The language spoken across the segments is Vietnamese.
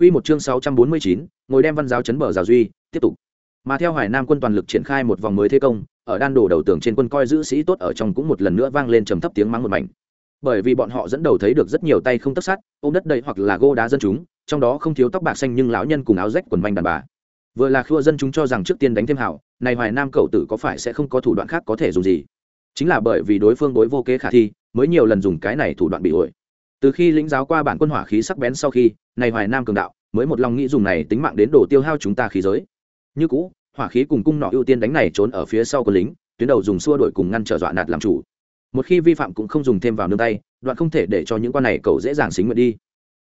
Quy một chương 649, ngồi đem văn giáo chấn bờ rào duy, tiếp tục. Mà theo Hoài Nam quân toàn lực triển khai một vòng mới thế công, ở đan đồ đầu tường trên quân coi giữ sĩ tốt ở trong cũng một lần nữa vang lên trầm thấp tiếng mắng một mảnh. Bởi vì bọn họ dẫn đầu thấy được rất nhiều tay không tấc sắt, ôm đất đầy hoặc là gô đá dân chúng, trong đó không thiếu tóc bạc xanh nhưng lão nhân cùng áo rách quần manh đàn bà. Vừa là khua dân chúng cho rằng trước tiên đánh thêm hảo, này Hoài Nam cậu tử có phải sẽ không có thủ đoạn khác có thể dùng gì? Chính là bởi vì đối phương đối vô kế khả thi, mới nhiều lần dùng cái này thủ đoạn bị ổi. Từ khi lĩnh giáo qua bản quân hỏa khí sắc bén sau khi, này Hoài Nam cường đạo, mới một lòng nghĩ dùng này tính mạng đến đổ tiêu hao chúng ta khí giới. Như cũ hỏa khí cùng cung nọ ưu tiên đánh này trốn ở phía sau quân lính tuyến đầu dùng xua đổi cùng ngăn trở dọa nạt làm chủ. Một khi vi phạm cũng không dùng thêm vào nương tay đoạn không thể để cho những quan này cầu dễ dàng xính nguyện đi.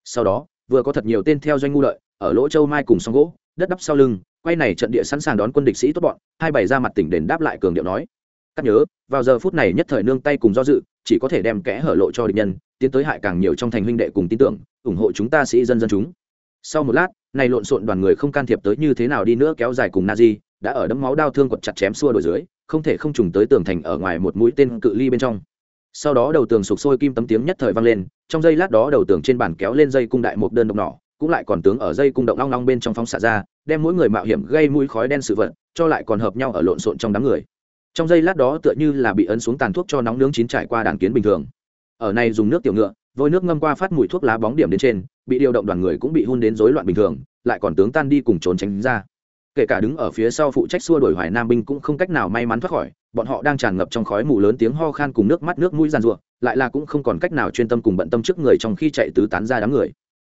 Sau đó vừa có thật nhiều tên theo doanh ngu lợi ở lỗ châu mai cùng song gỗ đất đắp sau lưng quay này trận địa sẵn sàng đón quân địch sĩ tốt bọn hai bày ra mặt tỉnh đền đáp lại cường điệu nói. Cắt nhớ vào giờ phút này nhất thời nương tay cùng do dự chỉ có thể đem kẽ hở lộ cho địch nhân tiến tới hại càng nhiều trong thành huynh đệ cùng tin tưởng, ủng hộ chúng ta sĩ dân dân chúng. Sau một lát, này lộn xộn đoàn người không can thiệp tới như thế nào đi nữa kéo dài cùng na di đã ở đấm máu đau thương quật chặt chém xua đổi dưới, không thể không trùng tới tường thành ở ngoài một mũi tên cự ly bên trong. Sau đó đầu tường sụp sôi kim tấm tiếng nhất thời vang lên, trong giây lát đó đầu tường trên bàn kéo lên dây cung đại một đơn độc nỏ, cũng lại còn tướng ở dây cung động long long bên trong phóng xạ ra, đem mỗi người mạo hiểm gây mũi khói đen sự vật, cho lại còn hợp nhau ở lộn xộn trong đám người. Trong giây lát đó tựa như là bị ấn xuống tàn thuốc cho nóng nướng chín trải qua đàn kiến bình thường ở này dùng nước tiểu ngựa, vôi nước ngâm qua phát mùi thuốc lá bóng điểm đến trên, bị điều động đoàn người cũng bị hun đến rối loạn bình thường, lại còn tướng tan đi cùng trốn tránh ra. Kể cả đứng ở phía sau phụ trách xua đổi hoài nam binh cũng không cách nào may mắn thoát khỏi, bọn họ đang tràn ngập trong khói mù lớn tiếng ho khan cùng nước mắt nước mũi giàn ruộng lại là cũng không còn cách nào chuyên tâm cùng bận tâm trước người trong khi chạy tứ tán ra đám người.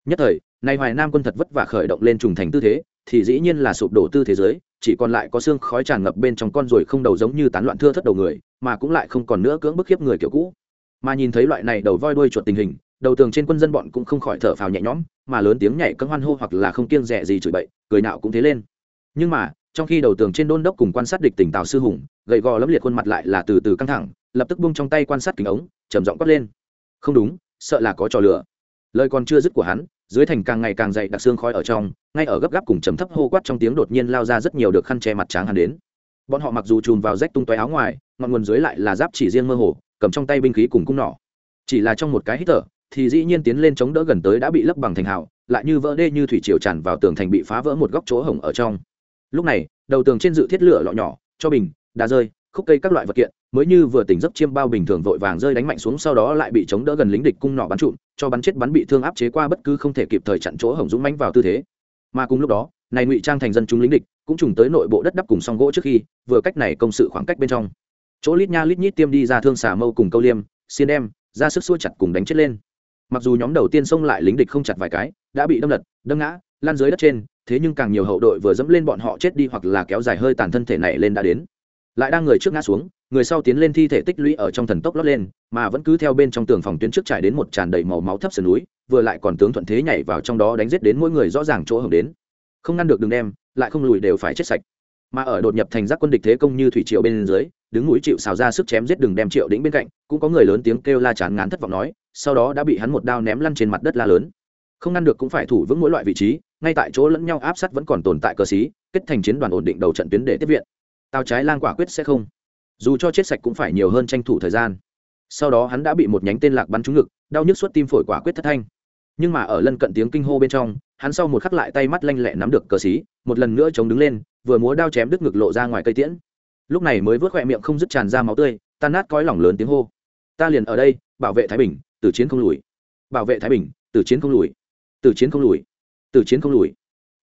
Nhất thời nay hoài nam quân thật vất vả khởi động lên trùng thành tư thế, thì dĩ nhiên là sụp đổ tư thế giới, chỉ còn lại có xương khói tràn ngập bên trong con ruồi không đầu giống như tán loạn thưa thất đầu người, mà cũng lại không còn nữa cưỡng bức hiếp người kiểu cũ mà nhìn thấy loại này đầu voi đuôi chuột tình hình, đầu tường trên quân dân bọn cũng không khỏi thở phào nhẹ nhõm, mà lớn tiếng nhảy cân hoan hô hoặc là không kiêng rẻ gì chửi bậy, cười nạo cũng thế lên. Nhưng mà, trong khi đầu tường trên đôn đốc cùng quan sát địch tỉnh tào sư hùng gậy gò lấm liệt khuôn mặt lại là từ từ căng thẳng, lập tức bung trong tay quan sát kính ống, trầm giọng quát lên. Không đúng, sợ là có trò lửa lời còn chưa dứt của hắn, dưới thành càng ngày càng dậy đặc xương khói ở trong, ngay ở gấp gáp cùng trầm thấp hô quát trong tiếng đột nhiên lao ra rất nhiều được khăn che mặt tráng hắn đến. Bọn họ mặc dù chùm vào rách tung toé áo ngoài, ngọn nguồn dưới lại là giáp chỉ riêng mơ hồ cầm trong tay binh khí cùng cung nỏ. Chỉ là trong một cái hít thở, thì dĩ nhiên tiến lên chống đỡ gần tới đã bị lấp bằng thành hào, lại như vỡ đê như thủy triều tràn vào tường thành bị phá vỡ một góc chỗ hổng ở trong. Lúc này, đầu tường trên dự thiết lửa lọ nhỏ, cho bình, đá rơi, khúc cây các loại vật kiện, mới như vừa tỉnh giấc chiêm bao bình thường vội vàng rơi đánh mạnh xuống sau đó lại bị chống đỡ gần lính địch cung nỏ bắn trụm, cho bắn chết bắn bị thương áp chế qua bất cứ không thể kịp thời chặn chỗ hổng dũng mánh vào tư thế. Mà cùng lúc đó, này ngụy trang thành dân chúng lính địch cũng trùng tới nội bộ đất đắp cùng song gỗ trước khi, vừa cách này công sự khoảng cách bên trong chỗ lít nha lít nhít tiêm đi ra thương xả mâu cùng câu liêm, xiên đem, ra sức xua chặt cùng đánh chết lên. Mặc dù nhóm đầu tiên xông lại lính địch không chặt vài cái, đã bị đâm lật, đâm ngã, lan dưới đất trên, thế nhưng càng nhiều hậu đội vừa dẫm lên bọn họ chết đi hoặc là kéo dài hơi tàn thân thể này lên đã đến. Lại đang người trước ngã xuống, người sau tiến lên thi thể tích lũy ở trong thần tốc lót lên, mà vẫn cứ theo bên trong tường phòng tuyến trước trải đến một tràn đầy màu máu thấp sườn núi, vừa lại còn tướng thuận thế nhảy vào trong đó đánh giết đến mỗi người rõ ràng chỗ hưởng đến. Không ngăn được đường đem, lại không lùi đều phải chết sạch. Mà ở đột nhập thành giác quân địch thế công như thủy triều bên dưới đứng núi chịu xào ra sức chém giết đừng đem triệu đĩnh bên cạnh, cũng có người lớn tiếng kêu la chán ngán thất vọng nói, sau đó đã bị hắn một đao ném lăn trên mặt đất la lớn. Không ngăn được cũng phải thủ vững mỗi loại vị trí, ngay tại chỗ lẫn nhau áp sát vẫn còn tồn tại cơ xí kết thành chiến đoàn ổn định đầu trận tuyến để tiếp viện. Tao trái lang quả quyết sẽ không. Dù cho chết sạch cũng phải nhiều hơn tranh thủ thời gian. Sau đó hắn đã bị một nhánh tên lạc bắn trúng ngực, đau nhức suốt tim phổi quả quyết thất thanh. Nhưng mà ở lân cận tiếng kinh hô bên trong, hắn sau một khắc lại tay mắt lanh lẹ nắm được cờ xí một lần nữa chống đứng lên, vừa múa đao chém đứt ngực lộ ra ngoài cây tiễn lúc này mới vớt khỏe miệng không dứt tràn ra máu tươi, tan nát cõi lỏng lớn tiếng hô. Ta liền ở đây, bảo vệ thái bình từ chiến không lùi. Bảo vệ thái bình từ chiến không lùi. Từ chiến không lùi. Từ chiến không lùi.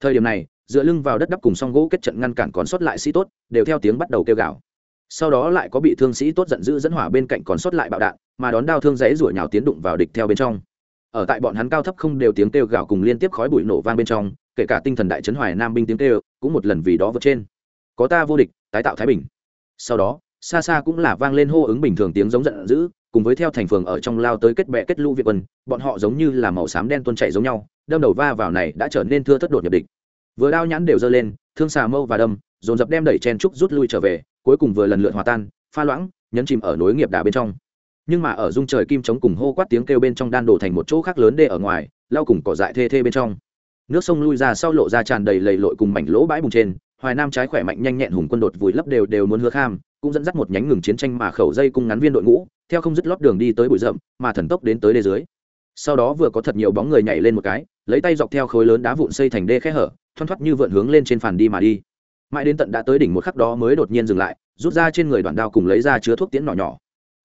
Thời điểm này, dựa lưng vào đất đắp cùng song gỗ kết trận ngăn cản còn sót lại sĩ tốt, đều theo tiếng bắt đầu kêu gào. Sau đó lại có bị thương sĩ tốt giận dữ dẫn hỏa bên cạnh còn sót lại bạo đạn, mà đón đao thương giấy rủi nhào tiến đụng vào địch theo bên trong. Ở tại bọn hắn cao thấp không đều tiếng kêu gào cùng liên tiếp khói bụi nổ vang bên trong, kể cả tinh thần đại trấn hoài nam binh tiếng kêu, cũng một lần vì đó vượt trên. Có ta vô địch, tái tạo thái bình sau đó, xa xa cũng là vang lên hô ứng bình thường tiếng giống giận dữ, cùng với theo thành phường ở trong lao tới kết bệ kết lũ việt quân, bọn họ giống như là màu xám đen tuôn chảy giống nhau, đâm đầu va vào này đã trở nên thưa thất đột nhập địch. Vừa đao nhãn đều dơ lên, thương xà mâu và đâm, dồn dập đem đẩy chen trúc rút lui trở về, cuối cùng vừa lần lượt hòa tan, pha loãng, nhấn chìm ở núi nghiệp đà bên trong. Nhưng mà ở dung trời kim chống cùng hô quát tiếng kêu bên trong đan đổ thành một chỗ khác lớn đê ở ngoài, lao cùng cỏ dại thê thê bên trong. Nước sông lui ra sau lộ ra tràn đầy lầy lội cùng mảnh lỗ bãi bùng trên hoài nam trái khỏe mạnh nhanh nhẹn hùng quân đột vùi lấp đều đều muốn hứa kham, cũng dẫn dắt một nhánh ngừng chiến tranh mà khẩu dây cung ngắn viên đội ngũ, theo không dứt lót đường đi tới bụi rậm, mà thần tốc đến tới đê dưới. Sau đó vừa có thật nhiều bóng người nhảy lên một cái, lấy tay dọc theo khối lớn đá vụn xây thành đê khe hở, thoăn thoắt như vượn hướng lên trên phản đi mà đi. Mãi đến tận đã tới đỉnh một khắc đó mới đột nhiên dừng lại, rút ra trên người đoạn đao cùng lấy ra chứa thuốc tiễn nhỏ nhỏ.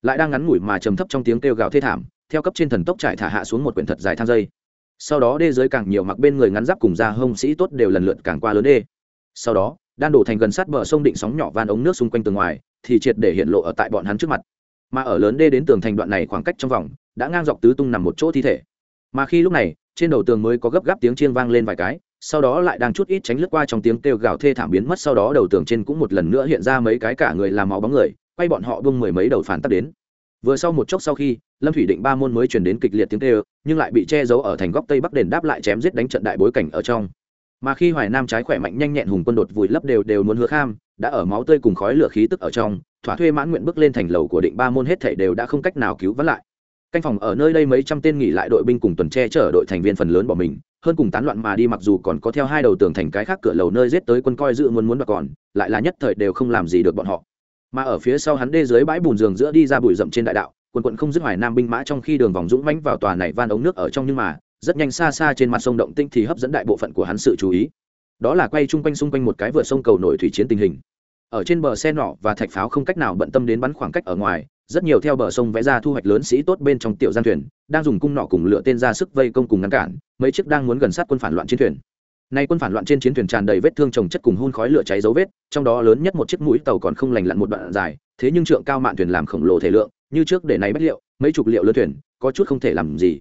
Lại đang ngắn ngủi mà trầm thấp trong tiếng kêu gào thê thảm, theo cấp trên thần tốc trải thả hạ xuống một quyển thật dài thang dây. Sau đó đê dưới càng nhiều mặc bên người ngắn giáp cùng da hông sĩ tốt đều lần lượt càng qua lớn đê sau đó, đan đổ thành gần sát bờ sông định sóng nhỏ van ống nước xung quanh tường ngoài, thì triệt để hiện lộ ở tại bọn hắn trước mặt. Mà ở lớn đê đến tường thành đoạn này khoảng cách trong vòng, đã ngang dọc tứ tung nằm một chỗ thi thể. Mà khi lúc này, trên đầu tường mới có gấp gáp tiếng chiên vang lên vài cái, sau đó lại đang chút ít tránh lướt qua trong tiếng kêu gào thê thảm biến mất, sau đó đầu tường trên cũng một lần nữa hiện ra mấy cái cả người làm máu bóng người, quay bọn họ bưng mười mấy đầu phản tắc đến. Vừa sau một chốc sau khi, lâm thủy định ba môn mới chuyển đến kịch liệt tiếng kêu, nhưng lại bị che giấu ở thành góc tây bắc đền đáp lại chém giết đánh trận đại bối cảnh ở trong mà khi hoài nam trái khỏe mạnh nhanh nhẹn hùng quân đột vùi lấp đều đều muốn hứa kham, đã ở máu tươi cùng khói lửa khí tức ở trong, thỏa thuê mãn nguyện bước lên thành lầu của định ba môn hết thảy đều đã không cách nào cứu vãn lại. Canh phòng ở nơi đây mấy trăm tên nghỉ lại đội binh cùng tuần tre chở đội thành viên phần lớn bỏ mình, hơn cùng tán loạn mà đi mặc dù còn có theo hai đầu tường thành cái khác cửa lầu nơi giết tới quân coi dự muốn muốn đoạt còn, lại là nhất thời đều không làm gì được bọn họ. Mà ở phía sau hắn đê dưới bãi bùn giường giữa đi ra bụi rậm trên đại đạo quân quận không dứt hoài nam binh mã trong khi đường vòng dũng mãnh vào tòa này van ống nước ở trong nhưng mà rất nhanh xa xa trên mặt sông động tinh thì hấp dẫn đại bộ phận của hắn sự chú ý. Đó là quay chung quanh xung quanh một cái vượt sông cầu nổi thủy chiến tình hình. Ở trên bờ xe nỏ và thạch pháo không cách nào bận tâm đến bắn khoảng cách ở ngoài, rất nhiều theo bờ sông vẽ ra thu hoạch lớn sĩ tốt bên trong tiểu gian thuyền, đang dùng cung nọ cùng lựa tên ra sức vây công cùng ngăn cản, mấy chiếc đang muốn gần sát quân phản loạn chiến thuyền. Nay quân phản loạn trên chiến thuyền tràn đầy vết thương trồng chất cùng hun khói lửa cháy dấu vết, trong đó lớn nhất một chiếc mũi tàu còn không lành lặn một đoạn dài, thế nhưng trượng cao mạn thuyền làm khổng lồ thể lượng, như trước để này bất liệu, mấy chục liệu lớn thuyền, có chút không thể làm gì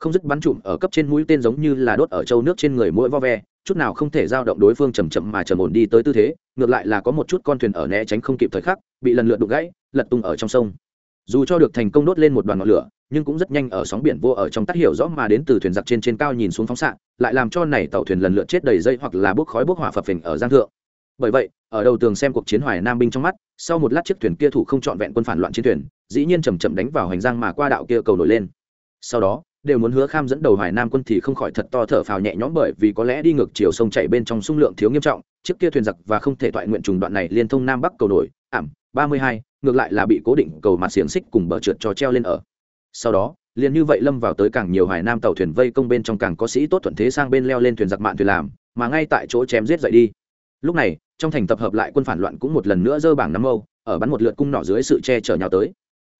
không dứt bắn trụm ở cấp trên mũi tên giống như là đốt ở châu nước trên người mũi vo ve, chút nào không thể giao động đối phương chầm chậm mà chầm ổn đi tới tư thế, ngược lại là có một chút con thuyền ở né tránh không kịp thời khắc, bị lần lượt đục gãy, lật tung ở trong sông. Dù cho được thành công đốt lên một đoàn ngọn lửa, nhưng cũng rất nhanh ở sóng biển vô ở trong tắt hiểu rõ mà đến từ thuyền giặc trên trên cao nhìn xuống phóng xạ, lại làm cho này tàu thuyền lần lượt chết đầy dây hoặc là bốc khói bốc hỏa phập phình ở giang thượng. Bởi vậy, ở đầu tường xem cuộc chiến hoài nam binh trong mắt, sau một lát chiếc thuyền kia thủ không trọn vẹn quân phản loạn chiến thuyền, dĩ nhiên chầm chậm đánh vào hành giang mà qua đạo kia cầu nổi lên. Sau đó đều muốn hứa kham dẫn đầu hoài nam quân thì không khỏi thật to thở phào nhẹ nhõm bởi vì có lẽ đi ngược chiều sông chảy bên trong sung lượng thiếu nghiêm trọng, chiếc kia thuyền giặc và không thể toại nguyện trùng đoạn này liên thông nam bắc cầu nổi, ảm, ba mươi hai, ngược lại là bị cố định cầu mặt xiềng xích cùng bờ trượt cho treo lên ở. Sau đó, liền như vậy lâm vào tới càng nhiều hoài nam tàu thuyền vây công bên trong càng có sĩ tốt thuận thế sang bên leo lên thuyền giặc mạn thuyền làm, mà ngay tại chỗ chém giết dậy đi. Lúc này, trong thành tập hợp lại quân phản loạn cũng một lần nữa dơ bảng năm âu ở bắn một lượt cung nỏ dưới sự che chở nhau tới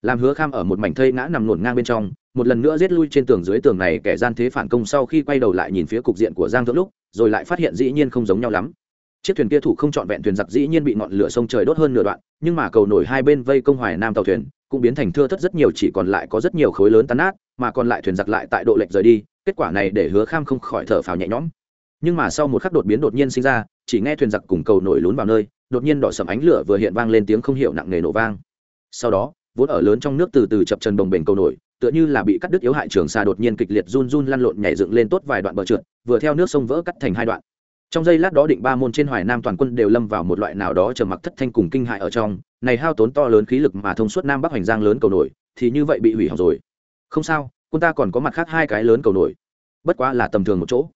làm hứa kham ở một mảnh thây ngã nằm nổn ngang bên trong, một lần nữa giết lui trên tường dưới tường này kẻ gian thế phản công sau khi quay đầu lại nhìn phía cục diện của giang thượng lúc, rồi lại phát hiện dĩ nhiên không giống nhau lắm. Chiếc thuyền kia thủ không trọn vẹn thuyền giặc dĩ nhiên bị ngọn lửa sông trời đốt hơn nửa đoạn, nhưng mà cầu nổi hai bên vây công hoài nam tàu thuyền, cũng biến thành thưa thất rất nhiều, chỉ còn lại có rất nhiều khối lớn tan nát, mà còn lại thuyền giặc lại tại độ lệch rời đi, kết quả này để hứa kham không khỏi thở phào nhẹ nhõm. Nhưng mà sau một khắc đột biến đột nhiên sinh ra, chỉ nghe thuyền giặc cùng cầu nổi lún vào nơi, đột nhiên đỏ sầm ánh lửa vừa hiện vang lên tiếng không hiểu nặng nề nổ vang. Sau đó vốn ở lớn trong nước từ từ chập trần đồng bền cầu nổi, tựa như là bị cắt đứt yếu hại trường xa đột nhiên kịch liệt run run lăn lộn nhảy dựng lên tốt vài đoạn bờ trượt, vừa theo nước sông vỡ cắt thành hai đoạn. Trong giây lát đó định ba môn trên hoài nam toàn quân đều lâm vào một loại nào đó chờ mặc thất thanh cùng kinh hại ở trong, này hao tốn to lớn khí lực mà thông suốt nam bắc hoành giang lớn cầu nổi, thì như vậy bị hủy hỏng rồi. Không sao, quân ta còn có mặt khác hai cái lớn cầu nổi. Bất quá là tầm thường một chỗ.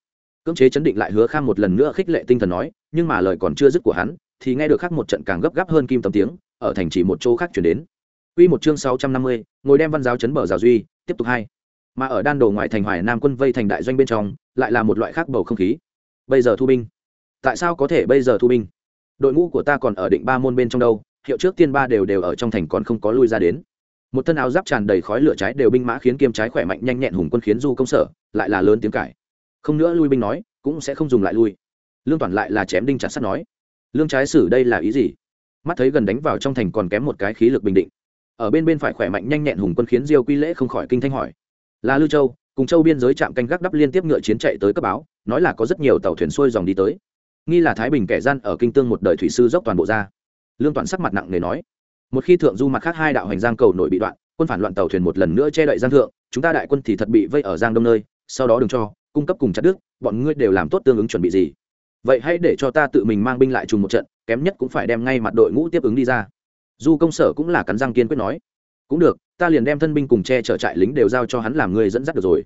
Cưỡng chế chấn định lại hứa kham một lần nữa khích lệ tinh thần nói, nhưng mà lời còn chưa dứt của hắn, thì nghe được khác một trận càng gấp gáp hơn kim tầm tiếng, ở thành chỉ một chỗ khác chuyển đến. Quy một chương 650, ngồi đem văn giáo chấn bờ giáo duy, tiếp tục hai. Mà ở đan đồ ngoại thành Hoài Nam quân vây thành đại doanh bên trong, lại là một loại khác bầu không khí. Bây giờ thu binh. Tại sao có thể bây giờ thu binh? Đội ngũ của ta còn ở định ba môn bên trong đâu, hiệu trước tiên ba đều đều ở trong thành còn không có lui ra đến. Một thân áo giáp tràn đầy khói lửa cháy đều binh mã khiến kiêm trái khỏe mạnh nhanh nhẹn hùng quân khiến du công sở, lại là lớn tiếng cãi. Không nữa lui binh nói, cũng sẽ không dùng lại lui. Lương Toàn lại là chém đinh chặt sắt nói. Lương trái sử đây là ý gì? Mắt thấy gần đánh vào trong thành còn kém một cái khí lực bình định ở bên bên phải khỏe mạnh nhanh nhẹn hùng quân khiến diêu quy lễ không khỏi kinh thanh hỏi. Là lưu châu, cùng châu biên giới trạm canh gác đắp liên tiếp ngựa chiến chạy tới cấp báo, nói là có rất nhiều tàu thuyền xuôi dòng đi tới. Nghi là thái bình kẻ gian ở kinh tương một đời thủy sư dốc toàn bộ ra. Lương toàn sắc mặt nặng nề nói. Một khi thượng du mặt khác hai đạo hành giang cầu nội bị đoạn, quân phản loạn tàu thuyền một lần nữa che đậy giang thượng, chúng ta đại quân thì thật bị vây ở giang đông nơi, sau đó đừng cho, cung cấp cùng chặt đức bọn ngươi đều làm tốt tương ứng chuẩn bị gì. Vậy hãy để cho ta tự mình mang binh lại trùng một trận, kém nhất cũng phải đem ngay mặt đội ngũ tiếp ứng đi ra du công sở cũng là cắn răng kiên quyết nói, cũng được, ta liền đem thân binh cùng che chở trại lính đều giao cho hắn làm người dẫn dắt được rồi.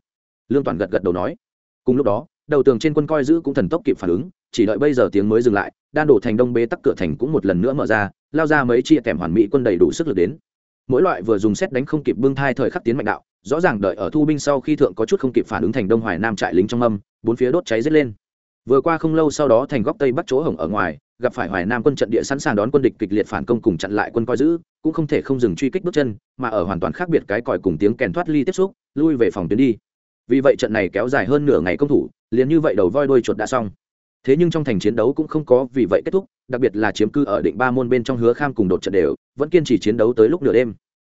Lương toàn gật gật đầu nói. Cùng lúc đó, đầu tường trên quân coi giữ cũng thần tốc kịp phản ứng, chỉ đợi bây giờ tiếng mới dừng lại, đan đổ thành đông bế tắc cửa thành cũng một lần nữa mở ra, lao ra mấy chia kèm hoàn mỹ quân đầy đủ sức lực đến. Mỗi loại vừa dùng xét đánh không kịp bưng thai thời khắc tiến mạnh đạo, rõ ràng đợi ở thu binh sau khi thượng có chút không kịp phản ứng thành đông hoài nam trại lính trong âm, bốn phía đốt cháy dứt lên. Vừa qua không lâu sau đó thành góc tây bắc chỗ hồng ở ngoài gặp phải hoài nam quân trận địa sẵn sàng đón quân địch kịch liệt phản công cùng chặn lại quân coi giữ, cũng không thể không dừng truy kích bước chân, mà ở hoàn toàn khác biệt cái còi cùng tiếng kèn thoát ly tiếp xúc, lui về phòng tuyến đi. Vì vậy trận này kéo dài hơn nửa ngày công thủ, liền như vậy đầu voi đuôi chuột đã xong. Thế nhưng trong thành chiến đấu cũng không có vì vậy kết thúc, đặc biệt là chiếm cư ở định ba môn bên trong hứa kham cùng đột trận đều, vẫn kiên trì chiến đấu tới lúc nửa đêm.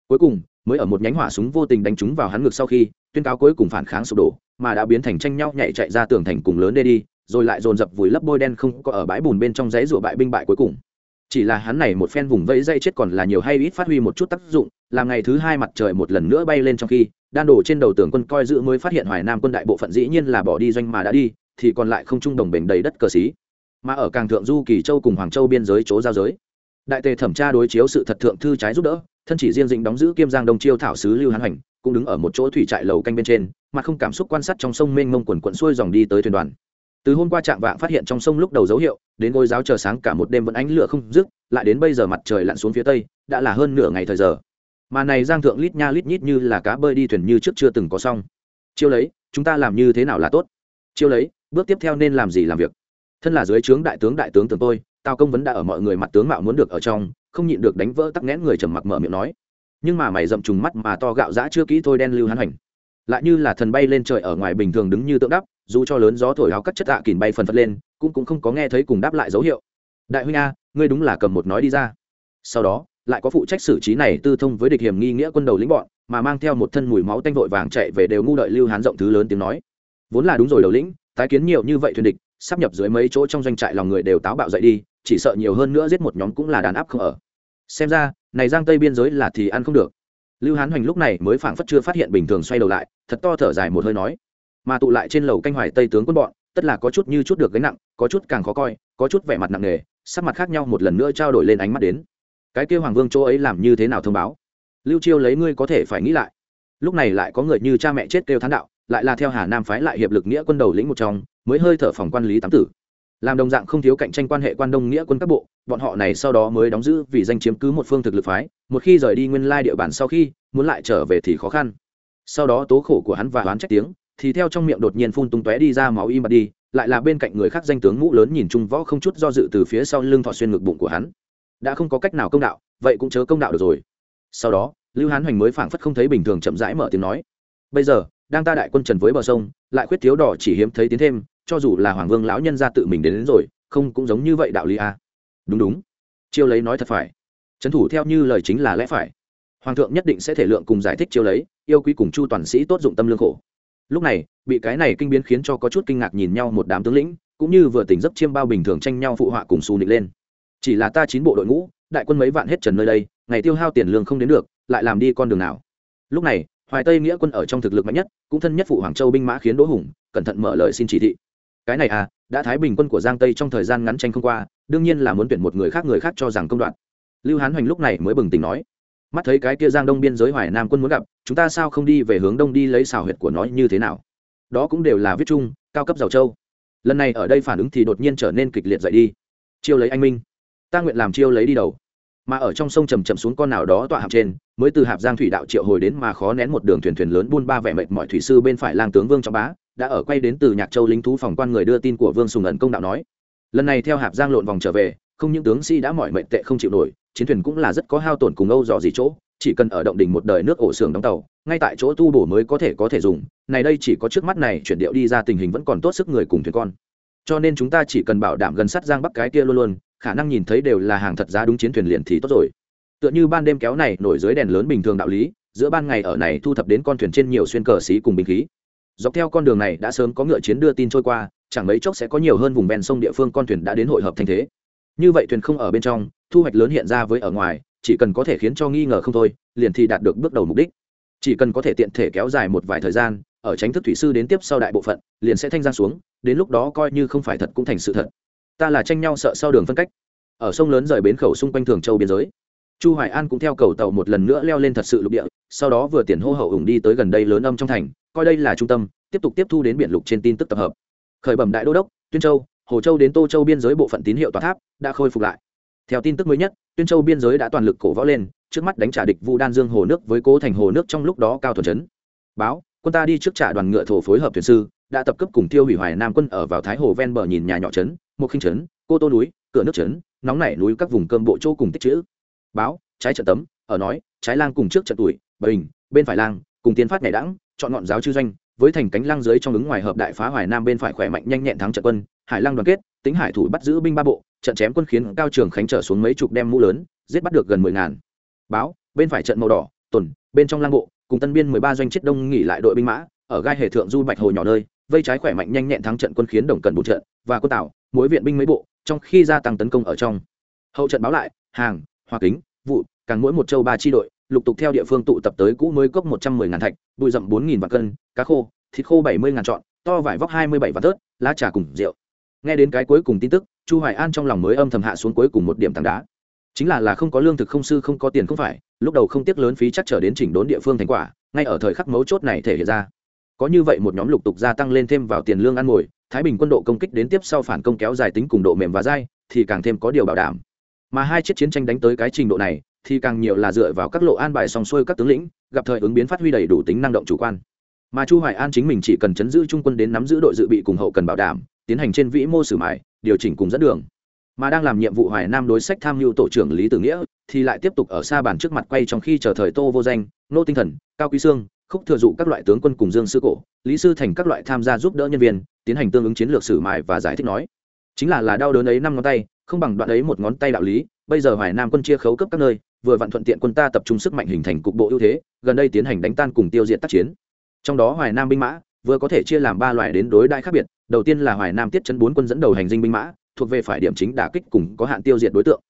Cuối cùng, mới ở một nhánh hỏa súng vô tình đánh trúng vào hắn ngực sau khi, tuyên cáo cuối cùng phản kháng sụp đổ, mà đã biến thành tranh nhau nhảy chạy ra tường thành cùng lớn đê đi rồi lại dồn dập vùi lấp bôi đen không có ở bãi bùn bên trong giấy rủa bại binh bại cuối cùng. Chỉ là hắn này một phen vùng vẫy dây chết còn là nhiều hay ít phát huy một chút tác dụng, làm ngày thứ hai mặt trời một lần nữa bay lên trong khi, đan đổ trên đầu tường quân coi giữ mới phát hiện hoài nam quân đại bộ phận dĩ nhiên là bỏ đi doanh mà đã đi, thì còn lại không trung đồng bình đầy đất cờ xí. Mà ở càng thượng du kỳ châu cùng hoàng châu biên giới chỗ giao giới. Đại tề thẩm tra đối chiếu sự thật thượng thư trái giúp đỡ, thân chỉ riêng dĩnh đóng giữ kiêm giang đông chiêu thảo sứ lưu hán hành cũng đứng ở một chỗ thủy trại lầu canh bên trên, mà không cảm xúc quan sát trong sông mênh mông quần quận xuôi dòng đi tới thuyền đoàn từ hôm qua trạm vạng phát hiện trong sông lúc đầu dấu hiệu, đến ngôi giáo chờ sáng cả một đêm vẫn ánh lửa không dứt, lại đến bây giờ mặt trời lặn xuống phía tây, đã là hơn nửa ngày thời giờ. Mà này giang thượng lít nha lít nhít như là cá bơi đi thuyền như trước chưa từng có xong. Chiêu lấy, chúng ta làm như thế nào là tốt? Chiêu lấy, bước tiếp theo nên làm gì làm việc? Thân là dưới trướng đại tướng đại tướng tưởng tôi, tao công vấn đã ở mọi người mặt tướng mạo muốn được ở trong, không nhịn được đánh vỡ tắc nghẽn người trầm mặc mở miệng nói. Nhưng mà mày dậm trùng mắt mà to gạo dã chưa kỹ thôi đen lưu hắn hành lại như là thần bay lên trời ở ngoài bình thường đứng như tượng đắp dù cho lớn gió thổi áo cắt chất tạ kìn bay phần phật lên, cũng cũng không có nghe thấy cùng đáp lại dấu hiệu. Đại huynh a, ngươi đúng là cầm một nói đi ra. Sau đó, lại có phụ trách xử trí này tư thông với địch hiểm nghi nghĩa quân đầu lĩnh bọn, mà mang theo một thân mùi máu tanh vội vàng chạy về đều ngu đợi lưu hán rộng thứ lớn tiếng nói. Vốn là đúng rồi đầu lĩnh, tái kiến nhiều như vậy thuyền địch, sắp nhập dưới mấy chỗ trong doanh trại lòng người đều táo bạo dậy đi, chỉ sợ nhiều hơn nữa giết một nhóm cũng là đàn áp không ở. Xem ra, này giang tây biên giới là thì ăn không được. Lưu hán hoành lúc này mới phảng phất chưa phát hiện bình thường xoay đầu lại, thật to thở dài một hơi nói mà tụ lại trên lầu canh hoài tây tướng quân bọn, tất là có chút như chút được gánh nặng, có chút càng khó coi, có chút vẻ mặt nặng nề, sắc mặt khác nhau một lần nữa trao đổi lên ánh mắt đến. Cái kêu hoàng vương chỗ ấy làm như thế nào thông báo? Lưu chiêu lấy ngươi có thể phải nghĩ lại. Lúc này lại có người như cha mẹ chết kêu thán đạo, lại là theo hà nam phái lại hiệp lực nghĩa quân đầu lĩnh một trong, mới hơi thở phòng quan lý tám tử. Làm đồng dạng không thiếu cạnh tranh quan hệ quan đông nghĩa quân các bộ, bọn họ này sau đó mới đóng giữ vì danh chiếm cứ một phương thực lực phái, một khi rời đi nguyên lai địa bàn sau khi, muốn lại trở về thì khó khăn. Sau đó tố khổ của hắn và oán trách tiếng thì theo trong miệng đột nhiên phun tung tóe đi ra máu im bặt đi lại là bên cạnh người khác danh tướng mũ lớn nhìn trung võ không chút do dự từ phía sau lưng thọ xuyên ngực bụng của hắn. Đã không có cách nào công đạo vậy cũng chớ công đạo được rồi. Sau đó lưu hán hoành mới phảng phất không thấy bình thường chậm rãi mở tiếng nói. Bây giờ đang ta đại quân trần với bờ sông lại khuyết thiếu đỏ chỉ hiếm thấy tiến thêm cho dù là hoàng vương lão nhân ra tự mình đến, đến rồi không cũng giống như vậy đạo lý a à. đúng đúng. Chiêu lấy nói thật phải. Trấn thủ theo như lời chính là lẽ phải. Hoàng thượng nhất định sẽ thể lượng cùng giải thích chiêu lấy yêu quý cùng chu toàn sĩ tốt dụng tâm lương khổ lúc này, bị cái này kinh biến khiến cho có chút kinh ngạc nhìn nhau một đám tướng lĩnh, cũng như vừa tỉnh giấc chiêm bao bình thường tranh nhau phụ họa cùng xu nịch lên. Chỉ là ta chín bộ đội ngũ, đại quân mấy vạn hết trần nơi đây, ngày tiêu hao tiền lương không đến được, lại làm đi con đường nào? Lúc này, hoài tây nghĩa quân ở trong thực lực mạnh nhất, cũng thân nhất phụ hoàng châu binh mã khiến đỗ hùng, cẩn thận mở lời xin chỉ thị. Cái này à đã thái bình quân của giang tây trong thời gian ngắn tranh không qua, đương nhiên là muốn tuyển một người khác người khác cho rằng công đoạn. Lưu hán hoành lúc này mới bừng tỉnh nói mắt thấy cái kia giang đông biên giới hoài nam quân muốn gặp, chúng ta sao không đi về hướng đông đi lấy xào huyệt của nó như thế nào? Đó cũng đều là viết chung, cao cấp giàu châu. Lần này ở đây phản ứng thì đột nhiên trở nên kịch liệt dậy đi. Chiêu lấy anh minh. Ta nguyện làm chiêu lấy đi đầu. Mà ở trong sông chầm chậm xuống con nào đó tọa hạp trên, mới từ hạp giang thủy đạo triệu hồi đến mà khó nén một đường thuyền thuyền lớn buôn ba vẻ mệt mọi thủy sư bên phải lang tướng vương trọng bá, đã ở quay đến từ nhạc châu lính thú phòng quan người đưa tin của vương sùng ẩn công đạo nói. Lần này theo hạp giang lộn vòng trở về không những tướng sĩ đã mỏi mệt tệ không chịu nổi, chiến thuyền cũng là rất có hao tổn cùng âu dò gì chỗ, chỉ cần ở động đỉnh một đời nước ổ xưởng đóng tàu, ngay tại chỗ tu bổ mới có thể có thể dùng. Này đây chỉ có trước mắt này, chuyển điệu đi ra tình hình vẫn còn tốt sức người cùng thuyền con. Cho nên chúng ta chỉ cần bảo đảm gần sát giang bắc cái kia luôn luôn, khả năng nhìn thấy đều là hàng thật giá đúng chiến thuyền liền thì tốt rồi. Tựa như ban đêm kéo này, nổi dưới đèn lớn bình thường đạo lý, giữa ban ngày ở này thu thập đến con thuyền trên nhiều xuyên cờ xí cùng binh khí. Dọc theo con đường này đã sớm có ngựa chiến đưa tin trôi qua, chẳng mấy chốc sẽ có nhiều hơn vùng ven sông địa phương con thuyền đã đến hội hợp thành thế như vậy thuyền không ở bên trong, thu hoạch lớn hiện ra với ở ngoài, chỉ cần có thể khiến cho nghi ngờ không thôi, liền thì đạt được bước đầu mục đích. Chỉ cần có thể tiện thể kéo dài một vài thời gian, ở tránh thức thủy sư đến tiếp sau đại bộ phận, liền sẽ thanh ra xuống, đến lúc đó coi như không phải thật cũng thành sự thật. Ta là tranh nhau sợ sau đường phân cách. Ở sông lớn rời bến khẩu xung quanh thường châu biên giới, chu hoài an cũng theo cầu tàu một lần nữa leo lên thật sự lục địa, sau đó vừa tiền hô hậu ủng đi tới gần đây lớn âm trong thành, coi đây là trung tâm, tiếp tục tiếp thu đến biển lục trên tin tức tập hợp. Khởi bẩm đại đô đốc, tuyên châu hồ châu đến tô châu biên giới bộ phận tín hiệu tòa tháp đã khôi phục lại. Theo tin tức mới nhất, tuyên châu biên giới đã toàn lực cổ võ lên, trước mắt đánh trả địch vu đan dương hồ nước với cố thành hồ nước trong lúc đó cao thuần chấn. Báo, quân ta đi trước trả đoàn ngựa thổ phối hợp thuyền sư, đã tập cấp cùng tiêu hủy hoài nam quân ở vào thái hồ ven bờ nhìn nhà nhỏ trấn một khinh trấn, cô tô núi, cửa nước trấn, nóng nảy núi các vùng cơm bộ Châu cùng tích chữ báo, trái trận tấm, ở nói, trái lang cùng trước trận tuổi bình bên phải lang, cùng tiến phát ngày đẳng chọn ngọn giáo chư doanh, với thành cánh lang dưới trong ứng ngoài hợp đại phá hoài nam bên phải khỏe mạnh nhanh nhẹn thắng trận quân hải lang đoàn kết, tính hải thủ bắt giữ binh ba bộ, trận chém quân khiến cao trường khánh trở xuống mấy chục đem mũ lớn, giết bắt được gần mười ngàn. Báo, bên phải trận màu đỏ, tuần, bên trong lang bộ, cùng tân biên mười ba doanh chết đông nghỉ lại đội binh mã, ở gai hệ thượng du bạch hồ nhỏ nơi, vây trái khỏe mạnh nhanh nhẹn thắng trận quân khiến đồng cần bù trận, và quân tảo mối viện binh mấy bộ, trong khi gia tăng tấn công ở trong. Hậu trận báo lại, hàng hoa kính, vụ, càng mỗi một châu ba tri đội, lục tục theo địa phương tụ tập tới cũ mới cốc một trăm mười ngàn thạch, bụi rậm bốn nghìn vạn cân, cá khô, thịt khô bảy mươi ngàn trọn, to vải vóc hai mươi bảy vạn tớt lá trà cùng rượu nghe đến cái cuối cùng tin tức, chu hoài an trong lòng mới âm thầm hạ xuống cuối cùng một điểm tảng đá. Chính là là không có lương thực không sư không có tiền không phải, lúc đầu không tiếc lớn phí chắc trở đến chỉnh đốn địa phương thành quả, ngay ở thời khắc mấu chốt này thể hiện ra. Có như vậy một nhóm lục tục gia tăng lên thêm vào tiền lương ăn ngồi, thái bình quân độ công kích đến tiếp sau phản công kéo dài tính cùng độ mềm và dai, thì càng thêm có điều bảo đảm. Mà hai chiếc chiến tranh đánh tới cái trình độ này, thì càng nhiều là dựa vào các lộ an bài song xuôi các tướng lĩnh, gặp thời ứng biến phát huy đầy đủ tính năng động chủ quan mà chu hoài an chính mình chỉ cần chấn giữ trung quân đến nắm giữ đội dự bị cùng hậu cần bảo đảm, tiến hành trên vĩ mô sử mại điều chỉnh cùng dẫn đường. Mà đang làm nhiệm vụ hoài nam đối sách tham mưu tổ trưởng lý tử nghĩa, thì lại tiếp tục ở xa bàn trước mặt quay trong khi chờ thời tô vô danh, nô tinh thần, cao quý sương, khúc thừa dụ các loại tướng quân cùng dương sư cổ, lý sư thành các loại tham gia giúp đỡ nhân viên, tiến hành tương ứng chiến lược sử mại và giải thích nói. Chính là là đau đớn ấy năm ngón tay, không bằng đoạn ấy một ngón tay đạo lý, bây giờ hoài nam quân chia khấu cấp các nơi, vừa vặn thuận tiện quân ta tập trung sức mạnh hình thành cục bộ ưu thế, gần đây tiến hành đánh tan cùng tiêu diệt tác chiến trong đó hoài nam binh mã, vừa có thể chia làm ba loại đến đối đại khác biệt. Đầu tiên là hoài nam tiết chấn bốn quân dẫn đầu hành dinh binh mã, thuộc về phải điểm chính đả kích cùng có hạn tiêu diệt đối tượng.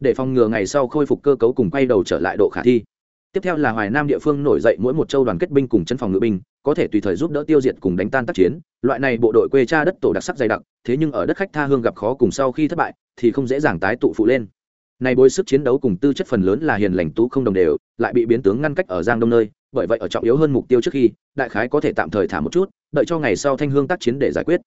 Để phòng ngừa ngày sau khôi phục cơ cấu cùng quay đầu trở lại độ khả thi. Tiếp theo là hoài nam địa phương nổi dậy mỗi một châu đoàn kết binh cùng chân phòng ngự binh, có thể tùy thời giúp đỡ tiêu diệt cùng đánh tan tác chiến. Loại này bộ đội quê cha đất tổ đặc sắc dày đặc, thế nhưng ở đất khách tha hương gặp khó cùng sau khi thất bại, thì không dễ dàng tái tụ phụ lên. Này bối sức chiến đấu cùng tư chất phần lớn là hiền lành tú không đồng đều, lại bị biến tướng ngăn cách ở giang đông nơi bởi vậy ở trọng yếu hơn mục tiêu trước khi, đại khái có thể tạm thời thả một chút, đợi cho ngày sau thanh hương tác chiến để giải quyết.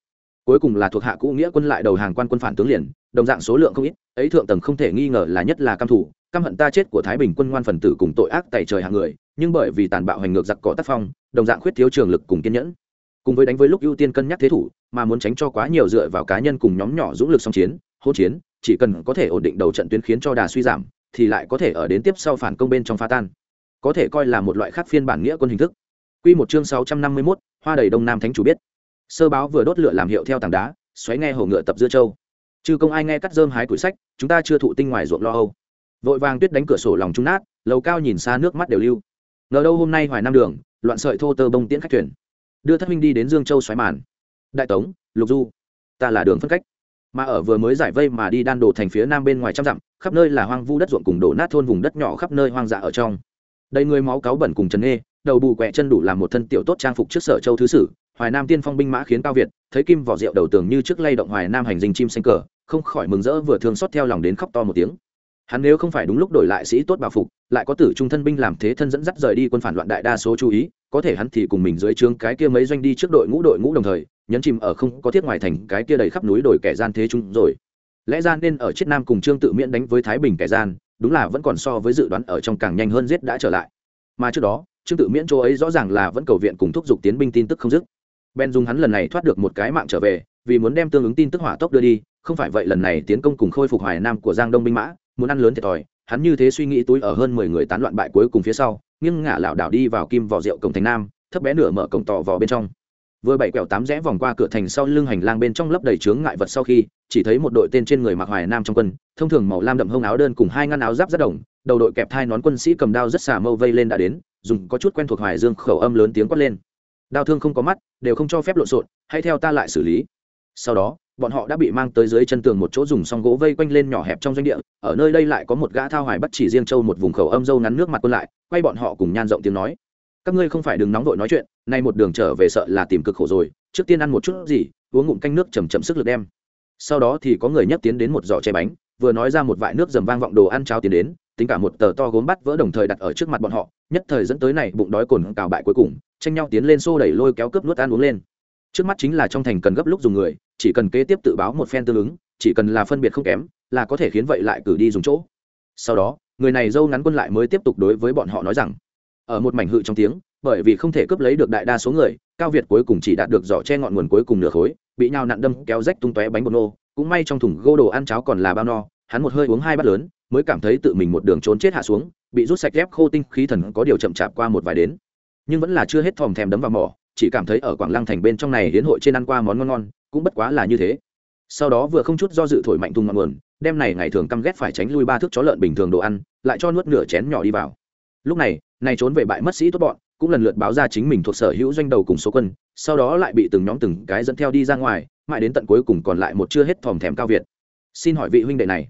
Cuối cùng là thuộc hạ cũ nghĩa quân lại đầu hàng quan quân phản tướng liền, đồng dạng số lượng không ít, ấy thượng tầng không thể nghi ngờ là nhất là căm thủ, căm hận ta chết của thái bình quân ngoan phần tử cùng tội ác tày trời hàng người, nhưng bởi vì tàn bạo hành ngược giặc cỏ tác phong, đồng dạng khuyết thiếu trường lực cùng kiên nhẫn. Cùng với đánh với lúc ưu tiên cân nhắc thế thủ, mà muốn tránh cho quá nhiều dựa vào cá nhân cùng nhóm nhỏ dũng lực song chiến, hỗn chiến, chỉ cần có thể ổn định đầu trận tuyến khiến cho đà suy giảm, thì lại có thể ở đến tiếp sau phản công bên trong phá tan có thể coi là một loại khác phiên bản nghĩa quân hình thức Quy một chương 651, hoa đầy đông nam thánh chủ biết. Sơ báo vừa đốt lửa làm hiệu theo tảng đá, xoáy nghe hổ ngựa tập dưa châu. Chư công ai nghe cắt rơm hái củi sách, chúng ta chưa thụ tinh ngoài ruộng lo âu. Vội vàng tuyết đánh cửa sổ lòng trung nát, lầu cao nhìn xa nước mắt đều lưu. Ngờ đâu hôm nay hoài nam đường, loạn sợi thô tơ bông tiễn khách thuyền. Đưa thất minh đi đến Dương Châu xoáy màn. Đại tống, Lục Du, ta là đường phân cách mà ở vừa mới giải vây mà đi đan đổ thành phía nam bên ngoài trăm dặm khắp nơi là hoang vu đất ruộng cùng đổ nát thôn vùng đất nhỏ khắp nơi hoang dã ở trong đầy người máu cáo bẩn cùng trần nghê, đầu bù quẹ chân đủ làm một thân tiểu tốt trang phục trước sở châu thứ sử, hoài nam tiên phong binh mã khiến cao việt, thấy kim vỏ rượu đầu tường như trước lay động hoài nam hành dinh chim xanh cờ, không khỏi mừng rỡ vừa thương xót theo lòng đến khóc to một tiếng. Hắn nếu không phải đúng lúc đổi lại sĩ tốt bảo phục, lại có tử trung thân binh làm thế thân dẫn dắt rời đi quân phản loạn đại đa số chú ý, có thể hắn thì cùng mình dưới trướng cái kia mấy doanh đi trước đội ngũ đội ngũ đồng thời, nhấn chìm ở không có thiết ngoài thành cái kia đầy khắp núi đồi kẻ gian thế chung rồi. Lẽ ra nên ở chiết nam cùng trương tự miễn đánh với thái bình kẻ gian đúng là vẫn còn so với dự đoán ở trong càng nhanh hơn giết đã trở lại. Mà trước đó, trương tự miễn chỗ ấy rõ ràng là vẫn cầu viện cùng thúc giục tiến binh tin tức không dứt. Ben dùng hắn lần này thoát được một cái mạng trở về, vì muốn đem tương ứng tin tức hỏa tốc đưa đi, không phải vậy lần này tiến công cùng khôi phục hoài nam của giang đông binh mã, muốn ăn lớn thiệt thòi, hắn như thế suy nghĩ túi ở hơn mười người tán loạn bại cuối cùng phía sau, nghiêng ngả lảo đảo đi vào kim vỏ rượu cổng thành nam, thấp bé nửa mở cổng tỏ vò bên trong vừa bảy quẹo tám rẽ vòng qua cửa thành sau lưng hành lang bên trong lấp đầy chướng ngại vật sau khi, chỉ thấy một đội tên trên người mặc hoài nam trong quân, thông thường màu lam đậm hông áo đơn cùng hai ngăn áo giáp rất đồng, đầu đội kẹp thai nón quân sĩ cầm đao rất xả mâu vây lên đã đến, dùng có chút quen thuộc hoài dương khẩu âm lớn tiếng quát lên. Đao thương không có mắt, đều không cho phép lộn xộn, hãy theo ta lại xử lý. Sau đó, bọn họ đã bị mang tới dưới chân tường một chỗ dùng song gỗ vây quanh lên nhỏ hẹp trong doanh địa, ở nơi đây lại có một gã thao hoài bắt chỉ riêng châu một vùng khẩu âm dâu ngắn nước mặt quân lại, quay bọn họ cùng nhan rộng tiếng nói các ngươi không phải đừng nóng vội nói chuyện, nay một đường trở về sợ là tìm cực khổ rồi, trước tiên ăn một chút gì, uống ngụm canh nước chầm chậm sức lực đem. Sau đó thì có người nhấc tiến đến một giỏ che bánh, vừa nói ra một vại nước dầm vang vọng đồ ăn cháo tiến đến, tính cả một tờ to gốm bắt vỡ đồng thời đặt ở trước mặt bọn họ, nhất thời dẫn tới này bụng đói cồn cào bại cuối cùng, tranh nhau tiến lên xô đẩy lôi kéo cướp nuốt ăn uống lên. Trước mắt chính là trong thành cần gấp lúc dùng người, chỉ cần kế tiếp tự báo một phen tương ứng, chỉ cần là phân biệt không kém, là có thể khiến vậy lại cử đi dùng chỗ. Sau đó, người này dâu ngắn quân lại mới tiếp tục đối với bọn họ nói rằng ở một mảnh hự trong tiếng, bởi vì không thể cướp lấy được đại đa số người, cao việt cuối cùng chỉ đạt được giỏ che ngọn nguồn cuối cùng nửa khối, bị nhào nặn đâm, kéo rách tung tóe bánh bột nô. Cũng may trong thùng gô đồ ăn cháo còn là bao no, hắn một hơi uống hai bát lớn, mới cảm thấy tự mình một đường trốn chết hạ xuống, bị rút sạch ghép khô tinh khí thần có điều chậm chạp qua một vài đến. Nhưng vẫn là chưa hết thòm thèm đấm vào mỏ, chỉ cảm thấy ở quảng lăng thành bên trong này hiến hội trên ăn qua món ngon ngon, cũng bất quá là như thế. Sau đó vừa không chút do dự thổi mạnh tung ngọn nguồn, đem này ngày thường căm ghét phải tránh lui ba thước chó lợn bình thường đồ ăn, lại cho nuốt nửa chén nhỏ đi vào lúc này này trốn về bại mất sĩ tốt bọn, cũng lần lượt báo ra chính mình thuộc sở hữu doanh đầu cùng số quân, sau đó lại bị từng nhóm từng cái dẫn theo đi ra ngoài, mãi đến tận cuối cùng còn lại một chưa hết thòm thèm cao việt. Xin hỏi vị huynh đệ này,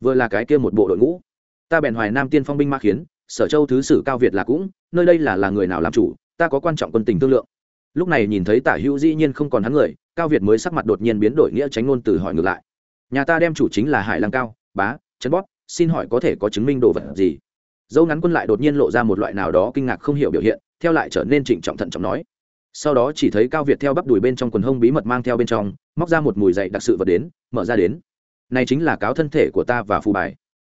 vừa là cái kia một bộ đội ngũ? Ta bèn hoài nam tiên phong binh ma khiến, sở châu thứ sử cao việt là cũng, nơi đây là là người nào làm chủ, ta có quan trọng quân tình thương lượng. Lúc này nhìn thấy tả hữu dĩ nhiên không còn hắn người, cao việt mới sắc mặt đột nhiên biến đổi nghĩa tránh ngôn từ hỏi ngược lại. Nhà ta đem chủ chính là hải lăng cao, bá chấn bóp xin hỏi có thể có chứng minh đồ vật gì? Dâu ngắn quân lại đột nhiên lộ ra một loại nào đó kinh ngạc không hiểu biểu hiện, theo lại trở nên trịnh trọng thận trọng nói. Sau đó chỉ thấy cao việt theo bắp đùi bên trong quần hông bí mật mang theo bên trong, móc ra một mùi dậy đặc sự vật đến, mở ra đến. Này chính là cáo thân thể của ta và phù bài.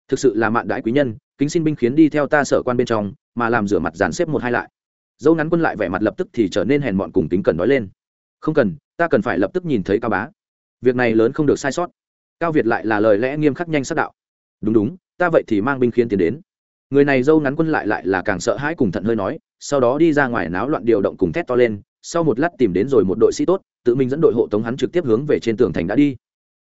Thực sự là mạn đãi quý nhân, kính xin binh khiến đi theo ta sở quan bên trong, mà làm rửa mặt dàn xếp một hai lại. Dâu ngắn quân lại vẻ mặt lập tức thì trở nên hèn mọn cùng tính cần nói lên. Không cần, ta cần phải lập tức nhìn thấy cao bá. Việc này lớn không được sai sót. Cao việt lại là lời lẽ nghiêm khắc nhanh sắc đạo. Đúng đúng, ta vậy thì mang binh khiến tiến đến người này dâu ngắn quân lại lại là càng sợ hãi cùng thận hơi nói, sau đó đi ra ngoài náo loạn điều động cùng thét to lên, sau một lát tìm đến rồi một đội sĩ tốt, tự mình dẫn đội hộ tống hắn trực tiếp hướng về trên tường thành đã đi.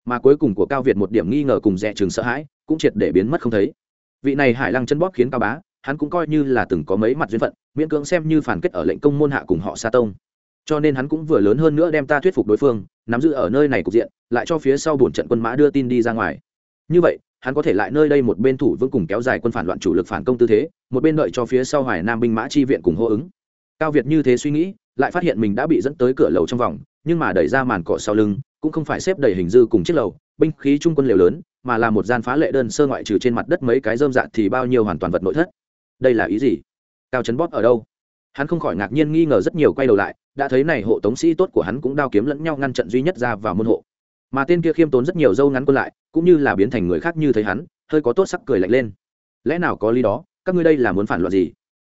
Mà cuối cùng của cao việt một điểm nghi ngờ cùng dè chừng sợ hãi, cũng triệt để biến mất không thấy. Vị này hải lăng chân bóp khiến cao bá, hắn cũng coi như là từng có mấy mặt duyên phận, miễn cưỡng xem như phản kết ở lệnh công môn hạ cùng họ sa tông. Cho nên hắn cũng vừa lớn hơn nữa đem ta thuyết phục đối phương, nắm giữ ở nơi này cục diện, lại cho phía sau bổn trận quân mã đưa tin đi ra ngoài. Như vậy hắn có thể lại nơi đây một bên thủ vững cùng kéo dài quân phản loạn chủ lực phản công tư thế, một bên đợi cho phía sau hoài nam binh mã chi viện cùng hô ứng. Cao việt như thế suy nghĩ, lại phát hiện mình đã bị dẫn tới cửa lầu trong vòng, nhưng mà đẩy ra màn cỏ sau lưng, cũng không phải xếp đầy hình dư cùng chiếc lầu, binh khí trung quân liều lớn, mà là một gian phá lệ đơn sơ ngoại trừ trên mặt đất mấy cái dơm dạ thì bao nhiêu hoàn toàn vật nội thất. Đây là ý gì? Cao trấn bóp ở đâu? Hắn không khỏi ngạc nhiên nghi ngờ rất nhiều quay đầu lại, đã thấy này hộ tống sĩ tốt của hắn cũng đao kiếm lẫn nhau ngăn trận duy nhất ra vào môn hộ mà tên kia khiêm tốn rất nhiều dâu ngắn quân lại, cũng như là biến thành người khác như thấy hắn, hơi có tốt sắc cười lạnh lên. Lẽ nào có lý đó, các ngươi đây là muốn phản loạn gì?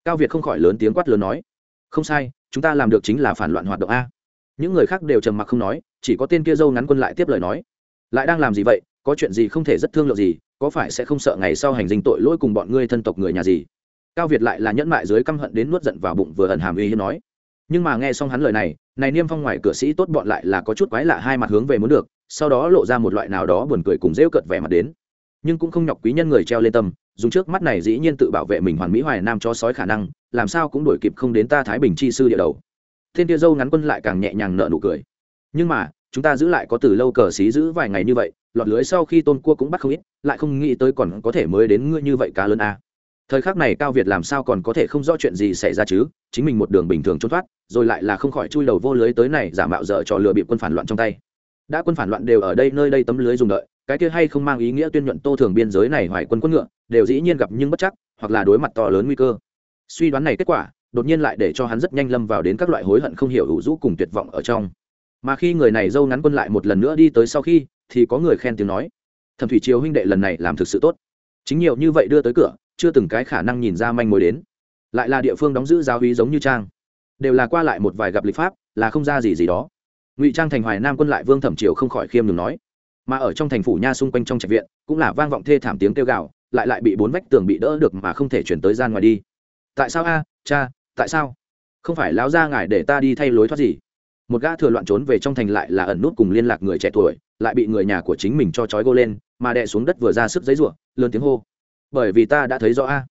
Cao việt không khỏi lớn tiếng quát lớn nói. Không sai, chúng ta làm được chính là phản loạn hoạt động a. Những người khác đều trầm mặc không nói, chỉ có tên kia dâu ngắn quân lại tiếp lời nói. Lại đang làm gì vậy? Có chuyện gì không thể rất thương lượng gì? Có phải sẽ không sợ ngày sau hành dinh tội lỗi cùng bọn ngươi thân tộc người nhà gì? Cao việt lại là nhẫn mại dưới căm hận đến nuốt giận vào bụng vừa ẩn hàm uy hiếp nói nhưng mà nghe xong hắn lời này này niêm phong ngoài cửa sĩ tốt bọn lại là có chút quái lạ hai mặt hướng về muốn được, sau đó lộ ra một loại nào đó buồn cười cùng rêu cợt vẻ mặt đến. Nhưng cũng không nhọc quý nhân người treo lên tâm, dùng trước mắt này dĩ nhiên tự bảo vệ mình hoàn mỹ hoài nam cho sói khả năng, làm sao cũng đổi kịp không đến ta thái bình chi sư địa đầu. Thiên tia dâu ngắn quân lại càng nhẹ nhàng nợ nụ cười. Nhưng mà, chúng ta giữ lại có từ lâu cờ xí giữ vài ngày như vậy, lọt lưới sau khi tôn cua cũng bắt không ít, lại không nghĩ tới còn có thể mới đến ngươi như vậy cá lớn à thời khắc này cao việt làm sao còn có thể không rõ chuyện gì xảy ra chứ? Chính mình một đường bình thường trốn thoát, rồi lại là không khỏi chui đầu vô lưới tới này giả mạo dở trò lừa bị quân phản loạn trong tay. Đã quân phản loạn đều ở đây, nơi đây tấm lưới dùng đợi, cái kia hay không mang ý nghĩa tuyên nhuận tô thường biên giới này hoài quân quân ngựa, đều dĩ nhiên gặp nhưng bất chắc, hoặc là đối mặt to lớn nguy cơ. Suy đoán này kết quả, đột nhiên lại để cho hắn rất nhanh lâm vào đến các loại hối hận không hiểu đủ rũ cùng tuyệt vọng ở trong. Mà khi người này dâu ngắn quân lại một lần nữa đi tới sau khi, thì có người khen tiếng nói, thẩm thủy triều huynh đệ lần này làm thực sự tốt. Chính nhiều như vậy đưa tới cửa chưa từng cái khả năng nhìn ra manh mối đến. Lại là địa phương đóng giữ giáo hí giống như trang. Đều là qua lại một vài gặp lịch pháp, là không ra gì gì đó. Ngụy trang thành hoài nam quân lại vương thẩm triều không khỏi khiêm nhường nói. Mà ở trong thành phủ nha xung quanh trong trạch viện, cũng là vang vọng thê thảm tiếng kêu gào, lại lại bị bốn vách tường bị đỡ được mà không thể chuyển tới gian ngoài đi. Tại sao a, cha, tại sao? Không phải láo ra ngài để ta đi thay lối thoát gì? Một gã thừa loạn trốn về trong thành lại là ẩn nút cùng liên lạc người trẻ tuổi, lại bị người nhà của chính mình cho trói gô lên, mà đè xuống đất vừa ra sức giấy ruộng lớn tiếng hô bởi vì ta đã thấy rõ a.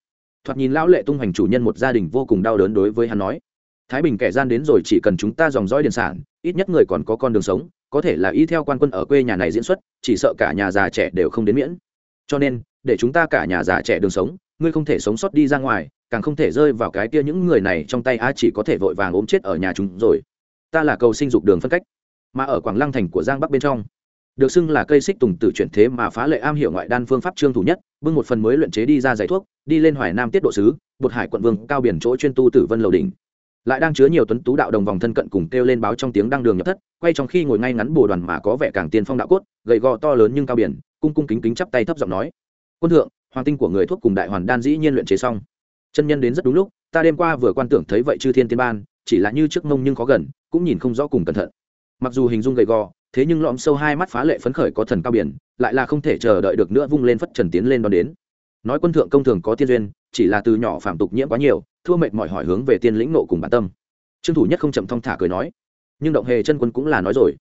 Thoạt nhìn lão lệ tung hoành chủ nhân một gia đình vô cùng đau đớn đối với hắn nói. Thái bình kẻ gian đến rồi chỉ cần chúng ta dòng dõi điền sản, ít nhất người còn có con đường sống, có thể là y theo quan quân ở quê nhà này diễn xuất, chỉ sợ cả nhà già trẻ đều không đến miễn. Cho nên, để chúng ta cả nhà già trẻ đường sống, ngươi không thể sống sót đi ra ngoài, càng không thể rơi vào cái kia những người này trong tay a, chỉ có thể vội vàng ốm chết ở nhà chúng rồi. Ta là cầu sinh dục đường phân cách. Mà ở quảng lăng thành của giang bắc bên trong được xưng là cây xích tùng tử chuyển thế mà phá lệ am hiểu ngoại đan phương pháp trương thủ nhất, bưng một phần mới luyện chế đi ra giải thuốc, đi lên hoài nam tiết độ sứ, bột hải quận vương cao biển chỗ chuyên tu tử vân lầu đỉnh. Lại đang chứa nhiều tuấn tú đạo đồng vòng thân cận cùng kêu lên báo trong tiếng đăng đường nhập thất, quay trong khi ngồi ngay ngắn bồ đoàn mà có vẻ càng tiên phong đạo cốt, gầy gò to lớn nhưng cao biển, cung cung kính kính chắp tay thấp giọng nói, quân thượng, hoàng tinh của người thuốc cùng đại hoàn đan dĩ nhiên luyện chế xong. Chân nhân đến rất đúng lúc, ta đêm qua vừa quan tưởng thấy vậy chư thiên tiên ban, chỉ là như trước mông nhưng khó gần, cũng nhìn không rõ cùng cẩn thận. Mặc dù hình dung gầy gò thế nhưng lõm sâu hai mắt phá lệ phấn khởi có thần cao biển, lại là không thể chờ đợi được nữa vung lên phất trần tiến lên đón đến. Nói quân thượng công thường có tiên duyên, chỉ là từ nhỏ phạm tục nhiễm quá nhiều, thua mệt mọi hỏi hướng về tiên lĩnh nộ cùng bản tâm. Trương thủ nhất không chậm thong thả cười nói, nhưng động hề chân quân cũng là nói rồi.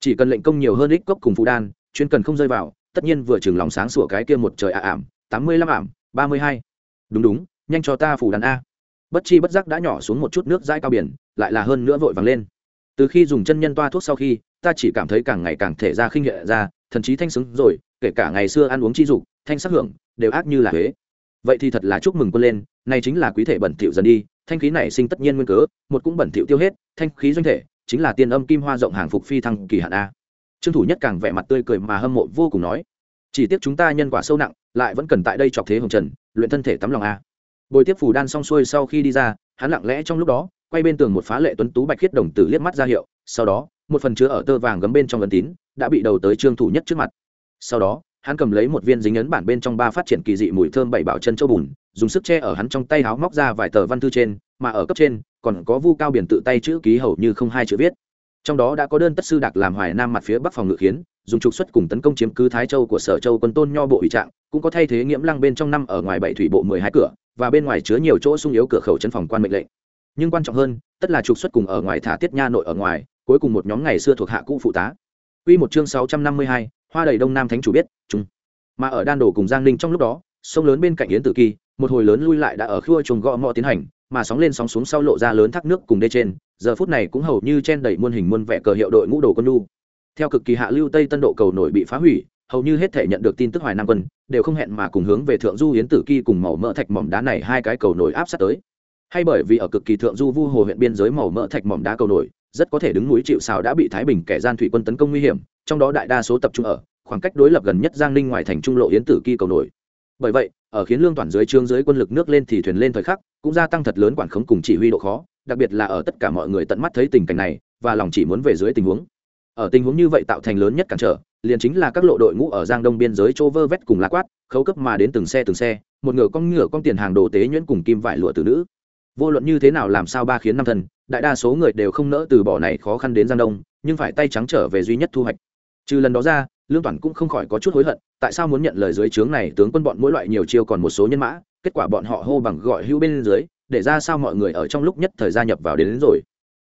Chỉ cần lệnh công nhiều hơn ích cốc cùng phụ đan, chuyên cần không rơi vào, tất nhiên vừa chừng lòng sáng sủa cái kia một trời ạ ảm, tám mươi lăm ảm, ba mươi hai. Đúng đúng, nhanh cho ta phủ đàn a. Bất chi bất giác đã nhỏ xuống một chút nước dãi cao biển, lại là hơn nữa vội vàng lên. Từ khi dùng chân nhân toa thuốc sau khi ta chỉ cảm thấy càng ngày càng thể ra khinh nghệ ra, thần chí thanh xứng rồi, kể cả ngày xưa ăn uống chi dục, thanh sắc hưởng, đều ác như là huế. Vậy thì thật là chúc mừng quân lên, này chính là quý thể bẩn thỉu dần đi, thanh khí này sinh tất nhiên nguyên cớ, một cũng bẩn thỉu tiêu hết, thanh khí doanh thể, chính là tiên âm kim hoa rộng hàng phục phi thăng kỳ hạn a. Trương thủ nhất càng vẻ mặt tươi cười mà hâm mộ vô cùng nói, chỉ tiếc chúng ta nhân quả sâu nặng, lại vẫn cần tại đây chọc thế hồng trần, luyện thân thể tắm lòng a. Bồi tiếp phù đan xong xuôi sau khi đi ra, hắn lặng lẽ trong lúc đó, quay bên tường một phá lệ tuấn tú bạch khiết đồng tử liếc mắt ra hiệu, sau đó một phần chứa ở tơ vàng gấm bên trong ấn tín, đã bị đầu tới trương thủ nhất trước mặt. Sau đó, hắn cầm lấy một viên dính ấn bản bên trong ba phát triển kỳ dị mùi thơm bảy bảo chân châu bùn, dùng sức che ở hắn trong tay háo móc ra vài tờ văn thư trên, mà ở cấp trên, còn có vu cao biển tự tay chữ ký hầu như không hai chữ viết. Trong đó đã có đơn tất sư đặc làm hoài nam mặt phía bắc phòng ngự khiến, dùng trục xuất cùng tấn công chiếm cứ thái châu của sở châu quân tôn nho bộ ủy trạng, cũng có thay thế nghiễm lăng bên trong năm ở ngoài bảy thủy bộ mười hai cửa, và bên ngoài chứa nhiều chỗ sung yếu cửa khẩu chân phòng quan mệnh lệnh. Nhưng quan trọng hơn, tất là trục xuất cùng ở ngoài thả tiết nha nội ở ngoài cuối cùng một nhóm ngày xưa thuộc hạ cũ phụ tá Quy một chương sáu trăm năm mươi hai, hoa đầy đông nam thánh chủ biết, chúng. Mà ở đan đồ cùng Giang Ninh trong lúc đó, sông lớn bên cạnh yến tử kỳ, một hồi lớn lui lại đã ở khua trùng gõ mọ tiến hành, mà sóng lên sóng xuống sau lộ ra lớn thác nước cùng đê trên, giờ phút này cũng hầu như chen đầy muôn hình muôn vẻ cờ hiệu đội ngũ đồ quân nu. Theo cực kỳ hạ lưu Tây Tân độ cầu nổi bị phá hủy, hầu như hết thể nhận được tin tức Hoài Nam quân, đều không hẹn mà cùng hướng về thượng du yến tử kỳ cùng màu mỡ thạch mỏm đá này hai cái cầu nổi áp sát tới. Hay bởi vì ở cực kỳ thượng du vu hồ huyện biên giới màu mỡ thạch mỏm đá cầu nổi, rất có thể đứng núi chịu sào đã bị thái bình kẻ gian thủy quân tấn công nguy hiểm, trong đó đại đa số tập trung ở khoảng cách đối lập gần nhất giang ninh ngoài thành trung lộ yến tử kỳ cầu nổi. Bởi vậy, ở khiến lương toàn dưới trương dưới quân lực nước lên thì thuyền lên thời khắc, cũng gia tăng thật lớn quản khống cùng chỉ huy độ khó, đặc biệt là ở tất cả mọi người tận mắt thấy tình cảnh này, và lòng chỉ muốn về dưới tình huống. Ở tình huống như vậy tạo thành lớn nhất cản trở, liền chính là các lộ đội ngũ ở giang đông biên giới chỗ vơ vét cùng lá quát, khấu cấp mà đến từng xe từng xe, một ngựa con ngựa con tiền hàng đồ tế nhuyễn cùng kim vải lụa từ nữ. Vô luận như thế nào làm sao ba khiến năm thần đại đa số người đều không nỡ từ bỏ này khó khăn đến giang đông nhưng phải tay trắng trở về duy nhất thu hoạch. Trừ lần đó ra lương toàn cũng không khỏi có chút hối hận tại sao muốn nhận lời dưới trướng này tướng quân bọn mỗi loại nhiều chiêu còn một số nhân mã kết quả bọn họ hô bằng gọi hữu bên dưới để ra sao mọi người ở trong lúc nhất thời gia nhập vào đến, đến rồi.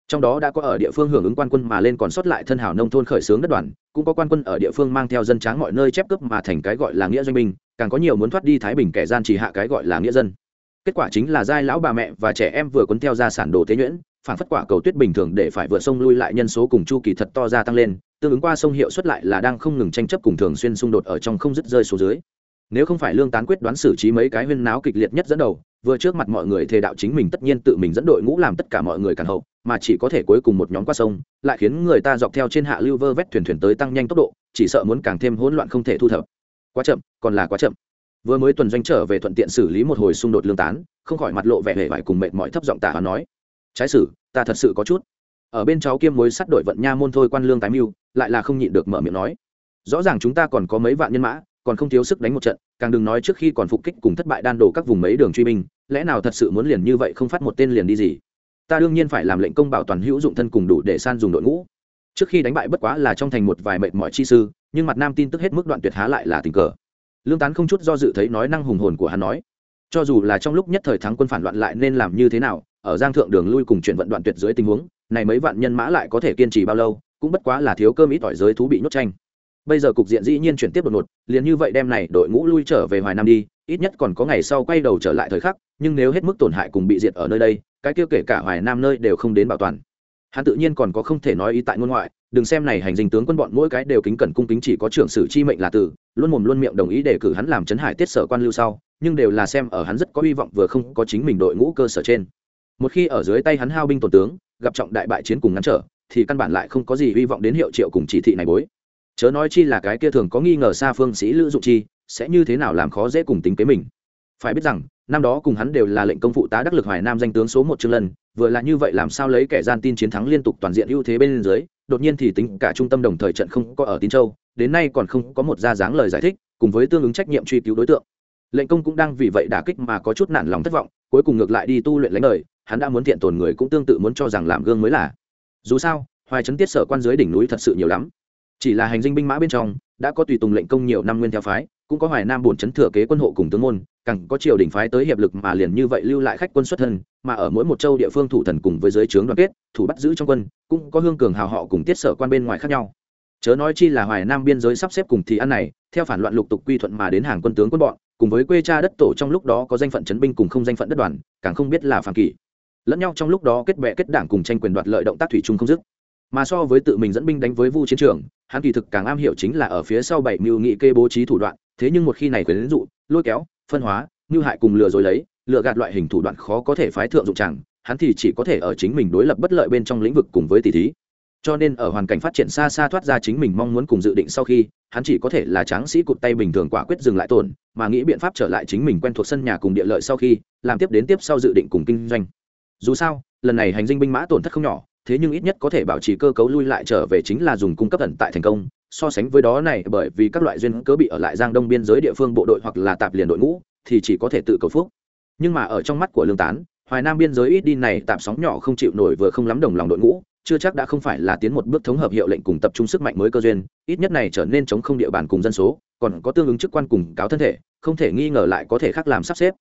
Trong đó đã có ở địa phương hưởng ứng quan quân mà lên còn sót lại thân hảo nông thôn khởi xướng đất đoàn cũng có quan quân ở địa phương mang theo dân tráng mọi nơi chép cướp mà thành cái gọi là nghĩa doanh binh càng có nhiều muốn thoát đi thái bình kẻ gian chỉ hạ cái gọi là nghĩa dân. Kết quả chính là giai lão bà mẹ và trẻ em vừa cuốn theo ra sản đồ tế nhuyễn phản phất quả cầu tuyết bình thường để phải vượt sông lui lại nhân số cùng chu kỳ thật to ra tăng lên, tương ứng qua sông hiệu suất lại là đang không ngừng tranh chấp cùng thường xuyên xung đột ở trong không dứt rơi xuống dưới. Nếu không phải lương tán quyết đoán xử trí mấy cái huyên náo kịch liệt nhất dẫn đầu, vừa trước mặt mọi người thề đạo chính mình tất nhiên tự mình dẫn đội ngũ làm tất cả mọi người càng hậu, mà chỉ có thể cuối cùng một nhóm qua sông, lại khiến người ta dọc theo trên hạ lưu vơ vét thuyền thuyền tới tăng nhanh tốc độ, chỉ sợ muốn càng thêm hỗn loạn không thể thu thập. Quá chậm, còn là quá chậm. Vừa mới tuần doanh trở về thuận tiện xử lý một hồi xung đột lương tán, không khỏi mặt lộ vẻ hề vải cùng mệt mỏi thấp giọng tả và nói trái sử ta thật sự có chút. Ở bên cháu kiêm mối sắt đội vận nha môn thôi quan lương tái mưu, lại là không nhịn được mở miệng nói. Rõ ràng chúng ta còn có mấy vạn nhân mã, còn không thiếu sức đánh một trận, càng đừng nói trước khi còn phục kích cùng thất bại đan đổ các vùng mấy đường truy binh, lẽ nào thật sự muốn liền như vậy không phát một tên liền đi gì? Ta đương nhiên phải làm lệnh công bảo toàn hữu dụng thân cùng đủ để san dùng đội ngũ. Trước khi đánh bại bất quá là trong thành một vài mệnh mọi chi sư, nhưng mặt nam tin tức hết mức đoạn tuyệt há lại là tình cờ. Lương tán không chút do dự thấy nói năng hùng hồn của hắn nói. Cho dù là trong lúc nhất thời thắng quân phản loạn lại nên làm như thế nào ở giang thượng đường lui cùng chuyển vận đoạn tuyệt dưới tình huống, này mấy vạn nhân mã lại có thể kiên trì bao lâu, cũng bất quá là thiếu cơm ít ỏi giới thú bị nhốt tranh. Bây giờ cục diện dĩ nhiên chuyển tiếp đột ngột, liền như vậy đem này đội ngũ lui trở về hoài nam đi, ít nhất còn có ngày sau quay đầu trở lại thời khắc, nhưng nếu hết mức tổn hại cùng bị diệt ở nơi đây, cái kia kể cả hoài nam nơi đều không đến bảo toàn. Hắn tự nhiên còn có không thể nói ý tại ngôn ngoại, đừng xem này hành dinh tướng quân bọn mỗi cái đều kính cẩn cung kính chỉ có trưởng sử chi mệnh là tử, luôn mồm luôn miệng đồng ý đề cử hắn làm trấn hải tiết sở quan lưu sau, nhưng đều là xem ở hắn rất có hy vọng vừa không có chính mình đội ngũ cơ sở trên một khi ở dưới tay hắn hao binh tổn tướng, gặp trọng đại bại chiến cùng ngăn trở, thì căn bản lại không có gì hy vọng đến hiệu triệu cùng chỉ thị này bối. Chớ nói chi là cái kia thường có nghi ngờ xa phương sĩ lữ dụng chi, sẽ như thế nào làm khó dễ cùng tính kế mình. Phải biết rằng, năm đó cùng hắn đều là lệnh công phụ tá đắc lực hoài nam danh tướng số một trương lần vừa là như vậy làm sao lấy kẻ gian tin chiến thắng liên tục toàn diện ưu thế bên dưới, đột nhiên thì tính cả trung tâm đồng thời trận không có ở tín châu, đến nay còn không có một ra dáng lời giải thích, cùng với tương ứng trách nhiệm truy cứu đối tượng. Lệnh công cũng đang vì vậy đả kích mà có chút nản lòng thất vọng, cuối cùng ngược lại đi tu luyện lãnh đời hắn đã muốn thiện tồn người cũng tương tự muốn cho rằng làm gương mới là. Dù sao, hoài trấn tiết sở quan dưới đỉnh núi thật sự nhiều lắm. Chỉ là hành dinh binh mã bên trong, đã có tùy tùng lệnh công nhiều năm nguyên theo phái, cũng có hoài nam bổn chấn thừa kế quân hộ cùng tướng môn, càng có triều đình phái tới hiệp lực mà liền như vậy lưu lại khách quân xuất thân, mà ở mỗi một châu địa phương thủ thần cùng với giới trướng đoàn kết, thủ bắt giữ trong quân, cũng có hương cường hào họ cùng tiết sở quan bên ngoài khác nhau. Chớ nói chi là hoài nam biên giới sắp xếp cùng thì ăn này, theo phản loạn lục tục quy thuận mà đến hàng quân tướng quân bọn, cùng với quê cha đất tổ trong lúc đó có danh phận chấn binh cùng không danh phận đất đoàn, càng không biết là phàm kỷ lẫn nhau trong lúc đó kết bè kết đảng cùng tranh quyền đoạt lợi động tác thủy chung không dứt. Mà so với tự mình dẫn binh đánh với vu chiến trường, hắn kỳ thực càng am hiểu chính là ở phía sau bảy mưu nghị kê bố trí thủ đoạn, thế nhưng một khi này quyền dụ, lôi kéo, phân hóa như hại cùng lừa dối lấy, lừa gạt loại hình thủ đoạn khó có thể phái thượng dụng chẳng, hắn thì chỉ có thể ở chính mình đối lập bất lợi bên trong lĩnh vực cùng với tỷ thí. Cho nên ở hoàn cảnh phát triển xa xa thoát ra chính mình mong muốn cùng dự định sau khi, hắn chỉ có thể là tráng sĩ cụt tay bình thường quả quyết dừng lại tổn, mà nghĩ biện pháp trở lại chính mình quen thuộc sân nhà cùng địa lợi sau khi, làm tiếp đến tiếp sau dự định cùng kinh doanh dù sao, lần này hành dinh binh mã tổn thất không nhỏ, thế nhưng ít nhất có thể bảo trì cơ cấu lui lại trở về chính là dùng cung cấp ẩn tại thành công, so sánh với đó này bởi vì các loại duyên cớ bị ở lại giang đông biên giới địa phương bộ đội hoặc là tạp liền đội ngũ, thì chỉ có thể tự cầu phúc. Nhưng mà ở trong mắt của lương tán, hoài nam biên giới ít đi này tạp sóng nhỏ không chịu nổi vừa không lắm đồng lòng đội ngũ, chưa chắc đã không phải là tiến một bước thống hợp hiệu lệnh cùng tập trung sức mạnh mới cơ duyên, ít nhất này trở nên chống không địa bàn cùng dân số, còn có tương ứng chức quan cùng cáo thân thể, không thể nghi ngờ lại có thể khác làm sắp xếp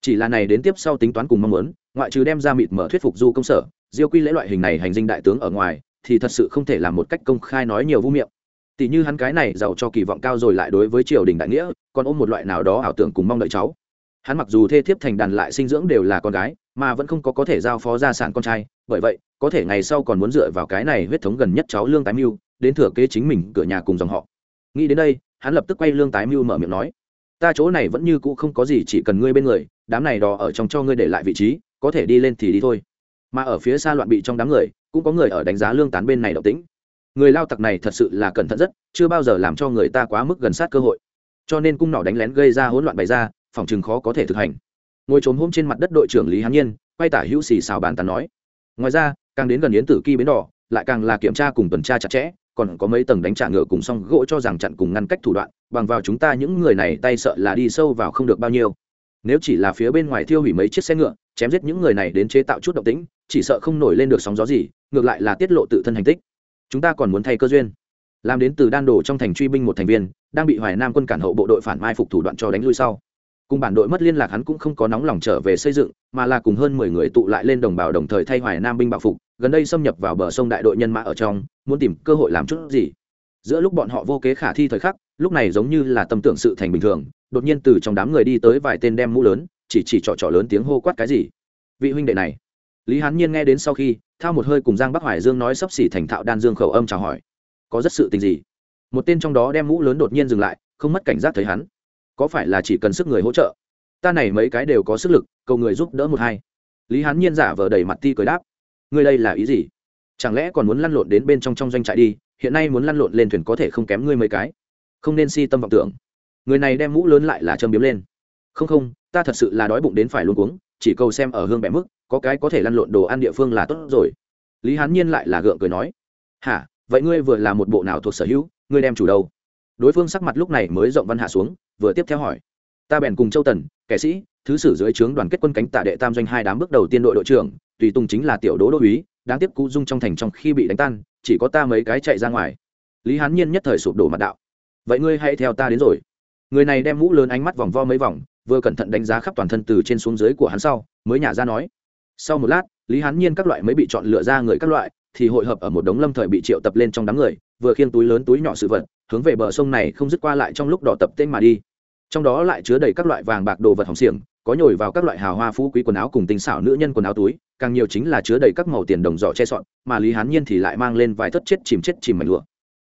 chỉ là này đến tiếp sau tính toán cùng mong muốn, ngoại trừ đem ra mịt mở thuyết phục du công sở, diêu quy lễ loại hình này hành dinh đại tướng ở ngoài, thì thật sự không thể làm một cách công khai nói nhiều vũ miệng. Tỷ như hắn cái này giàu cho kỳ vọng cao rồi lại đối với triều đình đại nghĩa, còn ôm một loại nào đó ảo tưởng cùng mong đợi cháu. Hắn mặc dù thê thiếp thành đàn lại sinh dưỡng đều là con gái, mà vẫn không có có thể giao phó gia sản con trai, bởi vậy, có thể ngày sau còn muốn dựa vào cái này huyết thống gần nhất cháu lương tái mưu, đến thừa kế chính mình cửa nhà cùng dòng họ. Nghĩ đến đây, hắn lập tức quay lương tái mưu mở miệng nói ta chỗ này vẫn như cũ không có gì, chỉ cần ngươi bên người, đám này đò ở trong cho ngươi để lại vị trí, có thể đi lên thì đi thôi. Mà ở phía xa loạn bị trong đám người, cũng có người ở đánh giá lương tán bên này động tĩnh. Người lao tặc này thật sự là cẩn thận rất, chưa bao giờ làm cho người ta quá mức gần sát cơ hội. Cho nên cung nỏ đánh lén gây ra hỗn loạn bày ra, phòng chừng khó có thể thực hành. Ngồi trốn hôm trên mặt đất đội trưởng lý hán nhiên, quay tả hữu xì xào bàn tán nói. Ngoài ra, càng đến gần yến tử kỳ bến đỏ, lại càng là kiểm tra cùng tuần tra chặt chẽ còn có mấy tầng đánh trả ngựa cùng song gỗ cho rằng chặn cùng ngăn cách thủ đoạn, bằng vào chúng ta những người này tay sợ là đi sâu vào không được bao nhiêu. Nếu chỉ là phía bên ngoài thiêu hủy mấy chiếc xe ngựa, chém giết những người này đến chế tạo chút động tĩnh, chỉ sợ không nổi lên được sóng gió gì, ngược lại là tiết lộ tự thân hành tích. Chúng ta còn muốn thay cơ duyên. Làm đến từ đan đồ trong thành truy binh một thành viên, đang bị hoài nam quân cản hậu bộ đội phản mai phục thủ đoạn cho đánh lui sau cùng bản đội mất liên lạc hắn cũng không có nóng lòng trở về xây dựng, mà là cùng hơn mười người tụ lại lên đồng bào đồng thời thay hoài nam binh bạo phục, gần đây xâm nhập vào bờ sông đại đội nhân mã ở trong, muốn tìm cơ hội làm chút gì. Giữa lúc bọn họ vô kế khả thi thời khắc, lúc này giống như là tâm tưởng sự thành bình thường, đột nhiên từ trong đám người đi tới vài tên đem mũ lớn, chỉ chỉ trỏ trỏ lớn tiếng hô quát cái gì. Vị huynh đệ này. Lý hán nhiên nghe đến sau khi, thao một hơi cùng giang bắc hoài dương nói sắp xỉ thành thạo đan dương khẩu âm chào hỏi. Có rất sự tình gì? Một tên trong đó đem mũ lớn đột nhiên dừng lại, không mất cảnh giác thấy hắn có phải là chỉ cần sức người hỗ trợ? Ta này mấy cái đều có sức lực, cầu người giúp đỡ một hai. Lý hán nhiên giả vờ đầy mặt ti cười đáp. Ngươi đây là ý gì? Chẳng lẽ còn muốn lăn lộn đến bên trong trong doanh trại đi? Hiện nay muốn lăn lộn lên thuyền có thể không kém ngươi mấy cái. Không nên si tâm vọng tưởng. Người này đem mũ lớn lại là châm biếm lên. Không không, ta thật sự là đói bụng đến phải luôn uống chỉ cầu xem ở hương bẻ mức, có cái có thể lăn lộn đồ ăn địa phương là tốt rồi. Lý hán nhiên lại là gượng cười nói. Hả, vậy ngươi vừa là một bộ nào thuộc sở hữu, ngươi đem chủ đâu? Đối phương sắc mặt lúc này mới rộng văn hạ xuống, vừa tiếp theo hỏi. Ta bèn cùng châu tần, kẻ sĩ, thứ sử dưới trướng đoàn kết quân cánh tạ đệ tam doanh hai đám bước đầu tiên đội đội trưởng, tùy tùng chính là tiểu đỗ đô úy, đáng tiếc cú dung trong thành trong khi bị đánh tan, chỉ có ta mấy cái chạy ra ngoài. Lý hán nhiên nhất thời sụp đổ mặt đạo. Vậy ngươi hãy theo ta đến rồi. Người này đem mũ lớn ánh mắt vòng vo mấy vòng, vừa cẩn thận đánh giá khắp toàn thân từ trên xuống dưới của hắn sau, mới nhả ra nói. Sau một lát, lý hán nhiên các loại mới bị chọn lựa ra người các loại, thì hội hợp ở một đống lâm thời bị triệu tập lên trong đám người, vừa khiêng túi lớn túi nhỏ sự vật hướng về bờ sông này không dứt qua lại trong lúc đỏ tập tên mà đi. Trong đó lại chứa đầy các loại vàng bạc đồ vật hỏng xiềng, có nhồi vào các loại hào hoa phú quý quần áo cùng tinh xảo nữ nhân quần áo túi, càng nhiều chính là chứa đầy các màu tiền đồng giỏ che sọn mà lý hán nhiên thì lại mang lên vài thất chết chìm chết chìm mảnh lụa.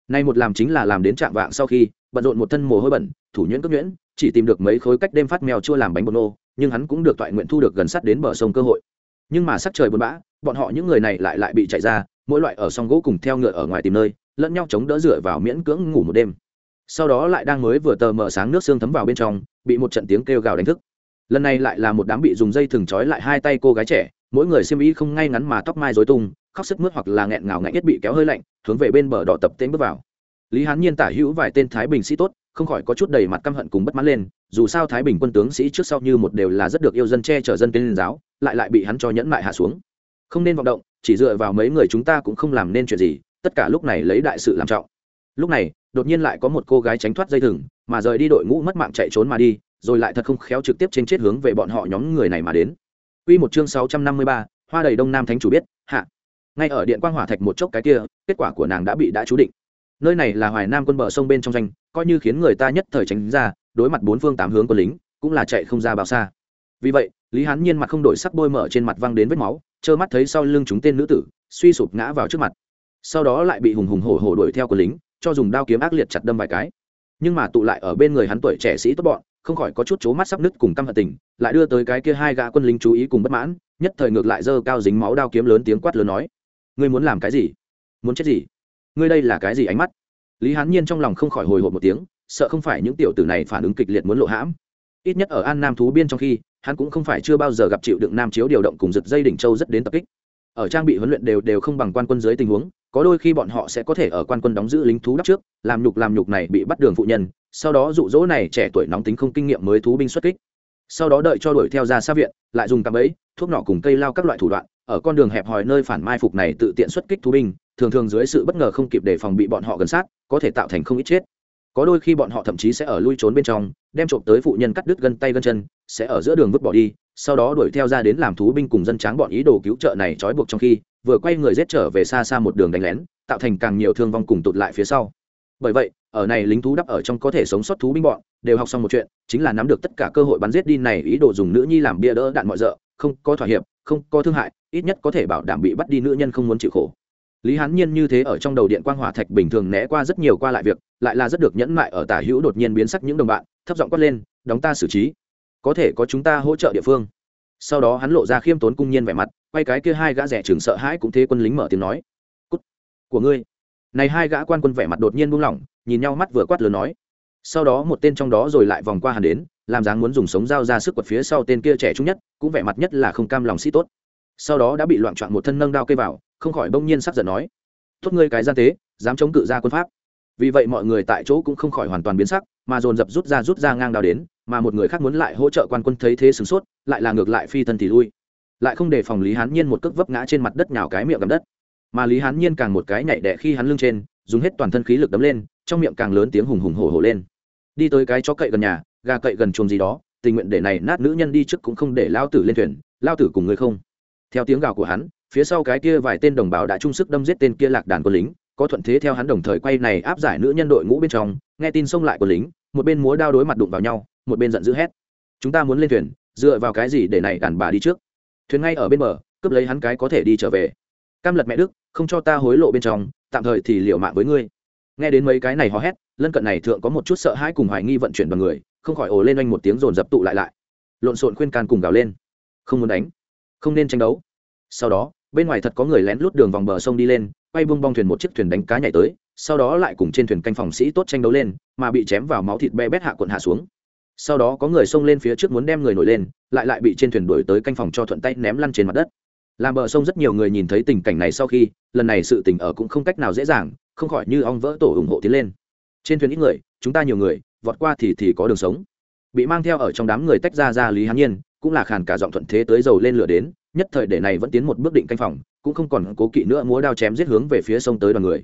Nay một làm chính là làm đến trạng vạng sau khi, bận rộn một thân mồ hôi bẩn, thủ nhuyễn cấp nhuyễn, chỉ tìm được mấy khối cách đêm phát mèo chua làm bánh bột nô, nhưng hắn cũng được toại nguyện thu được gần sát đến bờ sông cơ hội. Nhưng mà sắc trời buồn bã, bọn họ những người này lại lại bị chạy ra, mỗi loại ở song gỗ cùng theo ngựa ở ngoài tìm nơi lẫn nhau chống đỡ dựa vào miễn cưỡng ngủ một đêm. Sau đó lại đang mới vừa tờ mở sáng nước xương thấm vào bên trong, bị một trận tiếng kêu gào đánh thức. Lần này lại là một đám bị dùng dây thừng trói lại hai tay cô gái trẻ, mỗi người xiêm y không ngay ngắn mà tóc mai dối tung, khóc sức mướt hoặc là nghẹn ngào ngạnh nhất bị kéo hơi lạnh, hướng về bên bờ đỏ tập tên bước vào. Lý hán nhiên tả hữu vài tên thái bình sĩ tốt, không khỏi có chút đầy mặt căm hận cùng bất mãn lên, dù sao thái bình quân tướng sĩ trước sau như một đều là rất được yêu dân che chở dân tên giáo, lại lại bị hắn cho nhẫn mại hạ xuống. Không nên vọng động, chỉ dựa vào mấy người chúng ta cũng không làm nên chuyện gì tất cả lúc này lấy đại sự làm trọng lúc này đột nhiên lại có một cô gái tránh thoát dây thừng mà rời đi đội ngũ mất mạng chạy trốn mà đi rồi lại thật không khéo trực tiếp trên chết hướng về bọn họ nhóm người này mà đến Quy một chương 653, hoa đầy đông nam thánh chủ biết, hạ. Ngay ở điện quang hỏa thạch một chốc cái kia, kết quả của nàng đã bị đã chú định. Nơi này là Hoài Nam quân bờ sông bên trong danh, coi như khiến người ta nhất thời tránh ra, đối mặt bốn phương tám hướng quân lính, cũng là chạy không ra bao xa. Vì vậy, Lý Hán Nhiên mặt không đổi sắc bôi mở trên mặt văng đến vết máu, trơ mắt thấy sau lưng chúng tên nữ tử, suy sụp ngã vào trước mặt. Sau đó lại bị hùng hùng hổ hổ đuổi theo của lính, cho dùng đao kiếm ác liệt chặt đâm vài cái. Nhưng mà tụ lại ở bên người hắn tuổi trẻ sĩ tốt bọn, không khỏi có chút chố mắt sắp nứt cùng căm hận tình lại đưa tới cái kia hai gã quân lính chú ý cùng bất mãn nhất thời ngược lại dơ cao dính máu đao kiếm lớn tiếng quát lớn nói ngươi muốn làm cái gì? Muốn chết gì? Ngươi đây là cái gì ánh mắt? Lý hán nhiên trong lòng không khỏi hồi hộp một tiếng sợ không phải những tiểu tử này phản ứng kịch liệt muốn lộ hãm. Ít nhất ở an nam thú biên trong khi hắn cũng không phải chưa bao giờ gặp chịu đựng nam chiếu điều động cùng giật dây đỉnh châu rất đến tập kích ở trang bị huấn luyện đều đều không bằng quan quân dưới tình huống, có đôi khi bọn họ sẽ có thể ở quan quân đóng giữ lính thú đắp trước, làm nhục làm nhục này bị bắt đường phụ nhân, sau đó dụ dỗ này trẻ tuổi nóng tính không kinh nghiệm mới thú binh xuất kích. Sau đó đợi cho đuổi theo ra xa viện, lại dùng cạm bẫy, thuốc nọ cùng cây lao các loại thủ đoạn, ở con đường hẹp hòi nơi phản mai phục này tự tiện xuất kích thú binh, thường thường dưới sự bất ngờ không kịp để phòng bị bọn họ gần sát, có thể tạo thành không ít chết có đôi khi bọn họ thậm chí sẽ ở lui trốn bên trong, đem trộm tới phụ nhân cắt đứt gân tay gân chân, sẽ ở giữa đường vứt bỏ đi, sau đó đuổi theo ra đến làm thú binh cùng dân tráng bọn ý đồ cứu trợ này trói buộc trong khi, vừa quay người giết trở về xa xa một đường đánh lén, tạo thành càng nhiều thương vong cùng tụt lại phía sau. Bởi vậy, ở này lính thú đắp ở trong có thể sống sót thú binh bọn, đều học xong một chuyện, chính là nắm được tất cả cơ hội bắn giết đi này ý đồ dùng nữ nhi làm bia đỡ đạn mọi rợ, không có thỏa hiệp, không có thương hại, ít nhất có thể bảo đảm bị bắt đi nữ nhân không muốn chịu khổ lý hán nhiên như thế ở trong đầu điện quang hỏa thạch bình thường né qua rất nhiều qua lại việc, lại là rất được nhẫn mại ở tả hữu đột nhiên biến sắc những đồng bạn, thấp giọng quát lên, đóng ta xử trí. Có thể có chúng ta hỗ trợ địa phương. Sau đó hắn lộ ra khiêm tốn cung nhiên vẻ mặt, quay cái kia hai gã rẻ trường sợ hãi cũng thế quân lính mở tiếng nói, cút, của ngươi. Này hai gã quan quân vẻ mặt đột nhiên buông lỏng, nhìn nhau mắt vừa quát lớn nói. Sau đó một tên trong đó rồi lại vòng qua hàn đến, làm dáng muốn dùng sống dao ra sức quật phía sau tên kia trẻ trung nhất, cũng vẻ mặt nhất là không cam lòng sĩ tốt. Sau đó đã bị loạn trọn một thân nâng đao cây vào không khỏi bỗng nhiên sắc giận nói, tốt ngươi cái gian tế, dám chống cự ra quân pháp. Vì vậy mọi người tại chỗ cũng không khỏi hoàn toàn biến sắc, mà dồn dập rút ra rút ra ngang đao đến, mà một người khác muốn lại hỗ trợ quan quân thấy thế sửng sốt, lại là ngược lại phi thân thì lui. Lại không để phòng lý hán nhiên một cước vấp ngã trên mặt đất nhào cái miệng gầm đất. Mà lý hán nhiên càng một cái nhảy đẻ khi hắn lưng trên, dùng hết toàn thân khí lực đấm lên, trong miệng càng lớn tiếng hùng hùng hổ hổ lên. Đi tới cái chó cậy gần nhà, gà cậy gần chuồng gì đó, tình nguyện để này nát nữ nhân đi trước cũng không để lao tử lên thuyền, lao tử cùng người không. Theo tiếng gào của hắn phía sau cái kia vài tên đồng bào đã chung sức đâm giết tên kia lạc đàn quân lính, có thuận thế theo hắn đồng thời quay này áp giải nữ nhân đội ngũ bên trong, nghe tin xông lại quân lính, một bên múa đao đối mặt đụng vào nhau, một bên giận dữ hét. Chúng ta muốn lên thuyền, dựa vào cái gì để này đàn bà đi trước? Thuyền ngay ở bên bờ, cướp lấy hắn cái có thể đi trở về. Cam lật mẹ đức, không cho ta hối lộ bên trong, tạm thời thì liệu mạng với ngươi. Nghe đến mấy cái này hò hét, lân cận này thượng có một chút sợ hãi cùng hoài nghi vận chuyển bằng người, không khỏi ồ lên oanh một tiếng rồn dập tụ lại lại. Lộn xộn khuyên can cùng gào lên. Không muốn đánh, không nên tranh đấu. Sau đó bên ngoài thật có người lén lút đường vòng bờ sông đi lên, quay bung bong thuyền một chiếc thuyền đánh cá nhảy tới, sau đó lại cùng trên thuyền canh phòng sĩ tốt tranh đấu lên, mà bị chém vào máu thịt be bét hạ quận hạ xuống. Sau đó có người xông lên phía trước muốn đem người nổi lên, lại lại bị trên thuyền đuổi tới canh phòng cho thuận tay ném lăn trên mặt đất. Làm bờ sông rất nhiều người nhìn thấy tình cảnh này sau khi, lần này sự tình ở cũng không cách nào dễ dàng, không khỏi như ong vỡ tổ ủng hộ tiến lên. Trên thuyền ít người, chúng ta nhiều người, vọt qua thì thì có đường sống. Bị mang theo ở trong đám người tách ra ra lý hán nhiên, cũng là khàn cả giọng thuận thế tới dầu lên lửa đến nhất thời để này vẫn tiến một bước định canh phòng, cũng không còn cố kỵ nữa múa đao chém giết hướng về phía sông tới đoàn người.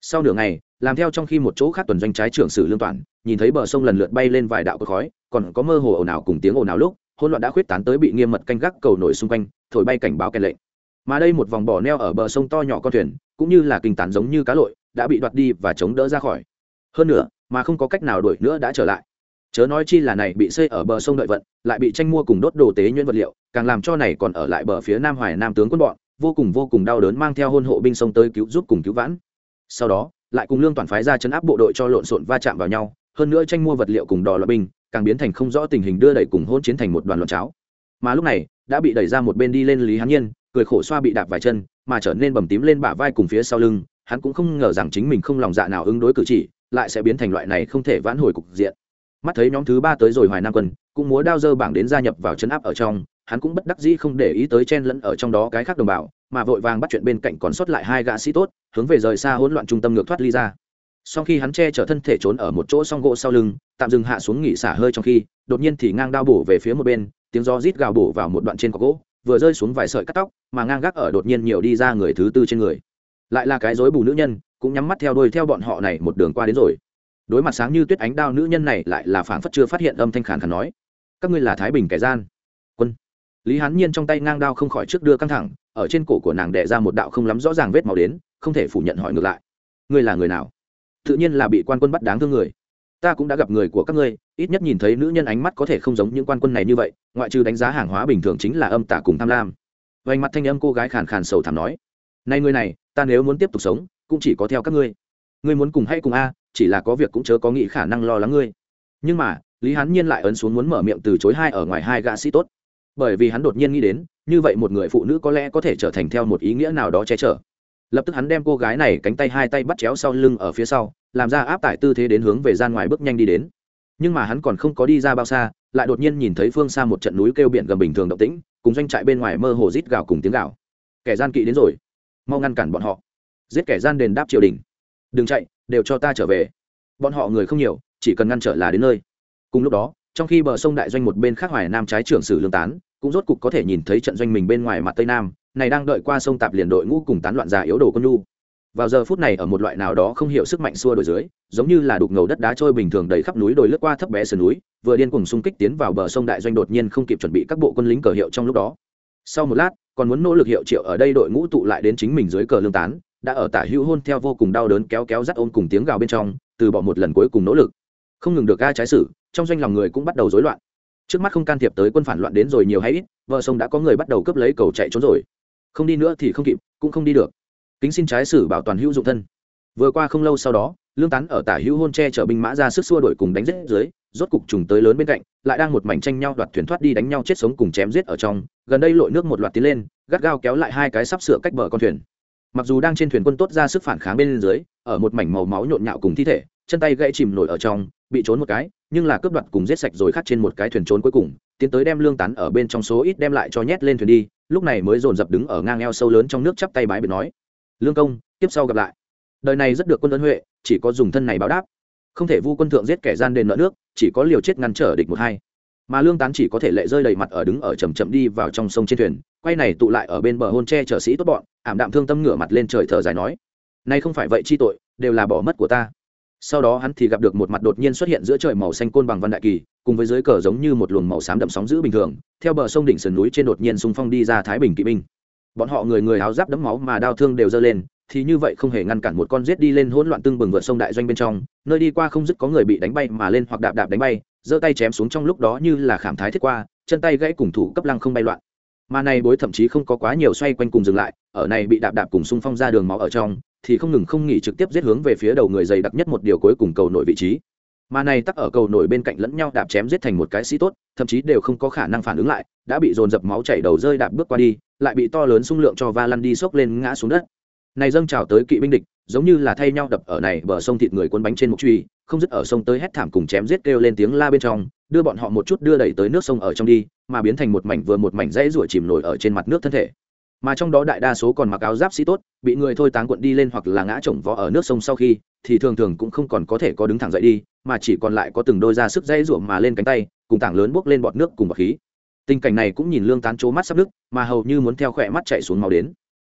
Sau nửa ngày, làm theo trong khi một chỗ khác tuần doanh trái trưởng sử lương toàn, nhìn thấy bờ sông lần lượt bay lên vài đạo cột khói, còn có mơ hồ ồn ào cùng tiếng ồn ào lúc, hỗn loạn đã khuyết tán tới bị nghiêm mật canh gác cầu nổi xung quanh, thổi bay cảnh báo kèn lệnh. Mà đây một vòng bỏ neo ở bờ sông to nhỏ con thuyền, cũng như là kinh tán giống như cá lội, đã bị đoạt đi và chống đỡ ra khỏi. Hơn nữa, mà không có cách nào đuổi nữa đã trở lại chớ nói chi là này bị xây ở bờ sông đợi vận, lại bị tranh mua cùng đốt đồ tế nhuyễn vật liệu, càng làm cho này còn ở lại bờ phía nam hoài nam tướng quân bọn, vô cùng vô cùng đau đớn mang theo hôn hộ binh sông tới cứu giúp cùng cứu vãn. Sau đó, lại cùng lương toàn phái ra chấn áp bộ đội cho lộn xộn va chạm vào nhau, hơn nữa tranh mua vật liệu cùng đò loại binh, càng biến thành không rõ tình hình đưa đẩy cùng hôn chiến thành một đoàn loạn cháo. Mà lúc này, đã bị đẩy ra một bên đi lên lý hán nhiên, cười khổ xoa bị đạp vài chân, mà trở nên bầm tím lên bả vai cùng phía sau lưng, hắn cũng không ngờ rằng chính mình không lòng dạ nào ứng đối cử chỉ, lại sẽ biến thành loại này không thể vãn hồi cục diện mắt thấy nhóm thứ ba tới rồi hoài nam quân, cũng múa đao dơ bảng đến gia nhập vào chấn áp ở trong, hắn cũng bất đắc dĩ không để ý tới chen lẫn ở trong đó cái khác đồng bào, mà vội vàng bắt chuyện bên cạnh còn sót lại hai gã sĩ tốt, hướng về rời xa hỗn loạn trung tâm ngược thoát ly ra. Sau khi hắn che chở thân thể trốn ở một chỗ song gỗ sau lưng, tạm dừng hạ xuống nghỉ xả hơi trong khi, đột nhiên thì ngang đao bổ về phía một bên, tiếng gió rít gào bổ vào một đoạn trên cọc gỗ, vừa rơi xuống vài sợi cắt tóc, mà ngang gác ở đột nhiên nhiều đi ra người thứ tư trên người. Lại là cái rối bù nữ nhân, cũng nhắm mắt theo đuôi theo bọn họ này một đường qua đến rồi đối mặt sáng như tuyết ánh đao nữ nhân này lại là phảng phất chưa phát hiện âm thanh khàn khàn nói, các ngươi là thái bình kẻ gian. Quân. Lý hán nhiên trong tay ngang đao không khỏi trước đưa căng thẳng, ở trên cổ của nàng đẻ ra một đạo không lắm rõ ràng vết màu đến, không thể phủ nhận hỏi ngược lại, ngươi là người nào? Tự nhiên là bị quan quân bắt đáng thương người. Ta cũng đã gặp người của các ngươi, ít nhất nhìn thấy nữ nhân ánh mắt có thể không giống những quan quân này như vậy, ngoại trừ đánh giá hàng hóa bình thường chính là âm tả cùng tham lam. Vành mặt thanh âm cô gái khàn khàn sầu thảm nói nay người này, ta nếu muốn tiếp tục sống, cũng chỉ có theo các ngươi ngươi muốn cùng hay cùng a, chỉ là có việc cũng chớ có nghĩ khả năng lo lắng ngươi. Nhưng mà, lý hán nhiên lại ấn xuống muốn mở miệng từ chối hai ở ngoài hai gã sĩ tốt. Bởi vì hắn đột nhiên nghĩ đến, như vậy một người phụ nữ có lẽ có thể trở thành theo một ý nghĩa nào đó che chở. Lập tức hắn đem cô gái này cánh tay hai tay bắt chéo sau lưng ở phía sau, làm ra áp tải tư thế đến hướng về gian ngoài bước nhanh đi đến. Nhưng mà hắn còn không có đi ra bao xa, lại đột nhiên nhìn thấy phương xa một trận núi kêu biển gầm bình thường động tĩnh, cùng doanh trại bên ngoài mơ hồ rít gào cùng tiếng gào. Kẻ gian kỵ đến rồi. Mau ngăn cản bọn họ. Giết kẻ gian đền đáp triều đình đừng chạy, đều cho ta trở về. Bọn họ người không nhiều, chỉ cần ngăn trở là đến nơi. Cùng lúc đó, trong khi bờ sông đại doanh một bên khác hoài nam trái trưởng sử lương tán, cũng rốt cục có thể nhìn thấy trận doanh mình bên ngoài mặt tây nam, này đang đợi qua sông tạp liền đội ngũ cùng tán loạn già yếu đồ quân nhu. Vào giờ phút này ở một loại nào đó không hiểu sức mạnh xua đổi dưới, giống như là đục ngầu đất đá trôi bình thường đầy khắp núi đồi lướt qua thấp bé sườn núi, vừa điên cùng xung kích tiến vào bờ sông đại doanh đột nhiên không kịp chuẩn bị các bộ quân lính cờ hiệu trong lúc đó. Sau một lát, còn muốn nỗ lực hiệu triệu ở đây đội ngũ tụ lại đến chính mình dưới cờ lương tán đã ở tả hữu hôn theo vô cùng đau đớn kéo kéo dắt ôm cùng tiếng gào bên trong, từ bỏ một lần cuối cùng nỗ lực. Không ngừng được ga trái sử trong doanh lòng người cũng bắt đầu rối loạn. Trước mắt không can thiệp tới quân phản loạn đến rồi nhiều hay ít, vợ sông đã có người bắt đầu cướp lấy cầu chạy trốn rồi. Không đi nữa thì không kịp, cũng không đi được. Kính xin trái sử bảo toàn hữu dụng thân. Vừa qua không lâu sau đó, lương tán ở tả hữu hôn tre chở binh mã ra sức xua đổi cùng đánh giết dưới, rốt cục trùng tới lớn bên cạnh, lại đang một mảnh tranh nhau đoạt thuyền thoát đi đánh nhau chết sống cùng chém giết ở trong. Gần đây lội nước một loạt tiến lên, gắt gao kéo lại hai cái sắp sửa cách bờ con thuyền mặc dù đang trên thuyền quân tốt ra sức phản kháng bên dưới, ở một mảnh màu máu nhộn nhạo cùng thi thể, chân tay gãy chìm nổi ở trong, bị trốn một cái, nhưng là cướp đoạt cùng giết sạch rồi khắc trên một cái thuyền trốn cuối cùng, tiến tới đem lương tán ở bên trong số ít đem lại cho nhét lên thuyền đi, lúc này mới dồn dập đứng ở ngang eo sâu lớn trong nước chắp tay bái biệt nói, lương công, tiếp sau gặp lại. Đời này rất được quân ân huệ, chỉ có dùng thân này báo đáp. Không thể vu quân thượng giết kẻ gian đền nợ nước, chỉ có liều chết ngăn trở địch một hai mà lương tán chỉ có thể lệ rơi đầy mặt ở đứng ở chầm chậm đi vào trong sông trên thuyền, quay này tụ lại ở bên bờ hôn tre trợ sĩ tốt bọn, ảm đạm thương tâm ngửa mặt lên trời thở dài nói, nay không phải vậy chi tội, đều là bỏ mất của ta. Sau đó hắn thì gặp được một mặt đột nhiên xuất hiện giữa trời màu xanh côn bằng văn đại kỳ, cùng với dưới cờ giống như một luồng màu xám đậm sóng giữ bình thường, theo bờ sông đỉnh sườn núi trên đột nhiên xung phong đi ra thái bình kỵ binh. Bọn họ người người áo giáp đẫm máu mà đau thương đều dơ lên, thì như vậy không hề ngăn cản một con giết đi lên hỗn loạn tương bừng vượt sông đại doanh bên trong, nơi đi qua không dứt có người bị đánh bay mà lên hoặc đạp đạp đánh bay giơ tay chém xuống trong lúc đó như là khảm thái thiết qua, chân tay gãy cùng thủ cấp lăng không bay loạn. Mà này bối thậm chí không có quá nhiều xoay quanh cùng dừng lại, ở này bị đạp đạp cùng xung phong ra đường máu ở trong, thì không ngừng không nghỉ trực tiếp giết hướng về phía đầu người dày đặc nhất một điều cuối cùng cầu nổi vị trí. Mà này tắc ở cầu nổi bên cạnh lẫn nhau đạp chém giết thành một cái sĩ tốt, thậm chí đều không có khả năng phản ứng lại, đã bị dồn dập máu chảy đầu rơi đạp bước qua đi, lại bị to lớn xung lượng cho va lăn đi xốc lên ngã xuống đất. Này dâng trào tới kỵ binh địch giống như là thay nhau đập ở này bờ sông thịt người quân bánh trên một truy, không dứt ở sông tới hét thảm cùng chém giết kêu lên tiếng la bên trong, đưa bọn họ một chút đưa đẩy tới nước sông ở trong đi, mà biến thành một mảnh vừa một mảnh dãy ruổi chìm nổi ở trên mặt nước thân thể. Mà trong đó đại đa số còn mặc áo giáp sĩ tốt, bị người thôi táng quận đi lên hoặc là ngã chồng vó ở nước sông sau khi, thì thường thường cũng không còn có thể có đứng thẳng dậy đi, mà chỉ còn lại có từng đôi ra sức rãy ruộng mà lên cánh tay, cùng tảng lớn bước lên bọt nước cùng bọt khí. Tình cảnh này cũng nhìn lương tán trố mắt sắp nước mà hầu như muốn theo khỏe mắt chạy xuống màu đến.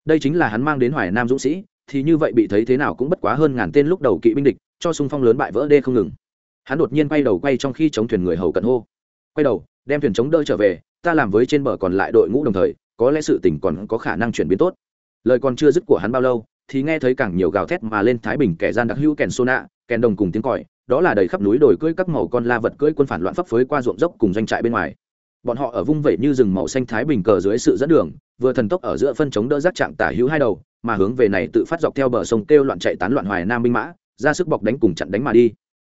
Đây chính là hắn mang đến hoài nam dũng sĩ thì như vậy bị thấy thế nào cũng bất quá hơn ngàn tên lúc đầu kỵ binh địch, cho xung phong lớn bại vỡ đê không ngừng. Hắn đột nhiên quay đầu quay trong khi chống thuyền người hầu cận hô. Quay đầu, đem thuyền chống đỡ trở về, ta làm với trên bờ còn lại đội ngũ đồng thời, có lẽ sự tình còn có khả năng chuyển biến tốt. Lời còn chưa dứt của hắn bao lâu, thì nghe thấy càng nhiều gào thét mà lên thái bình kẻ gian đặc hữu kèn xô nạ kèn đồng cùng tiếng còi, đó là đầy khắp núi đồi cưỡi các màu con la vật cưỡi quân phản loạn phấp phới qua ruộng dốc cùng doanh trại bên ngoài. Bọn họ ở vung vẩy như rừng màu xanh thái bình cờ dưới sự dẫn đường, vừa thần tốc ở giữa phân chống đỡ rác trạng tả hữu hai đầu mà hướng về này tự phát dọc theo bờ sông kêu loạn chạy tán loạn hoài nam binh mã, ra sức bọc đánh cùng chặn đánh mà đi.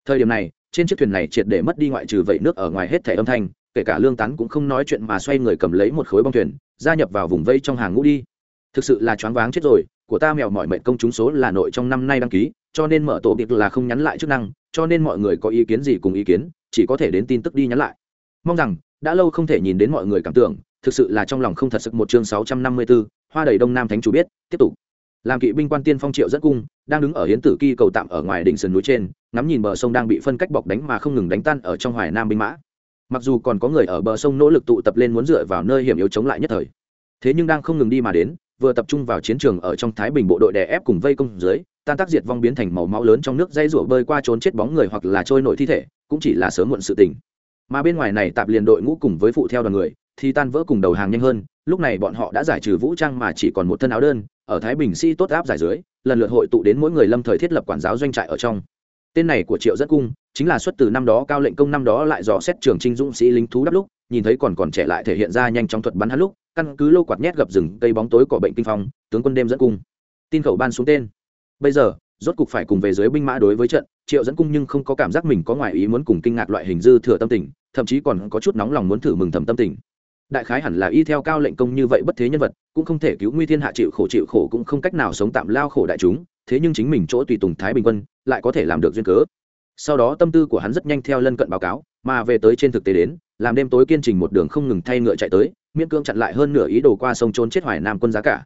Thời điểm này, trên chiếc thuyền này triệt để mất đi ngoại trừ vẩy nước ở ngoài hết thẻ âm thanh, kể cả lương tán cũng không nói chuyện mà xoay người cầm lấy một khối bong thuyền, gia nhập vào vùng vây trong hàng ngũ đi. Thực sự là choáng váng chết rồi, của ta mèo mọi mệnh công chúng số là nội trong năm nay đăng ký, cho nên mở tổ biệt là không nhắn lại chức năng, cho nên mọi người có ý kiến gì cùng ý kiến, chỉ có thể đến tin tức đi nhắn lại. Mong rằng, đã lâu không thể nhìn đến mọi người cảm tưởng thực sự là trong lòng không thật sự một chương sáu trăm năm mươi 654, hoa đầy đông nam thánh chủ biết tiếp tục. Làm kỵ binh quan tiên phong triệu dẫn cung đang đứng ở hiến tử kỳ cầu tạm ở ngoài đỉnh sườn núi trên ngắm nhìn bờ sông đang bị phân cách bọc đánh mà không ngừng đánh tan ở trong hoài nam binh mã. Mặc dù còn có người ở bờ sông nỗ lực tụ tập lên muốn dựa vào nơi hiểm yếu chống lại nhất thời thế nhưng đang không ngừng đi mà đến vừa tập trung vào chiến trường ở trong thái bình bộ đội đè ép cùng vây công dưới tan tác diệt vong biến thành màu máu lớn trong nước dây rủa bơi qua trốn chết bóng người hoặc là trôi nổi thi thể cũng chỉ là sớm muộn sự tình. Mà bên ngoài này tạp liền đội ngũ cùng với phụ theo đoàn người thì tan vỡ cùng đầu hàng nhanh hơn, lúc này bọn họ đã giải trừ vũ trang mà chỉ còn một thân áo đơn, ở thái bình sĩ tốt áp giải dưới, lần lượt hội tụ đến mỗi người lâm thời thiết lập quản giáo doanh trại ở trong. Tên này của triệu dẫn cung chính là xuất từ năm đó cao lệnh công năm đó lại dò xét trường trinh dũng sĩ lính thú đắp lúc, nhìn thấy còn còn trẻ lại thể hiện ra nhanh trong thuật bắn hắn lúc, căn cứ lô quạt nhét gập rừng, cây bóng tối cỏ bệnh kinh phong, tướng quân đêm dẫn cung. Tin khẩu ban xuống tên. Bây giờ, rốt cục phải cùng về dưới binh mã đối với trận, triệu dẫn cung nhưng không có cảm giác mình có ngoại ý muốn cùng kinh ngạc loại hình dư thừa tâm tình, thậm chí còn có chút nóng lòng muốn thử mừng thầm tâm tình đại khái hẳn là y theo cao lệnh công như vậy bất thế nhân vật, cũng không thể cứu nguy thiên hạ chịu khổ chịu khổ cũng không cách nào sống tạm lao khổ đại chúng, thế nhưng chính mình chỗ tùy tùng thái bình quân, lại có thể làm được duyên cớ. Sau đó tâm tư của hắn rất nhanh theo lân cận báo cáo, mà về tới trên thực tế đến, làm đêm tối kiên trình một đường không ngừng thay ngựa chạy tới, miễn cưỡng chặn lại hơn nửa ý đồ qua sông trốn chết hoài nam quân giá cả.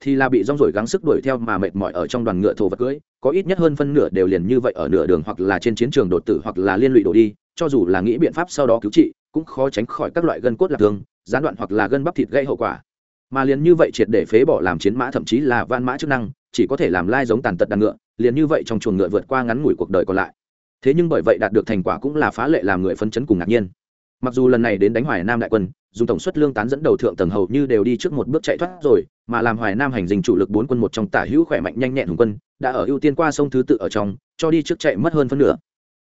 Thì là bị rong rổi gắng sức đuổi theo mà mệt mỏi ở trong đoàn ngựa thổ vật cưỡi có ít nhất hơn phân nửa đều liền như vậy ở nửa đường hoặc là trên chiến trường đột tử hoặc là liên lụy đổ đi, cho dù là nghĩ biện pháp sau đó cứu trị, cũng khó tránh khỏi các loại gân cốt lạc thương gián đoạn hoặc là gân bắp thịt gây hậu quả. Mà liền như vậy triệt để phế bỏ làm chiến mã thậm chí là van mã chức năng, chỉ có thể làm lai giống tàn tật đàn ngựa, liền như vậy trong chuồng ngựa vượt qua ngắn ngủi cuộc đời còn lại. Thế nhưng bởi vậy đạt được thành quả cũng là phá lệ làm người phấn chấn cùng ngạc nhiên. Mặc dù lần này đến đánh hoài nam đại quân, dùng tổng suất lương tán dẫn đầu thượng tầng hầu như đều đi trước một bước chạy thoát rồi, mà làm hoài nam hành dinh chủ lực bốn quân một trong tả hữu khỏe mạnh nhanh nhẹn hùng quân, đã ở ưu tiên qua sông thứ tự ở trong, cho đi trước chạy mất hơn phân nửa.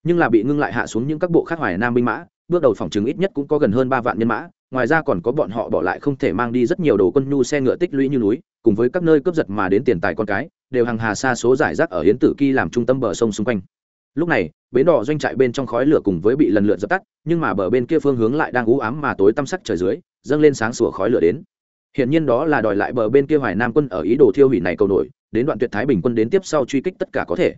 Nhưng là bị ngưng lại hạ xuống những các bộ khác hoài nam binh mã, bước đầu phòng chứng ít nhất cũng có gần hơn ba vạn nhân mã ngoài ra còn có bọn họ bỏ lại không thể mang đi rất nhiều đồ quân nhu xe ngựa tích lũy như núi, cùng với các nơi cướp giật mà đến tiền tài con cái, đều hàng hà xa số giải rác ở hiến tử kỳ làm trung tâm bờ sông xung quanh. Lúc này, bến đỏ doanh trại bên trong khói lửa cùng với bị lần lượt dập tắt, nhưng mà bờ bên kia phương hướng lại đang ú ám mà tối tăm sắc trời dưới, dâng lên sáng sủa khói lửa đến. Hiện nhiên đó là đòi lại bờ bên kia hoài nam quân ở ý đồ thiêu hủy này cầu nổi, đến đoạn tuyệt thái bình quân đến tiếp sau truy kích tất cả có thể.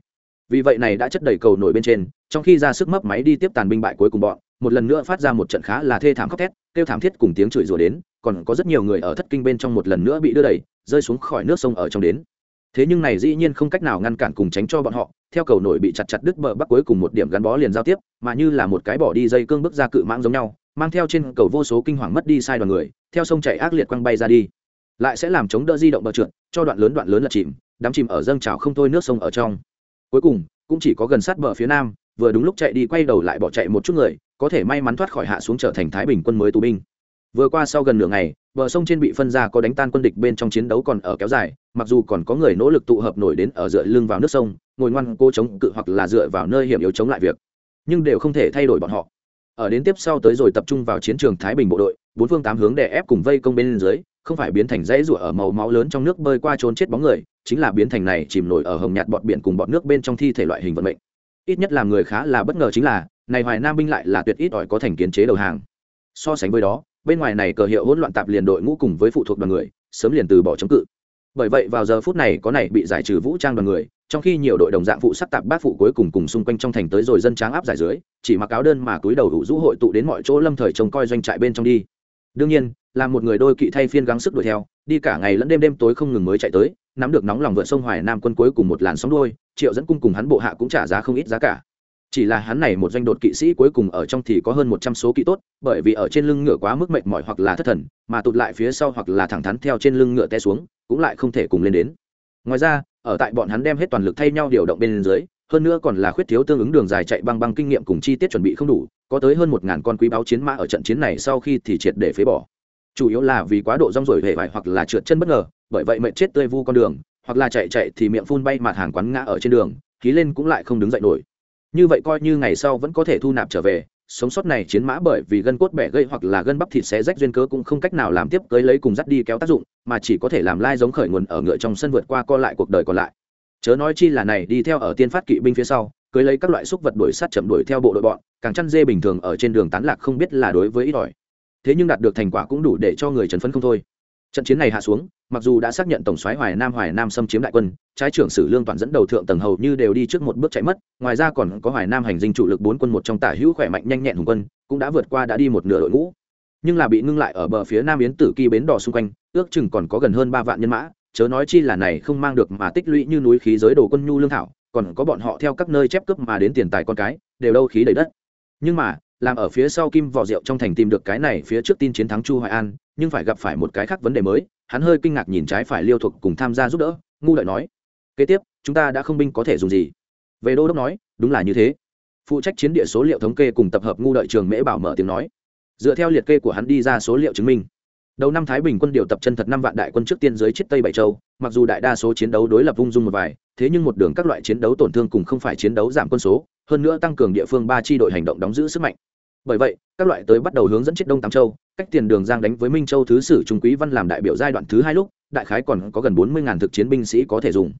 Vì vậy này đã chất đầy cầu nổi bên trên, trong khi ra sức mấp máy đi tiếp tàn binh bại cuối cùng bọn một lần nữa phát ra một trận khá là thê thảm khóc thét, kêu thảm thiết cùng tiếng chửi rủa đến, còn có rất nhiều người ở thất kinh bên trong một lần nữa bị đưa đẩy, rơi xuống khỏi nước sông ở trong đến. Thế nhưng này dĩ nhiên không cách nào ngăn cản cùng tránh cho bọn họ, theo cầu nổi bị chặt chặt đứt bờ bắc cuối cùng một điểm gắn bó liền giao tiếp, mà như là một cái bỏ đi dây cương bước ra cự mãng giống nhau, mang theo trên cầu vô số kinh hoàng mất đi sai đoàn người, theo sông chảy ác liệt quăng bay ra đi. Lại sẽ làm chống đỡ di động bờ trượt, cho đoạn lớn đoạn lớn là chìm đắm chìm ở dâng trào không thôi nước sông ở trong. Cuối cùng, cũng chỉ có gần sát bờ phía nam, vừa đúng lúc chạy đi quay đầu lại bỏ chạy một chút người có thể may mắn thoát khỏi hạ xuống trở thành thái bình quân mới tù binh. Vừa qua sau gần nửa ngày, bờ sông trên bị phân ra có đánh tan quân địch bên trong chiến đấu còn ở kéo dài, mặc dù còn có người nỗ lực tụ hợp nổi đến ở dựa lưng vào nước sông, ngồi ngoan cô chống cự hoặc là dựa vào nơi hiểm yếu chống lại việc, nhưng đều không thể thay đổi bọn họ. Ở đến tiếp sau tới rồi tập trung vào chiến trường thái bình bộ đội, bốn phương tám hướng đè ép cùng vây công bên dưới, không phải biến thành dãy rủa ở màu máu lớn trong nước bơi qua trốn chết bóng người, chính là biến thành này chìm nổi ở hồng nhạt bọt biển cùng bọt nước bên trong thi thể loại hình vận mệnh. Ít nhất làm người khá là bất ngờ chính là này hoài nam binh lại là tuyệt ít ỏi có thành kiến chế đầu hàng. So sánh với đó, bên ngoài này cờ hiệu hỗn loạn tạp liền đội ngũ cùng với phụ thuộc đoàn người, sớm liền từ bỏ chống cự. Bởi vậy vào giờ phút này có này bị giải trừ vũ trang đoàn người, trong khi nhiều đội đồng dạng phụ sắc tạp bát phụ cuối cùng cùng xung quanh trong thành tới rồi dân tráng áp giải dưới, chỉ mặc áo đơn mà túi đầu đủ rũ hội tụ đến mọi chỗ lâm thời trông coi doanh trại bên trong đi. Đương nhiên, là một người đôi kỵ thay phiên gắng sức đuổi theo, đi cả ngày lẫn đêm đêm tối không ngừng mới chạy tới, nắm được nóng lòng vượt sông hoài nam quân cuối cùng một làn sóng đôi triệu dẫn cung cùng hắn bộ hạ cũng trả giá không ít giá cả chỉ là hắn này một doanh đột kỵ sĩ cuối cùng ở trong thì có hơn một trăm số kỵ tốt, bởi vì ở trên lưng ngựa quá mức mệt mỏi hoặc là thất thần, mà tụt lại phía sau hoặc là thẳng thắn theo trên lưng ngựa té xuống, cũng lại không thể cùng lên đến. Ngoài ra, ở tại bọn hắn đem hết toàn lực thay nhau điều động bên dưới, hơn nữa còn là khuyết thiếu tương ứng đường dài chạy băng băng kinh nghiệm cùng chi tiết chuẩn bị không đủ, có tới hơn một ngàn con quý báo chiến mã ở trận chiến này sau khi thì triệt để phế bỏ. Chủ yếu là vì quá độ rong rổi hệ vải hoặc là trượt chân bất ngờ, bởi vậy mệt chết tươi vu con đường, hoặc là chạy chạy thì miệng phun bay mặt hàng quán ngã ở trên đường, khí lên cũng lại không đứng dậy nổi như vậy coi như ngày sau vẫn có thể thu nạp trở về, sống sót này chiến mã bởi vì gân cốt bẻ gây hoặc là gân bắp thịt xé rách duyên cớ cũng không cách nào làm tiếp cưới lấy cùng dắt đi kéo tác dụng, mà chỉ có thể làm lai giống khởi nguồn ở ngựa trong sân vượt qua co lại cuộc đời còn lại. Chớ nói chi là này, đi theo ở tiên phát kỵ binh phía sau, cưới lấy các loại xúc vật đuổi sát chậm đuổi theo bộ đội bọn, càng chăn dê bình thường ở trên đường tán lạc không biết là đối với ít ỏi. Thế nhưng đạt được thành quả cũng đủ để cho người chấn phấn không thôi. Trận chiến này hạ xuống mặc dù đã xác nhận tổng soái hoài nam hoài nam xâm chiếm đại quân, trái trưởng sử lương toàn dẫn đầu thượng tầng hầu như đều đi trước một bước chạy mất, ngoài ra còn có hoài nam hành dinh chủ lực bốn quân một trong tả hữu khỏe mạnh nhanh nhẹn hùng quân, cũng đã vượt qua đã đi một nửa đội ngũ. Nhưng là bị ngưng lại ở bờ phía nam yến tử kỳ bến đỏ xung quanh, ước chừng còn có gần hơn ba vạn nhân mã, chớ nói chi là này không mang được mà tích lũy như núi khí giới đồ quân nhu lương thảo, còn có bọn họ theo các nơi chép cướp mà đến tiền tài con cái, đều đâu khí đầy đất. Nhưng mà, làm ở phía sau kim vỏ rượu trong thành tìm được cái này phía trước tin chiến thắng chu hoài an nhưng phải gặp phải một cái khác vấn đề mới, hắn hơi kinh ngạc nhìn trái phải liêu thuộc cùng tham gia giúp đỡ, ngu lợi nói, kế tiếp, chúng ta đã không binh có thể dùng gì? Về đô đốc nói, đúng là như thế. Phụ trách chiến địa số liệu thống kê cùng tập hợp ngu đợi trường mễ bảo mở tiếng nói. Dựa theo liệt kê của hắn đi ra số liệu chứng minh, đầu năm thái bình quân điều tập chân thật năm vạn đại quân trước tiên giới chiết tây bảy châu, mặc dù đại đa số chiến đấu đối lập vung dung một vài, thế nhưng một đường các loại chiến đấu tổn thương cùng không phải chiến đấu giảm quân số, hơn nữa tăng cường địa phương ba chi đội hành động đóng giữ sức mạnh bởi vậy, các loại tới bắt đầu hướng dẫn chết đông tám châu, cách tiền đường giang đánh với minh châu thứ sử trung quý văn làm đại biểu giai đoạn thứ hai lúc, đại khái còn có gần bốn mươi thực chiến binh sĩ có thể dùng.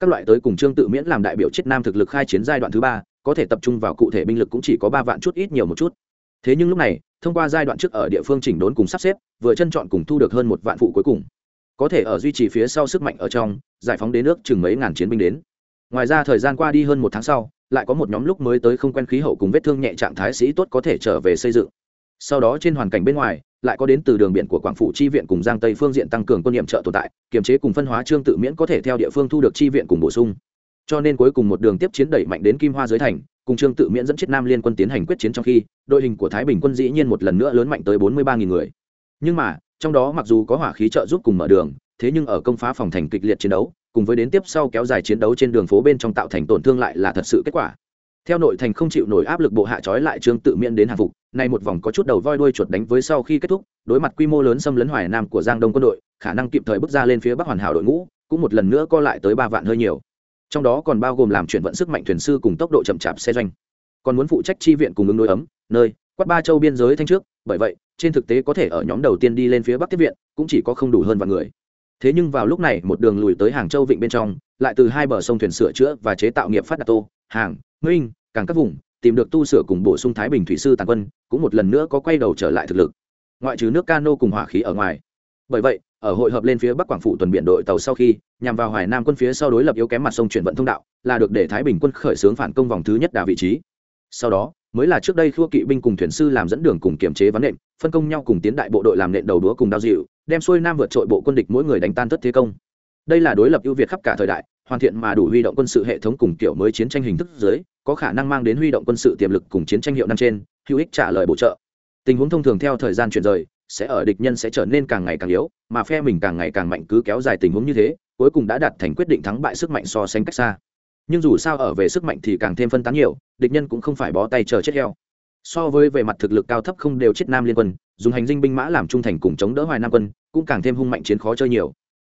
Các loại tới cùng trương tự miễn làm đại biểu chết nam thực lực khai chiến giai đoạn thứ ba, có thể tập trung vào cụ thể binh lực cũng chỉ có ba vạn chút ít nhiều một chút. Thế nhưng lúc này, thông qua giai đoạn trước ở địa phương chỉnh đốn cùng sắp xếp, vừa chân chọn cùng thu được hơn một vạn phụ cuối cùng. Có thể ở duy trì phía sau sức mạnh ở trong, giải phóng đến nước chừng mấy ngàn chiến binh đến. Ngoài ra thời gian qua đi hơn một tháng sau lại có một nhóm lúc mới tới không quen khí hậu cùng vết thương nhẹ trạng thái sĩ tốt có thể trở về xây dựng. Sau đó trên hoàn cảnh bên ngoài, lại có đến từ đường biển của quảng phủ chi viện cùng giang tây phương diện tăng cường quân nhiệm trợ tồn tại, kiềm chế cùng phân hóa trương tự miễn có thể theo địa phương thu được chi viện cùng bổ sung. Cho nên cuối cùng một đường tiếp chiến đẩy mạnh đến kim hoa dưới thành, cùng trương tự miễn dẫn chết nam liên quân tiến hành quyết chiến trong khi, đội hình của thái bình quân dĩ nhiên một lần nữa lớn mạnh tới bốn mươi ba người. Nhưng mà, trong đó mặc dù có hỏa khí trợ giúp cùng mở đường, thế nhưng ở công phá phòng thành kịch liệt chiến đấu cùng với đến tiếp sau kéo dài chiến đấu trên đường phố bên trong tạo thành tổn thương lại là thật sự kết quả. Theo nội thành không chịu nổi áp lực bộ hạ trói lại trương tự miễn đến hàng phục, nay một vòng có chút đầu voi đuôi chuột đánh với sau khi kết thúc, đối mặt quy mô lớn xâm lấn hoài nam của giang đông quân đội, khả năng kịp thời bước ra lên phía bắc hoàn hảo đội ngũ, cũng một lần nữa co lại tới ba vạn hơi nhiều. Trong đó còn bao gồm làm chuyển vận sức mạnh thuyền sư cùng tốc độ chậm chạp xe doanh. Còn muốn phụ trách chi viện cùng ứng đối ấm, nơi, quát ba châu biên giới thanh trước, bởi vậy, trên thực tế có thể ở nhóm đầu tiên đi lên phía bắc tiếp viện, cũng chỉ có không đủ hơn vạn người thế nhưng vào lúc này một đường lùi tới hàng châu vịnh bên trong lại từ hai bờ sông thuyền sửa chữa và chế tạo nghiệp phát đạt tô hàng nguyên, càng các vùng tìm được tu sửa cùng bổ sung thái bình thủy sư tàn quân cũng một lần nữa có quay đầu trở lại thực lực. Ngoại trừ nước cano cùng hỏa khí ở ngoài. Bởi vậy ở hội hợp lên phía bắc quảng phụ tuần biển đội tàu sau khi nhằm vào hoài nam quân phía sau đối lập yếu kém mặt sông chuyển vận thông đạo là được để thái bình quân khởi xướng phản công vòng thứ nhất đà vị trí. Sau đó mới là trước đây khua kỵ binh cùng thuyền sư làm dẫn đường cùng kiểm chế vấn nện phân công nhau cùng tiến đại bộ đội làm nện đầu đúa cùng đao dịu đem xuôi nam vượt trội bộ quân địch mỗi người đánh tan tất thế công. Đây là đối lập ưu việt khắp cả thời đại, hoàn thiện mà đủ huy động quân sự hệ thống cùng kiểu mới chiến tranh hình thức dưới, có khả năng mang đến huy động quân sự tiềm lực cùng chiến tranh hiệu năm trên, hữu ích trả lời bổ trợ. Tình huống thông thường theo thời gian chuyển rời, sẽ ở địch nhân sẽ trở nên càng ngày càng yếu, mà phe mình càng ngày càng mạnh cứ kéo dài tình huống như thế, cuối cùng đã đạt thành quyết định thắng bại sức mạnh so sánh cách xa. Nhưng dù sao ở về sức mạnh thì càng thêm phân tán nhiều, địch nhân cũng không phải bó tay chờ chết heo. So với về mặt thực lực cao thấp không đều chết nam liên quân dùng hành dinh binh mã làm trung thành cùng chống đỡ hoài nam quân, cũng càng thêm hung mạnh chiến khó chơi nhiều.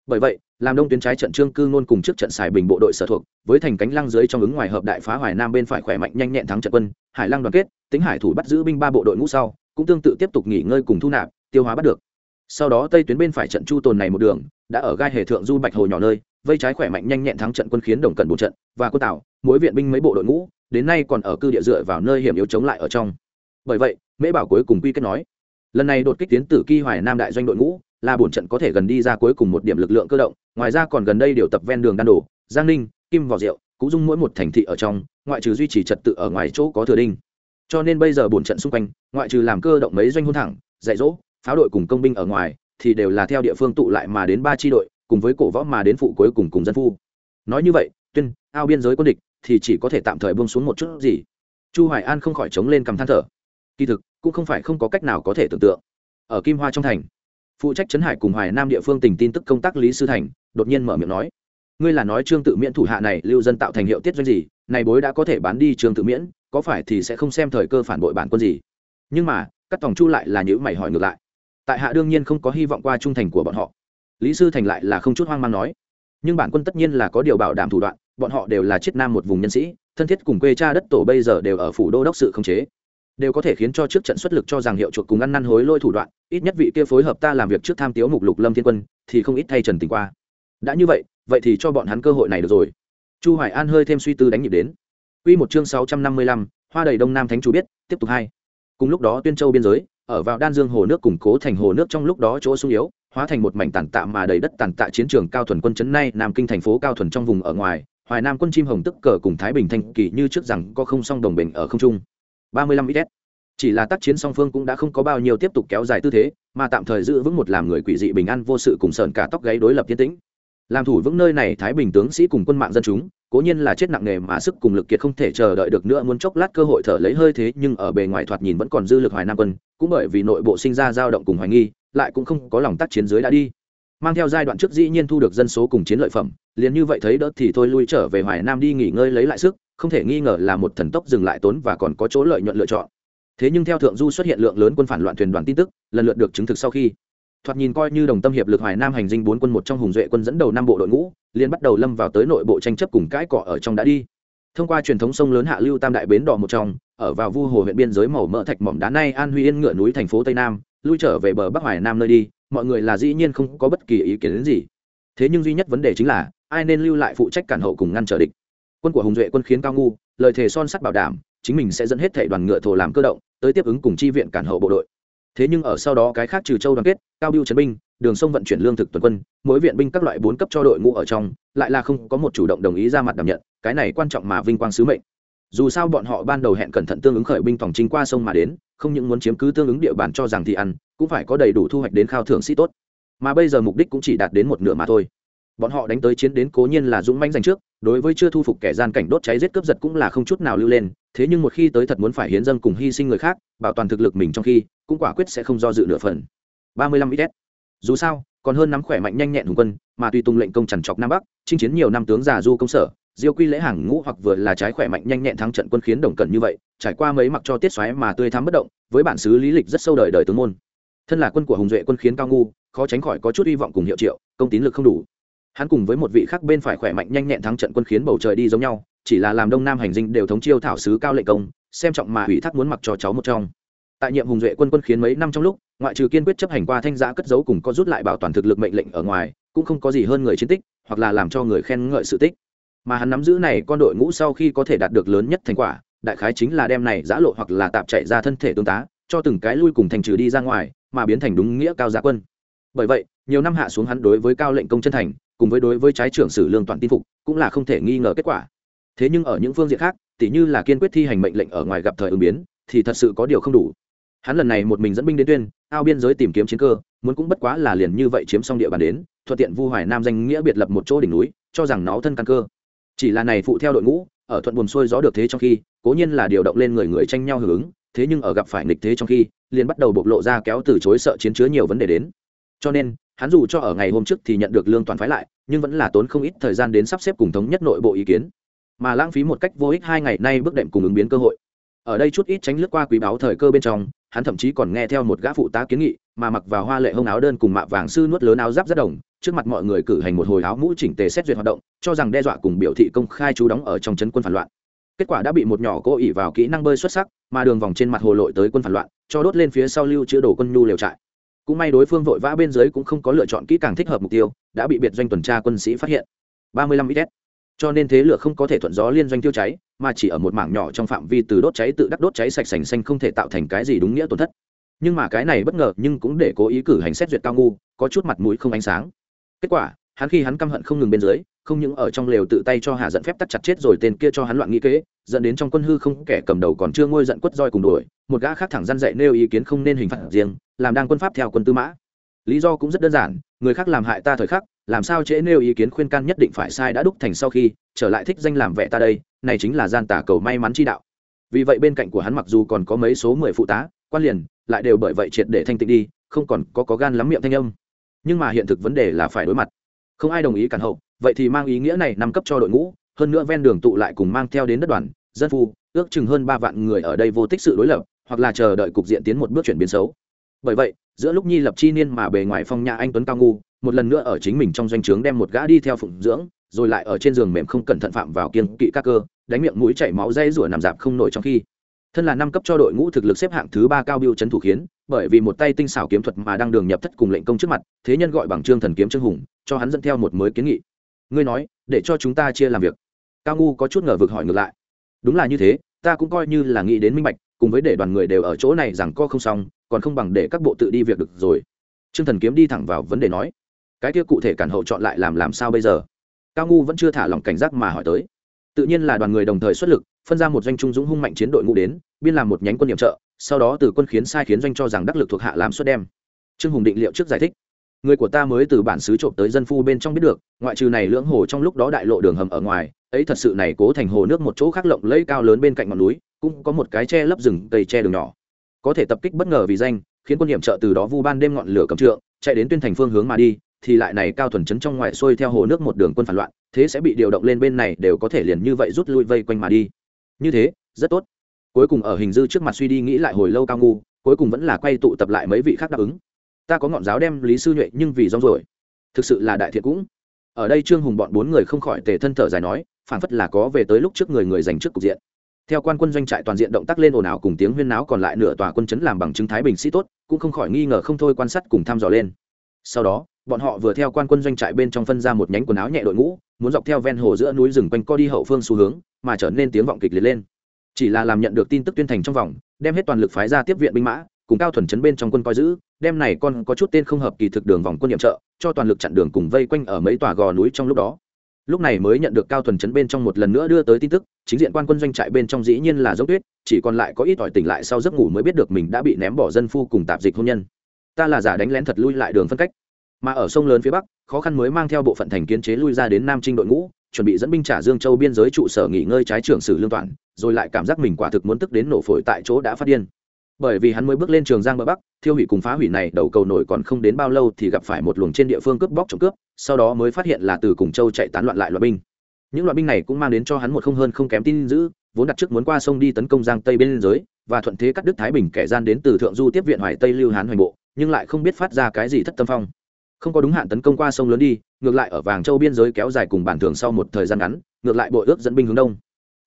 Bởi vậy, làm đông tuyến trái trận trương cư nôn cùng trước trận xài bình bộ đội sở thuộc, với thành cánh lăng dưới trong ứng ngoài hợp đại phá hoài nam bên phải khỏe mạnh nhanh nhẹn thắng trận quân, hải lăng đoàn kết, tính hải thủ bắt giữ binh ba bộ đội ngũ sau, cũng tương tự tiếp tục nghỉ ngơi cùng thu nạp, tiêu hóa bắt được. Sau đó tây tuyến bên phải trận chu tồn này một đường, đã ở gai hệ thượng du bạch hồ nhỏ nơi, vây trái khỏe mạnh nhanh nhẹn thắng trận quân khiến đồng cần bộ trận và quân tảo, mỗi viện binh mấy bộ đội ngũ, đến nay còn ở cư địa dựa vào nơi hiểm yếu chống lại ở trong. Bởi vậy, mễ bảo cuối cùng quy kết nói lần này đột kích tiến tử kỳ hoài nam đại doanh đội ngũ, là bổn trận có thể gần đi ra cuối cùng một điểm lực lượng cơ động, ngoài ra còn gần đây điều tập ven đường đan đổ giang ninh, kim vò rượu, cũng dung mỗi một thành thị ở trong, ngoại trừ duy trì trật tự ở ngoài chỗ có thừa đinh. Cho nên bây giờ bổn trận xung quanh, ngoại trừ làm cơ động mấy doanh hôn thẳng, dạy dỗ, pháo đội cùng công binh ở ngoài, thì đều là theo địa phương tụ lại mà đến ba tri đội, cùng với cổ võ mà đến phụ cuối cùng cùng dân phu. Nói như vậy, tuyên, ao biên giới quân địch, thì chỉ có thể tạm thời buông xuống một chút gì. Chu hoài an không khỏi chống lên cầm than thở. Kỳ thực cũng không phải không có cách nào có thể tưởng tượng. Ở kim hoa trong thành, phụ trách trấn hải cùng hoài nam địa phương tình tin tức công tác lý sư thành, đột nhiên mở miệng nói, ngươi là nói trương tự miễn thủ hạ này, lưu dân tạo thành hiệu tiết doanh gì? Này bối đã có thể bán đi trương tự miễn, có phải thì sẽ không xem thời cơ phản bội bản quân gì? Nhưng mà, các tòng chu lại là những mày hỏi ngược lại. Tại hạ đương nhiên không có hy vọng qua trung thành của bọn họ. Lý sư thành lại là không chút hoang mang nói, nhưng bản quân tất nhiên là có điều bảo đảm thủ đoạn, bọn họ đều là chiết nam một vùng nhân sĩ, thân thiết cùng quê cha đất tổ bây giờ đều ở phủ đô đốc sự không chế đều có thể khiến cho trước trận xuất lực cho rằng hiệu chuột cùng ăn năn hối lôi thủ đoạn ít nhất vị kia phối hợp ta làm việc trước tham tiếu mục lục lâm thiên quân thì không ít thay trần tình qua. Đã như vậy vậy thì cho bọn hắn cơ hội này được rồi. Chu hoài an hơi thêm suy tư đánh nhịp đến. Quy một chương 655, hoa đầy đông nam thánh chủ biết tiếp tục hai. Cùng lúc đó tuyên châu biên giới ở vào đan dương hồ nước củng cố thành hồ nước trong lúc đó chỗ sung yếu hóa thành một mảnh tàn tạ mà đầy đất tàn tạ chiến trường cao thuần quân chấn nay nam kinh thành phố cao thuần trong vùng ở ngoài hoài nam quân chim hồng tức cờ cùng thái bình thanh kỳ như trước rằng có không song đồng bình ở không trung ba mươi lăm ít. Chỉ là tác chiến song phương cũng đã không có bao nhiêu tiếp tục kéo dài tư thế, mà tạm thời giữ vững một làm người quỷ dị bình an vô sự cùng sờn cả tóc gáy đối lập thiên tĩnh. Làm thủ vững nơi này thái bình tướng sĩ cùng quân mạng dân chúng, cố nhiên là chết nặng nề mà sức cùng lực kiệt không thể chờ đợi được nữa, muốn chốc lát cơ hội thở lấy hơi thế, nhưng ở bề ngoài thoạt nhìn vẫn còn dư lực hoài nam quân, cũng bởi vì nội bộ sinh ra dao động cùng hoài nghi, lại cũng không có lòng tác chiến dưới đã đi. Mang theo giai đoạn trước dĩ nhiên thu được dân số cùng chiến lợi phẩm, liền như vậy thấy đỡ thì thôi lui trở về hoài nam đi nghỉ ngơi lấy lại sức không thể nghi ngờ là một thần tốc dừng lại tốn và còn có chỗ lợi nhuận lựa chọn. Thế nhưng theo thượng du xuất hiện lượng lớn quân phản loạn thuyền đoàn tin tức, lần lượt được chứng thực sau khi. Thoạt nhìn coi như đồng tâm hiệp lực hoài nam hành dinh bốn quân một trong hùng duệ quân dẫn đầu năm bộ đội ngũ, liền bắt đầu lâm vào tới nội bộ tranh chấp cùng cãi cọ ở trong đã đi. Thông qua truyền thống sông lớn hạ lưu tam đại bến đỏ một trong, ở vào vu hồ huyện biên giới màu mỡ thạch mỏm đá nay an huy yên ngựa núi thành phố tây nam, lui trở về bờ bắc hoài nam nơi đi, mọi người là dĩ nhiên không có bất kỳ ý kiến đến gì. Thế nhưng duy nhất vấn đề chính là, ai nên lưu lại phụ trách cản hậu cùng ngăn trở địch quân của hùng duệ quân khiến cao ngu, lời thề son sắt bảo đảm, chính mình sẽ dẫn hết thể đoàn ngựa thổ làm cơ động, tới tiếp ứng cùng chi viện cản hậu bộ đội. Thế nhưng ở sau đó cái khác trừ châu đoàn kết, cao biêu trấn binh, đường sông vận chuyển lương thực tuần quân, mỗi viện binh các loại bốn cấp cho đội ngũ ở trong, lại là không có một chủ động đồng ý ra mặt đảm nhận, cái này quan trọng mà vinh quang sứ mệnh. Dù sao bọn họ ban đầu hẹn cẩn thận tương ứng khởi binh tổng chính qua sông mà đến, không những muốn chiếm cứ tương ứng địa bàn cho rằng thì ăn, cũng phải có đầy đủ thu hoạch đến khao thưởng sĩ tốt. Mà bây giờ mục đích cũng chỉ đạt đến một nửa mà thôi. Bọn họ đánh tới chiến đến cố nhiên là dũng mãnh giành trước đối với chưa thu phục kẻ gian cảnh đốt cháy giết cướp giật cũng là không chút nào lưu lên, thế nhưng một khi tới thật muốn phải hiến dâng cùng hy sinh người khác, bảo toàn thực lực mình trong khi, cũng quả quyết sẽ không do dự nửa phần. Ba mươi lăm ít dù sao, còn hơn nắm khỏe mạnh nhanh nhẹn hùng quân, mà tùy tung lệnh công trằn trọc nam bắc, chinh chiến nhiều năm tướng già du công sở, diêu quy lễ hàng ngũ hoặc vừa là trái khỏe mạnh nhanh nhẹn thắng trận quân khiến đồng cẩn như vậy, trải qua mấy mặc cho tiết xoáy mà tươi thắm bất động, với bản xứ lý lịch rất sâu đời đời tướng môn. Thân là quân của hùng duệ quân khiến cao ngu, khó tránh khỏi có chút hy vọng cùng hiệu triệu, công tín lực không đủ hắn cùng với một vị khác bên phải khỏe mạnh nhanh nhẹn thắng trận quân khiến bầu trời đi giống nhau, chỉ là làm đông nam hành dinh đều thống chiêu thảo sứ cao lệnh công, xem trọng mà ủy thác muốn mặc cho cháu một trong. Tại nhiệm hùng duệ quân quân khiến mấy năm trong lúc, ngoại trừ kiên quyết chấp hành qua thanh giã cất giấu cùng có rút lại bảo toàn thực lực mệnh lệnh ở ngoài, cũng không có gì hơn người chiến tích, hoặc là làm cho người khen ngợi sự tích. Mà hắn nắm giữ này con đội ngũ sau khi có thể đạt được lớn nhất thành quả, đại khái chính là đem này giã lộ hoặc là tạp chạy ra thân thể tương tá, cho từng cái lui cùng thành trừ đi ra ngoài, mà biến thành đúng nghĩa cao giá quân. Bởi vậy, nhiều năm hạ xuống hắn đối với cao lệnh công chân thành cùng với đối với trái trưởng sử lương toàn tin phục, cũng là không thể nghi ngờ kết quả. Thế nhưng ở những phương diện khác, tỉ như là kiên quyết thi hành mệnh lệnh ở ngoài gặp thời ứng biến, thì thật sự có điều không đủ. Hắn lần này một mình dẫn binh đến tuyên, ao biên giới tìm kiếm chiến cơ, muốn cũng bất quá là liền như vậy chiếm xong địa bàn đến, thuận tiện vu hoài nam danh nghĩa biệt lập một chỗ đỉnh núi, cho rằng nó thân căn cơ. Chỉ là này phụ theo đội ngũ, ở thuận buồm xuôi gió được thế trong khi, cố nhiên là điều động lên người người tranh nhau hưởng ứng, thế nhưng ở gặp phải nghịch thế trong khi, liền bắt đầu bộc lộ ra kéo từ chối sợ chiến chứa nhiều vấn đề đến. Cho nên hắn dù cho ở ngày hôm trước thì nhận được lương toàn phái lại, nhưng vẫn là tốn không ít thời gian đến sắp xếp cùng thống nhất nội bộ ý kiến. Mà lãng phí một cách vô ích hai ngày nay bước đệm cùng ứng biến cơ hội. Ở đây chút ít tránh lướt qua quý báo thời cơ bên trong, hắn thậm chí còn nghe theo một gã phụ tá kiến nghị, mà mặc vào hoa lệ hông áo đơn cùng mạ vàng sư nuốt lớn áo giáp rất đồng, trước mặt mọi người cử hành một hồi áo mũ chỉnh tề xét duyệt hoạt động, cho rằng đe dọa cùng biểu thị công khai chú đóng ở trong trấn quân phản loạn. Kết quả đã bị một nhỏ cô ỉ vào kỹ năng bơi xuất sắc, mà đường vòng trên mặt hồ lội tới quân phản loạn, cho đốt lên phía sau lưu chữa đồ quân nhu liều trại cũng may đối phương vội vã bên dưới cũng không có lựa chọn kỹ càng thích hợp mục tiêu, đã bị biệt doanh tuần tra quân sĩ phát hiện. Ba mươi lăm ít cho nên thế lửa không có thể thuận gió liên doanh tiêu cháy, mà chỉ ở một mảng nhỏ trong phạm vi từ đốt cháy tự đắc đốt cháy sạch sành xanh không thể tạo thành cái gì đúng nghĩa tổn thất. Nhưng mà cái này bất ngờ nhưng cũng để cố ý cử hành xét duyệt cao ngu, có chút mặt mũi không ánh sáng. Kết quả hắn khi hắn căm hận không ngừng bên dưới, không những ở trong lều tự tay cho Hà dẫn phép tắt chặt chết rồi tên kia cho hắn loạn nghĩ kế, dẫn đến trong quân hư không kẻ cầm đầu còn chưa ngôi giận quất roi cùng đuổi, một gã khác thẳng răn dạy nêu ý kiến không nên hình phạt riêng, làm đang quân pháp theo quân tư mã. Lý do cũng rất đơn giản, người khác làm hại ta thời khắc, làm sao trễ nêu ý kiến khuyên can nhất định phải sai đã đúc thành sau khi, trở lại thích danh làm vẽ ta đây, này chính là gian tả cầu may mắn chi đạo. Vì vậy bên cạnh của hắn mặc dù còn có mấy số mười phụ tá, quan liền, lại đều bởi vậy triệt để thanh tịnh đi, không còn có có gan lắm miệng thanh âm. Nhưng mà hiện thực vấn đề là phải đối mặt không ai đồng ý cản hậu, vậy thì mang ý nghĩa này nằm cấp cho đội ngũ, hơn nữa ven đường tụ lại cùng mang theo đến đất đoàn, dân phu, ước chừng hơn ba vạn người ở đây vô tích sự đối lập, hoặc là chờ đợi cục diện tiến một bước chuyển biến xấu. Bởi vậy, giữa lúc nhi lập chi niên mà bề ngoài phong nhà anh tuấn cao ngu, một lần nữa ở chính mình trong doanh trướng đem một gã đi theo phụng dưỡng, rồi lại ở trên giường mềm không cẩn thận phạm vào kiên kỵ các cơ, đánh miệng mũi chảy máu dây rủa nằm dạp không nổi trong khi thân là năm cấp cho đội ngũ thực lực xếp hạng thứ ba cao biêu trấn thủ khiến, bởi vì một tay tinh xảo kiếm thuật mà đang đường nhập thất cùng lệnh công trước mặt, thế nhân gọi bằng trương thần kiếm trương hùng, cho hắn dẫn theo một mới kiến nghị. Ngươi nói, để cho chúng ta chia làm việc. Cao ngu có chút ngờ vực hỏi ngược lại. Đúng là như thế, ta cũng coi như là nghĩ đến minh bạch, cùng với để đoàn người đều ở chỗ này rằng co không xong, còn không bằng để các bộ tự đi việc được rồi. Trương thần kiếm đi thẳng vào vấn đề nói. Cái kia cụ thể cản hậu chọn lại làm làm sao bây giờ? Cao ngu vẫn chưa thả lỏng cảnh giác mà hỏi tới tự nhiên là đoàn người đồng thời xuất lực, phân ra một doanh trung dũng hung mạnh chiến đội ngũ đến, biên làm một nhánh quân nhiệm trợ, sau đó từ quân khiến sai khiến doanh cho rằng đắc lực thuộc hạ làm xuất đem. Trương hùng định liệu trước giải thích. Người của ta mới từ bản xứ trộm tới dân phu bên trong biết được, ngoại trừ này lưỡng hồ trong lúc đó đại lộ đường hầm ở ngoài, ấy thật sự này cố thành hồ nước một chỗ khác lộng lẫy cao lớn bên cạnh ngọn núi, cũng có một cái tre lấp rừng cây tre đường nhỏ. Có thể tập kích bất ngờ vì danh, khiến quân nhiệm trợ từ đó vu ban đêm ngọn lửa cầm trượng, chạy đến tuyên thành phương hướng mà đi thì lại này cao thuần chấn trong ngoại xuôi theo hồ nước một đường quân phản loạn, thế sẽ bị điều động lên bên này đều có thể liền như vậy rút lui vây quanh mà đi. Như thế, rất tốt. Cuối cùng ở hình dư trước mặt suy đi nghĩ lại hồi lâu cao ngu, cuối cùng vẫn là quay tụ tập lại mấy vị khác đáp ứng. Ta có ngọn giáo đem lý sư nhuệ nhưng vì rong rồi thực sự là đại thiện cũng. Ở đây trương hùng bọn bốn người không khỏi tề thân thở dài nói phản phất là có về tới lúc trước người người giành trước cục diện. Theo quan quân doanh trại toàn diện động tác lên ồn ào cùng tiếng huyên náo còn lại nửa tòa quân chấn làm bằng chứng thái bình sĩ tốt, cũng không khỏi nghi ngờ không thôi quan sát cùng thăm dò lên. Sau đó bọn họ vừa theo quan quân doanh trại bên trong phân ra một nhánh quần áo nhẹ đội ngũ, muốn dọc theo ven hồ giữa núi rừng quanh co đi hậu phương xu hướng, mà trở nên tiếng vọng kịch liệt lên. Chỉ là làm nhận được tin tức tuyên thành trong vòng, đem hết toàn lực phái ra tiếp viện binh mã, cùng cao thuần chấn bên trong quân coi giữ, đem này con có chút tên không hợp kỳ thực đường vòng quân nhiệm trợ, cho toàn lực chặn đường cùng vây quanh ở mấy tòa gò núi trong lúc đó. Lúc này mới nhận được cao thuần chấn bên trong một lần nữa đưa tới tin tức, chính diện quan quân doanh trại bên trong dĩ nhiên là dốc tuyết, chỉ còn lại có ít ỏi tỉnh lại sau giấc ngủ mới biết được mình đã bị ném bỏ dân phu cùng tạp dịch hôn nhân. Ta là giả đánh lén thật lui lại đường phân cách mà ở sông lớn phía bắc, khó khăn mới mang theo bộ phận thành kiến chế lui ra đến nam trinh đội ngũ, chuẩn bị dẫn binh trả dương châu biên giới trụ sở nghỉ ngơi trái trưởng sử lương toàn, rồi lại cảm giác mình quả thực muốn tức đến nổ phổi tại chỗ đã phát điên. Bởi vì hắn mới bước lên trường giang bờ bắc, thiêu hủy cùng phá hủy này, đầu cầu nổi còn không đến bao lâu thì gặp phải một luồng trên địa phương cướp bóc trộm cướp, sau đó mới phát hiện là từ cùng châu chạy tán loạn lại loại binh. Những loại binh này cũng mang đến cho hắn một không hơn không kém tin giữ vốn đặt trước muốn qua sông đi tấn công giang tây bên giới, và thuận thế cắt đứt thái bình kẻ gian đến từ thượng du tiếp viện hoài tây lưu hán hoành bộ, nhưng lại không biết phát ra cái gì thất tâm phong không có đúng hạn tấn công qua sông lớn đi, ngược lại ở vàng châu biên giới kéo dài cùng bản thường sau một thời gian ngắn, ngược lại bội ước dẫn binh hướng đông.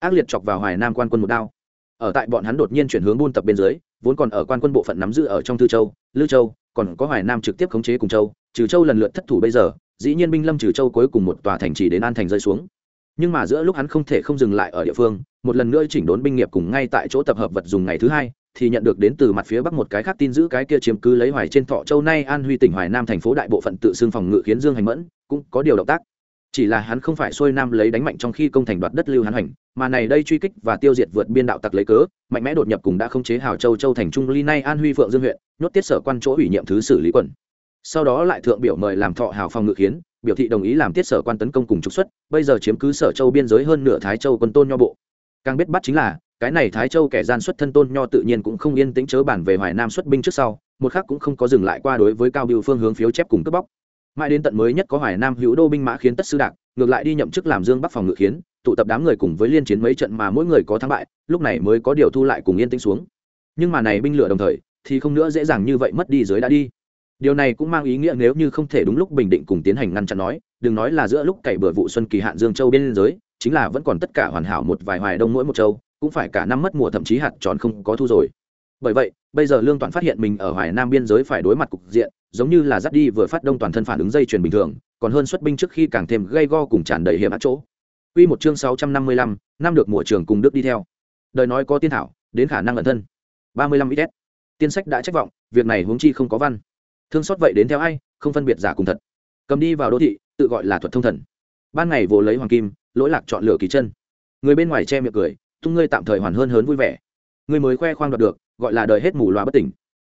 Ác liệt chọc vào hoài nam quan quân một đao. Ở tại bọn hắn đột nhiên chuyển hướng buôn tập biên giới vốn còn ở quan quân bộ phận nắm giữ ở trong thư châu, lư châu, còn có hoài nam trực tiếp khống chế cùng châu, trừ châu lần lượt thất thủ bây giờ, dĩ nhiên binh lâm trừ châu cuối cùng một tòa thành trì đến an thành rơi xuống. Nhưng mà giữa lúc hắn không thể không dừng lại ở địa phương, một lần nữa chỉnh đốn binh nghiệp cùng ngay tại chỗ tập hợp vật dùng ngày thứ hai thì nhận được đến từ mặt phía bắc một cái khác tin giữ cái kia chiếm cứ lấy hoài trên thọ châu nay an huy tỉnh hoài nam thành phố đại bộ phận tự xưng phòng ngự khiến dương hành mẫn cũng có điều động tác. Chỉ là hắn không phải xuôi nam lấy đánh mạnh trong khi công thành đoạt đất lưu hắn hành mà này đây truy kích và tiêu diệt vượt biên đạo tặc lấy cớ, mạnh mẽ đột nhập cùng đã không chế hào châu châu thành trung ly nay an huy phượng dương huyện, nhốt tiết sở quan chỗ ủy nhiệm thứ xử lý quân sau đó lại thượng biểu mời làm thọ hào phòng ngự khiến, biểu thị đồng ý làm tiết sở quan tấn công cùng trục xuất, bây giờ chiếm cứ sở châu biên giới hơn nửa thái châu quân tôn nho bộ. Càng biết bắt chính là cái này thái châu kẻ gian xuất thân tôn nho tự nhiên cũng không yên tĩnh chớ bản về hoài nam xuất binh trước sau, một khác cũng không có dừng lại qua đối với cao biêu phương hướng phiếu chép cùng cướp bóc. Mãi đến tận mới nhất có hoài nam hữu đô binh mã khiến tất sư đạc, ngược lại đi nhậm chức làm dương bắc phòng ngự khiến, tụ tập đám người cùng với liên chiến mấy trận mà mỗi người có thắng bại, lúc này mới có điều thu lại cùng yên tĩnh xuống. Nhưng mà này binh lửa đồng thời, thì không nữa dễ dàng như vậy mất đi dưới đã đi. Điều này cũng mang ý nghĩa nếu như không thể đúng lúc bình định cùng tiến hành ngăn chặn nói, đừng nói là giữa lúc cày bừa vụ xuân kỳ hạn dương châu bên giới, chính là vẫn còn tất cả hoàn hảo một vài hoài đông mỗi một châu cũng phải cả năm mất mùa thậm chí hạt tròn không có thu rồi bởi vậy bây giờ lương toàn phát hiện mình ở hoài nam biên giới phải đối mặt cục diện giống như là dắt đi vừa phát đông toàn thân phản ứng dây chuyền bình thường còn hơn xuất binh trước khi càng thêm gây go cùng tràn đầy hiểm ác chỗ Quy một chương 655, năm được mùa trường cùng Đức đi theo. Đời nói có tiên thảo, đến khả năng ẩn thân. 35 ít. Tiên sách đã trách vọng, việc này huống chi không có văn. Thương xót vậy đến theo ai, không phân biệt giả cùng thật. Cầm đi vào đô thị, tự gọi là thuật thông thần. Ban ngày vô lấy hoàng kim, lỗi lạc chọn lựa kỳ chân. Người bên ngoài che miệng cười, tung ngươi tạm thời hoàn hơn hớn vui vẻ. Ngươi mới khoe khoang đoạt được, gọi là đời hết mù loa bất tỉnh.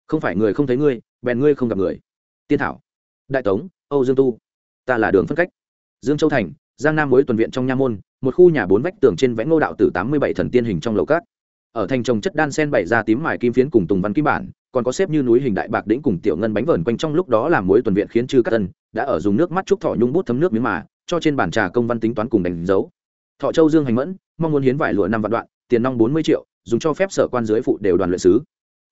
Không phải người không thấy ngươi, bèn ngươi không gặp người. Tiên thảo. Đại Tống, Âu Dương Tu. Ta là đường phân cách. Dương Châu thành, giang nam mối tuần viện trong nha môn một khu nhà bốn vách tường trên vẽ ngô đạo tử tám mươi bảy thần tiên hình trong lầu cát ở thành trồng chất đan sen bảy ra tím mài kim phiến cùng tùng văn kim bản còn có xếp như núi hình đại bạc đĩnh cùng tiểu ngân bánh vờn quanh trong lúc đó làm mối tuần viện khiến chư các tân đã ở dùng nước mắt trúc thọ nhung bút thấm nước miếng mà cho trên bàn trà công văn tính toán cùng đánh dấu thọ châu dương hành mẫn, mong muốn hiến vải lụa năm vạn đoạn, tiền nong bốn mươi triệu, dùng cho phép sở quan dưới phụ đều đoàn luyện sứ.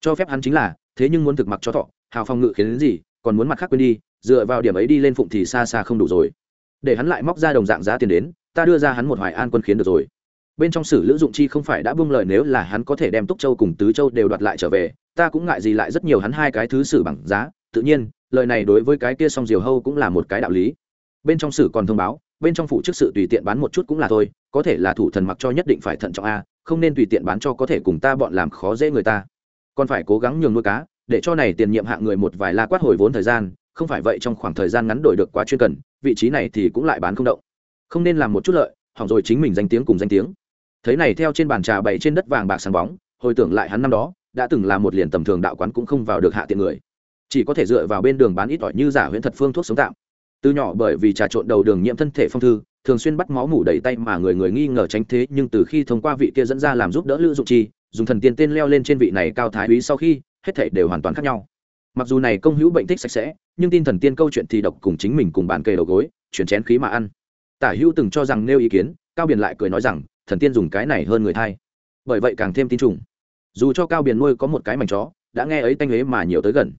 Cho phép hắn chính là, thế nhưng muốn thực mặc cho thọ, hào phong ngự khiến đến gì, còn muốn mặt khác quên đi, dựa vào điểm ấy đi lên phụng thì xa xa không đủ rồi. Để hắn lại móc ra đồng dạng giá tiền đến, ta đưa ra hắn một hoài an quân khiến được rồi. Bên trong sử lữ dụng chi không phải đã buông lời nếu là hắn có thể đem túc châu cùng tứ châu đều đoạt lại trở về, ta cũng ngại gì lại rất nhiều hắn hai cái thứ sử bằng giá. Tự nhiên, lời này đối với cái kia song diều hâu cũng là một cái đạo lý. Bên trong sử còn thông báo bên trong phụ chức sự tùy tiện bán một chút cũng là thôi, có thể là thủ thần mặc cho nhất định phải thận trọng a, không nên tùy tiện bán cho có thể cùng ta bọn làm khó dễ người ta. Còn phải cố gắng nhường nuôi cá, để cho này tiền nhiệm hạng người một vài la quát hồi vốn thời gian, không phải vậy trong khoảng thời gian ngắn đổi được quá chuyên cần, vị trí này thì cũng lại bán không động. Không nên làm một chút lợi, hỏng rồi chính mình danh tiếng cùng danh tiếng. Thấy này theo trên bàn trà bậy trên đất vàng bạc sáng bóng, hồi tưởng lại hắn năm đó, đã từng là một liền tầm thường đạo quán cũng không vào được hạ tiện người. Chỉ có thể dựa vào bên đường bán ít ỏi như giả huyễn thật phương thuốc sống tạm từ nhỏ bởi vì trà trộn đầu đường nhiễm thân thể phong thư, thường xuyên bắt máu mủ đầy tay mà người người nghi ngờ tránh thế, nhưng từ khi thông qua vị kia dẫn ra làm giúp đỡ lữ dụng chi, dùng thần tiên tên leo lên trên vị này cao thái úy sau khi, hết thể đều hoàn toàn khác nhau. Mặc dù này công hữu bệnh thích sạch sẽ, nhưng tin thần tiên câu chuyện thì độc cùng chính mình cùng bàn kề đầu gối, chuyển chén khí mà ăn. Tả hữu từng cho rằng nêu ý kiến, cao biển lại cười nói rằng, thần tiên dùng cái này hơn người thay. Bởi vậy càng thêm tin trùng. Dù cho cao biển nuôi có một cái mảnh chó, đã nghe ấy tanh huế mà nhiều tới gần.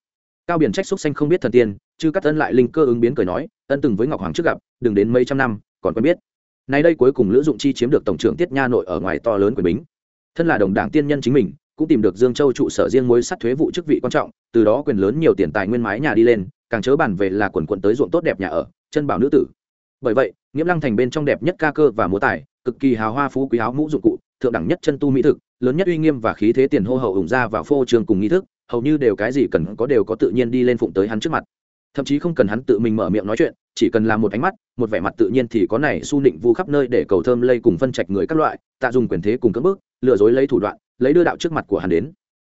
Cao biển trách xúc xanh không biết thần tiên chư cắt tân lại linh cơ ứng biến cười nói tân từng với ngọc hoàng trước gặp, đừng đến mấy trăm năm, còn quen biết. Nay đây cuối cùng lữ dụng chi chiếm được tổng trưởng tiết nha nội ở ngoài to lớn quyền bính. Thân là đồng đảng tiên nhân chính mình, cũng tìm được dương châu trụ sở riêng mối sắt thuế vụ chức vị quan trọng, từ đó quyền lớn nhiều tiền tài nguyên mái nhà đi lên, càng chớ bàn về là quần quận tới ruộng tốt đẹp nhà ở, chân bảo nữ tử. Bởi vậy, nghiễm lăng thành bên trong đẹp nhất ca cơ và múa tài, cực kỳ hào hoa phú quý áo mũ dụng cụ, thượng đẳng nhất chân tu mỹ thực, lớn nhất uy nghiêm và khí thế tiền hô hậu ủng ra vào phô trường cùng nghi thức, hầu như đều cái gì cần có đều có tự nhiên đi lên phụng tới hắn trước mặt thậm chí không cần hắn tự mình mở miệng nói chuyện, chỉ cần làm một ánh mắt, một vẻ mặt tự nhiên thì có này su nịnh vu khắp nơi để cầu thơm lây cùng phân trạch người các loại, tạ dùng quyền thế cùng các bước lừa dối lấy thủ đoạn, lấy đưa đạo trước mặt của hắn đến.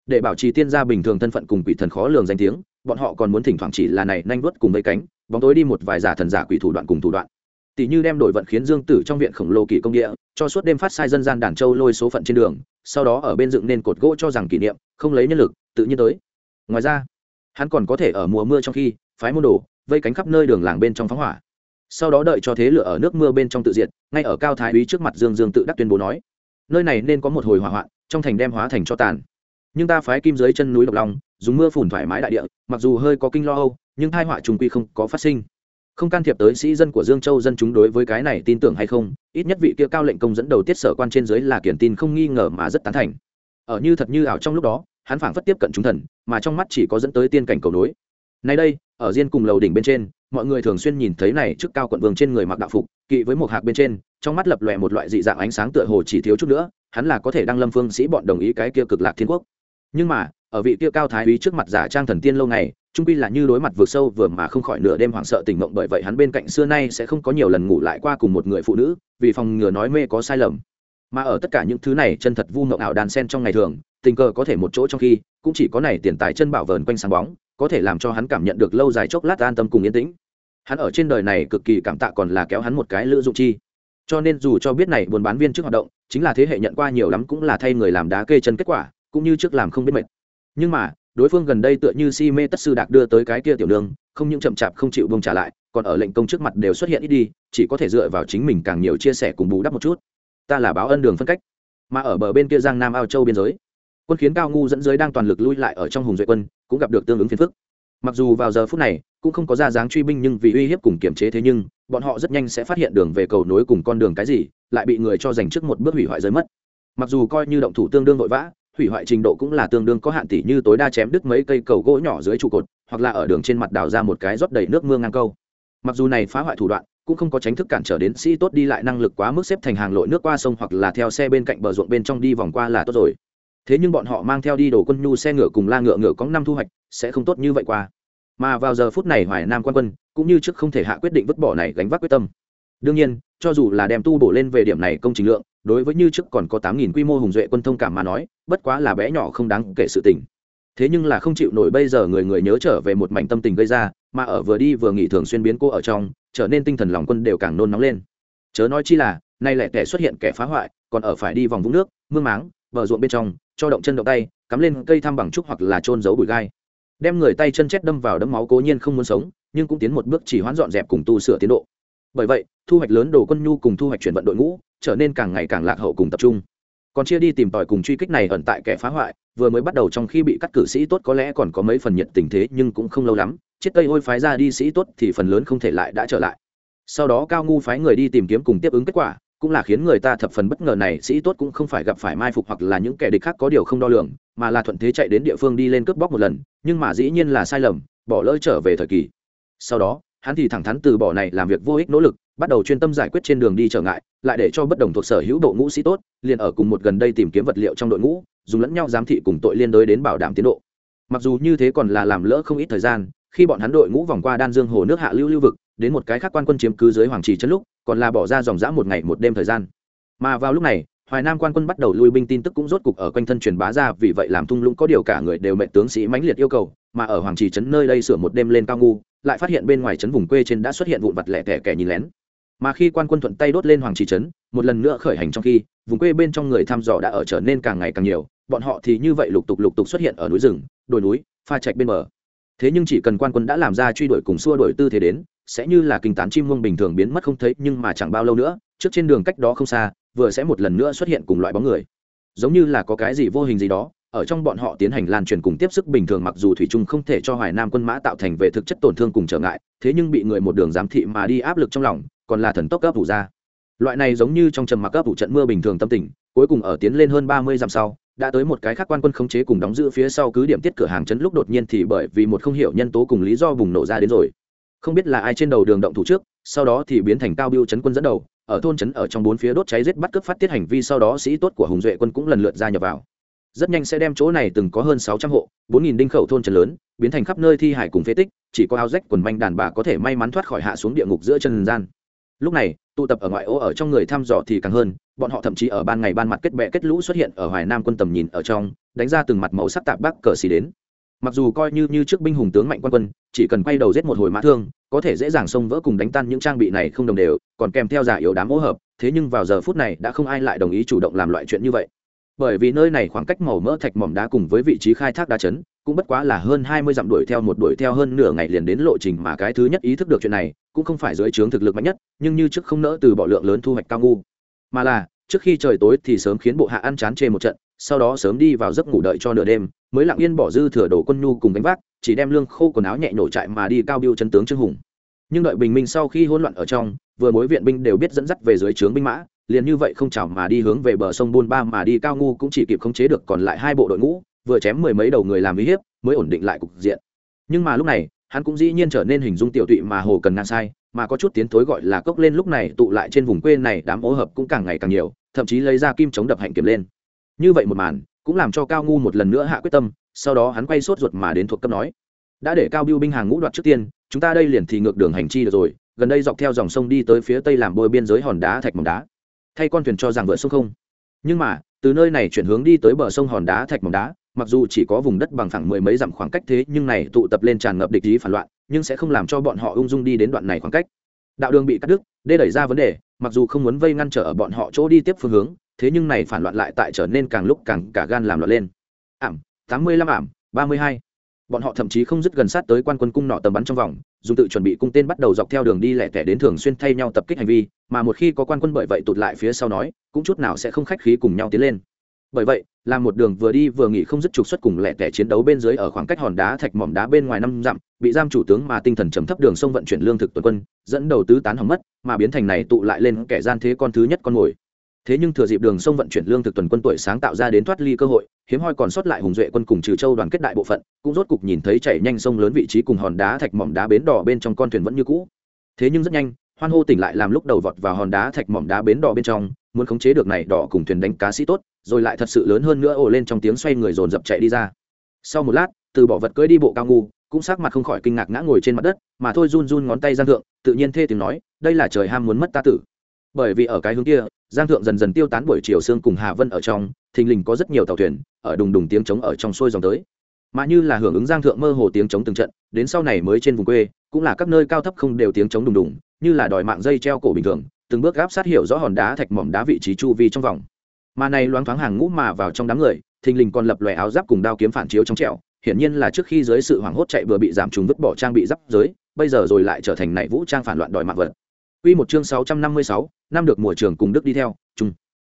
Để bảo trì tiên gia bình thường thân phận cùng quỷ thần khó lường danh tiếng, bọn họ còn muốn thỉnh thoảng chỉ là này nhanh vuốt cùng vây cánh, bóng tối đi một vài giả thần giả quỷ thủ đoạn cùng thủ đoạn. Tỷ như đem đổi vận khiến dương tử trong viện khổng lồ kỳ công địa, cho suốt đêm phát sai dân gian đàn châu lôi số phận trên đường, sau đó ở bên dựng nên cột gỗ cho rằng kỷ niệm, không lấy nhân lực, tự nhiên tới. Ngoài ra, hắn còn có thể ở mùa mưa trong khi phái môn đồ, vây cánh khắp nơi đường làng bên trong phóng hỏa. Sau đó đợi cho thế lửa ở nước mưa bên trong tự diệt, ngay ở cao thái úy trước mặt dương dương tự đắc tuyên bố nói, nơi này nên có một hồi hỏa hoạn, trong thành đem hóa thành cho tàn. Nhưng ta phái kim dưới chân núi độc long, dùng mưa phùn thoải mái đại địa, mặc dù hơi có kinh lo âu, nhưng thai họa trùng quy không có phát sinh. Không can thiệp tới sĩ dân của dương châu dân chúng đối với cái này tin tưởng hay không, ít nhất vị kia cao lệnh công dẫn đầu tiết sở quan trên dưới là kiển tin không nghi ngờ mà rất tán thành. Ở như thật như ảo trong lúc đó, hắn phảng phất tiếp cận chúng thần, mà trong mắt chỉ có dẫn tới tiên cảnh cầu nối. Nay đây ở riêng cùng lầu đỉnh bên trên, mọi người thường xuyên nhìn thấy này trước cao quận vương trên người mặc đạo phục, kỵ với một hạc bên trên, trong mắt lập lòe một loại dị dạng ánh sáng tựa hồ chỉ thiếu chút nữa, hắn là có thể đăng lâm phương sĩ bọn đồng ý cái kia cực lạc thiên quốc. Nhưng mà, ở vị kia cao thái úy trước mặt giả trang thần tiên lâu ngày, trung quy là như đối mặt vượt sâu vừa mà không khỏi nửa đêm hoảng sợ tỉnh mộng bởi vậy hắn bên cạnh xưa nay sẽ không có nhiều lần ngủ lại qua cùng một người phụ nữ, vì phòng ngừa nói mê có sai lầm. Mà ở tất cả những thứ này chân thật vu mộng ảo đàn sen trong ngày thường, tình cờ có thể một chỗ trong khi, cũng chỉ có này tiền tài chân bảo vờn quanh sáng bóng có thể làm cho hắn cảm nhận được lâu dài chốc lát an tâm cùng yên tĩnh. Hắn ở trên đời này cực kỳ cảm tạ còn là kéo hắn một cái lữ dụng chi. Cho nên dù cho biết này buôn bán viên trước hoạt động, chính là thế hệ nhận qua nhiều lắm cũng là thay người làm đá kê chân kết quả, cũng như trước làm không biết mệt. Nhưng mà, đối phương gần đây tựa như si mê tất sư đạc đưa tới cái kia tiểu đường không những chậm chạp không chịu bông trả lại, còn ở lệnh công trước mặt đều xuất hiện ít đi, chỉ có thể dựa vào chính mình càng nhiều chia sẻ cùng bù đắp một chút. Ta là báo ân đường phân cách. Mà ở bờ bên kia giang nam ao châu biên giới quân khiến cao ngu dẫn giới đang toàn lực lui lại ở trong hùng duệ quân, cũng gặp được tương ứng phiền phức. Mặc dù vào giờ phút này, cũng không có ra dáng truy binh nhưng vì uy hiếp cùng kiểm chế thế nhưng, bọn họ rất nhanh sẽ phát hiện đường về cầu nối cùng con đường cái gì, lại bị người cho dành trước một bước hủy hoại rơi mất. Mặc dù coi như động thủ tương đương vội vã, hủy hoại trình độ cũng là tương đương có hạn tỷ như tối đa chém đứt mấy cây cầu gỗ nhỏ dưới trụ cột, hoặc là ở đường trên mặt đào ra một cái rót đầy nước mưa ngang câu. Mặc dù này phá hoại thủ đoạn, cũng không có tránh thức cản trở đến sĩ tốt đi lại năng lực quá mức xếp thành hàng lội nước qua sông hoặc là theo xe bên cạnh bờ ruộng bên trong đi vòng qua là tốt rồi thế nhưng bọn họ mang theo đi đồ quân nhu xe ngựa cùng la ngựa ngựa có năm thu hoạch, sẽ không tốt như vậy qua. Mà vào giờ phút này hoài nam quan quân cũng như trước không thể hạ quyết định vứt bỏ này gánh vác quyết tâm. Đương nhiên, cho dù là đem tu bổ lên về điểm này công trình lượng, đối với như trước còn có tám nghìn quy mô hùng duệ quân thông cảm mà nói, bất quá là bé nhỏ không đáng kể sự tình. Thế nhưng là không chịu nổi bây giờ người người nhớ trở về một mảnh tâm tình gây ra, mà ở vừa đi vừa nghỉ thường xuyên biến cô ở trong, trở nên tinh thần lòng quân đều càng nôn nóng lên. Chớ nói chi là, nay lại kẻ xuất hiện kẻ phá hoại, còn ở phải đi vòng vũng nước, mương máng, bờ ruộng bên trong cho động chân động tay, cắm lên cây thăm bằng trúc hoặc là trôn giấu bụi gai. Đem người tay chân chết đâm vào đấm máu cố nhiên không muốn sống, nhưng cũng tiến một bước chỉ hoãn dọn dẹp cùng tu sửa tiến độ. Bởi vậy, thu hoạch lớn đồ quân nhu cùng thu hoạch chuyển vận đội ngũ, trở nên càng ngày càng lạc hậu cùng tập trung. Còn chia đi tìm tòi cùng truy kích này ẩn tại kẻ phá hoại, vừa mới bắt đầu trong khi bị cắt cử sĩ tốt có lẽ còn có mấy phần nhiệt tình thế nhưng cũng không lâu lắm, chết tây hôi phái ra đi sĩ tốt thì phần lớn không thể lại đã trở lại. Sau đó cao ngu phái người đi tìm kiếm cùng tiếp ứng kết quả cũng là khiến người ta thập phần bất ngờ này sĩ tốt cũng không phải gặp phải mai phục hoặc là những kẻ địch khác có điều không đo lường, mà là thuận thế chạy đến địa phương đi lên cướp bóc một lần, nhưng mà dĩ nhiên là sai lầm, bỏ lỡ trở về thời kỳ. Sau đó, hắn thì thẳng thắn từ bỏ này làm việc vô ích nỗ lực, bắt đầu chuyên tâm giải quyết trên đường đi trở ngại, lại để cho bất đồng thuộc sở hữu đội ngũ sĩ tốt, liền ở cùng một gần đây tìm kiếm vật liệu trong đội ngũ, dùng lẫn nhau giám thị cùng tội liên đối đến bảo đảm tiến độ. Mặc dù như thế còn là làm lỡ không ít thời gian, khi bọn hắn đội ngũ vòng qua đan dương hồ nước hạ lưu lưu vực đến một cái khác quan quân chiếm cứ dưới hoàng trì chân lúc, còn là bỏ ra dòng dã một ngày một đêm thời gian. Mà vào lúc này, hoài nam quan quân bắt đầu lui binh tin tức cũng rốt cục ở quanh thân truyền bá ra, vì vậy làm thung lũng có điều cả người đều mệnh tướng sĩ mãnh liệt yêu cầu, mà ở hoàng trì trấn nơi đây sửa một đêm lên cao ngu, lại phát hiện bên ngoài trấn vùng quê trên đã xuất hiện vụn vặt lẻ tẻ kẻ nhìn lén. Mà khi quan quân thuận tay đốt lên hoàng trì trấn, một lần nữa khởi hành trong khi, vùng quê bên trong người thăm dò đã ở trở nên càng ngày càng nhiều, bọn họ thì như vậy lục tục lục tục xuất hiện ở núi rừng, đồi núi, pha trạch bên bờ thế nhưng chỉ cần quan quân đã làm ra truy đuổi cùng xua đuổi tư thế đến, sẽ như là kinh tán chim muông bình thường biến mất không thấy, nhưng mà chẳng bao lâu nữa, trước trên đường cách đó không xa, vừa sẽ một lần nữa xuất hiện cùng loại bóng người. Giống như là có cái gì vô hình gì đó, ở trong bọn họ tiến hành lan truyền cùng tiếp sức bình thường mặc dù thủy trung không thể cho hoài nam quân mã tạo thành về thực chất tổn thương cùng trở ngại, thế nhưng bị người một đường giám thị mà đi áp lực trong lòng, còn là thần tốc cấp thủ ra. Loại này giống như trong trầm mặc cấp thủ trận mưa bình thường tâm tình, cuối cùng ở tiến lên hơn ba mươi dặm sau đã tới một cái khác quan quân khống chế cùng đóng giữ phía sau cứ điểm tiết cửa hàng chấn lúc đột nhiên thì bởi vì một không hiểu nhân tố cùng lý do bùng nổ ra đến rồi. Không biết là ai trên đầu đường động thủ trước, sau đó thì biến thành cao biêu chấn quân dẫn đầu, ở thôn chấn ở trong bốn phía đốt cháy giết bắt cướp phát tiết hành vi sau đó sĩ tốt của hùng duệ quân cũng lần lượt ra nhập vào. Rất nhanh sẽ đem chỗ này từng có hơn sáu trăm hộ, bốn nghìn đinh khẩu thôn trấn lớn, biến thành khắp nơi thi hải cùng phế tích, chỉ có áo rách quần manh đàn bà có thể may mắn thoát khỏi hạ xuống địa ngục giữa chân gian lúc này, tụ tập ở ngoại ô ở trong người thăm dò thì càng hơn, bọn họ thậm chí ở ban ngày ban mặt kết bệ kết lũ xuất hiện ở hoài nam quân tầm nhìn ở trong, đánh ra từng mặt màu sắc tạp bắc cờ xì đến. Mặc dù coi như như trước binh hùng tướng mạnh quan quân, chỉ cần quay đầu giết một hồi mã thương, có thể dễ dàng xông vỡ cùng đánh tan những trang bị này không đồng đều, còn kèm theo giả yếu đám hỗ hợp, thế nhưng vào giờ phút này đã không ai lại đồng ý chủ động làm loại chuyện như vậy bởi vì nơi này khoảng cách màu mỡ thạch mỏm đá cùng với vị trí khai thác đá chấn cũng bất quá là hơn hai mươi dặm đuổi theo một đuổi theo hơn nửa ngày liền đến lộ trình mà cái thứ nhất ý thức được chuyện này cũng không phải dưới trướng thực lực mạnh nhất, nhưng như trước không nỡ từ bỏ lượng lớn thu hoạch cao ngu. Mà là, trước khi trời tối thì sớm khiến bộ hạ ăn chán chê một trận, sau đó sớm đi vào giấc ngủ đợi cho nửa đêm, mới lặng yên bỏ dư thừa đổ quân nhu cùng đánh vác, chỉ đem lương khô quần áo nhẹ nổ trại mà đi cao biêu chân tướng trương hùng. Nhưng đợi bình minh sau khi hỗn loạn ở trong, vừa mối viện binh đều biết dẫn dắt về dưới trướng binh mã liền như vậy không chào mà đi hướng về bờ sông buôn ba mà đi, cao ngu cũng chỉ kịp khống chế được còn lại hai bộ đội ngũ, vừa chém mười mấy đầu người làm uy hiếp, mới ổn định lại cục diện. Nhưng mà lúc này, hắn cũng dĩ nhiên trở nên hình dung tiểu tụy mà hồ cần ngang sai, mà có chút tiến thối gọi là cốc lên lúc này tụ lại trên vùng quê này, đám ố hợp cũng càng ngày càng nhiều, thậm chí lấy ra kim chống đập hạnh kiểm lên. Như vậy một màn, cũng làm cho cao ngu một lần nữa hạ quyết tâm, sau đó hắn quay sốt ruột mà đến thuộc cấp nói, đã để cao biêu binh hàng ngũ đoạt trước tiên, chúng ta đây liền thì ngược đường hành chi được rồi, gần đây dọc theo dòng sông đi tới phía tây làm bôi biên giới hòn đá thạch mỏng đá thay con thuyền cho rằng vợ sông không. Nhưng mà, từ nơi này chuyển hướng đi tới bờ sông hòn đá thạch mỏng đá, mặc dù chỉ có vùng đất bằng phẳng mười mấy dặm khoảng cách thế, nhưng này tụ tập lên tràn ngập địch ý phản loạn, nhưng sẽ không làm cho bọn họ ung dung đi đến đoạn này khoảng cách. Đạo đường bị cắt đứt, đê đẩy ra vấn đề, mặc dù không muốn vây ngăn trở ở bọn họ chỗ đi tiếp phương hướng, thế nhưng này phản loạn lại tại trở nên càng lúc càng cả gan làm loạn lên. Ảm, tám mươi lăm ảm, ba mươi hai. Bọn họ thậm chí không dứt gần sát tới quan quân cung nọ tầm bắn trong vòng dùng tự chuẩn bị cung tên bắt đầu dọc theo đường đi lẻ tẻ đến thường xuyên thay nhau tập kích hành vi, mà một khi có quan quân bởi vậy tụt lại phía sau nói, cũng chút nào sẽ không khách khí cùng nhau tiến lên. Bởi vậy là một đường vừa đi vừa nghỉ không dứt trục xuất cùng lẻ tẻ chiến đấu bên dưới ở khoảng cách hòn đá thạch mỏm đá bên ngoài năm dặm, bị giam chủ tướng mà tinh thần trầm thấp đường sông vận chuyển lương thực tuần quân, dẫn đầu tứ tán hỏng mất, mà biến thành này tụ lại lên kẻ gian thế con thứ nhất con mồi thế nhưng thừa dịp đường sông vận chuyển lương thực tuần quân tuổi sáng tạo ra đến thoát ly cơ hội, hiếm hoi còn sót lại hùng duệ quân cùng trừ châu đoàn kết đại bộ phận, cũng rốt cục nhìn thấy chảy nhanh sông lớn vị trí cùng hòn đá thạch mỏm đá bến đỏ bên trong con thuyền vẫn như cũ. Thế nhưng rất nhanh, hoan hô tỉnh lại làm lúc đầu vọt vào hòn đá thạch mỏm đá bến đỏ bên trong, muốn khống chế được này đỏ cùng thuyền đánh cá sĩ tốt, rồi lại thật sự lớn hơn nữa ồ lên trong tiếng xoay người dồn dập chạy đi ra. Sau một lát, từ bỏ vật cưỡi đi bộ cao ngu, cũng sắc mặt không khỏi kinh ngạc ngã ngồi trên mặt đất, mà thôi run run ngón tay gian thượng, tự nhiên thê tiếng nói, đây là trời ham muốn mất ta tử bởi vì ở cái hướng kia giang thượng dần dần tiêu tán buổi chiều sương cùng hà vân ở trong thình lình có rất nhiều tàu thuyền ở đùng đùng tiếng trống ở trong xuôi dòng tới. Mà như là hưởng ứng giang thượng mơ hồ tiếng trống từng trận đến sau này mới trên vùng quê cũng là các nơi cao thấp không đều tiếng trống đùng đùng như là đòi mạng dây treo cổ bình thường từng bước gáp sát hiểu rõ hòn đá thạch mỏm đá vị trí chu vi trong vòng. Mà này loáng thoáng hàng ngũ mà vào trong đám người thình lình còn lập lòe áo giáp cùng đao kiếm phản chiếu trong trẹo hiển nhiên là trước khi dưới sự hoảng hốt chạy vừa bị giảm trùng vứt bỏ trang bị giáp giới bây giờ rồi lại trở thành nảy vũ trang phản loạn đòi mạng vật. Quy một chương 656, năm được mùa trường cùng Đức đi theo, chung.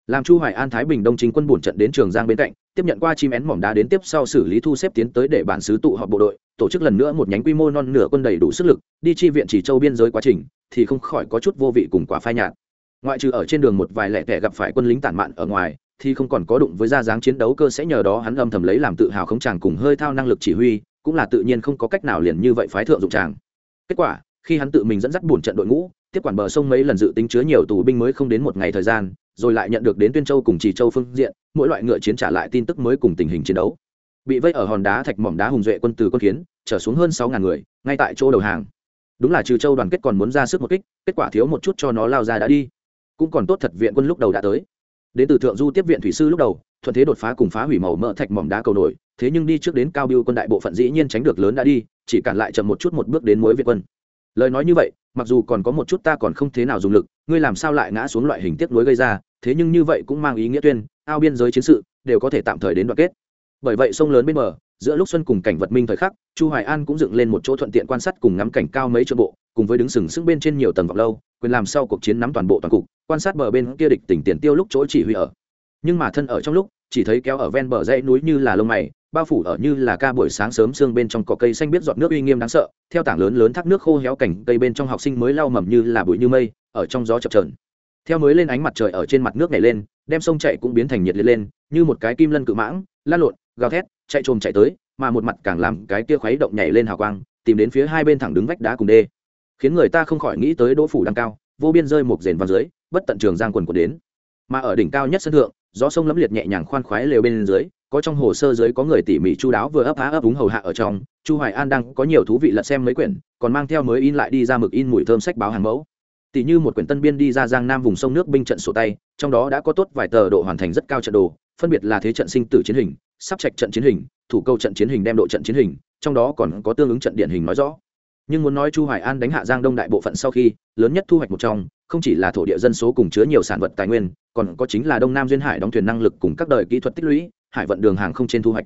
Làm Chu Hoài An Thái Bình Đông chính quân bổn trận đến Trường Giang bên cạnh, tiếp nhận qua chim én mỏm đá đến tiếp sau xử lý thu xếp tiến tới để bản sứ tụ họp bộ đội, tổ chức lần nữa một nhánh quy mô non nửa quân đầy đủ sức lực, đi chi viện chỉ châu biên giới quá trình, thì không khỏi có chút vô vị cùng quả phai nhạt. Ngoại trừ ở trên đường một vài lẻ tẻ gặp phải quân lính tản mạn ở ngoài, thì không còn có đụng với ra dáng chiến đấu cơ sẽ nhờ đó hắn âm thầm lấy làm tự hào không chàng cùng hơi thao năng lực chỉ huy, cũng là tự nhiên không có cách nào liền như vậy phái thượng dụng chàng. Kết quả, khi hắn tự mình dẫn dắt buồn trận đội ngũ, tiếp quản bờ sông mấy lần dự tính chứa nhiều tù binh mới không đến một ngày thời gian, rồi lại nhận được đến tuyên châu cùng trì châu phương diện, mỗi loại ngựa chiến trả lại tin tức mới cùng tình hình chiến đấu. Bị vây ở hòn đá thạch mỏm đá hùng duệ quân từ quân kiến, trở xuống hơn sáu ngàn người, ngay tại chỗ đầu hàng. Đúng là trừ châu đoàn kết còn muốn ra sức một kích, kết quả thiếu một chút cho nó lao ra đã đi. Cũng còn tốt thật viện quân lúc đầu đã tới. Đến từ thượng du tiếp viện thủy sư lúc đầu, thuận thế đột phá cùng phá hủy màu mỡ thạch mỏm đá cầu nổi, thế nhưng đi trước đến cao biêu quân đại bộ phận dĩ nhiên tránh được lớn đã đi, chỉ cản lại chậm một chút một bước đến mối viện quân. Lời nói như vậy mặc dù còn có một chút ta còn không thế nào dùng lực, ngươi làm sao lại ngã xuống loại hình tiếp nối gây ra, thế nhưng như vậy cũng mang ý nghĩa tuyên, ao biên giới chiến sự, đều có thể tạm thời đến đoạn kết. Bởi vậy sông lớn bên bờ, giữa lúc xuân cùng cảnh vật minh thời khắc, chu hoài an cũng dựng lên một chỗ thuận tiện quan sát cùng ngắm cảnh cao mấy chỗ bộ, cùng với đứng sừng sững bên trên nhiều tầng vọng lâu, quyền làm sau cuộc chiến nắm toàn bộ toàn cục, quan sát bờ bên kia địch tỉnh tiền tiêu lúc chỗ chỉ huy ở. Nhưng mà thân ở trong lúc chỉ thấy kéo ở ven bờ dãy núi như là lông mày, bao phủ ở như là ca buổi sáng sớm sương bên trong cỏ cây xanh biết giọt nước uy nghiêm đáng sợ, theo tảng lớn lớn thác nước khô héo cảnh cây bên trong học sinh mới lau mầm như là bụi như mây, ở trong gió chập trờn theo mới lên ánh mặt trời ở trên mặt nước này lên, đem sông chạy cũng biến thành nhiệt liệt lên, như một cái kim lân cự mãng lan lộn, gào thét, chạy trồm chạy tới, mà một mặt càng làm cái kia khuấy động nhảy lên hào quang, tìm đến phía hai bên thẳng đứng vách đá cùng đê. Khiến người ta không khỏi nghĩ tới đỗ phủ đang cao, vô biên rơi một rền vào dưới, bất tận trường giang quần quần đến. Mà ở đỉnh cao nhất sân thượng gió sông lẫm liệt nhẹ nhàng khoan khoái lều bên dưới, có trong hồ sơ dưới có người tỉ mỉ chu đáo vừa ấp há ấp úng hầu hạ ở trong, chu hoài an đang có nhiều thú vị lật xem mấy quyển, còn mang theo mới in lại đi ra mực in mùi thơm sách báo hàng mẫu. Tỉ như một quyển tân biên đi ra giang nam vùng sông nước binh trận sổ tay, trong đó đã có tốt vài tờ độ hoàn thành rất cao trận đồ, phân biệt là thế trận sinh tử chiến hình, sắp trạch trận chiến hình, thủ câu trận chiến hình đem độ trận chiến hình, trong đó còn có tương ứng trận điển hình nói rõ nhưng muốn nói chu hoài an đánh hạ giang đông đại bộ phận sau khi, lớn nhất thu hoạch một trong, không chỉ là thổ địa dân số cùng chứa nhiều sản vật tài nguyên, còn có chính là đông nam duyên hải đóng thuyền năng lực cùng các đời kỹ thuật tích lũy, hải vận đường hàng không trên thu hoạch.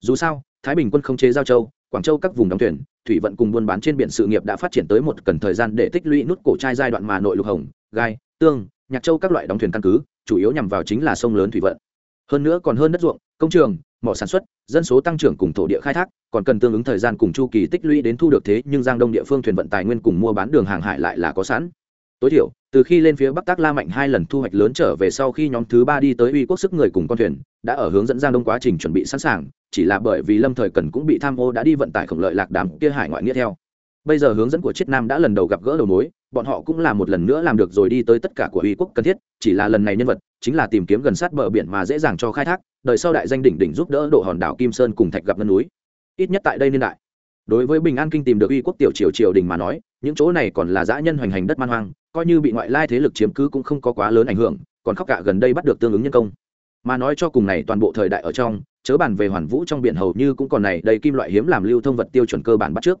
Dù sao, thái bình quân không chế giao châu, quảng châu các vùng đóng thuyền, thủy vận cùng buôn bán trên biển sự nghiệp đã phát triển tới một cần thời gian để tích lũy nút cổ trai giai đoạn mà nội lục hồng, gai, tương, nhạc châu các loại đóng thuyền căn cứ, chủ yếu nhằm vào chính là sông lớn thủy vận. Hơn nữa còn hơn đất ruộng, công trường mỏ sản xuất, dân số tăng trưởng cùng thổ địa khai thác, còn cần tương ứng thời gian cùng chu kỳ tích lũy đến thu được thế, nhưng giang đông địa phương thuyền vận tài nguyên cùng mua bán đường hàng hải lại là có sẵn. Tối thiểu, từ khi lên phía bắc tác la mạnh hai lần thu hoạch lớn trở về sau khi nhóm thứ ba đi tới uy quốc sức người cùng con thuyền, đã ở hướng dẫn giang đông quá trình chuẩn bị sẵn sàng, chỉ là bởi vì lâm thời cần cũng bị tham ô đã đi vận tải khổng lợi lạc đàm kia hải ngoại nghĩa theo. Bây giờ hướng dẫn của chiết nam đã lần đầu gặp gỡ đầu mối, bọn họ cũng là một lần nữa làm được rồi đi tới tất cả của uy quốc cần thiết, chỉ là lần này nhân vật chính là tìm kiếm gần sát bờ biển mà dễ dàng cho khai thác đời sau đại danh đỉnh đỉnh giúp đỡ độ hòn đảo kim sơn cùng thạch gặp ngân núi. Ít nhất tại đây niên đại, đối với bình an kinh tìm được uy quốc tiểu triều triều đình mà nói, những chỗ này còn là dã nhân hoành hành đất man hoang, coi như bị ngoại lai thế lực chiếm cứ cũng không có quá lớn ảnh hưởng, còn khóc cả gần đây bắt được tương ứng nhân công. Mà nói cho cùng này toàn bộ thời đại ở trong, chớ bàn về hoàn vũ trong biển hầu như cũng còn này đầy kim loại hiếm làm lưu thông vật tiêu chuẩn cơ bản bắt trước.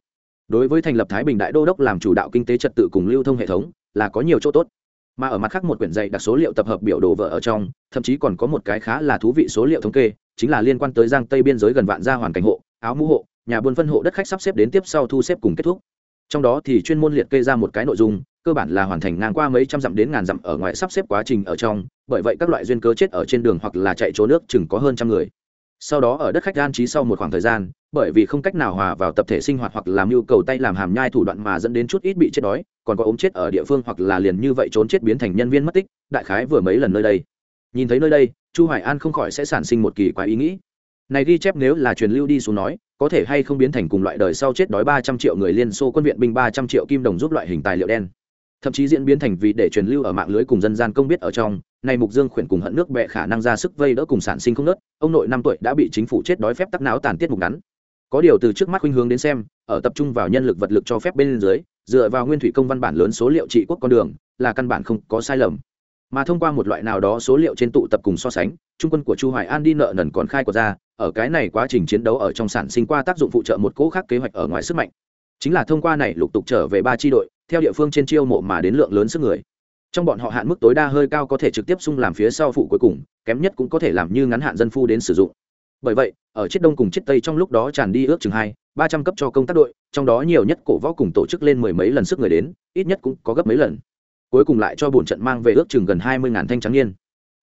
Đối với thành lập thái bình đại đô đốc làm chủ đạo kinh tế trật tự cùng lưu thông hệ thống, là có nhiều chỗ tốt mà ở mặt khác một quyển dạy đặc số liệu tập hợp biểu đồ vợ ở trong, thậm chí còn có một cái khá là thú vị số liệu thống kê, chính là liên quan tới giang tây biên giới gần vạn gia hoàn cảnh hộ, áo mũ hộ, nhà buôn phân hộ đất khách sắp xếp đến tiếp sau thu xếp cùng kết thúc. Trong đó thì chuyên môn liệt kê ra một cái nội dung, cơ bản là hoàn thành ngang qua mấy trăm dặm đến ngàn dặm ở ngoài sắp xếp quá trình ở trong, bởi vậy các loại duyên cớ chết ở trên đường hoặc là chạy trốn nước chừng có hơn trăm người sau đó ở đất khách an trí sau một khoảng thời gian, bởi vì không cách nào hòa vào tập thể sinh hoạt hoặc làm nhu cầu tay làm hàm nhai thủ đoạn mà dẫn đến chút ít bị chết đói, còn có ốm chết ở địa phương hoặc là liền như vậy trốn chết biến thành nhân viên mất tích, đại khái vừa mấy lần nơi đây. Nhìn thấy nơi đây, chu hoài an không khỏi sẽ sản sinh một kỳ quái ý nghĩ. Này ghi chép nếu là truyền lưu đi xuống nói, có thể hay không biến thành cùng loại đời sau chết đói 300 triệu người liên xô quân viện binh 300 triệu kim đồng giúp loại hình tài liệu đen thậm chí diễn biến thành vì để truyền lưu ở mạng lưới cùng dân gian công biết ở trong. Này mục dương khuyển cùng hận nước bẹ khả năng ra sức vây đỡ cùng sản sinh không nớt, ông nội năm tuổi đã bị chính phủ chết đói phép tắc não tàn tiết mục ngắn. Có điều từ trước mắt khuynh hướng đến xem, ở tập trung vào nhân lực vật lực cho phép bên dưới, dựa vào nguyên thủy công văn bản lớn số liệu trị quốc con đường, là căn bản không có sai lầm. Mà thông qua một loại nào đó số liệu trên tụ tập cùng so sánh, trung quân của chu hoài an đi nợ nần còn khai của ra, ở cái này quá trình chiến đấu ở trong sản sinh qua tác dụng phụ trợ một cỗ khác kế hoạch ở ngoài sức mạnh. Chính là thông qua này lục tục trở về ba tri đội theo địa phương trên chiêu mộ mà đến lượng lớn sức người. Trong bọn họ hạn mức tối đa hơi cao có thể trực tiếp sung làm phía sau phụ cuối cùng, kém nhất cũng có thể làm như ngắn hạn dân phu đến sử dụng. Bởi vậy, ở chiết đông cùng chiết tây trong lúc đó tràn đi ước chừng hai, ba trăm cấp cho công tác đội, trong đó nhiều nhất cổ võ cùng tổ chức lên mười mấy lần sức người đến, ít nhất cũng có gấp mấy lần. Cuối cùng lại cho bổn trận mang về ước chừng gần hai mươi ngàn thanh tráng niên.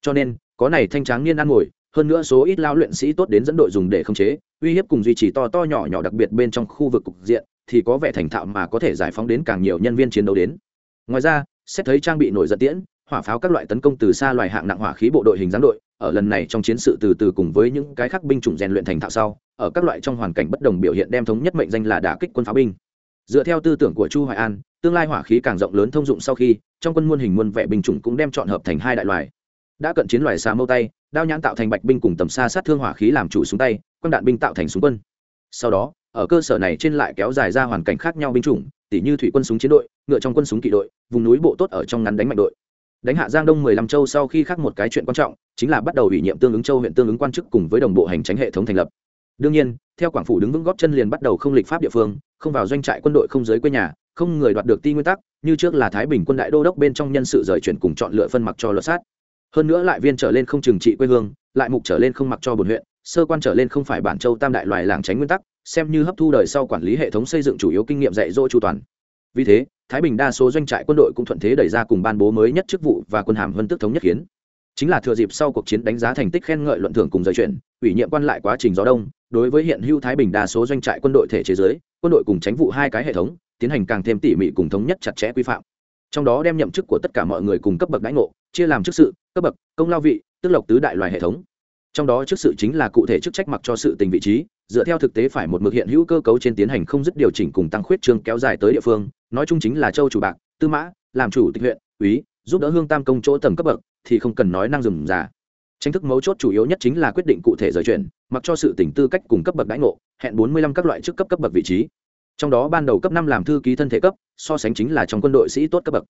Cho nên, có này thanh tráng niên ăn ngồi, hơn nữa số ít lao luyện sĩ tốt đến dẫn đội dùng để khống chế, uy hiếp cùng duy trì to to nhỏ nhỏ đặc biệt bên trong khu vực cục diện thì có vẻ thành thạo mà có thể giải phóng đến càng nhiều nhân viên chiến đấu đến. Ngoài ra, xét thấy trang bị nổi giận tiễn, hỏa pháo các loại tấn công từ xa loài hạng nặng hỏa khí bộ đội hình giáng đội, ở lần này trong chiến sự từ từ cùng với những cái khác binh chủng rèn luyện thành thạo sau, ở các loại trong hoàn cảnh bất đồng biểu hiện đem thống nhất mệnh danh là đả kích quân pháo binh. Dựa theo tư tưởng của chu hoài an, tương lai hỏa khí càng rộng lớn thông dụng sau khi, trong quân muôn hình muôn vẻ binh chủng cũng đem chọn hợp thành hai đại loài. Đã cận chiến loài xà mâu tay, đao nhãn tạo thành bạch binh cùng tầm xa sát thương hỏa khí làm chủ súng tay quân đạn binh tạo thành súng quân. Sau đó ở cơ sở này trên lại kéo dài ra hoàn cảnh khác nhau binh chủng tỷ như thủy quân súng chiến đội, ngựa trong quân súng kỵ đội, vùng núi bộ tốt ở trong ngắn đánh mạnh đội. Đánh hạ giang đông mười lăm châu sau khi khác một cái chuyện quan trọng, chính là bắt đầu ủy nhiệm tương ứng châu huyện tương ứng quan chức cùng với đồng bộ hành tránh hệ thống thành lập. Đương nhiên, theo quảng phủ đứng vững góp chân liền bắt đầu không lịch pháp địa phương, không vào doanh trại quân đội không giới quê nhà, không người đoạt được ti nguyên tắc, như trước là thái bình quân đại đô đốc bên trong nhân sự rời chuyển cùng chọn lựa phân mặc cho luật sát. Hơn nữa lại viên trở lên không trừng trị quê hương, lại mục trở lên không mặc cho bồn huyện, sơ quan trở lên không phải bản châu tam đại loài làng tránh nguyên tắc xem như hấp thu đời sau quản lý hệ thống xây dựng chủ yếu kinh nghiệm dạy dỗ chu toàn. Vì thế, thái bình đa số doanh trại quân đội cũng thuận thế đẩy ra cùng ban bố mới nhất chức vụ và quân hàm hơn tức thống nhất kiến. Chính là thừa dịp sau cuộc chiến đánh giá thành tích khen ngợi luận thưởng cùng giới chuyển ủy nhiệm quan lại quá trình gió đông, đối với hiện hữu thái bình đa số doanh trại quân đội thể chế giới, quân đội cùng tránh vụ hai cái hệ thống, tiến hành càng thêm tỉ mỉ cùng thống nhất chặt chẽ quy phạm. Trong đó đem nhậm chức của tất cả mọi người cùng cấp bậc đãi ngộ, chia làm chức sự, cấp bậc, công lao vị, tức lộc tứ đại loài hệ thống trong đó chức sự chính là cụ thể chức trách mặc cho sự tình vị trí, dựa theo thực tế phải một mực hiện hữu cơ cấu trên tiến hành không dứt điều chỉnh cùng tăng khuyết trương kéo dài tới địa phương, nói chung chính là châu chủ bạc, tư mã, làm chủ tịch huyện, úy, giúp đỡ hương tam công chỗ tầm cấp bậc, thì không cần nói năng dừng giả tranh thức mấu chốt chủ yếu nhất chính là quyết định cụ thể rời chuyển, mặc cho sự tỉnh tư cách cùng cấp bậc đãi ngộ, hẹn bốn mươi lăm các loại chức cấp cấp bậc vị trí. Trong đó ban đầu cấp năm làm thư ký thân thể cấp, so sánh chính là trong quân đội sĩ tốt cấp bậc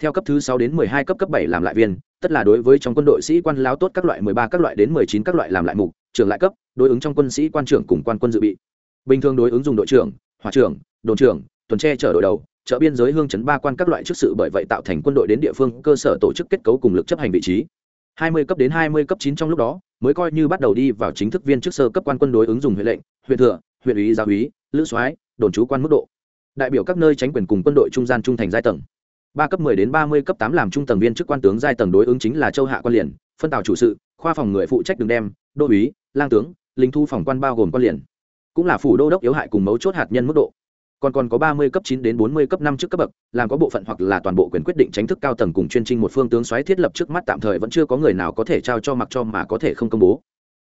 theo cấp thứ sáu đến mười hai cấp cấp bảy làm lại viên, tất là đối với trong quân đội sĩ quan lao tốt các loại mười ba các loại đến mười chín các loại làm lại mục, trưởng lại cấp, đối ứng trong quân sĩ quan trưởng cùng quan quân dự bị. Bình thường đối ứng dùng đội trưởng, hỏa trưởng, đồn trưởng, tuần tre chở đội đầu, chợ biên giới hương chấn ba quan các loại chức sự bởi vậy tạo thành quân đội đến địa phương, cơ sở tổ chức kết cấu cùng lực chấp hành vị trí. hai mươi cấp đến hai mươi cấp chín trong lúc đó, mới coi như bắt đầu đi vào chính thức viên chức sơ cấp quan quân đối ứng dùng huyện lệnh huyện thừa huyện ủy giáo úy, lữ soái, đồn trú quan mức độ. Đại biểu các nơi tránh quyền cùng quân đội trung gian trung thành giai tầng ba cấp 10 đến 30 cấp 8 làm trung tầng viên chức quan tướng giai tầng đối ứng chính là châu hạ quan liền, phân tàu chủ sự, khoa phòng người phụ trách đường đem, đô úy, lang tướng linh thu phòng quan bao gồm quan liền. Cũng là phủ đô đốc yếu hại cùng mấu chốt hạt nhân mức độ. Còn còn có 30 cấp 9 đến 40 cấp 5 trước cấp bậc, làm có bộ phận hoặc là toàn bộ quyền quyết định tránh thức cao tầng cùng chuyên trinh một phương tướng xoáy thiết lập trước mắt tạm thời vẫn chưa có người nào có thể trao cho mặc cho mà có thể không công bố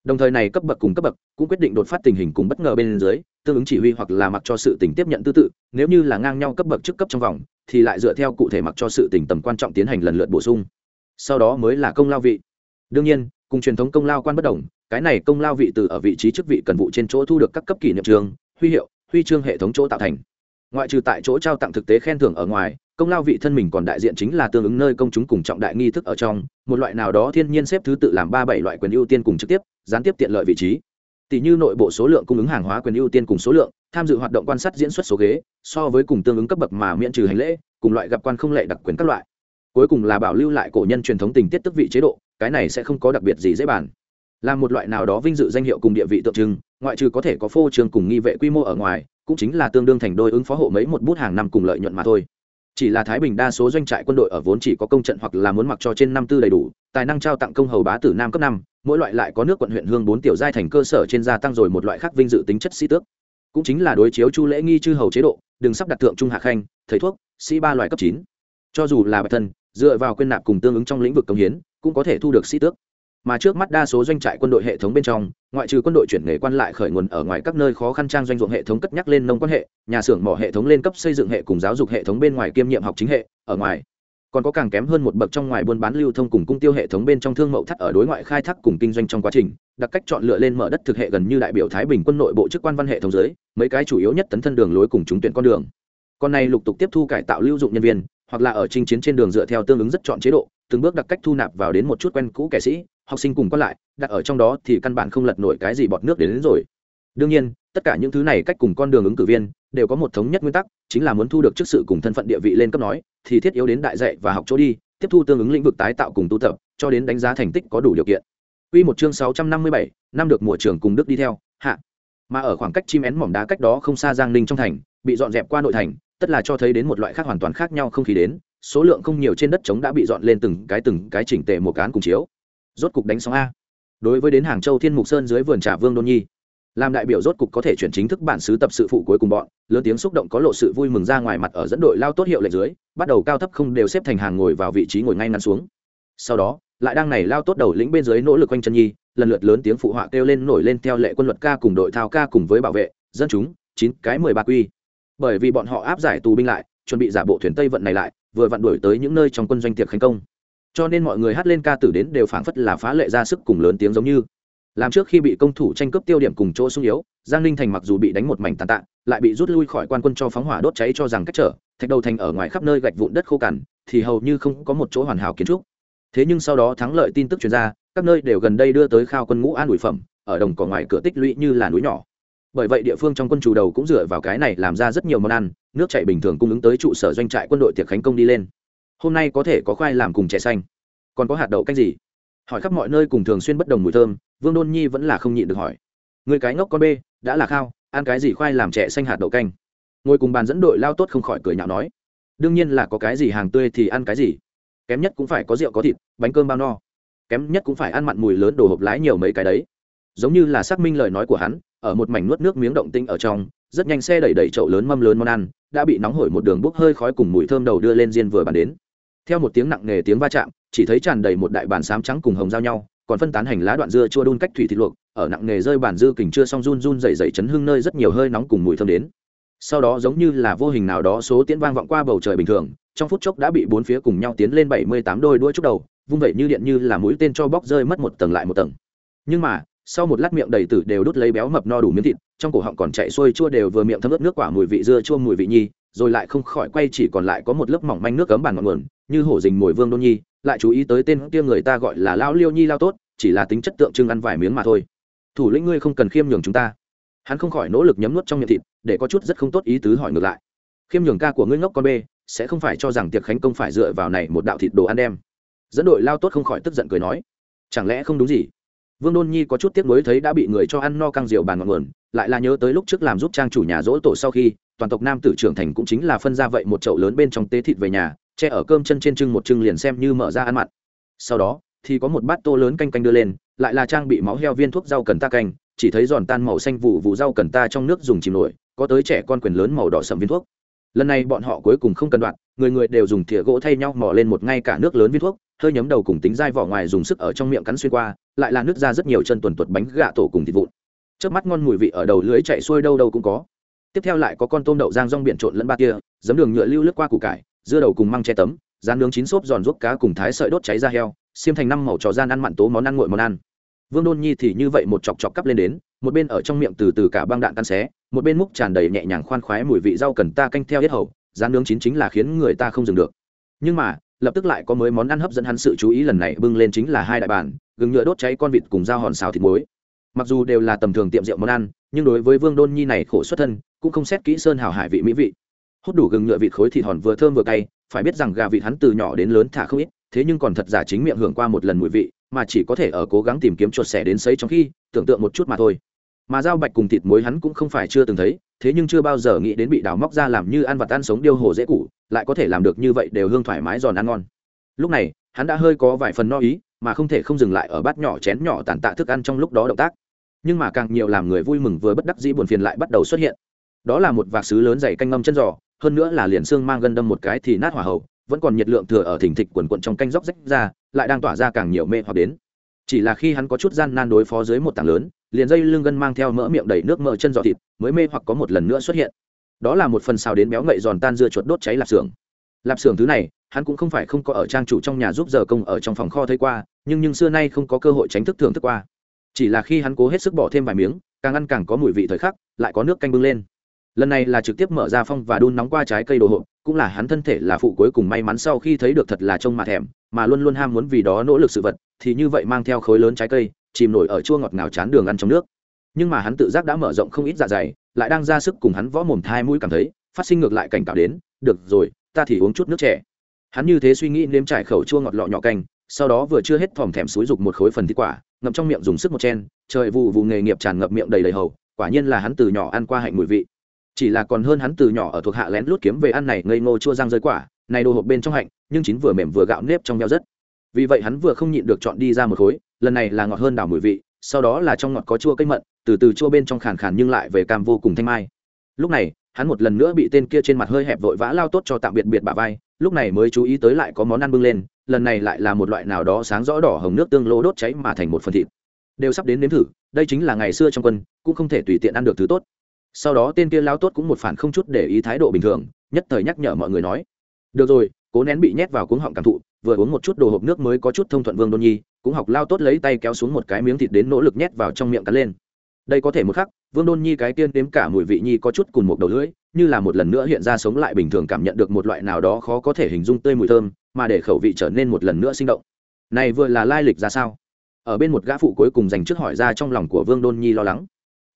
đồng thời này cấp bậc cùng cấp bậc cũng quyết định đột phát tình hình cùng bất ngờ bên dưới, tương ứng chỉ huy hoặc là mặc cho sự tình tiếp nhận tư tự, nếu như là ngang nhau cấp bậc trước cấp trong vòng, thì lại dựa theo cụ thể mặc cho sự tình tầm quan trọng tiến hành lần lượt bổ sung. Sau đó mới là công lao vị. Đương nhiên, cùng truyền thống công lao quan bất đồng, cái này công lao vị từ ở vị trí chức vị cần vụ trên chỗ thu được các cấp kỷ niệm trường, huy hiệu, huy chương hệ thống chỗ tạo thành. Ngoại trừ tại chỗ trao tặng thực tế khen thưởng ở ngoài công lao vị thân mình còn đại diện chính là tương ứng nơi công chúng cùng trọng đại nghi thức ở trong, một loại nào đó thiên nhiên xếp thứ tự làm ba bảy loại quyền ưu tiên cùng trực tiếp, gián tiếp tiện lợi vị trí. Tỷ như nội bộ số lượng cung ứng hàng hóa quyền ưu tiên cùng số lượng, tham dự hoạt động quan sát diễn xuất số ghế, so với cùng tương ứng cấp bậc mà miễn trừ hành lễ, cùng loại gặp quan không lệ đặc quyền các loại. Cuối cùng là bảo lưu lại cổ nhân truyền thống tình tiết tức vị chế độ, cái này sẽ không có đặc biệt gì dễ bàn. Là một loại nào đó vinh dự danh hiệu cùng địa vị tượng trưng, ngoại trừ có thể có phô trương cùng nghi vệ quy mô ở ngoài, cũng chính là tương đương thành đôi ứng phó hộ mấy một bút hàng năm cùng lợi nhuận mà thôi chỉ là thái bình đa số doanh trại quân đội ở vốn chỉ có công trận hoặc là muốn mặc cho trên năm tư đầy đủ, tài năng trao tặng công hầu bá tử nam cấp năm, mỗi loại lại có nước quận huyện hương bốn tiểu giai thành cơ sở trên gia tăng rồi một loại khác vinh dự tính chất sĩ tước. Cũng chính là đối chiếu chu lễ nghi chư hầu chế độ, đừng sắp đặt thượng trung hạ khanh, thầy thuốc, sĩ ba loại cấp chín. Cho dù là bạch thân dựa vào quyên nạp cùng tương ứng trong lĩnh vực công hiến, cũng có thể thu được sĩ tước mà trước mắt đa số doanh trại quân đội hệ thống bên trong, ngoại trừ quân đội chuyển nghề quan lại khởi nguồn ở ngoài các nơi khó khăn trang doanh dụng hệ thống cất nhắc lên nông quan hệ, nhà xưởng mỏ hệ thống lên cấp xây dựng hệ cùng giáo dục hệ thống bên ngoài kiêm nhiệm học chính hệ, ở ngoài. Còn có càng kém hơn một bậc trong ngoài buôn bán lưu thông cùng cung tiêu hệ thống bên trong thương mậu thắt ở đối ngoại khai thác cùng kinh doanh trong quá trình đặc cách chọn lựa lên mở đất thực hệ gần như đại biểu thái bình quân nội bộ chức quan văn hệ thống giới mấy cái chủ yếu nhất tấn thân đường lối cùng chúng tuyển con đường. Con này lục tục tiếp thu cải tạo lưu dụng nhân viên, hoặc là ở chinh chiến trên đường dựa theo tương ứng rất chọn chế độ, từng bước đặc cách thu nạp vào đến một chút quen cũ kẻ sĩ học sinh cùng còn lại đặt ở trong đó thì căn bản không lật nổi cái gì bọt nước đến, đến rồi đương nhiên tất cả những thứ này cách cùng con đường ứng cử viên đều có một thống nhất nguyên tắc chính là muốn thu được chức sự cùng thân phận địa vị lên cấp nói thì thiết yếu đến đại dạy và học chỗ đi tiếp thu tương ứng lĩnh vực tái tạo cùng tu tập cho đến đánh giá thành tích có đủ điều kiện Quy một chương 657, năm được mùa trưởng cùng Đức đi theo, hạ. Mà ở khoảng cách chim én mỏm đá cách đó không xa Giang Ninh trong thành, bị dọn dẹp qua nội thành, tất là cho thấy đến một loại khác hoàn toàn khác nhau không khí đến, số lượng không nhiều trên đất trống đã bị dọn lên từng cái từng cái chỉnh tề một cán cùng chiếu. Rốt cục đánh sóng a. Đối với đến Hàng Châu Thiên Mục Sơn dưới vườn trà Vương Đôn Nhi, làm đại biểu rốt cục có thể chuyển chính thức bản sứ tập sự phụ cuối cùng bọn lớn tiếng xúc động có lộ sự vui mừng ra ngoài mặt ở dẫn đội lao tốt hiệu lệnh dưới bắt đầu cao thấp không đều xếp thành hàng ngồi vào vị trí ngồi ngay ngắn xuống. Sau đó lại đang này lao tốt đầu lĩnh bên dưới nỗ lực quanh chân nhi lần lượt lớn tiếng phụ họa kêu lên nổi lên theo lệ quân luật ca cùng đội thao ca cùng với bảo vệ dân chúng chín cái mười ba quy. Bởi vì bọn họ áp giải tù binh lại chuẩn bị giả bộ thuyền tây vận này lại vừa vặn đuổi tới những nơi trong quân doanh tiệc khánh công cho nên mọi người hát lên ca tử đến đều phảng phất là phá lệ ra sức cùng lớn tiếng giống như. Làm trước khi bị công thủ tranh cướp tiêu điểm cùng chỗ sung yếu, giang ninh thành mặc dù bị đánh một mảnh tàn tạ, lại bị rút lui khỏi quan quân cho phóng hỏa đốt cháy cho rằng cách trở, thạch đầu thành ở ngoài khắp nơi gạch vụn đất khô cằn, thì hầu như không có một chỗ hoàn hảo kiến trúc. Thế nhưng sau đó thắng lợi tin tức truyền ra, các nơi đều gần đây đưa tới khao quân ngũ an ủi phẩm, ở đồng cỏ ngoài cửa tích lũy như là núi nhỏ. Bởi vậy địa phương trong quân chủ đầu cũng dựa vào cái này làm ra rất nhiều món ăn, nước chảy bình thường cung ứng tới trụ sở doanh trại quân đội tiệc khánh công đi lên hôm nay có thể có khoai làm cùng chè xanh. Còn có hạt đậu cách gì? Hỏi khắp mọi nơi cùng thường xuyên bất đồng mùi thơm, vương đôn nhi vẫn là không nhịn được hỏi. Người cái ngốc con bê, đã là khao, ăn cái gì khoai làm chè xanh hạt đậu canh? Ngồi cùng bàn dẫn đội lao tốt không khỏi cười nhạo nói. Đương nhiên là có cái gì hàng tươi thì ăn cái gì. Kém nhất cũng phải có rượu có thịt, bánh cơm bao no. Kém nhất cũng phải ăn mặn mùi lớn đồ hộp lái nhiều mấy cái đấy. Giống như là xác minh lời nói của hắn, ở một mảnh nuốt nước miếng động tinh ở trong, rất nhanh xe đẩy đẩy chậu lớn mâm lớn món ăn, đã bị nóng hổi một đường bốc hơi khói cùng mùi thơm đầu đưa lên diên vừa bàn đến theo một tiếng nặng nề tiếng va chạm, chỉ thấy tràn đầy một đại bàn sám trắng cùng hồng giao nhau, còn phân tán hành lá đoạn dưa chua đun cách thủy thịt luộc, ở nặng nề rơi bàn dư kình chưa xong run run dày dày chấn hưng nơi rất nhiều hơi nóng cùng mùi thơm đến. Sau đó giống như là vô hình nào đó số tiễn vang vọng qua bầu trời bình thường, trong phút chốc đã bị bốn phía cùng nhau tiến lên bảy mươi tám đôi đuôi trúc đầu, vung vẩy như điện như là mũi tên cho bóc rơi mất một tầng lại một tầng. Nhưng mà, sau một lát miệng đầy tử đều đút lấy béo mập no đủ miếng thịt, trong cổ họng còn chạy xuôi chua đều vừa miệng thấm ướt nước quả mùi vị dưa chua mùi vị nhi, rồi lại không khỏi quay chỉ còn lại có một lớp mỏng manh nước cấm bàn ngọn nguồn như hổ dình mồi vương đôn nhi, lại chú ý tới tên kia người ta gọi là lao liêu nhi lao tốt, chỉ là tính chất tượng trưng ăn vài miếng mà thôi. Thủ lĩnh ngươi không cần khiêm nhường chúng ta. Hắn không khỏi nỗ lực nhấm nuốt trong miệng thịt, để có chút rất không tốt ý tứ hỏi ngược lại. Khiêm nhường ca của ngươi ngốc con bê, sẽ không phải cho rằng tiệc khánh công phải dựa vào này một đạo thịt đồ ăn đem. Dẫn đội lao tốt không khỏi tức giận cười nói, chẳng lẽ không đúng gì? Vương đôn nhi có chút tiếc nuối thấy đã bị người cho ăn no căng rượu bàn ngọn nguồn, lại là nhớ tới lúc trước làm giúp trang chủ nhà dỗ tổ sau khi, toàn tộc nam tử trưởng thành cũng chính là phân ra vậy một chậu lớn bên trong tế thịt về nhà che ở cơm chân trên trưng một trưng liền xem như mở ra ăn mặn. Sau đó, thì có một bát tô lớn canh canh đưa lên, lại là trang bị máu heo viên thuốc rau cần ta canh, chỉ thấy giòn tan màu xanh vụ vụ rau cần ta trong nước dùng chìm nổi, có tới trẻ con quyền lớn màu đỏ sầm viên thuốc. Lần này bọn họ cuối cùng không cần đoạn, người người đều dùng thìa gỗ thay nhau mò lên một ngay cả nước lớn viên thuốc, hơi nhấm đầu cùng tính dai vỏ ngoài dùng sức ở trong miệng cắn xuyên qua, lại là nước ra rất nhiều chân tuần tuột bánh gạ tổ cùng thịt vụn. Trước mắt ngon mùi vị ở đầu lưới chạy xuôi đâu đâu cũng có. Tiếp theo lại có con tôm đậu giang rong biển trộn lẫn ba kia giấm đường nhựa lưu lướt qua củ cải dưa đầu cùng măng che tấm, rán nướng chín xốp giòn ruốc cá cùng thái sợi đốt cháy ra heo, xiêm thành năm màu trò gian ăn mặn tố món ăn nguội món ăn. Vương đôn nhi thì như vậy một chọc chọc cắp lên đến, một bên ở trong miệng từ từ cả băng đạn tan xé, một bên múc tràn đầy nhẹ nhàng khoan khoái mùi vị rau cần ta canh theo hết hầu, rán nướng chín chính là khiến người ta không dừng được. Nhưng mà, lập tức lại có mới món ăn hấp dẫn hắn sự chú ý lần này bưng lên chính là hai đại bản gừng nhựa đốt cháy con vịt cùng dao hòn xào thịt muối. Mặc dù đều là tầm thường tiệm rượu món ăn, nhưng đối với vương đôn nhi này khổ xuất thân, cũng không xét kỹ sơn hào hải vị mỹ vị hút đủ gừng nhựa vịt khối thịt hòn vừa thơm vừa cay, phải biết rằng gà vịt hắn từ nhỏ đến lớn thả không ít, thế nhưng còn thật giả chính miệng hưởng qua một lần mùi vị, mà chỉ có thể ở cố gắng tìm kiếm chuột xẻ đến sấy trong khi, tưởng tượng một chút mà thôi. Mà dao bạch cùng thịt muối hắn cũng không phải chưa từng thấy, thế nhưng chưa bao giờ nghĩ đến bị đào móc ra làm như ăn vặt ăn sống điêu hồ dễ cũ lại có thể làm được như vậy đều hương thoải mái giòn ăn ngon. Lúc này, hắn đã hơi có vài phần no ý, mà không thể không dừng lại ở bát nhỏ chén nhỏ tàn tạ thức ăn trong lúc đó động tác. Nhưng mà càng nhiều làm người vui mừng vừa bất đắc dĩ buồn phiền lại bắt đầu xuất hiện. Đó là một vạc sứ lớn dày canh ngâm chân giò hơn nữa là liền xương mang gân đâm một cái thì nát hỏa hậu vẫn còn nhiệt lượng thừa ở thỉnh thịch quần quận trong canh róc rách ra, lại đang tỏa ra càng nhiều mê hoặc đến. Chỉ là khi hắn có chút gian nan đối phó dưới một tảng lớn, liền dây lưng gân mang theo mỡ miệng đầy nước mỡ chân giò thịt, mới mê hoặc có một lần nữa xuất hiện. Đó là một phần xào đến béo ngậy giòn tan dưa chuột đốt cháy lạp xưởng. Lạp xưởng thứ này, hắn cũng không phải không có ở trang chủ trong nhà giúp giờ công ở trong phòng kho thấy qua, nhưng nhưng xưa nay không có cơ hội tránh thức thưởng thức qua. Chỉ là khi hắn cố hết sức bỏ thêm vài miếng, càng ăn càng có mùi vị thời khắc, lại có nước canh bưng lên lần này là trực tiếp mở ra phong và đun nóng qua trái cây đồ hộp, cũng là hắn thân thể là phụ cuối cùng may mắn sau khi thấy được thật là trông mà thèm, mà luôn luôn ham muốn vì đó nỗ lực sự vật, thì như vậy mang theo khối lớn trái cây, chìm nổi ở chua ngọt ngào chán đường ăn trong nước. Nhưng mà hắn tự giác đã mở rộng không ít dạ dày, lại đang ra sức cùng hắn võ mồm thai mũi cảm thấy, phát sinh ngược lại cảnh tạo đến, được rồi, ta thì uống chút nước trẻ hắn như thế suy nghĩ nếm trải khẩu chua ngọt lọ nhỏ canh, sau đó vừa chưa hết thòm thèm xúi dục một khối phần thịt quả, ngậm trong miệng dùng sức một chen, trời vụ vụ nghề nghiệp tràn ngập miệng đầy đầy hầu, quả nhiên là hắn từ nhỏ ăn qua hạnh mùi vị chỉ là còn hơn hắn từ nhỏ ở thuộc hạ lén lút kiếm về ăn này ngây ngô chua răng rơi quả, này đồ hộp bên trong hạnh, nhưng chín vừa mềm vừa gạo nếp trong nhau rất. Vì vậy hắn vừa không nhịn được chọn đi ra một khối, lần này là ngọt hơn đảo mùi vị, sau đó là trong ngọt có chua cây mận, từ từ chua bên trong khàn khàn nhưng lại về cam vô cùng thanh mai. Lúc này, hắn một lần nữa bị tên kia trên mặt hơi hẹp vội vã lao tốt cho tạm biệt biệt bà vai, lúc này mới chú ý tới lại có món ăn bưng lên, lần này lại là một loại nào đó sáng rõ đỏ hồng nước tương lô đốt cháy mà thành một phần thịt. Đều sắp đến nếm thử, đây chính là ngày xưa trong quân, cũng không thể tùy tiện ăn được thứ tốt sau đó tên kia lao tốt cũng một phản không chút để ý thái độ bình thường, nhất thời nhắc nhở mọi người nói, được rồi, cố nén bị nhét vào cuống họng cảm thụ, vừa uống một chút đồ hộp nước mới có chút thông thuận vương đôn nhi, cũng học lao tốt lấy tay kéo xuống một cái miếng thịt đến nỗ lực nhét vào trong miệng cắn lên. Đây có thể một khắc, vương đôn nhi cái tiên đếm cả mùi vị nhi có chút cùng một đầu lưỡi, như là một lần nữa hiện ra sống lại bình thường cảm nhận được một loại nào đó khó có thể hình dung tươi mùi thơm, mà để khẩu vị trở nên một lần nữa sinh động. Này vừa là lai lịch ra sao? Ở bên một gã phụ cuối cùng dành trước hỏi ra trong lòng của vương đôn nhi lo lắng.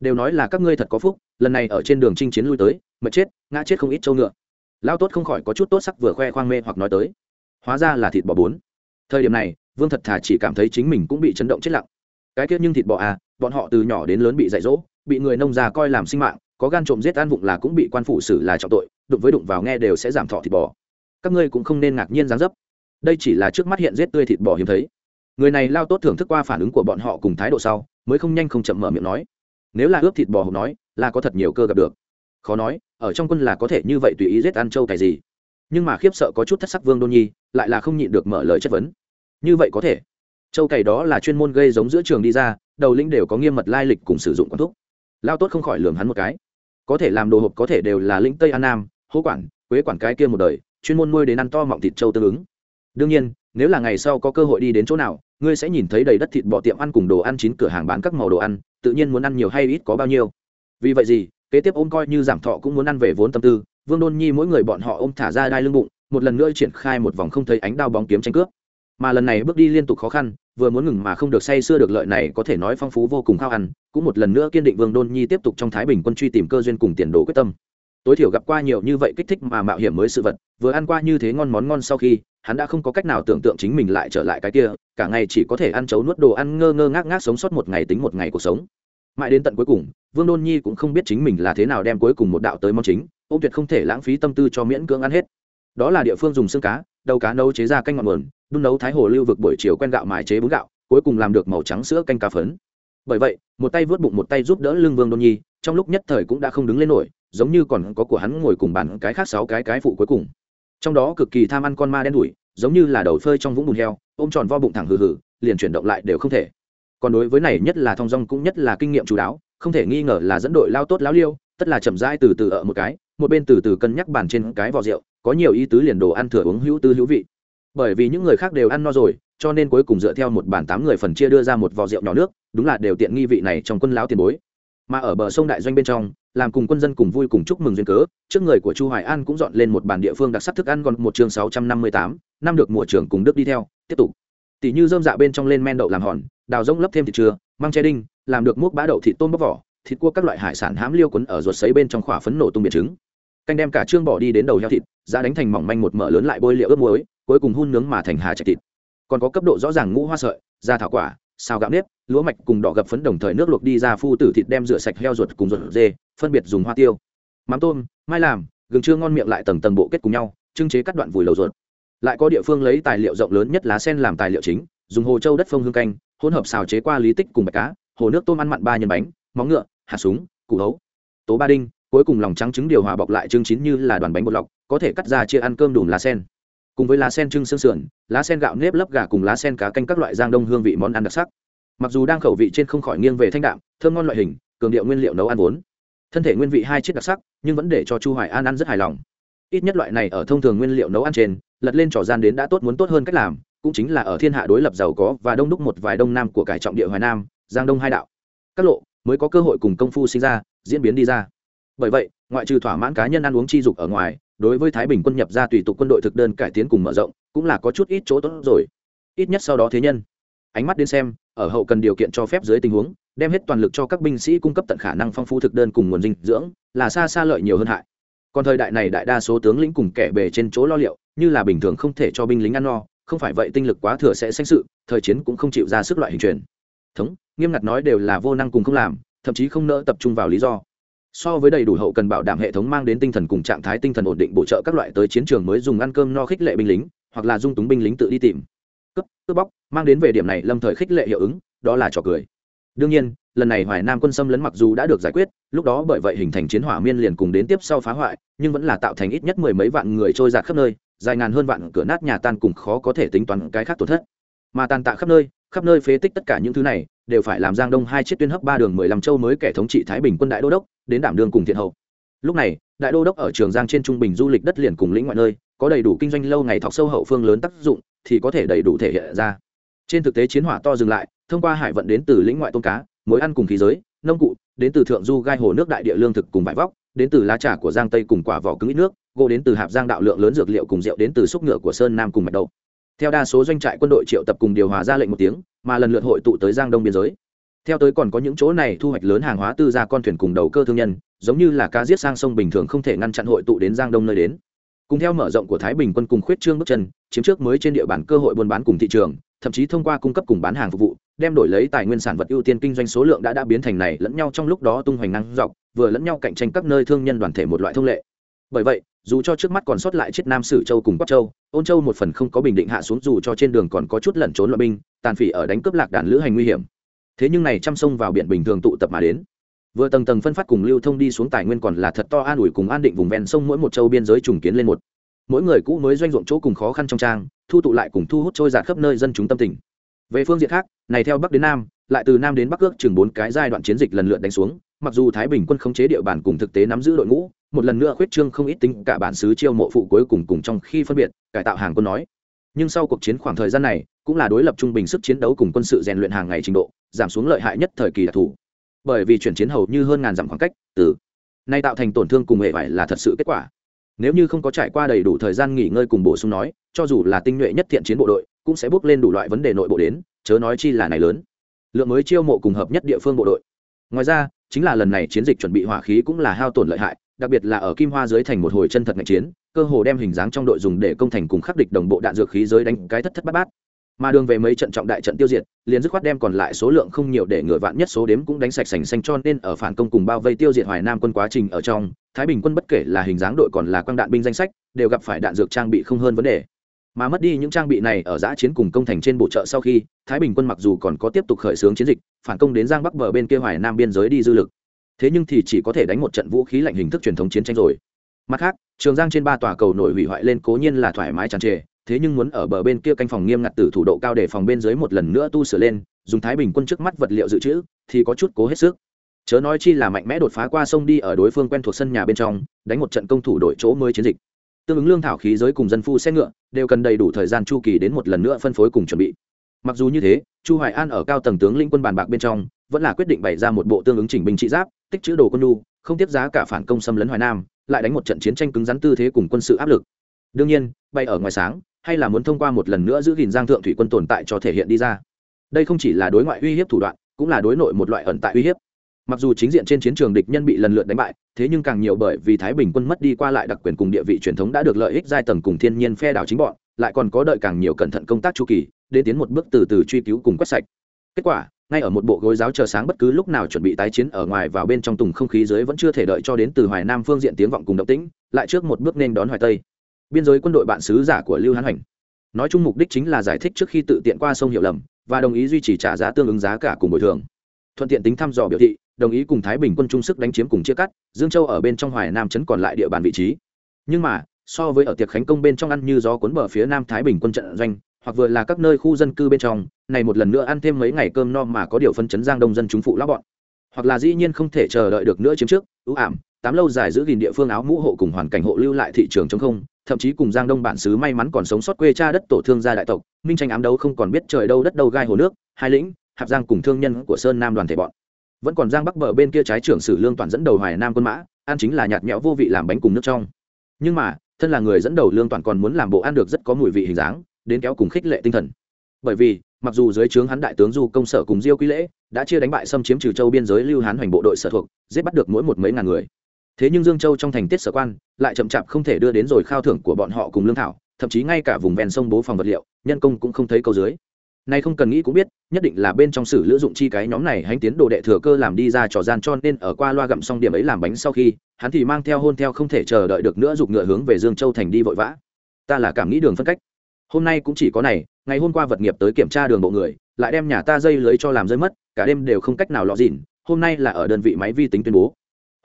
Đều nói là các ngươi thật có phúc lần này ở trên đường chinh chiến lui tới, mệt chết, ngã chết không ít trâu ngựa. Lao tốt không khỏi có chút tốt sắc vừa khoe khoang mê hoặc nói tới. Hóa ra là thịt bò bốn. Thời điểm này, vương thật thà chỉ cảm thấy chính mình cũng bị chấn động chết lặng. Cái kia nhưng thịt bò à bọn họ từ nhỏ đến lớn bị dạy dỗ, bị người nông già coi làm sinh mạng, có gan trộm giết ăn vụng là cũng bị quan phủ xử là trọng tội, đụng với đụng vào nghe đều sẽ giảm thọ thịt bò. Các ngươi cũng không nên ngạc nhiên dáng dấp. Đây chỉ là trước mắt hiện giết tươi thịt bò hiếm thấy. Người này lao tốt thưởng thức qua phản ứng của bọn họ cùng thái độ sau, mới không nhanh không chậm mở miệng nói. Nếu là ướp thịt bò hộp nói là có thật nhiều cơ gặp được. Khó nói, ở trong quân là có thể như vậy tùy ý giết ăn châu cái gì. Nhưng mà khiếp sợ có chút thất sắc vương đôn nhi, lại là không nhịn được mở lời chất vấn. Như vậy có thể. Châu cày đó là chuyên môn gây giống giữa trường đi ra, đầu lĩnh đều có nghiêm mật lai lịch cùng sử dụng quán thuốc lao tốt không khỏi lường hắn một cái. Có thể làm đồ hộp có thể đều là lĩnh tây an nam, hố quản, quế quản cái kia một đời, chuyên môn nuôi đến ăn to mọng thịt châu tương ứng. Đương nhiên, nếu là ngày sau có cơ hội đi đến chỗ nào, ngươi sẽ nhìn thấy đầy đất thịt bọ tiệm ăn cùng đồ ăn chín cửa hàng bán các màu đồ ăn, tự nhiên muốn ăn nhiều hay ít có bao nhiêu vì vậy gì, kế tiếp ôm coi như giảm thọ cũng muốn ăn về vốn tâm tư, vương đôn nhi mỗi người bọn họ ôm thả ra đai lưng bụng, một lần nữa triển khai một vòng không thấy ánh đao bóng kiếm tranh cướp. Mà lần này bước đi liên tục khó khăn, vừa muốn ngừng mà không được say sưa được lợi này có thể nói phong phú vô cùng khao ăn cũng một lần nữa kiên định vương đôn nhi tiếp tục trong thái bình quân truy tìm cơ duyên cùng tiền đồ quyết tâm. Tối thiểu gặp qua nhiều như vậy kích thích mà mạo hiểm mới sự vật, vừa ăn qua như thế ngon món ngon sau khi, hắn đã không có cách nào tưởng tượng chính mình lại trở lại cái kia, cả ngày chỉ có thể ăn chấu nuốt đồ ăn ngơ ngơ ngác ngác sống sót một ngày tính một ngày cuộc sống mãi đến tận cuối cùng, vương đôn nhi cũng không biết chính mình là thế nào đem cuối cùng một đạo tới món chính, ông tuyệt không thể lãng phí tâm tư cho miễn cưỡng ăn hết. Đó là địa phương dùng xương cá, đầu cá nấu chế ra canh ngọn nguồn, đun nấu thái hồ lưu vực buổi chiều quen gạo mài chế bún gạo, cuối cùng làm được màu trắng sữa canh cá phấn. Bởi vậy, một tay vớt bụng một tay giúp đỡ lưng vương đôn nhi, trong lúc nhất thời cũng đã không đứng lên nổi, giống như còn có của hắn ngồi cùng bàn cái khác sáu cái cái phụ cuối cùng. Trong đó cực kỳ tham ăn con ma đen đủi, giống như là đầu phơi trong vũng bùn heo, ôm tròn vo bụng thẳng hừ hừ, liền chuyển động lại đều không thể còn đối với này nhất là thong dong cũng nhất là kinh nghiệm chú đáo không thể nghi ngờ là dẫn đội lao tốt lao liêu tất là chậm rãi từ từ ở một cái một bên từ từ cân nhắc bàn trên cái vò rượu có nhiều ý tứ liền đồ ăn thừa uống hữu tư hữu vị. Bởi vì những người khác đều ăn no rồi cho nên cuối cùng dựa theo một bàn tám người phần chia đưa ra một vò rượu nhỏ nước đúng là đều tiện nghi vị này trong quân lão tiền bối. Mà ở bờ sông đại doanh bên trong làm cùng quân dân cùng vui cùng chúc mừng duyên cớ trước người của chu hoài an cũng dọn lên một bàn địa phương đặc sắc thức ăn còn một chương 658, năm được mùa trưởng cùng đức đi theo tiếp tục. Tỷ như dơm dạ bên trong lên men đậu làm hòn đào rông lấp thêm thịt trưa mang che đinh, làm được múc bã đậu thịt tôm bóc vỏ, thịt cua các loại hải sản hám liêu quấn ở ruột sấy bên trong khỏa phấn nổ tung biệt trứng. Canh đem cả trương bỏ đi đến đầu heo thịt ra đánh thành mỏng manh một mỡ lớn lại bôi liệu ướp muối, cuối cùng hun nướng mà thành hà chạy thịt. Còn có cấp độ rõ ràng ngũ hoa sợi, da thảo quả, xào gạo nếp, lúa mạch cùng đỏ gập phấn đồng thời nước luộc đi ra phu tử thịt đem rửa sạch heo ruột cùng ruột dê, phân biệt dùng hoa tiêu, mắm tôm, mai làm, gừng chưa ngon miệng lại tầng tầng bộ kết cùng nhau, trưng chế các đoạn vùi lầu ruột. Lại có địa phương lấy tài liệu rộng lớn nhất lá sen làm tài liệu chính, dùng hồ châu đất phong hương canh hỗn hợp xào chế qua lý tích cùng bạch cá, hồ nước tôm ăn mặn ba nhân bánh, móng ngựa, hạt súng, củ hấu. Tố ba đinh, cuối cùng lòng trắng trứng điều hòa bọc lại trưng chín như là đoàn bánh bột lọc, có thể cắt ra chia ăn cơm đùm lá sen. Cùng với lá sen trưng xương sườn, lá sen gạo nếp lấp gà cùng lá sen cá canh các loại giang đông hương vị món ăn đặc sắc. Mặc dù đang khẩu vị trên không khỏi nghiêng về thanh đạm, thơm ngon loại hình, cường điệu nguyên liệu nấu ăn vốn. Thân thể nguyên vị hai chiếc đặc sắc, nhưng vẫn để cho chu hoài an ăn rất hài lòng. Ít nhất loại này ở thông thường nguyên liệu nấu ăn trên, lật lên trò gian đến đã tốt muốn tốt hơn cách làm cũng chính là ở thiên hạ đối lập giàu có và đông đúc một vài đông nam của cải trọng địa hoài nam, giang đông hai đạo. Các lộ mới có cơ hội cùng công phu sinh ra, diễn biến đi ra. Bởi vậy, ngoại trừ thỏa mãn cá nhân ăn uống chi dục ở ngoài, đối với thái bình quân nhập ra tùy tục quân đội thực đơn cải tiến cùng mở rộng, cũng là có chút ít chỗ tốt rồi. Ít nhất sau đó thế nhân. Ánh mắt đến xem, ở hậu cần điều kiện cho phép dưới tình huống, đem hết toàn lực cho các binh sĩ cung cấp tận khả năng phong phú thực đơn cùng nguồn dinh dưỡng, là xa xa lợi nhiều hơn hại. Còn thời đại này đại đa số tướng lĩnh cùng kẻ bề trên chỗ lo liệu, như là bình thường không thể cho binh lính ăn no không phải vậy tinh lực quá thừa sẽ sanh sự, thời chiến cũng không chịu ra sức loại hình truyền. Thống, nghiêm ngặt nói đều là vô năng cùng không làm, thậm chí không nỡ tập trung vào lý do. So với đầy đủ hậu cần bảo đảm hệ thống mang đến tinh thần cùng trạng thái tinh thần ổn định bổ trợ các loại tới chiến trường mới dùng ăn cơm no khích lệ binh lính, hoặc là dung túng binh lính tự đi tìm. Cướp cướp bóc, mang đến về điểm này lâm thời khích lệ hiệu ứng, đó là trò cười đương nhiên, lần này hoài nam quân xâm lấn mặc dù đã được giải quyết, lúc đó bởi vậy hình thành chiến hỏa miên liền cùng đến tiếp sau phá hoại, nhưng vẫn là tạo thành ít nhất mười mấy vạn người trôi giạt khắp nơi, dài ngàn hơn vạn cửa nát nhà tan cùng khó có thể tính toán cái khác tổn thất. Mà tàn tạ khắp nơi khắp nơi phế tích tất cả những thứ này, đều phải làm giang đông hai chiếc tuyên hấp ba đường mười lăm châu mới kẻ thống trị thái bình quân đại đô đốc, đến đảm đường cùng thiện hậu. Lúc này, đại đô đốc ở trường giang trên trung bình du lịch đất liền cùng lĩnh ngoại nơi, có đầy đủ kinh doanh lâu ngày thọc sâu hậu phương lớn tác dụng, thì có thể đầy đủ thể hiện ra. Trên thực tế chiến hỏa to dừng lại thông qua hải vận đến từ lĩnh ngoại tôm cá mối ăn cùng khí giới, nông cụ, đến từ thượng du gai hồ nước đại địa lương thực cùng vải vóc, đến từ lá trà của giang tây cùng quả vỏ cứng ít nước, gỗ đến từ hạp giang đạo lượng lớn dược liệu cùng rượu đến từ xúc ngựa của sơn nam cùng mạch đầu theo đa số doanh trại quân đội triệu tập cùng điều hòa ra lệnh một tiếng, mà lần lượt hội tụ tới giang đông biên giới. Theo tới còn có những chỗ này thu hoạch lớn hàng hóa tư ra con thuyền cùng đầu cơ thương nhân, giống như là cá giết sang sông bình thường không thể ngăn chặn hội tụ đến giang đông nơi đến. Cùng theo mở rộng của thái bình quân cùng khuyết trương bước chân, chiếm trước mới trên địa bàn cơ hội buôn bán cùng thị trường, thậm chí thông qua cung cấp cùng bán hàng phục vụ đem đổi lấy tài nguyên sản vật ưu tiên kinh doanh số lượng đã đã biến thành này lẫn nhau trong lúc đó tung hoành năng dọc, vừa lẫn nhau cạnh tranh các nơi thương nhân đoàn thể một loại thông lệ. Bởi vậy, dù cho trước mắt còn sót lại chiết nam sử châu cùng bắc châu, ôn châu một phần không có bình định hạ xuống dù cho trên đường còn có chút lẩn trốn loại binh, tàn phỉ ở đánh cướp lạc đàn lữ hành nguy hiểm. Thế nhưng này trăm sông vào biển bình thường tụ tập mà đến. Vừa tầng tầng phân phát cùng lưu thông đi xuống tài nguyên còn là thật to an ủi cùng an định vùng ven sông mỗi một châu biên giới trùng kiến lên một. Mỗi người cũ mới doanh ruộng chỗ cùng khó khăn trong trang, thu tụ lại cùng thu hút trôi giạt khắp nơi dân chúng tâm tình về phương diện khác, này theo bắc đến nam, lại từ nam đến bắc ước chừng bốn cái giai đoạn chiến dịch lần lượt đánh xuống, mặc dù thái bình quân khống chế địa bàn cùng thực tế nắm giữ đội ngũ, một lần nữa khuyết trương không ít tính cả bản xứ chiêu mộ phụ cuối cùng cùng trong khi phân biệt, cải tạo hàng quân nói. Nhưng sau cuộc chiến khoảng thời gian này, cũng là đối lập trung bình sức chiến đấu cùng quân sự rèn luyện hàng ngày trình độ, giảm xuống lợi hại nhất thời kỳ đặc thù. Bởi vì chuyển chiến hầu như hơn ngàn dặm khoảng cách, từ nay tạo thành tổn thương cùng hệ vải là thật sự kết quả. Nếu như không có trải qua đầy đủ thời gian nghỉ ngơi cùng bổ sung nói, cho dù là tinh nhuệ nhất thiện chiến bộ đội cũng sẽ bước lên đủ loại vấn đề nội bộ đến, chớ nói chi là này lớn. Lượng mới chiêu mộ cùng hợp nhất địa phương bộ đội. Ngoài ra, chính là lần này chiến dịch chuẩn bị hỏa khí cũng là hao tổn lợi hại, đặc biệt là ở kim hoa dưới thành một hồi chân thật ngạch chiến, cơ hồ đem hình dáng trong đội dùng để công thành cùng khắc địch đồng bộ đạn dược khí giới đánh cái thất thất bát bát. Mà đường về mấy trận trọng đại trận tiêu diệt, liền dứt khoát đem còn lại số lượng không nhiều để ngựa vạn nhất số đếm cũng đánh sạch sành xanh cho nên ở phản công cùng bao vây tiêu diệt hoài nam quân quá trình ở trong, thái bình quân bất kể là hình dáng đội còn là quang đạn binh danh sách, đều gặp phải đạn dược trang bị không hơn vấn đề mà mất đi những trang bị này ở giã chiến cùng công thành trên bộ trợ sau khi, thái bình quân mặc dù còn có tiếp tục khởi xướng chiến dịch, phản công đến giang bắc bờ bên kia hoài nam biên giới đi dư lực. Thế nhưng thì chỉ có thể đánh một trận vũ khí lạnh hình thức truyền thống chiến tranh rồi. Mặt khác, trường giang trên ba tòa cầu nổi hủy hoại lên cố nhiên là thoải mái tràn trề, thế nhưng muốn ở bờ bên kia canh phòng nghiêm ngặt từ thủ độ cao để phòng bên dưới một lần nữa tu sửa lên, dùng thái bình quân trước mắt vật liệu dự trữ, thì có chút cố hết sức. Chớ nói chi là mạnh mẽ đột phá qua sông đi ở đối phương quen thuộc sân nhà bên trong, đánh một trận công thủ đội chỗ mới chiến dịch tương ứng lương thảo khí giới cùng dân phu xe ngựa đều cần đầy đủ thời gian chu kỳ đến một lần nữa phân phối cùng chuẩn bị. Mặc dù như thế, chu hoài an ở cao tầng tướng lĩnh quân bàn bạc bên trong, vẫn là quyết định bày ra một bộ tương ứng chỉnh binh trị giáp, tích chữ đồ quân nhu, không tiếp giá cả phản công xâm lấn hoài nam, lại đánh một trận chiến tranh cứng rắn tư thế cùng quân sự áp lực. Đương nhiên, bay ở ngoài sáng, hay là muốn thông qua một lần nữa giữ gìn giang thượng thủy quân tồn tại cho thể hiện đi ra. Đây không chỉ là đối ngoại uy hiếp thủ đoạn, cũng là đối nội một loại ẩn tại uy hiếp mặc dù chính diện trên chiến trường địch nhân bị lần lượt đánh bại, thế nhưng càng nhiều bởi vì thái bình quân mất đi qua lại đặc quyền cùng địa vị truyền thống đã được lợi ích giai tầng cùng thiên nhiên phe đảo chính bọn, lại còn có đợi càng nhiều cẩn thận công tác chu kỳ để tiến một bước từ từ truy cứu cùng quét sạch. Kết quả, ngay ở một bộ gối giáo chờ sáng bất cứ lúc nào chuẩn bị tái chiến ở ngoài vào bên trong tùng không khí dưới vẫn chưa thể đợi cho đến từ hoài nam phương diện tiếng vọng cùng động tĩnh, lại trước một bước nên đón hoài tây. Biên giới quân đội bạn sứ giả của lưu hán hành nói chung mục đích chính là giải thích trước khi tự tiện qua sông hiểu lầm, và đồng ý duy trì trả giá tương ứng giá cả cùng bồi thường thuận tiện tính thăm dò biểu thị, đồng ý cùng thái bình quân trung sức đánh chiếm cùng chia cắt, dương châu ở bên trong hoài nam chấn còn lại địa bàn vị trí. Nhưng mà, so với ở tiệc khánh công bên trong ăn như gió cuốn bờ phía nam thái bình quân trận doanh, hoặc vừa là các nơi khu dân cư bên trong, này một lần nữa ăn thêm mấy ngày cơm no mà có điều phân chấn giang đông dân chúng phụ lão bọn. Hoặc là dĩ nhiên không thể chờ đợi được nữa chiếm trước, ưu ảm, tám lâu dài giữ gìn địa phương áo mũ hộ cùng hoàn cảnh hộ lưu lại thị trường chống không, thậm chí cùng giang đông bản xứ may mắn còn sống sót quê cha đất tổ thương gia đại tộc, minh tranh ám đấu không còn biết trời đâu đất đâu gai hồ nước, hai lĩnh hạp giang cùng thương nhân của sơn nam đoàn thể bọn. Vẫn còn giang bắc bờ bên kia trái trưởng sử lương toàn dẫn đầu hoài nam quân mã, ăn chính là nhạt nhẽo vô vị làm bánh cùng nước trong. Nhưng mà, thân là người dẫn đầu lương toàn còn muốn làm bộ ăn được rất có mùi vị hình dáng, đến kéo cùng khích lệ tinh thần. Bởi vì, mặc dù dưới trướng hắn đại tướng du công sở cùng diêu quý lễ đã chia đánh bại xâm chiếm trừ châu biên giới lưu hán hoành bộ đội sở thuộc, giết bắt được mỗi một mấy ngàn người. Thế nhưng dương châu trong thành tiết sở quan, lại chậm chạp không thể đưa đến rồi khao thưởng của bọn họ cùng lương thảo, thậm chí ngay cả vùng ven sông bố phòng vật liệu, nhân công cũng không thấy câu dưới. Nay không cần nghĩ cũng biết nhất định là bên trong sử lữ dụng chi cái nhóm này hành tiến đồ đệ thừa cơ làm đi ra trò gian cho nên ở qua loa gặm xong điểm ấy làm bánh sau khi, hắn thì mang theo hôn theo không thể chờ đợi được nữa giục ngựa hướng về dương châu thành đi vội vã. Ta là cảm nghĩ đường phân cách. Hôm nay cũng chỉ có này, ngày hôm qua vật nghiệp tới kiểm tra đường bộ người, lại đem nhà ta dây lưới cho làm rơi mất, cả đêm đều không cách nào lọ dỉn hôm nay là ở đơn vị máy vi tính tuyên bố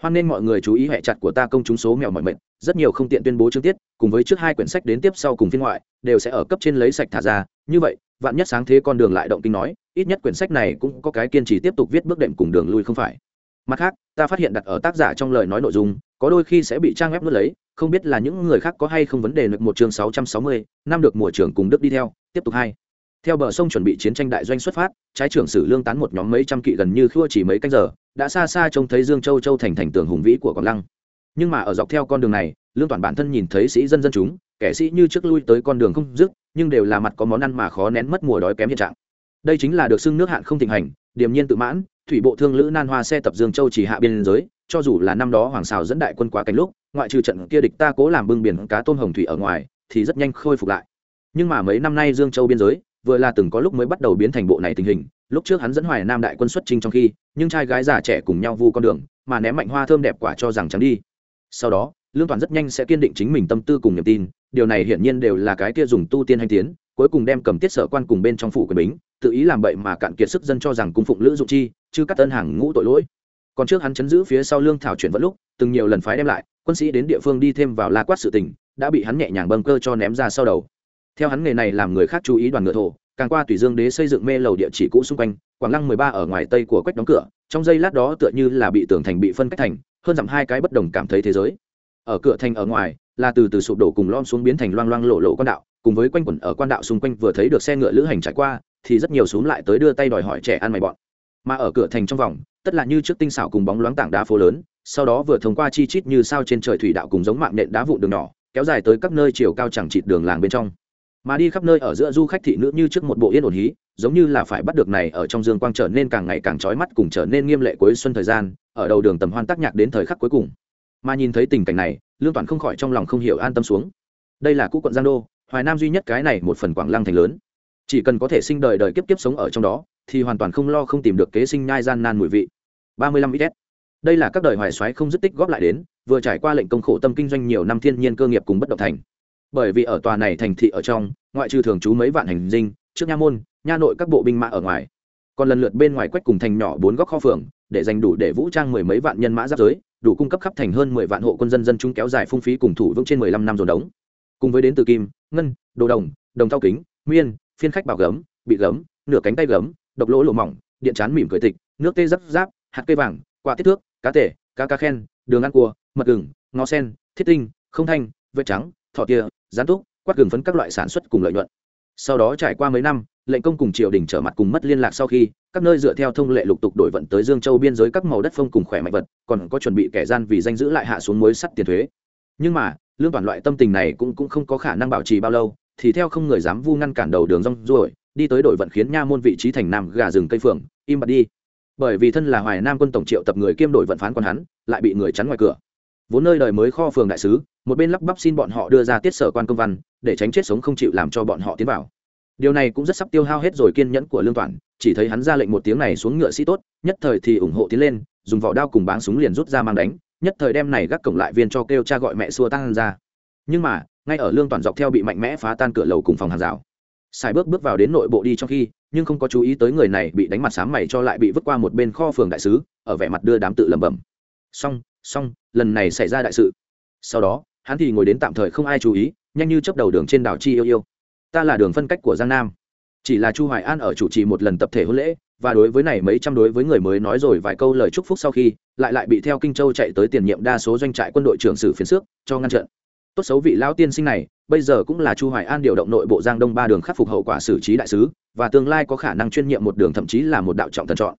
hoan nên mọi người chú ý hệ chặt của ta công chúng số mèo mọi mệnh rất nhiều không tiện tuyên bố chương tiết, cùng với trước hai quyển sách đến tiếp sau cùng phiên ngoại, đều sẽ ở cấp trên lấy sạch thả ra. Như vậy, vạn nhất sáng thế con đường lại động kinh nói, ít nhất quyển sách này cũng có cái kiên trì tiếp tục viết bước đệm cùng đường lui không phải. Mặt khác, ta phát hiện đặt ở tác giả trong lời nói nội dung, có đôi khi sẽ bị trang web nuốt lấy, không biết là những người khác có hay không vấn đề được một chương sáu trăm sáu mươi, năm được mùa trưởng cùng đức đi theo, tiếp tục hai. Theo bờ sông chuẩn bị chiến tranh đại doanh xuất phát, trái trưởng sử lương tán một nhóm mấy trăm kỵ gần như khua chỉ mấy canh giờ đã xa xa trông thấy dương châu châu thành thành tường hùng vĩ của quảng lăng. Nhưng mà ở dọc theo con đường này, lương toàn bản thân nhìn thấy sĩ dân dân chúng, kẻ sĩ như trước lui tới con đường không dứt, nhưng đều là mặt có món ăn mà khó nén mất mùa đói kém hiện trạng. Đây chính là được xưng nước hạn không thịnh hành, điềm nhiên tự mãn, thủy bộ thương lữ nan hoa xe tập dương châu chỉ hạ biên giới, cho dù là năm đó hoàng xào dẫn đại quân quá cánh lúc, ngoại trừ trận kia địch ta cố làm bưng biển cá tôm hồng thủy ở ngoài, thì rất nhanh khôi phục lại. Nhưng mà mấy năm nay dương châu biên giới vừa là từng có lúc mới bắt đầu biến thành bộ này tình hình, lúc trước hắn dẫn hoài nam đại quân xuất trinh trong khi, nhưng trai gái già trẻ cùng nhau vu con đường, mà ném mạnh hoa thơm đẹp quả cho rằng trắng đi. Sau đó, lương toàn rất nhanh sẽ kiên định chính mình tâm tư cùng niềm tin, điều này hiển nhiên đều là cái kia dùng tu tiên hành tiến, cuối cùng đem cầm tiết sở quan cùng bên trong phủ quyền bính, tự ý làm bậy mà cạn kiệt sức dân cho rằng cung phụng lữ dụng chi, chứ cắt tân hàng ngũ tội lỗi. Còn trước hắn chấn giữ phía sau lương thảo chuyển vẫn lúc, từng nhiều lần phái đem lại, quân sĩ đến địa phương đi thêm vào la quát sự tình, đã bị hắn nhẹ nhàng bâng cơ cho ném ra sau đầu theo hắn nghề này làm người khác chú ý đoàn ngựa thổ, càng qua tùy dương đế xây dựng mê lầu địa chỉ cũ xung quanh, quảng lăng mười ba ở ngoài tây của quách đóng cửa, trong giây lát đó tựa như là bị tường thành bị phân cách thành, hơn dặm hai cái bất đồng cảm thấy thế giới. Ở cửa thành ở ngoài, là từ từ sụp đổ cùng lom xuống biến thành loang loang lộ lộ quan đạo, cùng với quanh quẩn ở quan đạo xung quanh vừa thấy được xe ngựa lữ hành trải qua, thì rất nhiều xuống lại tới đưa tay đòi hỏi trẻ ăn mày bọn. Mà ở cửa thành trong vòng, tất là như trước tinh xảo cùng bóng loáng tảng đá phố lớn, sau đó vừa thông qua chi chít như sao trên trời thủy đạo cùng giống mạng nện đá vụn đường nhỏ, kéo dài tới các nơi chiều cao chẳng chịt đường làng bên trong mà đi khắp nơi ở giữa du khách thị nữ như trước một bộ yên ổn hí, giống như là phải bắt được này ở trong dương quang trở nên càng ngày càng trói mắt cùng trở nên nghiêm lệ cuối xuân thời gian, ở đầu đường tầm hoan tác nhạc đến thời khắc cuối cùng. Mà nhìn thấy tình cảnh này, lương toàn không khỏi trong lòng không hiểu an tâm xuống. Đây là cũ quận giang đô, hoài nam duy nhất cái này một phần quảng lăng thành lớn. Chỉ cần có thể sinh đời đời kiếp kiếp sống ở trong đó, thì hoàn toàn không lo không tìm được kế sinh nhai gian nan mùi vị. Ba mươi lăm ít đây là các đời hoài xoáy không dứt tích góp lại đến, vừa trải qua lệnh công khổ tâm kinh doanh nhiều năm thiên nhiên cơ nghiệp cùng bất động thành bởi vì ở tòa này thành thị ở trong, ngoại trừ thường trú mấy vạn hành dinh, trước nha môn, nha nội các bộ binh mã ở ngoài. Còn lần lượt bên ngoài quách cùng thành nhỏ bốn góc kho phường, để dành đủ để vũ trang mười mấy vạn nhân mã giáp giới, đủ cung cấp khắp thành hơn mười vạn hộ quân dân dân chúng kéo dài phung phí cùng thủ vững trên mười lăm năm dồn đống. Cùng với đến từ kim, ngân, đồ đồng đồng thau kính, miên, phiên khách bảo gấm, bị gấm, nửa cánh tay gấm, độc lỗ lộ mỏng, điện chán mỉm cười tịch, nước tê giáp giáp, hạt cây vàng, quả tiết thước, cá tể, cá cá khen, đường ăn cua, mật gừng ngó sen, thiết tinh, không thanh vệ trắng thọ tia gián túc, quát gừng phấn các loại sản xuất cùng lợi nhuận. Sau đó trải qua mấy năm, lệnh công cùng triều đình trở mặt cùng mất liên lạc sau khi, các nơi dựa theo thông lệ lục tục đổi vận tới dương châu biên giới các màu đất phong cùng khỏe mạnh vật, còn có chuẩn bị kẻ gian vì danh giữ lại hạ xuống mối sắt tiền thuế. Nhưng mà, lương toàn loại tâm tình này cũng cũng không có khả năng bảo trì bao lâu, thì theo không người dám vu ngăn cản đầu đường rong ruổi, đi tới đổi vận khiến nha môn vị trí thành nam gà rừng cây phượng, im bặt đi. Bởi vì thân là hoài nam quân tổng triệu tập người kiêm đổi vận phán quan hắn, lại bị người chắn ngoài cửa. Vốn nơi đời mới kho phường đại sứ một bên lắp bắp xin bọn họ đưa ra tiết sở quan công văn, để tránh chết sống không chịu làm cho bọn họ tiến vào. Điều này cũng rất sắp tiêu hao hết rồi kiên nhẫn của lương toàn, chỉ thấy hắn ra lệnh một tiếng này xuống ngựa sĩ tốt, nhất thời thì ủng hộ tiến lên, dùng vỏ đao cùng báng súng liền rút ra mang đánh, nhất thời đem này gác cổng lại viên cho kêu cha gọi mẹ xua tan ra. Nhưng mà, ngay ở lương toàn dọc theo bị mạnh mẽ phá tan cửa lầu cùng phòng hàng rào xài bước bước vào đến nội bộ đi trong khi, nhưng không có chú ý tới người này bị đánh mặt sám mày cho lại bị vứt qua một bên kho phường đại sứ, ở vẻ mặt đưa đám tự lẩm bẩm. Xong xong, lần này xảy ra đại sự. Sau đó hắn thì ngồi đến tạm thời không ai chú ý, nhanh như chấp đầu đường trên đảo chi yêu yêu. Ta là đường phân cách của giang nam. Chỉ là chu hoài an ở chủ trì một lần tập thể hôn lễ, và đối với này mấy trăm đối với người mới nói rồi vài câu lời chúc phúc sau khi, lại lại bị theo kinh châu chạy tới tiền nhiệm đa số doanh trại quân đội trưởng sử phiến xước, cho ngăn trận. Tốt xấu vị lão tiên sinh này, bây giờ cũng là chu hoài an điều động nội bộ giang đông ba đường khắc phục hậu quả xử trí đại sứ, và tương lai có khả năng chuyên nhiệm một đường thậm chí là một đạo trọng thần chọn.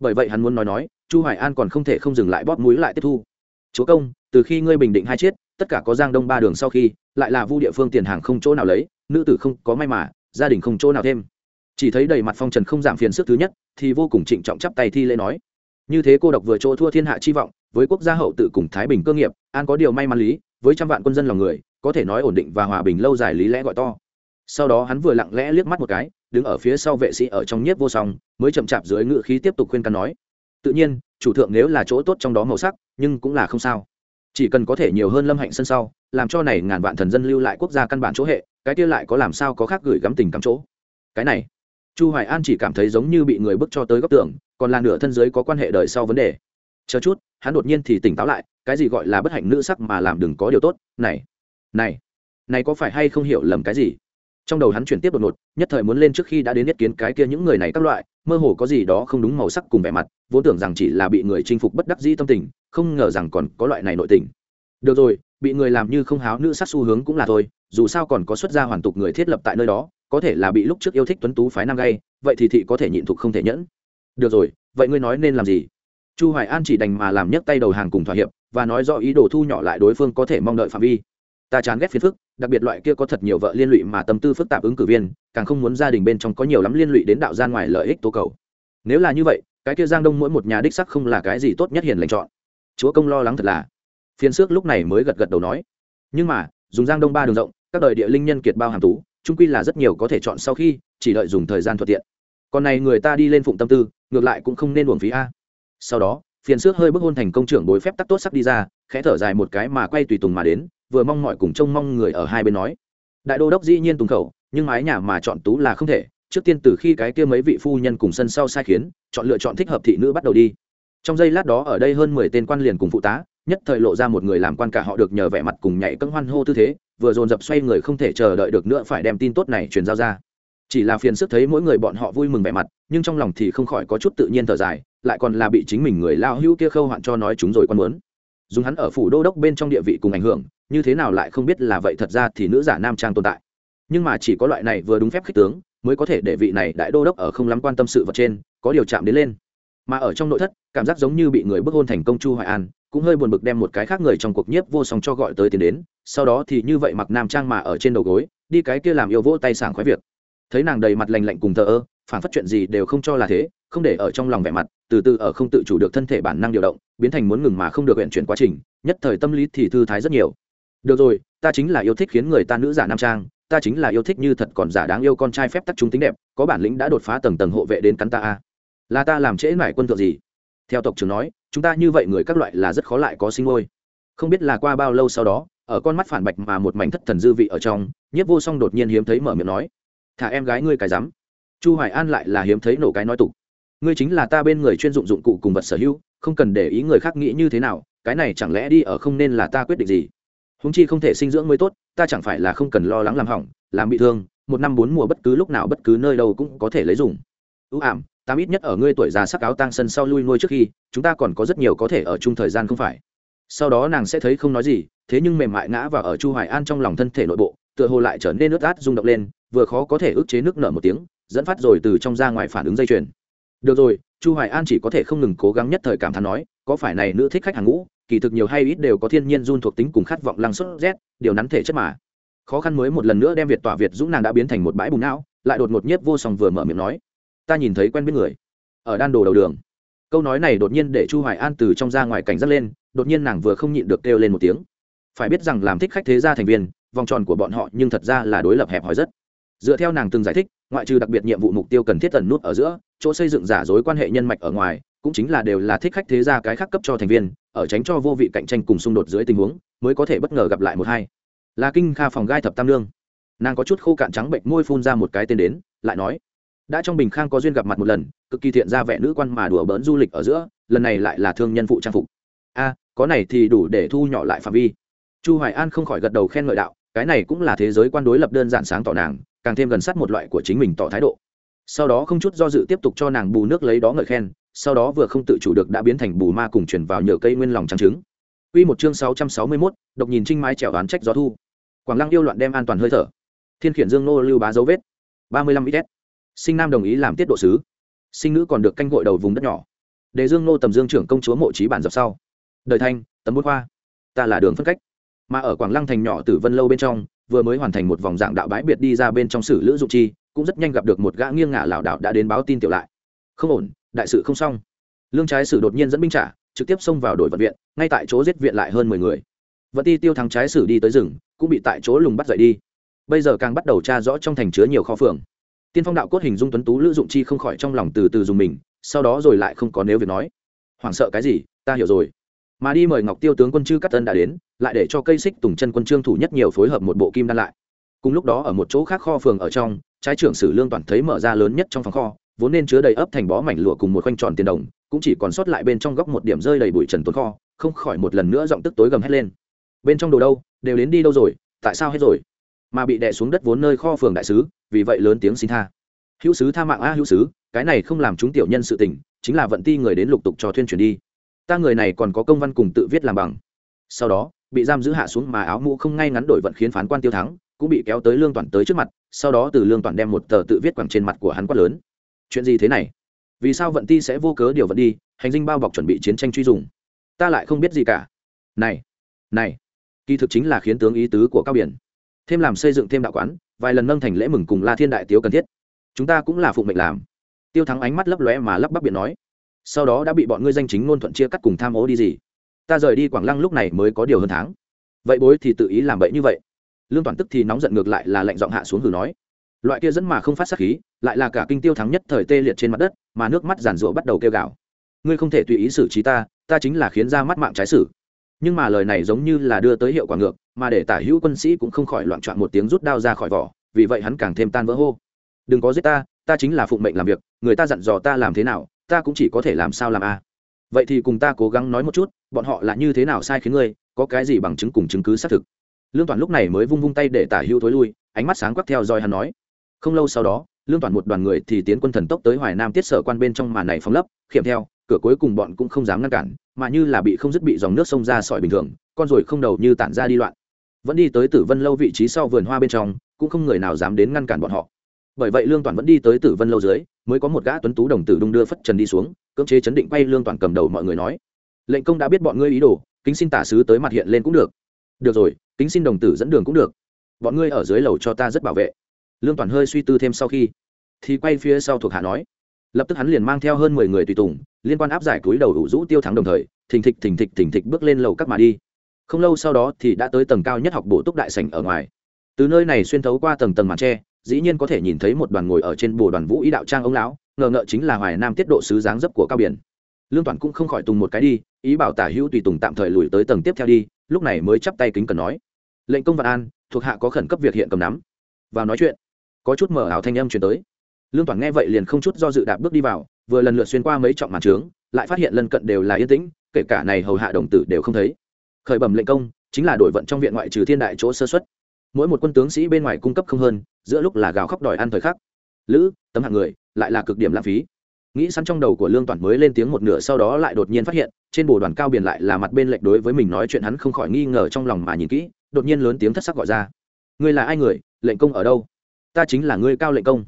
Bởi vậy hắn muốn nói nói, chu hoài an còn không thể không dừng lại bóp mũi lại tiếp thu. Chúa công, từ khi ngươi bình định hai chết tất cả có giang đông ba đường sau khi, lại là vu địa phương tiền hàng không chỗ nào lấy, nữ tử không có may mà, gia đình không chỗ nào thêm. Chỉ thấy đầy mặt phong trần không giảm phiền sức thứ nhất, thì vô cùng trịnh trọng chắp tay thi lễ nói. Như thế cô độc vừa chỗ thua thiên hạ chi vọng, với quốc gia hậu tự cùng thái bình cơ nghiệp, an có điều may mắn lý, với trăm vạn quân dân lòng người, có thể nói ổn định và hòa bình lâu dài lý lẽ gọi to. Sau đó hắn vừa lặng lẽ liếc mắt một cái, đứng ở phía sau vệ sĩ ở trong nhiếp vô song, mới chậm chạp dưới ngự khí tiếp tục khuyên can nói. Tự nhiên, chủ thượng nếu là chỗ tốt trong đó màu sắc, nhưng cũng là không sao chỉ cần có thể nhiều hơn lâm hạnh sân sau, làm cho này ngàn vạn thần dân lưu lại quốc gia căn bản chỗ hệ, cái kia lại có làm sao có khác gửi gắm tình cắm chỗ? Cái này, chu hoài an chỉ cảm thấy giống như bị người bước cho tới góc tường, còn là nửa thân giới có quan hệ đời sau vấn đề. Chờ chút, hắn đột nhiên thì tỉnh táo lại, cái gì gọi là bất hạnh nữ sắc mà làm đừng có điều tốt, này này này có phải hay không hiểu lầm cái gì? Trong đầu hắn chuyển tiếp đột ngột, nhất thời muốn lên trước khi đã đến nhất kiến cái kia những người này các loại mơ hồ có gì đó không đúng màu sắc cùng vẻ mặt, vốn tưởng rằng chỉ là bị người chinh phục bất đắc dĩ tâm tình, không ngờ rằng còn có loại này nội tình. Được rồi, bị người làm như không háo nữ sắc xu hướng cũng là thôi, dù sao còn có xuất gia hoàn tục người thiết lập tại nơi đó, có thể là bị lúc trước yêu thích tuấn tú phái nam gay, vậy thì thị có thể nhịn thục không thể nhẫn. Được rồi, vậy ngươi nói nên làm gì? Chu hoài an chỉ đành mà làm nhấc tay đầu hàng cùng thỏa hiệp, và nói rõ ý đồ thu nhỏ lại đối phương có thể mong đợi phạm vi ta chán ghét phiền phức, đặc biệt loại kia có thật nhiều vợ liên lụy mà tâm tư phức tạp ứng cử viên, càng không muốn gia đình bên trong có nhiều lắm liên lụy đến đạo gian ngoài lợi ích tố cầu. Nếu là như vậy, cái kia giang đông mỗi một nhà đích sắc không là cái gì tốt nhất hiền lành chọn. Chúa công lo lắng thật là. Phiền xước lúc này mới gật gật đầu nói. Nhưng mà, dùng giang đông ba đường rộng, các đời địa linh nhân kiệt bao hàm tú trung quy là rất nhiều có thể chọn sau khi, chỉ đợi dùng thời gian thuận tiện. Còn này người ta đi lên phụng tâm tư, ngược lại cũng không nên uổng phí a. Sau đó, phiền xước hơi bước hôn thành công trưởng bối phép tắc tốt sắc đi ra, khẽ thở dài một cái mà quay tùy tùng mà đến vừa mong mọi cùng trông mong người ở hai bên nói. Đại đô đốc dĩ nhiên tùng khẩu, nhưng mái nhà mà chọn tú là không thể. Trước tiên từ khi cái kia mấy vị phu nhân cùng sân sau sai khiến, chọn lựa chọn thích hợp thị nữ bắt đầu đi. Trong giây lát đó ở đây hơn mười tên quan liền cùng phụ tá, nhất thời lộ ra một người làm quan cả họ được nhờ vẻ mặt cùng nhảy cân hoan hô tư thế, vừa dồn dập xoay người không thể chờ đợi được nữa phải đem tin tốt này truyền giao ra. Chỉ là phiền sức thấy mỗi người bọn họ vui mừng vẻ mặt, nhưng trong lòng thì không khỏi có chút tự nhiên thở dài, lại còn là bị chính mình người lao hữu kia khâu hoạn cho nói chúng rồi quan muốn dùng hắn ở phủ đô đốc bên trong địa vị cùng ảnh hưởng, như thế nào lại không biết là vậy thật ra thì nữ giả nam trang tồn tại. Nhưng mà chỉ có loại này vừa đúng phép khích tướng, mới có thể để vị này đại đô đốc ở không lắm quan tâm sự vật trên, có điều chạm đến lên. Mà ở trong nội thất, cảm giác giống như bị người bức hôn thành công chu hoài an, cũng hơi buồn bực đem một cái khác người trong cuộc nhiếp vô song cho gọi tới tiền đến, sau đó thì như vậy mặc nam trang mà ở trên đầu gối, đi cái kia làm yêu vỗ tay sảng khoái việc. Thấy nàng đầy mặt lành lạnh cùng thờ ơ, phản phát chuyện gì đều không cho là thế không để ở trong lòng vẻ mặt, từ từ ở không tự chủ được thân thể bản năng điều động, biến thành muốn ngừng mà không được huyện chuyển quá trình, nhất thời tâm lý thì thư thái rất nhiều. Được rồi, ta chính là yêu thích khiến người ta nữ giả nam trang, ta chính là yêu thích như thật còn giả đáng yêu con trai phép tắc chúng tính đẹp, có bản lĩnh đã đột phá tầng tầng hộ vệ đến cắn ta a. Là ta làm trễ mải quân thượng gì? Theo tộc trưởng nói, chúng ta như vậy người các loại là rất khó lại có sinh ngôi. Không biết là qua bao lâu sau đó, ở con mắt phản bạch mà một mảnh thất thần dư vị ở trong, nhiếp vô song đột nhiên hiếm thấy mở miệng nói, thả em gái ngươi cái rắm. Chu hoài an lại là hiếm thấy nổ cái nói tục ngươi chính là ta bên người chuyên dụng dụng cụ cùng vật sở hữu, không cần để ý người khác nghĩ như thế nào, cái này chẳng lẽ đi ở không nên là ta quyết định gì? Húng chi không thể sinh dưỡng mới tốt, ta chẳng phải là không cần lo lắng làm hỏng, làm bị thương, một năm bốn mùa bất cứ lúc nào bất cứ nơi đâu cũng có thể lấy dùng. Ưu ảm, ta ít nhất ở ngươi tuổi già sắc áo tang sân sau lui nuôi trước khi, chúng ta còn có rất nhiều có thể ở chung thời gian không phải. Sau đó nàng sẽ thấy không nói gì, thế nhưng mềm mại ngã và ở chu hoài an trong lòng thân thể nội bộ, tựa hồ lại trở nên ướt át rung động lên, vừa khó có thể ức chế nước nở một tiếng, dẫn phát rồi từ trong ra ngoài phản ứng dây chuyền được rồi, chu hoài an chỉ có thể không ngừng cố gắng nhất thời cảm thán nói, có phải này nữ thích khách hàng ngũ, kỳ thực nhiều hay ít đều có thiên nhiên run thuộc tính cùng khát vọng lăng suất rét điều nắn thể chất mà. Khó khăn mới một lần nữa đem việt tỏa việt dũng nàng đã biến thành một bãi bùn não, lại đột ngột nhiếp vô song vừa mở miệng nói, ta nhìn thấy quen biết người, ở đan đồ đầu đường. Câu nói này đột nhiên để chu hoài an từ trong ra ngoài cảnh giác lên, đột nhiên nàng vừa không nhịn được kêu lên một tiếng. Phải biết rằng làm thích khách thế gia thành viên, vòng tròn của bọn họ nhưng thật ra là đối lập hẹp hòi rất. Dựa theo nàng từng giải thích, ngoại trừ đặc biệt nhiệm vụ mục tiêu cần thiết tần nút ở giữa chỗ xây dựng giả dối quan hệ nhân mạch ở ngoài, cũng chính là đều là thích khách thế gia cái khác cấp cho thành viên, ở tránh cho vô vị cạnh tranh cùng xung đột dưới tình huống, mới có thể bất ngờ gặp lại một hai. Là kinh kha phòng gai thập tam lương nàng có chút khô cạn trắng bệnh môi phun ra một cái tên đến, lại nói, đã trong bình khang có duyên gặp mặt một lần, cực kỳ thiện ra vẻ nữ quan mà đùa bỡn du lịch ở giữa, lần này lại là thương nhân phụ trang phục. A, có này thì đủ để thu nhỏ lại phạm vi. Chu hoài an không khỏi gật đầu khen ngợi đạo, cái này cũng là thế giới quan đối lập đơn giản sáng tỏ nàng, càng thêm gần sát một loại của chính mình tỏ thái độ sau đó không chút do dự tiếp tục cho nàng bù nước lấy đó ngợi khen sau đó vừa không tự chủ được đã biến thành bù ma cùng chuyển vào nhờ cây nguyên lòng trắng trứng Quy một chương 661, độc nhìn trinh mái trèo đoán trách gió thu. Quảng Lăng yêu loạn đem an toàn hơi thở. Thiên khiển Dương nô lưu bá dấu vết. 35 ít. Sinh nam đồng ý làm tiết độ sứ. Sinh nữ còn được canh gội đầu vùng đất nhỏ. Đề Dương nô tầm Dương trưởng công chúa mộ trí bản dập sau. Đời thanh, tấm bút hoa Ta là đường phân cách. Mà ở Quảng Lăng thành nhỏ Tử Vân lâu bên trong, vừa mới hoàn thành một vòng dạng đạo bãi biệt đi ra bên trong sử lữ dụng chi, cũng rất nhanh gặp được một gã nghiêng ngả lảo đảo đã đến báo tin tiểu lại. Không ổn, đại sự không xong. Lương trái sử đột nhiên dẫn binh trả, trực tiếp xông vào đội vận viện ngay tại chỗ giết viện lại hơn mười người. Vận ti tiêu thắng trái sử đi tới rừng cũng bị tại chỗ lùng bắt dậy đi. Bây giờ càng bắt đầu tra rõ trong thành chứa nhiều kho phường. Tiên phong đạo cốt hình dung tuấn tú lữ dụng chi không khỏi trong lòng từ từ dùng mình sau đó rồi lại không có nếu việc nói. Hoảng sợ cái gì ta hiểu rồi. Mà đi mời ngọc tiêu tướng quân chư cắt tân đã đến lại để cho cây xích tùng chân quân trương thủ nhất nhiều phối hợp một bộ kim đan lại. Cùng lúc đó ở một chỗ khác kho phường ở trong trái trưởng sử lương toàn thấy mở ra lớn nhất trong phòng kho, vốn nên chứa đầy ấp thành bó mảnh lụa cùng một khoanh tròn tiền đồng, cũng chỉ còn sót lại bên trong góc một điểm rơi đầy bụi trần tồn kho, không khỏi một lần nữa giọng tức tối gầm hét lên. Bên trong đồ đâu, đều đến đi đâu rồi, tại sao hết rồi? Mà bị đè xuống đất vốn nơi kho phường đại sứ, vì vậy lớn tiếng xin tha. Hữu sứ tha mạng a hữu sứ, cái này không làm chúng tiểu nhân sự tình, chính là vận ti người đến lục tục cho thuyên chuyển đi. Ta người này còn có công văn cùng tự viết làm bằng. Sau đó, bị giam giữ hạ xuống mà áo mũ không ngay ngắn đổi vận khiến phán quan tiêu thắng cũng bị kéo tới lương toàn tới trước mặt, sau đó từ lương toàn đem một tờ tự viết quẳng trên mặt của hắn quát lớn. Chuyện gì thế này? Vì sao vận ti sẽ vô cớ điều vận đi, hành dinh bao bọc chuẩn bị chiến tranh truy dùng? Ta lại không biết gì cả. Này này, kỳ thực chính là khiến tướng ý tứ của cao biển. Thêm làm xây dựng thêm đạo quán, vài lần nâng thành lễ mừng cùng la thiên đại tiếu cần thiết. Chúng ta cũng là phụng mệnh làm. Tiêu thắng ánh mắt lấp lóe mà lắp bắp biện nói. Sau đó đã bị bọn ngươi danh chính ngôn thuận chia cắt cùng tham ô đi gì? Ta rời đi quảng lăng lúc này mới có điều hơn tháng. Vậy bối thì tự ý làm bậy như vậy lương toàn tức thì nóng giận ngược lại là lệnh giọng hạ xuống hử nói. Loại kia dẫn mà không phát sát khí, lại là cả kinh tiêu thắng nhất thời tê liệt trên mặt đất, mà nước mắt giàn rụa bắt đầu kêu gào. Ngươi không thể tùy ý xử trí ta ta chính là khiến ra mắt mạng trái xử. Nhưng mà lời này giống như là đưa tới hiệu quả ngược, mà để tả hữu quân sĩ cũng không khỏi loạn trọn một tiếng rút đao ra khỏi vỏ, vì vậy hắn càng thêm tan vỡ hô. Đừng có giết ta ta chính là phụng mệnh làm việc, người ta dặn dò ta làm thế nào, ta cũng chỉ có thể làm sao làm a. Vậy thì cùng ta cố gắng nói một chút, bọn họ là như thế nào sai khiến ngươi, có cái gì bằng chứng cùng chứng cứ xác thực? Lương toàn lúc này mới vung vung tay để tả hữu thối lui, ánh mắt sáng quắc theo dõi hắn nói. Không lâu sau đó, lương toàn một đoàn người thì tiến quân thần tốc tới hoài nam tiết sở quan bên trong màn này phóng lấp khiệm theo, cửa cuối cùng bọn cũng không dám ngăn cản, mà như là bị không dứt bị dòng nước sông ra sỏi bình thường, con rồi không đầu như tản ra đi loạn. Vẫn đi tới tử vân lâu vị trí sau vườn hoa bên trong, cũng không người nào dám đến ngăn cản bọn họ. Bởi vậy lương toàn vẫn đi tới tử vân lâu dưới, mới có một gã tuấn tú đồng tử đung đưa phất trần đi xuống, cưỡng chế chấn định quay lương toàn cầm đầu mọi người nói. Lệnh công đã biết bọn ngươi ý đồ, kính xin tả sứ tới mặt hiện lên cũng được được rồi, kính xin đồng tử dẫn đường cũng được. Bọn ngươi ở dưới lầu cho ta rất bảo vệ. Lương toàn hơi suy tư thêm sau khi, thì quay phía sau thuộc hạ nói. Lập tức hắn liền mang theo hơn mười người tùy tùng, liên quan áp giải túi đầu đủ rũ tiêu thắng đồng thời, thình thịch thình thịch thình thịch bước lên lầu các mà đi. Không lâu sau đó thì đã tới tầng cao nhất học bổ túc đại sảnh ở ngoài. Từ nơi này xuyên thấu qua tầng tầng màn tre, dĩ nhiên có thể nhìn thấy một đoàn ngồi ở trên bồ đoàn vũ ý đạo trang ông lão, ngờ ngợ chính là hoài nam tiết độ sứ dáng dấp của cao biển. Lương toàn cũng không khỏi tùng một cái đi, ý bảo tả hữu tùy tùng tạm thời lùi tới tầng tiếp theo đi lúc này mới chắp tay kính cần nói, lệnh công vạn an, thuộc hạ có khẩn cấp việc hiện cầm nắm. Vào nói chuyện, có chút mở ảo thanh âm truyền tới. Lương toàn nghe vậy liền không chút do dự đạp bước đi vào, vừa lần lượt xuyên qua mấy trọng màn trướng, lại phát hiện lân cận đều là yên tĩnh, kể cả này hầu hạ đồng tử đều không thấy. Khởi bẩm lệnh công, chính là đổi vận trong viện ngoại trừ thiên đại chỗ sơ xuất mỗi một quân tướng sĩ bên ngoài cung cấp không hơn, giữa lúc là gào khóc đòi ăn thời khắc. Lữ, tấm hạng người, lại là cực điểm lãng phí nghĩ sẵn trong đầu của lương toàn mới lên tiếng một nửa sau đó lại đột nhiên phát hiện, trên bồ đoàn cao biển lại là mặt bên lệch đối với mình nói chuyện hắn không khỏi nghi ngờ trong lòng mà nhìn kỹ, đột nhiên lớn tiếng thất sắc gọi ra. Ngươi là ai người? Lệnh công ở đâu? Ta chính là ngươi cao lệnh công.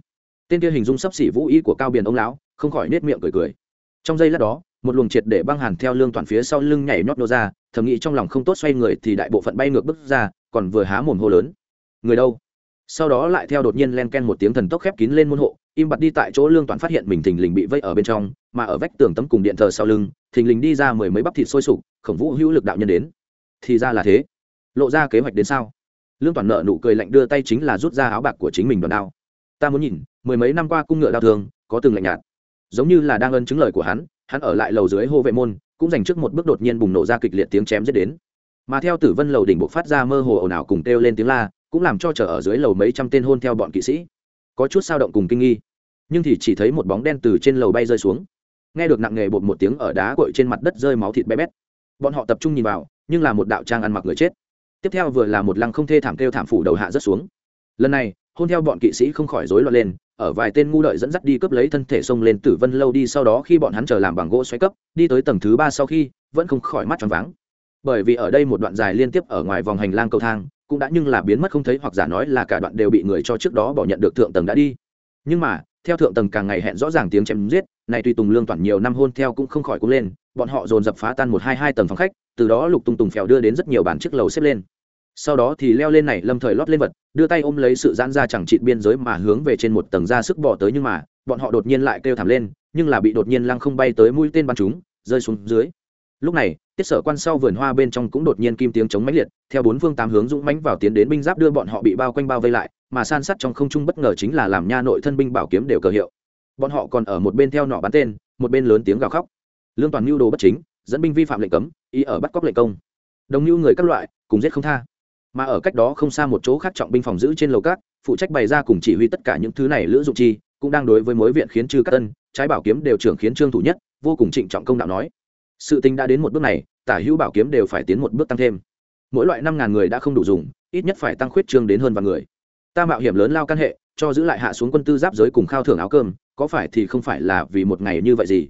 Tên kia hình dung sắp xỉ vũ ý của cao biển ông lão, không khỏi nết miệng cười cười. Trong giây lát đó, một luồng triệt để băng hàn theo lương toàn phía sau lưng nhảy nhót nô ra, thầm nghĩ trong lòng không tốt xoay người thì đại bộ phận bay ngược bước ra, còn vừa há mồm hô lớn. Người đâu? Sau đó lại theo đột nhiên len ken một tiếng thần tốc khép kín lên môn hộ im bặt đi tại chỗ lương toàn phát hiện mình thình lình bị vây ở bên trong, mà ở vách tường tấm cùng điện thờ sau lưng, thình lình đi ra mười mấy bắp thịt sôi sục, khổng vũ hữu lực đạo nhân đến. Thì ra là thế. Lộ ra kế hoạch đến sao? Lương toàn nợ nụ cười lạnh đưa tay chính là rút ra áo bạc của chính mình đòn đao. Ta muốn nhìn, mười mấy năm qua cung ngựa đao thường có từng lạnh nhạt. Giống như là đang ân chứng lời của hắn hắn ở lại lầu dưới hô vệ môn, cũng dành trước một bước đột nhiên bùng nổ ra kịch liệt tiếng chém giết đến. Mà theo tử vân lầu đỉnh buộc phát ra mơ hồ ồn ào cùng kêu lên tiếng la, cũng làm cho chờ ở dưới lầu mấy trăm tên hôn theo bọn kỵ sĩ. Có chút sao động cùng kinh nghi nhưng thì chỉ thấy một bóng đen từ trên lầu bay rơi xuống. Nghe được nặng nghề bột một tiếng ở đá cội trên mặt đất rơi máu thịt bé bét. Bọn họ tập trung nhìn vào, nhưng là một đạo trang ăn mặc người chết. Tiếp theo vừa là một lăng không thê thảm kêu thảm phủ đầu hạ rất xuống. Lần này, hôn theo bọn kỵ sĩ không khỏi rối loạn lên, ở vài tên ngu đợi dẫn dắt đi cướp lấy thân thể xông lên tử vân lâu đi sau đó khi bọn hắn chờ làm bằng gỗ xoáy cấp, đi tới tầng thứ ba sau khi, vẫn không khỏi mắt tròn váng. Bởi vì ở đây một đoạn dài liên tiếp ở ngoài vòng hành lang cầu thang, cũng đã nhưng là biến mất không thấy hoặc giả nói là cả đoạn đều bị người cho trước đó bỏ nhận được thượng tầng đã đi. Nhưng mà theo thượng tầng càng ngày hẹn rõ ràng tiếng chém giết, này tùy tùng lương toàn nhiều năm hôn theo cũng không khỏi cũng lên, bọn họ dồn dập phá tan một hai hai tầng phòng khách, từ đó lục tung tùng phèo đưa đến rất nhiều bản chiếc lầu xếp lên. Sau đó thì leo lên này lâm thời lót lên vật, đưa tay ôm lấy sự giãn ra chẳng trị biên giới mà hướng về trên một tầng ra sức bỏ tới nhưng mà, bọn họ đột nhiên lại kêu thảm lên, nhưng là bị đột nhiên lăng không bay tới mũi tên bắn chúng rơi xuống dưới. Lúc này, tiết sở quan sau vườn hoa bên trong cũng đột nhiên kim tiếng chống mãnh liệt, theo bốn phương tám hướng dũng mãnh vào tiến đến binh giáp đưa bọn họ bị bao quanh bao vây lại mà san sắt trong không trung bất ngờ chính là làm nha nội thân binh bảo kiếm đều cờ hiệu. Bọn họ còn ở một bên theo nọ bắn tên, một bên lớn tiếng gào khóc. Lương toàn mưu đồ bất chính, dẫn binh vi phạm lệnh cấm ý ở bắt cóc lệnh công. Đồng mưu người các loại, cùng giết không tha. Mà ở cách đó không xa một chỗ khác trọng binh phòng giữ trên lầu cát, phụ trách bày ra cùng chỉ huy tất cả những thứ này lữ dụng chi, cũng đang đối với mối viện khiến trừ các tân, trái bảo kiếm đều trưởng khiến trương thủ nhất, vô cùng trịnh trọng công đạo nói. Sự tình đã đến một bước này, tả hữu bảo kiếm đều phải tiến một bước tăng thêm. Mỗi loại năm ngàn người đã không đủ dùng, ít nhất phải tăng khuyết trương đến hơn vài người ta mạo hiểm lớn lao căn hệ, cho giữ lại hạ xuống quân tư giáp giới cùng khao thưởng áo cơm, có phải thì không phải là vì một ngày như vậy gì?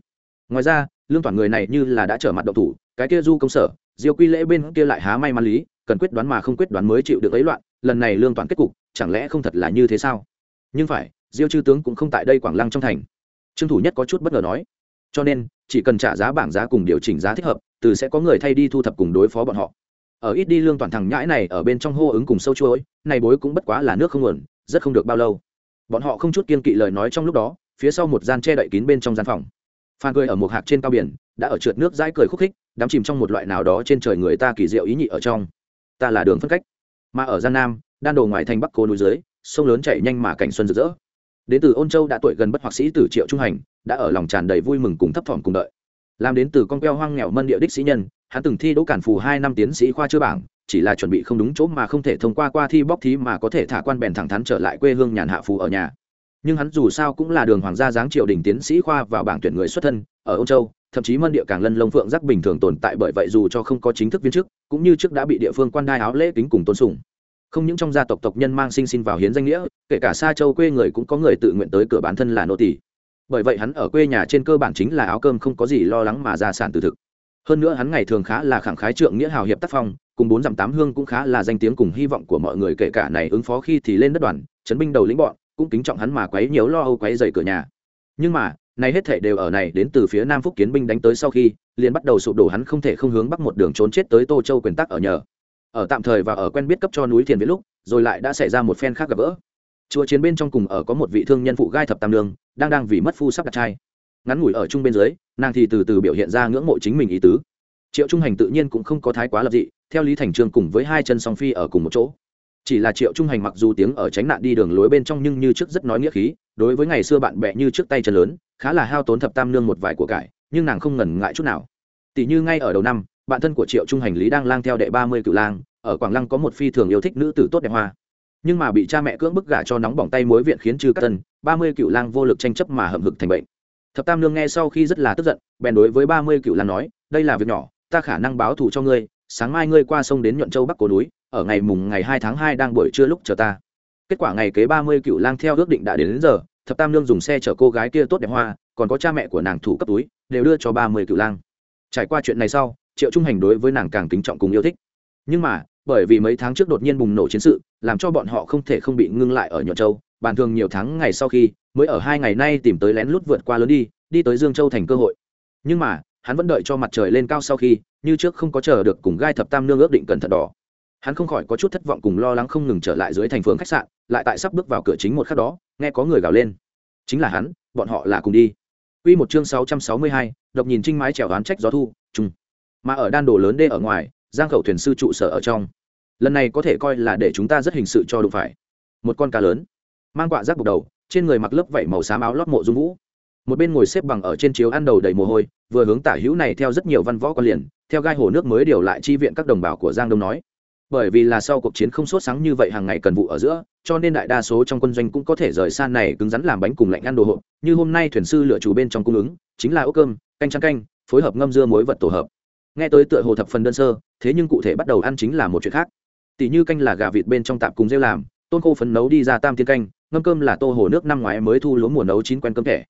Ngoài ra, lương toàn người này như là đã trở mặt độc thủ, cái kia du công sở, diêu quy lễ bên kia lại há may mắn lý, cần quyết đoán mà không quyết đoán mới chịu được ấy loạn, lần này lương toàn kết cục, chẳng lẽ không thật là như thế sao? Nhưng phải, diêu chư tướng cũng không tại đây quảng lăng trong thành. Trương thủ nhất có chút bất ngờ nói. Cho nên, chỉ cần trả giá bảng giá cùng điều chỉnh giá thích hợp, từ sẽ có người thay đi thu thập cùng đối phó bọn họ ở ít đi lương toàn thằng nhãi này ở bên trong hô ứng cùng sâu chuối này bối cũng bất quá là nước không nguồn, rất không được bao lâu. Bọn họ không chút kiên kỵ lời nói trong lúc đó, phía sau một gian che đậy kín bên trong gian phòng. Phan cười ở một hạc trên cao biển, đã ở trượt nước dãi cười khúc khích, đắm chìm trong một loại nào đó trên trời người ta kỳ diệu ý nhị ở trong. Ta là đường phân cách. Mà ở gian nam, đan đồ ngoài thành bắc cố núi dưới, sông lớn chảy nhanh mà cảnh xuân rực rỡ. Đến từ ôn châu đã tuổi gần bất hoặc sĩ tử triệu trung hành, đã ở lòng tràn đầy vui mừng cùng thấp thỏm cùng đợi. Làm đến từ con queo hoang nghèo mân địa đích sĩ nhân hắn từng thi đỗ cản phù hai năm tiến sĩ khoa chưa bảng, chỉ là chuẩn bị không đúng chỗ mà không thể thông qua qua thi bóc thí mà có thể thả quan bèn thẳng thắn trở lại quê hương nhàn hạ phù ở nhà. Nhưng hắn dù sao cũng là đường hoàng gia giáng triều đình tiến sĩ khoa vào bảng tuyển người xuất thân, ở âu châu, thậm chí mân địa càng lân lông phượng giác bình thường tồn tại bởi vậy dù cho không có chính thức viên chức, cũng như trước đã bị địa phương quan đai áo lễ kính cùng tôn sùng. Không những trong gia tộc tộc nhân mang sinh xin vào hiến danh nghĩa, kể cả xa châu quê người cũng có người tự nguyện tới cửa bán thân là nô tỷ bởi vậy hắn ở quê nhà trên cơ bản chính là áo cơm không có gì lo lắng mà ra sản từ thực hơn nữa hắn ngày thường khá là khẳng khái trượng nghĩa hào hiệp tác phong, cùng bốn dặm tám hương cũng khá là danh tiếng cùng hy vọng của mọi người, kể cả này ứng phó khi thì lên đất đoàn, chấn binh đầu lĩnh bọn, cũng kính trọng hắn mà quấy nhiều lo âu quấy dày cửa nhà. Nhưng mà, này hết thể đều ở này đến từ phía nam phúc kiến binh đánh tới sau khi, liền bắt đầu sụp đổ hắn không thể không hướng bắc một đường trốn chết tới tô châu quyền tắc ở nhờ. Ở tạm thời và ở quen biết cấp cho núi thiền viễn lúc, rồi lại đã xảy ra một phen khác gặp gỡ. Chùa chiến bên trong cùng ở có một vị thương nhân phụ gai thập tam lương, đang đang vì mất phu sắp đặt trai ngắn ngủi ở chung bên dưới, nàng thì từ từ biểu hiện ra ngưỡng mộ chính mình ý tứ. Triệu trung hành tự nhiên cũng không có thái quá lập dị, theo lý thành trương cùng với hai chân song phi ở cùng một chỗ. Chỉ là triệu trung hành mặc dù tiếng ở tránh nạn đi đường lối bên trong nhưng như trước rất nói nghĩa khí, đối với ngày xưa bạn bè như trước tay chân lớn, khá là hao tốn thập tam nương một vài của cải, nhưng nàng không ngần ngại chút nào. Tỷ như ngay ở đầu năm, bạn thân của triệu trung hành lý đang lang theo đệ ba mươi cựu lang, ở quảng lăng có một phi thường yêu thích nữ tử tốt đẹp hoa. Nhưng mà bị cha mẹ cưỡng bức gả cho nóng bỏng tay mối viện khiến trừ các tân ba mươi cựu lang vô lực tranh chấp mà hậm hực thành bệnh thập tam nương nghe sau khi rất là tức giận bèn đối với ba mươi cựu lang nói đây là việc nhỏ ta khả năng báo thù cho ngươi sáng mai ngươi qua sông đến nhuận châu bắc cổ núi ở ngày mùng ngày hai tháng hai đang buổi trưa lúc chờ ta. Kết quả ngày kế ba mươi cựu lang theo ước định đã đến, đến giờ thập tam nương dùng xe chở cô gái kia tốt đẹp hoa còn có cha mẹ của nàng thủ cấp túi đều đưa cho ba mươi cựu lang trải qua chuyện này sau triệu trung hành đối với nàng càng kính trọng cùng yêu thích. Nhưng mà bởi vì mấy tháng trước đột nhiên bùng nổ chiến sự làm cho bọn họ không thể không bị ngưng lại ở nhuận châu bàn thường nhiều tháng ngày sau khi mới ở hai ngày nay tìm tới lén lút vượt qua lớn đi đi tới dương châu thành cơ hội nhưng mà hắn vẫn đợi cho mặt trời lên cao sau khi như trước không có chờ được cùng gai thập tam nương ước định cẩn thận đỏ hắn không khỏi có chút thất vọng cùng lo lắng không ngừng trở lại dưới thành phường khách sạn lại tại sắp bước vào cửa chính một khắc đó nghe có người gào lên chính là hắn bọn họ là cùng đi Quy một chương 662, độc nhìn trinh mái chèo đoán trách gió thu, trùng. Mà ở đan đồ lớn đê ở ngoài, giang khẩu thuyền sư trụ sở ở trong. Lần này có thể coi là để chúng ta rất hình sự cho đụng phải. Một con cá lớn, mang quạ rác buộc đầu, trên người mặc lớp vảy màu xám áo lót mộ dung vũ. Một bên ngồi xếp bằng ở trên chiếu ăn đầu đầy mồ hôi, vừa hướng tả hữu này theo rất nhiều văn võ quan liền, theo gai hồ nước mới điều lại chi viện các đồng bào của Giang Đông nói. Bởi vì là sau cuộc chiến không sốt sáng như vậy hàng ngày cần vụ ở giữa cho nên đại đa số trong quân doanh cũng có thể rời xa này cứng rắn làm bánh cùng lạnh ăn đồ hộp như hôm nay thuyền sư lựa chủ bên trong cung ứng chính là ốc cơm canh trắng canh phối hợp ngâm dưa muối vật tổ hợp. Nghe tới tựa hồ thập phần đơn sơ thế nhưng cụ thể bắt đầu ăn chính là một chuyện khác. Tỷ như canh là gà vịt bên trong tạp cùng rêu làm tôn khô phấn nấu đi ra tam tiên canh ngâm cơm là tô hồ nước năm ngoái mới thu lúa mùa nấu chín quen cơm thẻ.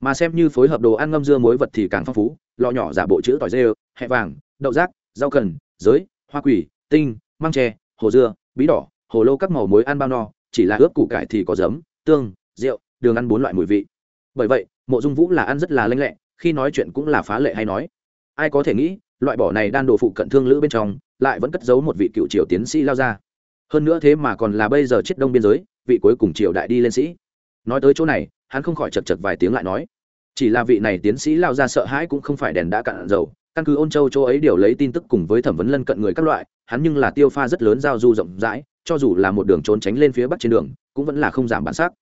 Mà xem như phối hợp đồ ăn ngâm dưa muối vật thì càng phong phú, lọ nhỏ giả bộ chữ tỏi dê hẹ vàng, đậu rác, rau cần, giới, hoa quỷ tinh, măng tre, hồ dưa, bí đỏ, hồ lô các màu muối ăn bao no, chỉ là ướp củ cải thì có giấm, tương, rượu, đường ăn bốn loại mùi vị. Bởi vậy, mộ dung vũ là ăn rất là lanh lẹ, khi nói chuyện cũng là phá lệ hay nói. Ai có thể nghĩ, loại bỏ này đan đồ phụ cận thương lữ bên trong, lại vẫn cất giấu một vị cựu triều tiến sĩ lao ra. Hơn nữa thế mà còn là bây giờ chết đông biên giới vị cuối cùng triều đại đi lên sĩ. Nói tới chỗ này, hắn không khỏi chật chật vài tiếng lại nói, chỉ là vị này tiến sĩ lao ra sợ hãi cũng không phải đèn đã cạn dầu, căn cứ ôn châu chỗ ấy điều lấy tin tức cùng với thẩm vấn lân cận người các loại, hắn nhưng là tiêu pha rất lớn giao du rộng rãi, cho dù là một đường trốn tránh lên phía bắc trên đường, cũng vẫn là không giảm bản sắc.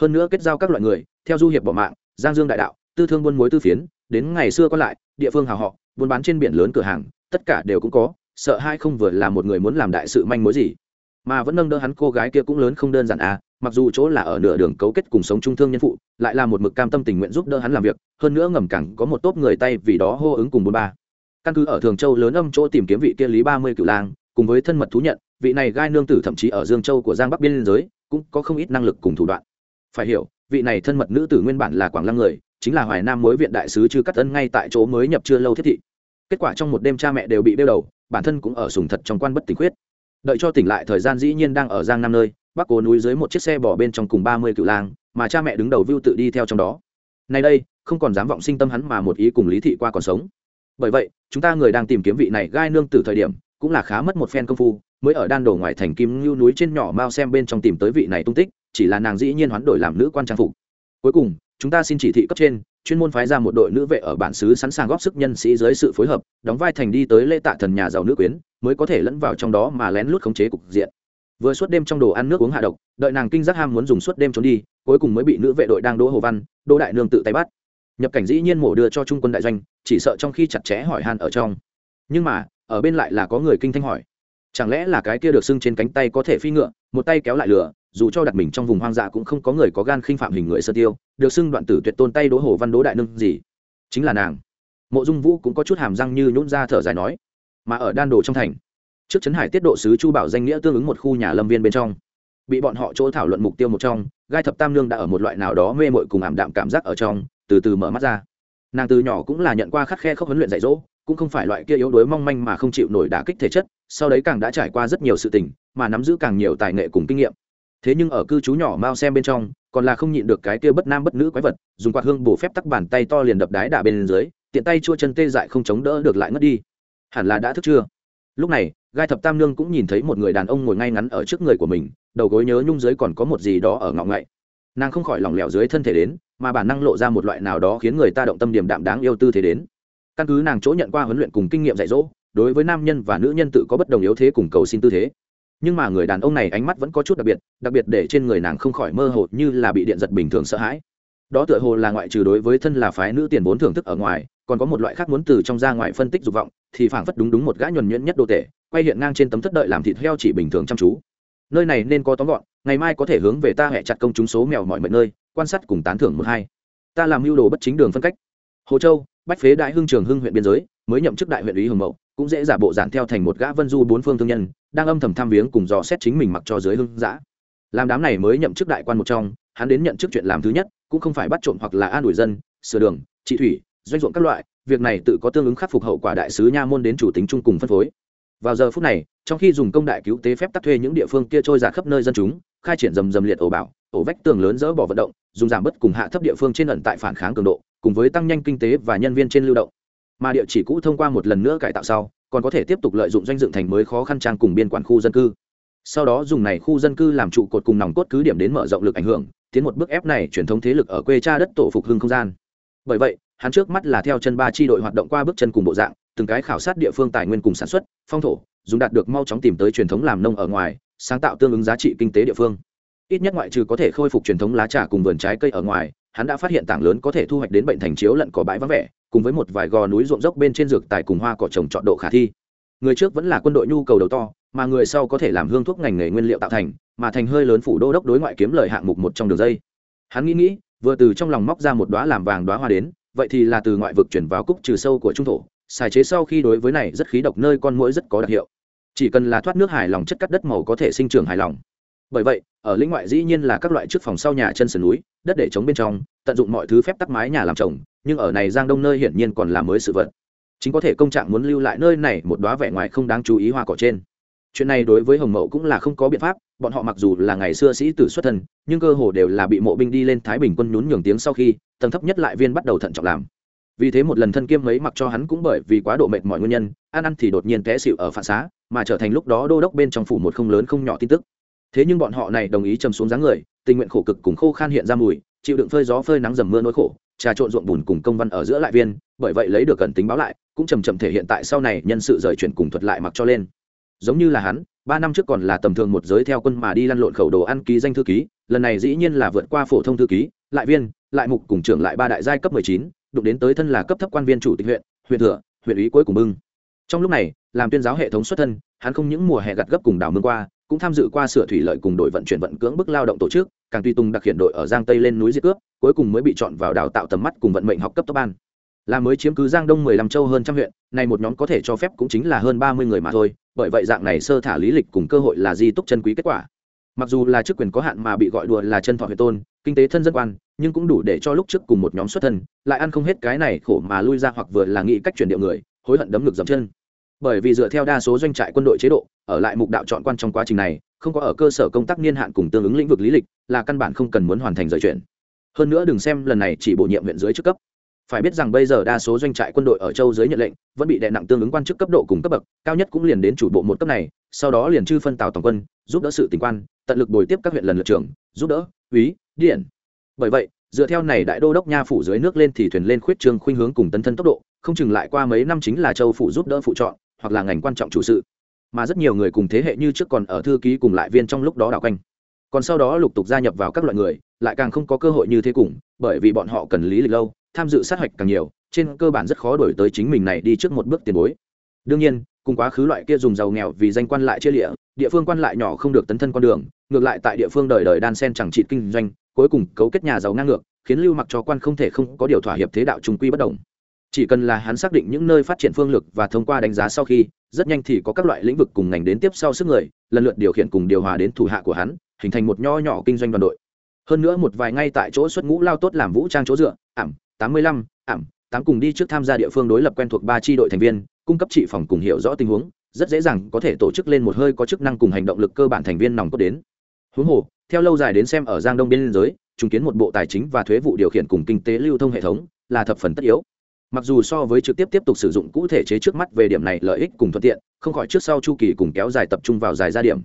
Hơn nữa kết giao các loại người, theo du hiệp bỏ mạng, giang dương đại đạo, tư thương buôn mối tư phiến, đến ngày xưa còn lại, địa phương hào họ, buôn bán trên biển lớn cửa hàng, tất cả đều cũng có, sợ hai không vừa là một người muốn làm đại sự manh mối gì mà vẫn nâng đỡ hắn cô gái kia cũng lớn không đơn giản à mặc dù chỗ là ở nửa đường cấu kết cùng sống trung thương nhân phụ, lại là một mực cam tâm tình nguyện giúp đỡ hắn làm việc, hơn nữa ngầm cẳng có một tốp người tay vì đó hô ứng cùng bốn ba. Căn cứ ở thường châu lớn âm chỗ tìm kiếm vị kia lý ba mươi cửu lang, cùng với thân mật thú nhận, vị này gai nương tử thậm chí ở dương châu của giang bắc biên giới, cũng có không ít năng lực cùng thủ đoạn. Phải hiểu, vị này thân mật nữ tử nguyên bản là quảng lăng người, chính là hoài nam mối viện đại sứ chư cắt ân ngay tại chỗ mới nhập chưa lâu thiết thị. Kết quả trong một đêm cha mẹ đều bị đeo đầu, bản thân cũng ở sùng thật trong quan bất tình khuyết đợi cho tỉnh lại thời gian dĩ nhiên đang ở giang nam nơi, bắc cố núi dưới một chiếc xe bỏ bên trong cùng ba mươi cựu lang, mà cha mẹ đứng đầu vưu tự đi theo trong đó. Nay đây, không còn dám vọng sinh tâm hắn mà một ý cùng lý thị qua còn sống. Bởi vậy, chúng ta người đang tìm kiếm vị này gai nương từ thời điểm, cũng là khá mất một phen công phu, mới ở đan đồ ngoài thành kim ngưu núi trên nhỏ mao xem bên trong tìm tới vị này tung tích, chỉ là nàng dĩ nhiên hoán đổi làm nữ quan trang phục. Cuối cùng, chúng ta xin chỉ thị cấp trên, chuyên môn phái ra một đội nữ vệ ở bản xứ sẵn sàng góp sức nhân sĩ dưới sự phối hợp, đóng vai thành đi tới lễ tạ thần nhà giàu nữ quyến mới có thể lẫn vào trong đó mà lén lút khống chế cục diện. Vừa suốt đêm trong đồ ăn nước uống hạ độc, đợi nàng kinh giác ham muốn dùng suốt đêm trốn đi, cuối cùng mới bị nữ vệ đội đang đỗ hồ văn, đỗ đại nương tự tay bắt. Nhập cảnh dĩ nhiên mổ đưa cho trung quân đại doanh, chỉ sợ trong khi chặt chẽ hỏi han ở trong. Nhưng mà, ở bên lại là có người kinh thanh hỏi. Chẳng lẽ là cái kia được xưng trên cánh tay có thể phi ngựa, một tay kéo lại lửa, dù cho đặt mình trong vùng hoang dã cũng không có người có gan khinh phạm hình người sơ tiêu, được xưng đoạn tử tuyệt tôn tay đỗ hồ văn đỗ đại nương gì? Chính là nàng. Mộ dung vũ cũng có chút hàm răng như nhún ra thở dài nói mà ở đan đồ trong thành. Trước trấn hải tiết độ sứ chu bảo danh nghĩa tương ứng một khu nhà lâm viên bên trong. Bị bọn họ chỗ thảo luận mục tiêu một trong, gai thập tam nương đã ở một loại nào đó mê mội cùng ảm đạm cảm giác ở trong, từ từ mở mắt ra. Nàng từ nhỏ cũng là nhận qua khắc khe khóc huấn luyện dạy dỗ, cũng không phải loại kia yếu đuối mong manh mà không chịu nổi đả kích thể chất, sau đấy càng đã trải qua rất nhiều sự tình, mà nắm giữ càng nhiều tài nghệ cùng kinh nghiệm. Thế nhưng ở cư trú nhỏ mao xem bên trong, còn là không nhịn được cái kia bất nam bất nữ quái vật, dùng quạt hương bổ phép tắc bàn tay to liền đập đái đả bên dưới, tiện tay chua chân tê dại không chống đỡ được lại ngất đi hẳn là đã thức chưa lúc này, gai thập tam nương cũng nhìn thấy một người đàn ông ngồi ngay ngắn ở trước người của mình, đầu gối nhớ nhung dưới còn có một gì đó ở ngọng ngậy. Nàng không khỏi lỏng lẻo dưới thân thể đến, mà bản năng lộ ra một loại nào đó khiến người ta động tâm điểm đạm đáng yêu tư thế đến. Căn cứ nàng chỗ nhận qua huấn luyện cùng kinh nghiệm dạy dỗ, đối với nam nhân và nữ nhân tự có bất đồng yếu thế cùng cầu xin tư thế. Nhưng mà người đàn ông này ánh mắt vẫn có chút đặc biệt đặc biệt để trên người nàng không khỏi mơ hồ như là bị điện giật bình thường sợ hãi. Đó tựa hồ là ngoại trừ đối với thân là phái nữ tiền vốn thưởng thức ở ngoài còn có một loại khác muốn từ trong ra ngoài phân tích dục vọng, thì phảng phất đúng đúng một gã nhuần nhuyễn nhất đô tể, quay hiện ngang trên tấm thất đợi làm thịt heo chỉ bình thường chăm chú. Nơi này nên có tóm gọn, ngày mai có thể hướng về ta hẹ chặt công chúng số mèo mọi mệnh nơi, quan sát cùng tán thưởng một hai. Ta làm mưu đồ bất chính đường phân cách. Hồ châu, bách phế đại hưng trường hưng huyện biên giới, mới nhậm chức đại huyện ủy hưng mậu, cũng dễ giả bộ giản theo thành một gã vân du bốn phương thương nhân, đang âm thầm tham viếng cùng dò xét chính mình mặc cho dưới hưng giã làm đám này mới nhậm chức đại quan một trong, hắn đến nhận chức chuyện làm thứ nhất, cũng không phải bắt trộm hoặc là an ủi dân, sửa đường, trị thủy doanh ruộng các loại, việc này tự có tương ứng khắc phục hậu quả đại sứ nha môn đến chủ tính chung cùng phân phối. Vào giờ phút này, trong khi dùng công đại cứu tế phép tắc thuê những địa phương kia trôi ra khắp nơi dân chúng, khai triển rầm rầm liệt ổ bảo ổ vách tường lớn dỡ bỏ vận động, dùng giảm bớt cùng hạ thấp địa phương trên ẩn tại phản kháng cường độ, cùng với tăng nhanh kinh tế và nhân viên trên lưu động. Mà địa chỉ cũ thông qua một lần nữa cải tạo sau, còn có thể tiếp tục lợi dụng doanh dựng thành mới khó khăn trang cùng biên quản khu dân cư. Sau đó dùng này khu dân cư làm trụ cột cùng nòng cốt cứ điểm đến mở rộng lực ảnh hưởng, tiến một bước ép này truyền thống thế lực ở quê cha đất tổ phục hưng không gian. Bởi vậy hắn trước mắt là theo chân ba chi đội hoạt động qua bước chân cùng bộ dạng, từng cái khảo sát địa phương tài nguyên cùng sản xuất, phong thổ, dùng đạt được mau chóng tìm tới truyền thống làm nông ở ngoài, sáng tạo tương ứng giá trị kinh tế địa phương. Ít nhất ngoại trừ có thể khôi phục truyền thống lá trà cùng vườn trái cây ở ngoài, hắn đã phát hiện tảng lớn có thể thu hoạch đến bệnh thành chiếu lận cỏ bãi vắng vẻ, cùng với một vài gò núi ruộng dốc bên trên dược tài cùng hoa cỏ trồng trọt độ khả thi. Người trước vẫn là quân đội nhu cầu đầu to, mà người sau có thể làm hương thuốc ngành nghề nguyên liệu tạo thành, mà thành hơi lớn phủ đô đốc đối ngoại kiếm lời hạng mục một trong đường dây. Hắn nghĩ nghĩ, vừa từ trong lòng móc ra một đóa làm vàng đóa hoa đến vậy thì là từ ngoại vực chuyển vào cúc trừ sâu của trung thổ, xài chế sau khi đối với này rất khí độc nơi con mũi rất có đặc hiệu. Chỉ cần là thoát nước hài lòng chất cắt đất màu có thể sinh trưởng hài lòng. Bởi vậy, ở lĩnh ngoại dĩ nhiên là các loại trước phòng sau nhà chân sườn núi, đất để chống bên trong, tận dụng mọi thứ phép tắc mái nhà làm trồng, nhưng ở này giang đông nơi hiển nhiên còn là mới sự vật. Chính có thể công trạng muốn lưu lại nơi này một đóa vẻ ngoài không đáng chú ý hoa cỏ trên. Chuyện này đối với hồng mậu cũng là không có biện pháp bọn họ mặc dù là ngày xưa sĩ tử xuất thân, nhưng cơ hồ đều là bị mộ binh đi lên thái bình quân nhún nhường tiếng sau khi, tầng thấp nhất lại viên bắt đầu thận trọng làm. Vì thế một lần thân kiêm mấy mặc cho hắn cũng bởi vì quá độ mệt mọi nguyên nhân, ăn ăn thì đột nhiên té xịu ở phản xá, mà trở thành lúc đó đô đốc bên trong phủ một không lớn không nhỏ tin tức. Thế nhưng bọn họ này đồng ý trầm xuống dáng người, tình nguyện khổ cực cùng khô khan hiện ra mùi, chịu đựng phơi gió phơi nắng dầm mưa nỗi khổ, trà trộn ruộng bùn cùng công văn ở giữa lại viên, bởi vậy lấy được cần tính báo lại, cũng chầm chậm thể hiện tại sau này nhân sự rời chuyển cùng thuật lại mặc cho lên. Giống như là hắn ba năm trước còn là tầm thường một giới theo quân mà đi lăn lộn khẩu đồ ăn ký danh thư ký, lần này dĩ nhiên là vượt qua phổ thông thư ký, lại viên, lại mục cùng trưởng lại ba đại giai cấp mười chín, đụng đến tới thân là cấp thấp quan viên chủ tịch huyện huyện thừa, huyện ủy cuối cùng bưng. Trong lúc này, làm tuyên giáo hệ thống xuất thân, hắn không những mùa hè gặt gấp cùng đào mương qua, cũng tham dự qua sửa thủy lợi cùng đội vận chuyển vận cưỡng bức lao động tổ chức, càng tùy tùng đặc hiện đội ở giang tây lên núi diệt cướp, cuối cùng mới bị chọn vào đào tạo tầm mắt cùng vận mệnh học cấp tốc ban. Là mới chiếm cứ giang đông mười lăm châu hơn trăm huyện, này một nhóm có thể cho phép cũng chính là hơn ba mươi người mà thôi bởi vậy dạng này sơ thả lý lịch cùng cơ hội là di túc chân quý kết quả. Mặc dù là chức quyền có hạn mà bị gọi đùa là chân thọ huyền tôn, kinh tế thân dân quan, nhưng cũng đủ để cho lúc trước cùng một nhóm xuất thân, lại ăn không hết cái này khổ mà lui ra hoặc vừa là nghĩ cách chuyển điệu người, hối hận đấm ngực dầm chân. Bởi vì dựa theo đa số doanh trại quân đội chế độ, ở lại mục đạo chọn quan trong quá trình này, không có ở cơ sở công tác niên hạn cùng tương ứng lĩnh vực lý lịch, là căn bản không cần muốn hoàn thành rời chuyển. Hơn nữa đừng xem lần này chỉ bổ nhiệm huyện dưới chức cấp phải biết rằng bây giờ đa số doanh trại quân đội ở châu dưới nhận lệnh, vẫn bị đè nặng tương ứng quan chức cấp độ cùng cấp bậc, cao nhất cũng liền đến chủ bộ một cấp này, sau đó liền chư phân tào tổng quân, giúp đỡ sự tình quan, tận lực bồi tiếp các huyện lần lượt trưởng, giúp đỡ, úy, điện. Bởi vậy, dựa theo này đại đô đốc nha phủ dưới nước lên thì thuyền lên khuyết trương khuynh hướng cùng tấn thân tốc độ, không chừng lại qua mấy năm chính là châu phủ giúp đỡ phụ chọn, hoặc là ngành quan trọng chủ sự. Mà rất nhiều người cùng thế hệ như trước còn ở thư ký cùng lại viên trong lúc đó đảo quanh. Còn sau đó lục tục gia nhập vào các loại người, lại càng không có cơ hội như thế cùng, bởi vì bọn họ cần lý lịch lâu tham dự sát hạch càng nhiều, trên cơ bản rất khó đổi tới chính mình này đi trước một bước tiền bối. Đương nhiên, cùng quá khứ loại kia dùng giàu nghèo vì danh quan lại chia lịa, địa phương quan lại nhỏ không được tấn thân con đường, ngược lại tại địa phương đời đời đan sen chẳng trị kinh doanh, cuối cùng cấu kết nhà giàu ngang ngược, khiến lưu mặc cho quan không thể không có điều thỏa hiệp thế đạo trung quy bất đồng. Chỉ cần là hắn xác định những nơi phát triển phương lực và thông qua đánh giá sau khi, rất nhanh thì có các loại lĩnh vực cùng ngành đến tiếp sau sức người, lần lượt điều khiển cùng điều hòa đến thủ hạ của hắn, hình thành một nho nhỏ kinh doanh đoàn đội. Hơn nữa một vài ngay tại chỗ xuất ngũ lao tốt làm vũ trang chỗ dựa, ảm tám mươi lăm, ảm, tám cùng đi trước tham gia địa phương đối lập quen thuộc ba tri đội thành viên, cung cấp trị phòng cùng hiểu rõ tình huống, rất dễ dàng có thể tổ chức lên một hơi có chức năng cùng hành động lực cơ bản thành viên nòng cốt đến. Huống hồ, theo lâu dài đến xem ở giang đông biên giới chứng kiến một bộ tài chính và thuế vụ điều khiển cùng kinh tế lưu thông hệ thống, là thập phần tất yếu. Mặc dù so với trực tiếp tiếp tục sử dụng cụ thể chế trước mắt về điểm này lợi ích cùng thuận tiện, không khỏi trước sau chu kỳ cùng kéo dài tập trung vào dài ra điểm.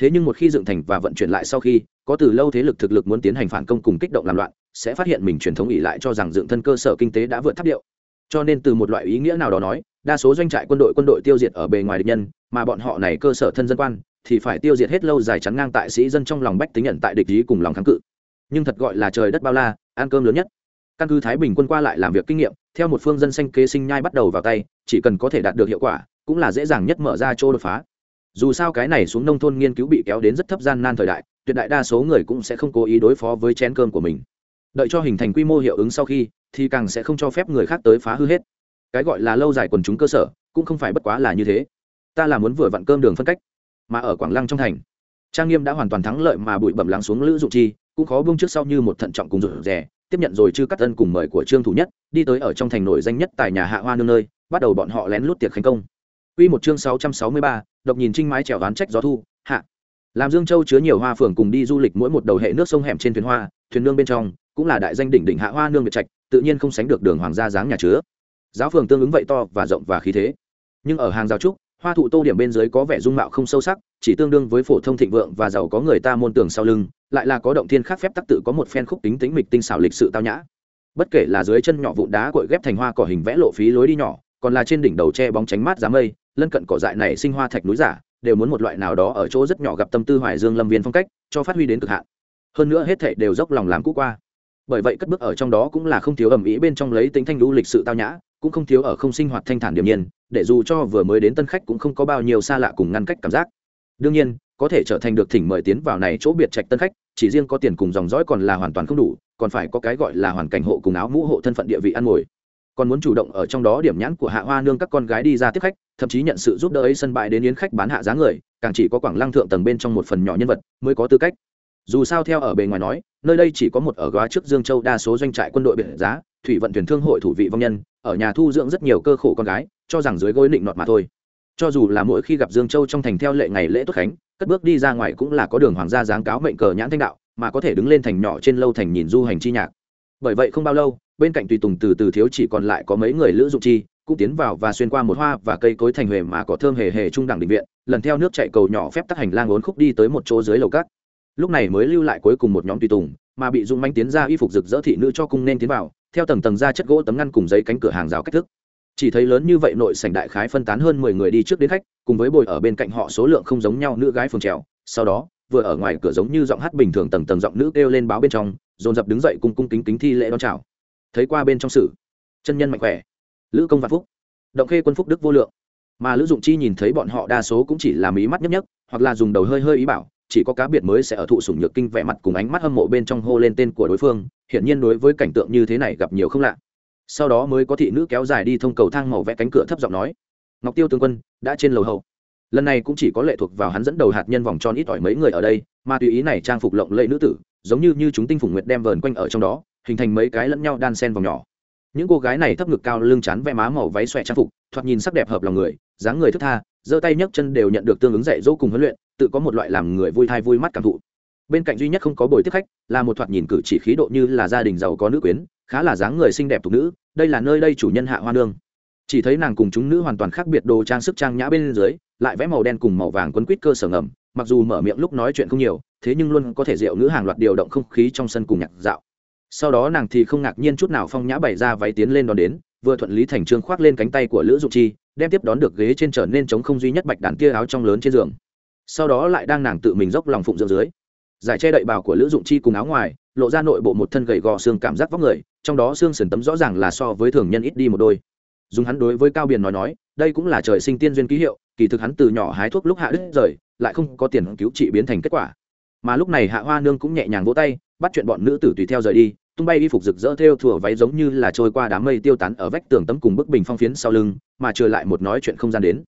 Thế nhưng một khi dựng thành và vận chuyển lại sau khi, có từ lâu thế lực thực lực muốn tiến hành phản công cùng kích động làm loạn sẽ phát hiện mình truyền thống ỉ lại cho rằng dựng thân cơ sở kinh tế đã vượt tháp điệu. Cho nên từ một loại ý nghĩa nào đó nói, đa số doanh trại quân đội quân đội tiêu diệt ở bề ngoài địch nhân, mà bọn họ này cơ sở thân dân quan, thì phải tiêu diệt hết lâu dài chắn ngang tại sĩ dân trong lòng bách tính nhận tại địch ý cùng lòng kháng cự. Nhưng thật gọi là trời đất bao la, ăn cơm lớn nhất. Căn cứ thái bình quân qua lại làm việc kinh nghiệm, theo một phương dân xanh kế sinh nhai bắt đầu vào tay, chỉ cần có thể đạt được hiệu quả, cũng là dễ dàng nhất mở ra chỗ đột phá. Dù sao cái này xuống nông thôn nghiên cứu bị kéo đến rất thấp gian nan thời đại, tuyệt đại đa số người cũng sẽ không cố ý đối phó với chén cơm của mình đợi cho hình thành quy mô hiệu ứng sau khi thì càng sẽ không cho phép người khác tới phá hư hết. Cái gọi là lâu dài quần chúng cơ sở cũng không phải bất quá là như thế. Ta là muốn vừa vặn cơm đường phân cách mà ở quảng lăng trong thành trang nghiêm đã hoàn toàn thắng lợi mà bụi bẩm lắng xuống lữ dụng chi cũng khó bông trước sau như một thận trọng cùng rụt rè tiếp nhận rồi chư cắt tân cùng mời của trương thủ nhất đi tới ở trong thành nổi danh nhất tại nhà hạ hoa nương nơi bắt đầu bọn họ lén lút tiệc khánh công. Quy một chương 663, độc nhìn trinh mái trèo ván trách gió thu, hạ. Làm Dương Châu chứa nhiều hoa phường cùng đi du lịch mỗi một đầu hệ nước sông hẻm trên thuyền hoa, thuyền nương bên trong, cũng là đại danh đỉnh đỉnh hạ hoa nương biệt trạch, tự nhiên không sánh được đường hoàng gia dáng nhà chứa. Giáo phường tương ứng vậy to và rộng và khí thế. Nhưng ở hàng giáo trúc, hoa thụ tô điểm bên dưới có vẻ dung mạo không sâu sắc, chỉ tương đương với phổ thông thịnh vượng và giàu có người ta môn tưởng sau lưng, lại là có động thiên khác phép tắc tự có một phen khúc tính tính mịch tinh xảo lịch sự tao nhã. Bất kể là dưới chân nhỏ vụn đá cội ghép thành hoa cỏ hình vẽ lộ phí lối đi nhỏ, còn là trên đỉnh đầu che bóng tránh mát giá mây, lân cận cỏ dại này sinh hoa thạch núi giả đều muốn một loại nào đó ở chỗ rất nhỏ gặp tâm tư hoài dương lâm viên phong cách cho phát huy đến cực hạn hơn nữa hết thảy đều dốc lòng làm cũ qua bởi vậy cất bước ở trong đó cũng là không thiếu ẩm ý bên trong lấy tính thanh lũ lịch sự tao nhã, cũng không thiếu ở không sinh hoạt thanh thản điềm nhiên, để dù cho vừa mới đến tân khách cũng không có bao nhiêu xa lạ cùng ngăn cách cảm giác. Đương nhiên, có thể trở thành được thỉnh mời tiến vào này chỗ biệt trạch tân khách, chỉ riêng có tiền cùng dòng dõi còn là hoàn toàn không đủ, còn phải có cái gọi là hoàn cảnh hộ cùng áo mũ hộ thân phận địa vị ăn ngồi. Còn muốn chủ động ở trong đó điểm nhãn của hạ hoa nương các con gái đi ra tiếp khách, thậm chí nhận sự giúp đỡ ấy sân bãi đến yến khách bán hạ giá người, càng chỉ có quảng lăng thượng tầng bên trong một phần nhỏ nhân vật mới có tư cách dù sao theo ở bề ngoài nói, nơi đây chỉ có một ở góa trước dương châu đa số doanh trại quân đội biệt giá, thủy vận thuyền thương hội thủ vị vong nhân, ở nhà thu dưỡng rất nhiều cơ khổ con gái, cho rằng dưới gối định nọt mà thôi. Cho dù là mỗi khi gặp dương châu trong thành theo lệ ngày lễ tốt khánh, cất bước đi ra ngoài cũng là có đường hoàng gia giáng cáo mệnh cờ nhãn thanh đạo, mà có thể đứng lên thành nhỏ trên lâu thành nhìn du hành chi nhạc. Bởi vậy không bao lâu, bên cạnh tùy tùng từ từ thiếu chỉ còn lại có mấy người lữ dụng chi, cũng tiến vào và xuyên qua một hoa và cây cối thành huề mà có thơm hề hề trung đẳng định viện, lần theo nước chạy cầu nhỏ phép tắc hành lang ốn khúc đi tới một chỗ dưới lầu cát lúc này mới lưu lại cuối cùng một nhóm tùy tùng, mà bị dung manh tiến ra y phục rực rỡ thị nữ cho cung nên tiến vào, theo tầng tầng ra chất gỗ tấm ngăn cùng giấy cánh cửa hàng rào cách thức. Chỉ thấy lớn như vậy nội sảnh đại khái phân tán hơn mười người đi trước đến khách, cùng với bồi ở bên cạnh họ số lượng không giống nhau nữ gái phường trèo. Sau đó, vừa ở ngoài cửa giống như giọng hát bình thường tầng tầng giọng nữ kêu lên báo bên trong, dồn dập đứng dậy cùng cung kính kính thi lễ đón chào. Thấy qua bên trong sử chân nhân mạnh khỏe. Lữ công vạn phúc. Động khê quân phúc đức vô lượng. Mà lữ dụng chi nhìn thấy bọn họ đa số cũng chỉ là mí mắt nhấp nhấp, hoặc là dùng đầu hơi hơi ý bảo chỉ có cá biệt mới sẽ ở thụ sủng nhược kinh vẻ mặt cùng ánh mắt hâm mộ bên trong hô lên tên của đối phương, hiển nhiên đối với cảnh tượng như thế này gặp nhiều không lạ. Sau đó mới có thị nữ kéo dài đi thông cầu thang màu vẽ cánh cửa thấp giọng nói, ngọc tiêu tướng quân, đã trên lầu hậu. Lần này cũng chỉ có lệ thuộc vào hắn dẫn đầu hạt nhân vòng tròn ít ỏi mấy người ở đây, mà tùy ý này trang phục lộng lẫy nữ tử, giống như như chúng tinh phủng nguyệt đem vờn quanh ở trong đó, hình thành mấy cái lẫn nhau đan sen vòng nhỏ. Những cô gái này thấp ngực cao lưng chắn vẽ má màu váy xòe trang phục, thoạt nhìn sắc đẹp hợp lòng người, dáng người thức tha giơ tay nhấc chân đều nhận được tương ứng dạy dỗ cùng huấn luyện, tự có một loại làm người vui thai vui mắt cảm thụ. Bên cạnh duy nhất không có buổi tiếp khách, là một thoạt nhìn cử chỉ khí độ như là gia đình giàu có nữ quyến, khá là dáng người xinh đẹp tục nữ, đây là nơi đây chủ nhân hạ hoa nương. Chỉ thấy nàng cùng chúng nữ hoàn toàn khác biệt đồ trang sức trang nhã bên dưới, lại vẽ màu đen cùng màu vàng quấn quýt cơ sở ngầm, mặc dù mở miệng lúc nói chuyện không nhiều, thế nhưng luôn có thể rượu ngữ hàng loạt điều động không khí trong sân cùng nhạc dạo. Sau đó nàng thì không ngạc nhiên chút nào phong nhã bày ra váy tiến lên đón đến, vừa thuận lý thành trương khoác lên cánh tay của lữ dụng chi đem tiếp đón được ghế trên trở nên trống không duy nhất bạch đàn kia áo trong lớn trên giường. Sau đó lại đang nàng tự mình dốc lòng phụng dưỡng dưới, giải che đậy bào của lữ dụng chi cùng áo ngoài, lộ ra nội bộ một thân gầy gò xương cảm giác vóc người, trong đó xương sườn tấm rõ ràng là so với thường nhân ít đi một đôi. Dùng hắn đối với cao biển nói nói, đây cũng là trời sinh tiên duyên ký hiệu, kỳ thực hắn từ nhỏ hái thuốc lúc hạ đứt rời, lại không có tiền cứu trị biến thành kết quả. Mà lúc này hạ hoa nương cũng nhẹ nhàng vỗ tay, bắt chuyện bọn nữ tử tùy theo rời đi tung bay y phục rực rỡ theo thùa váy giống như là trôi qua đám mây tiêu tán ở vách tường tấm cùng bức bình phong phiến sau lưng, mà trừ lại một nói chuyện không gian đến.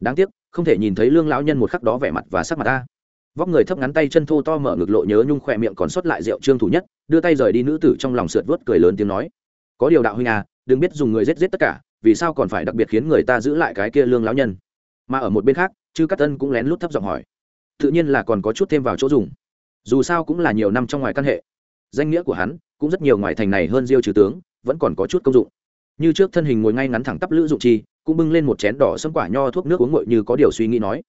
Đáng tiếc, không thể nhìn thấy lương lão nhân một khắc đó vẻ mặt và sắc mặt ta. Vóc người thấp ngắn tay chân thô to mở ngực lộ nhớ nhung khỏe miệng còn sót lại rượu trương thủ nhất, đưa tay rời đi nữ tử trong lòng sượt vớt cười lớn tiếng nói. Có điều đạo huynh à đừng biết dùng người giết giết tất cả, vì sao còn phải đặc biệt khiến người ta giữ lại cái kia lương lão nhân? Mà ở một bên khác, chư cát tân cũng lén lút thấp giọng hỏi. Tự nhiên là còn có chút thêm vào chỗ dùng. Dù sao cũng là nhiều năm trong ngoài căn hệ danh nghĩa của hắn cũng rất nhiều ngoài thành này hơn diêu trừ tướng, vẫn còn có chút công dụng. Như trước thân hình ngồi ngay ngắn thẳng tắp lữ dụng chi, cũng bưng lên một chén đỏ sâm quả nho thuốc nước uống nguội như có điều suy nghĩ nói.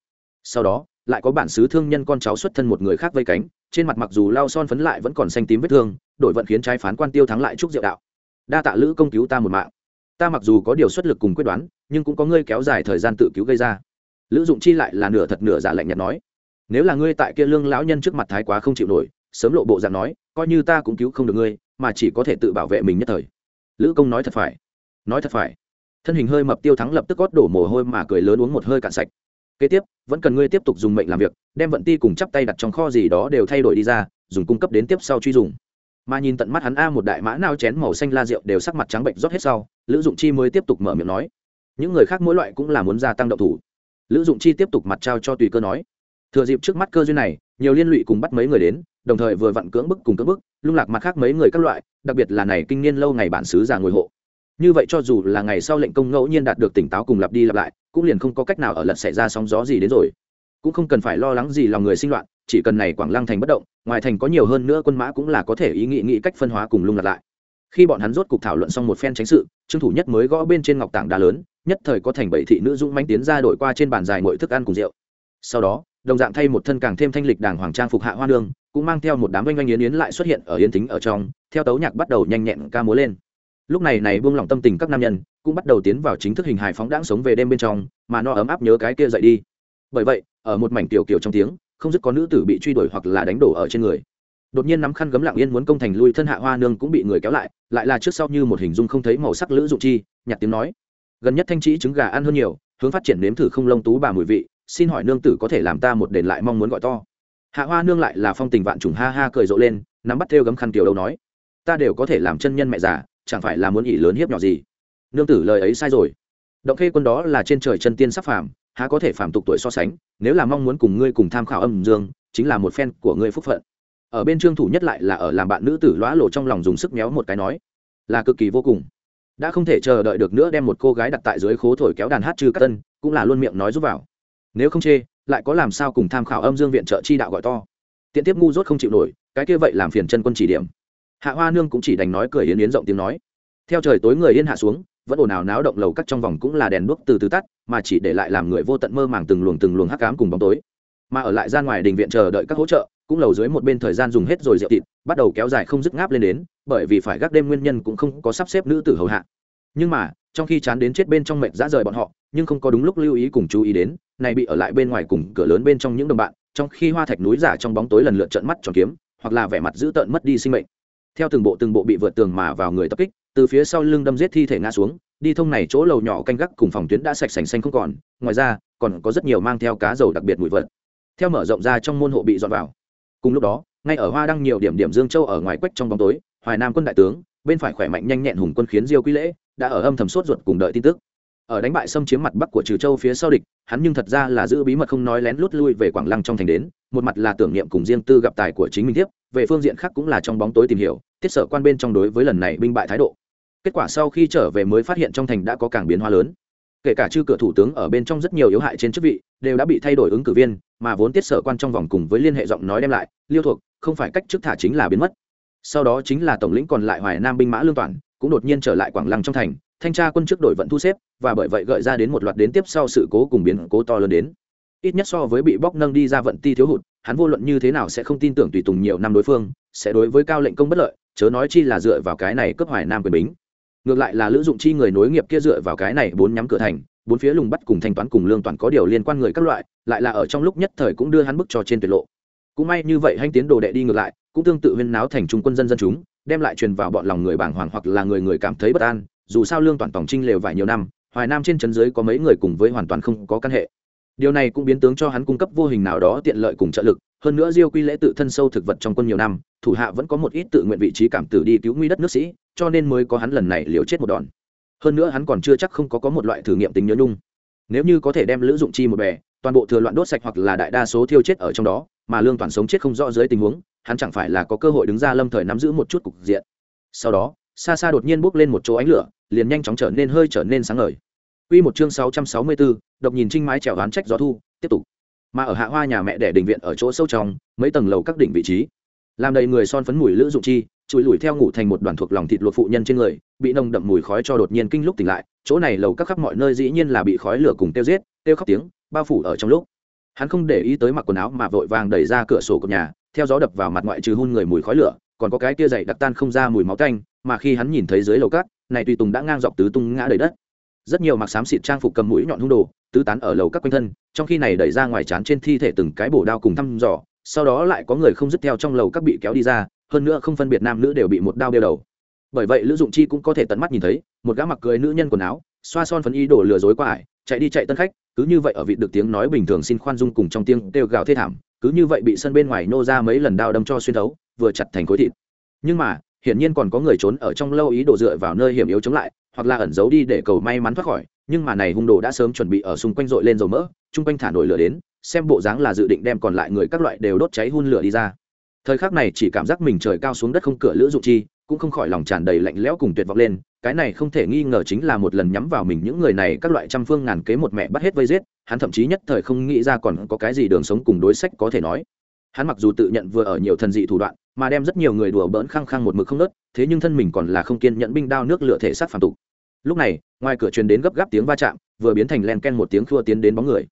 Sau đó, lại có bản xứ thương nhân con cháu xuất thân một người khác vây cánh, trên mặt mặc dù lao son phấn lại vẫn còn xanh tím vết thương, đổi vận khiến trái phán quan tiêu thắng lại chúc diệu đạo. Đa tạ lữ công cứu ta một mạng. Ta mặc dù có điều xuất lực cùng quyết đoán, nhưng cũng có ngươi kéo dài thời gian tự cứu gây ra. Lữ dụng chi lại là nửa thật nửa giả lạnh nhạt nói. Nếu là ngươi tại kia lương lão nhân trước mặt thái quá không chịu nổi sớm lộ bộ dạng nói, coi như ta cũng cứu không được ngươi, mà chỉ có thể tự bảo vệ mình nhất thời. Lữ công nói thật phải, nói thật phải. Thân hình hơi mập tiêu thắng lập tức gót đổ mồ hôi mà cười lớn uống một hơi cạn sạch. Kế tiếp, vẫn cần ngươi tiếp tục dùng mệnh làm việc, đem vận ti cùng chắp tay đặt trong kho gì đó đều thay đổi đi ra, dùng cung cấp đến tiếp sau truy dùng. Mà nhìn tận mắt hắn a một đại mã nao chén màu xanh la rượu đều sắc mặt trắng bệnh rót hết sau, lữ dụng chi mới tiếp tục mở miệng nói. Những người khác mỗi loại cũng là muốn gia tăng động thủ. Lữ dụng chi tiếp tục mặt trao cho tùy cơ nói. Thừa dịp trước mắt cơ duyên này, nhiều liên lụy cùng bắt mấy người đến đồng thời vừa vặn cưỡng bức cùng cưỡng bức, lung lạc mặt khác mấy người các loại, đặc biệt là này kinh niên lâu ngày bản xứ già ngồi hộ. Như vậy cho dù là ngày sau lệnh công ngẫu nhiên đạt được tỉnh táo cùng lặp đi lặp lại, cũng liền không có cách nào ở lật xảy ra sóng gió gì đến rồi. Cũng không cần phải lo lắng gì lòng người sinh loạn, chỉ cần này quảng lăng thành bất động, ngoài thành có nhiều hơn nữa quân mã cũng là có thể ý nghĩ nghĩ cách phân hóa cùng lung lạc lại. Khi bọn hắn rốt cục thảo luận xong một phen tránh sự, trương thủ nhất mới gõ bên trên ngọc tảng đá lớn, nhất thời có thành bảy thị nữ dũng manh tiến ra đổi qua trên bàn dài mọi thức ăn cùng rượu. Sau đó, đồng dạng thay một thân càng thêm thanh lịch đàng hoàng trang phục hạ hoa nương cũng mang theo một đám oanh oanh yến yến lại xuất hiện ở yến tính ở trong, theo tấu nhạc bắt đầu nhanh nhẹn ca múa lên. Lúc này này buông lỏng tâm tình các nam nhân cũng bắt đầu tiến vào chính thức hình hài phóng đãng sống về đêm bên trong, mà no ấm áp nhớ cái kia dậy đi. Bởi vậy, ở một mảnh tiểu kiểu trong tiếng, không dứt có nữ tử bị truy đuổi hoặc là đánh đổ ở trên người. Đột nhiên nắm khăn gấm lặng yên muốn công thành lui thân hạ hoa nương cũng bị người kéo lại lại là trước sau như một hình dung không thấy màu sắc lữ dụng chi nhạt tiếng nói. Gần nhất thanh trí trứng gà ăn hơn nhiều, hướng phát triển nếm thử không lông tú bà mùi vị, xin hỏi nương tử có thể làm ta một đền lại mong muốn gọi to hạ hoa nương lại là phong tình vạn trùng ha ha cười rộ lên, nắm bắt theo gấm khăn tiểu đầu nói, ta đều có thể làm chân nhân mẹ già, chẳng phải là muốn ỷ lớn hiếp nhỏ gì? Nương tử lời ấy sai rồi. Động khê quân đó là trên trời chân tiên sắp phàm, há có thể phàm tục tuổi so sánh, nếu là mong muốn cùng ngươi cùng tham khảo âm dương, chính là một phen của ngươi phúc phận. Ở bên trương thủ nhất lại là ở làm bạn nữ tử lõa lộ trong lòng dùng sức méo một cái nói, là cực kỳ vô cùng. Đã không thể chờ đợi được nữa đem một cô gái đặt tại dưới khố thổi kéo đàn hát trừ các tân, cũng là luôn miệng nói giúp vào. Nếu không chê lại có làm sao cùng tham khảo âm dương viện trợ chi đạo gọi to. Tiện tiếp ngu dốt không chịu nổi, cái kia vậy làm phiền chân quân chỉ điểm. Hạ hoa nương cũng chỉ đành nói cười yến yến rộng tiếng nói. Theo trời tối người yên hạ xuống, vẫn ồn ào náo động lầu cắt trong vòng cũng là đèn đuốc từ từ tắt, mà chỉ để lại làm người vô tận mơ màng từng luồng từng luồng hắc ám cùng bóng tối. Mà ở lại ra ngoài đình viện chờ đợi các hỗ trợ, cũng lầu dưới một bên thời gian dùng hết rồi rượu thịt, bắt đầu kéo dài không dứt ngáp lên đến, bởi vì phải gác đêm nguyên nhân cũng không có sắp xếp nữ tử hầu hạ. Nhưng mà, trong khi chán đến chết bên trong mệt dã rời bọn họ, nhưng không có đúng lúc lưu ý cùng chú ý đến này bị ở lại bên ngoài cùng cửa lớn bên trong những đồng bạn, trong khi hoa thạch núi giả trong bóng tối lần lượt trận mắt tròn kiếm, hoặc là vẻ mặt dữ tợn mất đi sinh mệnh. Theo từng bộ từng bộ bị vượt tường mà vào người tập kích, từ phía sau lưng đâm giết thi thể ngã xuống, đi thông này chỗ lầu nhỏ canh gác cùng phòng tuyến đã sạch sành xanh không còn, ngoài ra, còn có rất nhiều mang theo cá dầu đặc biệt mùi vật. Theo mở rộng ra trong môn hộ bị dọn vào. Cùng lúc đó, ngay ở hoa đăng nhiều điểm điểm dương châu ở ngoài quách trong bóng tối, hoài nam quân đại tướng, bên phải khỏe mạnh nhanh nhẹn hùng quân khiến diêu quý lễ, đã ở âm thầm sốt ruột cùng đợi tin tức ở đánh bại xâm chiếm mặt bắc của trừ châu phía sau địch, hắn nhưng thật ra là giữ bí mật không nói lén lút lui về quảng lăng trong thành đến, một mặt là tưởng niệm cùng riêng tư gặp tài của chính mình tiếp, về phương diện khác cũng là trong bóng tối tìm hiểu tiết sở quan bên trong đối với lần này binh bại thái độ. Kết quả sau khi trở về mới phát hiện trong thành đã có càng biến hóa lớn. Kể cả chư cửa thủ tướng ở bên trong rất nhiều yếu hại trên chức vị, đều đã bị thay đổi ứng cử viên, mà vốn tiết sở quan trong vòng cùng với liên hệ giọng nói đem lại, liêu thuộc không phải cách chức thả chính là biến mất. Sau đó chính là tổng lĩnh còn lại hoài nam binh mã lương toàn, cũng đột nhiên trở lại quảng lăng trong thành thanh tra quân chức đổi vận thu xếp, và bởi vậy gợi ra đến một loạt đến tiếp sau sự cố cùng biến cố to lớn đến. Ít nhất so với bị bóc nâng đi ra vận ti thiếu hụt, hắn vô luận như thế nào sẽ không tin tưởng tùy tùng nhiều năm đối phương, sẽ đối với cao lệnh công bất lợi, chớ nói chi là dựa vào cái này cấp hoài nam quyền bính. Ngược lại là lữ dụng chi người nối nghiệp kia dựa vào cái này bốn nhắm cửa thành, bốn phía lùng bắt cùng thanh toán cùng lương toàn có điều liên quan người các loại, lại là ở trong lúc nhất thời cũng đưa hắn bức cho trên tuyệt lộ. Cũng may như vậy hanh tiến đồ đệ đi ngược lại, cũng tương tự huyên náo thành trung quân dân dân chúng, đem lại truyền vào bọn lòng người bàng hoàng hoặc là người người cảm thấy bất an dù sao lương toàn tổng trinh lều vài nhiều năm, hoài nam trên trấn giới có mấy người cùng với hoàn toàn không có căn hệ. Điều này cũng biến tướng cho hắn cung cấp vô hình nào đó tiện lợi cùng trợ lực, hơn nữa diêu quy lễ tự thân sâu thực vật trong quân nhiều năm, thủ hạ vẫn có một ít tự nguyện vị trí cảm tử đi cứu nguy đất nước sĩ, cho nên mới có hắn lần này liều chết một đòn. Hơn nữa hắn còn chưa chắc không có có một loại thử nghiệm tính nhớ nhung. Nếu như có thể đem lữ dụng chi một bè, toàn bộ thừa loạn đốt sạch hoặc là đại đa số thiêu chết ở trong đó, mà lương toàn sống chết không rõ dưới tình huống, hắn chẳng phải là có cơ hội đứng ra lâm thời nắm giữ một chút cục diện. Sau đó xa xa đột nhiên bốc lên một chỗ ánh lửa liền nhanh chóng trở nên hơi trở nên sáng ngời Quy một chương 664, độc nhìn trinh mái trèo đoán trách gió thu, tiếp tục. Mà ở hạ hoa nhà mẹ đẻ đình viện ở chỗ sâu trong, mấy tầng lầu các đỉnh vị trí, làm đầy người son phấn mùi lữ dụng chi, chùi lùi theo ngủ thành một đoàn thuộc lòng thịt luộc phụ nhân trên người, bị nồng đậm mùi khói cho đột nhiên kinh lúc tỉnh lại, chỗ này lầu các khắp mọi nơi dĩ nhiên là bị khói lửa cùng tiêu giết, tiêu khóc tiếng, bao phủ ở trong lúc. Hắn không để ý tới mặc quần áo mà vội vàng đẩy ra cửa sổ của nhà, theo gió đập vào mặt ngoại trừ hun người mùi khói lửa, còn có cái kia dày đặc tan không ra mùi máu tanh, mà khi hắn nhìn thấy dưới lầu các, này tùy tùng đã ngang dọc tứ tung ngã đầy đất. Rất nhiều mặc xám xịt trang phục cầm mũi nhọn hung đồ tứ tán ở lầu các quanh thân trong khi này đẩy ra ngoài chán trên thi thể từng cái bổ đao cùng thăm dò sau đó lại có người không dứt theo trong lầu các bị kéo đi ra hơn nữa không phân biệt nam nữ đều bị một đao đeo đầu. Bởi vậy lữ dụng chi cũng có thể tận mắt nhìn thấy một gã mặc cười nữ nhân quần áo xoa son phấn y đổ lừa dối qua ải chạy đi chạy tân khách cứ như vậy ở vị được tiếng nói bình thường xin khoan dung cùng trong tiếng kêu gào thê thảm cứ như vậy bị sân bên ngoài nô ra mấy lần đao đâm cho xuyên thấu, vừa chặt thành khối thịt. Nhưng mà, hiển nhiên còn có người trốn ở trong lâu ý đồ dựa vào nơi hiểm yếu chống lại, hoặc là ẩn giấu đi để cầu may mắn thoát khỏi. Nhưng mà này hung đồ đã sớm chuẩn bị ở xung quanh dội lên dầu mỡ, chung quanh thả nổi lửa đến, xem bộ dáng là dự định đem còn lại người các loại đều đốt cháy hun lửa đi ra. Thời khắc này chỉ cảm giác mình trời cao xuống đất không cửa lữ dụng chi, cũng không khỏi lòng tràn đầy lạnh lẽo cùng tuyệt vọng lên cái này không thể nghi ngờ chính là một lần nhắm vào mình những người này các loại trăm phương ngàn kế một mẹ bắt hết vây giết, hắn thậm chí nhất thời không nghĩ ra còn có cái gì đường sống cùng đối sách có thể nói. Hắn mặc dù tự nhận vừa ở nhiều thần dị thủ đoạn, mà đem rất nhiều người đùa bỡn khăng khăng một mực không nớt thế nhưng thân mình còn là không kiên nhẫn binh đao nước lửa thể sát phản tục. Lúc này, ngoài cửa truyền đến gấp gáp tiếng va chạm, vừa biến thành len ken một tiếng khua tiến đến bóng người.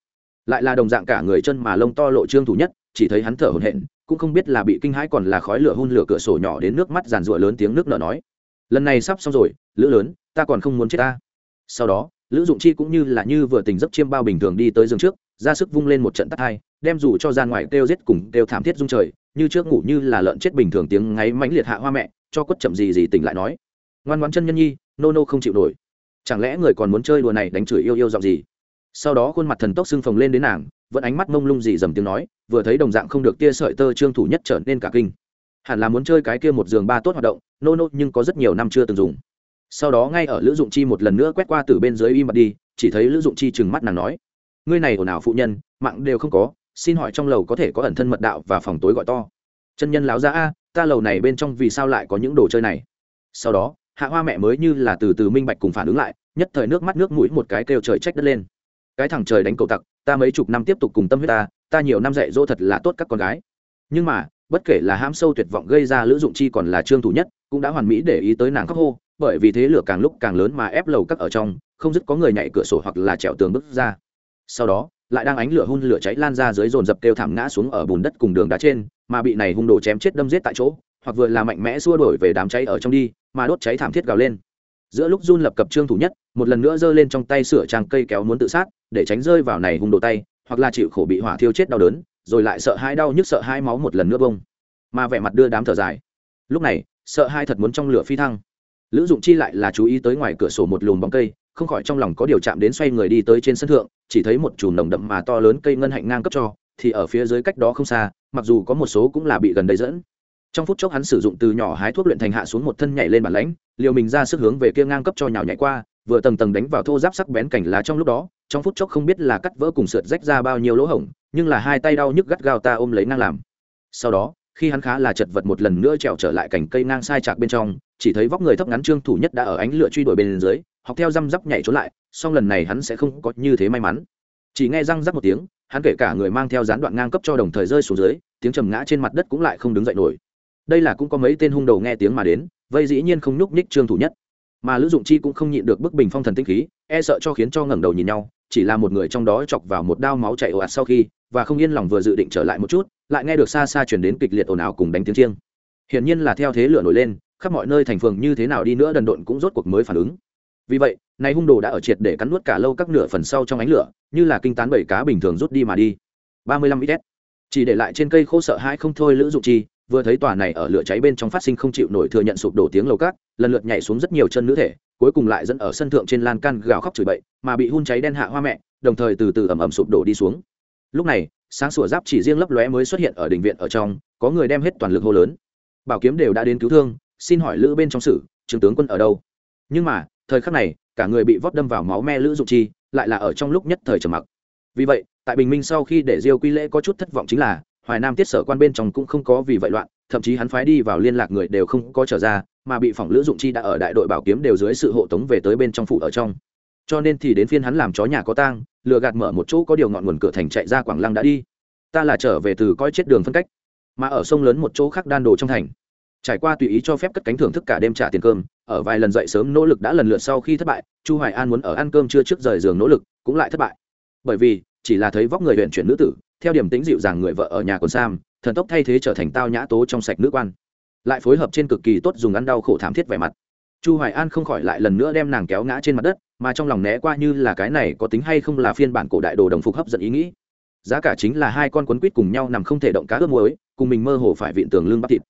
Lại là đồng dạng cả người chân mà lông to lộ trương thủ nhất, chỉ thấy hắn thở hổn hển, cũng không biết là bị kinh hãi còn là khói lửa hun lửa cửa sổ nhỏ đến nước mắt giàn rụa lớn tiếng nước nở nói lần này sắp xong rồi, lữ lớn, ta còn không muốn chết ta. Sau đó, lữ dụng chi cũng như là như vừa tình dấp chiêm bao bình thường đi tới giường trước, ra sức vung lên một trận tắt hai, đem dù cho ra ngoài kêu giết cùng kêu thảm thiết rung trời, như trước ngủ như là lợn chết bình thường tiếng ngáy mãnh liệt hạ hoa mẹ, cho quất chậm gì gì tỉnh lại nói. Ngoan ngoãn chân nhân nhi, nô nô không chịu nổi. Chẳng lẽ người còn muốn chơi đùa này đánh chửi yêu yêu giọng gì? Sau đó khuôn mặt thần tốc xưng phồng lên đến nàng, vẫn ánh mắt mông lung gì dầm tiếng nói, vừa thấy đồng dạng không được tia sợi tơ trương thủ nhất trở nên cả kinh. Hẳn là muốn chơi cái kia một giường ba tốt hoạt động nô nô nhưng có rất nhiều năm chưa từng dùng. Sau đó ngay ở lữ dụng chi một lần nữa quét qua từ bên dưới im mặt đi, chỉ thấy lữ dụng chi trừng mắt nàng nói, ngươi này ồn ào phụ nhân, mạng đều không có, xin hỏi trong lầu có thể có ẩn thân mật đạo và phòng tối gọi to? Chân nhân láo ra, a, ta lầu này bên trong vì sao lại có những đồ chơi này? Sau đó, hạ hoa mẹ mới như là từ từ minh bạch cùng phản ứng lại, nhất thời nước mắt nước mũi một cái kêu trời trách đất lên. Cái thằng trời đánh cầu tặc, ta mấy chục năm tiếp tục cùng tâm huyết ta ta nhiều năm dạy dỗ thật là tốt các con gái. Nhưng mà, bất kể là ham sâu tuyệt vọng gây ra lữ dụng chi còn là trương thủ nhất cũng đã hoàn mỹ để ý tới nàng khóc hô, bởi vì thế lửa càng lúc càng lớn mà ép lầu các ở trong, không dứt có người nhảy cửa sổ hoặc là trèo tường bước ra. Sau đó, lại đang ánh lửa hun lửa cháy lan ra dưới dồn dập kêu thảm ngã xuống ở bùn đất cùng đường đá trên, mà bị này hung đồ chém chết đâm giết tại chỗ, hoặc vừa là mạnh mẽ xua đổi về đám cháy ở trong đi, mà đốt cháy thảm thiết gào lên. Giữa lúc run lập cập trương thủ nhất, một lần nữa giơ lên trong tay sửa trang cây kéo muốn tự sát, để tránh rơi vào này hung đồ tay, hoặc là chịu khổ bị hỏa thiêu chết đau đớn, rồi lại sợ hai đau nhức sợ hai máu một lần nữa bông. Mà vẻ mặt đưa đám thở dài. Lúc này sợ hai thật muốn trong lửa phi thăng. Lữ dụng chi lại là chú ý tới ngoài cửa sổ một lùm bóng cây, không khỏi trong lòng có điều chạm đến xoay người đi tới trên sân thượng, chỉ thấy một chùm nồng đậm mà to lớn cây ngân hạnh ngang cấp cho, thì ở phía dưới cách đó không xa, mặc dù có một số cũng là bị gần đây dẫn. Trong phút chốc hắn sử dụng từ nhỏ hái thuốc luyện thành hạ xuống một thân nhảy lên bản lãnh, liều mình ra sức hướng về kia ngang cấp cho nhào nhảy qua, vừa tầng tầng đánh vào thô giáp sắc bén cảnh lá trong lúc đó, trong phút chốc không biết là cắt vỡ cùng sượt rách ra bao nhiêu lỗ hổng, nhưng là hai tay đau nhức gắt gao ta ôm lấy ngang làm. Sau đó khi hắn khá là chật vật một lần nữa trèo trở lại cành cây ngang sai chạc bên trong, chỉ thấy vóc người thấp ngắn trương thủ nhất đã ở ánh lửa truy đuổi bên dưới, học theo răm rắp nhảy trốn lại, song lần này hắn sẽ không có như thế may mắn. Chỉ nghe răng rắc một tiếng, hắn kể cả người mang theo gián đoạn ngang cấp cho đồng thời rơi xuống dưới, tiếng trầm ngã trên mặt đất cũng lại không đứng dậy nổi. Đây là cũng có mấy tên hung đầu nghe tiếng mà đến, vây dĩ nhiên không nhúc nhích trương thủ nhất. Mà lữ dụng chi cũng không nhịn được bức bình phong thần tinh khí e sợ cho khiến cho ngẩng đầu nhìn nhau chỉ là một người trong đó chọc vào một đao máu chảy ồ ạt sau khi, và không yên lòng vừa dự định trở lại một chút, lại nghe được xa xa chuyển đến kịch liệt ồn ào cùng đánh tiếng chiêng. Hiển nhiên là theo thế lửa nổi lên, khắp mọi nơi thành phường như thế nào đi nữa đần độn cũng rốt cuộc mới phản ứng. Vì vậy nay hung đồ đã ở triệt để cắn nuốt cả lâu các nửa phần sau trong ánh lửa, như là kinh tán bảy cá bình thường rút đi mà đi. Ba mươi lăm ít chỉ để lại trên cây khô sợ hãi không thôi lữ dụng chi vừa thấy tòa này ở lửa cháy bên trong phát sinh không chịu nổi thừa nhận sụp đổ tiếng lầu cát, lần lượt nhảy xuống rất nhiều chân nữ thể, cuối cùng lại dẫn ở sân thượng trên lan can gào khóc chửi bậy, mà bị hun cháy đen hạ hoa mẹ, đồng thời từ từ ẩm ẩm sụp đổ đi xuống. Lúc này, sáng sủa giáp chỉ riêng lấp lóe mới xuất hiện ở đình viện ở trong, có người đem hết toàn lực hô lớn. Bảo kiếm đều đã đến cứu thương, xin hỏi lữ bên trong sử trường tướng quân ở đâu? Nhưng mà, thời khắc này, cả người bị vót đâm vào máu me lữ dụng chi, lại là ở trong lúc nhất thời trầm mặc. Vì vậy, tại bình minh sau khi để diêu quy lễ có chút thất vọng chính là hoài nam tiết sở quan bên trong cũng không có vì vậy loạn, thậm chí hắn phái đi vào liên lạc người đều không có trở ra, mà bị phỏng lữ dụng chi đã ở đại đội bảo kiếm đều dưới sự hộ tống về tới bên trong phủ ở trong. Cho nên thì đến phiên hắn làm chó nhà có tang, lừa gạt mở một chỗ có điều ngọn nguồn cửa thành chạy ra quảng lăng đã đi. Ta là trở về từ coi chết đường phân cách, mà ở sông lớn một chỗ khác đan đồ trong thành. Trải qua tùy ý cho phép cất cánh thưởng thức cả đêm trả tiền cơm, ở vài lần dậy sớm nỗ lực đã lần lượt sau khi thất bại, chu hoài an muốn ở ăn cơm chưa trước rời giường nỗ lực, cũng lại thất bại. Bởi vì, chỉ là thấy vóc người huyện chuyển nữ tử theo điểm tính dịu dàng người vợ ở nhà còn sam, thần tốc thay thế trở thành tao nhã tố trong sạch nữ quan. Lại phối hợp trên cực kỳ tốt dùng ăn đau khổ thảm thiết vẻ mặt. Chu hoài an không khỏi lại lần nữa đem nàng kéo ngã trên mặt đất, mà trong lòng né qua như là cái này có tính hay không là phiên bản cổ đại đồ đồng phục hấp dẫn ý nghĩ. Giá cả chính là hai con quấn quýt cùng nhau nằm không thể động cá ướp muối, cùng mình mơ hồ phải vịn tường lương bắp thịt.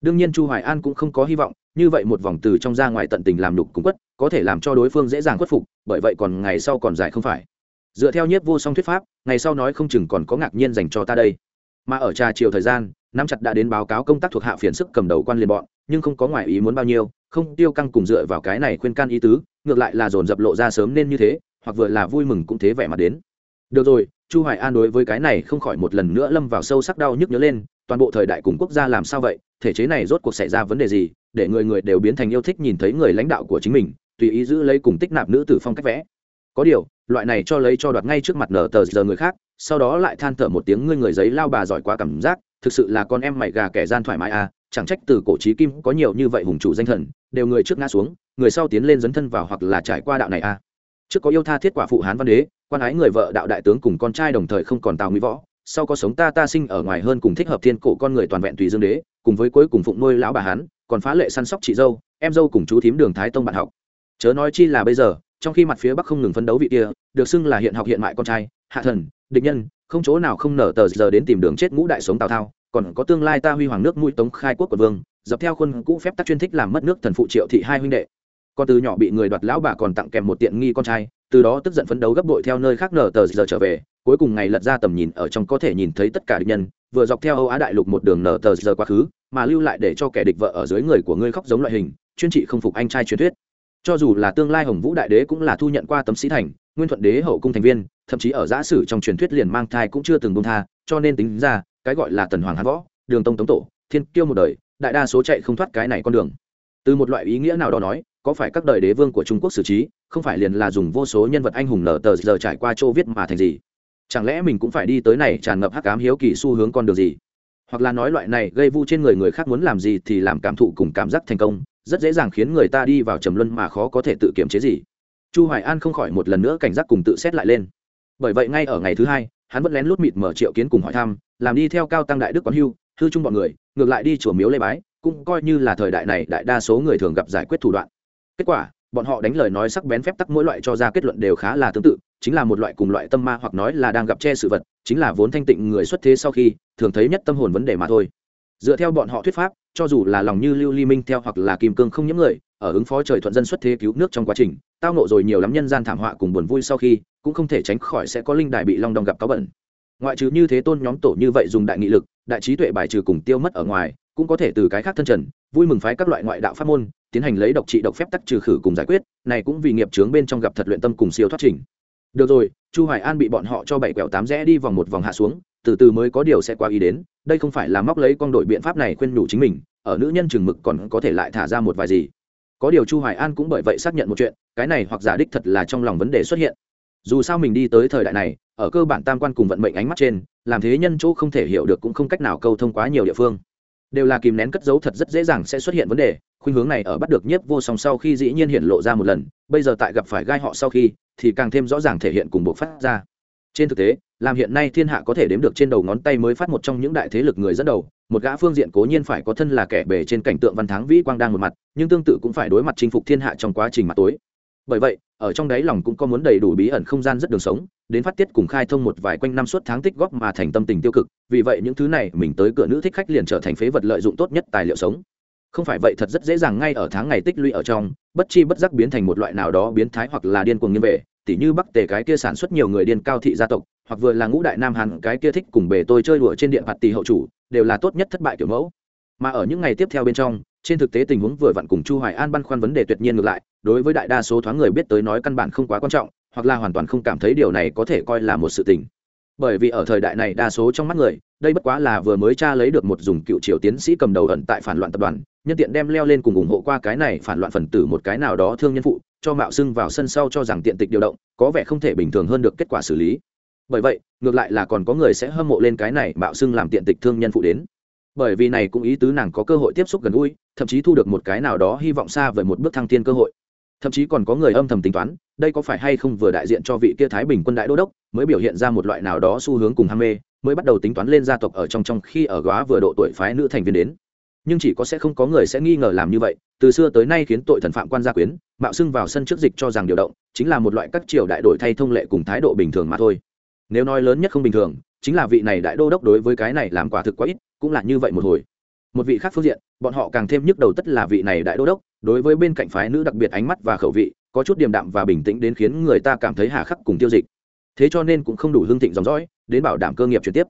Đương nhiên chu hoài an cũng không có hy vọng, như vậy một vòng từ trong ra ngoài tận tình làm nhục cung quất, có thể làm cho đối phương dễ dàng khuất phục, bởi vậy còn ngày sau còn dài không phải dựa theo nhiếp vô song thuyết pháp, ngày sau nói không chừng còn có ngạc nhiên dành cho ta đây. Mà ở trà chiều thời gian, nắm chặt đã đến báo cáo công tác thuộc hạ phiền sức cầm đầu quan liên bọn, nhưng không có ngoại ý muốn bao nhiêu, không tiêu căng cùng dựa vào cái này khuyên can ý tứ, ngược lại là dồn dập lộ ra sớm nên như thế, hoặc vừa là vui mừng cũng thế vẻ mặt đến. Được rồi, chu hoài an đối với cái này không khỏi một lần nữa lâm vào sâu sắc đau nhức nhớ lên, toàn bộ thời đại cùng quốc gia làm sao vậy, thể chế này rốt cuộc xảy ra vấn đề gì, để người người đều biến thành yêu thích nhìn thấy người lãnh đạo của chính mình, tùy ý giữ lấy cùng tích nạp nữ tử phong cách vẽ. Có điều loại này cho lấy cho đoạt ngay trước mặt nở tờ giờ người khác, sau đó lại than thở một tiếng, ngươi người giấy lao bà giỏi quá cảm giác, thực sự là con em mày gà kẻ gian thoải mái à chẳng trách từ cổ trí kim có nhiều như vậy hùng chủ danh thần, đều người trước ngã xuống, người sau tiến lên dấn thân vào hoặc là trải qua đạo này à. Trước có yêu tha thiết quả phụ hán văn đế, quan ái người vợ đạo đại tướng cùng con trai đồng thời không còn tào nguy võ, sau có sống ta ta sinh ở ngoài hơn cùng thích hợp thiên cổ con người toàn vẹn tùy dương đế, cùng với cuối cùng phụng nuôi lão bà hán, còn phá lệ săn sóc chị dâu, em dâu cùng chú thím đường thái tông bạn học. Chớ nói chi là bây giờ trong khi mặt phía bắc không ngừng phấn đấu vị kia, được xưng là hiện học hiện mại con trai, hạ thần, địch nhân, không chỗ nào không nở tờ giờ đến tìm đường chết ngũ đại sống tào thao, còn có tương lai ta huy hoàng nước mũi tống khai quốc của vương dập theo khuôn cũ phép tắc chuyên thích làm mất nước thần phụ triệu thị hai huynh đệ. Con từ nhỏ bị người đoạt lão bà còn tặng kèm một tiện nghi con trai, từ đó tức giận phấn đấu gấp bội theo nơi khác nở tờ giờ trở về, cuối cùng ngày lật ra tầm nhìn ở trong có thể nhìn thấy tất cả địch nhân, vừa dọc theo âu á đại lục một đường nở tờ giờ quá khứ, mà lưu lại để cho kẻ địch vợ ở dưới người của ngươi khóc giống loại hình, chuyên trị không phục anh trai truyền thuyết cho dù là tương lai hồng vũ đại đế cũng là thu nhận qua tấm sĩ thành, nguyên thuận đế hậu cung thành viên, thậm chí ở giã sử trong truyền thuyết liền mang thai cũng chưa từng bông tha, cho nên tính ra, cái gọi là tần hoàng hán võ, đường tông tống tổ, thiên kiêu một đời, đại đa số chạy không thoát cái này con đường. Từ một loại ý nghĩa nào đó nói, có phải các đời đế vương của trung quốc xử trí, không phải liền là dùng vô số nhân vật anh hùng nở tờ giờ trải qua chỗ viết mà thành gì? Chẳng lẽ mình cũng phải đi tới này tràn ngập hắc ám hiếu kỳ xu hướng con đường gì? Hoặc là nói loại này gây vu trên người người khác muốn làm gì thì làm cảm thụ cùng cảm giác thành công rất dễ dàng khiến người ta đi vào trầm luân mà khó có thể tự kiểm chế gì. Chu hoài an không khỏi một lần nữa cảnh giác cùng tự xét lại lên. Bởi vậy ngay ở ngày thứ hai, hắn vẫn lén lút mịt mở triệu kiến cùng hỏi thăm, làm đi theo cao tăng đại đức quán hưu, hư chung bọn người, ngược lại đi chùa miếu lê bái, cũng coi như là thời đại này đại đa số người thường gặp giải quyết thủ đoạn. Kết quả, bọn họ đánh lời nói sắc bén phép tắc mỗi loại cho ra kết luận đều khá là tương tự, chính là một loại cùng loại tâm ma hoặc nói là đang gặp che sự vật, chính là vốn thanh tịnh người xuất thế sau khi, thường thấy nhất tâm hồn vấn đề mà thôi. Dựa theo bọn họ thuyết pháp cho dù là lòng như lưu ly minh theo hoặc là kim cương không những người, ở ứng phó trời thuận dân xuất thế cứu nước trong quá trình, tao nộ rồi nhiều lắm nhân gian thảm họa cùng buồn vui sau khi, cũng không thể tránh khỏi sẽ có linh đài bị long đong gặp cáo bẩn. Ngoại trừ như thế tôn nhóm tổ như vậy dùng đại nghị lực, đại trí tuệ bài trừ cùng tiêu mất ở ngoài, cũng có thể từ cái khác thân trần, vui mừng phái các loại ngoại đạo pháp môn, tiến hành lấy độc trị độc phép tắc trừ khử cùng giải quyết, này cũng vì nghiệp chướng bên trong gặp thật luyện tâm cùng siêu thoát trình. Được rồi, chu hoài an bị bọn họ cho bảy quẹo tám rẽ đi vòng một vòng hạ xuống, từ từ mới có điều sẽ qua ý đến, đây không phải là móc lấy con đội biện pháp này khuyên nhủ chính mình ở nữ nhân chừng mực còn có thể lại thả ra một vài gì. Có điều chu hoài an cũng bởi vậy xác nhận một chuyện, cái này hoặc giả đích thật là trong lòng vấn đề xuất hiện. Dù sao mình đi tới thời đại này, ở cơ bản tam quan cùng vận mệnh ánh mắt trên, làm thế nhân chỗ không thể hiểu được cũng không cách nào câu thông quá nhiều địa phương. Đều là kìm nén cất giấu thật rất dễ dàng sẽ xuất hiện vấn đề, khuynh hướng này ở bắt được nhiếp vô song sau khi dĩ nhiên hiện lộ ra một lần, bây giờ tại gặp phải gai họ sau khi, thì càng thêm rõ ràng thể hiện cùng bộ phát ra. Trên thực tế, làm hiện nay thiên hạ có thể đếm được trên đầu ngón tay mới phát một trong những đại thế lực người dẫn đầu một gã phương diện cố nhiên phải có thân là kẻ bề trên cảnh tượng văn thắng vĩ quang đang một mặt, nhưng tương tự cũng phải đối mặt chinh phục thiên hạ trong quá trình mặt tối. Bởi vậy, ở trong đáy lòng cũng có muốn đầy đủ bí ẩn không gian rất đường sống, đến phát tiết cùng khai thông một vài quanh năm suốt tháng tích góp mà thành tâm tình tiêu cực, vì vậy những thứ này mình tới cửa nữ thích khách liền trở thành phế vật lợi dụng tốt nhất tài liệu sống. Không phải vậy thật rất dễ dàng ngay ở tháng ngày tích lũy ở trong, bất chi bất giác biến thành một loại nào đó biến thái hoặc là điên cuồng nghiêm vệ tỉ như bắc tề cái kia sản xuất nhiều người điên cao thị gia tộc, hoặc vừa là ngũ đại nam hàn cái kia thích cùng bề tôi chơi đùa trên điện phạt tỷ hậu chủ, đều là tốt nhất thất bại kiểu mẫu. Mà ở những ngày tiếp theo bên trong, trên thực tế tình huống vừa vặn cùng chu hoài an băn khoăn vấn đề tuyệt nhiên ngược lại, đối với đại đa số thoáng người biết tới nói căn bản không quá quan trọng, hoặc là hoàn toàn không cảm thấy điều này có thể coi là một sự tình. Bởi vì ở thời đại này đa số trong mắt người, đây bất quá là vừa mới tra lấy được một dùng cựu triều tiến sĩ cầm đầu ẩn tại phản loạn tập đoàn nhân tiện đem leo lên cùng ủng hộ qua cái này phản loạn phần tử một cái nào đó thương nhân phụ, cho mạo xưng vào sân sau cho rằng tiện tịch điều động, có vẻ không thể bình thường hơn được kết quả xử lý. Bởi vậy, ngược lại là còn có người sẽ hâm mộ lên cái này mạo xưng làm tiện tịch thương nhân phụ đến. Bởi vì này cũng ý tứ nàng có cơ hội tiếp xúc gần gũi, thậm chí thu được một cái nào đó hy vọng xa về một bước thăng thiên cơ hội. Thậm chí còn có người âm thầm tính toán, đây có phải hay không vừa đại diện cho vị kia thái bình quân đại đô đốc, mới biểu hiện ra một loại nào đó xu hướng cùng ham mê, mới bắt đầu tính toán lên gia tộc ở trong trong khi ở góa vừa độ tuổi phái nữ thành viên đến nhưng chỉ có sẽ không có người sẽ nghi ngờ làm như vậy, từ xưa tới nay khiến tội thần phạm quan gia quyến, mạo xưng vào sân trước dịch cho rằng điều động, chính là một loại các triều đại đổi thay thông lệ cùng thái độ bình thường mà thôi. Nếu nói lớn nhất không bình thường, chính là vị này đại đô đốc đối với cái này làm quả thực quá ít, cũng là như vậy một hồi. Một vị khác phương diện, bọn họ càng thêm nhức đầu tất là vị này đại đô đốc, đối với bên cạnh phái nữ đặc biệt ánh mắt và khẩu vị, có chút điềm đạm và bình tĩnh đến khiến người ta cảm thấy hà khắc cùng tiêu dịch. Thế cho nên cũng không đủ hương thịnh dòng dõi, đến bảo đảm cơ nghiệp chuyển tiếp.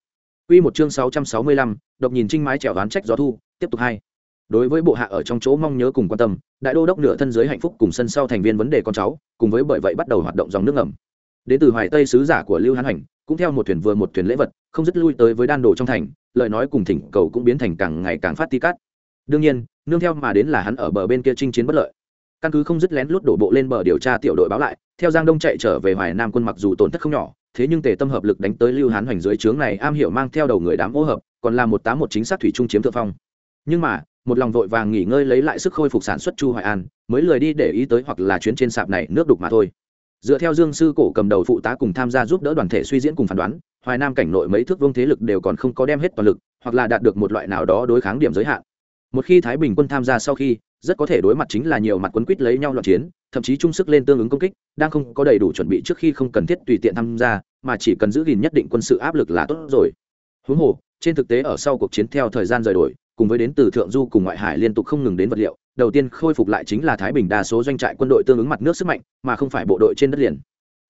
Quy một chương 665, độc nhìn trinh mái trèo đoán trách gió thu, tiếp tục hai. Đối với bộ hạ ở trong chỗ mong nhớ cùng quan tâm, đại đô đốc nửa thân dưới hạnh phúc cùng sân sau thành viên vấn đề con cháu, cùng với bởi vậy bắt đầu hoạt động dòng nước ngầm. Đến từ Hoài Tây sứ giả của Lưu Hán Hành, cũng theo một thuyền vừa một thuyền lễ vật, không dứt lui tới với đan đồ trong thành, lời nói cùng thỉnh cầu cũng biến thành càng ngày càng phát ti cát. Đương nhiên, nương theo mà đến là hắn ở bờ bên kia chinh chiến bất lợi. Căn cứ không dứt lén lút đổ bộ lên bờ điều tra tiểu đội báo lại, theo Giang Đông chạy trở về Hoài Nam quân mặc dù tổn thất không nhỏ, thế nhưng tề tâm hợp lực đánh tới lưu hán hoành dưới trướng này am hiểu mang theo đầu người đám ô hợp còn là một tám một chính xác thủy trung chiếm thượng phong. Nhưng mà một lòng vội vàng nghỉ ngơi lấy lại sức khôi phục sản xuất chu hoài an mới lười đi để ý tới hoặc là chuyến trên sạp này nước đục mà thôi. Dựa theo dương sư cổ cầm đầu phụ tá cùng tham gia giúp đỡ đoàn thể suy diễn cùng phán đoán hoài nam cảnh nội mấy thước vương thế lực đều còn không có đem hết toàn lực hoặc là đạt được một loại nào đó đối kháng điểm giới hạn. Một khi thái bình quân tham gia sau khi rất có thể đối mặt chính là nhiều mặt quấn quýt lấy nhau loạn chiến, thậm chí chung sức lên tương ứng công kích, đang không có đầy đủ chuẩn bị trước khi không cần thiết tùy tiện tham gia, mà chỉ cần giữ gìn nhất định quân sự áp lực là tốt rồi. Huống hồ, trên thực tế ở sau cuộc chiến theo thời gian rời đổi, cùng với đến từ thượng du cùng ngoại hải liên tục không ngừng đến vật liệu, đầu tiên khôi phục lại chính là thái bình đa số doanh trại quân đội tương ứng mặt nước sức mạnh, mà không phải bộ đội trên đất liền.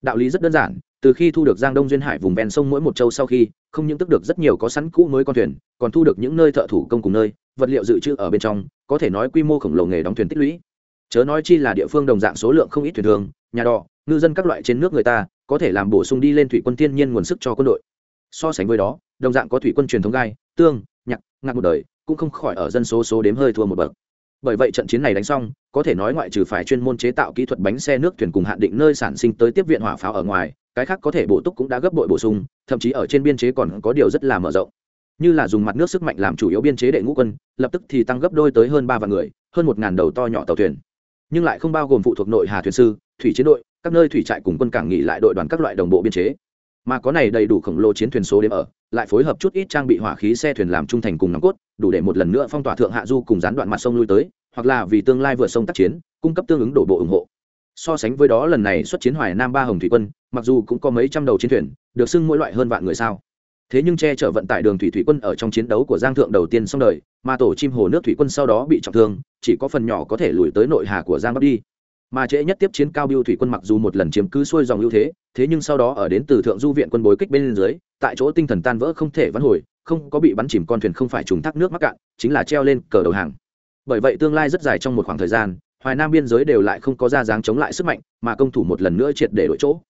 Đạo lý rất đơn giản, từ khi thu được giang đông duyên hải vùng ven sông mỗi một châu sau khi, không những tức được rất nhiều có sẵn cũ mới con thuyền, còn thu được những nơi thợ thủ công cùng nơi vật liệu dự trữ ở bên trong, có thể nói quy mô khổng lồ nghề đóng thuyền tích lũy. Chớ nói chi là địa phương đồng dạng số lượng không ít thuyền thường, nhà đò, ngư dân các loại trên nước người ta, có thể làm bổ sung đi lên thủy quân thiên nhiên nguồn sức cho quân đội. So sánh với đó, đồng dạng có thủy quân truyền thống gai, tương, nhạc, ngạc một đời, cũng không khỏi ở dân số số đếm hơi thua một bậc. Bởi vậy trận chiến này đánh xong, có thể nói ngoại trừ phải chuyên môn chế tạo kỹ thuật bánh xe nước thuyền cùng hạn định nơi sản sinh tới tiếp viện hỏa pháo ở ngoài, cái khác có thể bổ túc cũng đã gấp bội bổ sung, thậm chí ở trên biên chế còn có điều rất là mở rộng như là dùng mặt nước sức mạnh làm chủ yếu biên chế đệ ngũ quân, lập tức thì tăng gấp đôi tới hơn ba vạn người, hơn một ngàn đầu to nhỏ tàu thuyền. Nhưng lại không bao gồm phụ thuộc nội hà thuyền sư, thủy chiến đội, các nơi thủy trại cùng quân cảng nghỉ lại đội đoàn các loại đồng bộ biên chế. Mà có này đầy đủ khổng lồ chiến thuyền số đếm ở, lại phối hợp chút ít trang bị hỏa khí xe thuyền làm trung thành cùng nòng cốt, đủ để một lần nữa phong tỏa thượng hạ du cùng gián đoạn mặt sông lui tới, hoặc là vì tương lai vượt sông tác chiến, cung cấp tương ứng đổ bộ ủng hộ. So sánh với đó lần này xuất chiến hoài nam ba hồng thủy quân, mặc dù cũng có mấy trăm đầu chiến thuyền, được xưng mỗi loại hơn vạn người sao thế nhưng che chở vận tải đường thủy thủy quân ở trong chiến đấu của giang thượng đầu tiên xong đời, mà tổ chim hồ nước thủy quân sau đó bị trọng thương, chỉ có phần nhỏ có thể lùi tới nội hà của giang bắc đi. Mà trễ nhất tiếp chiến cao biêu thủy quân mặc dù một lần chiếm cứ xuôi dòng ưu thế thế nhưng sau đó ở đến từ thượng du viện quân bối kích bên dưới, tại chỗ tinh thần tan vỡ không thể vãn hồi, không có bị bắn chìm con thuyền không phải trùng thác nước mắc cạn, chính là treo lên cờ đầu hàng. Bởi vậy tương lai rất dài trong một khoảng thời gian, hoài nam biên giới đều lại không có ra dáng chống lại sức mạnh, mà công thủ một lần nữa triệt để đổi chỗ.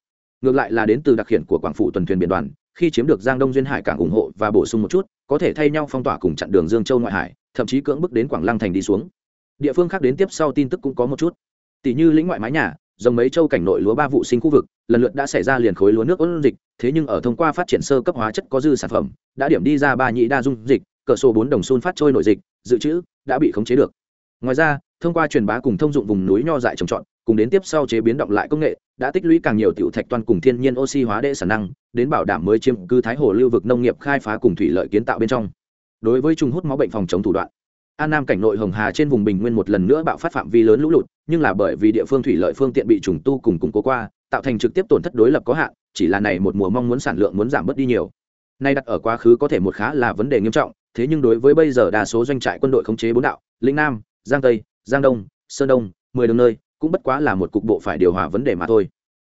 Ngược lại là đến từ đặc hiện của quảng phủ tuần thuyền biển đoàn khi chiếm được giang đông duyên hải cảng ủng hộ và bổ sung một chút, có thể thay nhau phong tỏa cùng chặn đường dương châu ngoại hải, thậm chí cưỡng bức đến quảng lăng thành đi xuống. Địa phương khác đến tiếp sau tin tức cũng có một chút. Tỷ như lĩnh ngoại mái nhà, dòng mấy châu cảnh nội lúa ba vụ sinh khu vực, lần lượt đã xảy ra liền khối lúa nước ôn dịch, thế nhưng ở thông qua phát triển sơ cấp hóa chất có dư sản phẩm, đã điểm đi ra ba nhị đa dung dịch, cỡ số bốn đồng xun phát trôi nội dịch, dự trữ đã bị khống chế được. Ngoài ra, thông qua truyền bá cùng thông dụng vùng núi nho dại trồng trọt, cùng đến tiếp sau chế biến động lại công nghệ đã tích lũy càng nhiều tiểu thạch toan cùng thiên nhiên oxy hóa đệ sản năng, đến bảo đảm mới chiếm cư thái hồ lưu vực nông nghiệp khai phá cùng thủy lợi kiến tạo bên trong. Đối với trùng hút máu bệnh phòng chống thủ đoạn, an nam cảnh nội hồng hà trên vùng bình nguyên một lần nữa bạo phát phạm vi lớn lũ lụt, nhưng là bởi vì địa phương thủy lợi phương tiện bị trùng tu cùng củng cố qua, tạo thành trực tiếp tổn thất đối lập có hạn, chỉ là này một mùa mong muốn sản lượng muốn giảm bớt đi nhiều. Nay đặt ở quá khứ có thể một khá là vấn đề nghiêm trọng, thế nhưng đối với bây giờ đa số doanh trại quân đội khống chế bốn đạo lĩnh nam, giang tây, giang đông, sơn đông, mười đường nơi cũng bất quá là một cục bộ phải điều hòa vấn đề mà thôi.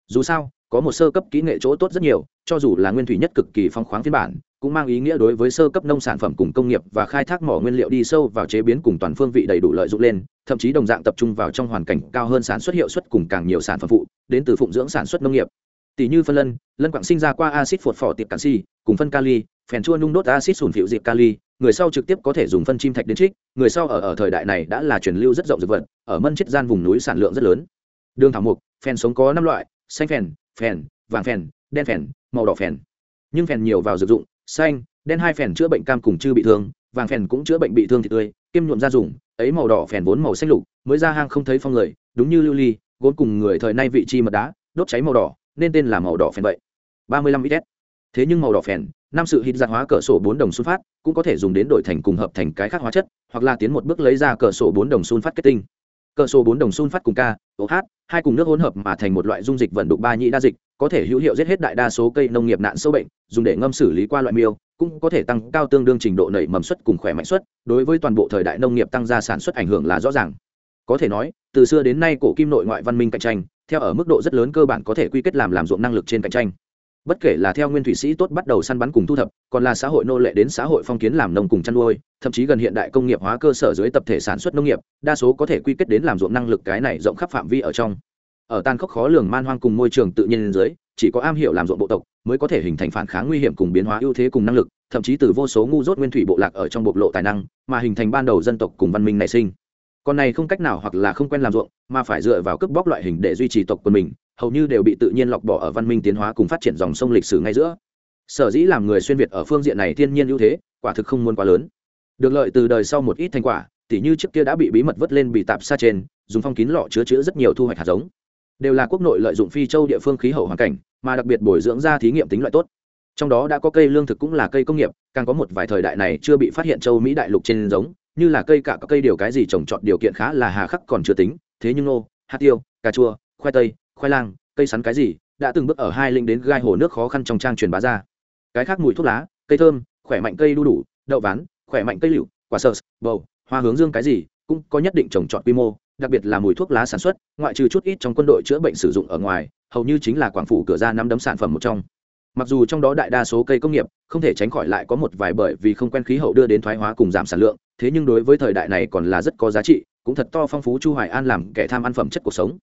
Dù sao, có một sơ cấp kỹ nghệ chỗ tốt rất nhiều, cho dù là nguyên thủy nhất cực kỳ phong khoáng phiên bản, cũng mang ý nghĩa đối với sơ cấp nông sản phẩm cùng công nghiệp và khai thác mỏ nguyên liệu đi sâu vào chế biến cùng toàn phương vị đầy đủ lợi dụng lên, thậm chí đồng dạng tập trung vào trong hoàn cảnh cao hơn sản xuất hiệu suất cùng càng nhiều sản phẩm phụ, đến từ phụng dưỡng sản xuất nông nghiệp tỷ như phân lân lân quảng sinh ra qua axit phột phỏ tiệp canxi, cùng phân kali, phèn chua nung đốt axit sủn phiểu diệp kali, người sau trực tiếp có thể dùng phân chim thạch đến trích, người sau ở ở thời đại này đã là truyền lưu rất rộng dược vật, ở mân chiết gian vùng núi sản lượng rất lớn. Đường thảo mục phèn sống có năm loại, xanh phèn phèn, vàng phèn, đen phèn, màu đỏ phèn. Nhưng phèn nhiều vào dược dụng, xanh, đen hai phèn chữa bệnh cam cùng chư bị thương, vàng phèn cũng chữa bệnh bị thương thì tươi kim nhuộm da dùng, ấy màu đỏ phèn vốn màu xanh lục, mới ra hang không thấy phong người, đúng như lưu ly gốm cùng người thời nay vị chi mật đá, đốt cháy màu đỏ nên tên là màu đỏ phèn vậy. ba mươi lăm ít. Thế nhưng màu đỏ phèn năm sự hít dạng hóa cỡ sổ bốn đồng xuân phát cũng có thể dùng đến đổi thành cùng hợp thành cái khác hóa chất hoặc là tiến một bước lấy ra cỡ sổ bốn đồng xuân phát kết tinh. Cỡ sổ bốn đồng xuân phát cùng k OH, hai cùng nước hỗn hợp mà thành một loại dung dịch vận đục ba nhị đa dịch có thể hữu hiệu giết hết đại đa số cây nông nghiệp nạn sâu bệnh dùng để ngâm xử lý qua loại miêu cũng có thể tăng cao tương đương trình độ nảy mầm suất cùng khỏe mạnh suất đối với toàn bộ thời đại nông nghiệp tăng gia sản xuất ảnh hưởng là rõ ràng. Có thể nói từ xưa đến nay cổ kim nội ngoại văn minh cạnh tranh theo ở mức độ rất lớn cơ bản có thể quy kết làm làm ruộng năng lực trên cạnh tranh. Bất kể là theo nguyên thủy sĩ tốt bắt đầu săn bắn cùng thu thập, còn là xã hội nô lệ đến xã hội phong kiến làm nông cùng chăn nuôi, thậm chí gần hiện đại công nghiệp hóa cơ sở dưới tập thể sản xuất nông nghiệp, đa số có thể quy kết đến làm ruộng năng lực cái này rộng khắp phạm vi ở trong. Ở tan khốc khó lường man hoang cùng môi trường tự nhiên dưới, chỉ có am hiểu làm ruộng bộ tộc mới có thể hình thành phản kháng nguy hiểm cùng biến hóa ưu thế cùng năng lực, thậm chí từ vô số ngu dốt nguyên thủy bộ lạc ở trong bộc lộ tài năng, mà hình thành ban đầu dân tộc cùng văn minh nảy sinh còn này không cách nào hoặc là không quen làm ruộng, mà phải dựa vào cướp bóc loại hình để duy trì tộc của mình, hầu như đều bị tự nhiên lọc bỏ ở văn minh tiến hóa cùng phát triển dòng sông lịch sử ngay giữa. Sở dĩ làm người xuyên việt ở phương diện này thiên nhiên ưu thế, quả thực không muốn quá lớn. Được lợi từ đời sau một ít thành quả, tỉ như trước kia đã bị bí mật vớt lên bị tạp xa trên, dùng phong kín lọ chứa chứa rất nhiều thu hoạch hạt giống. Đều là quốc nội lợi dụng phi châu địa phương khí hậu hoàn cảnh, mà đặc biệt bồi dưỡng ra thí nghiệm tính loại tốt. Trong đó đã có cây lương thực cũng là cây công nghiệp, càng có một vài thời đại này chưa bị phát hiện châu mỹ đại lục trên giống như là cây cả các cây điều cái gì trồng trọt điều kiện khá là hà khắc còn chưa tính, thế nhưng nô hạt tiêu, cà chua, khoai tây, khoai lang, cây sắn cái gì, đã từng bước ở hai linh đến gai hồ nước khó khăn trong trang truyền bá ra. Cái khác mùi thuốc lá, cây thơm, khỏe mạnh cây đu đủ, đậu ván, khỏe mạnh cây liệu quả sơ, bầu, hoa hướng dương cái gì, cũng có nhất định trồng trọt quy mô, đặc biệt là mùi thuốc lá sản xuất, ngoại trừ chút ít trong quân đội chữa bệnh sử dụng ở ngoài, hầu như chính là quảng phủ cửa ra năm đấm sản phẩm một trong mặc dù trong đó đại đa số cây công nghiệp, không thể tránh khỏi lại có một vài bởi vì không quen khí hậu đưa đến thoái hóa cùng giảm sản lượng, thế nhưng đối với thời đại này còn là rất có giá trị, cũng thật to phong phú chu hoài an làm kẻ tham ăn phẩm chất cuộc sống.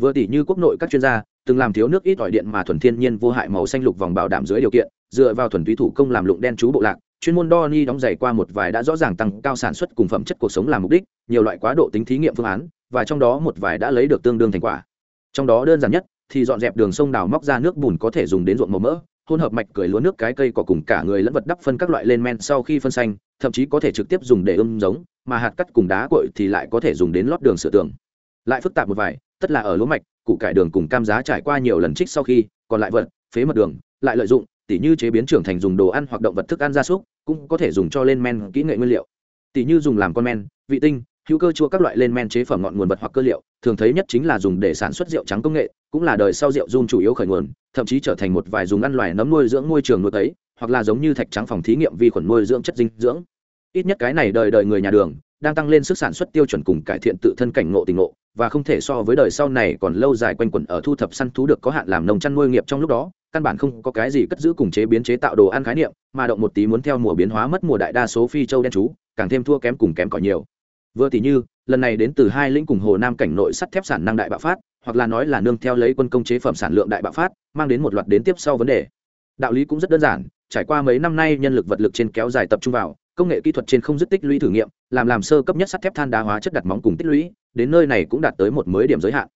Vừa tỷ như quốc nội các chuyên gia, từng làm thiếu nước ít ỏi điện mà thuần thiên nhiên vô hại màu xanh lục vòng bảo đảm dưới điều kiện, dựa vào thuần túy thủ công làm lụng đen chú bộ lạc, chuyên môn đo ni đóng giày qua một vài đã rõ ràng tăng cao sản xuất cùng phẩm chất cuộc sống làm mục đích, nhiều loại quá độ tính thí nghiệm phương án, và trong đó một vài đã lấy được tương đương thành quả. Trong đó đơn giản nhất, thì dọn dẹp đường sông đào móc ra nước bùn có thể dùng đến ruộng màu mỡ hỗn hợp mạch cười lúa nước cái cây cỏ cùng cả người lẫn vật đắp phân các loại lên men sau khi phân xanh, thậm chí có thể trực tiếp dùng để ươm giống, mà hạt cắt cùng đá cội thì lại có thể dùng đến lót đường sửa tường. Lại phức tạp một vài, tất là ở lúa mạch, củ cải đường cùng cam giá trải qua nhiều lần trích sau khi, còn lại vật, phế mật đường, lại lợi dụng, tỉ như chế biến trưởng thành dùng đồ ăn hoặc động vật thức ăn gia súc, cũng có thể dùng cho lên men kỹ nghệ nguyên liệu. Tỉ như dùng làm con men, vị tinh, hữu cơ chua các loại lên men chế phẩm ngọn nguồn vật hoặc cơ liệu, thường thấy nhất chính là dùng để sản xuất rượu trắng công nghệ cũng là đời sau rượu run chủ yếu khởi nguồn, thậm chí trở thành một vài dùng ăn loài nấm nuôi dưỡng môi trường nuôi tấy hoặc là giống như thạch trắng phòng thí nghiệm vi khuẩn nuôi dưỡng chất dinh dưỡng. Ít nhất cái này đời đời người nhà đường, đang tăng lên sức sản xuất tiêu chuẩn cùng cải thiện tự thân cảnh ngộ tình ngộ, và không thể so với đời sau này còn lâu dài quanh quẩn ở thu thập săn thú được có hạn làm nông chăn nuôi nghiệp trong lúc đó, căn bản không có cái gì cất giữ cùng chế biến chế tạo đồ ăn khái niệm, mà động một tí muốn theo mùa biến hóa mất mùa đại đa số phi châu đen chú, càng thêm thua kém cùng kém cỏi nhiều vừa tỷ như, lần này đến từ hai lĩnh cùng hồ nam cảnh nội sắt thép sản năng đại bạo phát, hoặc là nói là nương theo lấy quân công chế phẩm sản lượng đại bạo phát, mang đến một loạt đến tiếp sau vấn đề. Đạo lý cũng rất đơn giản, trải qua mấy năm nay nhân lực vật lực trên kéo dài tập trung vào, công nghệ kỹ thuật trên không dứt tích lũy thử nghiệm, làm làm sơ cấp nhất sắt thép than đá hóa chất đặt móng cùng tích lũy, đến nơi này cũng đạt tới một mới điểm giới hạn.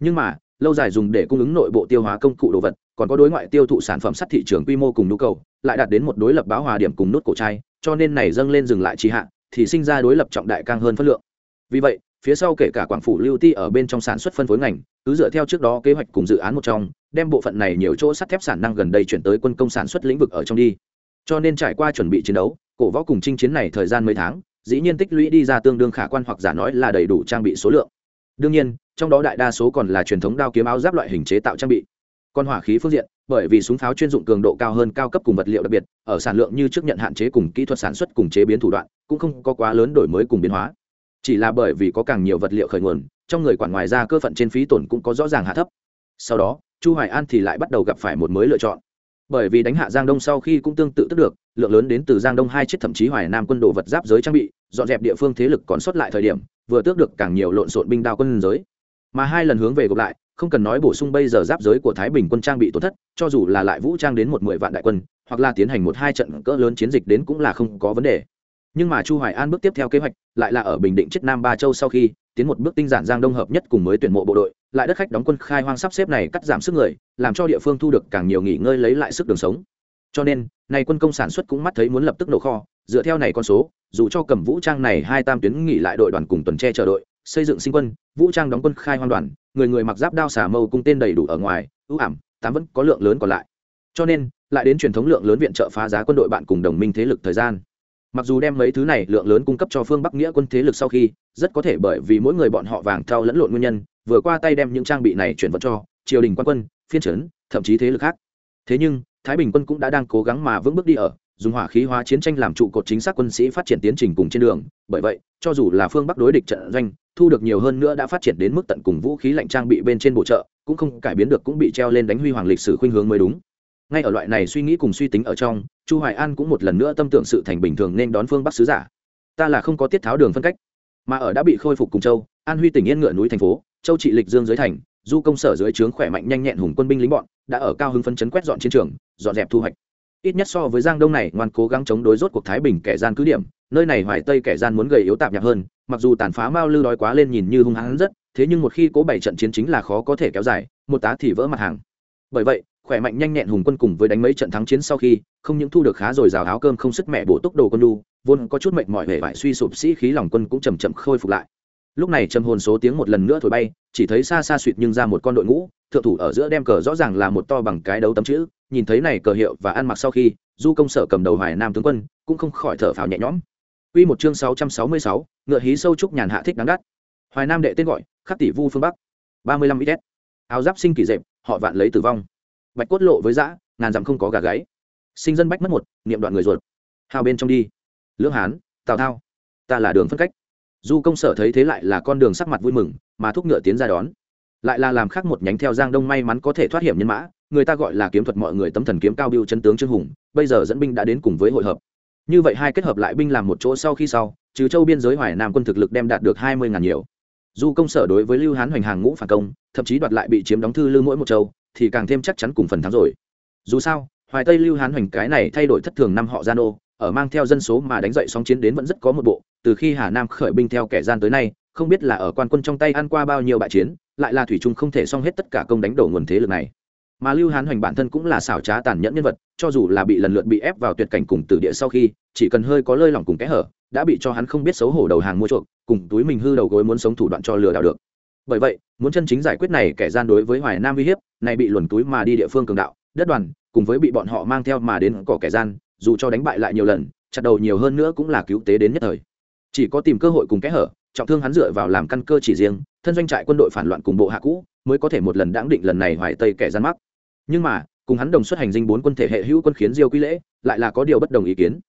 Nhưng mà, lâu dài dùng để cung ứng nội bộ tiêu hóa công cụ đồ vật, còn có đối ngoại tiêu thụ sản phẩm sắt thị trường quy mô cùng nhu cầu, lại đạt đến một đối lập báo hòa điểm cùng nút cổ chai, cho nên này dâng lên dừng lại trì hạn thì sinh ra đối lập trọng đại càng hơn phân lượng. Vì vậy, phía sau kể cả quảng phủ lưu ti ở bên trong sản xuất phân phối ngành, cứ dựa theo trước đó kế hoạch cùng dự án một trong, đem bộ phận này nhiều chỗ sắt thép sản năng gần đây chuyển tới quân công sản xuất lĩnh vực ở trong đi. Cho nên trải qua chuẩn bị chiến đấu, cổ võ cùng chinh chiến này thời gian mấy tháng, dĩ nhiên tích lũy đi ra tương đương khả quan hoặc giả nói là đầy đủ trang bị số lượng. Đương nhiên, trong đó đại đa số còn là truyền thống đao kiếm áo giáp loại hình chế tạo trang bị. Còn hỏa khí phương diện bởi vì súng pháo chuyên dụng cường độ cao hơn cao cấp cùng vật liệu đặc biệt, ở sản lượng như trước nhận hạn chế cùng kỹ thuật sản xuất cùng chế biến thủ đoạn, cũng không có quá lớn đổi mới cùng biến hóa. Chỉ là bởi vì có càng nhiều vật liệu khởi nguồn, trong người quản ngoài ra cơ phận trên phí tổn cũng có rõ ràng hạ thấp. Sau đó, chu hoài an thì lại bắt đầu gặp phải một mới lựa chọn. Bởi vì đánh hạ giang đông sau khi cũng tương tự tức được, lượng lớn đến từ giang đông hai chiếc thậm chí hoài nam quân đồ vật giáp giới trang bị, dọn dẹp địa phương thế lực còn sót lại thời điểm, vừa tước được càng nhiều lộn xộn binh đao quân giới. Mà hai lần hướng về gộp lại không cần nói bổ sung bây giờ giáp giới của thái bình quân trang bị tổn thất, cho dù là lại vũ trang đến một mười vạn đại quân, hoặc là tiến hành một hai trận cỡ lớn chiến dịch đến cũng là không có vấn đề. Nhưng mà chu hoài an bước tiếp theo kế hoạch, lại là ở bình định chết nam ba châu sau khi tiến một bước tinh giản giang đông hợp nhất cùng mới tuyển mộ bộ đội, lại đất khách đóng quân khai hoang sắp xếp này cắt giảm sức người, làm cho địa phương thu được càng nhiều nghỉ ngơi lấy lại sức đường sống. Cho nên này quân công sản xuất cũng mắt thấy muốn lập tức nổ kho, dựa theo này con số, dù cho cầm vũ trang này hai tam tuyến nghỉ lại đội đoàn cùng tuần tre chờ đội, xây dựng sinh quân, vũ trang đóng quân khai hoang đoàn người người mặc giáp đao xà mâu cung tên đầy đủ ở ngoài, ưu ảm, tám vẫn có lượng lớn còn lại. Cho nên, lại đến truyền thống lượng lớn viện trợ phá giá quân đội bạn cùng đồng minh thế lực thời gian. Mặc dù đem mấy thứ này lượng lớn cung cấp cho phương bắc nghĩa quân thế lực sau khi, rất có thể bởi vì mỗi người bọn họ vàng thao lẫn lộn nguyên nhân, vừa qua tay đem những trang bị này chuyển vận cho triều đình quan quân, phiên trấn thậm chí thế lực khác. Thế nhưng, thái bình quân cũng đã đang cố gắng mà vững bước đi ở dùng hỏa khí hóa chiến tranh làm trụ cột chính xác quân sĩ phát triển tiến trình cùng trên đường. Bởi vậy, cho dù là phương bắc đối địch trận doanh, thu được nhiều hơn nữa đã phát triển đến mức tận cùng vũ khí lạnh trang bị bên trên bổ trợ, cũng không cải biến được cũng bị treo lên đánh huy hoàng lịch sử khuynh hướng mới đúng. Ngay ở loại này suy nghĩ cùng suy tính ở trong, chu hoài an cũng một lần nữa tâm tưởng sự thành bình thường nên đón phương bắc sứ giả. Ta là không có tiết tháo đường phân cách, mà ở đã bị khôi phục cùng châu, an huy tỉnh yên ngựa núi thành phố, châu trị lịch dương dưới thành, du công sở dưới trướng khỏe mạnh nhanh nhẹn hùng quân binh lính bọn, đã ở cao hưng phân chấn quét dọn chiến trường, dọn dẹp thu hoạch ít nhất so với giang đông này, ngoan cố gắng chống đối rốt cuộc thái bình kẻ gian cứ điểm, nơi này hoài tây kẻ gian muốn gầy yếu tạp nhạc hơn, mặc dù tàn phá mao lư đói quá lên nhìn như hung hãn rất, thế nhưng một khi cố bảy trận chiến chính là khó có thể kéo dài, một tá thì vỡ mặt hàng. Bởi vậy, khỏe mạnh nhanh nhẹn hùng quân cùng với đánh mấy trận thắng chiến sau khi, không những thu được khá rồi rào áo cơm không sức mẹ bổ túc đồ quân đu vốn có chút mệnh mỏi hệ vải suy sụp sĩ khí lòng quân cũng chầm chậm khôi phục lại. Lúc này trầm hồn số tiếng một lần nữa thổi bay, chỉ thấy xa xa suỵt nhưng ra một con đội ngũ thượng thủ ở giữa đem cờ rõ ràng là một to bằng cái đấu tấm chữ nhìn thấy này cờ hiệu và ăn mặc sau khi du công sở cầm đầu hoài nam tướng quân cũng không khỏi thở phào nhẹ nhõm Quy một chương 666, ngựa hí sâu trúc nhàn hạ thích đáng đắt. Hoài Nam đệ tên gọi, Khắc tỷ Vu phương Bắc. 35 ít. Áo giáp sinh kỳ dẹp, họ vạn lấy tử vong. Bạch cốt lộ với dã, ngàn dặm không có gà gáy. Sinh dân bách mất một, niệm đoạn người ruột. Hào bên trong đi. Lưỡng Hán, Tào Thao. Ta là đường phân cách. Du công sở thấy thế lại là con đường sắc mặt vui mừng, mà thúc ngựa tiến ra đón. Lại là làm khác một nhánh theo Giang Đông may mắn có thể thoát hiểm nhân mã, người ta gọi là kiếm thuật mọi người tấm thần kiếm cao biêu chân tướng trương hùng, bây giờ dẫn binh đã đến cùng với hội hợp. Như vậy hai kết hợp lại binh làm một chỗ sau khi sau trừ châu biên giới hoài nam quân thực lực đem đạt được hai mươi ngàn nhiều. Dù công sở đối với lưu hán hoành hàng ngũ phản công thậm chí đoạt lại bị chiếm đóng thư lưu mỗi một châu thì càng thêm chắc chắn cùng phần thắng rồi. Dù sao hoài tây lưu hán hoành cái này thay đổi thất thường năm họ gian ô ở mang theo dân số mà đánh dậy sóng chiến đến vẫn rất có một bộ từ khi hà nam khởi binh theo kẻ gian tới nay không biết là ở quan quân trong tay ăn qua bao nhiêu bại chiến lại là thủy trung không thể xong hết tất cả công đánh đổ nguồn thế lực này. Mà lưu hán hoành bản thân cũng là xảo trá tàn nhẫn nhân vật, cho dù là bị lần lượt bị ép vào tuyệt cảnh cùng tử địa sau khi, chỉ cần hơi có lơi lỏng cùng kẽ hở, đã bị cho hắn không biết xấu hổ đầu hàng mua chuộc, cùng túi mình hư đầu gối muốn sống thủ đoạn cho lừa đảo được. Bởi vậy, muốn chân chính giải quyết này kẻ gian đối với hoài nam uy hiếp, này bị luồn túi mà đi địa phương cường đạo, đất đoàn, cùng với bị bọn họ mang theo mà đến cỏ kẻ gian, dù cho đánh bại lại nhiều lần, chặt đầu nhiều hơn nữa cũng là cứu tế đến nhất thời. Chỉ có tìm cơ hội cùng kẽ hở, trọng thương hắn dựa vào làm căn cơ chỉ riêng thân doanh trại quân đội phản loạn cùng bộ hạ cũ mới có thể một lần đáng định lần này hoài tây kẻ gian mắc. Nhưng mà, cùng hắn đồng xuất hành dinh bốn quân thể hệ hữu quân khiến diêu quy lễ, lại là có điều bất đồng ý kiến.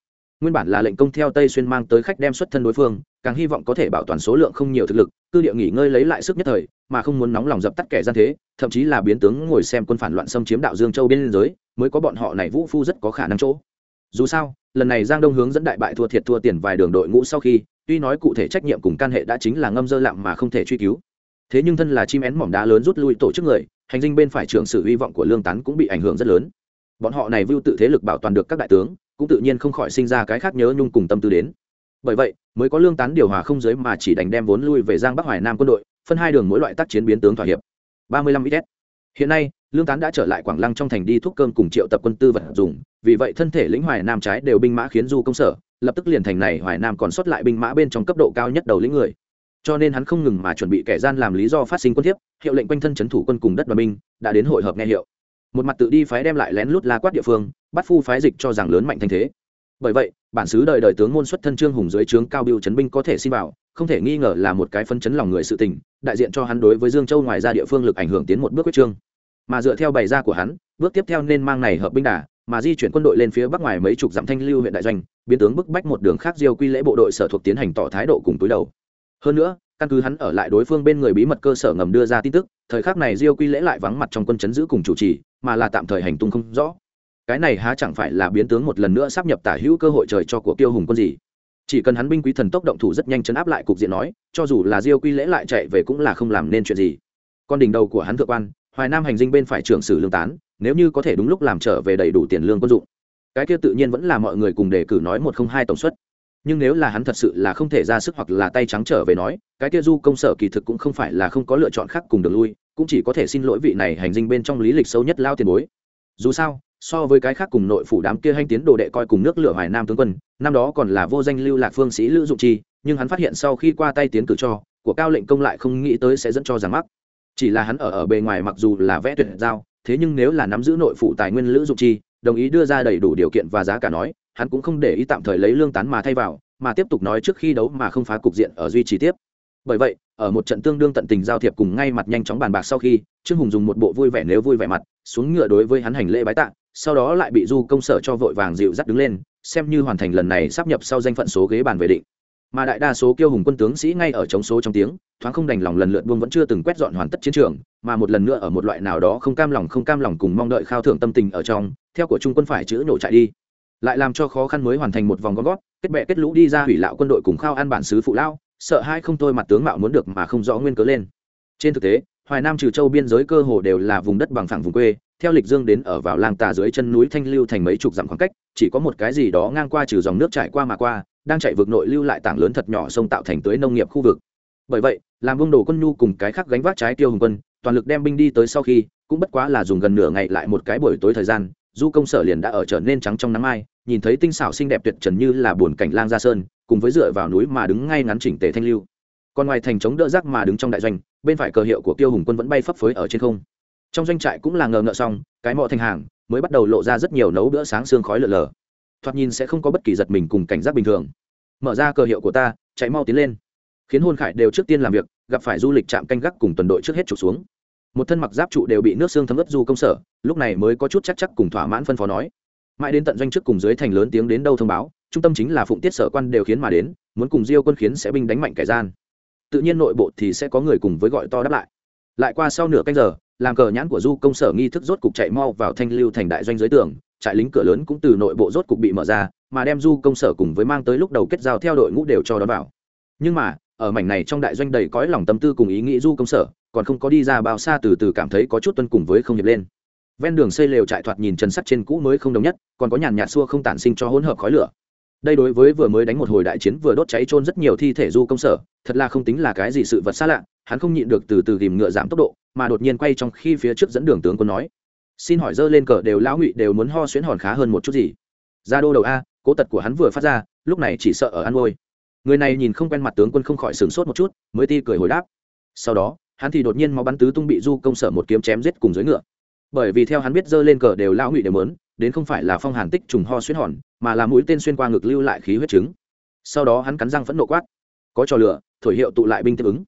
Nguyên bản là lệnh công theo tây xuyên mang tới khách đem xuất thân đối phương, càng hy vọng có thể bảo toàn số lượng không nhiều thực lực tư địa nghỉ ngơi lấy lại sức nhất thời, mà không muốn nóng lòng dập tắt kẻ gian thế, thậm chí là biến tướng ngồi xem quân phản loạn xâm chiếm đạo dương châu bên giới, mới có bọn họ này vũ phu rất có khả năng chỗ. Dù sao, lần này giang đông hướng dẫn đại bại thua thiệt thua tiền vài đường đội ngũ sau khi, tuy nói cụ thể trách nhiệm cùng can hệ đã chính là ngâm dơ lặng mà không thể truy cứu thế nhưng thân là chim én mỏm đá lớn rút lui tổ chức người, hành dinh bên phải trưởng sự hy vọng của lương tán cũng bị ảnh hưởng rất lớn. Bọn họ này vưu tự thế lực bảo toàn được các đại tướng, cũng tự nhiên không khỏi sinh ra cái khác nhớ nhung cùng tâm tư đến. Bởi vậy, mới có lương tán điều hòa không giới mà chỉ đành đem vốn lui về giang bắc hoài nam quân đội, phân hai đường mỗi loại tác chiến biến tướng thỏa hiệp. Ba mươi lăm ít. Hiện nay, lương tán đã trở lại quảng lăng trong thành đi thuốc cơm cùng triệu tập quân tư vật dùng, vì vậy thân thể lĩnh hoài nam trái đều binh mã khiến du công sở, lập tức liền thành này hoài nam còn sót lại binh mã bên trong cấp độ cao nhất đầu lĩnh người cho nên hắn không ngừng mà chuẩn bị kẻ gian làm lý do phát sinh quân thiếp, hiệu lệnh quanh thân c thủ quân cùng đất và binh, đã đến hội hợp nghe hiệu. Một mặt tự đi phái đem lại lén lút la quát địa phương, bắt phu phái dịch cho rằng lớn mạnh thanh thế. Bởi vậy, bản xứ đời đời tướng môn xuất thân trương hùng dưới trướng cao biêu chấn binh có thể xin vào, không thể nghi ngờ là một cái phân chấn lòng người sự tình, đại diện cho hắn đối với dương châu ngoài ra địa phương lực ảnh hưởng tiến một bước quyết trương. Mà dựa theo bày ra của hắn, bước tiếp theo nên mang này hợp binh đà, mà di chuyển quân đội lên phía bắc ngoài mấy chục dặm thanh lưu huyện đại doanh, biến tướng bức bách một đường khác diêu quy lễ bộ đội sở thuộc tiến hành tỏ thái độ cùng túi đầu hơn nữa, căn cứ hắn ở lại đối phương bên người bí mật cơ sở ngầm đưa ra tin tức, thời khắc này diêu quy lễ lại vắng mặt trong quân chấn giữ cùng chủ trì, mà là tạm thời hành tung không rõ. Cái này há chẳng phải là biến tướng một lần nữa sắp nhập tả hữu cơ hội trời cho của tiêu hùng quân gì? Chỉ cần hắn binh quý thần tốc động thủ rất nhanh chấn áp lại cục diện nói, cho dù là diêu quy lễ lại chạy về cũng là không làm nên chuyện gì. Con đỉnh đầu của hắn thượng quan, hoài nam hành dinh bên phải trưởng sử lương tán, nếu như có thể đúng lúc làm trở về đầy đủ tiền lương quân dụng. Cái kia tự nhiên vẫn là mọi người cùng đề cử nói một không hai tổng suất nhưng nếu là hắn thật sự là không thể ra sức hoặc là tay trắng trở về nói, cái kia du công sở kỳ thực cũng không phải là không có lựa chọn khác cùng đường lui, cũng chỉ có thể xin lỗi vị này hành dinh bên trong lý lịch sâu nhất lao tiền bối. Dù sao, so với cái khác cùng nội phủ đám kia hành tiến đồ đệ coi cùng nước lửa hoài nam tướng quân, năm đó còn là vô danh lưu lạc phương sĩ lữ dụng chi, nhưng hắn phát hiện sau khi qua tay tiến cử cho, của cao lệnh công lại không nghĩ tới sẽ dẫn cho giáng mắc. Chỉ là hắn ở ở bề ngoài mặc dù là vẽ tuyệt giao, thế nhưng nếu là nắm giữ nội phủ tài nguyên lữ dụng chi, đồng ý đưa ra đầy đủ điều kiện và giá cả nói hắn cũng không để ý tạm thời lấy lương tán mà thay vào, mà tiếp tục nói trước khi đấu mà không phá cục diện ở duy trì tiếp. Bởi vậy, ở một trận tương đương tận tình giao thiệp cùng ngay mặt nhanh chóng bàn bạc sau khi, trương hùng dùng một bộ vui vẻ nếu vui vẻ mặt, xuống ngựa đối với hắn hành lễ bái tạ, sau đó lại bị du công sở cho vội vàng dịu dắt đứng lên, xem như hoàn thành lần này sắp nhập sau danh phận số ghế bàn về định. Mà đại đa số kiêu hùng quân tướng sĩ ngay ở chống số trong tiếng, thoáng không đành lòng lần lượt buông vẫn chưa từng quét dọn hoàn tất chiến trường, mà một lần nữa ở một loại nào đó không cam lòng không cam lòng cùng mong đợi khao thưởng tâm tình ở trong, theo của trung quân phải chữ nổ chạy đi lại làm cho khó khăn mới hoàn thành một vòng gom gót, kết bệ kết lũ đi ra hủy lạo quân đội cùng khao an bản xứ phụ lao, sợ hai không thôi mặt tướng mạo muốn được mà không rõ nguyên cớ lên. Trên thực tế, hoài nam trừ châu biên giới cơ hồ đều là vùng đất bằng phẳng vùng quê, theo lịch dương đến ở vào làng tà dưới chân núi thanh lưu thành mấy chục dặm khoảng cách, chỉ có một cái gì đó ngang qua trừ dòng nước trải qua mà qua, đang chạy vực nội lưu lại tảng lớn thật nhỏ sông tạo thành tưới nông nghiệp khu vực. Bởi vậy, làm vương đồ quân nhu cùng cái khác gánh vác trái tiêu hùng quân, toàn lực đem binh đi tới sau khi, cũng bất quá là dùng gần nửa ngày lại một cái buổi tối thời gian du công sở liền đã ở trở nên trắng trong nắng mai, nhìn thấy tinh xảo xinh đẹp tuyệt trần như là buồn cảnh lang gia sơn, cùng với dựa vào núi mà đứng ngay ngắn chỉnh tề thanh lưu. Còn ngoài thành chống đỡ rác mà đứng trong đại doanh, bên phải cờ hiệu của tiêu hùng quân vẫn bay phấp phới ở trên không. Trong doanh trại cũng là ngờ ngợ xong, cái mọ thành hàng mới bắt đầu lộ ra rất nhiều nấu bữa sáng xương khói lờ lờ. Thoạt nhìn sẽ không có bất kỳ giật mình cùng cảnh giác bình thường. Mở ra cờ hiệu của ta, chạy mau tiến lên. Khiến hôn khải đều trước tiên làm việc, gặp phải du lịch trạm canh gác cùng tuần đội trước hết trục xuống một thân mặc giáp trụ đều bị nước xương thấm ướt du công sở, lúc này mới có chút chắc chắc cùng thỏa mãn phân phó nói. Mãi đến tận doanh trước cùng dưới thành lớn tiếng đến đâu thông báo, trung tâm chính là phụng tiết sở quan đều khiến mà đến, muốn cùng diêu quân khiến sẽ binh đánh mạnh kẻ gian. Tự nhiên nội bộ thì sẽ có người cùng với gọi to đáp lại. Lại qua sau nửa canh giờ, làm cờ nhãn của du công sở nghi thức rốt cục chạy mau vào thanh lưu thành đại doanh dưới tường, trại lính cửa lớn cũng từ nội bộ rốt cục bị mở ra, mà đem du công sở cùng với mang tới lúc đầu kết giao theo đội ngũ đều cho đón vào. Nhưng mà, ở mảnh này trong đại doanh đầy cõi lòng tâm tư cùng ý nghĩ du công sở còn không có đi ra bao xa từ từ cảm thấy có chút tuân cùng với không hiệp lên. Ven đường xây lều trại thoạt nhìn chân sắt trên cũ mới không đồng nhất, còn có nhàn nhạt xua không tản sinh cho hỗn hợp khói lửa. Đây đối với vừa mới đánh một hồi đại chiến vừa đốt cháy trôn rất nhiều thi thể du công sở, thật là không tính là cái gì sự vật xa lạ, hắn không nhịn được từ từ ghìm ngựa giảm tốc độ, mà đột nhiên quay trong khi phía trước dẫn đường tướng quân nói, xin hỏi dơ lên cờ đều lão ngụy đều muốn ho xuyến hòn khá hơn một chút gì? Ra đô đầu a, cố tật của hắn vừa phát ra, lúc này chỉ sợ ở ăn ngôi người này nhìn không quen mặt tướng quân không khỏi sửng sốt một chút, mới ti cười hồi đáp. Sau đó hắn thì đột nhiên máu bắn tứ tung bị du công sở một kiếm chém giết cùng dưới ngựa. Bởi vì theo hắn biết dơ lên cờ đều lão ngụy đều mớn, đến không phải là phong hàn tích trùng ho xuyên hòn, mà là mũi tên xuyên qua ngực lưu lại khí huyết trứng. Sau đó hắn cắn răng phẫn nộ quát, có trò lửa thổi hiệu tụ lại binh tiếp ứng.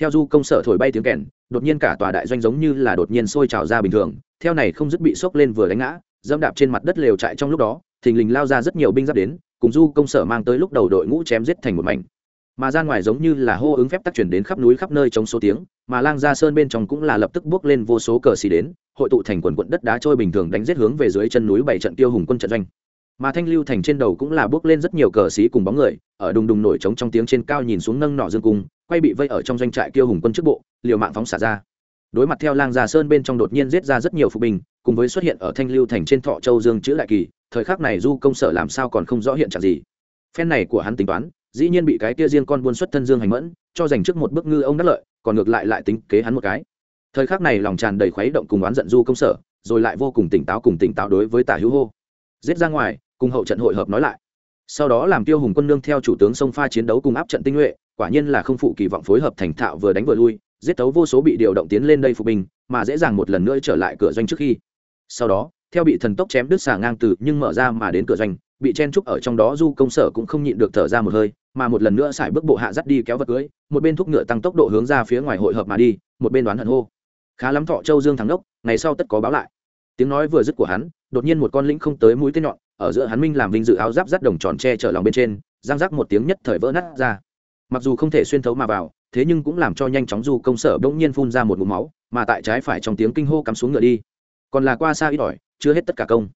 Theo du công sở thổi bay tiếng kèn, đột nhiên cả tòa đại doanh giống như là đột nhiên sôi trào ra bình thường, theo này không dứt bị sốc lên vừa đánh ngã, dẫm đạp trên mặt đất lều trại trong lúc đó, thình lình lao ra rất nhiều binh giáp đến, cùng du công sở mang tới lúc đầu đội ngũ chém giết thành một mảnh. Mà ra ngoài giống như là hô ứng phép tác chuyển đến khắp núi khắp nơi trong số tiếng mà lang gia sơn bên trong cũng là lập tức bước lên vô số cờ xì đến, hội tụ thành quần quận đất đá trôi bình thường đánh giết hướng về dưới chân núi bảy trận tiêu hùng quân trận doanh. Mà thanh lưu thành trên đầu cũng là bước lên rất nhiều cờ xí cùng bóng người, ở đùng đùng nổi trống trong tiếng trên cao nhìn xuống nâng nọ dương cung, quay bị vây ở trong doanh trại tiêu hùng quân trước bộ, liều mạng phóng xả ra. Đối mặt theo lang gia sơn bên trong đột nhiên giết ra rất nhiều phụ binh, cùng với xuất hiện ở thanh lưu thành trên thọ châu dương chữ đại kỳ, thời khắc này du công sở làm sao còn không rõ hiện trạng gì. Phen này của hắn tính toán, dĩ nhiên bị cái kia riêng con buôn xuất thân dương hành mẫn, cho dành trước một bước ngư ông đắc lợi còn ngược lại lại tính kế hắn một cái. Thời khắc này lòng tràn đầy khuấy động cùng oán giận du công sở, rồi lại vô cùng tỉnh táo cùng tỉnh táo đối với tả hữu hô. Giết ra ngoài, cùng hậu trận hội hợp nói lại. Sau đó làm tiêu hùng quân nương theo chủ tướng sông pha chiến đấu cùng áp trận tinh nhuệ, quả nhiên là không phụ kỳ vọng phối hợp thành thạo vừa đánh vừa lui, giết tấu vô số bị điều động tiến lên đây phục binh mà dễ dàng một lần nữa trở lại cửa doanh trước khi. Sau đó, theo bị thần tốc chém đứt xả ngang từ nhưng mở ra mà đến cửa doanh bị chen trúc ở trong đó du công sở cũng không nhịn được thở ra một hơi, mà một lần nữa xài bước bộ hạ dắt đi kéo vật cưới, một bên thúc ngựa tăng tốc độ hướng ra phía ngoài hội hợp mà đi, một bên đoán hận hô. Khá lắm thọ châu dương thắng đốc, ngày sau tất có báo lại. Tiếng nói vừa dứt của hắn, đột nhiên một con lĩnh không tới mũi tên nhọn, ở giữa hắn minh làm vinh dự áo giáp dắt đồng tròn tre chở lòng bên trên giang rác một tiếng nhất thời vỡ nát ra. Mặc dù không thể xuyên thấu mà vào, thế nhưng cũng làm cho nhanh chóng du công sở bỗng nhiên phun ra một mũ máu, mà tại trái phải trong tiếng kinh hô cắm xuống ngựa đi. Còn là qua xa ít ỏi, chưa hết tất cả công.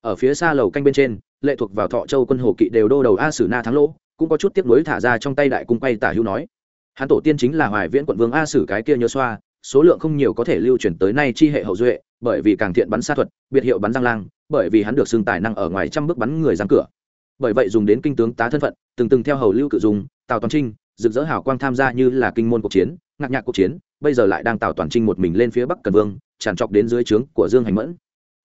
Ở phía xa lầu canh bên trên lệ thuộc vào thọ châu quân hồ kỵ đều đô đầu a sử na thắng lỗ, cũng có chút tiếp nối thả ra trong tay đại cung quay tả hữu nói. Hắn tổ tiên chính là hoài viễn quận vương a sử cái kia nhớ xoa, số lượng không nhiều có thể lưu truyền tới nay chi hệ hậu duệ, bởi vì càng thiện bắn xa thuật, biệt hiệu bắn giang lang, bởi vì hắn được xưng tài năng ở ngoài trăm bước bắn người giang cửa. Bởi vậy dùng đến kinh tướng tá thân phận, từng từng theo hầu lưu cự dùng, tào toàn trinh, rực rỡ hào quang tham gia như là kinh môn cuộc chiến, ngạc nhạc cuộc chiến, bây giờ lại đang tào toàn trinh một mình lên phía bắc cần vương, tràn trọc đến dưới trướng của dương hành mẫn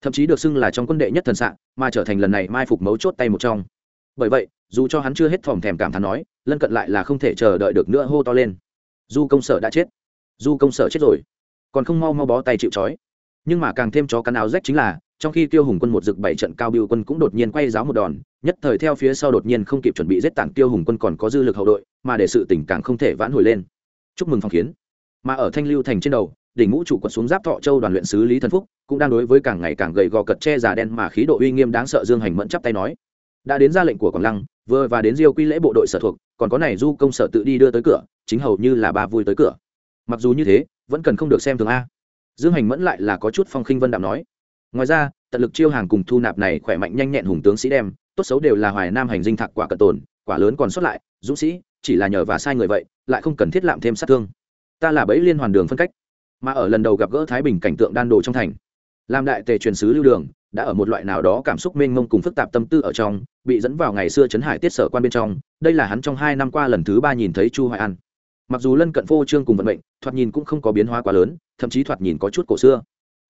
thậm chí được xưng là trong quân đệ nhất thần sạn mà trở thành lần này mai phục mấu chốt tay một trong. Bởi vậy, dù cho hắn chưa hết thòm thèm cảm thán nói, lân cận lại là không thể chờ đợi được nữa hô to lên. Du công sở đã chết du công sở chết rồi, còn không mau mau bó tay chịu trói. Nhưng mà càng thêm chó cắn áo rách chính là, trong khi tiêu hùng quân một rực bảy trận cao biêu quân cũng đột nhiên quay giáo một đòn, nhất thời theo phía sau đột nhiên không kịp chuẩn bị giết tản tiêu hùng quân còn có dư lực hậu đội, mà để sự tình càng không thể vãn hồi lên. Chúc mừng phong kiến. Mà ở thanh lưu thành trên đầu, đỉnh ngũ chủ quật xuống giáp thọ châu đoàn luyện sứ lý thần phúc cũng đang đối với càng ngày càng gầy gò cật che già đen mà khí độ uy nghiêm đáng sợ dương hành mẫn chắp tay nói. Đã đến ra lệnh của quảng lăng, vừa và đến diêu quy lễ bộ đội sở thuộc, còn có này du công sở tự đi đưa tới cửa, chính hầu như là ba vui tới cửa. Mặc dù như thế, vẫn cần không được xem thường a. Dương hành mẫn lại là có chút phong khinh vân đạm nói. Ngoài ra, tận lực chiêu hàng cùng thu nạp này khỏe mạnh nhanh nhẹn hùng tướng sĩ đem, tốt xấu đều là hoài nam hành dinh thạc quả cận tồn, quả lớn còn xuất lại, dũng sĩ, chỉ là nhờ và sai người vậy, lại không cần thiết làm thêm sát thương. Ta là bẫy liên hoàn đường phân cách. Mà ở lần đầu gặp gỡ thái bình cảnh tượng đan đồ trong thành làm đại tề truyền sứ lưu đường, đã ở một loại nào đó cảm xúc mênh mông cùng phức tạp tâm tư ở trong, bị dẫn vào ngày xưa trấn hải tiết sở quan bên trong, đây là hắn trong hai năm qua lần thứ ba nhìn thấy chu hoài an. Mặc dù lân cận phô trương cùng vận mệnh, thoạt nhìn cũng không có biến hóa quá lớn, thậm chí thoạt nhìn có chút cổ xưa.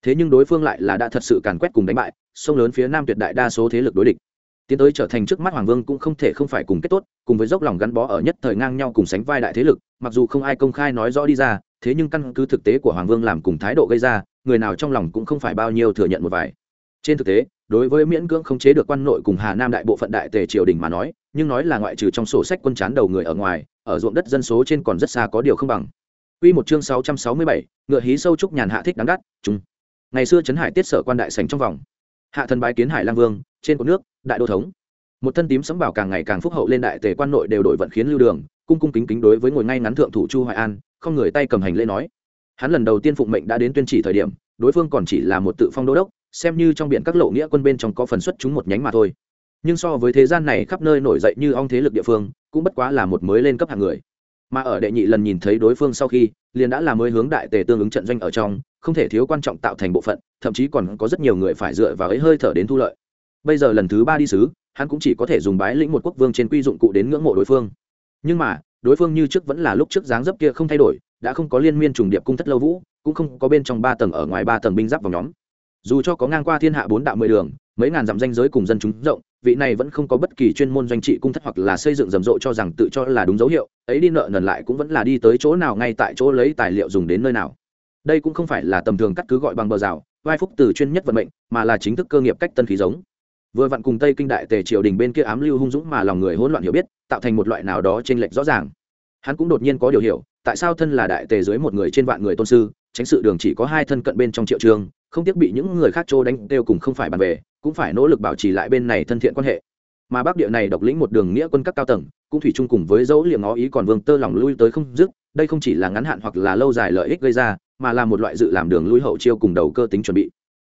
Thế nhưng đối phương lại là đã thật sự càn quét cùng đánh bại, sông lớn phía nam tuyệt đại đa số thế lực đối địch. Tiến tới trở thành trước mắt hoàng vương cũng không thể không phải cùng kết tốt, cùng với dốc lòng gắn bó ở nhất thời ngang nhau cùng sánh vai đại thế lực, mặc dù không ai công khai nói rõ đi ra, thế nhưng căn cứ thực tế của hoàng vương làm cùng thái độ gây ra người nào trong lòng cũng không phải bao nhiêu thừa nhận một vài trên thực tế đối với miễn cưỡng không chế được quan nội cùng hà nam đại bộ phận đại tề triều đình mà nói nhưng nói là ngoại trừ trong sổ sách quân chán đầu người ở ngoài ở ruộng đất dân số trên còn rất xa có điều không bằng Quy một chương 667, ngựa hí sâu trúc nhàn hạ thích đáng đắt, chúng. Ngày xưa trấn hải tiết sở quan đại sảnh trong vòng. Hạ thần bái kiến Hải Lang Vương, trên cột nước, đại đô thống. Một thân tím sẫm bảo càng ngày càng phúc hậu lên đại tề quan nội đều đổi vận khiến lưu đường, cung cung kính kính đối với ngồi ngay ngắn thượng thủ Chu Hoài An, không người tay cầm hành lễ nói. Hắn lần đầu tiên phụng mệnh đã đến tuyên chỉ thời điểm, đối phương còn chỉ là một tự phong đô đốc, xem như trong biển các lộ nghĩa quân bên trong có phần xuất chúng một nhánh mà thôi. Nhưng so với thế gian này khắp nơi nổi dậy như ong thế lực địa phương cũng bất quá là một mới lên cấp hạng người. Mà ở đệ nhị lần nhìn thấy đối phương sau khi liền đã là mới hướng đại tề tương ứng trận doanh ở trong không thể thiếu quan trọng tạo thành bộ phận thậm chí còn có rất nhiều người phải dựa vào ấy hơi thở đến thu lợi. Bây giờ lần thứ ba đi sứ hắn cũng chỉ có thể dùng bái lĩnh một quốc vương trên quy dụng cụ đến ngưỡng mộ đối phương. Nhưng mà đối phương như trước vẫn là lúc trước dáng dấp kia không thay đổi đã không có liên miên trùng điệp cung thất lâu vũ, cũng không có bên trong ba tầng ở ngoài ba tầng binh giáp vào nhóm. Dù cho có ngang qua thiên hạ bốn đạo mười đường, mấy ngàn dặm danh giới cùng dân chúng rộng, vị này vẫn không có bất kỳ chuyên môn doanh trị cung thất hoặc là xây dựng rầm rộ cho rằng tự cho là đúng dấu hiệu, ấy đi nợ nần lại cũng vẫn là đi tới chỗ nào ngay tại chỗ lấy tài liệu dùng đến nơi nào. Đây cũng không phải là tầm thường cắt cứ gọi bằng bờ rào, vai phúc từ chuyên nhất vận mệnh, mà là chính thức cơ nghiệp cách tân khí giống. Vừa vặn cùng tây kinh đại tề triều đình bên kia ám lưu hung dũng mà lòng người hỗn loạn hiểu biết, tạo thành một loại nào đó trên lệch rõ ràng hắn cũng đột nhiên có điều hiểu, tại sao thân là đại tề dưới một người trên vạn người tôn sư, tránh sự đường chỉ có hai thân cận bên trong triệu trường, không tiếc bị những người khác trô đánh đều cùng không phải bàn về, cũng phải nỗ lực bảo trì lại bên này thân thiện quan hệ. Mà bắc địa này độc lĩnh một đường nghĩa quân các cao tầng, cũng thủy chung cùng với dấu liệng ngó ý còn vương tơ lòng lui tới không dứt, đây không chỉ là ngắn hạn hoặc là lâu dài lợi ích gây ra, mà là một loại dự làm đường lui hậu chiêu cùng đầu cơ tính chuẩn bị.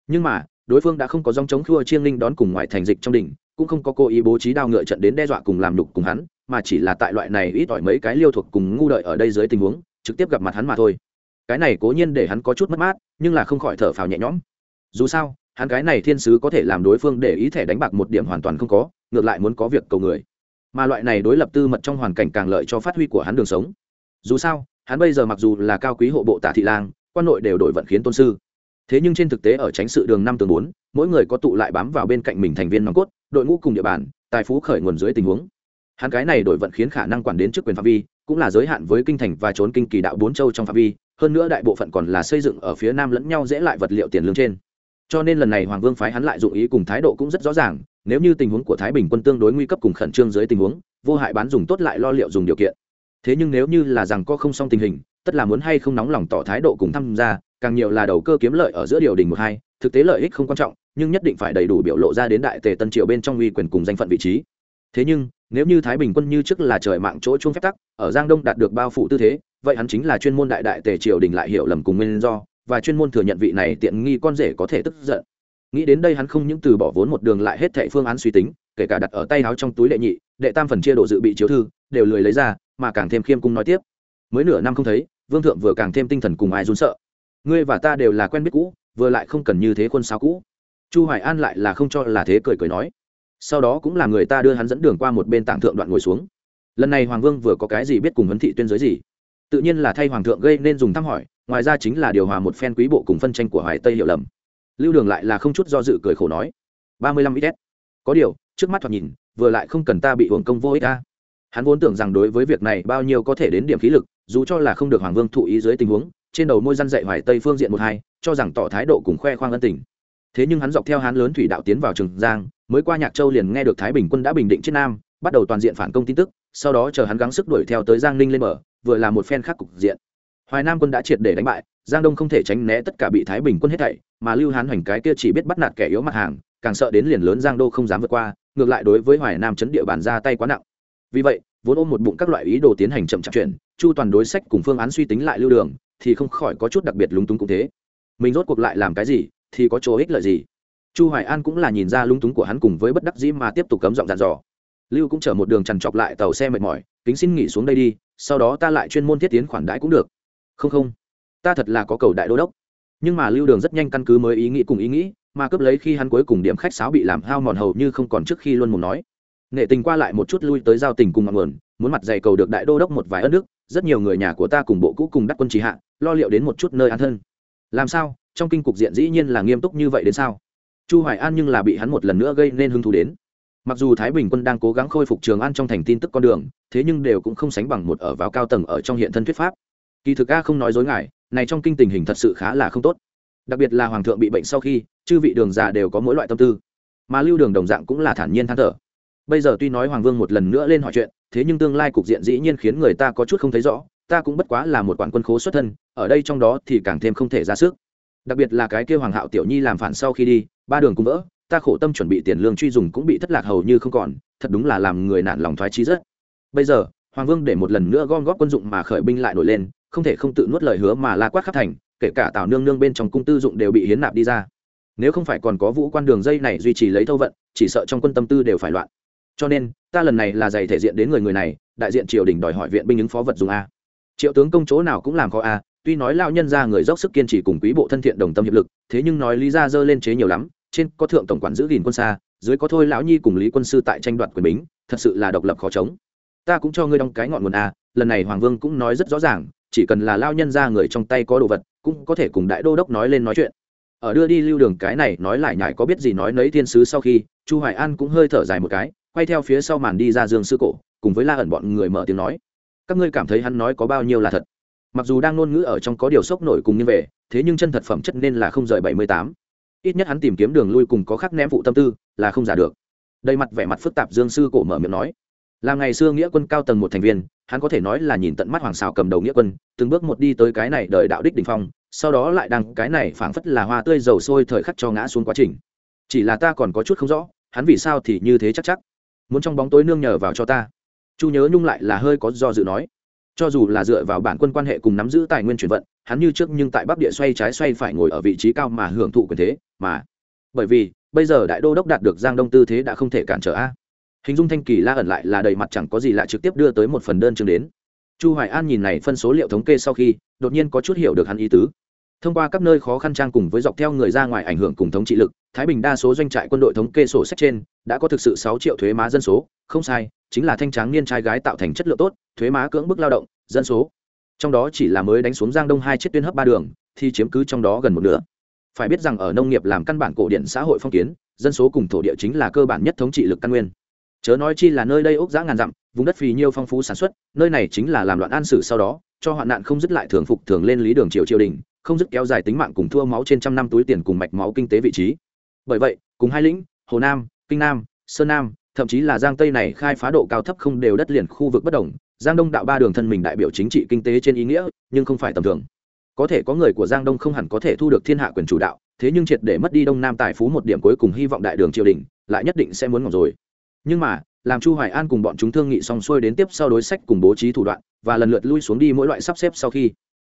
Nhưng mà, đối phương đã không có dòng chống khua chiêng linh đón cùng ngoại thành dịch trong đỉnh, cũng không có cố ý bố trí đao ngựa trận đến đe dọa cùng làm nhục cùng hắn mà chỉ là tại loại này ít ỏi mấy cái liêu thuộc cùng ngu đợi ở đây dưới tình huống, trực tiếp gặp mặt hắn mà thôi. Cái này cố nhiên để hắn có chút mất mát, nhưng là không khỏi thở phào nhẹ nhõm. Dù sao, hắn cái này thiên sứ có thể làm đối phương để ý thẻ đánh bạc một điểm hoàn toàn không có, ngược lại muốn có việc cầu người. Mà loại này đối lập tư mật trong hoàn cảnh càng lợi cho phát huy của hắn đường sống. Dù sao, hắn bây giờ mặc dù là cao quý hộ bộ tả thị lang, quan nội đều đổi vận khiến tôn sư. Thế nhưng trên thực tế ở tránh sự đường năm tường bốn, mỗi người có tụ lại bám vào bên cạnh mình thành viên nòng cốt, đội ngũ cùng địa bàn, tài phú khởi nguồn dưới tình huống hắn cái này đổi vận khiến khả năng quản đến chức quyền phạm vi, cũng là giới hạn với kinh thành và trốn kinh kỳ đạo bốn châu trong phạm vi, hơn nữa đại bộ phận còn là xây dựng ở phía nam lẫn nhau dễ lại vật liệu tiền lương trên. Cho nên lần này hoàng vương phái hắn lại dụng ý cùng thái độ cũng rất rõ ràng, nếu như tình huống của thái bình quân tương đối nguy cấp cùng khẩn trương dưới tình huống, vô hại bán dùng tốt lại lo liệu dùng điều kiện. Thế nhưng nếu như là rằng có không xong tình hình, tất là muốn hay không nóng lòng tỏ thái độ cùng tham gia, càng nhiều là đầu cơ kiếm lợi ở giữa điều đình một hai, thực tế lợi ích không quan trọng, nhưng nhất định phải đầy đủ biểu lộ ra đến đại tề tân triều bên trong uy quyền cùng danh phận vị trí. Thế nhưng nếu như thái bình quân như trước là trời mạng chỗ chuông phép tắc, ở giang đông đạt được bao phủ tư thế, vậy hắn chính là chuyên môn đại đại tề triều đình lại hiểu lầm cùng nguyên do, và chuyên môn thừa nhận vị này tiện nghi con rể có thể tức giận. Nghĩ đến đây hắn không những từ bỏ vốn một đường lại hết thệ phương án suy tính, kể cả đặt ở tay áo trong túi đệ nhị, đệ tam phần chia độ dự bị chiếu thư, đều lười lấy ra, mà càng thêm khiêm cung nói tiếp. Mới nửa năm không thấy, vương thượng vừa càng thêm tinh thần cùng ai run sợ. Ngươi và ta đều là quen biết cũ, vừa lại không cần như thế quân sao cũ. Chu hoài an lại là không cho là thế cười cười nói sau đó cũng là người ta đưa hắn dẫn đường qua một bên tảng thượng đoạn ngồi xuống. Lần này hoàng vương vừa có cái gì biết cùng vấn thị tuyên giới gì? Tự nhiên là thay hoàng thượng gây nên dùng thăm hỏi, ngoài ra chính là điều hòa một phen quý bộ cùng phân tranh của hoài tây hiểu lầm. Lưu đường lại là không chút do dự cười khổ nói, ba mươi lăm ít có điều, trước mắt thoạt nhìn, vừa lại không cần ta bị hưởng công vô ích ta hắn vốn tưởng rằng đối với việc này bao nhiêu có thể đến điểm khí lực, dù cho là không được hoàng vương thụ ý dưới tình huống, trên đầu môi răn dạy hoài tây phương diện một hai, cho rằng tỏ thái độ cùng khoe khoang ân tình thế nhưng hắn dọc theo hắn lớn thủy đạo tiến vào trường giang, mới qua nhạc châu liền nghe được thái bình quân đã bình định trên nam, bắt đầu toàn diện phản công tin tức, sau đó chờ hắn gắng sức đuổi theo tới giang ninh lên mở vừa là một phen khác cục diện. Hoài nam quân đã triệt để đánh bại, giang đông không thể tránh né tất cả bị thái bình quân hết thảy, mà lưu hán hoành cái kia chỉ biết bắt nạt kẻ yếu mặt hàng, càng sợ đến liền lớn giang đô không dám vượt qua, ngược lại đối với hoài nam chấn địa bàn ra tay quá nặng. Vì vậy, vốn ôm một bụng các loại ý đồ tiến hành chậm chạp chuyển chu toàn đối sách cùng phương án suy tính lại lưu đường, thì không khỏi có chút đặc biệt lúng túng cũng thế. Mình rốt cuộc lại làm cái gì thì có chỗ ích lợi gì? Chu hoài an cũng là nhìn ra lung túng của hắn cùng với bất đắc dĩ mà tiếp tục cấm giọng dặn dò. Lưu cũng chở một đường trằn trọc lại tàu xe mệt mỏi, kính xin nghỉ xuống đây đi, sau đó ta lại chuyên môn thiết tiến khoản đãi cũng được. Không không, ta thật là có cầu đại đô đốc. Nhưng mà lưu đường rất nhanh căn cứ mới ý nghĩ cùng ý nghĩ, mà cướp lấy khi hắn cuối cùng điểm khách sáo bị làm hao mòn hầu như không còn trước khi luôn mồm nói. Nghệ tình qua lại một chút lui tới giao tình cùng ngọn nguồn, muốn mặt dày cầu được đại đô đốc một vài ân đức, rất nhiều người nhà của ta cùng bộ cũ cùng đắc quân trì hạ, lo liệu đến một chút nơi an thân. Làm sao? Trong kinh cục diện dĩ nhiên là nghiêm túc như vậy đến sao? Chu hoài an nhưng là bị hắn một lần nữa gây nên hứng thú đến. Mặc dù thái bình quân đang cố gắng khôi phục trường an trong thành tin tức con đường, thế nhưng đều cũng không sánh bằng một ở vào cao tầng ở trong hiện thân thuyết pháp. Kỳ thực a không nói dối ngại này trong kinh tình hình thật sự khá là không tốt. Đặc biệt là hoàng thượng bị bệnh sau khi, chư vị đường già đều có mỗi loại tâm tư. Mà lưu đường đồng dạng cũng là thản nhiên than thở. Bây giờ tuy nói hoàng vương một lần nữa lên hỏi chuyện, thế nhưng tương lai cục diện dĩ nhiên khiến người ta có chút không thấy rõ, ta cũng bất quá là một quản quân khố xuất thân, ở đây trong đó thì càng thêm không thể ra sức đặc biệt là cái kêu hoàng hạo tiểu nhi làm phản sau khi đi, ba đường cũng vỡ, ta khổ tâm chuẩn bị tiền lương truy dùng cũng bị thất lạc hầu như không còn, thật đúng là làm người nản lòng thoái trí rất. Bây giờ, hoàng vương để một lần nữa gom góp quân dụng mà khởi binh lại nổi lên, không thể không tự nuốt lời hứa mà la quát khắp thành, kể cả tào nương nương bên trong cung tư dụng đều bị hiến nạp đi ra. Nếu không phải còn có vũ quan đường dây này duy trì lấy thâu vận, chỉ sợ trong quân tâm tư đều phải loạn. Cho nên, ta lần này là dày thể diện đến người người này, đại diện triều đình đòi hỏi viện binh ứng phó vật dùng a. Triệu tướng công chỗ nào cũng làm khó a tuy nói lao nhân ra người dốc sức kiên trì cùng quý bộ thân thiện đồng tâm hiệp lực, thế nhưng nói lý ra dơ lên chế nhiều lắm, trên có thượng tổng quản giữ gìn quân xa, dưới có thôi lão nhi cùng lý quân sư tại tranh đoạt quyền bính, thật sự là độc lập khó chống. Ta cũng cho ngươi đong cái ngọn nguồn a, lần này hoàng vương cũng nói rất rõ ràng, chỉ cần là lao nhân ra người trong tay có đồ vật, cũng có thể cùng đại đô đốc nói lên nói chuyện. Ở đưa đi lưu đường cái này nói lại nhải có biết gì nói nấy thiên sứ sau khi, chu hoài an cũng hơi thở dài một cái, quay theo phía sau màn đi ra dương sư cổ, cùng với la ẩn bọn người mở tiếng nói. Các ngươi cảm thấy hắn nói có bao nhiêu là thật? Mặc dù đang ngôn ngữ ở trong có điều sốc nổi cùng như về, thế nhưng chân thật phẩm chất nên là không rời bảy mươi tám. Ít nhất hắn tìm kiếm đường lui cùng có khắc ném phụ tâm tư là không giả được. Đầy mặt vẻ mặt phức tạp dương sư cổ mở miệng nói, là ngày xưa nghĩa quân cao tầng một thành viên, hắn có thể nói là nhìn tận mắt hoàng xào cầm đầu nghĩa quân, từng bước một đi tới cái này đợi đạo đích đỉnh phong, sau đó lại đăng cái này phảng phất là hoa tươi dầu sôi thời khắc cho ngã xuống quá trình. Chỉ là ta còn có chút không rõ, hắn vì sao thì như thế chắc chắc? Muốn trong bóng tối nương nhờ vào cho ta. Chu nhớ nhung lại là hơi có do dự nói cho dù là dựa vào bản quân quan hệ cùng nắm giữ tài nguyên chuyển vận, hắn như trước nhưng tại bắc địa xoay trái xoay phải ngồi ở vị trí cao mà hưởng thụ quyền thế, mà bởi vì bây giờ đại đô đốc đạt được giang đông tư thế đã không thể cản trở a. Hình dung thanh kỳ la ẩn lại là đầy mặt chẳng có gì lạ trực tiếp đưa tới một phần đơn chương đến. Chu hoài an nhìn này phân số liệu thống kê sau khi, đột nhiên có chút hiểu được hắn ý tứ thông qua các nơi khó khăn trang cùng với dọc theo người ra ngoài ảnh hưởng cùng thống trị lực, thái bình đa số doanh trại quân đội thống kê sổ sách trên đã có thực sự sáu triệu thuế má dân số. Không sai, chính là thanh tráng niên trai gái tạo thành chất lượng tốt, thuế má cưỡng bức lao động, dân số. Trong đó chỉ là mới đánh xuống giang đông hai chiếc tuyến hấp ba đường, thì chiếm cứ trong đó gần một nửa. Phải biết rằng ở nông nghiệp làm căn bản cổ điển xã hội phong kiến, dân số cùng thổ địa chính là cơ bản nhất thống trị lực căn nguyên. Chớ nói chi là nơi đây ốc giã ngàn dặm, vùng đất phì nhiêu phong phú sản xuất, nơi này chính là làm loạn an sử sau đó, cho hoạn nạn không dứt lại thường phục thường lên lý đường triều triều đình không dứt kéo dài tính mạng cùng thua máu trên trăm năm túi tiền cùng mạch máu kinh tế vị trí. Bởi vậy, cùng hai lĩnh, hồ nam, kinh nam, sơn nam, thậm chí là giang tây này khai phá độ cao thấp không đều đất liền khu vực bất đồng, giang đông đạo ba đường thân mình đại biểu chính trị kinh tế trên ý nghĩa, nhưng không phải tầm thường. Có thể có người của giang đông không hẳn có thể thu được thiên hạ quyền chủ đạo, thế nhưng triệt để mất đi đông nam tài phú một điểm cuối cùng hy vọng đại đường triều đình, lại nhất định sẽ muốn ngọc rồi. Nhưng mà, làm chu hoài an cùng bọn chúng thương nghị xong xuôi đến tiếp sau đối sách cùng bố trí thủ đoạn, và lần lượt lui xuống đi mỗi loại sắp xếp sau khi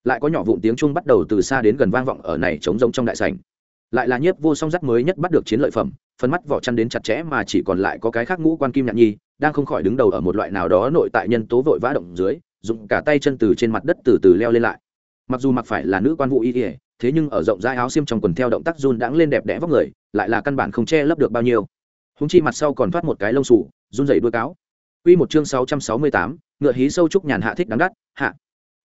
lại có nhỏ vụn tiếng chuông bắt đầu từ xa đến gần vang vọng ở này trống rỗng trong đại sảnh. Lại là nhiếp vô song dắt mới nhất bắt được chiến lợi phẩm phần mắt vỏ chăn đến chặt chẽ mà chỉ còn lại có cái khác ngũ quan kim nhạn nhi đang không khỏi đứng đầu ở một loại nào đó nội tại nhân tố vội vã động dưới dùng cả tay chân từ trên mặt đất từ từ leo lên lại. Mặc dù mặc phải là nữ quan vụ y ỉa thế nhưng ở rộng rãi áo xiêm trong quần theo động tác run đãng lên đẹp đẽ vóc người lại là căn bản không che lấp được bao nhiêu. Húng chi mặt sau còn thoát một cái lông sủ run dày đuôi cáo. Quy một chương sáu trăm sáu mươi tám, ngựa hí sâu trúc nhàn hạ thích đáng đắt, hạ.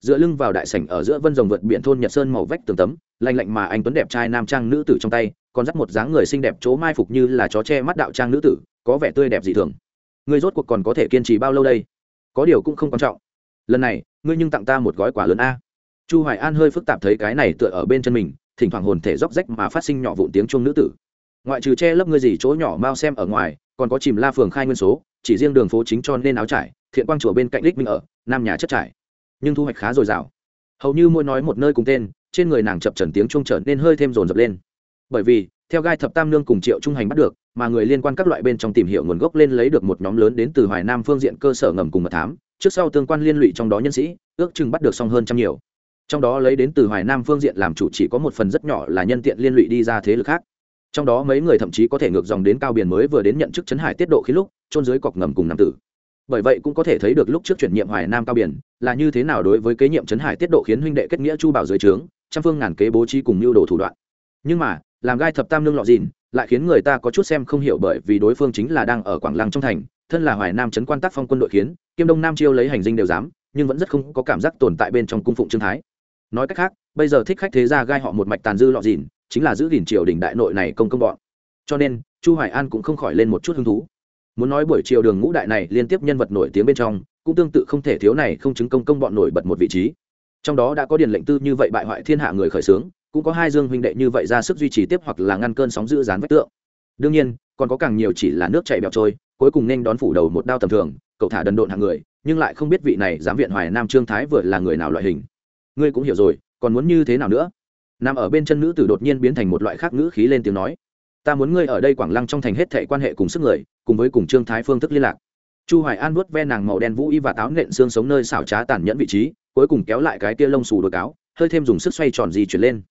Dựa lưng vào đại sảnh ở giữa vân rồng vượt biển thôn Nhật Sơn màu vách tường tấm, lạnh lạnh mà anh tuấn đẹp trai nam trang nữ tử trong tay, còn dắt một dáng người xinh đẹp chỗ mai phục như là chó che mắt đạo trang nữ tử, có vẻ tươi đẹp dị thường. Ngươi rốt cuộc còn có thể kiên trì bao lâu đây? Có điều cũng không quan trọng. Lần này, ngươi nhưng tặng ta một gói quả lớn a. Chu Hoài An hơi phức tạp thấy cái này tựa ở bên chân mình, thỉnh thoảng hồn thể róc rách mà phát sinh nhỏ vụn tiếng chuông nữ tử. Ngoại trừ che lấp ngươi gì chỗ nhỏ mau xem ở ngoài, còn có chìm la phường khai nguyên số, chỉ riêng đường phố chính cho nên áo trải thiện quang chùa bên cạnh đích minh ở nam nhà chất trải nhưng thu hoạch khá dồi dào. Hầu như mỗi nói một nơi cùng tên, trên người nàng chập trần tiếng trung trở nên hơi thêm rồn rập lên. Bởi vì, theo gai thập tam nương cùng triệu trung hành bắt được, mà người liên quan các loại bên trong tìm hiểu nguồn gốc lên lấy được một nhóm lớn đến từ hoài nam phương diện cơ sở ngầm cùng mật thám, trước sau tương quan liên lụy trong đó nhân sĩ, ước chừng bắt được xong hơn trăm nhiều. Trong đó lấy đến từ hoài nam phương diện làm chủ chỉ có một phần rất nhỏ là nhân tiện liên lụy đi ra thế lực khác. Trong đó mấy người thậm chí có thể ngược dòng đến cao biển mới vừa đến nhận chức chấn hải tiết độ khí lúc trôn dưới cọc ngầm cùng nam tử bởi vậy cũng có thể thấy được lúc trước chuyển nhiệm hoài nam cao biển là như thế nào đối với kế nhiệm Trấn hải tiết độ khiến huynh đệ kết nghĩa chu bảo dưới trướng, trăm phương ngàn kế bố trí cùng mưu đồ thủ đoạn. Nhưng mà, làm gai thập tam lương lọ dìn, lại khiến người ta có chút xem không hiểu bởi vì đối phương chính là đang ở quảng lăng trong thành, thân là hoài nam trấn quan tác phong quân đội khiến, kiêm đông nam chiêu lấy hành dinh đều dám, nhưng vẫn rất không có cảm giác tồn tại bên trong cung phụng trương thái. Nói cách khác, bây giờ thích khách thế ra gai họ một mạch tàn dư lọ dìn, chính là giữ gìn triều đình đại nội này công công bọn. Cho nên, chu hoài an cũng không khỏi lên một chút hứng thú muốn nói buổi chiều đường ngũ đại này liên tiếp nhân vật nổi tiếng bên trong, cũng tương tự không thể thiếu này không chứng công công bọn nổi bật một vị trí. Trong đó đã có điền lệnh tư như vậy bại hoại thiên hạ người khởi xướng, cũng có hai dương huynh đệ như vậy ra sức duy trì tiếp hoặc là ngăn cơn sóng giữ dán vách tượng. Đương nhiên, còn có càng nhiều chỉ là nước chảy bẹo trôi, cuối cùng nên đón phủ đầu một đao tầm thường, cậu thả đần độn hạng người, nhưng lại không biết vị này giám viện hoài nam trương thái vừa là người nào loại hình. Ngươi cũng hiểu rồi, còn muốn như thế nào nữa? Nằm ở bên chân nữ tử đột nhiên biến thành một loại khác ngữ khí lên tiếng nói ta muốn ngươi ở đây quảng lăng trong thành hết thệ quan hệ cùng sức người, cùng với cùng trương thái phương thức liên lạc. Chu hoài an vuốt ve nàng màu đen vũ y và táo nện xương sống nơi xảo trá tàn nhẫn vị trí, cuối cùng kéo lại cái tia lông xù đôi cáo, hơi thêm dùng sức xoay tròn gì chuyển lên.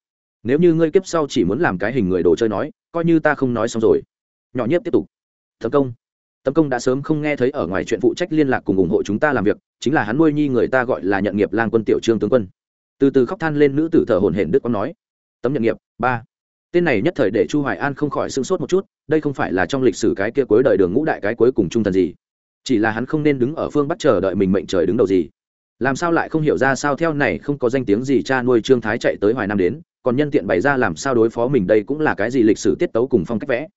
Nếu như ngươi kiếp sau chỉ muốn làm cái hình người đồ chơi nói, coi như ta không nói xong rồi. Nhỏ nhất tiếp tục. Tấn công. Tấn công đã sớm không nghe thấy ở ngoài chuyện phụ trách liên lạc cùng ủng hộ chúng ta làm việc, chính là hắn nuôi nhi người ta gọi là nhận nghiệp lang quân tiểu trương tướng quân. Từ từ khóc than lên nữ tử thở hổn hển đức quang nói. Tấm nhận nghiệp, ba tên này nhất thời để chu hoài an không khỏi sưng sốt một chút, đây không phải là trong lịch sử cái kia cuối đời đường ngũ đại cái cuối cùng trung thần gì? Chỉ là hắn không nên đứng ở phương bắt chờ đợi mình mệnh trời đứng đầu gì. Làm sao lại không hiểu ra sao theo này không có danh tiếng gì cha nuôi trương thái chạy tới hoài nam đến, còn nhân tiện bày ra làm sao đối phó mình đây cũng là cái gì lịch sử tiết tấu cùng phong cách vẽ.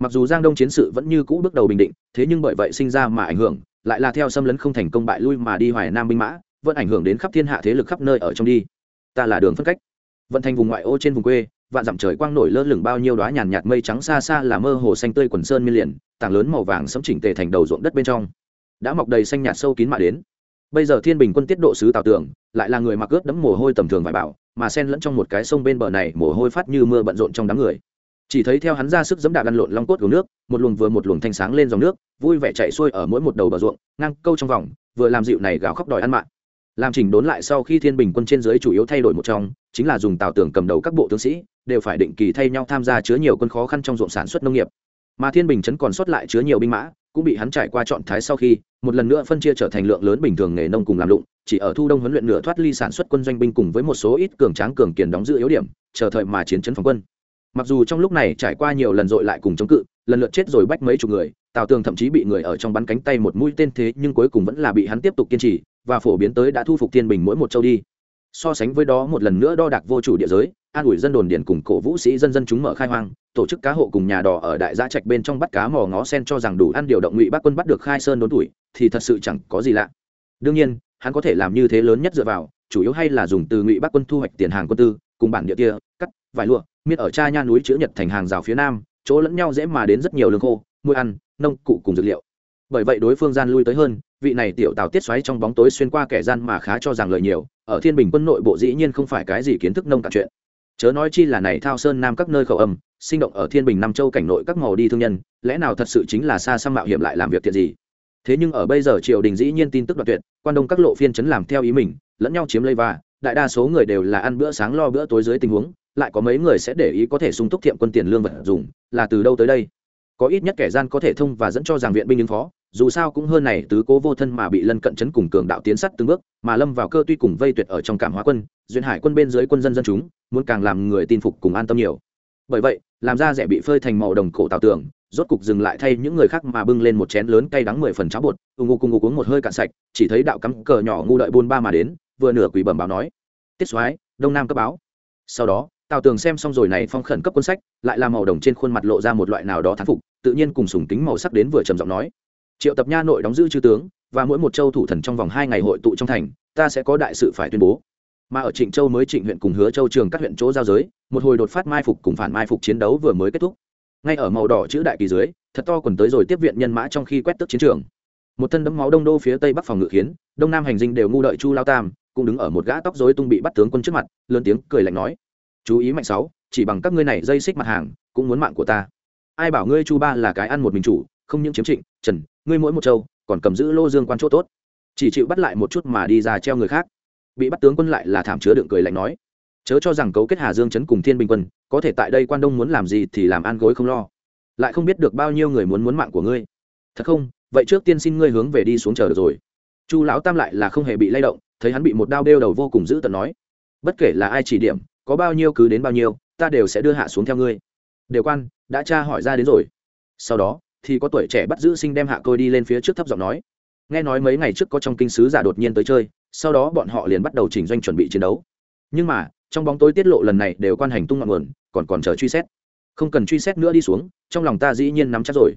Mặc dù giang đông chiến sự vẫn như cũ bước đầu bình định, thế nhưng bởi vậy sinh ra mà ảnh hưởng, lại là theo xâm lấn không thành công bại lui mà đi hoài nam binh mã, vẫn ảnh hưởng đến khắp thiên hạ thế lực khắp nơi ở trong đi. Ta là đường phân cách. Vận thành vùng ngoại ô trên vùng quê vạn dặm trời quang nổi lơ lửng bao nhiêu đoá nhàn nhạt mây trắng xa xa là mơ hồ xanh tươi quần sơn miên liền, tảng lớn màu vàng sẫm chỉnh tề thành đầu ruộng đất bên trong. Đã mọc đầy xanh nhạt sâu kín mạ đến. Bây giờ thiên bình quân tiết độ sứ tào tưởng, lại là người mặc ướt đẫm mồ hôi tầm thường vải bảo, mà sen lẫn trong một cái sông bên bờ này mồ hôi phát như mưa bận rộn trong đám người. Chỉ thấy theo hắn ra sức dẫm đạp lăn lộn long cốt của nước, một luồng vừa một luồng thanh sáng lên dòng nước, vui vẻ chạy xuôi ở mỗi một đầu bờ ruộng, ngang câu trong vòng, vừa làm dịu này gào khóc đòi ăn mạng. Làm chỉnh đốn lại sau khi thiên bình quân trên dưới chủ yếu thay đổi một trong, chính là dùng tào tưởng cầm đầu các bộ tướng sĩ đều phải định kỳ thay nhau tham gia chứa nhiều quân khó khăn trong ruộng sản xuất nông nghiệp. Mà thiên bình chấn còn sót lại chứa nhiều binh mã, cũng bị hắn trải qua chọn thái sau khi, một lần nữa phân chia trở thành lượng lớn bình thường nghề nông cùng làm lụng, chỉ ở thu đông huấn luyện nửa thoát ly sản xuất quân doanh binh cùng với một số ít cường tráng cường kiền đóng giữ yếu điểm, chờ thời mà chiến chấn phòng quân. Mặc dù trong lúc này trải qua nhiều lần dội lại cùng chống cự, lần lượt chết rồi bách mấy chục người, tào tường thậm chí bị người ở trong bắn cánh tay một mũi tên thế nhưng cuối cùng vẫn là bị hắn tiếp tục kiên trì, và phổ biến tới đã thu phục thiên bình mỗi một châu đi so sánh với đó, một lần nữa đo đạc vô chủ địa giới, an ủi dân đồn điển cùng cổ vũ sĩ dân dân chúng mở khai hoang, tổ chức cá hộ cùng nhà đỏ ở đại gia trạch bên trong bắt cá mò ngó sen cho rằng đủ ăn điều động ngụy bác quân bắt được khai sơn đốn tuổi, thì thật sự chẳng có gì lạ. Đương nhiên, hắn có thể làm như thế lớn nhất dựa vào, chủ yếu hay là dùng từ ngụy bác quân thu hoạch tiền hàng quân tư, cùng bản địa kia, cắt, vải lụa, miết ở cha nha núi chữ nhật thành hàng rào phía nam, chỗ lẫn nhau dễ mà đến rất nhiều lương khô nuôi ăn, nông cụ cùng dược liệu. Bởi vậy đối phương gian lui tới hơn vị này tiểu tào tiết xoáy trong bóng tối xuyên qua kẻ gian mà khá cho rằng lời nhiều, ở thiên bình quân nội bộ dĩ nhiên không phải cái gì kiến thức nông cạn chuyện. Chớ nói chi là này thao sơn nam các nơi khẩu âm, sinh động ở thiên bình nam châu cảnh nội các màu đi thương nhân, lẽ nào thật sự chính là xa xăm mạo hiểm lại làm việc thiện gì? Thế nhưng ở bây giờ triều đình dĩ nhiên tin tức đoạn tuyệt, quan đông các lộ phiên chấn làm theo ý mình, lẫn nhau chiếm lấy và, đại đa số người đều là ăn bữa sáng lo bữa tối dưới tình huống, lại có mấy người sẽ để ý có thể sung túc thiệm quân tiền lương vật dùng, là từ đâu tới đây? Có ít nhất kẻ gian có thể thông và dẫn cho giảng viện binh ứng phó dù sao cũng hơn này tứ cố vô thân mà bị lân cận chấn cùng cường đạo tiến sắt từng bước, mà lâm vào cơ tuy cùng vây tuyệt ở trong cảm hóa quân, duyên hải quân bên dưới quân dân dân chúng, muốn càng làm người tin phục cùng an tâm nhiều. Bởi vậy, làm ra rẻ bị phơi thành màu đồng cổ tào tường, rốt cục dừng lại thay những người khác mà bưng lên một chén lớn cay đắng mười phần cháo bột, ù ngụ cùng ngụ uống một hơi cạn sạch, chỉ thấy đạo cắm cờ nhỏ ngu đợi buôn ba mà đến, vừa nửa quỷ bẩm báo nói, tiết soái, đông nam cấp báo. Sau đó tào tường xem xong rồi này phong khẩn cấp quân sách, lại làm màu đồng trên khuôn mặt lộ ra một loại nào đó thán phục, tự nhiên cùng sùng tính màu sắc đến vừa trầm giọng nói triệu tập nha nội đóng giữ chư tướng, và mỗi một châu thủ thần trong vòng hai ngày hội tụ trong thành, ta sẽ có đại sự phải tuyên bố. Mà ở trịnh châu mới trịnh huyện cùng hứa châu trường các huyện chỗ giao giới, một hồi đột phát mai phục cùng phản mai phục chiến đấu vừa mới kết thúc. Ngay ở màu đỏ chữ đại kỳ dưới, thật to quần tới rồi tiếp viện nhân mã trong khi quét tức chiến trường. Một thân đấm máu đông đô phía tây bắc phòng ngự khiến, đông nam hành dinh đều ngu đợi chu lao tam, cũng đứng ở một gã tóc rối tung bị bắt tướng quân trước mặt, lớn tiếng cười lạnh nói, chú ý mạnh sáu, chỉ bằng các ngươi này dây xích mặt hàng, cũng muốn mạng của ta. Ai bảo ngươi chu ba là cái ăn một mình chủ, không những chiếm trịnh, trần ngươi mỗi một châu còn cầm giữ lô dương quan chỗ tốt, chỉ chịu bắt lại một chút mà đi ra treo người khác. Bị bắt tướng quân lại là thảm chứa đựng cười lạnh nói, chớ cho rằng cấu kết hà dương chấn cùng thiên bình quân, có thể tại đây quan đông muốn làm gì thì làm ăn gối không lo. Lại không biết được bao nhiêu người muốn muốn mạng của ngươi. Thật không? Vậy trước tiên xin ngươi hướng về đi xuống chờ được rồi. Chu lão tam lại là không hề bị lay động, thấy hắn bị một đao đeo đầu vô cùng dữ tận nói, bất kể là ai chỉ điểm, có bao nhiêu cứ đến bao nhiêu, ta đều sẽ đưa hạ xuống theo ngươi. Đều quan, đã tra hỏi ra đến rồi. Sau đó thì có tuổi trẻ bắt giữ sinh đem hạ côi đi lên phía trước thấp giọng nói. Nghe nói mấy ngày trước có trong kinh sứ giả đột nhiên tới chơi, sau đó bọn họ liền bắt đầu chỉnh doanh chuẩn bị chiến đấu. Nhưng mà, trong bóng tối tiết lộ lần này đều quan hành tung ngọn nguồn, còn còn chờ truy xét. Không cần truy xét nữa đi xuống, trong lòng ta dĩ nhiên nắm chắc rồi.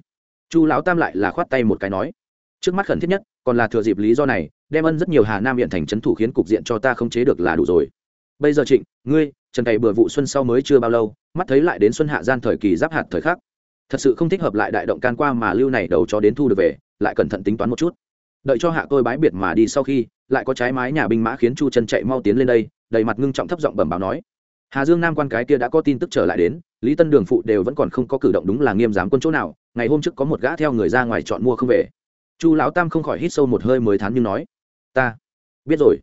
Chu lão tam lại là khoát tay một cái nói. Trước mắt khẩn thiết nhất, còn là thừa dịp lý do này, đem ân rất nhiều hà nam hiện thành trấn thủ khiến cục diện cho ta không chế được là đủ rồi. Bây giờ trịnh, ngươi, trần cày bừa vụ xuân sau mới chưa bao lâu, mắt thấy lại đến xuân hạ gian thời kỳ giáp hạt thời khắc thật sự không thích hợp lại đại động can qua mà lưu này đầu cho đến thu được về, lại cẩn thận tính toán một chút. Đợi cho hạ tôi bái biệt mà đi sau khi, lại có trái mái nhà binh mã khiến chu chân chạy mau tiến lên đây, đầy mặt ngưng trọng thấp giọng bẩm báo nói. Hà dương nam quan cái kia đã có tin tức trở lại đến, lý tân đường phụ đều vẫn còn không có cử động đúng là nghiêm giám quân chỗ nào, ngày hôm trước có một gã theo người ra ngoài chọn mua không về. Chu lão tam không khỏi hít sâu một hơi mới thán nhưng nói. Ta, biết rồi.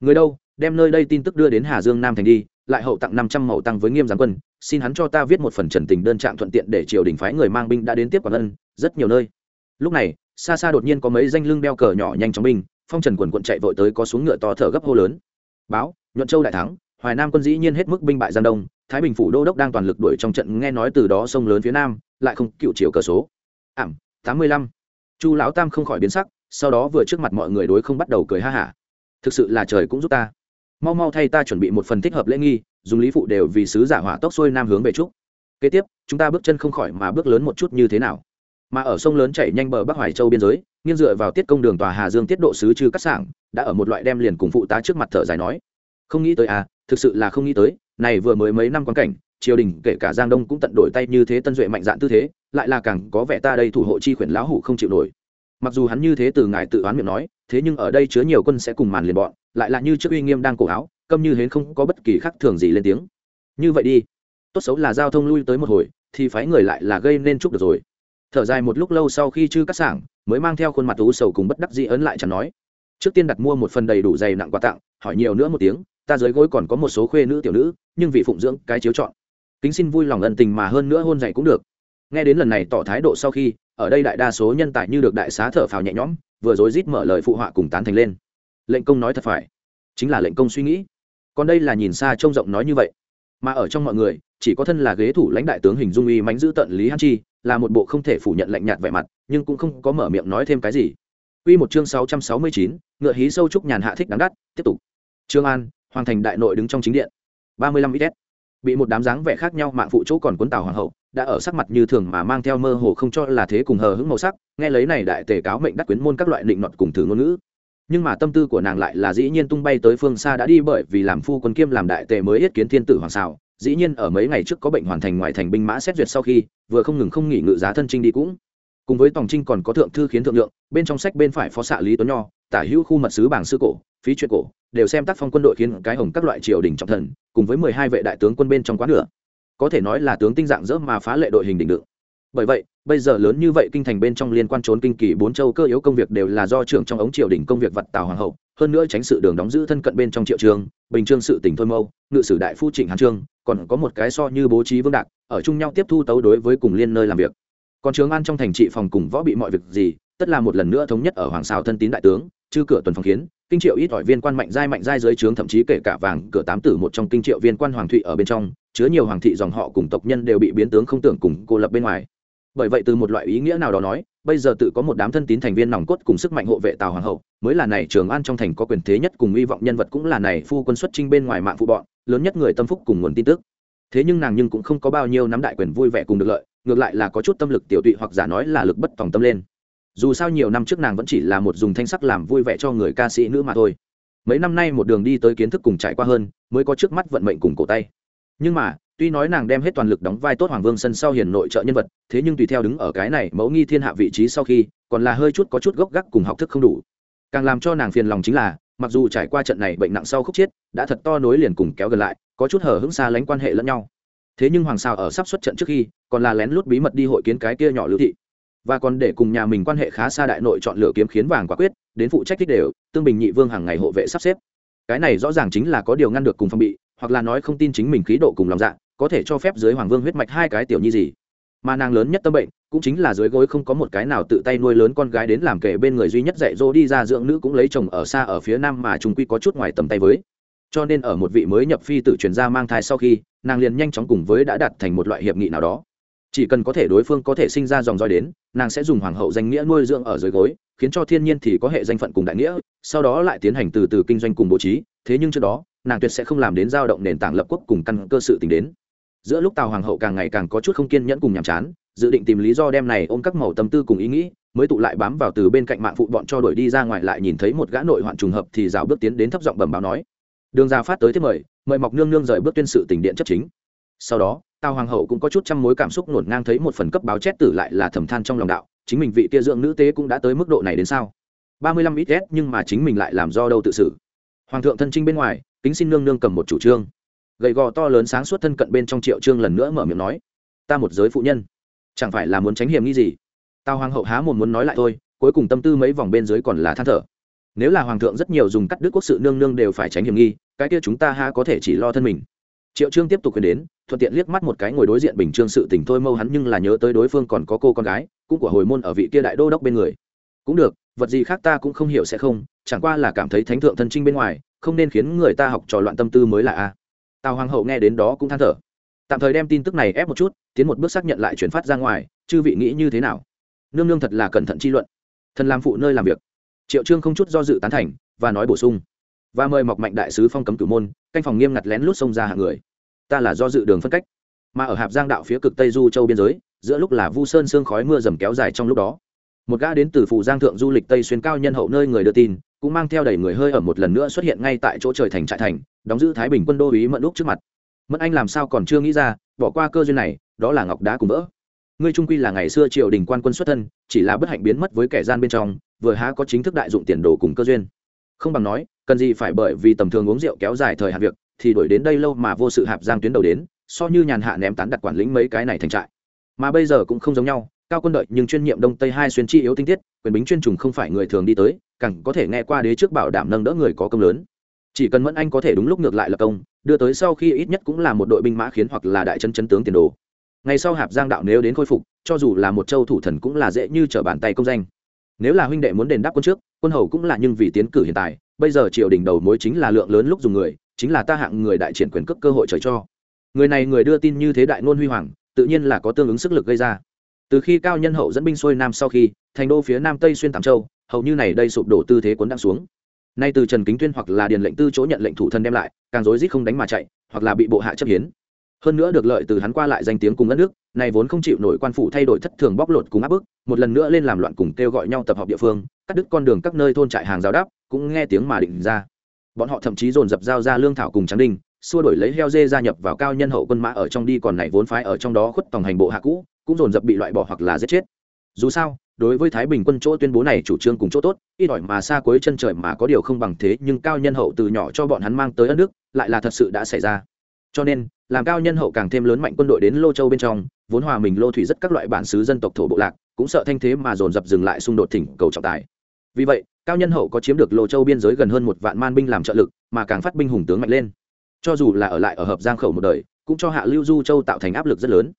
Người đâu, đem nơi đây tin tức đưa đến hà dương nam thành đi lại hậu tặng năm trăm mẫu tăng với nghiêm giám quân, xin hắn cho ta viết một phần trần tình đơn trạng thuận tiện để triều đình phái người mang binh đã đến tiếp quản ân, rất nhiều nơi. Lúc này, xa xa đột nhiên có mấy danh lưng đeo cờ nhỏ nhanh chóng binh, phong trần quần quận chạy vội tới có xuống ngựa to thở gấp hô lớn. Báo, nhuận châu đại thắng, hoài nam quân dĩ nhiên hết mức binh bại giang đông, thái bình phủ đô đốc đang toàn lực đuổi trong trận nghe nói từ đó sông lớn phía nam, lại không cựu chiều cờ số. Ảm, tám mươi lăm. Chu lão tam không khỏi biến sắc, sau đó vừa trước mặt mọi người đối không bắt đầu cười ha hả. Thực sự là trời cũng giúp ta mau mau thay ta chuẩn bị một phần thích hợp lễ nghi, dùng lý phụ đều vì sứ giả hỏa tốc xuôi nam hướng về trúc. Kế tiếp, chúng ta bước chân không khỏi mà bước lớn một chút như thế nào. Mà ở sông lớn chảy nhanh bờ bắc hoài châu biên giới, nghiêng dựa vào tiết công đường tòa hà dương tiết độ sứ trừ cắt sảng, đã ở một loại đem liền cùng phụ tá trước mặt thở dài nói. Không nghĩ tới à thực sự là không nghĩ tới, này vừa mới mấy năm quan cảnh, triều đình kể cả giang đông cũng tận đổi tay như thế tân duệ mạnh dạn tư thế, lại là càng có vẻ ta đây thủ hộ chi khuyển lão hủ không chịu nổi. Mặc dù hắn như thế từ ngài tự oán miệng nói thế nhưng ở đây chứa nhiều quân sẽ cùng màn liền bọn, lại là như trước uy nghiêm đang cổ áo, câm như hến không có bất kỳ khác thường gì lên tiếng. Như vậy đi. Tốt xấu là giao thông lui tới một hồi, thì phái người lại là gây nên chúc được rồi. Thở dài một lúc lâu sau khi chư cắt sảng, mới mang theo khuôn mặt u sầu cùng bất đắc dĩ ấn lại chẳng nói. Trước tiên đặt mua một phần đầy đủ dày nặng quà tặng, hỏi nhiều nữa một tiếng, ta dưới gối còn có một số khuê nữ tiểu nữ, nhưng vì phụng dưỡng cái chiếu chọn. Kính xin vui lòng ân tình mà hơn nữa hôn dạy cũng được. Nghe đến lần này tỏ thái độ sau khi, ở đây đại đa số nhân tài như được đại xá thở phào nhẹ nhõm vừa rồi rít mở lời phụ họa cùng tán thành lên. Lệnh công nói thật phải. Chính là lệnh công suy nghĩ. Còn đây là nhìn xa trông rộng nói như vậy. Mà ở trong mọi người chỉ có thân là ghế thủ lãnh đại tướng hình dung uy mánh giữ tận lý hán chi là một bộ không thể phủ nhận lạnh nhạt vẻ mặt nhưng cũng không có mở miệng nói thêm cái gì. Quy một chương 669, ngựa hí sâu trúc nhàn hạ thích đáng đắt, tiếp tục. Trương An, hoàng thành đại nội đứng trong chính điện. ba mươi lăm ít bị một đám dáng vẻ khác nhau mạng phụ chỗ còn cuốn tàu hoàng hậu, đã ở sắc mặt như thường mà mang theo mơ hồ không cho là thế cùng hờ hững màu sắc, nghe lấy này đại tề cáo mệnh đắc quyến môn các loại định nọt cùng thử ngôn ngữ. Nhưng mà tâm tư của nàng lại là dĩ nhiên tung bay tới phương xa đã đi bởi vì làm phu quân kiêm làm đại tề mới yết kiến thiên tử hoàng xào dĩ nhiên ở mấy ngày trước có bệnh hoàn thành ngoại thành binh mã xét duyệt sau khi, vừa không ngừng không nghỉ ngự giá thân trinh đi cũng. Cùng với tòng trinh còn có thượng thư khiến thượng lượng bên trong sách bên phải phó xạ lý tuấn nho tả hữu khu mật sứ bảng sư cổ, phí chuyện cổ, đều xem tác phong quân đội khiến cái hồng các loại triều đình trọng thần, cùng với mười hai vệ đại tướng quân bên trong quá nửa có thể nói là tướng tinh dạng dỡ mà phá lệ đội hình định đựng. Bởi vậy, bây giờ lớn như vậy kinh thành bên trong liên quan trốn kinh kỳ bốn châu cơ yếu công việc đều là do trưởng trong ống triều đình công việc vật tào hoàng hậu, hơn nữa tránh sự đường đóng giữ thân cận bên trong triệu trường, bình trương sự tỉnh thôi mâu, ngự sử đại phu trịnh hàn trương, còn có một cái so như bố trí vương đạc, ở chung nhau tiếp thu tấu đối với cùng liên nơi làm việc. Còn trường an trong thành trị phòng cùng võ bị mọi việc gì, tất là một lần nữa thống nhất ở hoàng xào thân tín đại tướng chư cửa tuần phòng kiến, kinh triệu ít ỏi viên quan mạnh giai mạnh giai dưới trướng, thậm chí kể cả vàng, cửa tám tử một trong kinh triệu viên quan hoàng thụy ở bên trong, chứa nhiều hoàng thị dòng họ cùng tộc nhân đều bị biến tướng không tưởng cùng cô lập bên ngoài. Bởi vậy từ một loại ý nghĩa nào đó nói, bây giờ tự có một đám thân tín thành viên nòng cốt cùng sức mạnh hộ vệ tào hoàng hậu, mới là này trường an trong thành có quyền thế nhất cùng hy vọng nhân vật cũng là này phu quân xuất trinh bên ngoài mạng phụ bọn, lớn nhất người tâm phúc cùng nguồn tin tức. Thế nhưng nàng nhưng cũng không có bao nhiêu nắm đại quyền vui vẻ cùng được lợi, ngược lại là có chút tâm lực tiểu tụy hoặc giả nói là lực bất tòng tâm lên dù sao nhiều năm trước nàng vẫn chỉ là một dùng thanh sắc làm vui vẻ cho người ca sĩ nữ mà thôi. Mấy năm nay một đường đi tới kiến thức cùng trải qua hơn, mới có trước mắt vận mệnh cùng cổ tay. Nhưng mà, tuy nói nàng đem hết toàn lực đóng vai tốt hoàng vương sân sau hiền nội trợ nhân vật, thế nhưng tùy theo đứng ở cái này mẫu nghi thiên hạ vị trí sau khi, còn là hơi chút có chút gốc gác cùng học thức không đủ. Càng làm cho nàng phiền lòng chính là, mặc dù trải qua trận này bệnh nặng sau khúc chết, đã thật to nối liền cùng kéo gần lại, có chút hở hững xa lánh quan hệ lẫn nhau. Thế nhưng hoàng sao ở sắp xuất trận trước khi, còn là lén lút bí mật đi hội kiến cái kia nhỏ lưu thị và còn để cùng nhà mình quan hệ khá xa đại nội chọn lựa kiếm khiến vàng quả quyết, đến phụ trách thích đều, tương bình nhị vương hàng ngày hộ vệ sắp xếp. Cái này rõ ràng chính là có điều ngăn được cùng phong bị, hoặc là nói không tin chính mình khí độ cùng lòng dạ có thể cho phép dưới hoàng vương huyết mạch hai cái tiểu nhi gì. Mà nàng lớn nhất tâm bệnh, cũng chính là dưới gối không có một cái nào tự tay nuôi lớn con gái đến làm kể bên người duy nhất dạy dỗ đi ra dưỡng nữ cũng lấy chồng ở xa ở phía nam mà chúng quy có chút ngoài tầm tay với. Cho nên ở một vị mới nhập phi tự truyền ra mang thai sau khi, nàng liền nhanh chóng cùng với đã đặt thành một loại hiệp nghị nào đó chỉ cần có thể đối phương có thể sinh ra dòng roi đến, nàng sẽ dùng hoàng hậu danh nghĩa nuôi dưỡng ở dưới gối, khiến cho thiên nhiên thì có hệ danh phận cùng đại nghĩa, sau đó lại tiến hành từ từ kinh doanh cùng bố trí. Thế nhưng trước đó, nàng tuyệt sẽ không làm đến giao động nền tảng lập quốc cùng căn cơ sự tính đến. Giữa lúc tào hoàng hậu càng ngày càng có chút không kiên nhẫn cùng nhàm chán, dự định tìm lý do đem này ôm các màu tâm tư cùng ý nghĩ, mới tụ lại bám vào từ bên cạnh mạng phụ bọn cho đuổi đi ra ngoài lại nhìn thấy một gã nội hoạn trùng hợp thì rào bước tiến đến thấp giọng bẩm báo nói. Đường ra phát tới thế mời mời mọc nương nương rời bước tuyên sự tỉnh điện chấp chính. Sau đó tào hoàng hậu cũng có chút trăm mối cảm xúc nổn ngang thấy một phần cấp báo chét tử lại là thầm than trong lòng đạo, chính mình vị kia dưỡng nữ tế cũng đã tới mức độ này đến sao? Ba mươi lăm ít ghét, nhưng mà chính mình lại làm do đâu tự xử? Hoàng thượng thân trinh bên ngoài, kính xin nương nương cầm một chủ trương. Gậy gò to lớn sáng suốt thân cận bên trong triệu trương lần nữa mở miệng nói, ta một giới phụ nhân, chẳng phải là muốn tránh hiểm nghi gì? Tào hoàng hậu há một muốn nói lại thôi, cuối cùng tâm tư mấy vòng bên dưới còn là than thở. Nếu là hoàng thượng rất nhiều dùng cắt đứt quốc sự nương nương đều phải tránh hiểm nghi, cái kia chúng ta ha có thể chỉ lo thân mình? Triệu trương tiếp tục khuyên đến, thuận tiện liếc mắt một cái ngồi đối diện bình trương sự tình thôi mâu hắn nhưng là nhớ tới đối phương còn có cô con gái, cũng của hồi môn ở vị kia đại đô đốc bên người. Cũng được, vật gì khác ta cũng không hiểu sẽ không, chẳng qua là cảm thấy thánh thượng thân trinh bên ngoài, không nên khiến người ta học trò loạn tâm tư mới là a. Tào hoàng hậu nghe đến đó cũng than thở. Tạm thời đem tin tức này ép một chút, tiến một bước xác nhận lại chuyển phát ra ngoài, chư vị nghĩ như thế nào? Nương nương thật là cẩn thận chi luận. Thần làm phụ nơi làm việc. Triệu trương không chút do dự tán thành, và nói bổ sung. Và mời mọc mạnh đại sứ phong cấm cử môn, canh phòng nghiêm ngặt lén lút xông ra hạng người ta là do dự đường phân cách. Mà ở hạp giang đạo phía cực tây du châu biên giới, giữa lúc là vu sơn sương khói mưa dầm kéo dài trong lúc đó. Một gã đến từ phủ giang thượng du lịch tây xuyên cao nhân hậu nơi người đưa tin, cũng mang theo đầy người hơi ở một lần nữa xuất hiện ngay tại chỗ trời thành trại thành, đóng giữ thái bình quân đô ý mẫn lúc trước mặt. Mẫn anh làm sao còn chưa nghĩ ra, bỏ qua cơ duyên này, đó là ngọc đá cùng vỡ. Ngươi trung quy là ngày xưa triều đình quan quân xuất thân, chỉ là bất hạnh biến mất với kẻ gian bên trong, vừa há có chính thức đại dụng tiền đồ cùng cơ duyên. Không bằng nói, cần gì phải bởi vì tầm thường uống rượu kéo dài thời hạn việc thì đổi đến đây lâu mà vô sự hạp giang tuyến đầu đến, so như nhàn hạ ném tán đặt quản lĩnh mấy cái này thành trại. Mà bây giờ cũng không giống nhau, cao quân đợi nhưng chuyên nhiệm đông tây hai xuyên chi yếu tinh tiết, quyền bính chuyên trùng không phải người thường đi tới, càng có thể nghe qua đế trước bảo đảm nâng đỡ người có công lớn. Chỉ cần mẫn anh có thể đúng lúc ngược lại lập công, đưa tới sau khi ít nhất cũng là một đội binh mã khiến hoặc là đại chân chân tướng tiền đồ. Ngày sau hạp giang đạo nếu đến khôi phục, cho dù là một châu thủ thần cũng là dễ như trở bàn tay công danh. Nếu là huynh đệ muốn đền đáp quân trước, quân hầu cũng là nhưng vì tiến cử hiện tại, bây giờ triều đình đầu mối chính là lượng lớn lúc dùng người chính là ta hạng người đại triển quyền cấp cơ hội trời cho. Người này người đưa tin như thế đại ngôn huy hoàng, tự nhiên là có tương ứng sức lực gây ra. Từ khi cao nhân hậu dẫn binh xuôi nam sau khi, thành đô phía nam tây xuyên tám châu, hầu như này đây sụp đổ tư thế cuốn đang xuống. Nay từ trần kính tuyên hoặc là điền lệnh tư chỗ nhận lệnh thủ thân đem lại, càng rối rít không đánh mà chạy, hoặc là bị bộ hạ chấp hiến. Hơn nữa được lợi từ hắn qua lại danh tiếng cùng đất nước, này vốn không chịu nổi quan phủ thay đổi thất thường bóc lột cùng áp bức, một lần nữa lên làm loạn cùng kêu gọi nhau tập hợp địa phương, cắt đứt con đường các nơi thôn trại hàng giáo đáp, cũng nghe tiếng mà định ra bọn họ thậm chí dồn dập giao ra lương thảo cùng trắng đinh, xua đổi lấy heo dê gia nhập vào cao nhân hậu quân mã ở trong đi còn này vốn phái ở trong đó khuất tòng hành bộ hạ cũ, cũng dồn dập bị loại bỏ hoặc là giết chết. Dù sao, đối với thái bình quân chỗ tuyên bố này chủ trương cùng chỗ tốt, ít ỏi mà xa cuối chân trời mà có điều không bằng thế, nhưng cao nhân hậu từ nhỏ cho bọn hắn mang tới ân đức lại là thật sự đã xảy ra. Cho nên, làm cao nhân hậu càng thêm lớn mạnh quân đội đến lô châu bên trong, vốn hòa mình lô thủy rất các loại bản xứ dân tộc thổ bộ lạc, cũng sợ thanh thế mà dồn dập dừng lại xung đột thỉnh cầu trọng tài vì vậy, cao nhân hậu có chiếm được lô châu biên giới gần hơn một vạn man binh làm trợ lực, mà càng phát binh hùng tướng mạnh lên. Cho dù là ở lại ở hợp giang khẩu một đời, cũng cho hạ lưu du châu tạo thành áp lực rất lớn.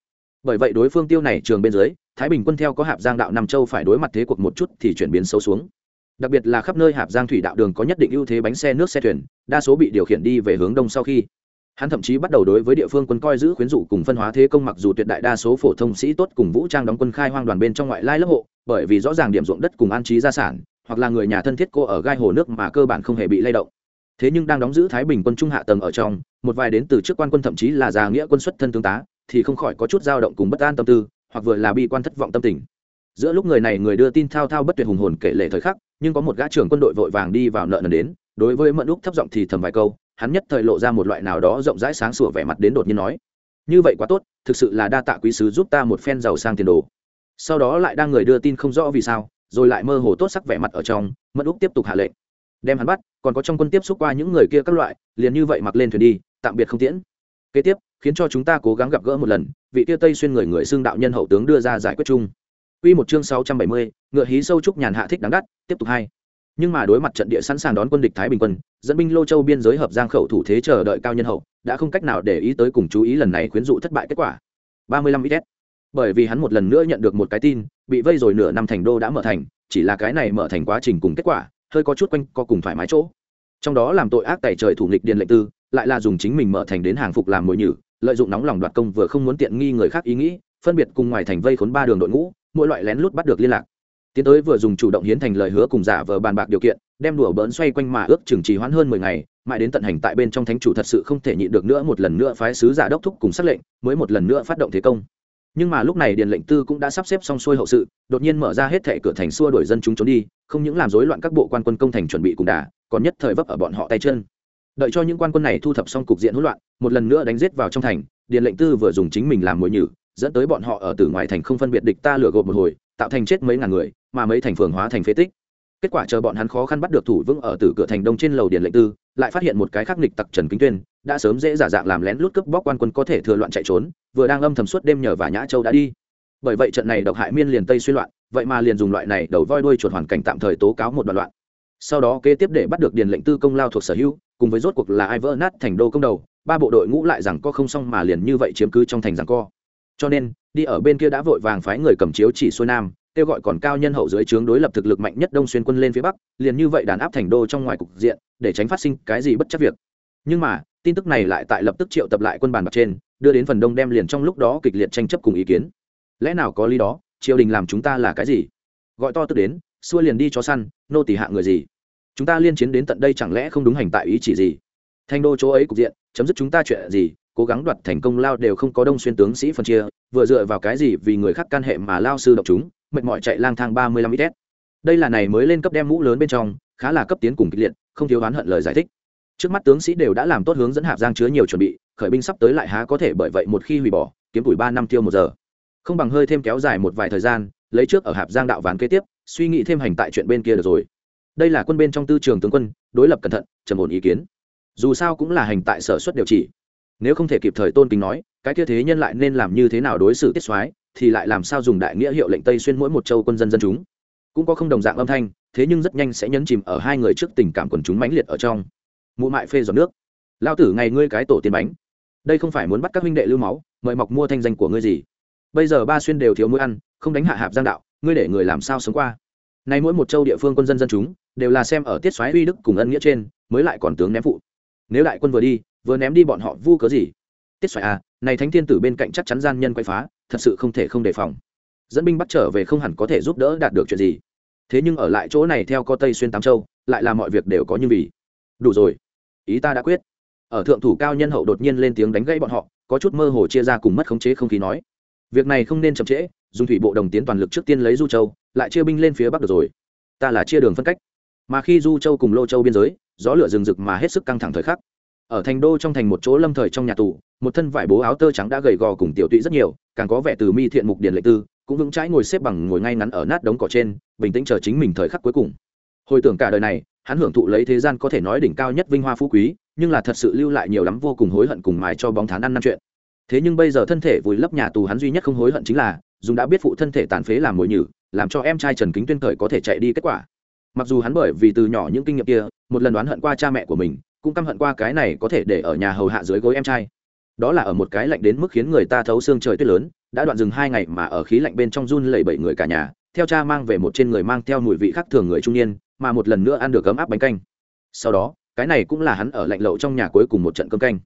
Bởi vậy đối phương tiêu này trường bên dưới, thái bình quân theo có hạp giang đạo nam châu phải đối mặt thế cuộc một chút thì chuyển biến xấu xuống. Đặc biệt là khắp nơi hạp giang thủy đạo đường có nhất định ưu thế bánh xe nước xe thuyền, đa số bị điều khiển đi về hướng đông sau khi. Hắn thậm chí bắt đầu đối với địa phương quân coi giữ khuyến dụ cùng phân hóa thế công mặc dù tuyệt đại đa số phổ thông sĩ tốt cùng vũ trang đóng quân khai hoang đoàn bên trong ngoại lai lớp hộ, bởi vì rõ ràng điểm ruộng đất cùng an trí gia sản hoặc là người nhà thân thiết cô ở gai hồ nước mà cơ bản không hề bị lay động. Thế nhưng đang đóng giữ thái bình quân trung hạ tầng ở trong, một vài đến từ trước quan quân thậm chí là già nghĩa quân xuất thân tướng tá, thì không khỏi có chút dao động cùng bất an tâm tư, hoặc vừa là bi quan thất vọng tâm tình. Giữa lúc người này người đưa tin thao thao bất tuyệt hùng hồn kể lệ thời khắc, nhưng có một gã trưởng quân đội vội vàng đi vào nợ nần đến, đối với mận úc thấp giọng thì thầm vài câu, hắn nhất thời lộ ra một loại nào đó rộng rãi sáng sủa vẻ mặt đến đột nhiên nói, như vậy quá tốt, thực sự là đa tạ quý sứ giúp ta một phen giàu sang tiền đồ. Sau đó lại đang người đưa tin không rõ vì sao rồi lại mơ hồ tốt sắc vẻ mặt ở trong mẫn úc tiếp tục hạ lệnh đem hắn bắt còn có trong quân tiếp xúc qua những người kia các loại liền như vậy mặc lên thuyền đi tạm biệt không tiễn kế tiếp khiến cho chúng ta cố gắng gặp gỡ một lần vị kia tây xuyên người người xưng đạo nhân hậu tướng đưa ra giải quyết chung Quy một chương 670, ngựa hí sâu trúc nhàn hạ thích đáng đắt, tiếp tục hai. Nhưng mà đối mặt trận địa sẵn sàng đón quân địch Thái Bình quân, dẫn binh Lô Châu biên giới hợp giang khẩu thủ thế chờ đợi cao nhân hậu, đã không cách nào để ý tới cùng chú ý lần này khuyến dụ thất bại kết quả. 35 ít bởi vì hắn một lần nữa nhận được một cái tin, bị vây rồi nửa năm thành đô đã mở thành, chỉ là cái này mở thành quá trình cùng kết quả, hơi có chút quanh co cùng thoải mái chỗ. Trong đó làm tội ác tẩy trời thủ nghịch điền lệnh tư, lại là dùng chính mình mở thành đến hàng phục làm mồi nhử, lợi dụng nóng lòng đoạt công vừa không muốn tiện nghi người khác ý nghĩ, phân biệt cùng ngoài thành vây khốn ba đường đội ngũ, mỗi loại lén lút bắt được liên lạc tiến tới vừa dùng chủ động hiến thành lời hứa cùng giả vờ bàn bạc điều kiện đem đùa bỡn xoay quanh mà ước chừng trì hoãn hơn mười ngày mãi đến tận hành tại bên trong thánh chủ thật sự không thể nhịn được nữa một lần nữa phái sứ giả đốc thúc cùng xác lệnh mới một lần nữa phát động thế công nhưng mà lúc này điền lệnh tư cũng đã sắp xếp xong xuôi hậu sự, đột nhiên mở ra hết thệ cửa thành xua đuổi dân chúng trốn đi, không những làm rối loạn các bộ quan quân công thành chuẩn bị cùng đà còn nhất thời vấp ở bọn họ tay chân. Đợi cho những quan quân này thu thập xong cục diện hỗn loạn, một lần nữa đánh giết vào trong thành, điền lệnh tư vừa dùng chính mình làm mồi nhử, dẫn tới bọn họ ở từ ngoài thành không phân biệt địch ta lừa gộp một hồi, tạo thành chết mấy ngàn người, mà mấy thành phường hóa thành phế tích. Kết quả chờ bọn hắn khó khăn bắt được thủ vững ở từ cửa thành đông trên lầu điện lệnh tư, lại phát hiện một cái khắc nghịch tặc trần kính tuyên, đã sớm dễ giả dạng làm lén lút cướp bóc quan quân có thể thừa loạn chạy trốn vừa đang âm thầm suốt đêm nhờ và nhã châu đã đi. Bởi vậy trận này độc hại miên liền tây suy loạn, vậy mà liền dùng loại này đầu voi đuôi chuột hoàn cảnh tạm thời tố cáo một đoạn loạn. Sau đó kế tiếp để bắt được điền lệnh tư công lao thuộc sở hữu, cùng với rốt cuộc là ai vỡ nát thành đô công đầu, ba bộ đội ngũ lại rằng có không xong mà liền như vậy chiếm cứ trong thành rằng co. Cho nên, đi ở bên kia đã vội vàng phái người cầm chiếu chỉ xuôi nam, kêu gọi còn cao nhân hậu dưới trướng đối lập thực lực mạnh nhất đông xuyên quân lên phía bắc, liền như vậy đàn áp thành đô trong ngoài cục diện, để tránh phát sinh cái gì bất chấp việc. Nhưng mà, tin tức này lại tại lập tức triệu tập lại quân bàn bạc trên đưa đến phần đông đem liền trong lúc đó kịch liệt tranh chấp cùng ý kiến. Lẽ nào có lý đó, triều đình làm chúng ta là cái gì? Gọi to tức đến, xua liền đi cho săn, nô tỳ hạ người gì? Chúng ta liên chiến đến tận đây chẳng lẽ không đúng hành tại ý chỉ gì? Thanh đô chỗ ấy cục diện, chấm dứt chúng ta chuyện gì, cố gắng đoạt thành công lao đều không có đông xuyên tướng sĩ phân chia, vừa dựa vào cái gì vì người khác can hệ mà lao sư độc chúng, mệt mỏi chạy lang thang ba mươi lăm ít. Đây là này mới lên cấp đem mũ lớn bên trong, khá là cấp tiến cùng kịch liệt, không thiếu oán hận lời giải thích trước mắt tướng sĩ đều đã làm tốt hướng dẫn hạp giang chứa nhiều chuẩn bị, khởi binh sắp tới lại há có thể bởi vậy một khi hủy bỏ, kiếm tuổi ba năm tiêu một giờ. Không bằng hơi thêm kéo dài một vài thời gian, lấy trước ở hạp giang đạo ván kế tiếp, suy nghĩ thêm hành tại chuyện bên kia được rồi. Đây là quân bên trong tư trường tướng quân, đối lập cẩn thận, trầm ổn ý kiến. Dù sao cũng là hành tại sở xuất điều chỉ. Nếu không thể kịp thời tôn kính nói, cái kia thế nhân lại nên làm như thế nào đối xử tiết soái, thì lại làm sao dùng đại nghĩa hiệu lệnh tây xuyên mỗi một châu quân dân dân chúng. Cũng có không đồng dạng âm thanh, thế nhưng rất nhanh sẽ nhấn chìm ở hai người trước tình cảm quần chúng mãnh liệt ở trong mụ mại phê giọt nước. Lao tử ngày ngươi cái tổ tiền bánh. Đây không phải muốn bắt các huynh đệ lưu máu, mời mọc mua thanh danh của ngươi gì. Bây giờ ba xuyên đều thiếu mũi ăn, không đánh hạ hạp giang đạo, ngươi để người làm sao sống qua? Nay mỗi một châu địa phương quân dân dân chúng, đều là xem ở tiết xoáy uy đức cùng ân nghĩa trên, mới lại còn tướng ném phụ. Nếu đại quân vừa đi, vừa ném đi bọn họ vu cớ gì? Tiết xoáy à này thánh thiên tử bên cạnh chắc chắn gian nhân quay phá, thật sự không thể không đề phòng. Dẫn binh bắt trở về không hẳn có thể giúp đỡ đạt được chuyện gì. Thế nhưng ở lại chỗ này theo có tây xuyên tám châu, lại là mọi việc đều có như vì. Đủ rồi ý ta đã quyết. Ở thượng thủ cao nhân hậu đột nhiên lên tiếng đánh gãy bọn họ, có chút mơ hồ chia ra cùng mất khống chế không khí nói. Việc này không nên chậm trễ, dùng thủy bộ đồng tiến toàn lực trước tiên lấy du châu, lại chia binh lên phía bắc được rồi. Ta là chia đường phân cách. Mà khi du châu cùng lô châu biên giới, gió lửa rừng rực mà hết sức căng thẳng thời khắc. Ở thành đô trong thành một chỗ lâm thời trong nhà tù, một thân vải bố áo tơ trắng đã gầy gò cùng tiểu tụy rất nhiều, càng có vẻ từ mi thiện mục điển lệ tư, cũng vững trái ngồi xếp bằng ngồi ngay ngắn ở nát đống cỏ trên, bình tĩnh chờ chính mình thời khắc cuối cùng. Hồi tưởng cả đời này hắn hưởng thụ lấy thế gian có thể nói đỉnh cao nhất vinh hoa phú quý, nhưng là thật sự lưu lại nhiều lắm vô cùng hối hận cùng mài cho bóng thán ăn năm chuyện. Thế nhưng bây giờ thân thể vùi lấp nhà tù hắn duy nhất không hối hận chính là, dùng đã biết phụ thân thể tàn phế làm mồi nhử, làm cho em trai trần kính tuyên thời có thể chạy đi kết quả. Mặc dù hắn bởi vì từ nhỏ những kinh nghiệm kia, một lần đoán hận qua cha mẹ của mình, cũng căm hận qua cái này có thể để ở nhà hầu hạ dưới gối em trai. Đó là ở một cái lạnh đến mức khiến người ta thấu xương trời tuyết lớn, đã đoạn dừng hai ngày mà ở khí lạnh bên trong run lẩy bẩy người cả nhà, theo cha mang về một trên người mang theo mùi vị khác thường người trung niên mà một lần nữa ăn được ấm áp bánh canh. Sau đó, cái này cũng là hắn ở lạnh lậu trong nhà cuối cùng một trận cơm canh.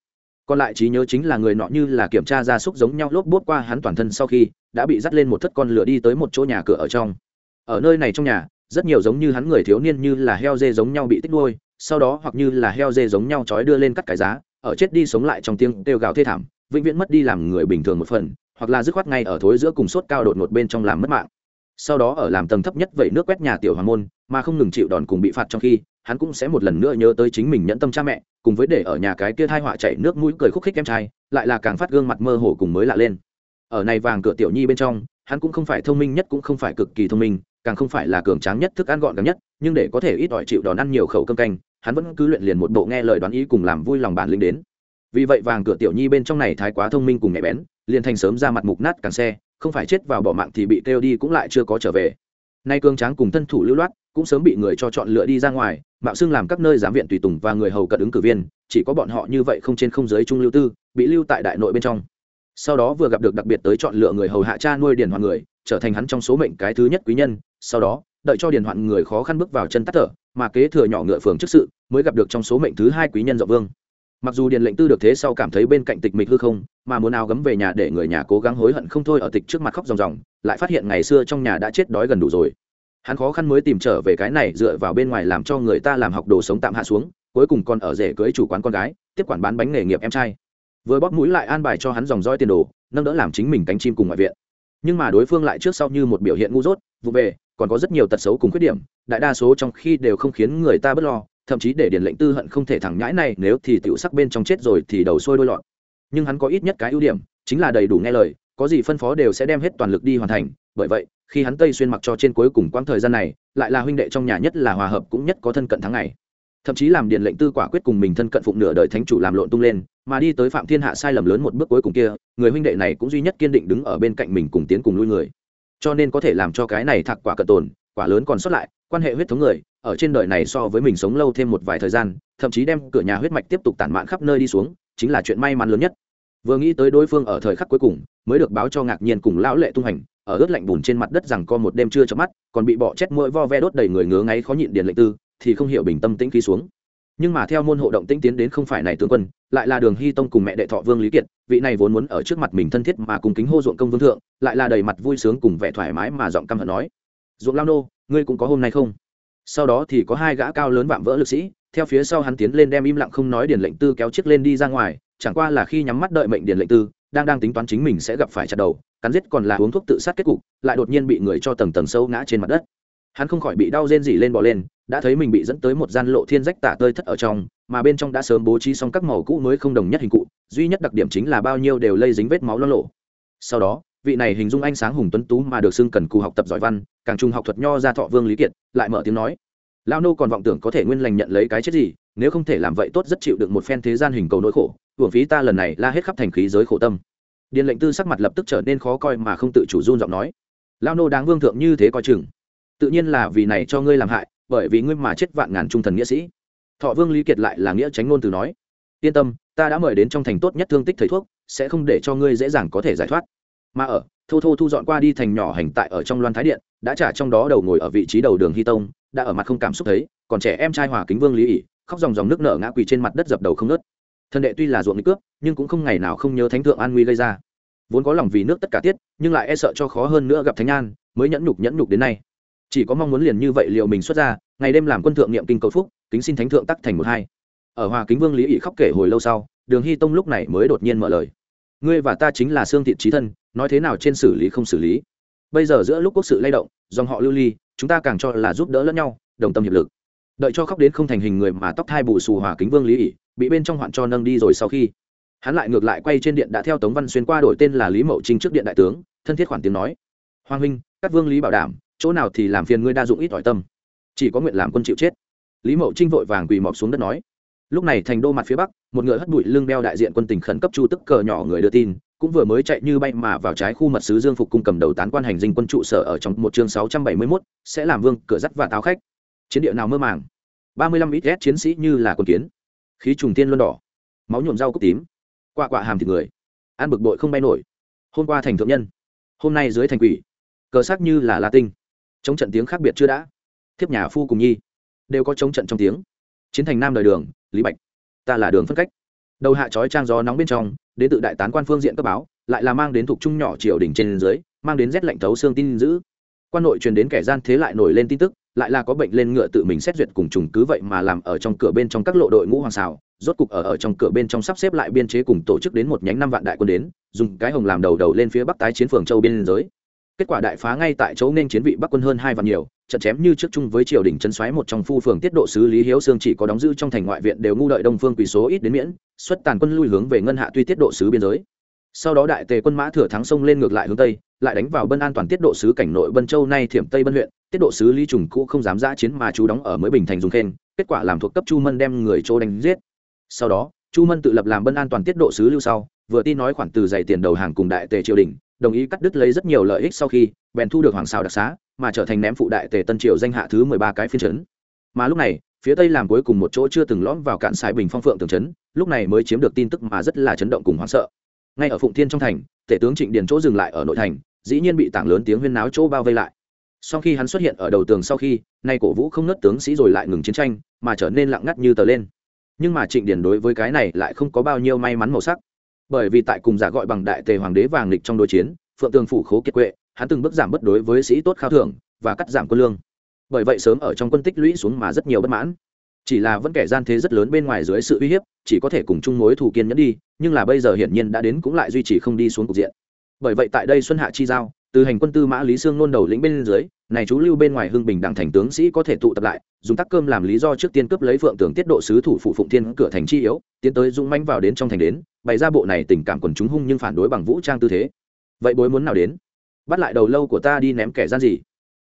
Còn lại trí nhớ chính là người nọ như là kiểm tra gia súc giống nhau lốp bốt qua hắn toàn thân sau khi, đã bị dắt lên một thất con lửa đi tới một chỗ nhà cửa ở trong. Ở nơi này trong nhà, rất nhiều giống như hắn người thiếu niên như là heo dê giống nhau bị tích nuôi, sau đó hoặc như là heo dê giống nhau trói đưa lên cắt cái giá, ở chết đi sống lại trong tiếng kêu gào thê thảm, vĩnh viễn mất đi làm người bình thường một phần, hoặc là dứt khoát ngay ở thối giữa cùng sốt cao đột ngột bên trong làm mất mạng. Sau đó ở làm tầng thấp nhất vậy nước quét nhà tiểu hoàng môn mà không ngừng chịu đòn cùng bị phạt trong khi, hắn cũng sẽ một lần nữa nhớ tới chính mình nhẫn tâm cha mẹ, cùng với để ở nhà cái kia thai họa chảy nước mũi cười khúc khích em trai, lại là càng phát gương mặt mơ hồ cùng mới lạ lên. Ở này vàng cửa tiểu nhi bên trong, hắn cũng không phải thông minh nhất cũng không phải cực kỳ thông minh, càng không phải là cường tráng nhất, thức ăn gọn gàng nhất, nhưng để có thể ít ỏi chịu đòn ăn nhiều khẩu cơm canh, hắn vẫn cứ luyện liền một bộ nghe lời đoán ý cùng làm vui lòng bản lĩnh đến. Vì vậy vàng cửa tiểu nhi bên trong này thái quá thông minh cùng nhạy bén, liền thành sớm ra mặt mục nát càng xe, không phải chết vào bỏ mạng thì bị kêu đi cũng lại chưa có trở về. Nay cường tráng cùng thân thủ lưu loát cũng sớm bị người cho chọn lựa đi ra ngoài, mạo xưng làm các nơi giám viện tùy tùng và người hầu cận ứng cử viên, chỉ có bọn họ như vậy không trên không giới trung lưu tư, bị lưu tại đại nội bên trong. Sau đó vừa gặp được đặc biệt tới chọn lựa người hầu hạ cha nuôi điền hoạn người, trở thành hắn trong số mệnh cái thứ nhất quý nhân, sau đó, đợi cho điền hoạn người khó khăn bước vào chân tắt thở, mà kế thừa nhỏ ngựa phường trước sự, mới gặp được trong số mệnh thứ hai quý nhân dọ vương. Mặc dù điền lệnh tư được thế sau cảm thấy bên cạnh tịch mịch hư không, mà muốn áo gấm về nhà để người nhà cố gắng hối hận không thôi ở tịch trước mặt khóc ròng ròng, lại phát hiện ngày xưa trong nhà đã chết đói gần đủ rồi hắn khó khăn mới tìm trở về cái này dựa vào bên ngoài làm cho người ta làm học đồ sống tạm hạ xuống, cuối cùng còn ở rể cưới chủ quán con gái, tiếp quản bán bánh nghề nghiệp em trai. Vừa bóp mũi lại an bài cho hắn dòng roi tiền đồ, nâng đỡ làm chính mình cánh chim cùng ngoại viện. Nhưng mà đối phương lại trước sau như một biểu hiện ngu dốt, vụ về, còn có rất nhiều tật xấu cùng khuyết điểm, đại đa số trong khi đều không khiến người ta bớt lo, thậm chí để điền lệnh tư hận không thể thẳng nhãi này, nếu thì tiểu sắc bên trong chết rồi thì đầu sôi đôi lọt nhưng hắn có ít nhất cái ưu điểm, chính là đầy đủ nghe lời, có gì phân phó đều sẽ đem hết toàn lực đi hoàn thành, bởi vậy khi hắn tây xuyên mặc cho trên cuối cùng quãng thời gian này, lại là huynh đệ trong nhà nhất là hòa hợp cũng nhất có thân cận tháng ngày. Thậm chí làm điện lệnh tư quả quyết cùng mình thân cận phụng nửa đời thánh chủ làm lộn tung lên, mà đi tới phạm thiên hạ sai lầm lớn một bước cuối cùng kia, người huynh đệ này cũng duy nhất kiên định đứng ở bên cạnh mình cùng tiến cùng lui người. Cho nên có thể làm cho cái này thạc quả cận tồn, quả lớn còn sót lại, quan hệ huyết thống người, ở trên đời này so với mình sống lâu thêm một vài thời gian, thậm chí đem cửa nhà huyết mạch tiếp tục tản mạn khắp nơi đi xuống, chính là chuyện may mắn lớn nhất. Vừa nghĩ tới đối phương ở thời khắc cuối cùng, mới được báo cho ngạc nhiên cùng lão lệ tung hành ở ướt lạnh bùn trên mặt đất rằng co một đêm chưa chớp mắt, còn bị bọ chết mũi vo ve đốt đầy người ngứa ngáy khó nhịn điền lệnh tư, thì không hiểu bình tâm tĩnh khí xuống. Nhưng mà theo môn hộ động tĩnh tiến đến không phải này tướng quân, lại là đường hy tông cùng mẹ đệ thọ vương lý kiệt, vị này vốn muốn ở trước mặt mình thân thiết mà cùng kính hô ruộng công vương thượng, lại là đầy mặt vui sướng cùng vẻ thoải mái mà giọng căm hận nói, ruộng lao nô, ngươi cũng có hôm nay không? Sau đó thì có hai gã cao lớn vạm vỡ lực sĩ, theo phía sau hắn tiến lên đem im lặng không nói điền lệnh tư kéo chiếc lên đi ra ngoài, chẳng qua là khi nhắm mắt đợi mệnh điền lệnh tư đang đang tính toán chính mình sẽ gặp phải chặt đầu, cắn giết còn là uống thuốc tự sát kết cục, lại đột nhiên bị người cho tầng tầng sâu ngã trên mặt đất. Hắn không khỏi bị đau rên rỉ lên bỏ lên, đã thấy mình bị dẫn tới một gian lộ thiên rách tả tơi thất ở trong, mà bên trong đã sớm bố trí xong các màu cũ mới không đồng nhất hình cụ, duy nhất đặc điểm chính là bao nhiêu đều lây dính vết máu lo lộ. Sau đó, vị này hình dung anh sáng hùng tuấn tú mà được xưng cần cù học tập giỏi văn, càng trung học thuật nho ra thọ vương lý kiệt, lại mở tiếng nói lao nô còn vọng tưởng có thể nguyên lành nhận lấy cái chết gì, nếu không thể làm vậy tốt rất chịu được một phen thế gian hình cầu nỗi khổ hưởng phí ta lần này la hết khắp thành khí giới khổ tâm. Điền lệnh tư sắc mặt lập tức trở nên khó coi mà không tự chủ run giọng nói. Lao nô đáng vương thượng như thế coi chừng. Tự nhiên là vì này cho ngươi làm hại, bởi vì ngươi mà chết vạn ngàn trung thần nghĩa sĩ. Thọ vương lý kiệt lại là nghĩa tránh ngôn từ nói. Yên tâm, ta đã mời đến trong thành tốt nhất thương tích thầy thuốc, sẽ không để cho ngươi dễ dàng có thể giải thoát. Mà ở, thô thô thu dọn qua đi thành nhỏ hành tại ở trong loan thái điện, đã trả trong đó đầu ngồi ở vị trí đầu đường hy tông, đã ở mặt không cảm xúc thấy, còn trẻ em trai hòa kính vương lý ỉ, khóc dòng dòng nước nở ngã quỳ trên mặt đất dập đầu không nớt thần đệ tuy là ruộng nghịch cướp, nhưng cũng không ngày nào không nhớ thánh thượng an nguy gây ra. Vốn có lòng vì nước tất cả tiết, nhưng lại e sợ cho khó hơn nữa gặp thánh an, mới nhẫn nhục nhẫn nhục đến nay. Chỉ có mong muốn liền như vậy liệu mình xuất ra, ngày đêm làm quân thượng niệm kinh cầu phúc, kính xin thánh thượng tắc thành một hai. Ở hòa kính vương lý ỵ khóc kể hồi lâu sau, đường hy tông lúc này mới đột nhiên mở lời. Ngươi và ta chính là xương thiện trí thân, nói thế nào trên xử lý không xử lý. Bây giờ giữa lúc quốc sự lay động, dòng họ lưu ly, chúng ta càng cho là giúp đỡ lẫn nhau, đồng tâm hiệp lực đợi cho khóc đến không thành hình người mà tóc thai bù xù hòa kính vương lý ỉ bị bên trong hoạn cho nâng đi rồi sau khi hắn lại ngược lại quay trên điện đã theo tống văn xuyên qua đổi tên là lý mậu trinh trước điện đại tướng thân thiết khoản tiếng nói. Hoàng huynh các vương lý bảo đảm chỗ nào thì làm phiền ngươi đa dụng ít ỏi tâm. Chỉ có nguyện làm quân chịu chết. Lý mậu trinh vội vàng quỳ mọc xuống đất nói. Lúc này thành đô mặt phía bắc một người hất bụi lưng đeo đại diện quân tình khẩn cấp chu tức cờ nhỏ người đưa tin cũng vừa mới chạy như bay mà vào trái khu mật sứ dương phục cung cầm đầu tán quan hành dinh quân trụ sở ở trong một chương sáu trăm bảy mươi 671, sẽ làm vương cửa dắt và táo khách. Chiến địa nào mơ màng? Ba mươi lăm ít ghét chiến sĩ như là con kiến. Khí trùng tiên luân đỏ. Máu nhuộm rau cúc tím. Quạ quạ hàm thịt người. Ăn bực bội không bay nổi. Hôm qua thành thượng nhân. Hôm nay dưới thành quỷ. Cờ sắc như là la tinh. Chống trận tiếng khác biệt chưa đã. Thiếp nhà phu cùng nhi. Đều có chống trận trong tiếng. Chiến thành nam đời đường, lý bạch. Ta là đường phân cách. Đầu hạ chói trang gió nóng bên trong, đến tự đại tán quan phương diện cấp báo, lại là mang đến thuộc trung nhỏ triều đỉnh trên dưới, mang đến rét lạnh thấu xương tin giữ quan nội truyền đến kẻ gian thế lại nổi lên tin tức lại là có bệnh lên ngựa tự mình xét duyệt cùng trùng cứ vậy mà làm ở trong cửa bên trong các lộ đội ngũ hoàng xào rốt cục ở ở trong cửa bên trong sắp xếp lại biên chế cùng tổ chức đến một nhánh năm vạn đại quân đến, dùng cái hồng làm đầu đầu lên phía bắc tái chiến phường châu biên giới. Kết quả đại phá ngay tại chỗ nên chiến vị bắc quân hơn hai vạn nhiều, trận chém như trước chung với triều đình chân xoáy một trong phu phường tiết độ sứ lý hiếu sương chỉ có đóng giữ trong thành ngoại viện đều ngu đợi đông phương quỷ số ít đến miễn, xuất tàn quân lui hướng về ngân hạ tuy tiết độ sứ biên giới. Sau đó đại tề quân mã thừa thắng sông lên ngược lại hướng tây lại đánh vào bân an toàn tiết độ sứ cảnh nội bân châu nay thiểm tây bân huyện, tiết độ sứ lý trùng cũ không dám giã chiến mà chú đóng ở mới bình thành dùng khen, kết quả làm thuộc cấp chu mân đem người chỗ đánh giết. Sau đó, chu mân tự lập làm bân an toàn tiết độ sứ lưu sau, vừa tin nói khoản từ dày tiền đầu hàng cùng đại tề triều đình, đồng ý cắt đứt lấy rất nhiều lợi ích sau khi, bèn thu được hoàng sao đặc xá, mà trở thành ném phụ đại tề tân triều danh hạ thứ mười ba cái phiên trấn mà lúc này, phía tây làm cuối cùng một chỗ chưa từng lõm vào cạn sài bình phong phượng tường trấn lúc này mới chiếm được tin tức mà rất là chấn động cùng hoảng sợ. Ngay ở phụng thiên trong thành, tể tướng trịnh điền chỗ dừng lại ở nội thành dĩ nhiên bị tảng lớn tiếng huyên náo chỗ bao vây lại. Sau khi hắn xuất hiện ở đầu tường sau khi, nay cổ vũ không nớt tướng sĩ rồi lại ngừng chiến tranh, mà trở nên lặng ngắt như tờ lên. Nhưng mà trịnh điền đối với cái này lại không có bao nhiêu may mắn màu sắc. Bởi vì tại cùng giả gọi bằng đại tề hoàng đế vàng lịch trong đối chiến, phượng tường phủ khố kiệt quệ, hắn từng bước giảm bất đối với sĩ tốt khao thưởng và cắt giảm quân lương. Bởi vậy sớm ở trong quân tích lũy xuống mà rất nhiều bất mãn. Chỉ là vẫn kẻ gian thế rất lớn bên ngoài dưới sự uy hiếp, chỉ có thể cùng chung mối thù kiên nhẫn đi, nhưng là bây giờ hiển nhiên đã đến cũng lại duy trì không đi xuống cục diện bởi vậy tại đây xuân hạ chi giao, từ hành quân tư mã lý sương nôn đầu lĩnh bên dưới, này chú lưu bên ngoài hưng bình đặng thành tướng sĩ có thể tụ tập lại, dùng tắc cơm làm lý do trước tiên cướp lấy phượng tưởng tiết độ sứ thủ phụ phụng thiên cửa thành chi yếu, tiến tới dũng manh vào đến trong thành đến, bày ra bộ này tình cảm quần chúng hung nhưng phản đối bằng vũ trang tư thế. Vậy bối muốn nào đến? Bắt lại đầu lâu của ta đi ném kẻ gian gì?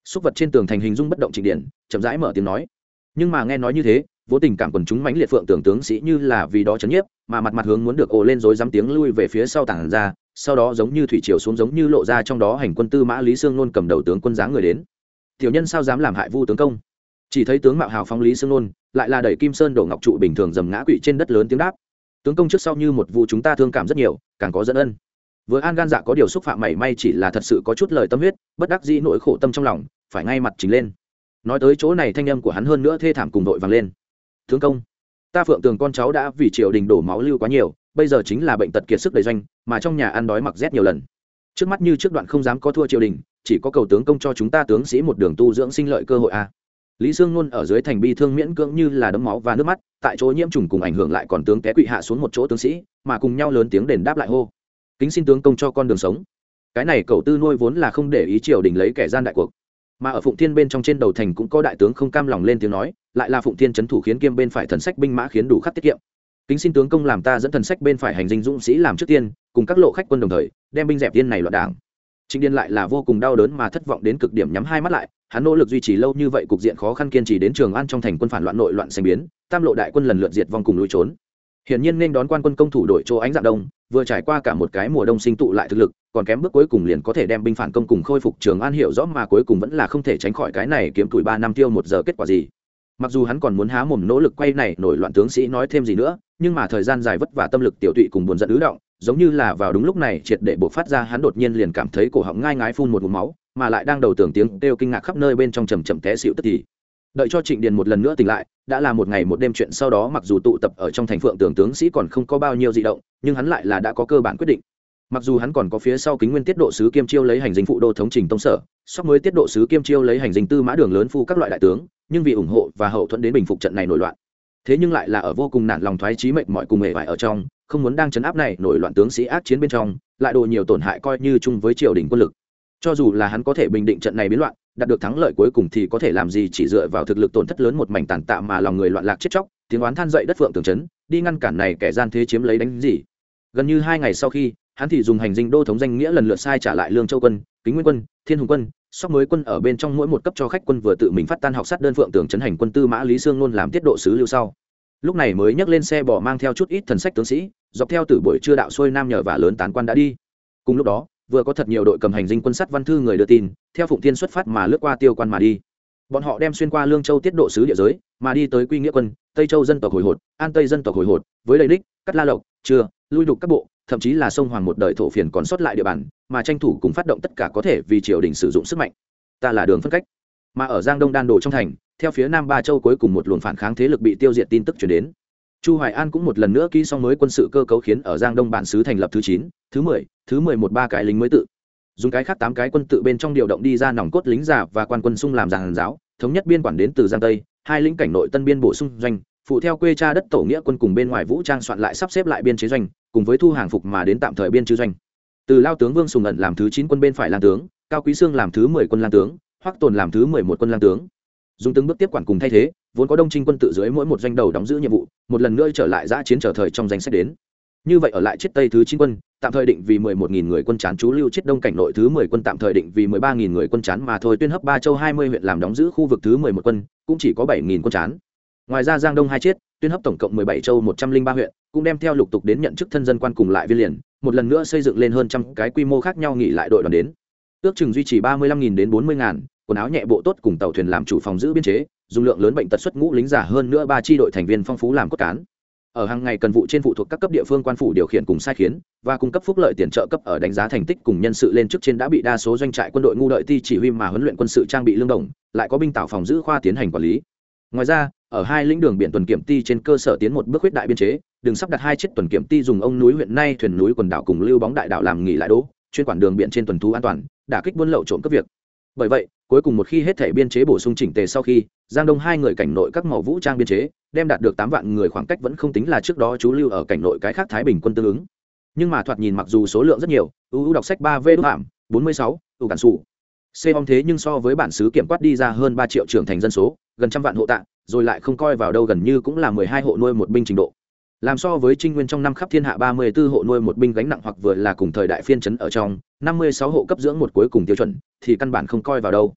Xúc vật trên tường thành hình dung bất động trịnh điển, chậm rãi mở tiếng nói. Nhưng mà nghe nói như thế, vô tình cảm quần chúng mãnh liệt phượng tưởng tướng sĩ như là vì đó chấn nhiếp, mà mặt mặt hướng muốn được ồ lên rồi dám tiếng lui về phía sau tảng ra sau đó giống như thủy triều xuống giống như lộ ra trong đó hành quân tư mã lý sương nôn cầm đầu tướng quân dáng người đến tiểu nhân sao dám làm hại vu tướng công chỉ thấy tướng mạo hào phóng lý sương nôn lại là đẩy kim sơn đổ ngọc trụ bình thường dầm ngã quỵ trên đất lớn tiếng đáp tướng công trước sau như một vụ chúng ta thương cảm rất nhiều càng có dẫn ân vừa an gan dạ có điều xúc phạm mảy may chỉ là thật sự có chút lời tâm huyết bất đắc dĩ nỗi khổ tâm trong lòng phải ngay mặt chính lên nói tới chỗ này thanh âm của hắn hơn nữa thê thảm cùng đội vàng lên tướng công ta phượng tường con cháu đã vì triều đình đổ máu lưu quá nhiều bây giờ chính là bệnh tật kiệt sức đầy doanh, mà trong nhà ăn đói mặc rét nhiều lần. Trước mắt như trước đoạn không dám có thua triều đình, chỉ có cầu tướng công cho chúng ta tướng sĩ một đường tu dưỡng sinh lợi cơ hội a. Lý sương luôn ở dưới thành bi thương miễn cưỡng như là đấm máu và nước mắt, tại chỗ nhiễm trùng cùng ảnh hưởng lại còn tướng té quỵ hạ xuống một chỗ tướng sĩ, mà cùng nhau lớn tiếng đền đáp lại hô. Kính xin tướng công cho con đường sống. Cái này cầu tư nuôi vốn là không để ý triều đình lấy kẻ gian đại cuộc. Mà ở phụng thiên bên trong trên đầu thành cũng có đại tướng không cam lòng lên tiếng nói, lại là phụng thiên trấn thủ khiến kiêm bên phải thần sách binh mã khiến đủ khắc tiết kiệm kính xin tướng công làm ta dẫn thần sách bên phải hành dinh dũng sĩ làm trước tiên, cùng các lộ khách quân đồng thời, đem binh dẹp tiên này loạn đảng. Trịnh điên lại là vô cùng đau đớn mà thất vọng đến cực điểm nhắm hai mắt lại, hắn nỗ lực duy trì lâu như vậy cục diện khó khăn kiên trì đến trường an trong thành quân phản loạn nội loạn xanh biến, tam lộ đại quân lần lượt diệt vong cùng lùi trốn. Hiển nhiên nên đón quan quân công thủ đội chỗ ánh dạng đông, vừa trải qua cả một cái mùa đông sinh tụ lại thực lực, còn kém bước cuối cùng liền có thể đem binh phản công cùng khôi phục trường an hiểu rõ mà cuối cùng vẫn là không thể tránh khỏi cái này kiếm tuổi ba năm tiêu một giờ kết quả gì mặc dù hắn còn muốn há mồm nỗ lực quay này, nổi loạn tướng sĩ nói thêm gì nữa, nhưng mà thời gian dài vất vả tâm lực tiểu tụy cùng buồn giận ứ động, giống như là vào đúng lúc này, triệt để buộc phát ra, hắn đột nhiên liền cảm thấy cổ họng ngai ngái phun một ngụm máu, mà lại đang đầu tưởng tiếng kêu kinh ngạc khắp nơi bên trong trầm trầm té xịu tức thì. Đợi cho trịnh điền một lần nữa tỉnh lại, đã là một ngày một đêm chuyện sau đó, mặc dù tụ tập ở trong thành phượng tưởng tướng sĩ còn không có bao nhiêu di động, nhưng hắn lại là đã có cơ bản quyết định. Mặc dù hắn còn có phía sau kính nguyên tiết độ sứ kiêm chiêu lấy hành dinh phụ đô thống trình tông sở, sóc mới tiết độ sứ kiêm chiêu lấy hành dinh tư mã đường lớn phu các loại đại tướng nhưng vì ủng hộ và hậu thuẫn đến bình phục trận này nổi loạn. Thế nhưng lại là ở vô cùng nản lòng thoái trí mệnh mọi cùng hề vải ở trong, không muốn đang chấn áp này nổi loạn tướng sĩ ác chiến bên trong, lại đồ nhiều tổn hại coi như chung với triều đình quân lực. Cho dù là hắn có thể bình định trận này biến loạn, đạt được thắng lợi cuối cùng thì có thể làm gì chỉ dựa vào thực lực tổn thất lớn một mảnh tàn tạ mà lòng người loạn lạc chết chóc, tiếng oán than dậy đất phượng tường trấn đi ngăn cản này kẻ gian thế chiếm lấy đánh gì. Gần như hai ngày sau khi, hắn thì dùng hành dinh đô thống danh nghĩa lần lượt sai trả lại lương châu quân, kính nguyên quân, thiên hùng quân sóc mới quân ở bên trong mỗi một cấp cho khách quân vừa tự mình phát tan học sát đơn phượng tường trấn hành quân tư mã lý sương luôn làm tiết độ sứ lưu sau. Lúc này mới nhấc lên xe bỏ mang theo chút ít thần sách tướng sĩ, dọc theo từ buổi trưa đạo xuôi nam nhờ và lớn tán quan đã đi. Cùng lúc đó, vừa có thật nhiều đội cầm hành dinh quân sắt văn thư người đưa tin, theo phụng thiên xuất phát mà lướt qua tiêu quan mà đi. Bọn họ đem xuyên qua lương châu tiết độ sứ địa giới, mà đi tới quy nghĩa quân, tây châu dân tộc hồi hột, an tây dân tộc hồi hột, với đầy đích cắt la lộc chưa lui đục các bộ thậm chí là sông hoàng một đời thổ phiền còn sót lại địa bàn, mà tranh thủ cùng phát động tất cả có thể vì triều đình sử dụng sức mạnh. Ta là đường phân cách. Mà ở giang đông đan đồ trong thành, theo phía nam ba châu cuối cùng một luồng phản kháng thế lực bị tiêu diệt tin tức chuyển đến. Chu hoài an cũng một lần nữa ký xong mới quân sự cơ cấu khiến ở giang đông bản xứ thành lập thứ chín, thứ mười thứ mười một ba cái lính mới tự. Dùng cái khác tám cái quân tự bên trong điều động đi ra nòng cốt lính giả và quan quân sung làm giàn giáo, thống nhất biên quản đến từ giang tây, hai lính cảnh nội tân biên bổ sung doanh, phụ theo quê cha đất tổ nghĩa quân cùng bên ngoài vũ trang soạn lại sắp xếp lại biên chế doanh cùng với thu hàng phục mà đến tạm thời biên chư doanh. Từ lao tướng vương sùng ẩn làm thứ chín quân bên phải lang tướng, cao quý sương làm thứ mười quân lang tướng, hoắc tồn làm thứ mười một quân lang tướng. Dùng từng bước tiếp quản cùng thay thế, vốn có đông trinh quân tự dưới mỗi một doanh đầu đóng giữ nhiệm vụ, một lần nữa trở lại giã chiến trở thời trong danh sách đến. Như vậy ở lại chết tây thứ chín quân, tạm thời định vì mười một nghìn người quân chán chú lưu chết đông cảnh nội thứ mười quân tạm thời định vì mười ba nghìn người quân chán mà thôi, tuyên hấp ba châu hai mươi huyện làm đóng giữ khu vực thứ mười một quân, cũng chỉ có bảy nghìn quân chán ngoài ra giang đông hai chết tuyên hấp tổng cộng mười bảy châu một trăm linh ba huyện, cũng đem theo lục tục đến nhận chức thân dân quan cùng lại viên liền, một lần nữa xây dựng lên hơn trăm cái quy mô khác nhau nghỉ lại đội đoàn đến. Ước chừng duy trì ba mươi lăm nghìn đến bốn mươi ngàn, quần áo nhẹ bộ tốt cùng tàu thuyền làm chủ phòng giữ biên chế, dùng lượng lớn bệnh tật xuất ngũ lính giả hơn nữa ba tri đội thành viên phong phú làm cốt cán. Ở hàng ngày cần vụ trên phụ thuộc các cấp địa phương quan phủ điều khiển cùng sai khiến, và cung cấp phúc lợi tiền trợ cấp ở đánh giá thành tích cùng nhân sự lên chức trên đã bị đa số doanh trại quân đội ngu đợi ti chỉ huy mà huấn luyện quân sự trang bị lương đồng, lại có binh tạo phòng giữ khoa tiến hành quản lý ngoài ra, ở hai lĩnh đường biển tuần kiểm ti trên cơ sở tiến một bước huyết đại biên chế, đường sắp đặt hai chiếc tuần kiểm ti dùng ông núi huyện nay thuyền núi quần đảo cùng lưu bóng đại đảo làm nghỉ lại đỗ, chuyên quản đường biển trên tuần thú an toàn, đả kích buôn lậu trộm cướp việc. Bởi vậy, cuối cùng một khi hết thể biên chế bổ sung chỉnh tề sau khi, giang đông hai người cảnh nội các màu vũ trang biên chế, đem đạt được tám vạn người khoảng cách vẫn không tính là trước đó chú lưu ở cảnh nội cái khác thái bình quân tương ứng. Nhưng mà thoạt nhìn mặc dù số lượng rất nhiều ưu đọc sách ba v đúc hàm bốn mươi sáu ưu cản sủ c om thế nhưng so với bản xứ kiểm quát đi ra hơn ba triệu trưởng thành dân số gần trăm vạn hộ tạng rồi lại không coi vào đâu gần như cũng là mười hai hộ nuôi một binh trình độ. Làm so với trinh nguyên trong năm khắp thiên hạ ba mươi 34 hộ nuôi một binh gánh nặng hoặc vừa là cùng thời đại phiên chấn ở trong, năm mươi sáu hộ cấp dưỡng một cuối cùng tiêu chuẩn, thì căn bản không coi vào đâu.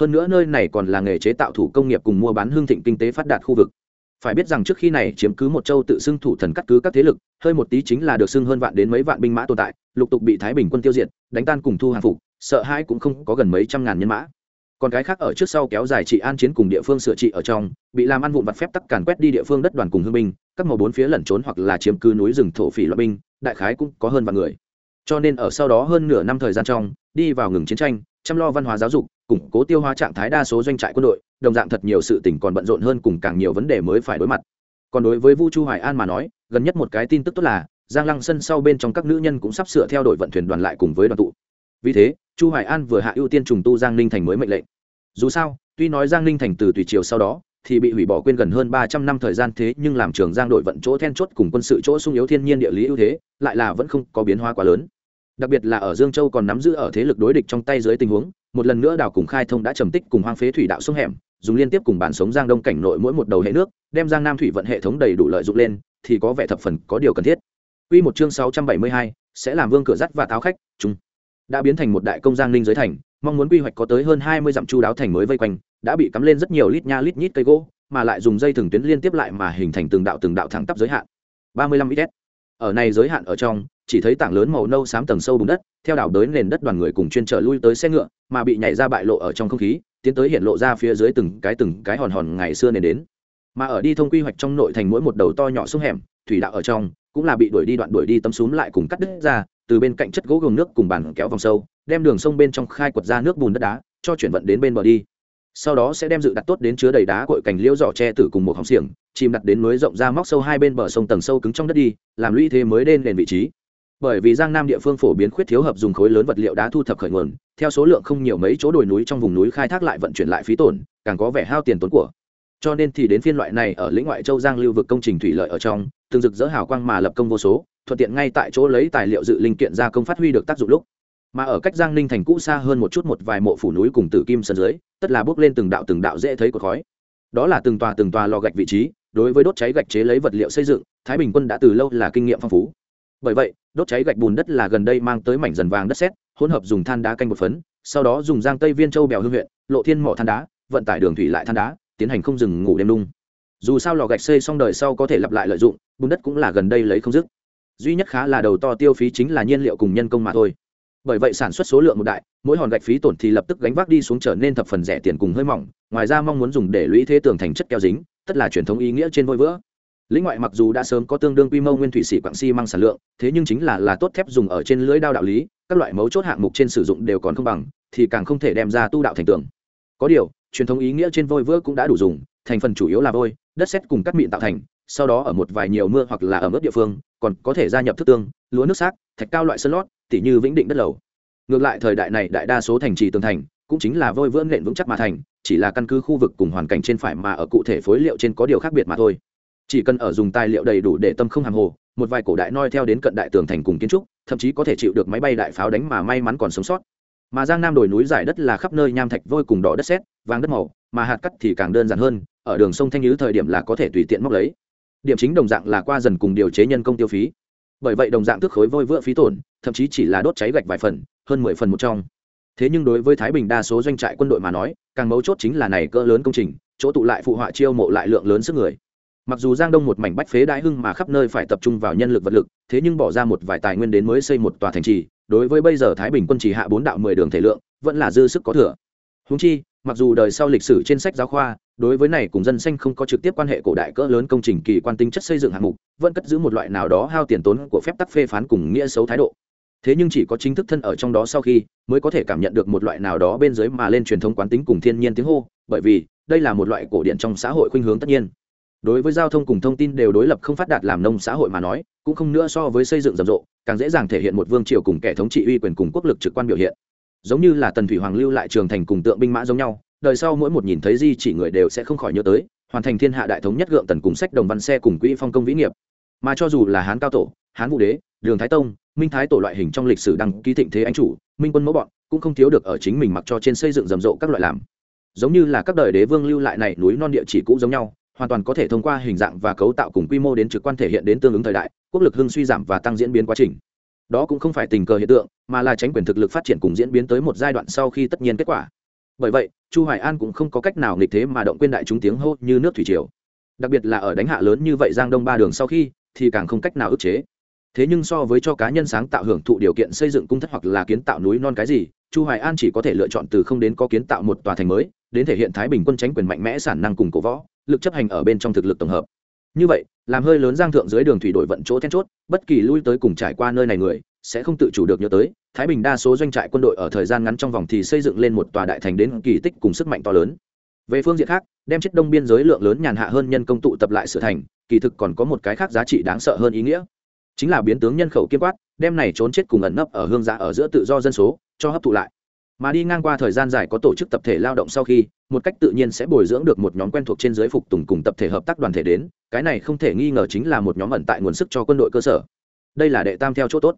Hơn nữa nơi này còn là nghề chế tạo thủ công nghiệp cùng mua bán hương thịnh kinh tế phát đạt khu vực. Phải biết rằng trước khi này chiếm cứ một châu tự xưng thủ thần cắt cứ các thế lực, hơi một tí chính là được xưng hơn vạn đến mấy vạn binh mã tồn tại, lục tục bị thái bình quân tiêu diệt, đánh tan cùng thu hàng phục, sợ hãi cũng không có gần mấy trăm ngàn nhân mã còn cái khác ở trước sau kéo dài trị an chiến cùng địa phương sửa trị ở trong, bị làm ăn vụn vặt phép tắc càn quét đi địa phương đất đoàn cùng hương binh, các màu bốn phía lẩn trốn hoặc là chiếm cứ núi rừng thổ phỉ loại binh, đại khái cũng có hơn vạn người. Cho nên ở sau đó hơn nửa năm thời gian trong, đi vào ngừng chiến tranh, chăm lo văn hóa giáo dục, củng cố tiêu hóa trạng thái đa số doanh trại quân đội, đồng dạng thật nhiều sự tỉnh còn bận rộn hơn cùng càng nhiều vấn đề mới phải đối mặt. Còn đối với vu chu hoài an mà nói, gần nhất một cái tin tức tốt là, giang lăng sân sau bên trong các nữ nhân cũng sắp sửa theo đội vận thuyền đoàn lại cùng với đoàn tụ. Vì thế chu hoài an vừa hạ ưu tiên trùng tu giang ninh thành mới mệnh lệnh. Dù sao tuy nói giang ninh thành từ tùy triều sau đó thì bị hủy bỏ quên gần hơn ba trăm năm thời gian thế nhưng làm trường giang đội vận chỗ then chốt cùng quân sự chỗ sung yếu thiên nhiên địa lý ưu thế lại là vẫn không có biến hóa quá lớn. Đặc biệt là ở dương châu còn nắm giữ ở thế lực đối địch trong tay dưới tình huống một lần nữa đào cùng khai thông đã trầm tích cùng hoang phế thủy đạo sông hẻm dùng liên tiếp cùng bản sống giang đông cảnh nội mỗi một đầu hệ nước đem giang nam thủy vận hệ thống đầy đủ lợi dụng lên thì có vẻ thập phần có điều cần thiết. Quy một chương 672, sẽ làm vương cửa dắt và táo khách, chung đã biến thành một đại công giang ninh giới thành, mong muốn quy hoạch có tới hơn 20 dặm chu đáo thành mới vây quanh, đã bị cắm lên rất nhiều lít nha lít nhít cây gỗ, mà lại dùng dây thừng tuyến liên tiếp lại mà hình thành từng đạo từng đạo thẳng tắp giới hạn. ba mươi lăm ít Ở này giới hạn ở trong, chỉ thấy tảng lớn màu nâu xám tầng sâu bùn đất, theo đảo đới nền đất đoàn người cùng chuyên trở lui tới xe ngựa, mà bị nhảy ra bại lộ ở trong không khí, tiến tới hiện lộ ra phía dưới từng cái từng cái hòn hòn ngày xưa nền đến. Mà ở đi thông quy hoạch trong nội thành mỗi một đầu to nhỏ xuống hẻm, thủy đạo ở trong, cũng là bị đuổi đi đoạn đuổi đi tấm xúm lại cùng cắt đứt ra, từ bên cạnh chất gỗ gồng nước cùng bàn kéo vòng sâu, đem đường sông bên trong khai quật ra nước bùn đất đá, cho chuyển vận đến bên bờ đi. Sau đó sẽ đem dự đặt tốt đến chứa đầy đá cội cành liễu giỏ tre tử cùng một hòng xiềng chìm đặt đến núi rộng ra móc sâu hai bên bờ sông tầng sâu cứng trong đất đi làm lũy thế mới đen nền vị trí. Bởi vì giang nam địa phương phổ biến khuyết thiếu hợp dùng khối lớn vật liệu đá thu thập khởi nguồn theo số lượng không nhiều mấy chỗ đồi núi trong vùng núi khai thác lại vận chuyển lại phí tổn càng có vẻ hao tiền tốn của. Cho nên thì đến phiên loại này ở lĩnh ngoại châu giang lưu vực công trình thủy lợi ở trong từng rực rỡ hào quang mà lập công vô số, thuận tiện ngay tại chỗ lấy tài liệu dự linh kiện ra công phát huy được tác dụng lúc. Mà ở cách giang ninh thành cũ xa hơn một chút một vài mộ phủ núi cùng tử kim sân dưới, tất là bước lên từng đạo từng đạo dễ thấy cột khói. Đó là từng tòa từng tòa lò gạch vị trí, đối với đốt cháy gạch chế lấy vật liệu xây dựng, thái bình quân đã từ lâu là kinh nghiệm phong phú. Bởi vậy, đốt cháy gạch bùn đất là gần đây mang tới mảnh dần vàng đất sét, hỗn hợp dùng than đá canh một phấn, sau đó dùng giang tây viên châu bèo hương huyện, lộ thiên mỏ than đá, vận tải đường thủy lại than đá, tiến hành không dừng ngủ đêm lung dù sao lò gạch xây xong đời sau có thể lặp lại lợi dụng, bùn đất cũng là gần đây lấy không dứt. Duy nhất khá là đầu to tiêu phí chính là nhiên liệu cùng nhân công mà thôi. Bởi vậy sản xuất số lượng một đại, mỗi hòn gạch phí tổn thì lập tức gánh vác đi xuống trở nên thập phần rẻ tiền cùng hơi mỏng, ngoài ra mong muốn dùng để lũy thế tường thành chất keo dính, tất là truyền thống ý nghĩa trên vôi vữa. Lĩnh ngoại mặc dù đã sớm có tương đương quy mô nguyên thủy sĩ quảng xi si mang sản lượng, thế nhưng chính là là tốt thép dùng ở trên lưới đao đạo lý, các loại mấu chốt hạng mục trên sử dụng đều còn không bằng, thì càng không thể đem ra tu đạo thành tường. Có điều, truyền thống ý nghĩa trên vôi vữa cũng đã đủ dùng, thành phần chủ yếu là vôi đất sét cùng cắt mịn tạo thành, sau đó ở một vài nhiều mưa hoặc là ở mức địa phương, còn có thể gia nhập thức tương, lúa nước xác, thạch cao loại sơn lót, tỉ như vĩnh định đất lầu. Ngược lại thời đại này đại đa số thành trì tường thành, cũng chính là vôi vữa nện vững chắc mà thành, chỉ là căn cứ khu vực cùng hoàn cảnh trên phải mà ở cụ thể phối liệu trên có điều khác biệt mà thôi. Chỉ cần ở dùng tài liệu đầy đủ để tâm không hàng hồ, một vài cổ đại noi theo đến cận đại tường thành cùng kiến trúc, thậm chí có thể chịu được máy bay đại pháo đánh mà may mắn còn sống sót. Mà giang nam đồi núi giải đất là khắp nơi nham thạch vôi cùng đỏ đất sét, vàng đất màu, mà hạt cắt thì càng đơn giản hơn ở đường sông thanh nhứ thời điểm là có thể tùy tiện móc lấy. Điểm chính đồng dạng là qua dần cùng điều chế nhân công tiêu phí. Bởi vậy đồng dạng thức khối vôi vữa phí tổn, thậm chí chỉ là đốt cháy gạch vài phần, hơn mười phần một trong. Thế nhưng đối với thái bình đa số doanh trại quân đội mà nói, càng mấu chốt chính là này cỡ lớn công trình, chỗ tụ lại phụ họa chiêu mộ lại lượng lớn sức người. Mặc dù giang đông một mảnh bách phế đại hưng mà khắp nơi phải tập trung vào nhân lực vật lực, thế nhưng bỏ ra một vài tài nguyên đến mới xây một tòa thành trì, đối với bây giờ thái bình quân chỉ hạ bốn đạo mười đường thể lượng, vẫn là dư sức có thừa. Húng chi mặc dù đời sau lịch sử trên sách giáo khoa, đối với này cùng dân xanh không có trực tiếp quan hệ cổ đại cỡ lớn công trình kỳ quan tính chất xây dựng hạng mục, vẫn cất giữ một loại nào đó hao tiền tốn của phép tắc phê phán cùng nghĩa xấu thái độ. Thế nhưng chỉ có chính thức thân ở trong đó sau khi mới có thể cảm nhận được một loại nào đó bên dưới mà lên truyền thống quán tính cùng thiên nhiên tiếng hô, bởi vì đây là một loại cổ điện trong xã hội khuynh hướng tất nhiên. Đối với giao thông cùng thông tin đều đối lập không phát đạt làm nông xã hội mà nói, cũng không nữa so với xây dựng rầm rộ, càng dễ dàng thể hiện một vương triều cùng kẻ thống trị uy quyền cùng quốc lực trực quan biểu hiện giống như là tần thủy hoàng lưu lại trường thành cùng tượng binh mã giống nhau, đời sau mỗi một nhìn thấy di chỉ người đều sẽ không khỏi nhớ tới, hoàn thành thiên hạ đại thống nhất gượng tần cùng sách đồng văn xe cùng quỹ phong công vĩ nghiệp. Mà cho dù là hán cao tổ, hán vũ đế, đường thái tông, minh thái tổ loại hình trong lịch sử đăng ký thịnh thế anh chủ, minh quân mẫu bọn, cũng không thiếu được ở chính mình mặc cho trên xây dựng rầm rộ các loại làm. Giống như là các đời đế vương lưu lại này núi non địa chỉ cũ giống nhau, hoàn toàn có thể thông qua hình dạng và cấu tạo cùng quy mô đến trực quan thể hiện đến tương ứng thời đại, quốc lực hưng suy giảm và tăng diễn biến quá trình đó cũng không phải tình cờ hiện tượng, mà là tránh quyền thực lực phát triển cùng diễn biến tới một giai đoạn sau khi tất nhiên kết quả. Bởi vậy, chu hoài an cũng không có cách nào nghịch thế mà động quên đại chúng tiếng hô như nước thủy triều. Đặc biệt là ở đánh hạ lớn như vậy giang đông ba đường sau khi, thì càng không cách nào ức chế. Thế nhưng so với cho cá nhân sáng tạo hưởng thụ điều kiện xây dựng cung thất hoặc là kiến tạo núi non cái gì, chu hoài an chỉ có thể lựa chọn từ không đến có kiến tạo một tòa thành mới, đến thể hiện thái bình quân tránh quyền mạnh mẽ, sản năng cùng cổ võ, lực chấp hành ở bên trong thực lực tổng hợp như vậy, làm hơi lớn giang thượng dưới đường thủy đổi vận chỗ then chốt, bất kỳ lui tới cùng trải qua nơi này người, sẽ không tự chủ được nhớ tới, thái bình đa số doanh trại quân đội ở thời gian ngắn trong vòng thì xây dựng lên một tòa đại thành đến kỳ tích cùng sức mạnh to lớn. Về phương diện khác, đem chết đông biên giới lượng lớn nhàn hạ hơn nhân công tụ tập lại sửa thành, kỳ thực còn có một cái khác giá trị đáng sợ hơn ý nghĩa. Chính là biến tướng nhân khẩu kiên quát, đem này trốn chết cùng ẩn nấp ở hương giã ở giữa tự do dân số, cho hấp thụ lại mà đi ngang qua thời gian dài có tổ chức tập thể lao động sau khi, một cách tự nhiên sẽ bồi dưỡng được một nhóm quen thuộc trên dưới phục tùng cùng tập thể hợp tác đoàn thể đến, cái này không thể nghi ngờ chính là một nhóm ẩn tại nguồn sức cho quân đội cơ sở. Đây là đệ tam theo chỗ tốt.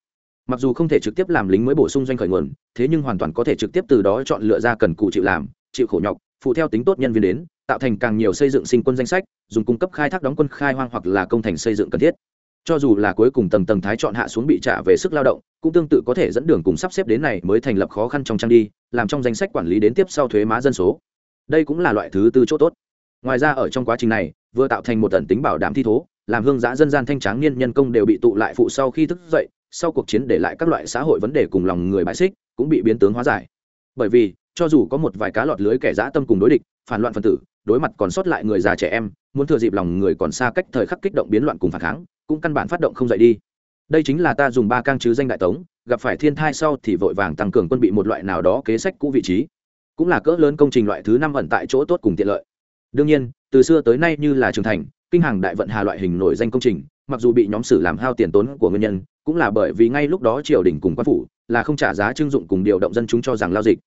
Mặc dù không thể trực tiếp làm lính mới bổ sung doanh khởi nguồn, thế nhưng hoàn toàn có thể trực tiếp từ đó chọn lựa ra cần cụ chịu làm, chịu khổ nhọc, phụ theo tính tốt nhân viên đến, tạo thành càng nhiều xây dựng sinh quân danh sách, dùng cung cấp khai thác đóng quân khai hoang hoặc là công thành xây dựng cần thiết. Cho dù là cuối cùng tầng tầng thái chọn hạ xuống bị trả về sức lao động cũng tương tự có thể dẫn đường cùng sắp xếp đến này mới thành lập khó khăn trong trang đi, làm trong danh sách quản lý đến tiếp sau thuế má dân số. Đây cũng là loại thứ tư chỗ tốt. Ngoài ra ở trong quá trình này, vừa tạo thành một tần tính bảo đảm thi thố, làm hương giã dân gian thanh tráng niên nhân công đều bị tụ lại phụ sau khi thức dậy, sau cuộc chiến để lại các loại xã hội vấn đề cùng lòng người bại xích, cũng bị biến tướng hóa giải. Bởi vì, cho dù có một vài cá lọt lưới kẻ dã tâm cùng đối địch, phản loạn phân tử, đối mặt còn sót lại người già trẻ em, muốn thừa dịp lòng người còn xa cách thời khắc kích động biến loạn cùng phản kháng, cũng căn bản phát động không dậy đi đây chính là ta dùng ba cang chứ danh đại tống, gặp phải thiên thai sau thì vội vàng tăng cường quân bị một loại nào đó kế sách cũ vị trí. Cũng là cỡ lớn công trình loại thứ năm ẩn tại chỗ tốt cùng tiện lợi. Đương nhiên, từ xưa tới nay như là trường thành, kinh hàng đại vận hà loại hình nổi danh công trình, mặc dù bị nhóm sử làm hao tiền tốn của nguyên nhân, cũng là bởi vì ngay lúc đó triều đình cùng quan phủ là không trả giá trưng dụng cùng điều động dân chúng cho rằng lao dịch.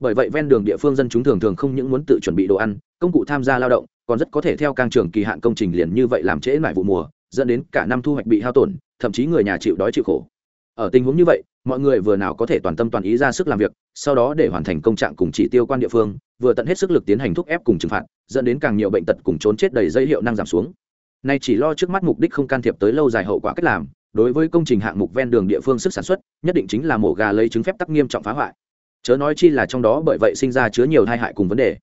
Bởi vậy ven đường địa phương dân chúng thường thường không những muốn tự chuẩn bị đồ ăn, công cụ tham gia lao động, còn rất có thể theo càng trường kỳ hạn công trình liền như vậy làm trễ mải vụ mùa, dẫn đến cả năm thu hoạch bị hao tổn thậm chí người nhà chịu đói chịu khổ. Ở tình huống như vậy, mọi người vừa nào có thể toàn tâm toàn ý ra sức làm việc, sau đó để hoàn thành công trạng cùng chỉ tiêu quan địa phương, vừa tận hết sức lực tiến hành thúc ép cùng trừng phạt, dẫn đến càng nhiều bệnh tật cùng trốn chết đầy dây hiệu năng giảm xuống. Nay chỉ lo trước mắt mục đích không can thiệp tới lâu dài hậu quả cách làm, đối với công trình hạng mục ven đường địa phương sức sản xuất, nhất định chính là mổ gà lấy chứng phép tắc nghiêm trọng phá hoại. Chớ nói chi là trong đó bởi vậy sinh ra chứa nhiều tai hại cùng vấn đề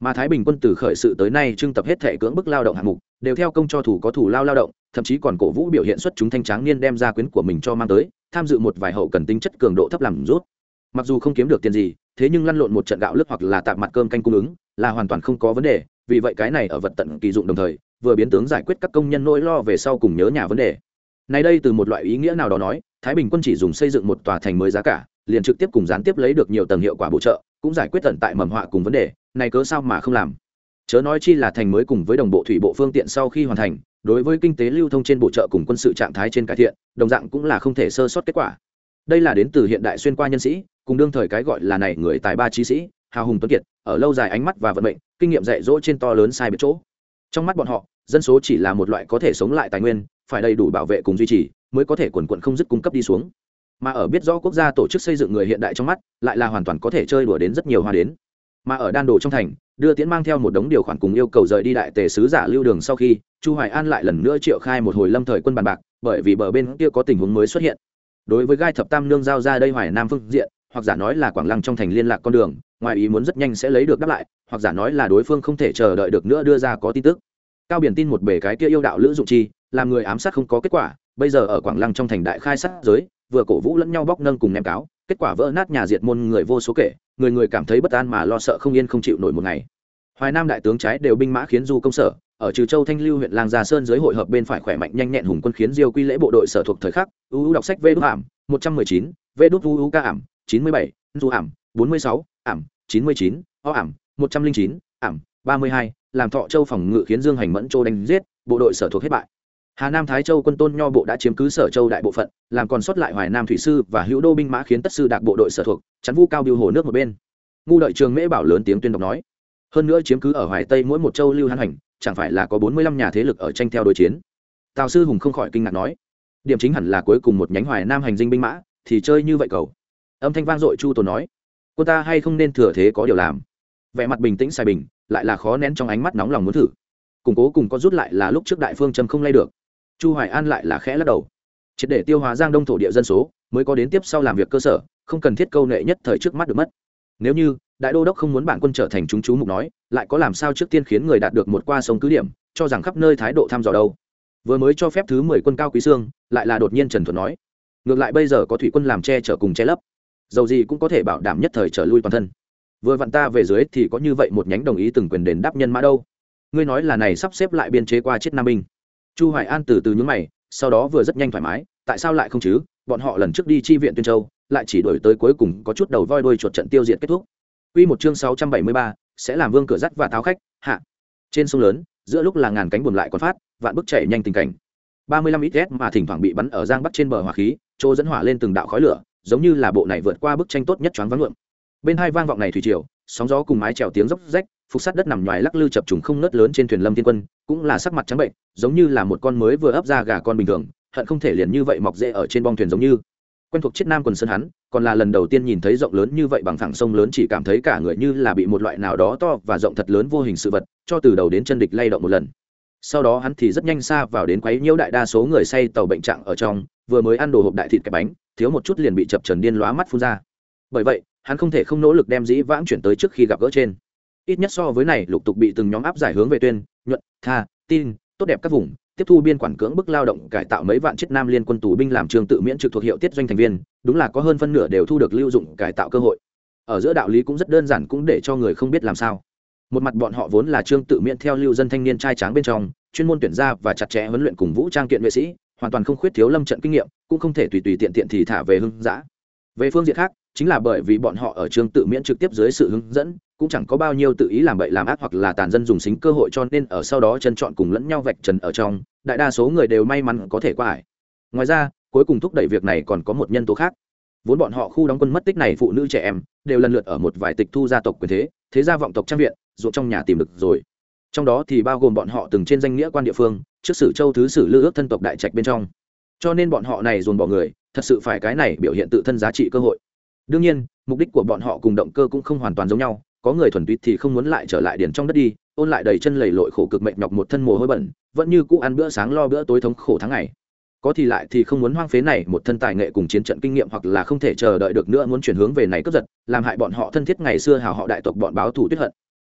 mà thái bình quân từ khởi sự tới nay trưng tập hết thể cưỡng bức lao động hạng mục, đều theo công cho thủ có thủ lao lao động, thậm chí còn cổ vũ biểu hiện xuất chúng thanh tráng niên đem ra quyến của mình cho mang tới, tham dự một vài hậu cần tính chất cường độ thấp làm rút. Mặc dù không kiếm được tiền gì, thế nhưng lăn lộn một trận gạo lứt hoặc là tạm mặt cơm canh cung ứng, là hoàn toàn không có vấn đề, vì vậy cái này ở vật tận kỳ dụng đồng thời, vừa biến tướng giải quyết các công nhân nỗi lo về sau cùng nhớ nhà vấn đề. Này đây từ một loại ý nghĩa nào đó nói, thái bình quân chỉ dùng xây dựng một tòa thành mới giá cả, liền trực tiếp cùng gián tiếp lấy được nhiều tầng hiệu quả bổ trợ cũng giải quyết tận tại mầm họa cùng vấn đề, này cớ sao mà không làm? Chớ nói chi là thành mới cùng với đồng bộ thủy bộ phương tiện sau khi hoàn thành, đối với kinh tế lưu thông trên bộ trợ cùng quân sự trạng thái trên cải thiện, đồng dạng cũng là không thể sơ sót kết quả. Đây là đến từ hiện đại xuyên qua nhân sĩ, cùng đương thời cái gọi là này người tài ba trí sĩ, hào hùng tuấn kiệt, ở lâu dài ánh mắt và vận mệnh, kinh nghiệm dạy dỗ trên to lớn sai biệt chỗ. Trong mắt bọn họ, dân số chỉ là một loại có thể sống lại tài nguyên, phải đầy đủ bảo vệ cùng duy trì, mới có thể quần quận không dứt cung cấp đi xuống mà ở biết rõ quốc gia tổ chức xây dựng người hiện đại trong mắt, lại là hoàn toàn có thể chơi đùa đến rất nhiều hoa đến. Mà ở đan đồ trong thành, đưa tiến mang theo một đống điều khoản cùng yêu cầu rời đi đại tề sứ giả lưu đường sau khi, chu hoài an lại lần nữa triệu khai một hồi lâm thời quân bàn bạc, bởi vì bờ bên kia có tình huống mới xuất hiện. Đối với gai thập tam nương giao ra đây hoài nam phương diện, hoặc giả nói là quảng lăng trong thành liên lạc con đường, ngoài ý muốn rất nhanh sẽ lấy được đáp lại, hoặc giả nói là đối phương không thể chờ đợi được nữa đưa ra có tin tức. Cao biển tin một bể cái kia yêu đạo lữ dụng chi, làm người ám sát không có kết quả, bây giờ ở quảng lăng trong thành đại khai sát giới vừa cổ vũ lẫn nhau bóc nâng cùng ném cáo, kết quả vỡ nát nhà diệt môn người vô số kể, người người cảm thấy bất an mà lo sợ không yên không chịu nổi một ngày. Hoài nam đại tướng trái đều binh mã khiến du công sở, ở trừ châu thanh lưu huyện làng già sơn dưới hội hợp bên phải khỏe mạnh nhanh nhẹn hùng quân khiến diêu quy lễ bộ đội sở thuộc thời khắc uu đọc sách vê đút ảm một trăm mười chín, vê đúc uu ca ảm chín mươi bảy du ảm bốn mươi sáu ảm chín mươi chín, o ảm một trăm linh chín ảm ba mươi hai, làm thọ châu phòng ngự khiến dương hành mẫn châu đánh giết, bộ đội sở thuộc hết bại hà nam thái châu quân tôn nho bộ đã chiếm cứ sở châu đại bộ phận, làm còn sót lại hoài nam thủy sư và hữu đô binh mã khiến tất sư đạc bộ đội sở thuộc, chắn vu cao biêu hồ nước một bên. Ngu đợi trường mễ bảo lớn tiếng tuyên đọc nói. Hơn nữa chiếm cứ ở hoài tây mỗi một châu lưu hán hành, chẳng phải là có bốn mươi lăm nhà thế lực ở tranh theo đối chiến. Tào sư hùng không khỏi kinh ngạc nói. Điểm chính hẳn là cuối cùng một nhánh hoài nam hành dinh binh mã, thì chơi như vậy cầu. Âm thanh vang dội chu Tồn nói. Cô ta hay không nên thừa thế có điều làm? Vẻ mặt bình tĩnh xài bình, lại là khó nén trong ánh mắt nóng lòng muốn thử. Củng cố cùng có rút lại là lúc trước đại phương châm không lay được chu hoài an lại là khẽ lắc đầu. Triệt để tiêu hóa giang đông thổ địa dân số, mới có đến tiếp sau làm việc cơ sở, không cần thiết câu nệ nhất thời trước mắt được mất. Nếu như, đại đô đốc không muốn bản quân trở thành chúng chú mục nói, lại có làm sao trước tiên khiến người đạt được một qua sông cứ điểm, cho rằng khắp nơi thái độ thăm dò đâu. Vừa mới cho phép thứ mười quân cao quý xương, lại là đột nhiên trần thuận nói. Ngược lại bây giờ có thủy quân làm che chở cùng che lấp. Dầu gì cũng có thể bảo đảm nhất thời trở lui toàn thân. Vừa vặn ta về dưới thì có như vậy một nhánh đồng ý từng quyền đền đáp nhân mã đâu. Ngươi nói là này sắp xếp lại biên chế qua chết nam binh chu hoài an từ từ nhún mày sau đó vừa rất nhanh thoải mái tại sao lại không chứ bọn họ lần trước đi chi viện tuyên châu lại chỉ đổi tới cuối cùng có chút đầu voi đuôi chuột trận tiêu diệt kết thúc Quy một chương 673, sẽ làm vương cửa rắt và tháo khách, hạ. Trên sông lớn, giữa lúc là ngàn cánh buồm lại còn phát, vạn bức chạy nhanh tình cảnh. 35 ít mà thỉnh thoảng bị bắn ở giang bắc trên bờ hỏa khí, trô dẫn hỏa lên từng đạo khói lửa, giống như là bộ này vượt qua bức tranh tốt nhất choáng váng lượng. Bên hai vang vọng này thủy triều, sóng gió cùng mái chèo tiếng róc rách, phục sát đất nằm ngoài lắc lư chập trùng không nớt lớn trên thuyền lâm thiên quân, cũng là sắc mặt trắng bệnh, giống như là một con mới vừa ấp ra gà con bình thường, hận không thể liền như vậy mọc rễ ở trên bong thuyền giống như. Quen thuộc chiếc nam quần sơn hắn còn là lần đầu tiên nhìn thấy rộng lớn như vậy bằng thẳng sông lớn chỉ cảm thấy cả người như là bị một loại nào đó to và rộng thật lớn vô hình sự vật cho từ đầu đến chân địch lay động một lần. Sau đó hắn thì rất nhanh xa vào đến quấy nhiễu đại đa số người say tàu bệnh trạng ở trong vừa mới ăn đồ hộp đại thịt cái bánh thiếu một chút liền bị chập trần điên lóa mắt phun ra. Bởi vậy hắn không thể không nỗ lực đem dĩ vãng chuyển tới trước khi gặp gỡ trên ít nhất so với này lục tục bị từng nhóm áp giải hướng về tuyên, nhuận, tha, tin, tốt đẹp các vùng, tiếp thu biên quản cưỡng bức lao động, cải tạo mấy vạn chiếc nam liên quân tù binh làm trường tự miễn trực thuộc hiệu tiết doanh thành viên, đúng là có hơn phân nửa đều thu được lưu dụng cải tạo cơ hội. Ở giữa đạo lý cũng rất đơn giản cũng để cho người không biết làm sao. Một mặt bọn họ vốn là trương tự miễn theo lưu dân thanh niên trai tráng bên trong, chuyên môn tuyển ra và chặt chẽ huấn luyện cùng vũ trang kiện vệ sĩ, hoàn toàn không khuyết thiếu lâm trận kinh nghiệm, cũng không thể tùy tùy tiện tiện thì thả về hưng giã về phương diện khác chính là bởi vì bọn họ ở trường tự miễn trực tiếp dưới sự hướng dẫn, cũng chẳng có bao nhiêu tự ý làm bậy làm ác hoặc là tàn dân dùng xính cơ hội cho nên ở sau đó chân chọn cùng lẫn nhau vạch trần ở trong, đại đa số người đều may mắn có thể qua ải. Ngoài ra, cuối cùng thúc đẩy việc này còn có một nhân tố khác. Vốn bọn họ khu đóng quân mất tích này phụ nữ trẻ em, đều lần lượt ở một vài tịch thu gia tộc quyền thế thế gia vọng tộc trang viện, ruộng trong nhà tìm được rồi. Trong đó thì bao gồm bọn họ từng trên danh nghĩa quan địa phương, trước sử châu thứ sử lư ước thân tộc đại trạch bên trong. Cho nên bọn họ này dồn bỏ người, thật sự phải cái này biểu hiện tự thân giá trị cơ hội đương nhiên, mục đích của bọn họ cùng động cơ cũng không hoàn toàn giống nhau, có người thuần túy thì không muốn lại trở lại điền trong đất đi, ôn lại đầy chân lầy lội khổ cực mệt nhọc một thân mồ hôi bẩn, vẫn như cũ ăn bữa sáng lo bữa tối thống khổ tháng ngày. Có thì lại thì không muốn hoang phế này một thân tài nghệ cùng chiến trận kinh nghiệm hoặc là không thể chờ đợi được nữa muốn chuyển hướng về này cướp giật, làm hại bọn họ thân thiết ngày xưa hào họ đại tộc bọn báo thủ tuyết hận.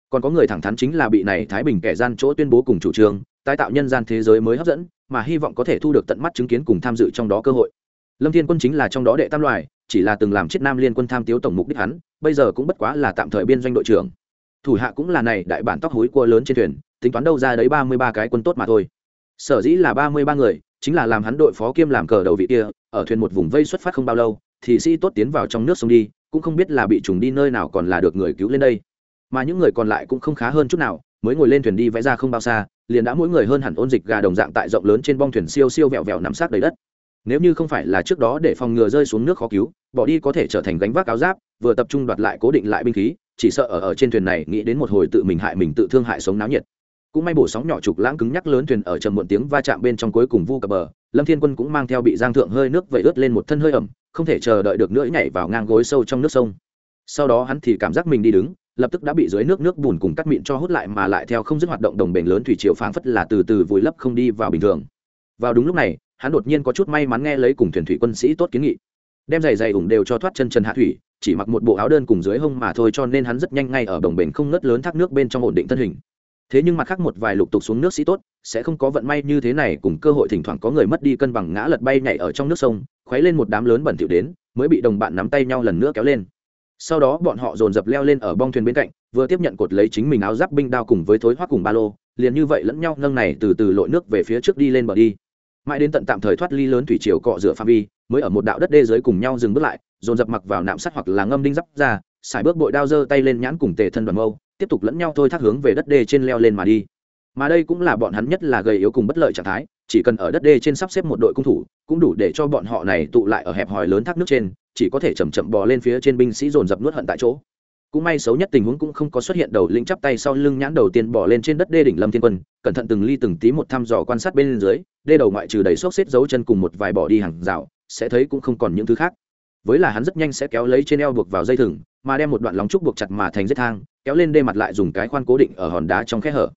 Còn có người thẳng thắn chính là bị này thái bình kẻ gian chỗ tuyên bố cùng chủ trương, tái tạo nhân gian thế giới mới hấp dẫn, mà hy vọng có thể thu được tận mắt chứng kiến cùng tham dự trong đó cơ hội. Lâm thiên quân chính là trong đó đệ tam loài chỉ là từng làm chết nam liên quân tham tiếu tổng mục đích hắn, bây giờ cũng bất quá là tạm thời biên doanh đội trưởng. Thủ hạ cũng là này, đại bản tóc hối cua lớn trên thuyền, tính toán đâu ra đấy ba mươi ba cái quân tốt mà thôi. Sở dĩ là ba mươi ba người, chính là làm hắn đội phó kiêm làm cờ đầu vị kia, ở thuyền một vùng vây xuất phát không bao lâu, thì sĩ tốt tiến vào trong nước sông đi, cũng không biết là bị trùng đi nơi nào còn là được người cứu lên đây. Mà những người còn lại cũng không khá hơn chút nào, mới ngồi lên thuyền đi vẽ ra không bao xa, liền đã mỗi người hơn hẳn ôn dịch gà đồng dạng tại rộng lớn trên bong thuyền siêu siêu vẹo vẹo nắm sát đầy đất. Nếu như không phải là trước đó để phòng ngừa rơi xuống nước khó cứu bỏ đi có thể trở thành gánh vác áo giáp, vừa tập trung đoạt lại cố định lại binh khí, chỉ sợ ở ở trên thuyền này nghĩ đến một hồi tự mình hại mình tự thương hại sống náo nhiệt. Cũng may bổ sóng nhỏ trục lãng cứng nhắc lớn thuyền ở trầm muộn tiếng va chạm bên trong cuối cùng vu cập bờ, lâm thiên quân cũng mang theo bị giang thượng hơi nước vẩy ướt lên một thân hơi ẩm, không thể chờ đợi được nữa nhảy vào ngang gối sâu trong nước sông. Sau đó hắn thì cảm giác mình đi đứng, lập tức đã bị dưới nước nước bùn cùng cắt mịn cho hút lại mà lại theo không dứt hoạt động đồng bền lớn thủy triều phảng phất là từ từ vùi lấp không đi vào bình thường. Vào đúng lúc này, hắn đột nhiên có chút may mắn nghe lấy cùng thuyền thủy quân sĩ tốt kiến nghị đem giày giày ủng đều cho thoát chân trần hạ thủy, chỉ mặc một bộ áo đơn cùng dưới hông mà thôi cho nên hắn rất nhanh ngay ở đồng bể không ngớt lớn thác nước bên trong ổn định thân hình. Thế nhưng mặt khác một vài lục tục xuống nước sĩ tốt, sẽ không có vận may như thế này cùng cơ hội thỉnh thoảng có người mất đi cân bằng ngã lật bay nhảy ở trong nước sông, khuấy lên một đám lớn bẩn thỉu đến, mới bị đồng bạn nắm tay nhau lần nữa kéo lên. Sau đó bọn họ dồn dập leo lên ở bong thuyền bên cạnh, vừa tiếp nhận cột lấy chính mình áo giáp binh đao cùng với thối hoác cùng ba lô, liền như vậy lẫn nhau nâng này từ từ lội nước về phía trước đi lên bờ đi mãi đến tận tạm thời thoát ly lớn thủy triều cọ rửa pha vi, mới ở một đạo đất đê dưới cùng nhau dừng bước lại, dồn dập mặc vào nạm sắt hoặc là ngâm đinh giáp ra xài bước bội đao giơ tay lên nhãn cùng tề thân đoàn mâu, tiếp tục lẫn nhau thôi thác hướng về đất đê trên leo lên mà đi. Mà đây cũng là bọn hắn nhất là gầy yếu cùng bất lợi trạng thái, chỉ cần ở đất đê trên sắp xếp một đội cung thủ, cũng đủ để cho bọn họ này tụ lại ở hẹp hòi lớn thác nước trên, chỉ có thể chầm chậm bò lên phía trên binh sĩ dồn dập nuốt hận tại chỗ cũng may xấu nhất tình huống cũng không có xuất hiện đầu lĩnh chắp tay sau lưng nhãn đầu tiên bỏ lên trên đất đê đỉnh lâm thiên quân, cẩn thận từng ly từng tí một thăm dò quan sát bên dưới, đê đầu ngoại trừ đầy xốc xếp dấu chân cùng một vài bỏ đi hàng rào, sẽ thấy cũng không còn những thứ khác. Với là hắn rất nhanh sẽ kéo lấy trên eo buộc vào dây thừng, mà đem một đoạn lóng trúc buộc chặt mà thành dây thang, kéo lên đê mặt lại dùng cái khoan cố định ở hòn đá trong khe hở.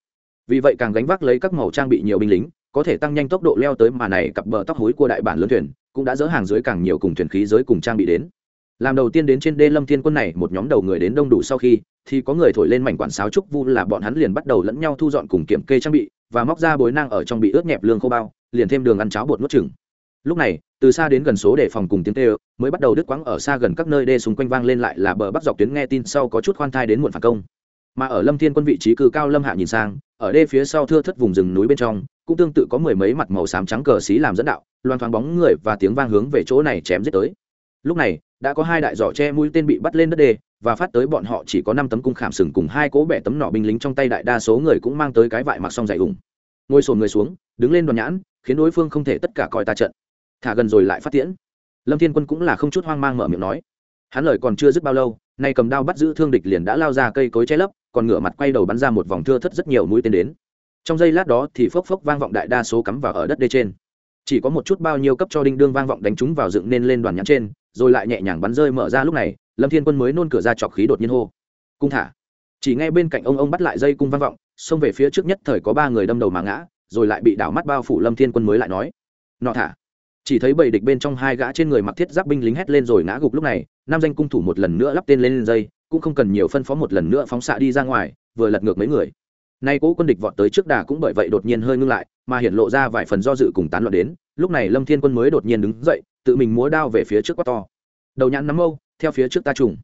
Vì vậy càng gánh vác lấy các màu trang bị nhiều binh lính, có thể tăng nhanh tốc độ leo tới mà này cặp bờ tóc hối của đại bản lớn thuyền, cũng đã dỡ hàng dưới càng nhiều cùng thuyền khí giới cùng trang bị đến làm đầu tiên đến trên đê lâm thiên quân này, một nhóm đầu người đến đông đủ sau khi, thì có người thổi lên mảnh quản sáo trúc vu là bọn hắn liền bắt đầu lẫn nhau thu dọn cùng kiểm kê trang bị, và móc ra bối năng ở trong bị ướt nhẹp lương khô bao, liền thêm đường ăn cháo bột nuốt chừng lúc này, từ xa đến gần số đề phòng cùng tiếng tê mới bắt đầu đứt quãng ở xa gần các nơi đê xung quanh vang lên lại là bờ bắc dọc tuyến nghe tin sau có chút khoan thai đến muộn phản công. Mà ở lâm thiên quân vị trí cư cao lâm hạ nhìn sang, ở đê phía sau thưa thất vùng rừng núi bên trong, cũng tương tự có mười mấy mặt màu xám trắng cờ xí làm dẫn đạo loan thoáng bóng người và tiếng vang hướng về chỗ này chém giết tới. Lúc này đã có hai đại giỏ che mũi tên bị bắt lên đất đê, và phát tới bọn họ chỉ có năm tấm cung khảm sừng cùng hai cố bẻ tấm nỏ binh lính trong tay đại đa số người cũng mang tới cái vại mặc xong dày ủng. Ngồi sồn người xuống, đứng lên đoàn nhãn, khiến đối phương không thể tất cả coi ta trận. Thả gần rồi lại phát tiễn. Lâm thiên quân cũng là không chút hoang mang mở miệng nói. Hắn lời còn chưa dứt bao lâu, nay cầm đao bắt giữ thương địch liền đã lao ra cây cối che lấp, còn ngửa mặt quay đầu bắn ra một vòng thưa thất rất nhiều mũi tên đến. Trong giây lát đó thì phốc phốc vang vọng đại đa số cắm vào ở đất đê trên chỉ có một chút bao nhiêu cấp cho đinh đương vang vọng đánh chúng vào dựng nên lên đoàn nhãn trên rồi lại nhẹ nhàng bắn rơi mở ra lúc này lâm thiên quân mới nôn cửa ra chọc khí đột nhiên hô. Cung thả. Chỉ ngay bên cạnh ông ông bắt lại dây cung vang vọng xông về phía trước nhất thời có ba người đâm đầu mà ngã rồi lại bị đảo mắt bao phủ lâm thiên quân mới lại nói. Nọ thả. Chỉ thấy bầy địch bên trong hai gã trên người mặc thiết giáp binh lính hét lên rồi ngã gục lúc này nam danh cung thủ một lần nữa lắp tên lên, lên dây cũng không cần nhiều phân phó một lần nữa phóng xạ đi ra ngoài vừa lật ngược mấy người nay cũ quân địch vọt tới trước đà cũng bởi vậy đột nhiên hơi ngưng lại mà hiện lộ ra vài phần do dự cùng tán loạn đến lúc này lâm thiên quân mới đột nhiên đứng dậy tự mình múa đao về phía trước quát to. Đầu nhãn nắm âu, theo phía trước ta trùng.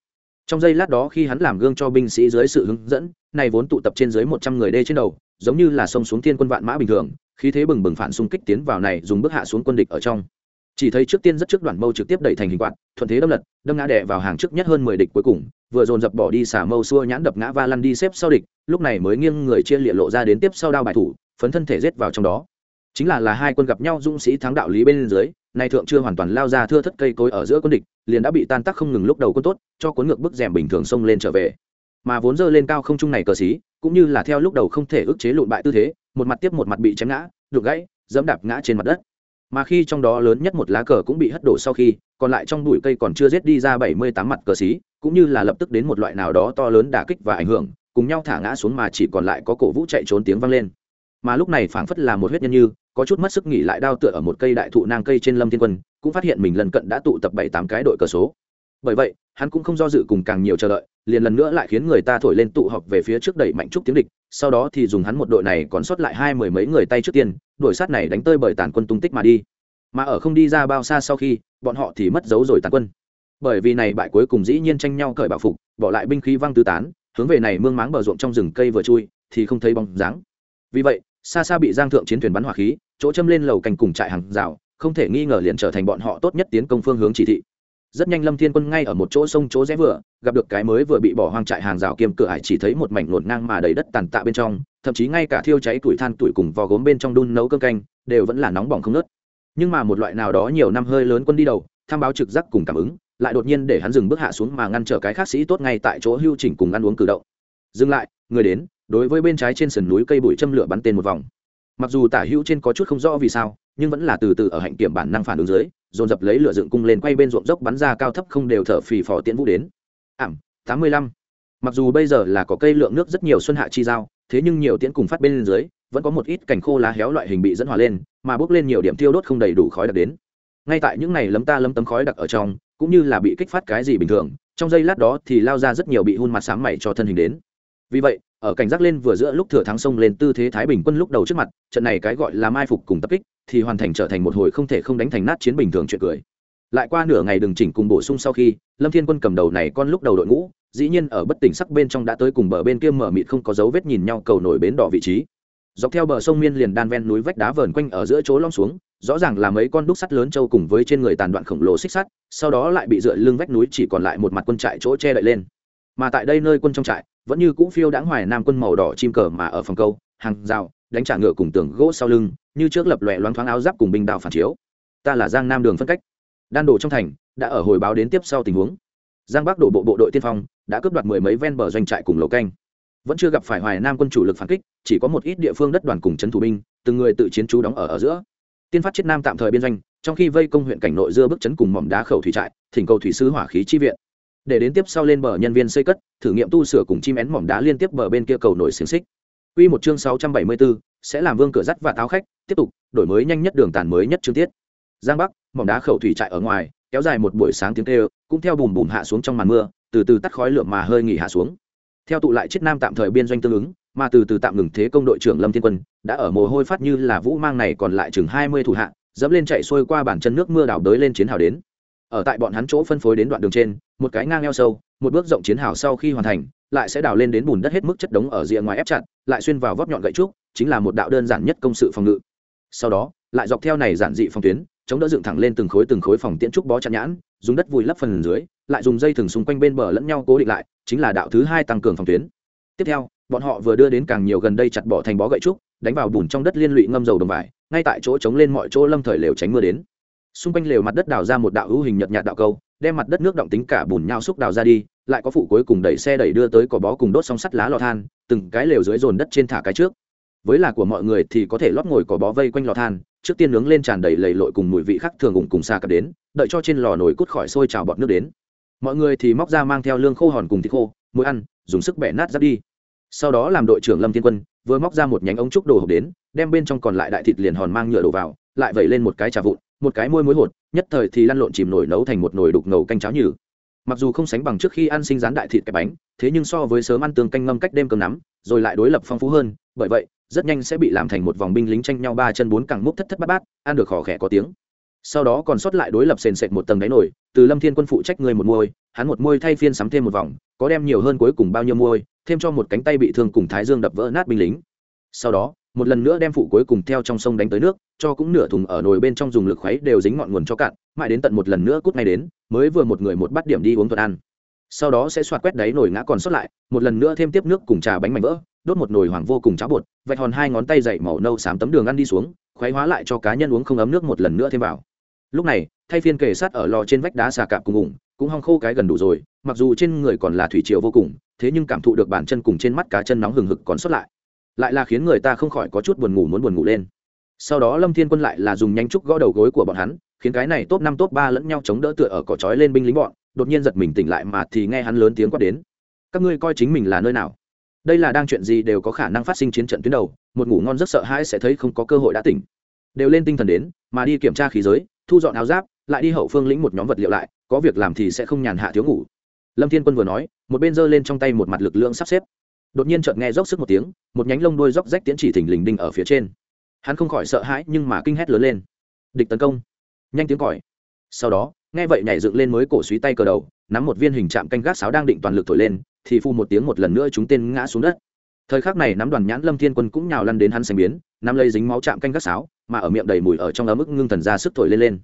Trong giây lát đó khi hắn làm gương cho binh sĩ dưới sự hướng dẫn này vốn tụ tập trên dưới một trăm người đê trên đầu giống như là sông xuống thiên quân vạn mã bình thường khí thế bừng bừng phản xung kích tiến vào này dùng bước hạ xuống quân địch ở trong chỉ thấy trước tiên rất trước đoạn mâu trực tiếp đẩy thành hình quạt, thuận thế đâm lật, đâm ngã đè vào hàng trước nhất hơn mười địch cuối cùng, vừa dồn dập bỏ đi xả mâu xua nhãn đập ngã va lăn đi xếp sau địch, lúc này mới nghiêng người chia liệt lộ ra đến tiếp sau đao bài thủ, phấn thân thể rết vào trong đó. Chính là là hai quân gặp nhau dũng sĩ thắng đạo lý bên dưới, nay thượng chưa hoàn toàn lao ra thưa thất cây cối ở giữa quân địch, liền đã bị tan tác không ngừng lúc đầu quân tốt, cho cuốn ngược bức rèm bình thường xông lên trở về. Mà vốn dơ lên cao không trung này cờ xí cũng như là theo lúc đầu không thể ức chế lụn bại tư thế, một mặt tiếp một mặt bị chém ngã, đục gãy, dẫm đạp ngã trên mặt đất mà khi trong đó lớn nhất một lá cờ cũng bị hất đổ sau khi, còn lại trong bụi cây còn chưa giết đi ra bảy mươi tám mặt cờ xí, cũng như là lập tức đến một loại nào đó to lớn đả kích và ảnh hưởng, cùng nhau thả ngã xuống mà chỉ còn lại có cổ vũ chạy trốn tiếng vang lên. Mà lúc này phảng phất là một huyết nhân như, có chút mất sức nghỉ lại đao tựa ở một cây đại thụ nang cây trên lâm thiên quân, cũng phát hiện mình lần cận đã tụ tập bảy tám cái đội cờ số. Bởi vậy, hắn cũng không do dự cùng càng nhiều chờ đợi, liền lần nữa lại khiến người ta thổi lên tụ họp về phía trước đẩy mạnh trúc tiếng địch, sau đó thì dùng hắn một đội này còn sót lại hai mười mấy người tay trước tiên đuổi sát này đánh tơi bởi tàn quân tung tích mà đi. Mà ở không đi ra bao xa sau khi, bọn họ thì mất dấu rồi tàn quân. Bởi vì này bại cuối cùng dĩ nhiên tranh nhau cởi bảo phục, bỏ lại binh khí văng tứ tán, hướng về này mương máng bờ ruộng trong rừng cây vừa chui, thì không thấy bóng dáng. Vì vậy, xa xa bị giang thượng chiến thuyền bắn hỏa khí, chỗ châm lên lầu cành cùng trại hàng rào, không thể nghi ngờ liền trở thành bọn họ tốt nhất tiến công phương hướng chỉ thị rất nhanh lâm thiên quân ngay ở một chỗ sông chỗ rẽ vừa, gặp được cái mới vừa bị bỏ hoang trại hàng rào kiêm cửa hải chỉ thấy một mảnh ngổn ngang mà đầy đất tàn tạ bên trong, thậm chí ngay cả thiêu cháy tuổi than tuổi cùng vò gốm bên trong đun nấu cơm canh, đều vẫn là nóng bỏng không nớt nhưng mà một loại nào đó nhiều năm hơi lớn quân đi đầu, tham báo trực giác cùng cảm ứng, lại đột nhiên để hắn dừng bước hạ xuống mà ngăn trở cái khác sĩ tốt ngay tại chỗ hưu chỉnh cùng ăn uống cử động. Dừng lại, người đến, đối với bên trái trên sườn núi cây bụi châm lửa bắn tên một vòng. Mặc dù tả hữu trên có chút không rõ vì sao, nhưng vẫn là từ từ ở hạnh kiểm bản năng phản ứng dưới dồn dập lấy lửa dựng cung lên quay bên ruộng dốc bắn ra cao thấp không đều thở phì phò tiễn vũ đến. Ảm, tám mươi lăm. Mặc dù bây giờ là có cây lượng nước rất nhiều xuân hạ chi giao, thế nhưng nhiều tiễn cùng phát bên dưới, vẫn có một ít cành khô lá héo loại hình bị dẫn hòa lên, mà bốc lên nhiều điểm tiêu đốt không đầy đủ khói đặc đến. Ngay tại những này lấm ta lấm tấm khói đặc ở trong, cũng như là bị kích phát cái gì bình thường, trong giây lát đó thì lao ra rất nhiều bị hun mặt sáng mày cho thân hình đến. Vì vậy, ở cảnh giác lên vừa giữa lúc thừa thắng sông lên tư thế thái bình quân lúc đầu trước mặt, trận này cái gọi là mai phục cùng tập kích thì hoàn thành trở thành một hồi không thể không đánh thành nát chiến bình thường chuyện cười. Lại qua nửa ngày đường chỉnh cùng bổ sung sau khi, lâm thiên quân cầm đầu này con lúc đầu đội ngũ, dĩ nhiên ở bất tỉnh sắc bên trong đã tới cùng bờ bên kia mở mịt không có dấu vết nhìn nhau cầu nổi bến đỏ vị trí. Dọc theo bờ sông miên liền đan ven núi vách đá vờn quanh ở giữa chỗ long xuống, rõ ràng là mấy con đúc sắt lớn trâu cùng với trên người tàn đoạn khổng lồ xích sắt, sau đó lại bị dựa lưng vách núi chỉ còn lại một mặt quân trại chỗ che đậy lên. Mà tại đây nơi quân trong trại, vẫn như cũ phiêu đãng hoài nam quân màu đỏ chim cờ mà ở phòng câu, hàng rào, đánh trả ngựa cùng tường gỗ sau lưng như trước lập lòe loáng thoáng áo giáp cùng binh đào phản chiếu. Ta là giang nam đường phân cách. Đan đổ trong thành đã ở hồi báo đến tiếp sau tình huống. Giang bắc đổ bộ bộ đội tiên phong đã cướp đoạt mười mấy ven bờ doanh trại cùng lầu canh. Vẫn chưa gặp phải hoài nam quân chủ lực phản kích chỉ có một ít địa phương đất đoàn cùng trấn thủ binh từng người tự chiến trú đóng ở ở giữa. Tiên phát chiết nam tạm thời biên doanh trong khi vây công huyện cảnh nội dưa bước chấn cùng mỏm đá khẩu thủy trại thỉnh cầu thủy sứ hỏa khí chi viện. Để đến tiếp sau lên bờ nhân viên xây cất thử nghiệm tu sửa cùng chim én mỏm đá liên tiếp bờ bên kia cầu nổi xiềng xích. Quy một chương 674, sẽ làm vương cửa dắt và táo khách, tiếp tục, đổi mới nhanh nhất đường tàn mới nhất chương tiết. Giang Bắc, mỏm đá khẩu thủy trại ở ngoài, kéo dài một buổi sáng tiếng tê cũng theo bùm bùm hạ xuống trong màn mưa, từ từ tắt khói lửa mà hơi nghỉ hạ xuống. Theo tụ lại chiết nam tạm thời biên doanh tương ứng, mà từ từ tạm ngừng thế công đội trưởng Lâm Thiên Quân, đã ở mồ hôi phát như là vũ mang này còn lại chừng 20 thủ hạ, dẫm lên chạy xuôi qua bản chân nước mưa đảo đới lên chiến hào đến ở tại bọn hắn chỗ phân phối đến đoạn đường trên một cái ngang eo sâu một bước rộng chiến hào sau khi hoàn thành lại sẽ đào lên đến bùn đất hết mức chất đống ở rìa ngoài ép chặt lại xuyên vào vóc nhọn gậy trúc chính là một đạo đơn giản nhất công sự phòng ngự sau đó, lại dọc theo này giản dị phòng tuyến, chống đỡ dựng thẳng lên từng khối từng khối phòng tiễn trúc bó chặt nhãn, dùng đất vùi lấp phần dưới, lại dùng dây thừng xung quanh bên bờ lẫn nhau cố định lại, chính là đạo thứ hai tăng cường phòng tuyến. Tiếp theo, bọn họ vừa đưa đến càng nhiều gần đây chặt bỏ thành bó gậy trúc, đánh vào bùn trong đất liên lụy ngâm dầu đồng vải, ngay tại chỗ chống lên mọi chỗ lâm thời lều tránh mưa đến. Xung quanh lều mặt đất đào ra một đạo hữu hình nhợt nhạt đạo câu, đem mặt đất nước động tính cả bùn nhau xúc đào ra đi, lại có phụ cuối cùng đẩy xe đẩy đưa tới cỏ bó cùng đốt song sắt lá lò than, từng cái lều dưới dồn đất trên thả cái trước với là của mọi người thì có thể lót ngồi có bó vây quanh lò than, trước tiên nướng lên tràn đầy lầy lội cùng mùi vị khác thường ủng cùng xa cặp đến, đợi cho trên lò nồi cút khỏi sôi trào bọt nước đến. Mọi người thì móc ra mang theo lương khô hòn cùng thịt khô, muối ăn, dùng sức bẻ nát giáp đi. Sau đó làm đội trưởng lâm thiên quân, vừa móc ra một nhánh ống trúc đồ hộp đến, đem bên trong còn lại đại thịt liền hòn mang nhựa đổ vào, lại vẩy lên một cái trà vụn, một cái môi muối hột, nhất thời thì lăn lộn chìm nổi nấu thành một nồi đục ngầu canh cháo nhừ. Mặc dù không sánh bằng trước khi ăn sinh rán đại thịt cái bánh thế nhưng so với sớm ăn tương canh ngâm cách đêm cơm nắm, rồi lại đối lập phong phú hơn, bởi vậy, rất nhanh sẽ bị làm thành một vòng binh lính tranh nhau ba chân bốn cẳng múc thất thất bát bát, ăn được khỏ khẽ có tiếng. Sau đó còn sót lại đối lập sền sệt một tầng đáy nổi từ lâm thiên quân phụ trách người một môi hắn một môi thay phiên sắm thêm một vòng, có đem nhiều hơn cuối cùng bao nhiêu môi thêm cho một cánh tay bị thương cùng thái dương đập vỡ nát binh lính. Sau đó, một lần nữa đem phụ cuối cùng theo trong sông đánh tới nước, cho cũng nửa thùng ở nồi bên trong dùng lực khuấy đều dính ngọn nguồn cho cạn, mãi đến tận một lần nữa cút ngay đến, mới vừa một người một bát điểm đi uống thuận ăn sau đó sẽ xoạt quét đáy nồi ngã còn sót lại, một lần nữa thêm tiếp nước cùng trà bánh mảnh vỡ, đốt một nồi hoàng vô cùng cháo bột, vạch hòn hai ngón tay dậy màu nâu xám tấm đường ăn đi xuống khoái hóa lại cho cá nhân uống không ấm nước một lần nữa thêm vào. Lúc này, thay phiên kề sát ở lò trên vách đá xà cạp cùng ủng, cũng hong khô cái gần đủ rồi, mặc dù trên người còn là thủy triều vô cùng, thế nhưng cảm thụ được bàn chân cùng trên mắt cá chân nóng hừng hực còn sót lại. Lại là khiến người ta không khỏi có chút buồn ngủ muốn buồn ngủ lên. Sau đó lâm thiên quân lại là dùng nhanh trúc gõ đầu gối của bọn hắn, khiến cái này top năm, top ba lẫn nhau chống đỡ tựa ở cỏ trói lên binh lính bọn đột nhiên giật mình tỉnh lại mà thì nghe hắn lớn tiếng quát đến. Các ngươi coi chính mình là nơi nào? Đây là đang chuyện gì đều có khả năng phát sinh chiến trận tuyến đầu, một ngủ ngon rất sợ hãi sẽ thấy không có cơ hội đã tỉnh. Đều lên tinh thần đến, mà đi kiểm tra khí giới, thu dọn áo giáp, lại đi hậu phương lĩnh một nhóm vật liệu lại, có việc làm thì sẽ không nhàn hạ thiếu ngủ. Lâm thiên quân vừa nói, một bên giơ lên trong tay một mặt lực lượng sắp xếp. Đột nhiên chợt nghe róc sức một tiếng, một nhánh lông đuôi róc rách tiến chỉ thình lình đinh ở phía trên. Hắn không khỏi sợ hãi nhưng mà kinh hét lớn lên. Địch tấn công. Nhanh tiếng còi. Sau đó nghe vậy nhảy dựng lên mới cổ suý tay cờ đầu, nắm một viên hình chạm canh gác sáo đang định toàn lực thổi lên, thì phu một tiếng một lần nữa chúng tên ngã xuống đất. Thời khắc này nắm đoàn nhãn lâm thiên quân cũng nhào lăn đến hắn xanh biến, nắm lấy dính máu chạm canh gác sáo, mà ở miệng đầy mùi ở trong ấm ức ngưng thần ra sức thổi lên lên.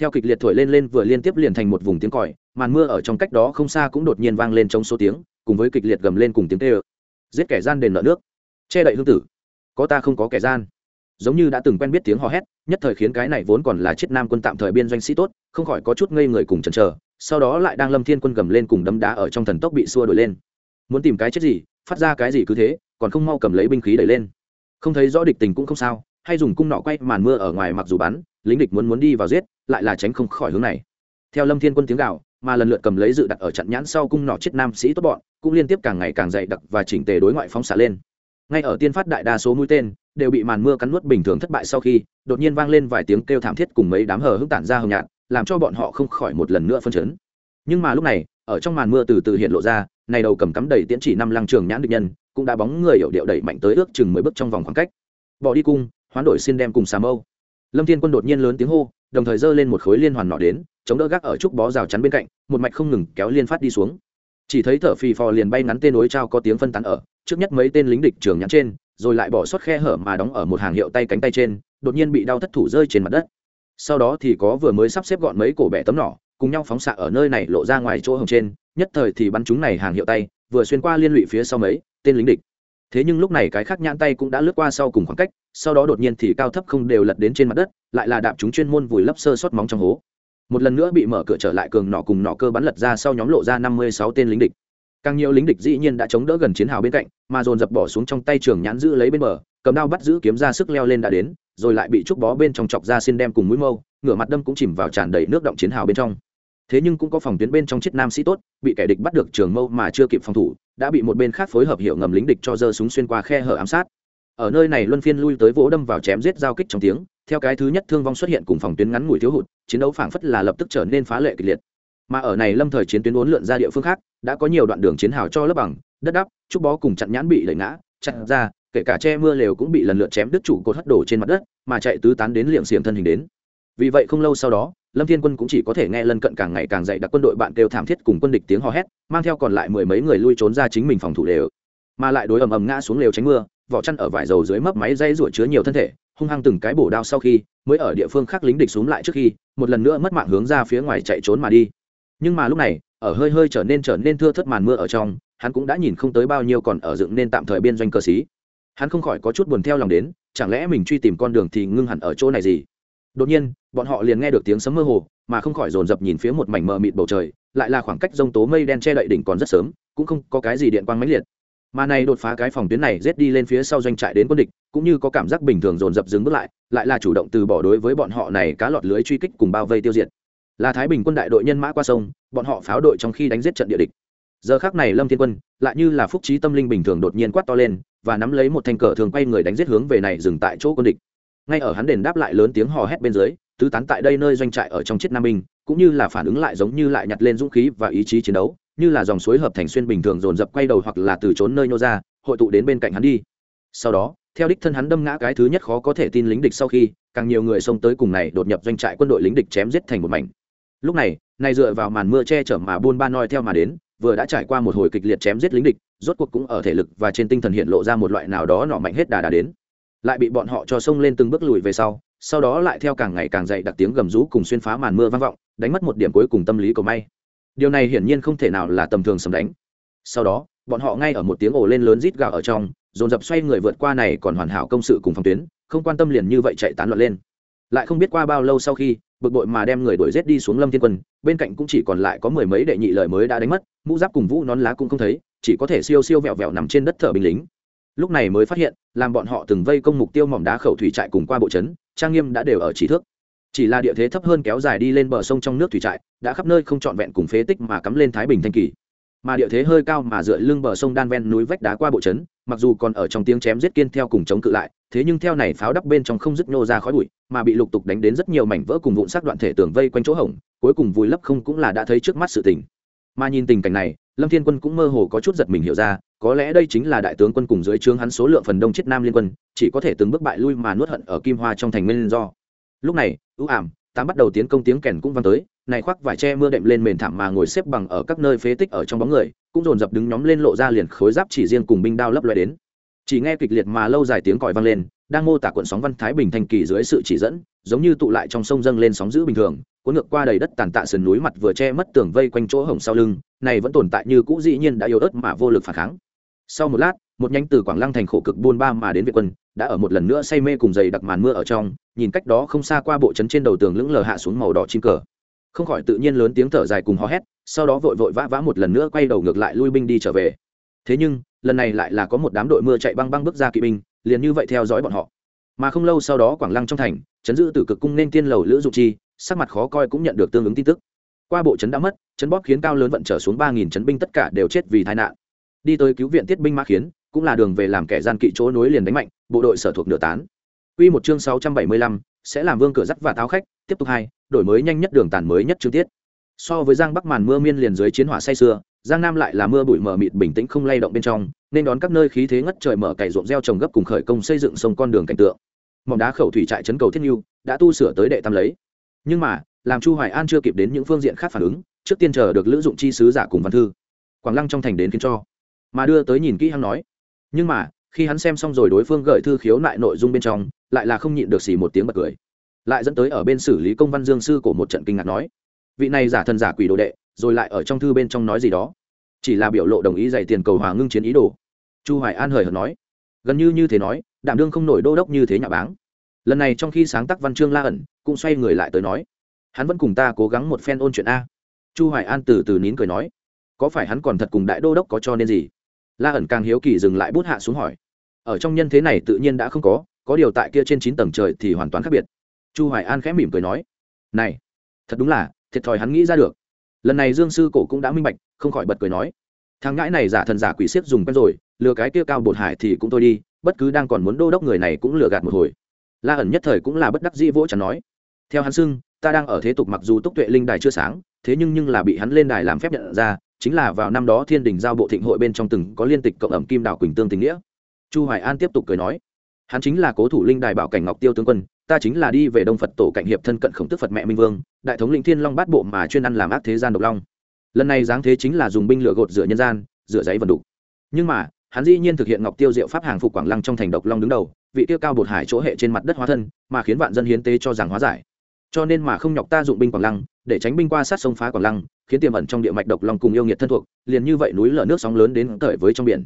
Theo kịch liệt thổi lên lên vừa liên tiếp liền thành một vùng tiếng còi, màn mưa ở trong cách đó không xa cũng đột nhiên vang lên trong số tiếng, cùng với kịch liệt gầm lên cùng tiếng tê ơ giết kẻ gian đền nợ nước. Che đậy hương tử. Có ta không có kẻ gian giống như đã từng quen biết tiếng hò hét, nhất thời khiến cái này vốn còn là chiết nam quân tạm thời biên doanh sĩ tốt, không khỏi có chút ngây người cùng chần chờ, sau đó lại đang lâm thiên quân gầm lên cùng đấm đá ở trong thần tốc bị xua đổi lên. Muốn tìm cái chết gì, phát ra cái gì cứ thế, còn không mau cầm lấy binh khí đẩy lên. Không thấy rõ địch tình cũng không sao, hay dùng cung nọ quay màn mưa ở ngoài mặc dù bắn, lính địch muốn muốn đi vào giết, lại là tránh không khỏi hướng này. Theo lâm thiên quân tiếng gạo mà lần lượt cầm lấy dự đặt ở chặn nhãn sau cung nọ chết nam sĩ tốt bọn, cũng liên tiếp càng ngày càng dày đặc và chỉnh tề đối ngoại phóng xạ lên. Ngay ở tiên phát đại đa số mũi tên đều bị màn mưa cắn nuốt bình thường thất bại sau khi, đột nhiên vang lên vài tiếng kêu thảm thiết cùng mấy đám hờ hững tản ra hồng nhạt, làm cho bọn họ không khỏi một lần nữa phân chấn. Nhưng mà lúc này, ở trong màn mưa từ từ hiện lộ ra, này đầu cầm cắm đầy tiễn chỉ năm lăng trường nhãn địch nhân, cũng đã bóng người hiệu điệu đẩy mạnh tới ước chừng mười bước trong vòng khoảng cách. Bỏ đi cung, hoán đổi xin đem cùng xà mâu. Lâm thiên quân đột nhiên lớn tiếng hô, đồng thời giơ lên một khối liên hoàn nọ đến, chống đỡ gác ở trúc bó rào chắn bên cạnh, một mạch không ngừng kéo liên phát đi xuống. Chỉ thấy thở phì phò liền bay ngắn tên đối trao có tiếng phân tán ở, trước nhất mấy tên lính địch trường nhãn trên rồi lại bỏ sót khe hở mà đóng ở một hàng hiệu tay cánh tay trên, đột nhiên bị đau thất thủ rơi trên mặt đất. Sau đó thì có vừa mới sắp xếp gọn mấy cổ bẻ tấm nỏ, cùng nhau phóng xạ ở nơi này lộ ra ngoài chỗ hồng trên, nhất thời thì bắn chúng này hàng hiệu tay, vừa xuyên qua liên lụy phía sau mấy, tên lính địch. Thế nhưng lúc này cái khác nhãn tay cũng đã lướt qua sau cùng khoảng cách, sau đó đột nhiên thì cao thấp không đều lật đến trên mặt đất, lại là đạp chúng chuyên môn vùi lấp sơ sót móng trong hố. Một lần nữa bị mở cửa trở lại cường nọ cùng nọ cơ bắn lật ra sau nhóm lộ ra năm mươi sáu tên lính địch càng nhiều lính địch dĩ nhiên đã chống đỡ gần chiến hào bên cạnh, mà dồn dập bỏ xuống trong tay trường nhãn giữ lấy bên bờ, cầm đao bắt giữ kiếm ra sức leo lên đã đến, rồi lại bị trúc bó bên trong chọc ra xin đem cùng mũi mâu, ngửa mặt đâm cũng chìm vào tràn đầy nước động chiến hào bên trong. Thế nhưng cũng có phòng tuyến bên trong chiếc nam sĩ tốt, bị kẻ địch bắt được trường mâu mà chưa kịp phòng thủ, đã bị một bên khác phối hợp hiệu ngầm lính địch cho giơ súng xuyên qua khe hở ám sát. Ở nơi này luân phiên lui tới vỗ đâm vào chém giết giao kích trong tiếng, theo cái thứ nhất thương vong xuất hiện cùng phòng tuyến ngắn ngủi thiếu hụt, chiến đấu phảng phất là lập tức trở nên phá lệ kịch liệt mà ở này lâm thời chiến tuyến uốn lượn ra địa phương khác, đã có nhiều đoạn đường chiến hào cho lớp bằng, đất đắp, trúc bó cùng chặn nhãn bị đẩy ngã, chặn ra, kể cả che mưa lều cũng bị lần lượt chém đứt trụ cột hất đổ trên mặt đất, mà chạy tứ tán đến liệm xiềng thân hình đến. Vì vậy không lâu sau đó, lâm thiên quân cũng chỉ có thể nghe lân cận càng ngày càng dậy đặc quân đội bạn kêu thảm thiết cùng quân địch tiếng hò hét, mang theo còn lại mười mấy người lui trốn ra chính mình phòng thủ lều. Mà lại đối ầm ầm ngã xuống lều tránh mưa, vỏ chăn ở vải dầu dưới mấp máy dây ruổi chứa nhiều thân thể, hung hăng từng cái bổ đao sau khi, mới ở địa phương khác lính địch xuống lại trước khi, một lần nữa mất mạng hướng ra phía ngoài chạy trốn mà đi nhưng mà lúc này, ở hơi hơi trở nên trở nên thưa thất màn mưa ở trong, hắn cũng đã nhìn không tới bao nhiêu còn ở dựng nên tạm thời biên doanh cơ sĩ. Hắn không khỏi có chút buồn theo lòng đến, chẳng lẽ mình truy tìm con đường thì ngưng hẳn ở chỗ này gì? Đột nhiên, bọn họ liền nghe được tiếng sấm mơ hồ, mà không khỏi dồn dập nhìn phía một mảnh mờ mịt bầu trời, lại là khoảng cách rông tố mây đen che đậy đỉnh còn rất sớm, cũng không có cái gì điện quang mãnh liệt. Mà này đột phá cái phòng tuyến này rết đi lên phía sau doanh trại đến quân địch, cũng như có cảm giác bình thường dồn dập dừng bước lại lại là chủ động từ bỏ đối với bọn họ này cá lọt lưới truy kích cùng bao vây tiêu diệt là thái bình quân đại đội nhân mã qua sông, bọn họ pháo đội trong khi đánh giết trận địa địch. Giờ khác này lâm thiên quân lại như là phúc trí tâm linh bình thường đột nhiên quát to lên và nắm lấy một thanh cờ thường quay người đánh giết hướng về này dừng tại chỗ quân địch. Ngay ở hắn đền đáp lại lớn tiếng hò hét bên dưới, tứ tán tại đây nơi doanh trại ở trong chiếc nam minh cũng như là phản ứng lại giống như lại nhặt lên dũng khí và ý chí chiến đấu, như là dòng suối hợp thành xuyên bình thường dồn dập quay đầu hoặc là từ trốn nơi nhô ra, hội tụ đến bên cạnh hắn đi. Sau đó, theo đích thân hắn đâm ngã cái thứ nhất khó có thể tin lính địch sau khi, càng nhiều người xông tới cùng này đột nhập doanh trại quân đội lính địch chém giết thành một mảnh lúc này này dựa vào màn mưa che chở mà buôn ba noi theo mà đến, vừa đã trải qua một hồi kịch liệt chém giết lính địch, rốt cuộc cũng ở thể lực và trên tinh thần hiện lộ ra một loại nào đó nọ mạnh hết đà đà đến. Lại bị bọn họ cho sông lên từng bước lùi về sau sau đó lại theo càng ngày càng dậy đặc tiếng gầm rú cùng xuyên phá màn mưa vang vọng, đánh mất một điểm cuối cùng tâm lý cầu may. Điều này hiển nhiên không thể nào là tầm thường sầm đánh. Sau đó, bọn họ ngay ở một tiếng ồ lên lớn rít gạo ở trong, dồn dập xoay người vượt qua này còn hoàn hảo công sự cùng phòng tuyến, không quan tâm liền như vậy chạy tán loạn lên. Lại không biết qua bao lâu sau khi bực bội mà đem người đuổi rết đi xuống lâm thiên quân, bên cạnh cũng chỉ còn lại có mười mấy đệ nhị lời mới đã đánh mất, mũ giáp cùng vũ nón lá cũng không thấy, chỉ có thể siêu siêu vẹo vẹo nằm trên đất thở binh lính. Lúc này mới phát hiện, làm bọn họ từng vây công mục tiêu mỏm đá khẩu thủy trại cùng qua bộ trấn, trang nghiêm đã đều ở chỉ thước. Chỉ là địa thế thấp hơn kéo dài đi lên bờ sông trong nước thủy trại, đã khắp nơi không trọn vẹn cùng phế tích mà cắm lên thái bình thanh kỳ mà địa thế hơi cao mà dựa lưng bờ sông đan ven núi vách đá qua bộ trấn mặc dù còn ở trong tiếng chém giết kiên theo cùng chống cự lại, thế nhưng theo này pháo đắp bên trong không dứt nhô ra khói bụi, mà bị lục tục đánh đến rất nhiều mảnh vỡ cùng vụn xác đoạn thể tường vây quanh chỗ hổng, cuối cùng vùi lấp không cũng là đã thấy trước mắt sự tình. Mà nhìn tình cảnh này, lâm thiên quân cũng mơ hồ có chút giật mình hiểu ra, có lẽ đây chính là đại tướng quân cùng dưới trướng hắn số lượng phần đông chết nam liên quân, chỉ có thể từng bước bại lui mà nuốt hận ở kim hoa trong thành nguyên do. Lúc này, ưu ảm, tám bắt đầu tiến công tiếng kèn cũng vang tới này khoác vải che mưa đệm lên mền thảm mà ngồi xếp bằng ở các nơi phế tích ở trong bóng người, cũng dồn dập đứng nhóm lên lộ ra liền khối giáp chỉ riêng cùng binh đao lấp loe đến. Chỉ nghe kịch liệt mà lâu dài tiếng còi vang lên, đang mô tả cuộn sóng văn thái bình thành kỳ dưới sự chỉ dẫn, giống như tụ lại trong sông dâng lên sóng dữ bình thường, cuốn ngược qua đầy đất tàn tạ sườn núi mặt vừa che mất tường vây quanh chỗ hổng sau lưng, này vẫn tồn tại như cũ dĩ nhiên đã yếu ớt mà vô lực phản kháng. Sau một lát, một nhánh từ quảng lăng thành khổ cực buôn ba mà đến việt quân, đã ở một lần nữa say mê cùng dày đặc màn mưa ở trong, nhìn cách đó không xa qua bộ trấn trên đầu tường lững lờ hạ xuống màu đỏ chim cờ không khỏi tự nhiên lớn tiếng thở dài cùng hò hét, sau đó vội vội vã vã một lần nữa quay đầu ngược lại lui binh đi trở về. Thế nhưng, lần này lại là có một đám đội mưa chạy băng băng bước ra kỵ binh, liền như vậy theo dõi bọn họ. Mà không lâu sau đó quảng lăng trong thành, chấn giữ từ cực cung nên tiên lầu lữ dụng chi, sắc mặt khó coi cũng nhận được tương ứng tin tức. Qua bộ chấn đã mất, chấn bóp khiến cao lớn vận trở xuống ba nghìn chấn binh tất cả đều chết vì tai nạn. Đi tới cứu viện tiết binh mã khiến, cũng là đường về làm kẻ gian kỵ chỗ nối liền đánh mạnh, bộ đội sở thuộc nửa tán. Quy một chương sáu trăm bảy mươi lăm, sẽ làm vương cửa dắt và tháo khách tiếp tục hai, đổi mới nhanh nhất đường tàn mới nhất chương tiết. So với giang bắc màn mưa miên liền dưới chiến hỏa say xưa giang nam lại là mưa bụi mờ mịt bình tĩnh không lay động bên trong, nên đón các nơi khí thế ngất trời mở cày ruộng gieo trồng gấp cùng khởi công xây dựng sông con đường cảnh tượng. Mỏng đá khẩu thủy trại trấn cầu thiết nhu, đã tu sửa tới đệ tam lấy. Nhưng mà, làm chu hoài an chưa kịp đến những phương diện khác phản ứng, trước tiên chờ được lữ dụng chi sứ giả cùng văn thư. Quảng lăng trong thành đến khiến cho. Mà đưa tới nhìn kỹ hắn nói. Nhưng mà, khi hắn xem xong rồi đối phương gửi thư khiếu nại nội dung bên trong, lại là không nhịn được xì một tiếng bật cười lại dẫn tới ở bên xử lý công văn dương sư của một trận kinh ngạc nói, vị này giả thần giả quỷ đồ đệ, rồi lại ở trong thư bên trong nói gì đó. Chỉ là biểu lộ đồng ý dạy tiền cầu hòa ngưng chiến ý đồ. Chu hoài an hời hợt nói, gần như như thế nói, đảm đương không nổi đô đốc như thế nhà báng. Lần này trong khi sáng tác văn chương la ẩn, cũng xoay người lại tới nói, hắn vẫn cùng ta cố gắng một phen ôn chuyện a. Chu hoài an từ từ nín cười nói, có phải hắn còn thật cùng đại đô đốc có cho nên gì? La ẩn càng hiếu kỳ dừng lại bút hạ xuống hỏi, ở trong nhân thế này tự nhiên đã không có có điều tại kia trên chín tầng trời thì hoàn toàn khác biệt chu hoài an khẽ mỉm cười nói, này, thật đúng là, thiệt thòi hắn nghĩ ra được. Lần này dương sư cổ cũng đã minh bạch, không khỏi bật cười nói, thằng ngãi này giả thần giả quỷ siết dùng quen rồi, lừa cái kia cao bột hải thì cũng thôi đi, bất cứ đang còn muốn đô đốc người này cũng lừa gạt một hồi. La ẩn nhất thời cũng là bất đắc dĩ vỗ chẳng nói, theo hắn xưng, ta đang ở thế tục mặc dù túc tuệ linh đài chưa sáng, thế nhưng nhưng là bị hắn lên đài làm phép nhận ra, chính là vào năm đó thiên đình giao bộ thịnh hội bên trong từng có liên tịch cộng ẩm kim đảo quỳnh tương tình nghĩa. Chu hoài an tiếp tục cười nói, hắn chính là cố thủ linh đài bảo cảnh ngọc tiêu tướng quân ta chính là đi về đông phật tổ cạnh hiệp thân cận khổng tức phật mẹ minh vương, đại thống lĩnh thiên long bát bộ mà chuyên ăn làm ác thế gian độc long. Lần này giáng thế chính là dùng binh lửa gột rửa nhân gian, rửa giấy vần đủ nhưng mà, hắn dĩ nhiên thực hiện ngọc tiêu diệu pháp hàng phục quảng lăng trong thành độc long đứng đầu, vị tiêu cao bột hải chỗ hệ trên mặt đất hóa thân, mà khiến vạn dân hiến tế cho rằng hóa giải. Cho nên mà không nhọc ta dụng binh quảng lăng, để tránh binh qua sát sông phá quảng lăng, khiến tiềm ẩn trong địa mạch độc long cùng yêu nghiệt thân thuộc, liền như vậy núi lở nước sóng lớn đến cởi với trong biển.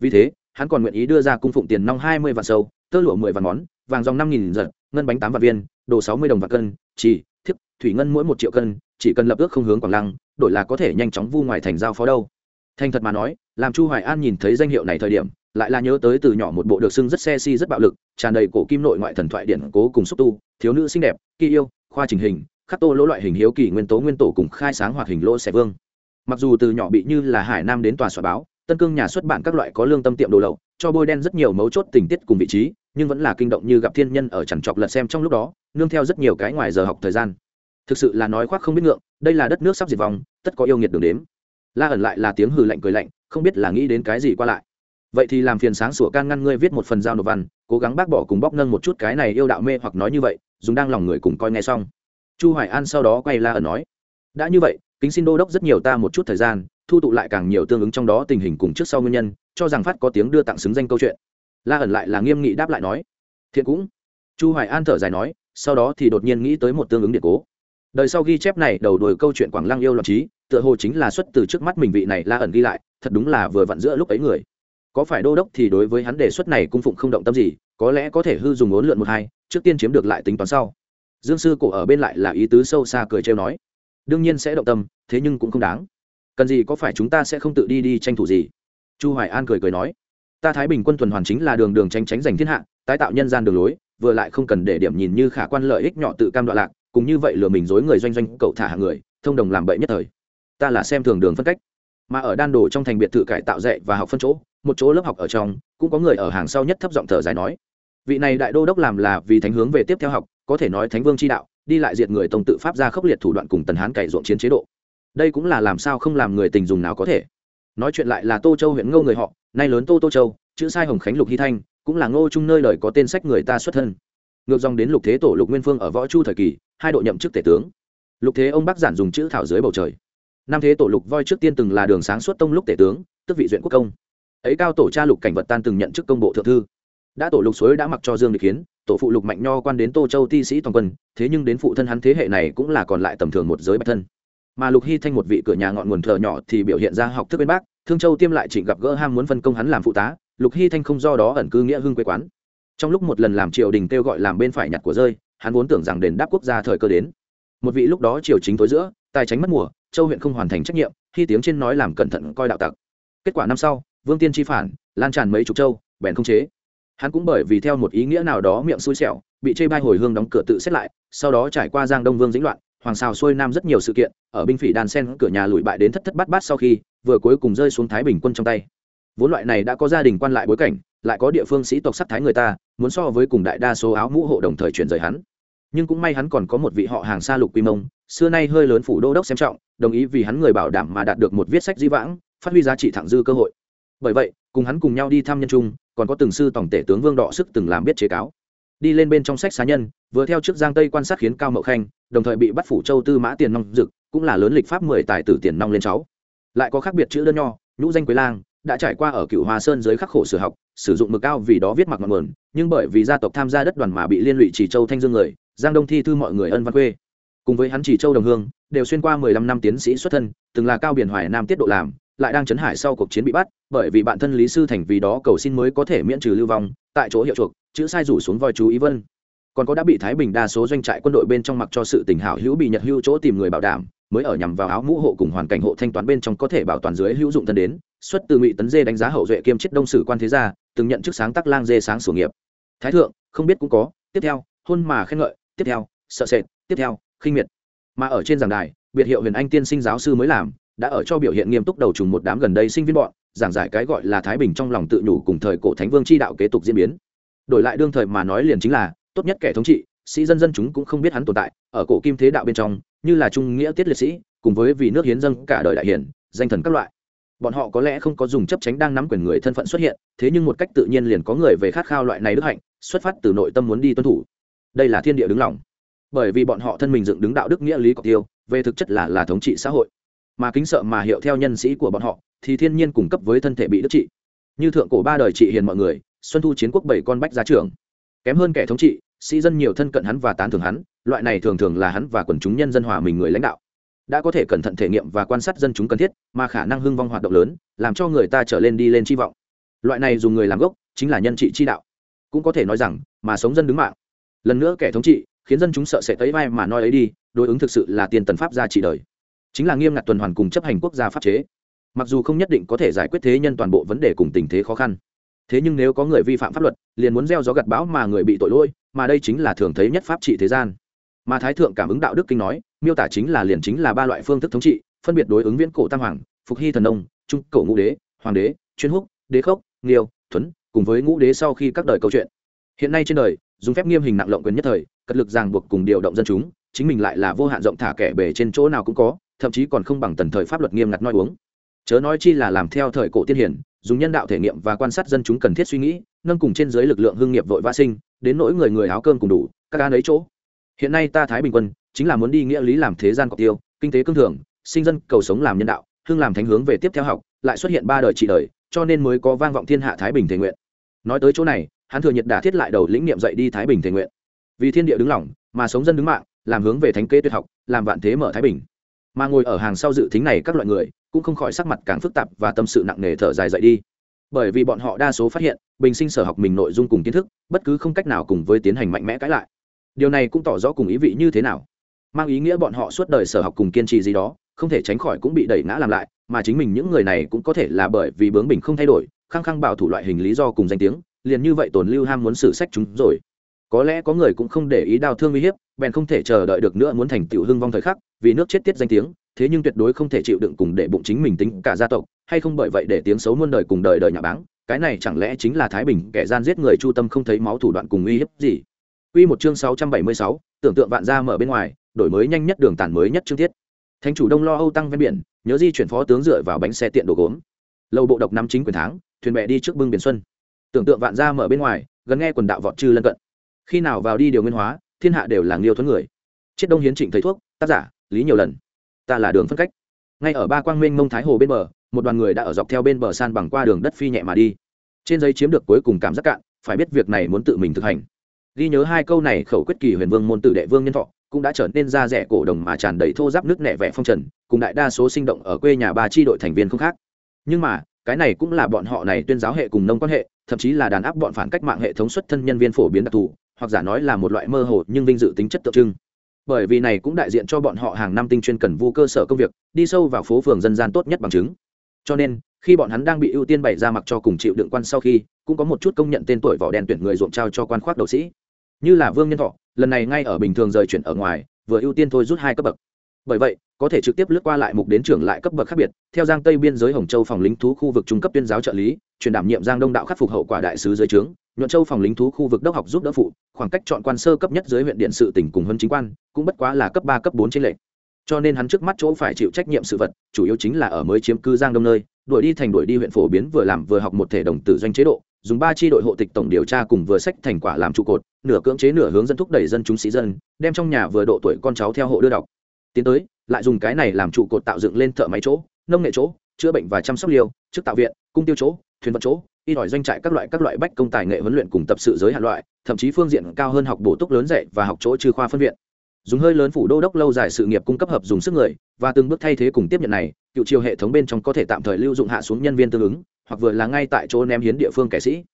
Vì thế, hắn còn nguyện ý đưa ra cung phụng tiền nong hai mươi vạn sâu, tơ lụa mười vạn món, vàng dòng năm nghìn giật ngân bánh tám vạn viên, đồ sáu mươi đồng vạn cân, chỉ, thiếp, thủy ngân mỗi một triệu cân, chỉ cần lập ước không hướng quảng lăng, đổi là có thể nhanh chóng vu ngoài thành giao phó đâu. Thành thật mà nói, làm chu hoài an nhìn thấy danh hiệu này thời điểm, lại là nhớ tới từ nhỏ một bộ được xưng rất xe si rất bạo lực, tràn đầy cổ kim nội ngoại thần thoại điển cố cùng xúc tu, thiếu nữ xinh đẹp, kỳ yêu, khoa trình hình, khắc tô lỗ loại hình hiếu kỳ nguyên tố nguyên tổ cùng khai sáng hoạt hình lỗ xẻ vương. Mặc dù từ nhỏ bị như là hải nam đến tòa soạn báo, tân cương nhà xuất bản các loại có lương tâm tiệm đồ lậu, cho bôi đen rất nhiều mấu chốt tình tiết cùng vị trí nhưng vẫn là kinh động như gặp thiên nhân ở chẳng chọc lật xem trong lúc đó, nương theo rất nhiều cái ngoài giờ học thời gian. Thực sự là nói khoác không biết ngượng, đây là đất nước sắp diệt vong, tất có yêu nghiệt đường đếm. La ẩn lại là tiếng hừ lạnh cười lạnh, không biết là nghĩ đến cái gì qua lại. Vậy thì làm phiền sáng sủa can ngăn ngươi viết một phần giao nộp văn, cố gắng bác bỏ cùng bóc nâng một chút cái này yêu đạo mê hoặc nói như vậy, dùng đang lòng người cùng coi nghe xong. Chu hoài an sau đó quay la ẩn nói, đã như vậy, kính xin đô đốc rất nhiều ta một chút thời gian, thu tụ lại càng nhiều tương ứng trong đó tình hình cùng trước sau nguyên nhân, cho rằng phát có tiếng đưa tặng xứng danh câu chuyện la ẩn lại là nghiêm nghị đáp lại nói, thiện cũng. Chu hoài an thở dài nói, sau đó thì đột nhiên nghĩ tới một tương ứng điện cố. Đời sau ghi chép này đầu đuổi câu chuyện quảng lăng yêu loạn trí, tựa hồ chính là xuất từ trước mắt mình vị này la ẩn ghi lại, thật đúng là vừa vặn giữa lúc ấy người. Có phải đô đốc thì đối với hắn đề xuất này cung phụng không động tâm gì, có lẽ có thể hư dùng ốn lượn một hai, trước tiên chiếm được lại tính toán sau. Dương sư cổ ở bên lại là ý tứ sâu xa cười trêu nói, đương nhiên sẽ động tâm, thế nhưng cũng không đáng. Cần gì có phải chúng ta sẽ không tự đi đi tranh thủ gì? Chu hoài an cười cười nói ta thái bình quân tuần hoàn chính là đường đường tranh tránh giành thiên hạ, tái tạo nhân gian đường lối, vừa lại không cần để điểm nhìn như khả quan lợi ích nhỏ tự cam đoạn lạc, cùng như vậy lừa mình dối người doanh doanh, cậu thả hàng người, thông đồng làm bậy nhất thời. Ta là xem thường đường phân cách. Mà ở đan đồ trong thành biệt thự cải tạo dạy và học phân chỗ, một chỗ lớp học ở trong, cũng có người ở hàng sau nhất thấp giọng thở dài nói, vị này đại đô đốc làm là vì thánh hướng về tiếp theo học, có thể nói thánh vương chi đạo, đi lại diệt người tông tự pháp ra khốc liệt thủ đoạn cùng tần hán cày ruộng chiến chế độ. Đây cũng là làm sao không làm người tình dùng nào có thể nói chuyện lại là tô châu huyện ngô người họ, nay lớn tô tô châu, chữ sai hồng khánh lục hy thanh, cũng là ngô trung nơi lời có tên sách người ta xuất thân. Ngược dòng đến lục thế tổ lục nguyên phương ở võ chu thời kỳ, hai đội nhậm chức tể tướng. Lục thế ông bắc giản dùng chữ thảo dưới bầu trời. Năm thế tổ lục voi trước tiên từng là đường sáng suốt tông lúc tể tướng, tức vị duyện quốc công. Ấy cao tổ cha lục cảnh vật tan từng nhận chức công bộ thượng thư. Đã tổ lục suối đã mặc cho dương địch khiến tổ phụ lục mạnh nho quan đến tô châu ti sĩ toàn quân, thế nhưng đến phụ thân hắn thế hệ này cũng là còn lại tầm thường một giới bạch thân mà lục hy thanh một vị cửa nhà ngọn nguồn thờ nhỏ thì biểu hiện ra học thức bên bác, thương châu tiêm lại trịnh gặp gỡ ham muốn phân công hắn làm phụ tá, lục hy thanh không do đó ẩn cư nghĩa hưng quê quán. trong lúc một lần làm triều đình kêu gọi làm bên phải nhặt của rơi, hắn vốn tưởng rằng đền đáp quốc gia thời cơ đến. một vị lúc đó triều chính tối giữa, tài tránh mất mùa, châu huyện không hoàn thành trách nhiệm, khi tiếng trên nói làm cẩn thận coi đạo tặc. kết quả năm sau, vương tiên chi phản, lan tràn mấy chục châu, bèn không chế. hắn cũng bởi vì theo một ý nghĩa nào đó miệng xui xẻo, bị chê bai hồi hương đóng cửa tự xét lại, sau đó trải qua giang đông vương dĩnh loạn hoàng xào xuôi nam rất nhiều sự kiện, ở binh phỉ đàn sen cửa nhà lùi bại đến thất thất bát bát sau khi, vừa cuối cùng rơi xuống thái bình quân trong tay. Vốn loại này đã có gia đình quan lại bối cảnh, lại có địa phương sĩ tộc sắc thái người ta, muốn so với cùng đại đa số áo mũ hộ đồng thời chuyển rời hắn. Nhưng cũng may hắn còn có một vị họ hàng xa lục quy mông, xưa nay hơi lớn phủ đô đốc xem trọng, đồng ý vì hắn người bảo đảm mà đạt được một viết sách di vãng, phát huy giá trị thẳng dư cơ hội. Bởi vậy, cùng hắn cùng nhau đi thăm nhân trung, còn có từng sư tổng tể tướng vương đọ sức từng làm biết chế cáo. Đi lên bên trong sách xá nhân, vừa theo trước giang tây quan sát khiến cao mậu khanh đồng thời bị bắt phủ châu tư mã tiền nong dực cũng là lớn lịch pháp mười tài tử tiền nong lên cháu. Lại có khác biệt chữ đơn nho, nhũ danh quế lang, đã trải qua ở cựu hoa sơn dưới khắc khổ sửa học, sử dụng mực cao vì đó viết mặc ngọn nguồn, nhưng bởi vì gia tộc tham gia đất đoàn mà bị liên lụy chỉ châu thanh dương người, giang đông thi thư mọi người ân văn quê cùng với hắn chỉ châu đồng hương, đều xuyên qua mười lăm năm tiến sĩ xuất thân, từng là cao biển hoài nam tiết độ làm, lại đang chấn hải sau cuộc chiến bị bắt, bởi vì bạn thân lý sư thành vì đó cầu xin mới có thể miễn trừ lưu vong, tại chỗ hiệu chuộc, chữ sai rủ xuống voi chú ý vân còn có đã bị thái bình đa số doanh trại quân đội bên trong mặc cho sự tình hảo hữu bị nhật hữu chỗ tìm người bảo đảm, mới ở nhằm vào áo mũ hộ cùng hoàn cảnh hộ thanh toán bên trong có thể bảo toàn dưới hữu dụng thân đến, xuất từ ngụy tấn dê đánh giá hậu duệ kiêm chết đông sử quan thế gia, từng nhận chức sáng tác lang dê sáng sổ nghiệp. Thái thượng, không biết cũng có, tiếp theo, hôn mà khen ngợi, tiếp theo, sợ sệt, tiếp theo, khinh miệt. Mà ở trên giảng đài, biệt hiệu huyền anh tiên sinh giáo sư mới làm, đã ở cho biểu hiện nghiêm túc đầu trùng một đám gần đây sinh viên bọn, giảng giải cái gọi là thái bình trong lòng tự nhủ cùng thời cổ thánh vương chi đạo kế tục diễn biến. Đổi lại đương thời mà nói liền chính là tốt nhất kẻ thống trị, sĩ dân dân chúng cũng không biết hắn tồn tại, ở cổ kim thế đạo bên trong, như là trung nghĩa tiết liệt sĩ, cùng với vì nước hiến dân cả đời đại hiển, danh thần các loại. Bọn họ có lẽ không có dùng chấp tránh đang nắm quyền người thân phận xuất hiện, thế nhưng một cách tự nhiên liền có người về khát khao loại này đức hạnh, xuất phát từ nội tâm muốn đi tuân thủ. Đây là thiên địa đứng lòng. Bởi vì bọn họ thân mình dựng đứng đạo đức nghĩa lý cọc tiêu, về thực chất là là thống trị xã hội. Mà kính sợ mà hiệu theo nhân sĩ của bọn họ, thì thiên nhiên cung cấp với thân thể bị đức trị. Như thượng cổ ba đời trị hiền mọi người, xuân thu chiến quốc bảy con bách gia trưởng. Kém hơn kẻ thống trị sĩ dân nhiều thân cận hắn và tán thưởng hắn, loại này thường thường là hắn và quần chúng nhân dân hòa mình người lãnh đạo. Đã có thể cẩn thận thể nghiệm và quan sát dân chúng cần thiết, mà khả năng hưng vong hoạt động lớn, làm cho người ta trở lên đi lên chi vọng. Loại này dùng người làm gốc, chính là nhân trị chi đạo. Cũng có thể nói rằng, mà sống dân đứng mạng. Lần nữa kẻ thống trị, khiến dân chúng sợ sẽ tới vai mà nói ấy đi, đối ứng thực sự là tiền tần pháp gia trị đời. Chính là nghiêm ngặt tuần hoàn cùng chấp hành quốc gia pháp chế. Mặc dù không nhất định có thể giải quyết thế nhân toàn bộ vấn đề cùng tình thế khó khăn. Thế nhưng nếu có người vi phạm pháp luật, liền muốn gieo gió gặt bão mà người bị tội lỗi mà đây chính là thường thấy nhất pháp trị thế gian. Mà thái thượng cảm ứng đạo đức kinh nói, miêu tả chính là liền chính là ba loại phương thức thống trị, phân biệt đối ứng viễn cổ tam hoàng, phục hy thần nông, trung cổ ngũ đế, hoàng đế, chuyên húc, đế khốc, nghiêu, thuấn, cùng với ngũ đế sau khi các đời câu chuyện. Hiện nay trên đời, dùng phép nghiêm hình nặng lộng quyền nhất thời, cật lực ràng buộc cùng điều động dân chúng, chính mình lại là vô hạn rộng thả kẻ bể trên chỗ nào cũng có, thậm chí còn không bằng tần thời pháp luật nghiêm ngặt nói uống. Chớ nói chi là làm theo thời cổ tiên hiển, dùng nhân đạo thể nghiệm và quan sát dân chúng cần thiết suy nghĩ nâng cùng trên dưới lực lượng hương nghiệp vội vã sinh, đến nỗi người người áo cơm cùng đủ, các an ấy chỗ. Hiện nay ta thái bình quân, chính là muốn đi nghĩa lý làm thế gian cọc tiêu, kinh tế cương thường, sinh dân, cầu sống làm nhân đạo hương làm thánh hướng về tiếp theo học, lại xuất hiện ba đời trị đời, cho nên mới có vang vọng thiên hạ thái bình thể nguyện. Nói tới chỗ này, hắn thừa nhiệt đả thiết lại đầu lĩnh niệm dậy đi thái bình thể nguyện. Vì thiên địa đứng lỏng mà sống dân đứng mạng, làm hướng về thánh kế tuyệt học, làm vạn thế mở thái bình. Mà ngồi ở hàng sau dự tính này các loại người, cũng không khỏi sắc mặt càng phức tạp và tâm sự nặng nề thở dài dậy đi bởi vì bọn họ đa số phát hiện, bình sinh sở học mình nội dung cùng kiến thức, bất cứ không cách nào cùng với tiến hành mạnh mẽ cãi lại. Điều này cũng tỏ rõ cùng ý vị như thế nào. Mang ý nghĩa bọn họ suốt đời sở học cùng kiên trì gì đó, không thể tránh khỏi cũng bị đẩy ngã làm lại, mà chính mình những người này cũng có thể là bởi vì bướng bình không thay đổi, khăng khăng bảo thủ loại hình lý do cùng danh tiếng, liền như vậy tồn lưu ham muốn xử sách chúng rồi. Có lẽ có người cũng không để ý đau thương uy hiếp, bèn không thể chờ đợi được nữa muốn thành tựu hưng vong thời khắc, vì nước chết tiết danh tiếng thế nhưng tuyệt đối không thể chịu đựng cùng để bụng chính mình tính cả gia tộc hay không bởi vậy để tiếng xấu muôn đời cùng đời đời nhà báng cái này chẳng lẽ chính là thái bình kẻ gian giết người chu tâm không thấy máu thủ đoạn cùng uy hiếp gì Quy một chương 676, tưởng tượng vạn gia mở bên ngoài, đổi mới nhanh nhất đường tản mới nhất chương tiết. Thánh chủ Đông Lo Âu tăng ven biển, nhớ di chuyển phó tướng dựa vào bánh xe tiện đồ gốm. Lâu bộ độc nắm chính quyền tháng, thuyền bè đi trước bưng biển xuân. Tưởng tượng vạn gia mở bên ngoài, gần nghe quần đạo vọt trừ lân cận. Khi nào vào đi điều nguyên hóa, thiên hạ đều là liêu thuần người. Chết Đông Hiến Trịnh thầy thuốc, tác giả, lý nhiều lần. Ta là đường phân cách. Ngay ở ba quang minh mông thái hồ bên bờ, một đoàn người đã ở dọc theo bên bờ san bằng qua đường đất phi nhẹ mà đi. Trên giấy chiếm được cuối cùng cảm giác cạn, phải biết việc này muốn tự mình thực hành ghi nhớ hai câu này khẩu quyết kỳ huyền vương môn tử đệ vương nhân thọ cũng đã trở nên ra rẻ cổ đồng mà tràn đầy thô giáp nước nẻ vẽ phong trần cùng đại đa số sinh động ở quê nhà ba tri đội thành viên không khác nhưng mà cái này cũng là bọn họ này tuyên giáo hệ cùng nông quan hệ thậm chí là đàn áp bọn phản cách mạng hệ thống xuất thân nhân viên phổ biến đặc thù hoặc giả nói là một loại mơ hồ nhưng vinh dự tính chất tượng trưng bởi vì này cũng đại diện cho bọn họ hàng năm tinh chuyên cần vu cơ sở công việc, đi sâu vào phố phường dân gian tốt nhất bằng chứng. Cho nên, khi bọn hắn đang bị ưu tiên bày ra mặc cho cùng chịu đựng quan sau khi, cũng có một chút công nhận tên tuổi vỏ đen tuyển người ruộng trao cho quan khoác đầu sĩ. Như là vương nhân thọ, lần này ngay ở bình thường rời chuyển ở ngoài, vừa ưu tiên thôi rút hai cấp bậc. Bởi vậy, có thể trực tiếp lướt qua lại mục đến trưởng lại cấp bậc khác biệt, theo giang tây biên giới hồng châu phòng lính thú khu vực trung cấp tuyên giáo trợ lý, truyền đảm nhiệm giang đông đạo khắc phục hậu quả đại sứ dưới trướng nhuận châu phòng lính thú khu vực đốc học giúp đỡ phụ, khoảng cách chọn quan sơ cấp nhất dưới huyện điện sự tỉnh cùng hơn chính quan, cũng bất quá là cấp ba, cấp bốn trên lệ. Cho nên hắn trước mắt chỗ phải chịu trách nhiệm sự vật, chủ yếu chính là ở mới chiếm cư giang đông nơi, đuổi đi thành đuổi đi huyện phổ biến vừa làm vừa học một thể đồng tử doanh chế độ, dùng ba chi đội hộ tịch tổng điều tra cùng vừa sách thành quả làm trụ cột, nửa cưỡng chế nửa hướng dẫn thúc đẩy dân chúng sĩ dân, đem trong nhà vừa độ tuổi con cháu theo hộ đưa đọc. Tiến tới, lại dùng cái này làm trụ cột tạo dựng lên thợ máy chỗ, nông nghệ chỗ, chữa bệnh và chăm sóc liêu, trước tạo viện, cung tiêu chỗ, thuyền vật chỗ y đòi doanh trại các loại các loại bách công tài nghệ huấn luyện cùng tập sự giới hạn loại, thậm chí phương diện cao hơn học bổ túc lớn dạy và học chỗ trừ khoa phân viện. Dùng hơi lớn phủ đô đốc lâu dài sự nghiệp cung cấp hợp dùng sức người, và từng bước thay thế cùng tiếp nhận này, cựu chiều hệ thống bên trong có thể tạm thời lưu dụng hạ xuống nhân viên tương ứng, hoặc vừa là ngay tại chỗ ném hiến địa phương kẻ sĩ.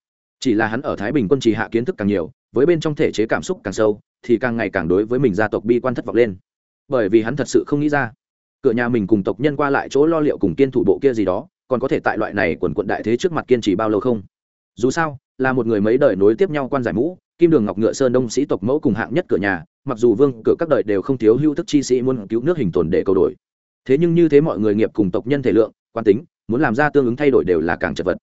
Chỉ là hắn ở thái bình quân trì hạ kiến thức càng nhiều, với bên trong thể chế cảm xúc càng sâu, thì càng ngày càng đối với mình gia tộc bi quan thất vọng lên. Bởi vì hắn thật sự không nghĩ ra, cửa nhà mình cùng tộc nhân qua lại chỗ lo liệu cùng kiên thủ bộ kia gì đó còn có thể tại loại này quần quận đại thế trước mặt kiên trì bao lâu không? Dù sao, là một người mấy đời nối tiếp nhau quan giải mũ, kim đường ngọc ngựa sơn đông sĩ tộc mẫu cùng hạng nhất cửa nhà, mặc dù vương, cửa các đời đều không thiếu hưu thức chi sĩ muốn cứu nước hình tồn để cầu đổi. Thế nhưng như thế mọi người nghiệp cùng tộc nhân thể lượng, quan tính, muốn làm ra tương ứng thay đổi đều là càng chật vật.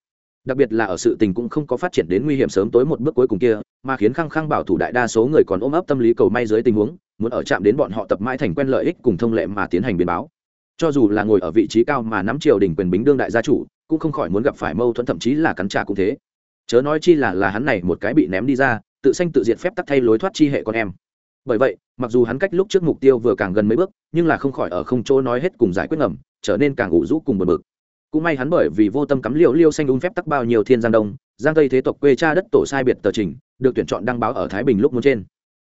Đặc biệt là ở sự tình cũng không có phát triển đến nguy hiểm sớm tối một bước cuối cùng kia, mà khiến khăng khăng bảo thủ đại đa số người còn ôm ấp tâm lý cầu may dưới tình huống, muốn ở chạm đến bọn họ tập mãi thành quen lợi ích cùng thông lệ mà tiến hành biến báo cho dù là ngồi ở vị trí cao mà nắm triều đình quyền bính đương đại gia chủ, cũng không khỏi muốn gặp phải mâu thuẫn, thậm chí là cắn trả cũng thế. Chớ nói chi là là hắn này một cái bị ném đi ra, tự sanh tự diệt phép tắc thay lối thoát chi hệ con em. Bởi vậy, mặc dù hắn cách lúc trước mục tiêu vừa càng gần mấy bước, nhưng là không khỏi ở không chỗ nói hết cùng giải quyết ngầm, trở nên càng ủ rũ cùng bật bực. Cũng may hắn bởi vì vô tâm cắm liều liêu xanh đúng phép tắc bao nhiêu thiên giang đông, giang tây thế tộc quê cha đất tổ sai biệt tờ trình, được tuyển chọn đăng báo ở thái bình lúc muốn trên.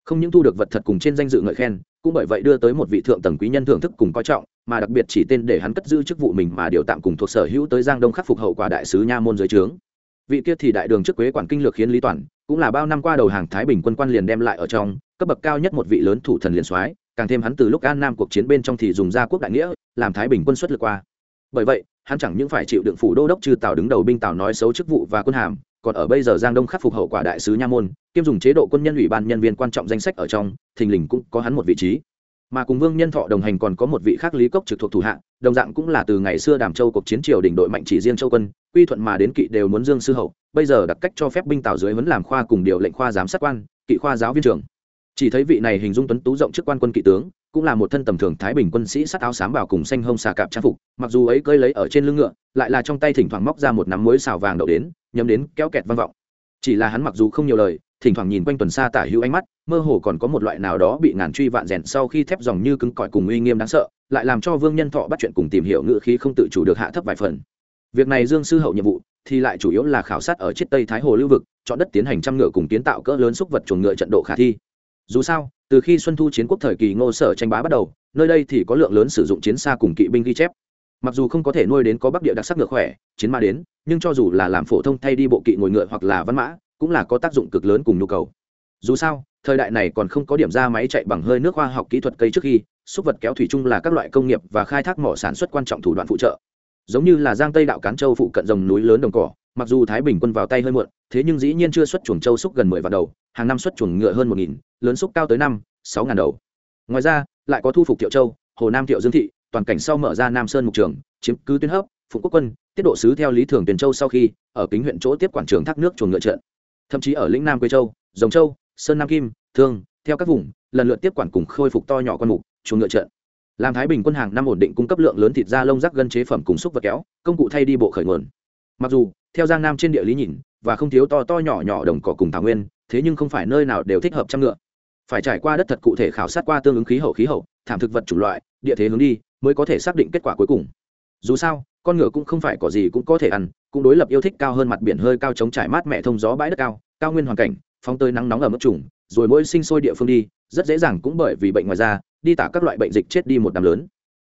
Không những thu được vật thật cùng trên danh dự ngợi khen cũng bởi vậy đưa tới một vị thượng tầng quý nhân thưởng thức cùng coi trọng, mà đặc biệt chỉ tên để hắn cất giữ chức vụ mình mà điều tạm cùng thuộc sở hữu tới giang đông khắc phục hậu quả đại sứ nha môn dưới trướng. Vị kia thì đại đường trước quế quản kinh lược khiến lý toàn, cũng là bao năm qua đầu hàng thái bình quân quan liền đem lại ở trong, cấp bậc cao nhất một vị lớn thủ thần liền soái, càng thêm hắn từ lúc an nam cuộc chiến bên trong thì dùng ra quốc đại nghĩa, làm thái bình quân xuất lực qua. Bởi vậy, hắn chẳng những phải chịu đựng phủ đô đốc trừ tào đứng đầu binh tào nói xấu chức vụ và quân hàm còn ở bây giờ giang đông khắc phục hậu quả đại sứ nha môn, kiêm dùng chế độ quân nhân ủy ban nhân viên quan trọng danh sách ở trong, thình lình cũng có hắn một vị trí. Mà cùng vương nhân thọ đồng hành còn có một vị khác lý cốc trực thuộc thủ hạ, đồng dạng cũng là từ ngày xưa đàm châu cuộc chiến triều đỉnh đội mạnh chỉ riêng châu quân, quy thuận mà đến kỵ đều muốn dương sư hậu, bây giờ đặc cách cho phép binh tào dưới vẫn làm khoa cùng điều lệnh khoa giám sát quan, kỵ khoa giáo viên trưởng. Chỉ thấy vị này hình dung tuấn tú rộng chức quan quân kỵ tướng cũng là một thân tầm thường thái bình quân sĩ sắt áo xám bảo cùng xanh hông xà cạp trang phục, mặc dù ấy cơi lấy ở trên lưng ngựa, lại là trong tay thỉnh thoảng móc ra một nắm muối xào vàng đậu đến, nhấm đến, kéo kẹt vang vọng. Chỉ là hắn mặc dù không nhiều lời, thỉnh thoảng nhìn quanh tuần xa tả hữu ánh mắt, mơ hồ còn có một loại nào đó bị ngàn truy vạn rèn sau khi thép dòng như cứng cỏi cùng uy nghiêm đáng sợ, lại làm cho vương nhân thọ bắt chuyện cùng tìm hiểu ngựa khí không tự chủ được hạ thấp vài phần. Việc này dương sư hậu nhiệm vụ, thì lại chủ yếu là khảo sát ở chiết tây thái hồ lưu vực, chọn đất tiến hành trăm ngựa cùng kiến tạo cỡ lớn xúc vật chuồng ngựa trận độ khả thi. Dù sao từ khi xuân thu chiến quốc thời kỳ ngô sở tranh bá bắt đầu, nơi đây thì có lượng lớn sử dụng chiến xa cùng kỵ binh ghi chép. Mặc dù không có thể nuôi đến có bắc địa đặc sắc ngựa khỏe, chiến mã đến, nhưng cho dù là làm phổ thông thay đi bộ kỵ ngồi ngựa hoặc là văn mã, cũng là có tác dụng cực lớn cùng nhu cầu. Dù sao, thời đại này còn không có điểm ra máy chạy bằng hơi nước khoa học kỹ thuật cây trước khi, xúc vật kéo thủy chung là các loại công nghiệp và khai thác mỏ sản xuất quan trọng thủ đoạn phụ trợ. Giống như là giang tây đạo cán châu phụ cận dòng núi lớn đồng cỏ mặc dù thái bình quân vào tay hơi muộn, thế nhưng dĩ nhiên chưa xuất chuồng châu xúc gần mười vạn đầu, hàng năm xuất chuồng ngựa hơn một nghìn, lớn xúc cao tới năm, sáu ngàn đầu. Ngoài ra, lại có thu phục thiệu châu, hồ nam thiệu dương thị, toàn cảnh sau mở ra nam sơn mục trường, chiếm cứ tuyến hấp, phụng quốc quân, tiết độ sứ theo lý thường tuyển châu sau khi, ở kính huyện chỗ tiếp quản trường thác nước chuồng ngựa trận. Thậm chí ở lĩnh nam quê châu dòng châu, sơn nam kim, thương, theo các vùng, lần lượt tiếp quản cùng khôi phục to nhỏ con mục, chuồng ngựa trận. Làm thái bình quân hàng năm ổn định cung cấp lượng lớn thịt da lông rác gân chế phẩm cùng xúc vật kéo, công cụ thay đi bộ khởi nguồn. Mặc dù theo giang nam trên địa lý nhìn, và không thiếu to to nhỏ nhỏ đồng cỏ cùng thảo nguyên, thế nhưng không phải nơi nào đều thích hợp chăm ngựa. Phải trải qua đất thật cụ thể khảo sát qua tương ứng khí hậu khí hậu, thảm thực vật chủng loại, địa thế hướng đi, mới có thể xác định kết quả cuối cùng. Dù sao, con ngựa cũng không phải có gì cũng có thể ăn, cũng đối lập yêu thích cao hơn mặt biển hơi cao chống trải mát mẹ thông gió bãi đất cao cao nguyên hoàn cảnh, phóng tơi nắng nóng ở mức trùng, rồi mỗi sinh sôi địa phương đi, rất dễ dàng cũng bởi vì bệnh ngoài da, đi tả các loại bệnh dịch chết đi một đám lớn.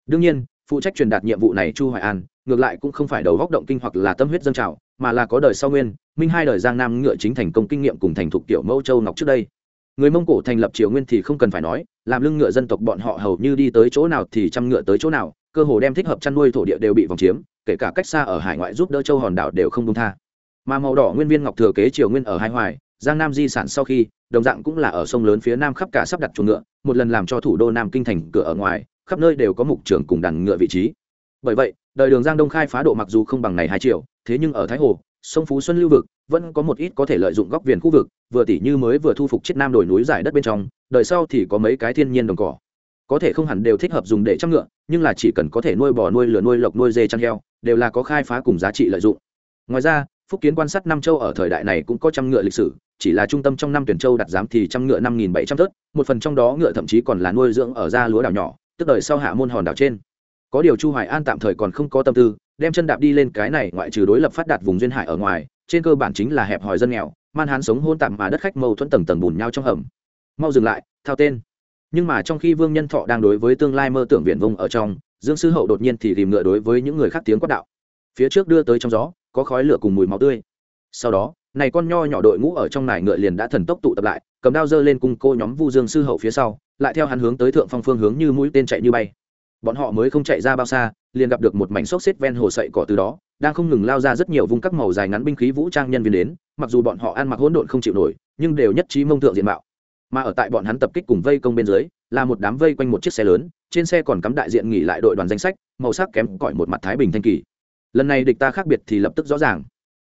Đương nhiên phụ trách truyền đạt nhiệm vụ này chu hoài an, ngược lại cũng không phải đầu góc động kinh hoặc là tâm huyết dân trào, mà là có đời sau nguyên, minh hai đời giang nam ngựa chính thành công kinh nghiệm cùng thành thục tiểu mẫu châu ngọc trước đây. Người mông cổ thành lập triều nguyên thì không cần phải nói, làm lưng ngựa dân tộc bọn họ hầu như đi tới chỗ nào thì chăm ngựa tới chỗ nào, cơ hồ đem thích hợp chăn nuôi thổ địa đều bị vòng chiếm, kể cả cách xa ở hải ngoại giúp đỡ châu hòn đảo đều không công tha. Mà màu đỏ nguyên viên ngọc thừa kế triều nguyên ở hai hoài, giang nam di sản sau khi, đồng dạng cũng là ở sông lớn phía nam khắp cả sắp đặt chuồng ngựa, một lần làm cho thủ đô nam kinh thành cửa ở ngoài khắp nơi đều có mục trưởng cùng đàn ngựa vị trí. Bởi vậy, đời đường giang đông khai phá độ mặc dù không bằng này hai triệu, thế nhưng ở thái hồ, sông phú xuân lưu vực, vẫn có một ít có thể lợi dụng góc viền khu vực, vừa tỉ như mới vừa thu phục chiếc nam đồi núi giải đất bên trong, đời sau thì có mấy cái thiên nhiên đồng cỏ. Có thể không hẳn đều thích hợp dùng để chăm ngựa, nhưng là chỉ cần có thể nuôi bò, nuôi lửa, nuôi lộc, nuôi dê, chăn heo, đều là có khai phá cùng giá trị lợi dụng. Ngoài ra, phúc kiến quan sát năm châu ở thời đại này cũng có trăm ngựa lịch sử, chỉ là trung tâm trong năm tuyển châu đặt giám thì trăm ngựa năm nghìn bảy trăm tớt một phần trong đó ngựa thậm chí còn là nuôi dưỡng ở ra lúa đảo nhỏ tức đời sau hạ môn hòn đảo trên. Có điều chu hoài an tạm thời còn không có tâm tư, đem chân đạp đi lên cái này ngoại trừ đối lập phát đạt vùng duyên hải ở ngoài, trên cơ bản chính là hẹp hòi dân nghèo, man hán sống hôn tạm mà đất khách mâu thuẫn tầng tầng bùn nhau trong hầm. Mau dừng lại, thao tên. Nhưng mà trong khi vương nhân thọ đang đối với tương lai mơ tưởng viển vông ở trong, dương sư hậu đột nhiên thì tìm ngựa đối với những người khác tiếng quát đạo. Phía trước đưa tới trong gió, có khói lửa cùng mùi máu tươi. Sau đó, này con nho nhỏ đội ngũ ở trong này ngựa liền đã thần tốc tụ tập lại, cầm đao dơ lên cùng cô nhóm vu dương sư hậu phía sau lại theo hắn hướng tới thượng phong phương hướng như mũi tên chạy như bay. Bọn họ mới không chạy ra bao xa, liền gặp được một mảnh xốc xếp ven hồ sậy cỏ từ đó, đang không ngừng lao ra rất nhiều vùng các màu dài ngắn binh khí vũ trang nhân viên đến, mặc dù bọn họ ăn mặc hỗn độn không chịu nổi, nhưng đều nhất trí mông thượng diện mạo. Mà ở tại bọn hắn tập kích cùng vây công bên dưới, là một đám vây quanh một chiếc xe lớn, trên xe còn cắm đại diện nghỉ lại đội đoàn danh sách, màu sắc kém cỏi một mặt thái bình thanh kỳ. Lần này địch ta khác biệt thì lập tức rõ ràng.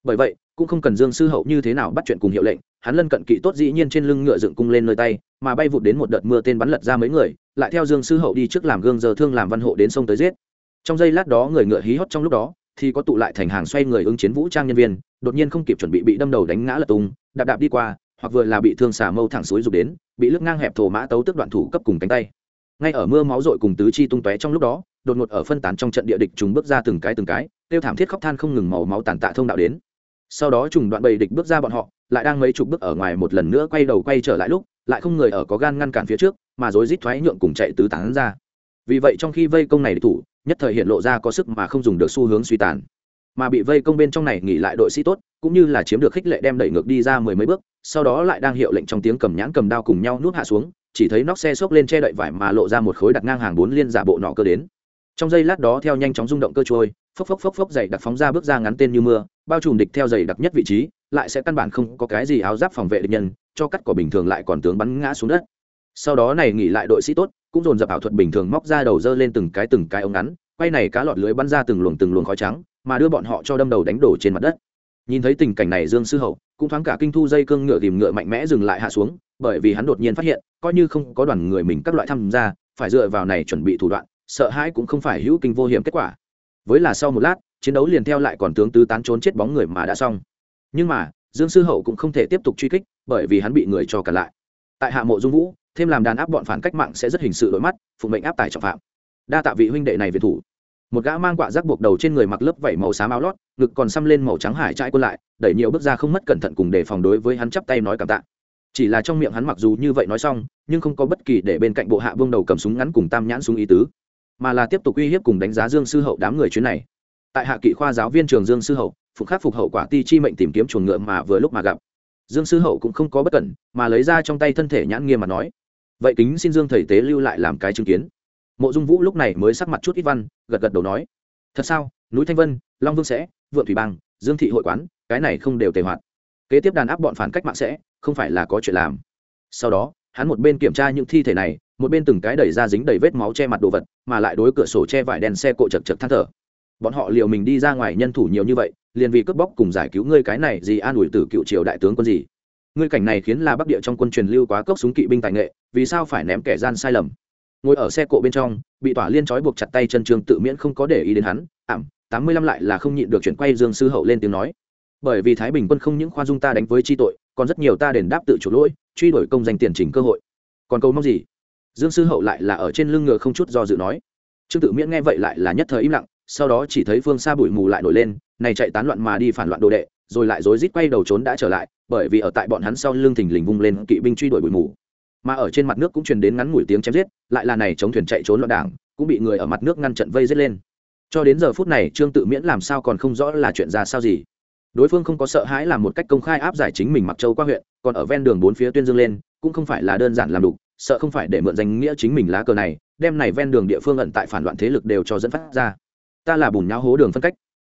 Bởi vậy cũng không cần dương sư hậu như thế nào bắt chuyện cùng hiệu lệnh, hắn lân cận kỵ tốt dĩ nhiên trên lưng ngựa dựng cung lên nơi tay, mà bay vụt đến một đợt mưa tên bắn lật ra mấy người, lại theo dương sư hậu đi trước làm gương giờ thương làm văn hộ đến sông tới giết. Trong giây lát đó người ngựa hí hót trong lúc đó, thì có tụ lại thành hàng xoay người ứng chiến vũ trang nhân viên, đột nhiên không kịp chuẩn bị bị đâm đầu đánh ngã lật tung, đạp đạp đi qua, hoặc vừa là bị thương xả mâu thẳng suối rụt đến, bị lướt ngang hẹp thổ mã tấu tức đoạn thủ cấp cùng cánh tay. Ngay ở mưa máu rội cùng tứ chi tung tóe trong lúc đó, đột ngột ở phân tán trong trận địa địch chúng bước ra từng cái từng cái, tiêu thảm thiết khóc than không ngừng màu máu tàn tạ thông đạo đến sau đó trùng đoạn bầy địch bước ra bọn họ, lại đang mấy chục bước ở ngoài một lần nữa quay đầu quay trở lại lúc, lại không người ở có gan ngăn cản phía trước, mà rối rít thoái nhượng cùng chạy tứ tán ra. Vì vậy trong khi vây công này địch thủ, nhất thời hiện lộ ra có sức mà không dùng được xu hướng suy tàn. Mà bị vây công bên trong này nghỉ lại đội sĩ tốt, cũng như là chiếm được khích lệ đem đẩy ngược đi ra mười mấy bước, sau đó lại đang hiệu lệnh trong tiếng cầm nhãn cầm đao cùng nhau nuốt hạ xuống, chỉ thấy nóc xe xốc lên che đậy vải mà lộ ra một khối đặt ngang hàng bốn liên giả bộ nọ cơ đến trong giây lát đó theo nhanh chóng rung động cơ trôi, phốc phốc phốc phốc dày đặc phóng ra bước ra ngắn tên như mưa, bao trùm địch theo dày đặc nhất vị trí, lại sẽ căn bản không có cái gì áo giáp phòng vệ địch nhân, cho cắt cỏ bình thường lại còn tướng bắn ngã xuống đất. Sau đó này nghỉ lại đội sĩ tốt, cũng dồn dập ảo thuật bình thường móc ra đầu dơ lên từng cái từng cái ống ngắn, quay này cá lọt lưới bắn ra từng luồng từng luồng khói trắng, mà đưa bọn họ cho đâm đầu đánh đổ trên mặt đất. Nhìn thấy tình cảnh này dương sư hậu cũng thoáng cả kinh thu dây cương ngựa tìm ngựa mạnh mẽ dừng lại hạ xuống, bởi vì hắn đột nhiên phát hiện, coi như không có đoàn người mình các loại tham gia, phải dựa vào này chuẩn bị thủ đoạn sợ hãi cũng không phải hữu kinh vô hiểm kết quả. Với là sau một lát, chiến đấu liền theo lại còn tướng tứ tán trốn chết bóng người mà đã xong. Nhưng mà, dương sư hậu cũng không thể tiếp tục truy kích, bởi vì hắn bị người cho cả lại. Tại hạ mộ dung vũ, thêm làm đàn áp bọn phản cách mạng sẽ rất hình sự đổi mắt phụ mệnh áp tải trọng phạm. Đa tạ vị huynh đệ này về thủ. Một gã mang quạ rác buộc đầu trên người mặc lớp vải màu xám áo lót, ngực còn xăm lên màu trắng hải trại quân lại, đẩy nhiều bước ra không mất cẩn thận cùng đề phòng đối với hắn chắp tay nói cảm tạ. Chỉ là trong miệng hắn mặc dù như vậy nói xong, nhưng không có bất kỳ để bên cạnh bộ hạ vương đầu cầm súng ngắn cùng tam nhãn súng ý tứ mà là tiếp tục uy hiếp cùng đánh giá dương sư hậu đám người chuyến này. Tại hạ kỵ khoa giáo viên trường dương sư hậu, phục khắc phục hậu quả ti chi mệnh tìm kiếm chuồng ngựa mà vừa lúc mà gặp. Dương sư hậu cũng không có bất cẩn, mà lấy ra trong tay thân thể nhãn nghiêm mà nói, vậy kính xin dương thầy tế lưu lại làm cái chứng kiến. Mộ dung vũ lúc này mới sắc mặt chút ít văn, gật gật đầu nói, thật sao? Núi thanh vân, long vương sẽ, vượng thủy bang, dương thị hội quán, cái này không đều tề hoạt. Kế tiếp đàn áp bọn phản cách mạng sẽ, không phải là có chuyện làm. Sau đó, hắn một bên kiểm tra những thi thể này một bên từng cái đẩy ra dính đầy vết máu che mặt đồ vật, mà lại đối cửa sổ che vải đèn xe cộ chật chật than thở. Bọn họ liệu mình đi ra ngoài nhân thủ nhiều như vậy, liền vì cướp bóc cùng giải cứu ngươi cái này gì an ủi từ cựu triều đại tướng quân gì. Ngươi cảnh này khiến là bắc địa trong quân truyền lưu quá cốc súng kỵ binh tài nghệ, vì sao phải ném kẻ gian sai lầm? Ngồi ở xe cộ bên trong, bị tỏa liên trói buộc chặt tay chân trường tự miễn không có để ý đến hắn, ảm, tám mươi lăm lại là không nhịn được chuyển quay dương sư hậu lên tiếng nói. Bởi vì thái bình quân không những khoan dung ta đánh với chi tội, còn rất nhiều ta đền đáp tự chủ lỗi, truy đuổi công danh tiền trình cơ hội. Còn câu mong gì? Dương sư hậu lại là ở trên lưng ngựa không chút do dự nói. Trương tự miễn nghe vậy lại là nhất thời im lặng, sau đó chỉ thấy phương xa bụi mù lại nổi lên, này chạy tán loạn mà đi phản loạn đồ đệ, rồi lại rối rít quay đầu trốn đã trở lại, bởi vì ở tại bọn hắn sau lưng thình lình vung lên kỵ binh truy đuổi bụi mù. Mà ở trên mặt nước cũng truyền đến ngắn ngủi tiếng chém giết, lại là này chống thuyền chạy trốn loạn đảng, cũng bị người ở mặt nước ngăn trận vây giết lên. Cho đến giờ phút này trương tự miễn làm sao còn không rõ là chuyện ra sao gì. Đối phương không có sợ hãi làm một cách công khai áp giải chính mình mặc châu qua huyện, còn ở ven đường bốn phía tuyên dương lên, cũng không phải là đơn giản làm đủ sợ không phải để mượn danh nghĩa chính mình lá cờ này đem này ven đường địa phương ẩn tại phản loạn thế lực đều cho dẫn phát ra ta là bùn nháo hố đường phân cách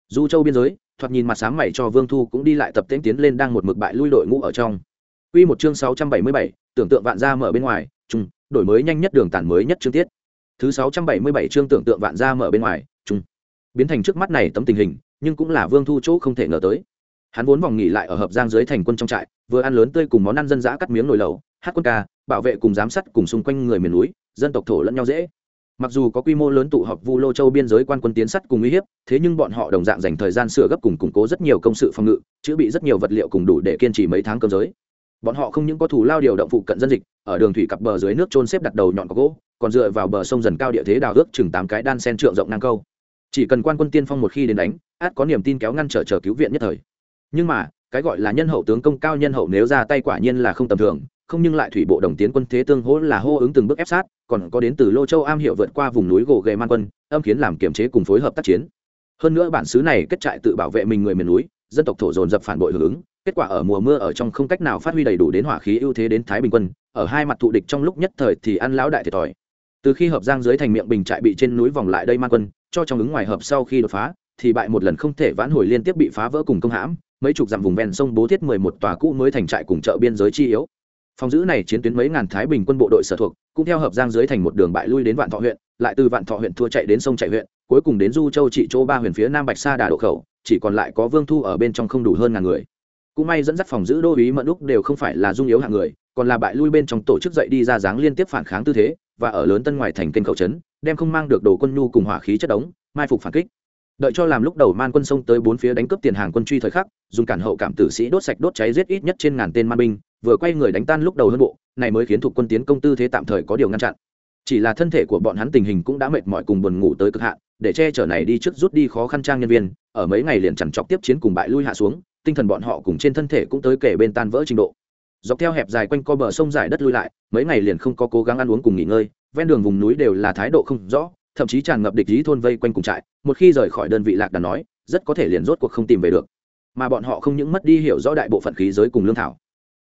du châu biên giới thoạt nhìn mặt sáng mày cho vương thu cũng đi lại tập tễnh tiến lên đang một mực bại lui đội ngũ ở trong Quy một chương 677, tưởng tượng vạn gia mở bên ngoài, chung, đổi mới nhanh nhất đường tản mới nhất chương tiết. Thứ 677 chương tưởng tượng vạn gia mở bên ngoài, chung. Biến thành trước mắt này tấm tình hình, nhưng cũng là Vương Thu chỗ không thể ngờ tới. Hắn vốn vòng nghỉ lại ở hợp giang dưới thành quân trong trại, vừa ăn lớn tươi cùng món ăn dân dã cắt miếng nồi lẩu, hát quân ca, bảo vệ cùng giám sát cùng xung quanh người miền núi, dân tộc thổ lẫn nhau dễ. Mặc dù có quy mô lớn tụ họp vu lô châu biên giới quan quân tiến sắt cùng uy hiếp thế nhưng bọn họ đồng dạng dành thời gian sửa gấp cùng củng cố rất nhiều công sự phòng ngự chữ bị rất nhiều vật liệu cùng đủ để kiên trì mấy tháng cơm giới. Bọn họ không những có thủ lao điều động phụ cận dân dịch ở đường thủy cặp bờ dưới nước trôn xếp đặt đầu nhọn có gỗ còn dựa vào bờ sông dần cao địa thế đào ước chừng tám cái đan sen trượng rộng ngang câu. Chỉ cần quan quân tiên phong một khi đến đánh át có niềm tin kéo ngăn trở chờ cứu viện nhất thời. Nhưng mà cái gọi là nhân hậu tướng công cao nhân hậu nếu ra tay quả nhiên là không tầm thường không nhưng lại thủy bộ đồng tiến quân thế tương hỗ là hô ứng từng bước ép sát, còn có đến từ lô châu am hiệu vượt qua vùng núi gồ ghề man quân, âm khiến làm kiểm chế cùng phối hợp tác chiến. Hơn nữa bản xứ này kết trại tự bảo vệ mình người miền núi, dân tộc thổ dồn dập phản bội hưởng ứng, kết quả ở mùa mưa ở trong không cách nào phát huy đầy đủ đến hỏa khí ưu thế đến thái bình quân, ở hai mặt thụ địch trong lúc nhất thời thì ăn lão đại thiệt thòi. Từ khi hợp giang dưới thành miệng bình trại bị trên núi vòng lại đây man quân, cho trong ứng ngoài hợp sau khi đột phá, thì bại một lần không thể vãn hồi liên tiếp bị phá vỡ cùng công hãm, mấy chục dặm vùng ven sông bố thiết mười một tòa cũ mới thành trại cùng chợ biên giới chi yếu phòng giữ này chiến tuyến mấy ngàn thái bình quân bộ đội sở thuộc, cũng theo hợp giang dưới thành một đường bại lui đến vạn thọ huyện, lại từ vạn thọ huyện thua chạy đến sông chạy huyện, cuối cùng đến du châu trị chỗ ba huyện phía nam bạch sa đà độ khẩu, chỉ còn lại có vương thu ở bên trong không đủ hơn ngàn người. Cũng may dẫn dắt phòng giữ đô ý mận úc đều không phải là dung yếu hạng người, còn là bại lui bên trong tổ chức dậy đi ra dáng liên tiếp phản kháng tư thế, và ở lớn tân ngoài thành kênh khẩu trấn, đem không mang được đồ quân nhu cùng hỏa khí chất đống, mai phục phản kích. Đợi cho làm lúc đầu man quân sông tới bốn phía đánh cướp tiền hàng quân truy thời khắc, dùng cản hậu cảm tử sĩ đốt sạch đốt cháy giết ít nhất trên ngàn tên man binh vừa quay người đánh tan lúc đầu hơn bộ, này mới khiến thuộc quân tiến công tư thế tạm thời có điều ngăn chặn. Chỉ là thân thể của bọn hắn tình hình cũng đã mệt mỏi cùng buồn ngủ tới cực hạn, để che chở này đi trước rút đi khó khăn trang nhân viên, ở mấy ngày liền chẳng chọc tiếp chiến cùng bại lui hạ xuống, tinh thần bọn họ cùng trên thân thể cũng tới kể bên tan vỡ trình độ. Dọc theo hẹp dài quanh co bờ sông dài đất lui lại, mấy ngày liền không có cố gắng ăn uống cùng nghỉ ngơi, ven đường vùng núi đều là thái độ không rõ, thậm chí tràn ngập địch ý thôn vây quanh cùng trại, một khi rời khỏi đơn vị lạc đàn nói, rất có thể liền rốt cuộc không tìm về được. Mà bọn họ không những mất đi hiểu rõ đại bộ phận khí giới cùng lương thảo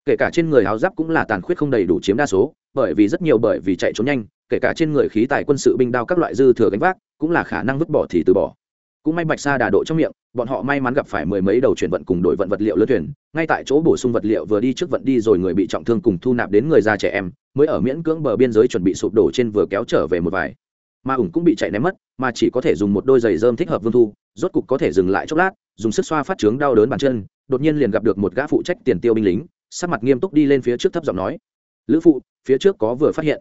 kể cả trên người áo giáp cũng là tàn khuyết không đầy đủ chiếm đa số, bởi vì rất nhiều bởi vì chạy trốn nhanh, kể cả trên người khí tài quân sự binh đao các loại dư thừa gánh vác, cũng là khả năng vứt bỏ thì từ bỏ. Cũng may bạch sa đà độ trong miệng, bọn họ may mắn gặp phải mười mấy đầu chuyển vận cùng đội vận vật liệu lớn thuyền, ngay tại chỗ bổ sung vật liệu vừa đi trước vận đi rồi người bị trọng thương cùng thu nạp đến người già trẻ em, mới ở miễn cưỡng bờ biên giới chuẩn bị sụp đổ trên vừa kéo trở về một vài. Mà ủng cũng bị chạy ném mất, mà chỉ có thể dùng một đôi giày dơm thích hợp vương thu, rốt cục có thể dừng lại chốc lát, dùng sức xoa phát trướng đau đớn bàn chân, đột nhiên liền gặp được một gã phụ trách tiền tiêu binh lính sắc mặt nghiêm túc đi lên phía trước thấp giọng nói, lữ phụ, phía trước có vừa phát hiện.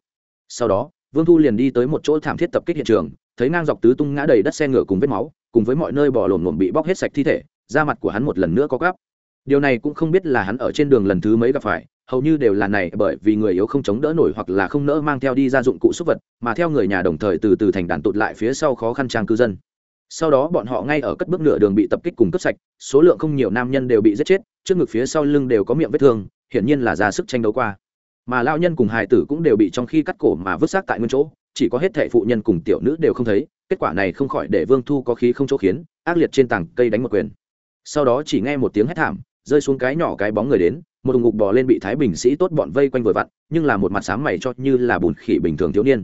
Sau đó, vương thu liền đi tới một chỗ thảm thiết tập kích hiện trường, thấy ngang dọc tứ tung ngã đầy đất xe ngựa cùng vết máu, cùng với mọi nơi bỏ lổm lổm bị bóc hết sạch thi thể, da mặt của hắn một lần nữa có gắp điều này cũng không biết là hắn ở trên đường lần thứ mấy gặp phải, hầu như đều là này bởi vì người yếu không chống đỡ nổi hoặc là không nỡ mang theo đi ra dụng cụ xúc vật, mà theo người nhà đồng thời từ từ thành đàn tụt lại phía sau khó khăn trang cư dân sau đó bọn họ ngay ở cất bước nửa đường bị tập kích cùng cướp sạch, số lượng không nhiều nam nhân đều bị giết chết, trước ngực phía sau lưng đều có miệng vết thương, hiển nhiên là ra sức tranh đấu qua. Mà lao nhân cùng hài tử cũng đều bị trong khi cắt cổ mà vứt xác tại nguyên chỗ, chỉ có hết thệ phụ nhân cùng tiểu nữ đều không thấy, kết quả này không khỏi để vương thu có khí không chỗ khiến, ác liệt trên tảng cây đánh một quyền. Sau đó chỉ nghe một tiếng hét thảm, rơi xuống cái nhỏ cái bóng người đến, một đùng ngục bò lên bị thái bình sĩ tốt bọn vây quanh vội vặn, nhưng là một mặt sáng mày cho như là bùn khỉ bình thường thiếu niên.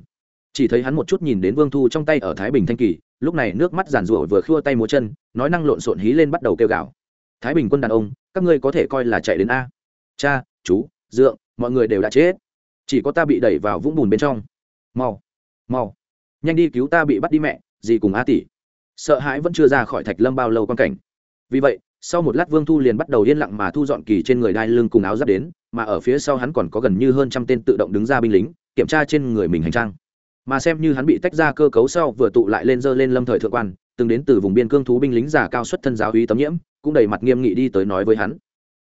Chỉ thấy hắn một chút nhìn đến vương thu trong tay ở thái bình thanh kỳ lúc này nước mắt giàn rủa vừa khua tay múa chân, nói năng lộn xộn hí lên bắt đầu kêu gào. Thái bình quân đàn ông, các ngươi có thể coi là chạy đến a. Cha, chú, dượng, mọi người đều đã chết. Chỉ có ta bị đẩy vào vũng bùn bên trong. Mau mau, nhanh đi cứu ta bị bắt đi mẹ gì cùng a tỷ. Sợ hãi vẫn chưa ra khỏi thạch lâm bao lâu quan cảnh. Vì vậy, sau một lát vương thu liền bắt đầu yên lặng mà thu dọn kỳ trên người đai lưng cùng áo giáp đến, mà ở phía sau hắn còn có gần như hơn trăm tên tự động đứng ra binh lính, kiểm tra trên người mình hành trang mà xem như hắn bị tách ra cơ cấu sau vừa tụ lại lên dơ lên lâm thời thượng quan, từng đến từ vùng biên cương thú binh lính giả cao xuất thân giáo uy tấm nhiễm, cũng đầy mặt nghiêm nghị đi tới nói với hắn.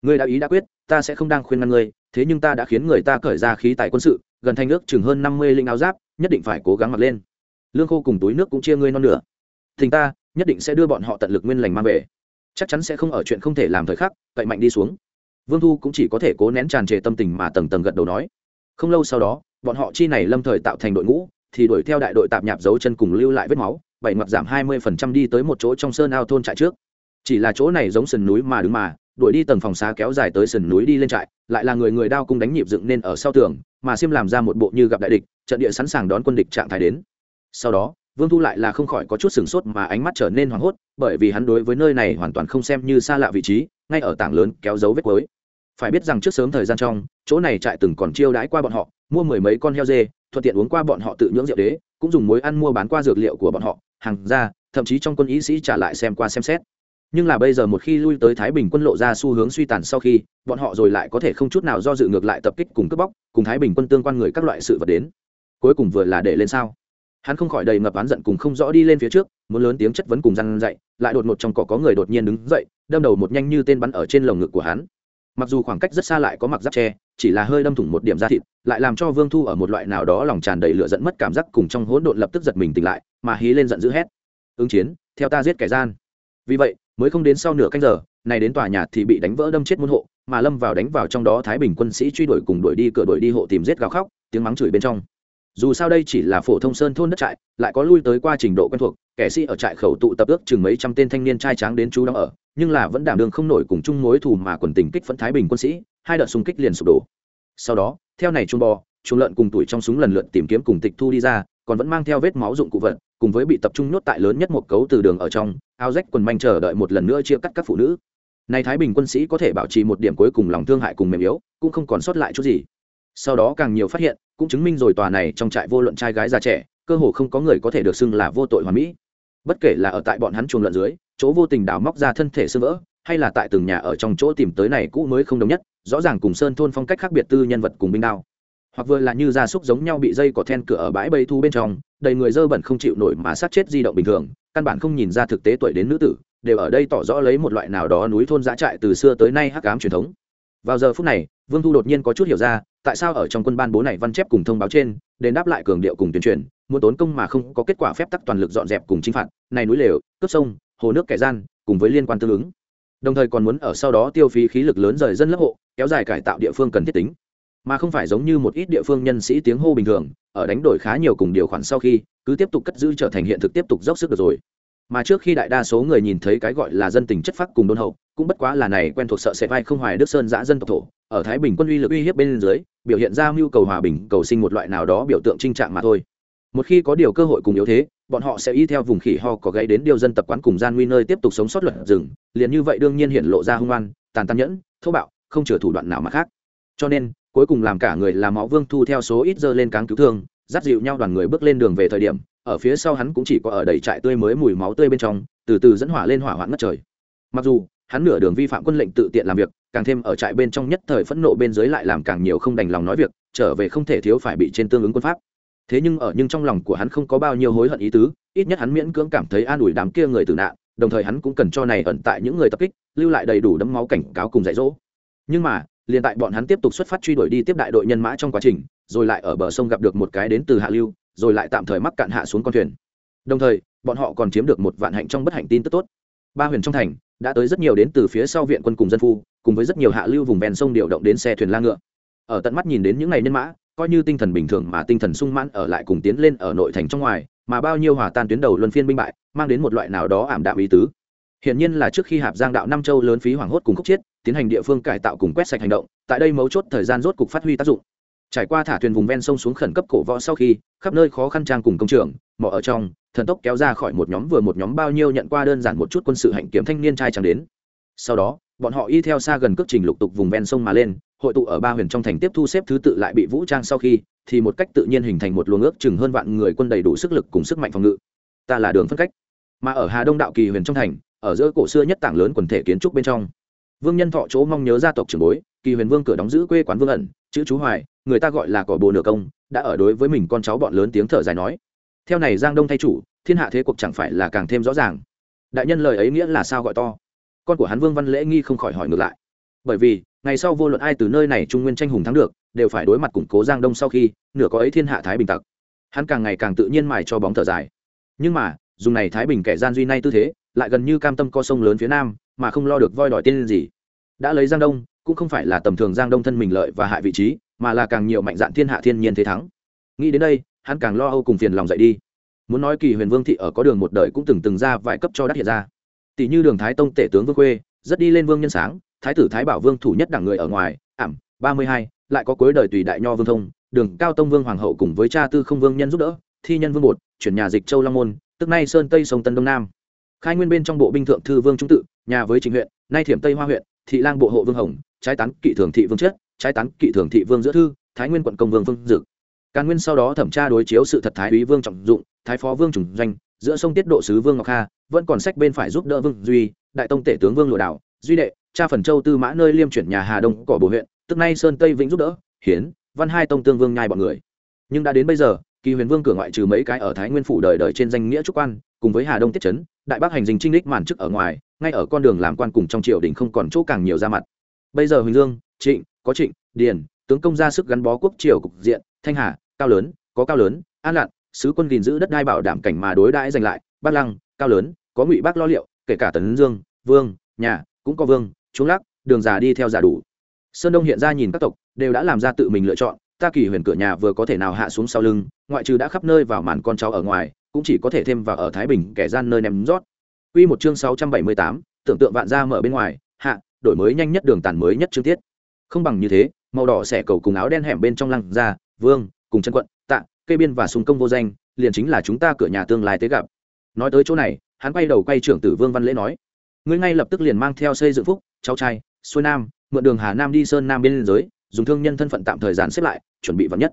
Ngươi đã ý đã quyết, ta sẽ không đang khuyên ngăn ngươi, thế nhưng ta đã khiến người ta cởi ra khí tại quân sự, gần thành nước chừng hơn năm mươi linh áo giáp, nhất định phải cố gắng mặc lên. Lương khô cùng túi nước cũng chia ngươi non nửa. Thình ta, nhất định sẽ đưa bọn họ tận lực nguyên lành mang về. Chắc chắn sẽ không ở chuyện không thể làm thời khắc, cậy mạnh đi xuống. Vương thu cũng chỉ có thể cố nén tràn trề tâm tình mà tầng tầng gật đầu nói. Không lâu sau đó, bọn họ chi này lâm thời tạo thành đội ngũ thì đuổi theo đại đội tạp nhạp dấu chân cùng lưu lại vết máu, bảy ngoặt giảm hai mươi phần trăm đi tới một chỗ trong sơn ao thôn trại trước. Chỉ là chỗ này giống sườn núi mà đứng mà, đuổi đi tầng phòng xá kéo dài tới sườn núi đi lên trại, lại là người người đao cung đánh nhịp dựng nên ở sau tường, mà xiêm làm ra một bộ như gặp đại địch, trận địa sẵn sàng đón quân địch trạng thái đến. Sau đó, vương thu lại là không khỏi có chút sửng sốt mà ánh mắt trở nên hoảng hốt, bởi vì hắn đối với nơi này hoàn toàn không xem như xa lạ vị trí, ngay ở tảng lớn kéo dấu vết cuối. Phải biết rằng trước sớm thời gian trong, chỗ này trại từng còn chiêu đãi qua bọn họ mua mười mấy con heo dê, thuận tiện uống qua bọn họ tự nhưỡng rượu đế, cũng dùng muối ăn mua bán qua dược liệu của bọn họ, hàng ra, thậm chí trong quân ý sĩ trả lại xem qua xem xét. Nhưng là bây giờ một khi lui tới thái bình quân lộ ra xu hướng suy tàn sau khi, bọn họ rồi lại có thể không chút nào do dự ngược lại tập kích cùng cướp bóc, cùng thái bình quân tương quan người các loại sự vật đến. Cuối cùng vừa là để lên sao. Hắn không khỏi đầy ngập oán giận cùng không rõ đi lên phía trước, muốn lớn tiếng chất vấn cùng răn dậy lại đột ngột trong cỏ có người đột nhiên đứng dậy, đâm đầu một nhanh như tên bắn ở trên lồng ngực của hắn mặc dù khoảng cách rất xa lại có mặc giáp tre chỉ là hơi đâm thủng một điểm da thịt, lại làm cho vương thu ở một loại nào đó lòng tràn đầy lửa dẫn mất cảm giác cùng trong hỗn độn lập tức giật mình tỉnh lại, mà hí lên giận dữ hét. Ứng chiến, theo ta giết kẻ gian. Vì vậy, mới không đến sau nửa canh giờ, này đến tòa nhà thì bị đánh vỡ đâm chết môn hộ, mà lâm vào đánh vào trong đó thái bình quân sĩ truy đuổi cùng đuổi đi cửa đuổi đi hộ tìm giết gào khóc, tiếng mắng chửi bên trong. Dù sao đây chỉ là phổ thông sơn thôn đất trại, lại có lui tới qua trình độ quen thuộc, kẻ sĩ ở trại khẩu tụ tập ước chừng mấy trăm tên thanh niên trai tráng đến chú đóng ở nhưng là vẫn đảm đương không nổi cùng chung mối thù mà quần tình kích phấn thái bình quân sĩ, hai đợt xung kích liền sụp đổ. Sau đó, theo này trung bò trung lợn cùng tuổi trong súng lần lượt tìm kiếm cùng tịch thu đi ra, còn vẫn mang theo vết máu dụng cụ vật, cùng với bị tập trung nhốt tại lớn nhất một cấu từ đường ở trong, áo rách quần manh chờ đợi một lần nữa chia cắt các phụ nữ. Này thái bình quân sĩ có thể bảo trì một điểm cuối cùng lòng thương hại cùng mềm yếu, cũng không còn sót lại chút gì. Sau đó càng nhiều phát hiện, cũng chứng minh rồi tòa này trong trại vô luận trai gái già trẻ, cơ hồ không có người có thể được xưng là vô tội hoàn mỹ bất kể là ở tại bọn hắn chuồng lợn dưới, chỗ vô tình đào móc ra thân thể sơ vỡ, hay là tại từng nhà ở trong chỗ tìm tới này cũ mới không đồng nhất, rõ ràng cùng sơn thôn phong cách khác biệt tư nhân vật cùng binh đao. Hoặc vừa là như gia súc giống nhau bị dây cỏ then cửa ở bãi bầy thu bên trong, đầy người dơ bẩn không chịu nổi mà sát chết di động bình thường, căn bản không nhìn ra thực tế tuổi đến nữ tử, đều ở đây tỏ rõ lấy một loại nào đó núi thôn dã trại từ xưa tới nay hắc ám truyền thống. Vào giờ phút này, vương thu đột nhiên có chút hiểu ra tại sao ở trong quân ban bố này văn chép cùng thông báo trên đến đáp lại cường điệu cùng tuyên truyền, muốn tốn công mà không có kết quả phép tắc toàn lực dọn dẹp cùng chinh phạt, này núi lều, cướp sông, hồ nước kẻ gian, cùng với liên quan tương ứng. Đồng thời còn muốn ở sau đó tiêu phí khí lực lớn rời dân lớp hộ, kéo dài cải tạo địa phương cần thiết tính. Mà không phải giống như một ít địa phương nhân sĩ tiếng hô bình thường, ở đánh đổi khá nhiều cùng điều khoản sau khi, cứ tiếp tục cất giữ trở thành hiện thực tiếp tục dốc sức được rồi mà trước khi đại đa số người nhìn thấy cái gọi là dân tình chất phác cùng đôn hậu, cũng bất quá là này quen thuộc sợ sẽ vai không hoài đức sơn giã dân tộc thổ, ở thái bình quân uy lực uy hiếp bên dưới, biểu hiện ra mưu cầu hòa bình, cầu sinh một loại nào đó biểu tượng trinh trạng mà thôi. Một khi có điều cơ hội cùng yếu thế, bọn họ sẽ y theo vùng khỉ ho có gây đến điều dân tập quán cùng gian nguy nơi tiếp tục sống sót luật rừng, liền như vậy đương nhiên hiện lộ ra hung an tàn tàn nhẫn, thô bạo, không chừa thủ đoạn nào mà khác. Cho nên, cuối cùng làm cả người làm máu vương thu theo số ít dơ lên cáng cứu thương dắt dịu nhau đoàn người bước lên đường về thời điểm, ở phía sau hắn cũng chỉ có ở đầy trại tươi mới mùi máu tươi bên trong, từ từ dẫn hỏa lên hỏa hoạn ngất trời. Mặc dù, hắn nửa đường vi phạm quân lệnh tự tiện làm việc, càng thêm ở trại bên trong nhất thời phẫn nộ bên dưới lại làm càng nhiều không đành lòng nói việc, trở về không thể thiếu phải bị trên tương ứng quân pháp. Thế nhưng ở nhưng trong lòng của hắn không có bao nhiêu hối hận ý tứ, ít nhất hắn miễn cưỡng cảm thấy an ủi đám kia người tử nạn, đồng thời hắn cũng cần cho này ẩn tại những người tập kích, lưu lại đầy đủ đấm máu cảnh cáo cùng dạy dỗ. Nhưng mà liền tại bọn hắn tiếp tục xuất phát truy đuổi đi tiếp đại đội nhân mã trong quá trình, rồi lại ở bờ sông gặp được một cái đến từ hạ lưu, rồi lại tạm thời mắc cạn hạ xuống con thuyền. Đồng thời, bọn họ còn chiếm được một vạn hạnh trong bất hạnh tin tức tốt. Ba huyền trong thành đã tới rất nhiều đến từ phía sau viện quân cùng dân phu, cùng với rất nhiều hạ lưu vùng ven sông điều động đến xe thuyền la ngựa. Ở tận mắt nhìn đến những ngày nhân mã, coi như tinh thần bình thường mà tinh thần sung mãn ở lại cùng tiến lên ở nội thành trong ngoài, mà bao nhiêu hòa tan tuyến đầu luân phiên binh bại, mang đến một loại nào đó ảm đạm ý tứ. Hiển nhiên là trước khi Hạp Giang đạo Nam Châu lớn phí hoàng hốt cùng khúc chết, tiến hành địa phương cải tạo cùng quét sạch hành động, tại đây mấu chốt thời gian rốt cục phát huy tác dụng. Trải qua thả thuyền vùng ven sông xuống khẩn cấp cổ võ sau khi, khắp nơi khó khăn trang cùng công trường, mỏ ở trong, thần tốc kéo ra khỏi một nhóm vừa một nhóm bao nhiêu nhận qua đơn giản một chút quân sự hạnh kiếm thanh niên trai chẳng đến. Sau đó, bọn họ y theo xa gần cước trình lục tục vùng ven sông mà lên, hội tụ ở ba huyền trong thành tiếp thu xếp thứ tự lại bị vũ trang sau khi, thì một cách tự nhiên hình thành một luồng ước chừng hơn vạn người quân đầy đủ sức lực cùng sức mạnh phòng ngự. Ta là đường phân cách. Mà ở Hà Đông đạo kỳ huyền trong thành, ở giữa cổ xưa nhất tảng lớn quần thể kiến trúc bên trong. Vương nhân thọ chỗ mong nhớ gia tộc trưởng bối, kỳ huyền vương cửa đóng giữ quê quán vương ẩn, chữ chú hoài, người ta gọi là cỏ bồ nửa công, đã ở đối với mình con cháu bọn lớn tiếng thở dài nói. Theo này giang đông thay chủ, thiên hạ thế cuộc chẳng phải là càng thêm rõ ràng. Đại nhân lời ấy nghĩa là sao gọi to? Con của hắn vương văn lễ nghi không khỏi hỏi ngược lại. Bởi vì, ngày sau vô luận ai từ nơi này trung nguyên tranh hùng thắng được, đều phải đối mặt củng cố giang đông sau khi, nửa có ấy thiên hạ thái bình tặc. Hắn càng ngày càng tự nhiên mài cho bóng thở dài. Nhưng mà dùng này thái bình kẻ gian duy nay tư thế, lại gần như cam tâm co sông lớn phía nam, mà không lo được voi đòi tiên gì. Đã lấy giang đông, cũng không phải là tầm thường giang đông thân mình lợi và hại vị trí, mà là càng nhiều mạnh dạn thiên hạ thiên nhiên thế thắng. Nghĩ đến đây, hắn càng lo âu cùng phiền lòng dậy đi. Muốn nói kỳ huyền vương thị ở có đường một đời cũng từng từng ra vài cấp cho đắc hiện ra. Tỷ như đường thái tông tể tướng vương khuê, rất đi lên vương nhân sáng, thái tử thái bảo vương thủ nhất đảng người ở ngoài, ảm, ba mươi hai, lại có cuối đời tùy đại nho vương thông, đường cao tông vương hoàng hậu cùng với cha tư không vương nhân giúp đỡ, thi nhân vương bột, chuyển nhà dịch châu long môn tức nay sơn tây sông tân đông nam. Khai nguyên bên trong bộ binh thượng thư vương trung tự, nhà với chính huyện, nay thiểm tây hoa huyện, thị lang bộ hộ vương hồng, trái tán kỵ thường thị vương chết, trái tán kỵ thường thị vương giữa thư, thái nguyên quận công vương vương dực. Càn nguyên sau đó thẩm tra đối chiếu sự thật thái úy vương trọng dụng, thái phó vương trùng doanh, giữa sông tiết độ sứ vương ngọc kha, vẫn còn sách bên phải giúp đỡ vương duy, đại tông tể tướng vương lụa đảo, duy đệ, cha phần châu tư mã nơi liêm chuyển nhà hà đông, cỏ bồ huyện, tức nay sơn tây vĩnh giúp đỡ, hiến, văn hai tông tương vương nhai bọn người. Nhưng đã đến bây giờ kỳ huyền vương cửa ngoại trừ mấy cái ở thái nguyên phủ đời đời trên danh nghĩa trúc quan, cùng với hà đông tiết trấn đại bác hành dinh trinh đích màn chức ở ngoài, ngay ở con đường làm quan cùng trong triều đình không còn chỗ càng nhiều ra mặt. Bây giờ huỳnh dương, trịnh, có trịnh, điền, tướng công ra sức gắn bó quốc triều cục diện, thanh hà, cao lớn, có cao lớn, an lặn sứ quân gìn giữ đất đai bảo đảm cảnh mà đối đãi giành lại, bác lăng, cao lớn, có ngụy bác lo liệu, kể cả tấn dương, vương, nhà, cũng có vương chúng lắc, đường già đi theo giả đủ. Sơn đông hiện ra nhìn các tộc, đều đã làm ra tự mình lựa chọn ta kỳ huyền cửa nhà vừa có thể nào hạ xuống sau lưng ngoại trừ đã khắp nơi vào màn con cháu ở ngoài cũng chỉ có thể thêm vào ở thái bình kẻ gian nơi ném rót Quy một chương 678, tưởng tượng vạn gia mở bên ngoài, hạ, đổi mới nhanh nhất đường tàn mới nhất chương tiết. Không bằng như thế, màu đỏ xẻ cầu cùng áo đen hẻm bên trong lăng ra, vương, cùng chân quận, tạ, cây biên và súng công vô danh, liền chính là chúng ta cửa nhà tương lai tới gặp. Nói tới chỗ này, hắn quay đầu quay trưởng tử Vương Văn Lễ nói: "Ngươi ngay lập tức liền mang theo xây dựng phúc, cháu trai, xuôi nam, mượn đường Hà Nam đi sơn nam biên giới, dùng thương nhân thân phận tạm thời gian xếp lại, chuẩn bị vạn nhất.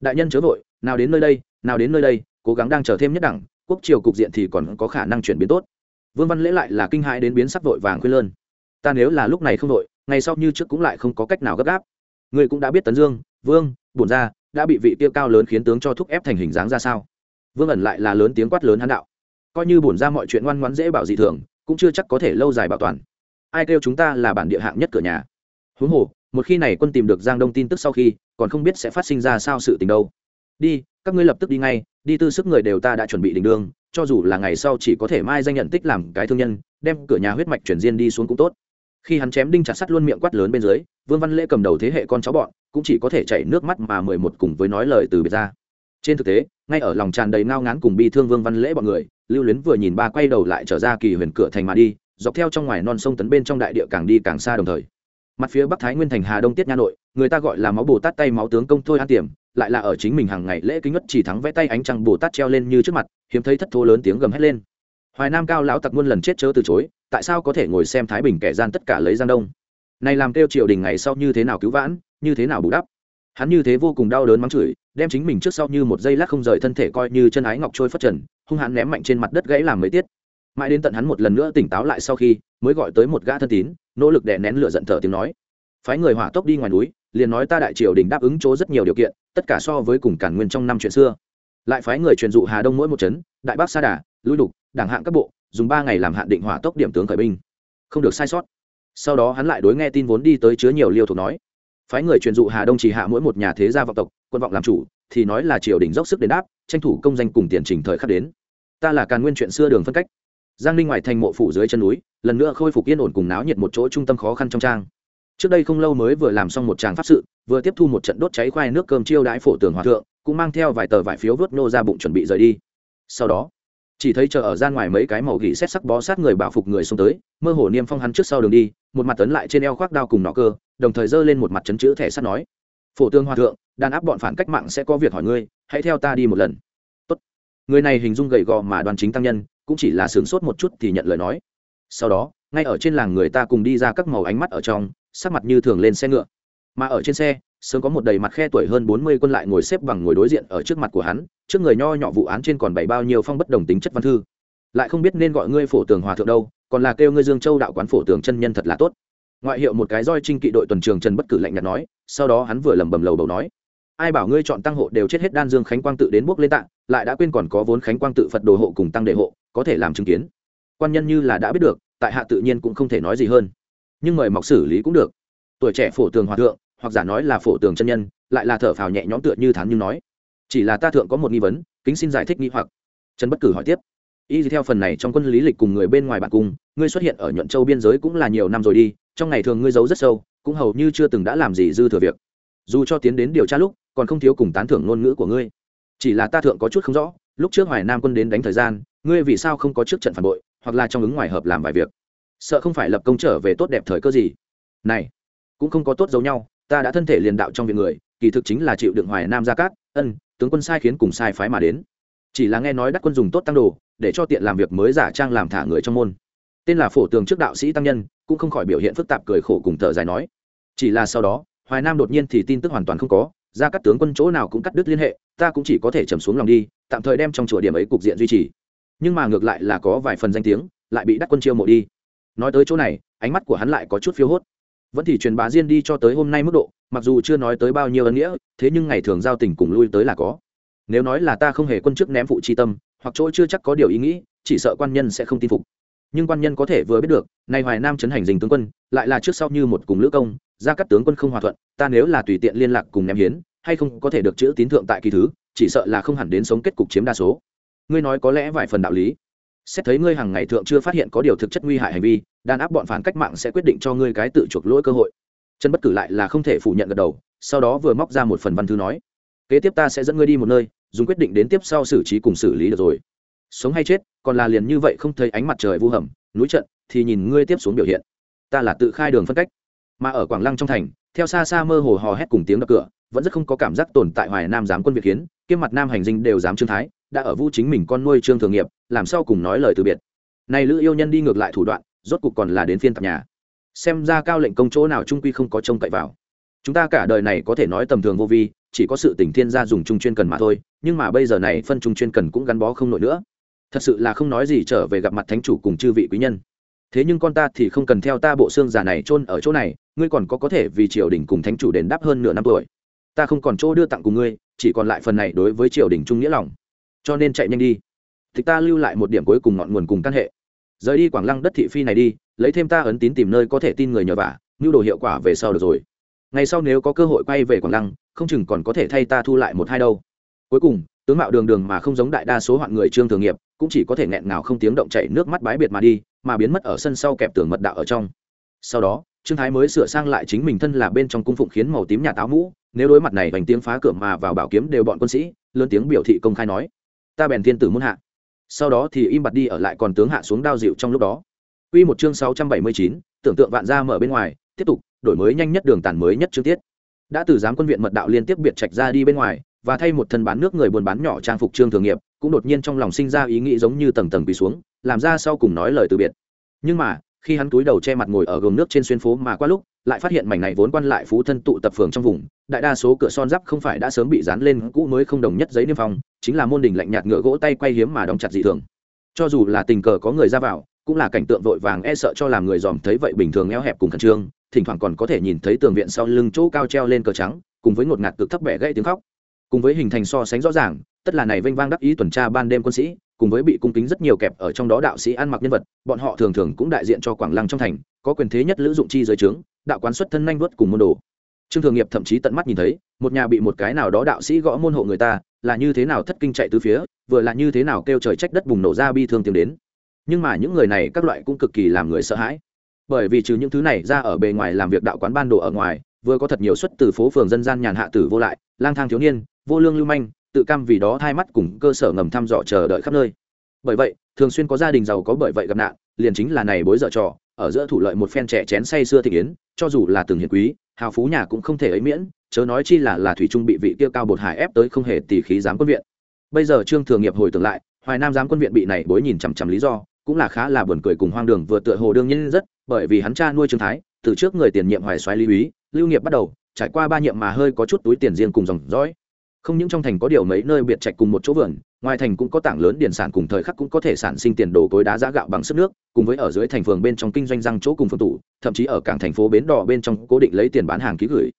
Đại nhân chớ vội, nào đến nơi đây, nào đến nơi đây, cố gắng đang chờ thêm nhất đẳng, quốc triều cục diện thì còn có khả năng chuyển biến tốt. Vương văn lễ lại là kinh hãi đến biến sắc vội vàng khuyên lơn. Ta nếu là lúc này không vội ngày sau như trước cũng lại không có cách nào gấp gáp. Ngươi cũng đã biết tấn dương vương bổn ra đã bị vị tiêu cao lớn khiến tướng cho thúc ép thành hình dáng ra sao? Vương ẩn lại là lớn tiếng quát lớn hán đạo. Coi như bổn ra mọi chuyện ngoan ngoãn dễ bảo dị thường cũng chưa chắc có thể lâu dài bảo toàn. Ai kêu chúng ta là bản địa hạng nhất cửa nhà? Huống hồ một khi này quân tìm được giang đông tin tức sau khi, còn không biết sẽ phát sinh ra sao sự tình đâu. Đi, các ngươi lập tức đi ngay, đi tư sức người đều ta đã chuẩn bị đình đường, cho dù là ngày sau chỉ có thể mai danh nhận tích làm cái thương nhân, đem cửa nhà huyết mạch chuyển diên đi xuống cũng tốt. Khi hắn chém đinh chặt sắt luôn miệng quát lớn bên dưới, vương văn lễ cầm đầu thế hệ con cháu bọn, cũng chỉ có thể chảy nước mắt mà mười một cùng với nói lời từ biệt ra. Trên thực tế, ngay ở lòng tràn đầy ngao ngán cùng bi thương vương văn lễ bọn người, lưu luyến vừa nhìn ba quay đầu lại trở ra kỳ huyền cửa thành mà đi, dọc theo trong ngoài non sông tấn bên trong đại địa càng đi càng xa đồng thời mặt phía bắc thái nguyên thành hà đông tiết nha nội người ta gọi là máu bồ tát tay máu tướng công thôi an tiềm lại là ở chính mình hàng ngày lễ kính ngất chỉ thắng vẽ tay ánh trăng bồ tát treo lên như trước mặt hiếm thấy thất thố lớn tiếng gầm hét lên hoài nam cao lão tặc muôn lần chết chớ từ chối tại sao có thể ngồi xem thái bình kẻ gian tất cả lấy giang đông này làm kêu triều đình ngày sau như thế nào cứu vãn như thế nào bù đắp hắn như thế vô cùng đau đớn mắng chửi đem chính mình trước sau như một giây lát không rời thân thể coi như chân ái ngọc trôi phất trần hung hãn ném mạnh trên mặt đất gãy làm mấy tiết mãi đến tận hắn một lần nữa tỉnh táo lại sau khi, mới gọi tới một gã thân tín, nỗ lực đè nén lửa giận thở tiếng nói. Phái người hỏa tốc đi ngoài núi, liền nói ta đại triều đình đáp ứng chỗ rất nhiều điều kiện, tất cả so với cùng cản nguyên trong năm chuyện xưa. Lại phái người truyền dụ hà đông mỗi một trấn, đại bắc sa đà, lui đục, đảng hạng các bộ, dùng ba ngày làm hạn định hỏa tốc điểm tướng khởi binh. Không được sai sót. Sau đó hắn lại đối nghe tin vốn đi tới chứa nhiều liêu thuộc nói. Phái người truyền dụ hà đông chỉ hạ mỗi một nhà thế gia vọng tộc, quân vọng làm chủ, thì nói là triều đình dốc sức đến đáp, tranh thủ công danh cùng tiền trình thời khắc đến. Ta là càn nguyên chuyện xưa đường phân cách giang ninh ngoài thành mộ phủ dưới chân núi, lần nữa khôi phục yên ổn cùng náo nhiệt một chỗ trung tâm khó khăn trong trang. Trước đây không lâu mới vừa làm xong một tràng pháp sự, vừa tiếp thu một trận đốt cháy khoai nước cơm chiêu đãi phổ tường hòa thượng, cũng mang theo vài tờ vải phiếu vớt nô ra bụng chuẩn bị rời đi. Sau đó, chỉ thấy chờ ở gian ngoài mấy cái màu gỉ xét sắc bó sát người bảo phục người xuống tới, mơ hồ niêm phong hắn trước sau đường đi, một mặt tấn lại trên eo khoác đao cùng nọ cơ, đồng thời giơ lên một mặt chấn chữ thẻ sắt nói, phổ tương hòa thượng, đàn áp bọn phản cách mạng sẽ có việc hỏi ngươi, hãy theo ta đi một lần. Tốt. người này hình dung gầy gò mà đoàn chính tăng nhân cũng chỉ là sướng sốt một chút thì nhận lời nói. Sau đó, ngay ở trên làng người ta cùng đi ra các màu ánh mắt ở trong, sắc mặt như thường lên xe ngựa. Mà ở trên xe, sớm có một đầy mặt khe tuổi hơn bốn mươi quân lại ngồi xếp bằng ngồi đối diện ở trước mặt của hắn, trước người nho nhỏ vụ án trên còn bày bao nhiêu phong bất đồng tính chất văn thư. Lại không biết nên gọi ngươi phổ tường hòa thượng đâu, còn là kêu ngươi dương châu đạo quán phổ tường chân nhân thật là tốt. Ngoại hiệu một cái roi trinh kỵ đội tuần trường trần bất cử lạnh nhạt nói, sau đó hắn vừa lẩm bẩm lầu đầu nói, ai bảo ngươi chọn tăng hộ đều chết hết đan dương khánh quang tự đến bước lên tạng lại đã quên còn có vốn khánh quang tự phật đồ hộ cùng tăng đệ hộ có thể làm chứng kiến. Quan nhân như là đã biết được, tại hạ tự nhiên cũng không thể nói gì hơn. Nhưng mời mọc xử lý cũng được. Tuổi trẻ phổ tường hòa thượng, hoặc giả nói là phổ tường chân nhân, lại là thở phào nhẹ nhõm tựa như thán như nói. Chỉ là ta thượng có một nghi vấn, kính xin giải thích nghi hoặc. Trần bất cử hỏi tiếp. Y theo phần này trong quân lý lịch cùng người bên ngoài bạn cùng, ngươi xuất hiện ở nhuận châu biên giới cũng là nhiều năm rồi đi, trong ngày thường ngươi giấu rất sâu, cũng hầu như chưa từng đã làm gì dư thừa việc. Dù cho tiến đến điều tra lúc, còn không thiếu cùng tán thưởng ngôn ngữ của ngươi. Chỉ là ta thượng có chút không rõ, lúc trước hoài nam quân đến đánh thời gian ngươi vì sao không có trước trận phản bội, hoặc là trong ứng ngoài hợp làm vài việc? Sợ không phải lập công trở về tốt đẹp thời cơ gì? Này, cũng không có tốt giấu nhau, ta đã thân thể liền đạo trong việc người, kỳ thực chính là chịu đựng hoài nam gia cát, ân, tướng quân sai khiến cùng sai phái mà đến. Chỉ là nghe nói đắc quân dùng tốt tăng đồ, để cho tiện làm việc mới giả trang làm thả người trong môn. Tên là phổ tường trước đạo sĩ tăng nhân, cũng không khỏi biểu hiện phức tạp cười khổ cùng thở dài nói. Chỉ là sau đó, hoài nam đột nhiên thì tin tức hoàn toàn không có ra các tướng quân chỗ nào cũng cắt đứt liên hệ, ta cũng chỉ có thể trầm xuống lòng đi, tạm thời đem trong chùa điểm ấy cục diện duy trì nhưng mà ngược lại là có vài phần danh tiếng, lại bị đắc quân chiêu mộ đi. Nói tới chỗ này, ánh mắt của hắn lại có chút phiêu hốt. Vẫn thì truyền bá diên đi cho tới hôm nay mức độ, mặc dù chưa nói tới bao nhiêu ân nghĩa, thế nhưng ngày thường giao tình cùng lui tới là có. Nếu nói là ta không hề quân chức ném phụ chi tâm, hoặc chỗ chưa chắc có điều ý nghĩ, chỉ sợ quan nhân sẽ không tin phục. Nhưng quan nhân có thể vừa biết được, nay hoài nam chấn hành dình tướng quân, lại là trước sau như một cùng lữ công ra các tướng quân không hòa thuận, ta nếu là tùy tiện liên lạc cùng ném hiến, hay không có thể được chữ tín thượng tại kỳ thứ, chỉ sợ là không hẳn đến sống kết cục chiếm đa số ngươi nói có lẽ vài phần đạo lý. Xét thấy ngươi hàng ngày thượng chưa phát hiện có điều thực chất nguy hại hành vi đàn áp bọn phản cách mạng sẽ quyết định cho ngươi cái tự chuộc lỗi cơ hội. Chân bất cử lại là không thể phủ nhận gật đầu sau đó vừa móc ra một phần văn thư nói kế tiếp ta sẽ dẫn ngươi đi một nơi dùng quyết định đến tiếp sau xử trí cùng xử lý được rồi. Sống hay chết còn là liền như vậy không thấy ánh mặt trời vu hầm núi trận thì nhìn ngươi tiếp xuống biểu hiện. Ta là tự khai đường phân cách. Mà ở quảng lăng trong thành theo xa xa mơ hồ hò hét cùng tiếng đập cửa vẫn rất không có cảm giác tồn tại hoài nam giám quân việt kiến, kiêm mặt nam hành dinh đều dám trương thái đã ở vu chính mình con nuôi trương thường nghiệp, làm sao cùng nói lời từ biệt. Này lữ yêu nhân đi ngược lại thủ đoạn, rốt cục còn là đến phiên tạp nhà. Xem ra cao lệnh công chỗ nào trung quy không có trông cậy vào. Chúng ta cả đời này có thể nói tầm thường vô vi, chỉ có sự tỉnh thiên gia dùng trung chuyên cần mà thôi, nhưng mà bây giờ này phân trung chuyên cần cũng gắn bó không nổi nữa. Thật sự là không nói gì trở về gặp mặt thánh chủ cùng chư vị quý nhân. Thế nhưng con ta thì không cần theo ta bộ xương già này chôn ở chỗ này, ngươi còn có có thể vì triều đình cùng thánh chủ đền đáp hơn nửa năm tuổi. Ta không còn chỗ đưa tặng cùng ngươi, chỉ còn lại phần này đối với triều đình trung nghĩa lòng cho nên chạy nhanh đi. Thì ta lưu lại một điểm cuối cùng ngọn nguồn cùng căn hệ. Rời đi quảng lăng đất thị phi này đi, lấy thêm ta ấn tín tìm nơi có thể tin người nhờ vả, nhu đồ hiệu quả về sau được rồi. Ngày sau nếu có cơ hội quay về quảng lăng, không chừng còn có thể thay ta thu lại một hai đâu. Cuối cùng, tướng mạo đường đường mà không giống đại đa số hoạn người trương thường nghiệp, cũng chỉ có thể nghẹn ngào không tiếng động chảy nước mắt bái biệt mà đi, mà biến mất ở sân sau kẹp tường mật đạo ở trong. Sau đó, trương thái mới sửa sang lại chính mình thân là bên trong cung phụng khiến màu tím nhà táo mũ, nếu đối mặt này vành tiếng phá cửa mà vào bảo kiếm đều bọn quân sĩ, lớn tiếng biểu thị công khai nói ta bèn thiên tử muốn hạ sau đó thì im bặt đi ở lại còn tướng hạ xuống đao dịu trong lúc đó Quy một chương 679, tưởng tượng vạn gia mở bên ngoài, tiếp tục, đổi mới nhanh nhất đường tàn mới nhất chương tiết. Đã từ giám quân viện mật đạo liên tiếp biệt trạch ra đi bên ngoài, và thay một thân bán nước người buôn bán nhỏ trang phục trương thường nghiệp, cũng đột nhiên trong lòng sinh ra ý nghĩ giống như tầng tầng bị xuống, làm ra sau cùng nói lời từ biệt. Nhưng mà, khi hắn túi đầu che mặt ngồi ở gồm nước trên xuyên phố mà qua lúc, lại phát hiện mảnh này vốn quan lại phú thân tụ tập phường trong vùng, đại đa số cửa son giáp không phải đã sớm bị dán lên cũ mới không đồng nhất giấy niêm phong, chính là môn đình lạnh nhạt ngựa gỗ tay quay hiếm mà đóng chặt dị thường. Cho dù là tình cờ có người ra vào, cũng là cảnh tượng vội vàng e sợ cho làm người dòm thấy vậy bình thường eo hẹp cùng khẩn trương thỉnh thoảng còn có thể nhìn thấy tường viện sau lưng chỗ cao treo lên cờ trắng cùng với ngột ngạt cực thấp bẻ gãy tiếng khóc cùng với hình thành so sánh rõ ràng tất là này vênh vang đắc ý tuần tra ban đêm quân sĩ cùng với bị cung kính rất nhiều kẹp ở trong đó đạo sĩ ăn mặc nhân vật, bọn họ thường thường cũng đại diện cho quảng lăng trong thành, có quyền thế nhất lữ dụng chi giới trướng, đạo quán xuất thân nhanh vớt cùng môn đồ. Trương thường nghiệp thậm chí tận mắt nhìn thấy, một nhà bị một cái nào đó đạo sĩ gõ môn hộ người ta, là như thế nào thất kinh chạy từ phía, vừa là như thế nào kêu trời trách đất bùng nổ ra bi thương tiếng đến. Nhưng mà những người này các loại cũng cực kỳ làm người sợ hãi. Bởi vì trừ những thứ này ra ở bề ngoài làm việc đạo quán ban đồ ở ngoài, vừa có thật nhiều xuất từ phố phường dân gian nhàn hạ tử vô lại, lang thang thiếu niên, vô lương lưu manh tự cam vì đó thay mắt cùng cơ sở ngầm thăm dò chờ đợi khắp nơi. Bởi vậy, thường xuyên có gia đình giàu có bởi vậy gặp nạn, liền chính là này bối dở trò, ở giữa thủ lợi một phen trẻ chén say xưa thị yến, cho dù là từng hiền quý, hào phú nhà cũng không thể ấy miễn, chớ nói chi là là thủy trung bị vị kia cao bột hải ép tới không hề tỷ khí giám quân viện. Bây giờ trương thường nghiệp hồi tưởng lại, hoài nam giám quân viện bị này bối nhìn chằm chằm lý do, cũng là khá là buồn cười cùng hoang đường vừa tựa hồ đương nhiên rất, bởi vì hắn cha nuôi trương thái, từ trước người tiền nhiệm hoài xoáy lý úy, lưu nghiệp bắt đầu, trải qua ba nhiệm mà hơi có chút túi tiền riêng cùng dòng dõi không những trong thành có điều mấy nơi biệt trạch cùng một chỗ vườn, ngoài thành cũng có tảng lớn điển sản cùng thời khắc cũng có thể sản sinh tiền đồ cối đá giá gạo bằng sức nước, cùng với ở dưới thành phường bên trong kinh doanh răng chỗ cùng phương tủ, thậm chí ở cảng thành phố bến đỏ bên trong cố định lấy tiền bán hàng ký gửi.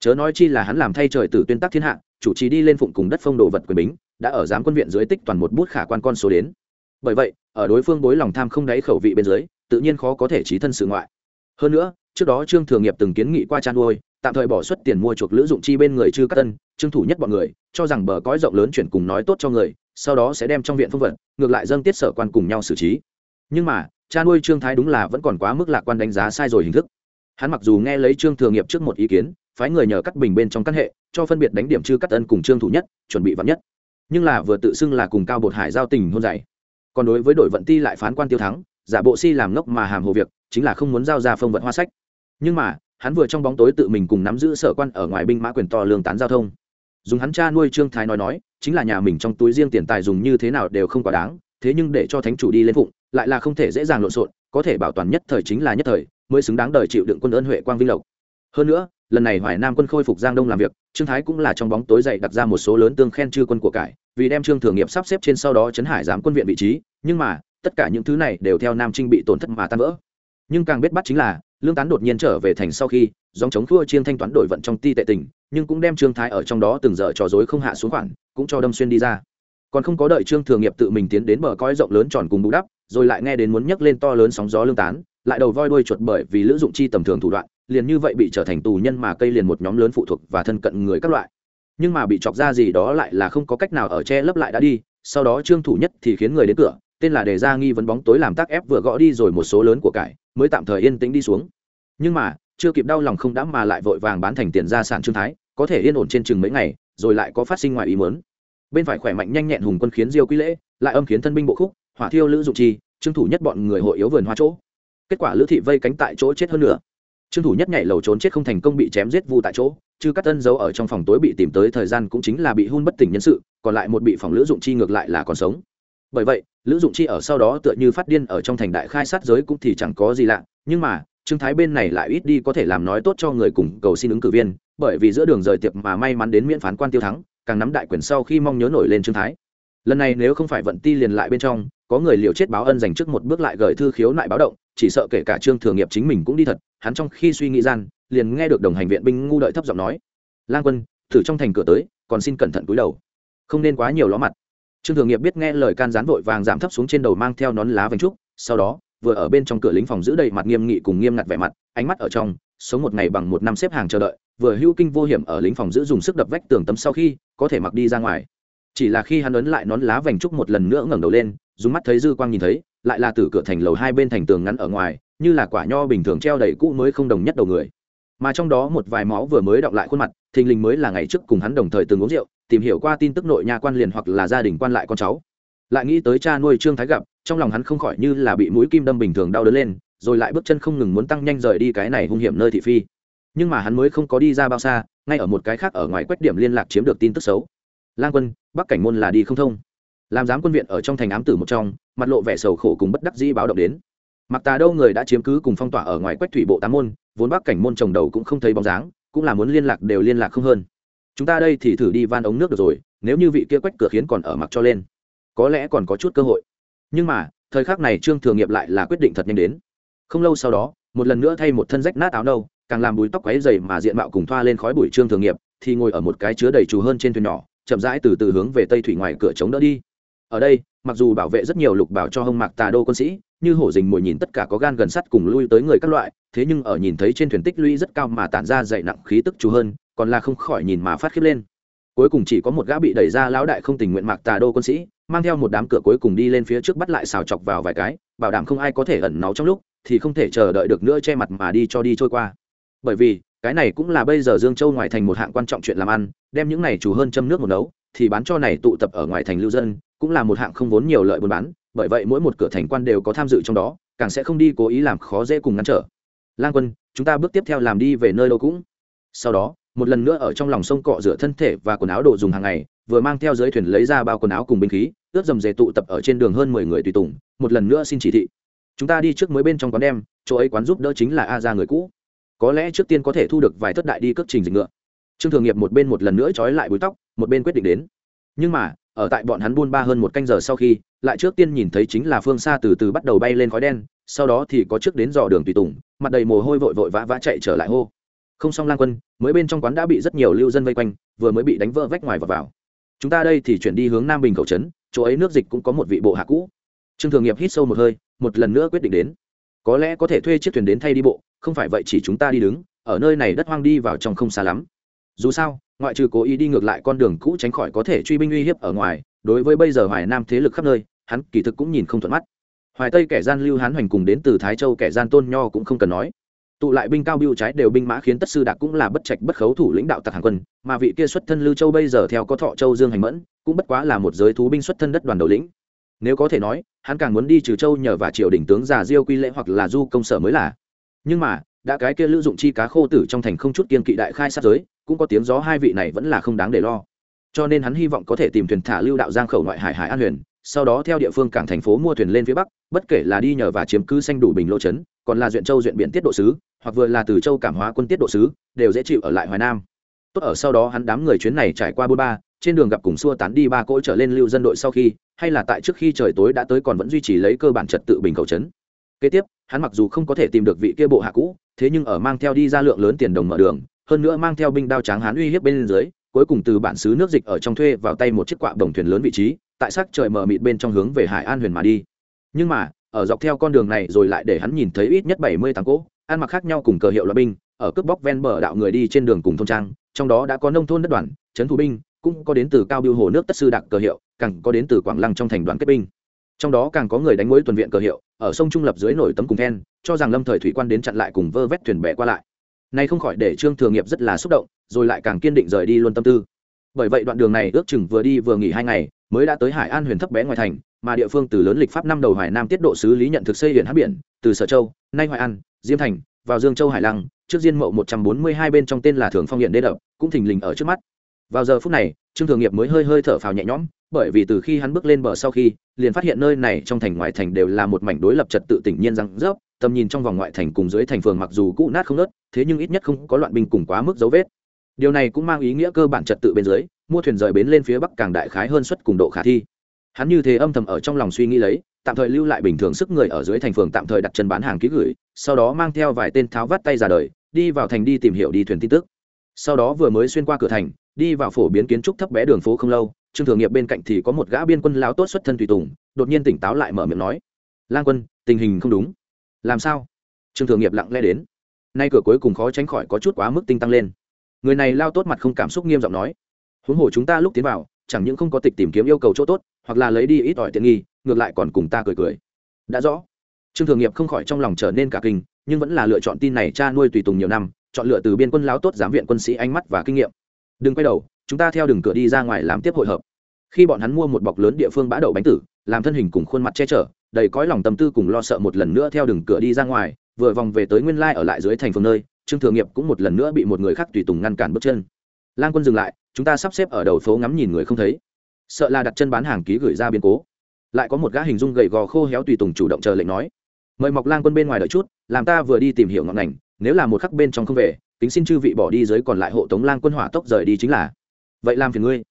Chớ nói chi là hắn làm thay trời từ tuyên tắc thiên hạ, chủ trì đi lên phụng cùng đất phong đồ vật quyền bính, đã ở giám quân viện dưới tích toàn một bút khả quan con số đến. Bởi vậy, ở đối phương bối lòng tham không đáy khẩu vị bên dưới, tự nhiên khó có thể trí thân sự ngoại. Hơn nữa, trước đó trương thường nghiệp từng kiến nghị qua chăn nuôi tạm thời bỏ suất tiền mua chuộc lữ dụng chi bên người chư các tân, trương thủ nhất bọn người, cho rằng bờ cõi rộng lớn chuyển cùng nói tốt cho người, sau đó sẽ đem trong viện phong vật, ngược lại dâng tiết sở quan cùng nhau xử trí. Nhưng mà, cha nuôi trương thái đúng là vẫn còn quá mức lạc quan đánh giá sai rồi hình thức. Hắn mặc dù nghe lấy trương thường nghiệp trước một ý kiến, phái người nhờ cắt bình bên trong căn hệ, cho phân biệt đánh điểm chư cắt tân cùng trương thủ nhất, chuẩn bị vắn nhất. Nhưng là vừa tự xưng là cùng cao bột hải giao tình hôn dạy. Còn đối với đội vận ti lại phán quan tiêu thắng, giả bộ si làm ngốc mà hàm hồ việc, chính là không muốn giao ra phong vận hoa sách. Nhưng mà hắn vừa trong bóng tối tự mình cùng nắm giữ sở quan ở ngoài binh mã quyền to lương tán giao thông. Dùng hắn cha nuôi trương thái nói nói, chính là nhà mình trong túi riêng tiền tài dùng như thế nào đều không quá đáng, thế nhưng để cho thánh chủ đi lên phụng, lại là không thể dễ dàng lộn xộn, có thể bảo toàn nhất thời chính là nhất thời, mới xứng đáng đời chịu đựng quân ơn huệ quang vinh lộc. Hơn nữa, lần này hoài nam quân khôi phục giang đông làm việc, trương thái cũng là trong bóng tối dậy đặt ra một số lớn tương khen chư quân của cải, vì đem trương thường nghiệp sắp xếp trên sau đó chấn hải giám quân viện vị trí, nhưng mà, tất cả những thứ này đều theo nam trinh bị tổn thất mà tan vỡ. Nhưng càng biết bắt chính là lương tán đột nhiên trở về thành sau khi, dòng chống thua chiên thanh toán đổi vận trong ti tệ tình, nhưng cũng đem trương thái ở trong đó từng giờ trò dối không hạ xuống khoản, cũng cho đâm xuyên đi ra. Còn không có đợi trương thường nghiệp tự mình tiến đến bờ coi rộng lớn tròn cùng bù đắp, rồi lại nghe đến muốn nhấc lên to lớn sóng gió lương tán, lại đầu voi đuôi chuột bởi vì lữ dụng chi tầm thường thủ đoạn, liền như vậy bị trở thành tù nhân mà cây liền một nhóm lớn phụ thuộc và thân cận người các loại. Nhưng mà bị chọc ra gì đó lại là không có cách nào ở che lấp lại đã đi, sau đó trương thủ nhất thì khiến người đến cửa tên là đề ra nghi vấn bóng tối làm tác ép vừa gõ đi rồi một số lớn của cải, mới tạm thời yên tĩnh đi xuống. Nhưng mà, chưa kịp đau lòng không đã mà lại vội vàng bán thành tiền gia sản trương thái, có thể yên ổn trên chừng mấy ngày, rồi lại có phát sinh ngoài ý muốn. Bên phải khỏe mạnh nhanh nhẹn hùng quân khiến diêu quý lễ, lại âm khiến thân binh bộ khúc, hỏa thiêu lữ dụng chi trương thủ nhất bọn người hội yếu vườn hoa chỗ. Kết quả lữ thị vây cánh tại chỗ chết hơn nữa. Trương thủ nhất nhảy lầu trốn chết không thành công bị chém giết vụ tại chỗ chứ các tân giấu ở trong phòng tối bị tìm tới thời gian cũng chính là bị hun bất tỉnh nhân sự, còn lại một bị phòng lữ dụng chi ngược lại là còn sống bởi vậy, lữ dụng chi ở sau đó tựa như phát điên ở trong thành đại khai sát giới cũng thì chẳng có gì lạ, nhưng mà, trương thái bên này lại ít đi có thể làm nói tốt cho người cùng cầu xin ứng cử viên, bởi vì giữa đường rời tiệp mà may mắn đến miễn phán quan tiêu thắng, càng nắm đại quyền sau khi mong nhớ nổi lên trương thái. Lần này nếu không phải vận ti liền lại bên trong, có người liều chết báo ân dành trước một bước lại gửi thư khiếu nại báo động, chỉ sợ kể cả trương thừa nghiệp chính mình cũng đi thật, hắn trong khi suy nghĩ gian, liền nghe được đồng hành viện binh ngu đợi thấp giọng nói, lang quân, thử trong thành cửa tới, còn xin cẩn thận cúi đầu. Không nên quá nhiều ló mặt trương Thường nghiệp biết nghe lời can gián vội vàng giảm thấp xuống trên đầu mang theo nón lá vành trúc, sau đó, vừa ở bên trong cửa lính phòng giữ đầy mặt nghiêm nghị cùng nghiêm ngặt vẻ mặt, ánh mắt ở trong, sống một ngày bằng một năm xếp hàng chờ đợi, vừa hưu kinh vô hiểm ở lính phòng giữ dùng sức đập vách tường tấm sau khi, có thể mặc đi ra ngoài. Chỉ là khi hắn ấn lại nón lá vành trúc một lần nữa ngẩng đầu lên, dùng mắt thấy dư quang nhìn thấy, lại là từ cửa thành lầu hai bên thành tường ngắn ở ngoài, như là quả nho bình thường treo đầy cũ mới không đồng nhất đầu người. Mà trong đó một vài máu vừa mới đọng lại khuôn mặt, thình lình mới là ngày trước cùng hắn đồng thời từng uống rượu tìm hiểu qua tin tức nội nhà quan liền hoặc là gia đình quan lại con cháu. Lại nghĩ tới cha nuôi trương thái gặp, trong lòng hắn không khỏi như là bị mũi kim đâm bình thường đau đớn lên, rồi lại bước chân không ngừng muốn tăng nhanh rời đi cái này hung hiểm nơi thị phi. Nhưng mà hắn mới không có đi ra bao xa, ngay ở một cái khác ở ngoài quách điểm liên lạc chiếm được tin tức xấu. Lang quân, bắc cảnh môn là đi không thông. Làm giám quân viện ở trong thành ám tử một trong, mặt lộ vẻ sầu khổ cùng bất đắc dĩ báo động đến. Mặc tà đâu người đã chiếm cứ cùng phong tỏa ở ngoài quách thủy bộ tám môn, vốn bắc cảnh môn trồng đầu cũng không thấy bóng dáng, cũng là muốn liên lạc đều liên lạc không hơn chúng ta đây thì thử đi van ống nước được rồi, nếu như vị kia quách cửa khiến còn ở mặc cho lên, có lẽ còn có chút cơ hội. Nhưng mà, thời khắc này trương thường nghiệp lại là quyết định thật nhanh đến. Không lâu sau đó, một lần nữa thay một thân rách nát áo nâu, càng làm bùi tóc quáy dày mà diện mạo cùng thoa lên khói bụi trương thường nghiệp, thì ngồi ở một cái chứa đầy trù hơn trên thuyền nhỏ, chậm rãi từ từ hướng về tây thủy ngoài cửa chống đỡ đi. Ở đây, mặc dù bảo vệ rất nhiều lục bảo cho hông mạc tà đô quân sĩ, như hổ dình mồi nhìn tất cả có gan gần sắt cùng lui tới người các loại, thế nhưng ở nhìn thấy trên thuyền tích lũy rất cao mà tản ra dậy nặng khí tức trù hơn còn là không khỏi nhìn mà phát khiếp lên. Cuối cùng chỉ có một gã bị đẩy ra lão đại không tình nguyện mạc tà đô quân sĩ, mang theo một đám cửa cuối cùng đi lên phía trước bắt lại xào chọc vào vài cái, bảo đảm không ai có thể ẩn náu trong lúc, thì không thể chờ đợi được nữa che mặt mà đi cho đi trôi qua. Bởi vì, cái này cũng là bây giờ dương châu ngoài thành một hạng quan trọng chuyện làm ăn, đem những này chủ hơn châm nước một nấu, thì bán cho này tụ tập ở ngoài thành lưu dân, cũng là một hạng không vốn nhiều lợi buôn bán, bởi vậy mỗi một cửa thành quan đều có tham dự trong đó, càng sẽ không đi cố ý làm khó dễ cùng ngăn trở. Lang quân, chúng ta bước tiếp theo làm đi về nơi đâu cũng. Sau đó một lần nữa ở trong lòng sông cọ rửa thân thể và quần áo đồ dùng hàng ngày, vừa mang theo dưới thuyền lấy ra bao quần áo cùng binh khí ướt dầm dề tụ tập ở trên đường hơn mười người tùy tùng, một lần nữa xin chỉ thị. Chúng ta đi trước mới bên trong quán đem, chỗ ấy quán giúp đỡ chính là a ra người cũ. Có lẽ trước tiên có thể thu được vài thất đại đi cất trình dịch ngựa. Trương thường nghiệp một bên một lần nữa trói lại búi tóc, một bên quyết định đến. Nhưng mà, ở tại bọn hắn buôn ba hơn một canh giờ sau khi, lại trước tiên nhìn thấy chính là phương xa từ từ bắt đầu bay lên khói đen, sau đó thì có trước đến dò đường tùy tùng, mặt đầy mồ hôi vội vội vã vã chạy trở lại hô không xong lang quân, mới bên trong quán đã bị rất nhiều lưu dân vây quanh, vừa mới bị đánh vỡ vách ngoài và vào. Chúng ta đây thì chuyển đi hướng nam bình cầu trấn, chỗ ấy nước dịch cũng có một vị bộ hạ cũ. Trương thường nghiệp hít sâu một hơi, một lần nữa quyết định đến. Có lẽ có thể thuê chiếc thuyền đến thay đi bộ, không phải vậy chỉ chúng ta đi đứng, ở nơi này đất hoang đi vào trong không xa lắm. Dù sao, ngoại trừ cố ý đi ngược lại con đường cũ tránh khỏi có thể truy binh uy hiếp ở ngoài, đối với bây giờ hoài nam thế lực khắp nơi, hắn kỳ thực cũng nhìn không thuận mắt. Hoài tây kẻ gian lưu hán hoành cùng đến từ thái châu kẻ gian tôn nho cũng không cần nói tụ lại binh cao biêu trái đều binh mã khiến tất sư đạc cũng là bất trạch bất khấu thủ lãnh đạo tặc hàng quân, mà vị kia xuất thân lưu châu bây giờ theo có thọ châu dương hành mẫn, cũng bất quá là một giới thú binh xuất thân đất đoàn đầu lĩnh. Nếu có thể nói, hắn càng muốn đi trừ châu nhờ và triều đỉnh tướng già diêu quy lễ hoặc là du công sở mới là. Nhưng mà, đã cái kia lữ dụng chi cá khô tử trong thành không chút kiên kỵ đại khai sát giới, cũng có tiếng gió hai vị này vẫn là không đáng để lo. Cho nên hắn hy vọng có thể tìm thuyền thả lưu đạo giang khẩu ngoại hải hải an huyền, sau đó theo địa phương cảng thành phố mua thuyền lên phía bắc, bất kể là đi nhờ và chiếm cứ xanh đủ bình lô trấn còn là duyện châu duyện biển tiết độ sứ, hoặc vừa là từ châu cảm hóa quân tiết độ sứ, đều dễ chịu ở lại hoài nam. Tốt ở sau đó hắn đám người chuyến này trải qua bôn ba trên đường gặp cùng xua tán đi ba cỗ trở lên lưu dân đội sau khi, hay là tại trước khi trời tối đã tới còn vẫn duy trì lấy cơ bản trật tự bình cầu trấn. Kế tiếp, hắn mặc dù không có thể tìm được vị kia bộ hạ cũ, thế nhưng ở mang theo đi ra lượng lớn tiền đồng mở đường, hơn nữa mang theo binh đao tráng hán uy hiếp bên dưới, cuối cùng từ bản xứ nước dịch ở trong thuê vào tay một chiếc quạ đồng thuyền lớn vị trí, tại sắc trời mở mịt bên trong hướng về hải an huyền mà đi. Nhưng mà ở dọc theo con đường này rồi lại để hắn nhìn thấy ít nhất bảy mươi tám cỗ, ăn mặc khác nhau cùng cờ hiệu loại binh, ở cướp bóc ven bờ đạo người đi trên đường cùng thôn trang, trong đó đã có nông thôn đất đoàn, trấn thủ binh, cũng có đến từ cao biêu hồ nước tất sư đặc cờ hiệu, càng có đến từ quảng lăng trong thành đoàn kết binh. Trong đó càng có người đánh mối tuần viện cờ hiệu, ở sông trung lập dưới nổi tấm cùng then, cho rằng lâm thời thủy quan đến chặn lại cùng vơ vét thuyền bè qua lại. Nay không khỏi để trương thường nghiệp rất là xúc động, rồi lại càng kiên định rời đi luôn tâm tư bởi vậy đoạn đường này ước chừng vừa đi vừa nghỉ hai ngày, mới đã tới hải an huyền thấp bé ngoài thành, mà địa phương từ lớn lịch pháp năm đầu hải nam tiết độ sứ lý nhận thực xây huyện hát biển, từ sở châu, nay hoài an, diêm thành, vào dương châu hải lăng, trước diên mậu một trăm bốn mươi hai bên trong tên là thường phong hiện đê đập, cũng thình lình ở trước mắt. Vào giờ phút này, trương thường nghiệp mới hơi hơi thở phào nhẹ nhõm, bởi vì từ khi hắn bước lên bờ sau khi, liền phát hiện nơi này trong thành ngoại thành đều là một mảnh đối lập trật tự tỉnh nhiên răng rớp, tầm nhìn trong vòng ngoại thành cùng dưới thành phường mặc dù cũ nát không nớt, thế nhưng ít nhất không có loạn binh cùng quá mức dấu vết điều này cũng mang ý nghĩa cơ bản trật tự bên dưới, mua thuyền rời bến lên phía bắc càng đại khái hơn suất cùng độ khả thi. Hắn như thế âm thầm ở trong lòng suy nghĩ lấy, tạm thời lưu lại bình thường sức người ở dưới thành phường tạm thời đặt chân bán hàng ký gửi, sau đó mang theo vài tên tháo vắt tay ra đời, đi vào thành đi tìm hiểu đi thuyền tin tức. Sau đó vừa mới xuyên qua cửa thành, đi vào phổ biến kiến trúc thấp bé đường phố không lâu, trương thường nghiệp bên cạnh thì có một gã biên quân lao tốt xuất thân tùy tùng, đột nhiên tỉnh táo lại mở miệng nói, lang quân, tình hình không đúng. Làm sao? Trương thường nghiệp lặng lẽ đến. Nay cửa cuối cùng khó tránh khỏi có chút quá mức tinh tăng lên người này lao tốt mặt không cảm xúc nghiêm giọng nói. Huống hồ chúng ta lúc tiến vào, chẳng những không có tịch tìm kiếm yêu cầu chỗ tốt, hoặc là lấy đi ít ỏi tiện nghi, ngược lại còn cùng ta cười cười. Đã rõ. Trương thường nghiệp không khỏi trong lòng trở nên cả kinh, nhưng vẫn là lựa chọn tin này cha nuôi tùy tùng nhiều năm, chọn lựa từ biên quân láo tốt giám viện quân sĩ ánh mắt và kinh nghiệm. Đừng quay đầu, chúng ta theo đường cửa đi ra ngoài làm tiếp hội hợp. Khi bọn hắn mua một bọc lớn địa phương bã đậu bánh tử, làm thân hình cùng khuôn mặt che chở, đầy cõi lòng tâm tư cùng lo sợ một lần nữa theo đường cửa đi ra ngoài, vừa vòng về tới nguyên lai ở lại dưới thành phường nơi trương thừa nghiệp cũng một lần nữa bị một người khác tùy tùng ngăn cản bước chân. Lang quân dừng lại, chúng ta sắp xếp ở đầu phố ngắm nhìn người không thấy. Sợ là đặt chân bán hàng ký gửi ra biến cố. Lại có một gã hình dung gầy gò khô héo tùy tùng chủ động chờ lệnh nói, mời mọc lang quân bên ngoài đợi chút, làm ta vừa đi tìm hiểu ngọn ngành, nếu là một khắc bên trong không về tính xin chư vị bỏ đi dưới còn lại hộ tống lang quân hỏa tốc rời đi chính là. Vậy làm phiền ngươi.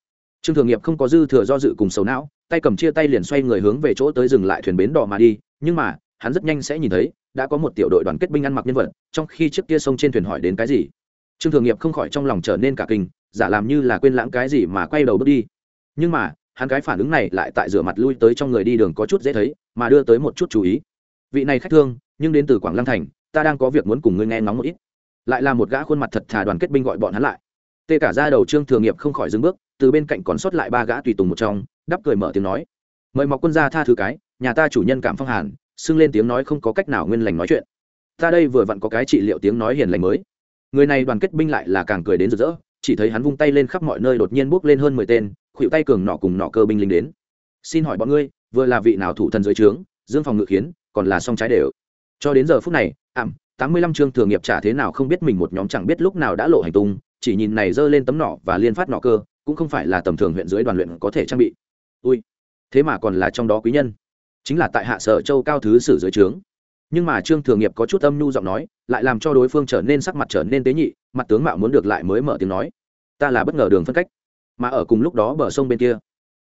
Trương thường nghiệp không có dư thừa do dự cùng sầu não, tay cầm chia tay liền xoay người hướng về chỗ tới dừng lại thuyền bến đỏ mà đi, nhưng mà, hắn rất nhanh sẽ nhìn thấy đã có một tiểu đội đoàn kết binh ăn mặc nhân vật, trong khi trước kia sông trên thuyền hỏi đến cái gì? Trương thường nghiệp không khỏi trong lòng trở nên cả kinh, giả làm như là quên lãng cái gì mà quay đầu bước đi. Nhưng mà, hắn cái phản ứng này lại tại rửa mặt lui tới trong người đi đường có chút dễ thấy, mà đưa tới một chút chú ý. Vị này khách thương, nhưng đến từ quảng lăng thành, ta đang có việc muốn cùng ngươi nghe ngóng một ít. Lại là một gã khuôn mặt thật thà đoàn kết binh gọi bọn hắn lại. Tê cả ra đầu trương thường nghiệp không khỏi dừng bước, từ bên cạnh còn sót lại ba gã tùy tùng một trong, đắp cười mở tiếng nói. Mời mọc quân gia tha thứ cái, nhà ta chủ nhân cảm phong hàn xưng lên tiếng nói không có cách nào nguyên lành nói chuyện. Ta đây vừa vặn có cái trị liệu tiếng nói hiền lành mới. Người này đoàn kết binh lại là càng cười đến rực rỡ, chỉ thấy hắn vung tay lên khắp mọi nơi đột nhiên bốc lên hơn mười tên khuỵu tay cường nọ cùng nọ cơ binh lính đến. Xin hỏi bọn ngươi, vừa là vị nào thủ thần dưới trướng, dương phòng ngự khiến, còn là song trái đều. Cho đến giờ phút này, ảm, tám mươi lăm chương thường nghiệp trả thế nào không biết mình một nhóm chẳng biết lúc nào đã lộ hành tung, chỉ nhìn này giơ lên tấm nọ và liên phát nọ cơ, cũng không phải là tầm thường huyện dưới đoàn luyện có thể trang bị. Ui, thế mà còn là trong đó quý nhân chính là tại hạ sở châu cao thứ sử dưới trướng. Nhưng mà trương thường nghiệp có chút âm nhu giọng nói, lại làm cho đối phương trở nên sắc mặt trở nên tế nhị, mặt tướng mạo muốn được lại mới mở tiếng nói. Ta là bất ngờ đường phân cách, mà ở cùng lúc đó bờ sông bên kia,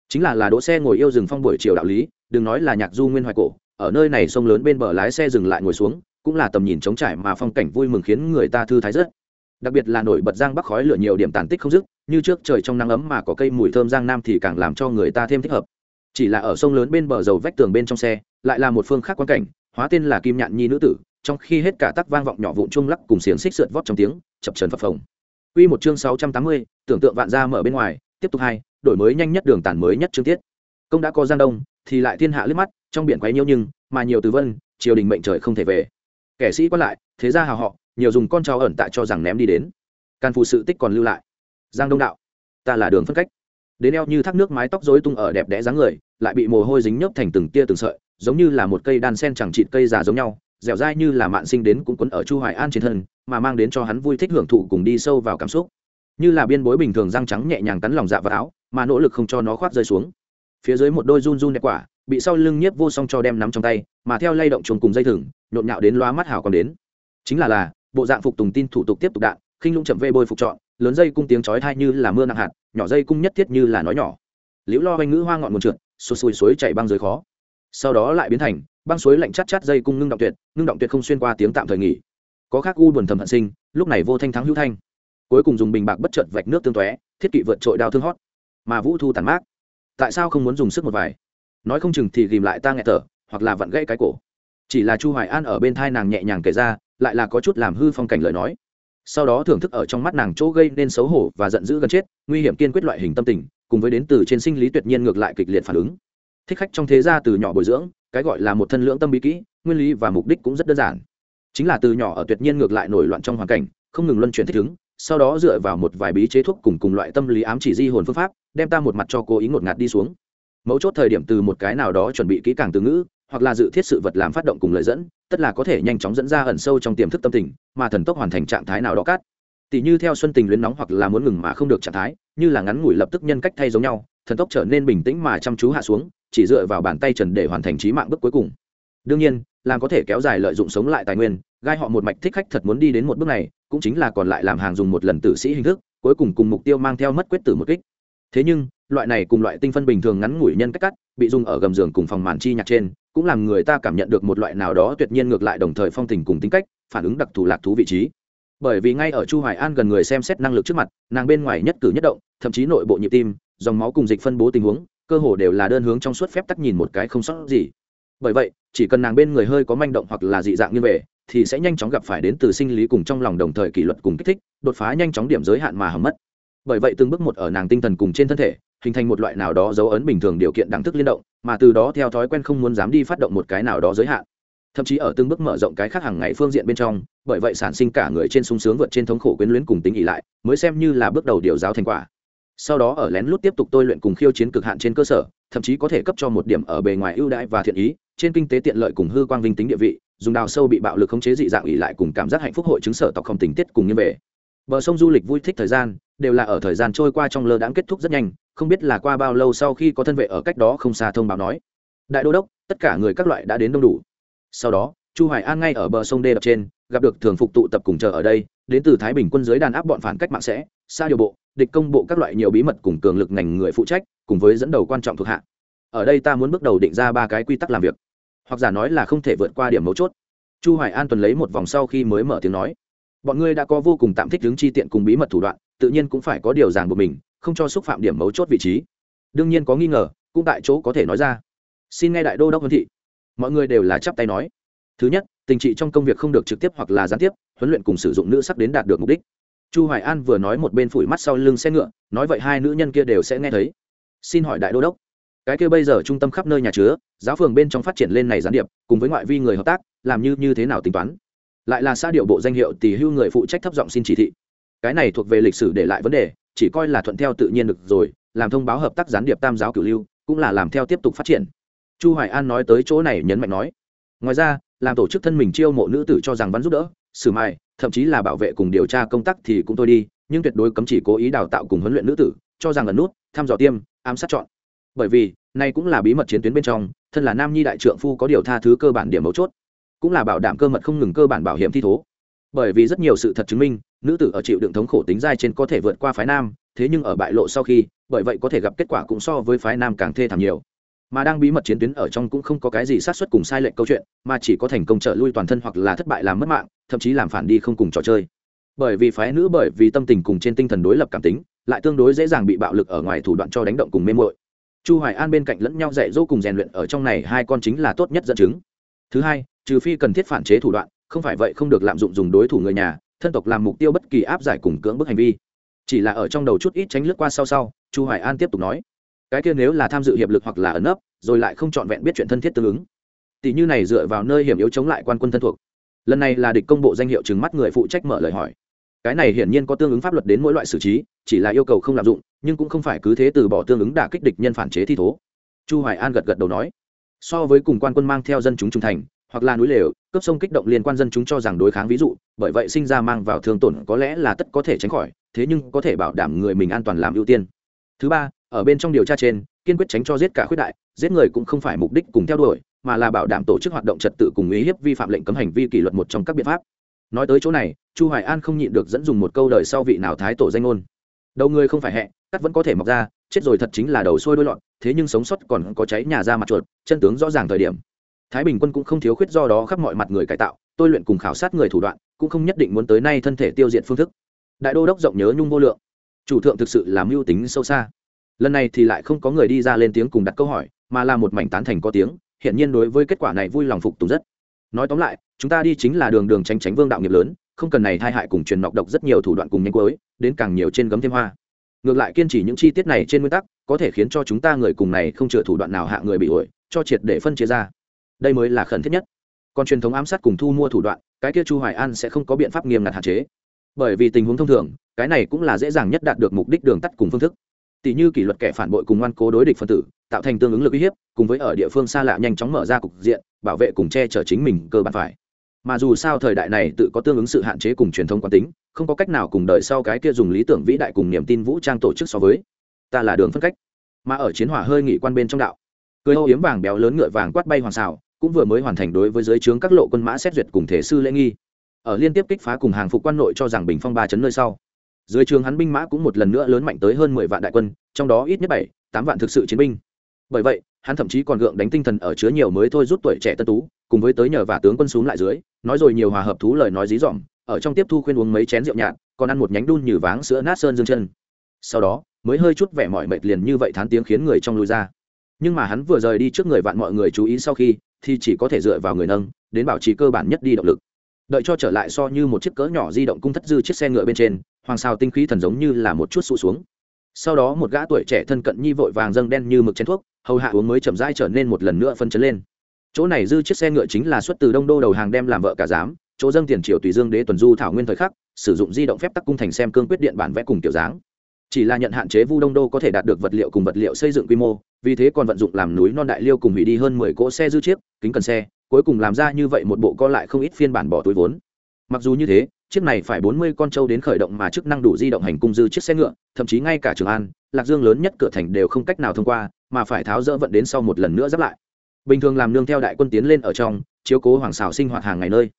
chính là là đỗ xe ngồi yêu rừng phong buổi chiều đạo lý, đừng nói là nhạc du nguyên hoài cổ, ở nơi này sông lớn bên bờ lái xe dừng lại ngồi xuống, cũng là tầm nhìn trống trải mà phong cảnh vui mừng khiến người ta thư thái rất. Đặc biệt là nổi bật giang bắc khói lửa nhiều điểm tàn tích không dứt, như trước trời trong nắng ấm mà có cây mùi thơm giang nam thì càng làm cho người ta thêm thích hợp chỉ là ở sông lớn bên bờ dầu vách tường bên trong xe lại là một phương khác quan cảnh hóa tên là kim nhạn nhi nữ tử trong khi hết cả tắc vang vọng nhỏ vụn chung lắc cùng xiềng xích sượt vót trong tiếng chập trần phập phồng Quy một chương 680, tưởng tượng vạn gia mở bên ngoài, tiếp tục hai, đổi mới nhanh nhất đường tản mới nhất chương tiết. Công đã có Giang Đông, thì lại thiên hạ liếc mắt, trong biển quấy nhiễu nhưng, mà nhiều từ vân, triều đình mệnh trời không thể về. Kẻ sĩ quan lại, thế gia hào họ, nhiều dùng con cháu ẩn tại cho rằng ném đi đến. Can phụ sự tích còn lưu lại. Giang Đông đạo, ta là đường phân cách. Đến eo như thác nước mái tóc rối tung ở đẹp đẽ dáng người, lại bị mồ hôi dính nhớp thành từng tia từng sợi, giống như là một cây đan sen chẳng chịt cây già giống nhau, dẻo dai như là mạn sinh đến cũng quấn ở chu hoài an trên thân mà mang đến cho hắn vui thích hưởng thụ cùng đi sâu vào cảm xúc. Như là biên bối bình thường răng trắng nhẹ nhàng cắn lòng dạ vào áo mà nỗ lực không cho nó khoát rơi xuống. Phía dưới một đôi run run đẹp quả bị sau lưng nhiếp vô song cho đem nắm trong tay mà theo lay động chuồng cùng dây thừng nhộn nhạo đến loa mắt hào còn đến. Chính là là bộ dạng phục tùng tin thủ tục tiếp tục đạn khinh lũng chậm vê bôi phục chọn lớn dây cung tiếng chói thai như là mưa nặng hạt, nhỏ dây cung nhất thiết như là nói nhỏ. Liễu lo hoanh ngữ hoa ngọn nguồn trượt sụt sùi suối chạy băng dưới khó. Sau đó lại biến thành, băng suối lạnh chát chát dây cung ngưng động tuyệt, ngưng động tuyệt không xuyên qua tiếng tạm thời nghỉ. Có khác u buồn thầm hận sinh, lúc này vô thanh thắng hữu thanh. Cuối cùng dùng bình bạc bất chợt vạch nước tương tóe, thiết kỵ vượt trội đao thương hót. Mà vũ thu tàn mát. Tại sao không muốn dùng sức một vài? Nói không chừng thì ghìm lại ta nghẹt thở, hoặc là vặn gãy cái cổ. Chỉ là chu hoài an ở bên thai nàng nhẹ nhàng kể ra, lại là có chút làm hư phong cảnh lời nói sau đó thưởng thức ở trong mắt nàng chỗ gây nên xấu hổ và giận dữ gần chết, nguy hiểm kiên quyết loại hình tâm tình, cùng với đến từ trên sinh lý tuyệt nhiên ngược lại kịch liệt phản ứng. Thích khách trong thế gia từ nhỏ bồi dưỡng, cái gọi là một thân lưỡng tâm bí kỹ, nguyên lý và mục đích cũng rất đơn giản. Chính là từ nhỏ ở tuyệt nhiên ngược lại nổi loạn trong hoàn cảnh, không ngừng luân chuyển thích ứng, sau đó dựa vào một vài bí chế thuốc cùng cùng loại tâm lý ám chỉ di hồn phương pháp, đem ta một mặt cho cố ý ngột ngạt đi xuống. Mấu chốt thời điểm từ một cái nào đó chuẩn bị kỹ càng từ ngữ, hoặc là dự thiết sự vật làm phát động cùng lời dẫn tất là có thể nhanh chóng dẫn ra ẩn sâu trong tiềm thức tâm tình, mà thần tốc hoàn thành trạng thái nào đó cát. Tỷ như theo xuân tình luyến nóng hoặc là muốn ngừng mà không được trạng thái, như là ngắn ngủi lập tức nhân cách thay giống nhau, thần tốc trở nên bình tĩnh mà chăm chú hạ xuống, chỉ dựa vào bàn tay trần để hoàn thành trí mạng bước cuối cùng. Đương nhiên, làm có thể kéo dài lợi dụng sống lại tài nguyên, gai họ một mạch thích khách thật muốn đi đến một bước này, cũng chính là còn lại làm hàng dùng một lần tử sĩ hình thức, cuối cùng cùng mục tiêu mang theo mất quyết tử một kích. Thế nhưng loại này cùng loại tinh phân bình thường ngắn ngủi nhân cách cắt, bị dùng ở gầm giường cùng phòng màn chi nhạc trên, cũng làm người ta cảm nhận được một loại nào đó tuyệt nhiên ngược lại đồng thời phong tình cùng tính cách, phản ứng đặc thù lạc thú vị trí. Bởi vì ngay ở chu hoài an gần người xem xét năng lực trước mặt, nàng bên ngoài nhất cử nhất động, thậm chí nội bộ nhịp tim, dòng máu cùng dịch phân bố tình huống, cơ hồ đều là đơn hướng trong suốt phép tắc nhìn một cái không sót gì. Bởi vậy, chỉ cần nàng bên người hơi có manh động hoặc là dị dạng như vậy, thì sẽ nhanh chóng gặp phải đến từ sinh lý cùng trong lòng đồng thời kỷ luật cùng kích thích, đột phá nhanh chóng điểm giới hạn mà hầm mất. Bởi vậy từng bước một ở nàng tinh thần cùng trên thân thể hình thành một loại nào đó dấu ấn bình thường điều kiện đẳng thức liên động, mà từ đó theo thói quen không muốn dám đi phát động một cái nào đó giới hạn. Thậm chí ở từng bước mở rộng cái khác hàng ngày phương diện bên trong, bởi vậy sản sinh cả người trên sung sướng vượt trên thống khổ quyến luyến cùng tính ỉ lại, mới xem như là bước đầu điều giáo thành quả. Sau đó ở lén lút tiếp tục tôi luyện cùng khiêu chiến cực hạn trên cơ sở, thậm chí có thể cấp cho một điểm ở bề ngoài ưu đãi và thiện ý, trên kinh tế tiện lợi cùng hư quang vinh tính địa vị, dùng đào sâu bị bạo lực khống chế dị dạng ỉ lại cùng cảm giác hạnh phúc hội chứng sở tộc không tình tiết cùng như về bờ sông du lịch vui thích thời gian, đều là ở thời gian trôi qua trong lơ đãng kết thúc rất nhanh không biết là qua bao lâu sau khi có thân vệ ở cách đó không xa thông báo nói, đại đô đốc, tất cả người các loại đã đến đông đủ. Sau đó, chu hoài an ngay ở bờ sông đê đập trên, gặp được thường phục tụ tập cùng chờ ở đây, đến từ thái bình quân giới đàn áp bọn phản cách mạng sẽ xa điều bộ, địch công bộ các loại nhiều bí mật cùng cường lực ngành người phụ trách, cùng với dẫn đầu quan trọng thuộc hạ. Ở đây ta muốn bước đầu định ra ba cái quy tắc làm việc, hoặc giả nói là không thể vượt qua điểm mấu chốt. Chu hoài an tuần lấy một vòng sau khi mới mở tiếng nói, bọn ngươi đã có vô cùng tạm thích hướng chi tiện cùng bí mật thủ đoạn, tự nhiên cũng phải có điều ràng của mình không cho xúc phạm điểm mấu chốt vị trí. Đương nhiên có nghi ngờ, cũng tại chỗ có thể nói ra. Xin nghe đại đô đốc huấn thị. Mọi người đều là chắp tay nói. Thứ nhất, tình trị trong công việc không được trực tiếp hoặc là gián tiếp, huấn luyện cùng sử dụng nữ sắc đến đạt được mục đích. Chu hoài an vừa nói một bên phủi mắt sau lưng xe ngựa, nói vậy hai nữ nhân kia đều sẽ nghe thấy. Xin hỏi đại đô đốc, cái kia bây giờ trung tâm khắp nơi nhà chứa, giáo phường bên trong phát triển lên này gián điệp, cùng với ngoại vi người hợp tác, làm như như thế nào tính toán? Lại là xã điệu bộ danh hiệu tỷ hưu người phụ trách thấp giọng xin chỉ thị. Cái này thuộc về lịch sử để lại vấn đề chỉ coi là thuận theo tự nhiên được rồi, làm thông báo hợp tác gián điệp tam giáo cửu lưu, cũng là làm theo tiếp tục phát triển. Chu hoài an nói tới chỗ này nhấn mạnh nói, ngoài ra, làm tổ chức thân mình chiêu mộ nữ tử cho rằng vẫn giúp đỡ, xử mai thậm chí là bảo vệ cùng điều tra công tác thì cũng thôi đi, nhưng tuyệt đối cấm chỉ cố ý đào tạo cùng huấn luyện nữ tử, cho rằng ẩn nút, thăm dò tiêm, ám sát chọn. Bởi vì, này cũng là bí mật chiến tuyến bên trong, thân là nam nhi đại trượng phu có điều tha thứ cơ bản điểm mấu chốt, cũng là bảo đảm cơ mật không ngừng cơ bản bảo hiểm thi thố bởi vì rất nhiều sự thật chứng minh, nữ tử ở chịu đựng thống khổ tính dai trên có thể vượt qua phái nam, thế nhưng ở bại lộ sau khi, bởi vậy có thể gặp kết quả cũng so với phái nam càng thê thảm nhiều. Mà đang bí mật chiến tuyến ở trong cũng không có cái gì sát xuất cùng sai lệch câu chuyện, mà chỉ có thành công trở lui toàn thân hoặc là thất bại làm mất mạng, thậm chí làm phản đi không cùng trò chơi. Bởi vì phái nữ bởi vì tâm tình cùng trên tinh thần đối lập cảm tính, lại tương đối dễ dàng bị bạo lực ở ngoài thủ đoạn cho đánh động cùng mê mội chu hoài an bên cạnh lẫn nhau dạy dỗ cùng rèn luyện ở trong này hai con chính là tốt nhất dẫn chứng. Thứ hai, trừ phi cần thiết phản chế thủ đoạn không phải vậy không được lạm dụng dùng đối thủ người nhà, thân tộc làm mục tiêu bất kỳ áp giải cùng cưỡng bức hành vi. Chỉ là ở trong đầu chút ít tránh lướt qua sau sau, chu hoài an tiếp tục nói, cái kia nếu là tham dự hiệp lực hoặc là ẩn ấp rồi lại không trọn vẹn biết chuyện thân thiết tương ứng. Tỷ như này dựa vào nơi hiểm yếu chống lại quan quân thân thuộc. Lần này là địch công bộ danh hiệu chứng mắt người phụ trách mở lời hỏi. Cái này hiển nhiên có tương ứng pháp luật đến mỗi loại xử trí, chỉ là yêu cầu không lạm dụng, nhưng cũng không phải cứ thế từ bỏ tương ứng đả kích địch nhân phản chế thi thố. Chu hoài an gật gật đầu nói, so với cùng quan quân mang theo dân chúng trung thành hoặc là núi lều cấp sông kích động liên quan dân chúng cho rằng đối kháng ví dụ, bởi vậy sinh ra mang vào thương tổn có lẽ là tất có thể tránh khỏi, thế nhưng có thể bảo đảm người mình an toàn làm ưu tiên. Thứ ba, ở bên trong điều tra trên, kiên quyết tránh cho giết cả khuyết đại, giết người cũng không phải mục đích cùng theo đuổi, mà là bảo đảm tổ chức hoạt động trật tự cùng ý hiếp vi phạm lệnh cấm hành vi kỷ luật một trong các biện pháp. Nói tới chỗ này, chu hoài an không nhịn được dẫn dùng một câu đời sau vị nào thái tổ danh ngôn. Đầu người không phải hẹ, cắt vẫn có thể mọc ra, chết rồi thật chính là đầu sôi đôi lọn, thế nhưng sống sót còn có cháy nhà ra mặt chuột, chân tướng rõ ràng thời điểm thái bình quân cũng không thiếu khuyết do đó khắp mọi mặt người cải tạo, tôi luyện cùng khảo sát người thủ đoạn, cũng không nhất định muốn tới nay thân thể tiêu diệt phương thức. Đại đô đốc rộng nhớ nhung vô lượng. Chủ thượng thực sự làm mưu tính sâu xa. Lần này thì lại không có người đi ra lên tiếng cùng đặt câu hỏi, mà là một mảnh tán thành có tiếng hiện nhiên đối với kết quả này vui lòng phục tùng rất. Nói tóm lại, chúng ta đi chính là đường đường tránh tránh vương đạo nghiệp lớn, không cần này thai hại cùng truyền nọc độc rất nhiều thủ đoạn cùng nhanh cuối, đến càng nhiều trên gấm thêm hoa. Ngược lại kiên trì những chi tiết này trên nguyên tắc, có thể khiến cho chúng ta người cùng này không chừa thủ đoạn nào hạ người bị ổi cho triệt để phân chia ra đây mới là khẩn thiết nhất. Còn truyền thống ám sát cùng thu mua thủ đoạn, cái kia chu hoài an sẽ không có biện pháp nghiêm ngặt hạn chế. Bởi vì tình huống thông thường, cái này cũng là dễ dàng nhất đạt được mục đích đường tắt cùng phương thức. Tỷ như kỷ luật kẻ phản bội cùng ngoan cố đối địch phân tử, tạo thành tương ứng lực uy hiếp, cùng với ở địa phương xa lạ nhanh chóng mở ra cục diện, bảo vệ cùng che chở chính mình cơ bản phải. Mà dù sao thời đại này tự có tương ứng sự hạn chế cùng truyền thông quán tính, không có cách nào cùng đợi sau cái kia dùng lý tưởng vĩ đại cùng niềm tin vũ trang tổ chức so với. Ta là đường phân cách. Mà ở chiến hỏa hơi nghỉ quan bên trong đạo, cười hô yếm vàng béo lớn ngựa vàng quát bay hoàng xào cũng vừa mới hoàn thành đối với giới trướng các lộ quân mã xét duyệt cùng thể sư lễ nghi. Ở liên tiếp kích phá cùng hàng phục quan nội cho rằng bình phong ba chấn nơi sau. Dưới trường hắn binh mã cũng một lần nữa lớn mạnh tới hơn mười vạn đại quân, trong đó ít nhất bảy, tám vạn thực sự chiến binh. Bởi vậy, hắn thậm chí còn gượng đánh tinh thần ở chứa nhiều mới thôi rút tuổi trẻ tân tú, cùng với tới nhờ và tướng quân xuống lại dưới, nói rồi nhiều hòa hợp thú lời nói dí dỏm, ở trong tiếp thu khuyên uống mấy chén rượu nhạt, còn ăn một nhánh đun như váng sữa nát sơn dương chân. Sau đó, mới hơi chút vẻ mỏi mệt liền như vậy thán tiếng khiến người trong lui ra. Nhưng mà hắn vừa rời đi trước người vạn mọi người chú ý sau khi thì chỉ có thể dựa vào người nâng, đến bảo trì cơ bản nhất đi động lực. Đợi cho trở lại so như một chiếc cỡ nhỏ di động cung thất dư chiếc xe ngựa bên trên, hoàng sao tinh khí thần giống như là một chút sụ xuống. Sau đó một gã tuổi trẻ thân cận nhi vội vàng dâng đen như mực chén thuốc, hầu hạ uống mới chậm rãi trở nên một lần nữa phân chấn lên. Chỗ này dư chiếc xe ngựa chính là xuất từ đông đô đầu hàng đem làm vợ cả giám, chỗ dâng tiền triều tùy dương đế tuần du thảo nguyên thời khắc, sử dụng di động phép tắc cung thành xem cương quyết điện bản vẽ cùng tiểu dáng chỉ là nhận hạn chế vu đông đô có thể đạt được vật liệu cùng vật liệu xây dựng quy mô, vì thế còn vận dụng làm núi non đại liêu cùng hủy đi hơn mười cỗ xe dư chiếc, kính cần xe, cuối cùng làm ra như vậy một bộ co lại không ít phiên bản bỏ túi vốn. Mặc dù như thế, chiếc này phải bốn mươi con trâu đến khởi động mà chức năng đủ di động hành cung dư chiếc xe ngựa, thậm chí ngay cả trường an, lạc dương lớn nhất cửa thành đều không cách nào thông qua, mà phải tháo rỡ vận đến sau một lần nữa giáp lại. Bình thường làm nương theo đại quân tiến lên ở trong, chiếu cố hoàng xào sinh hoạt hàng ngày nơi.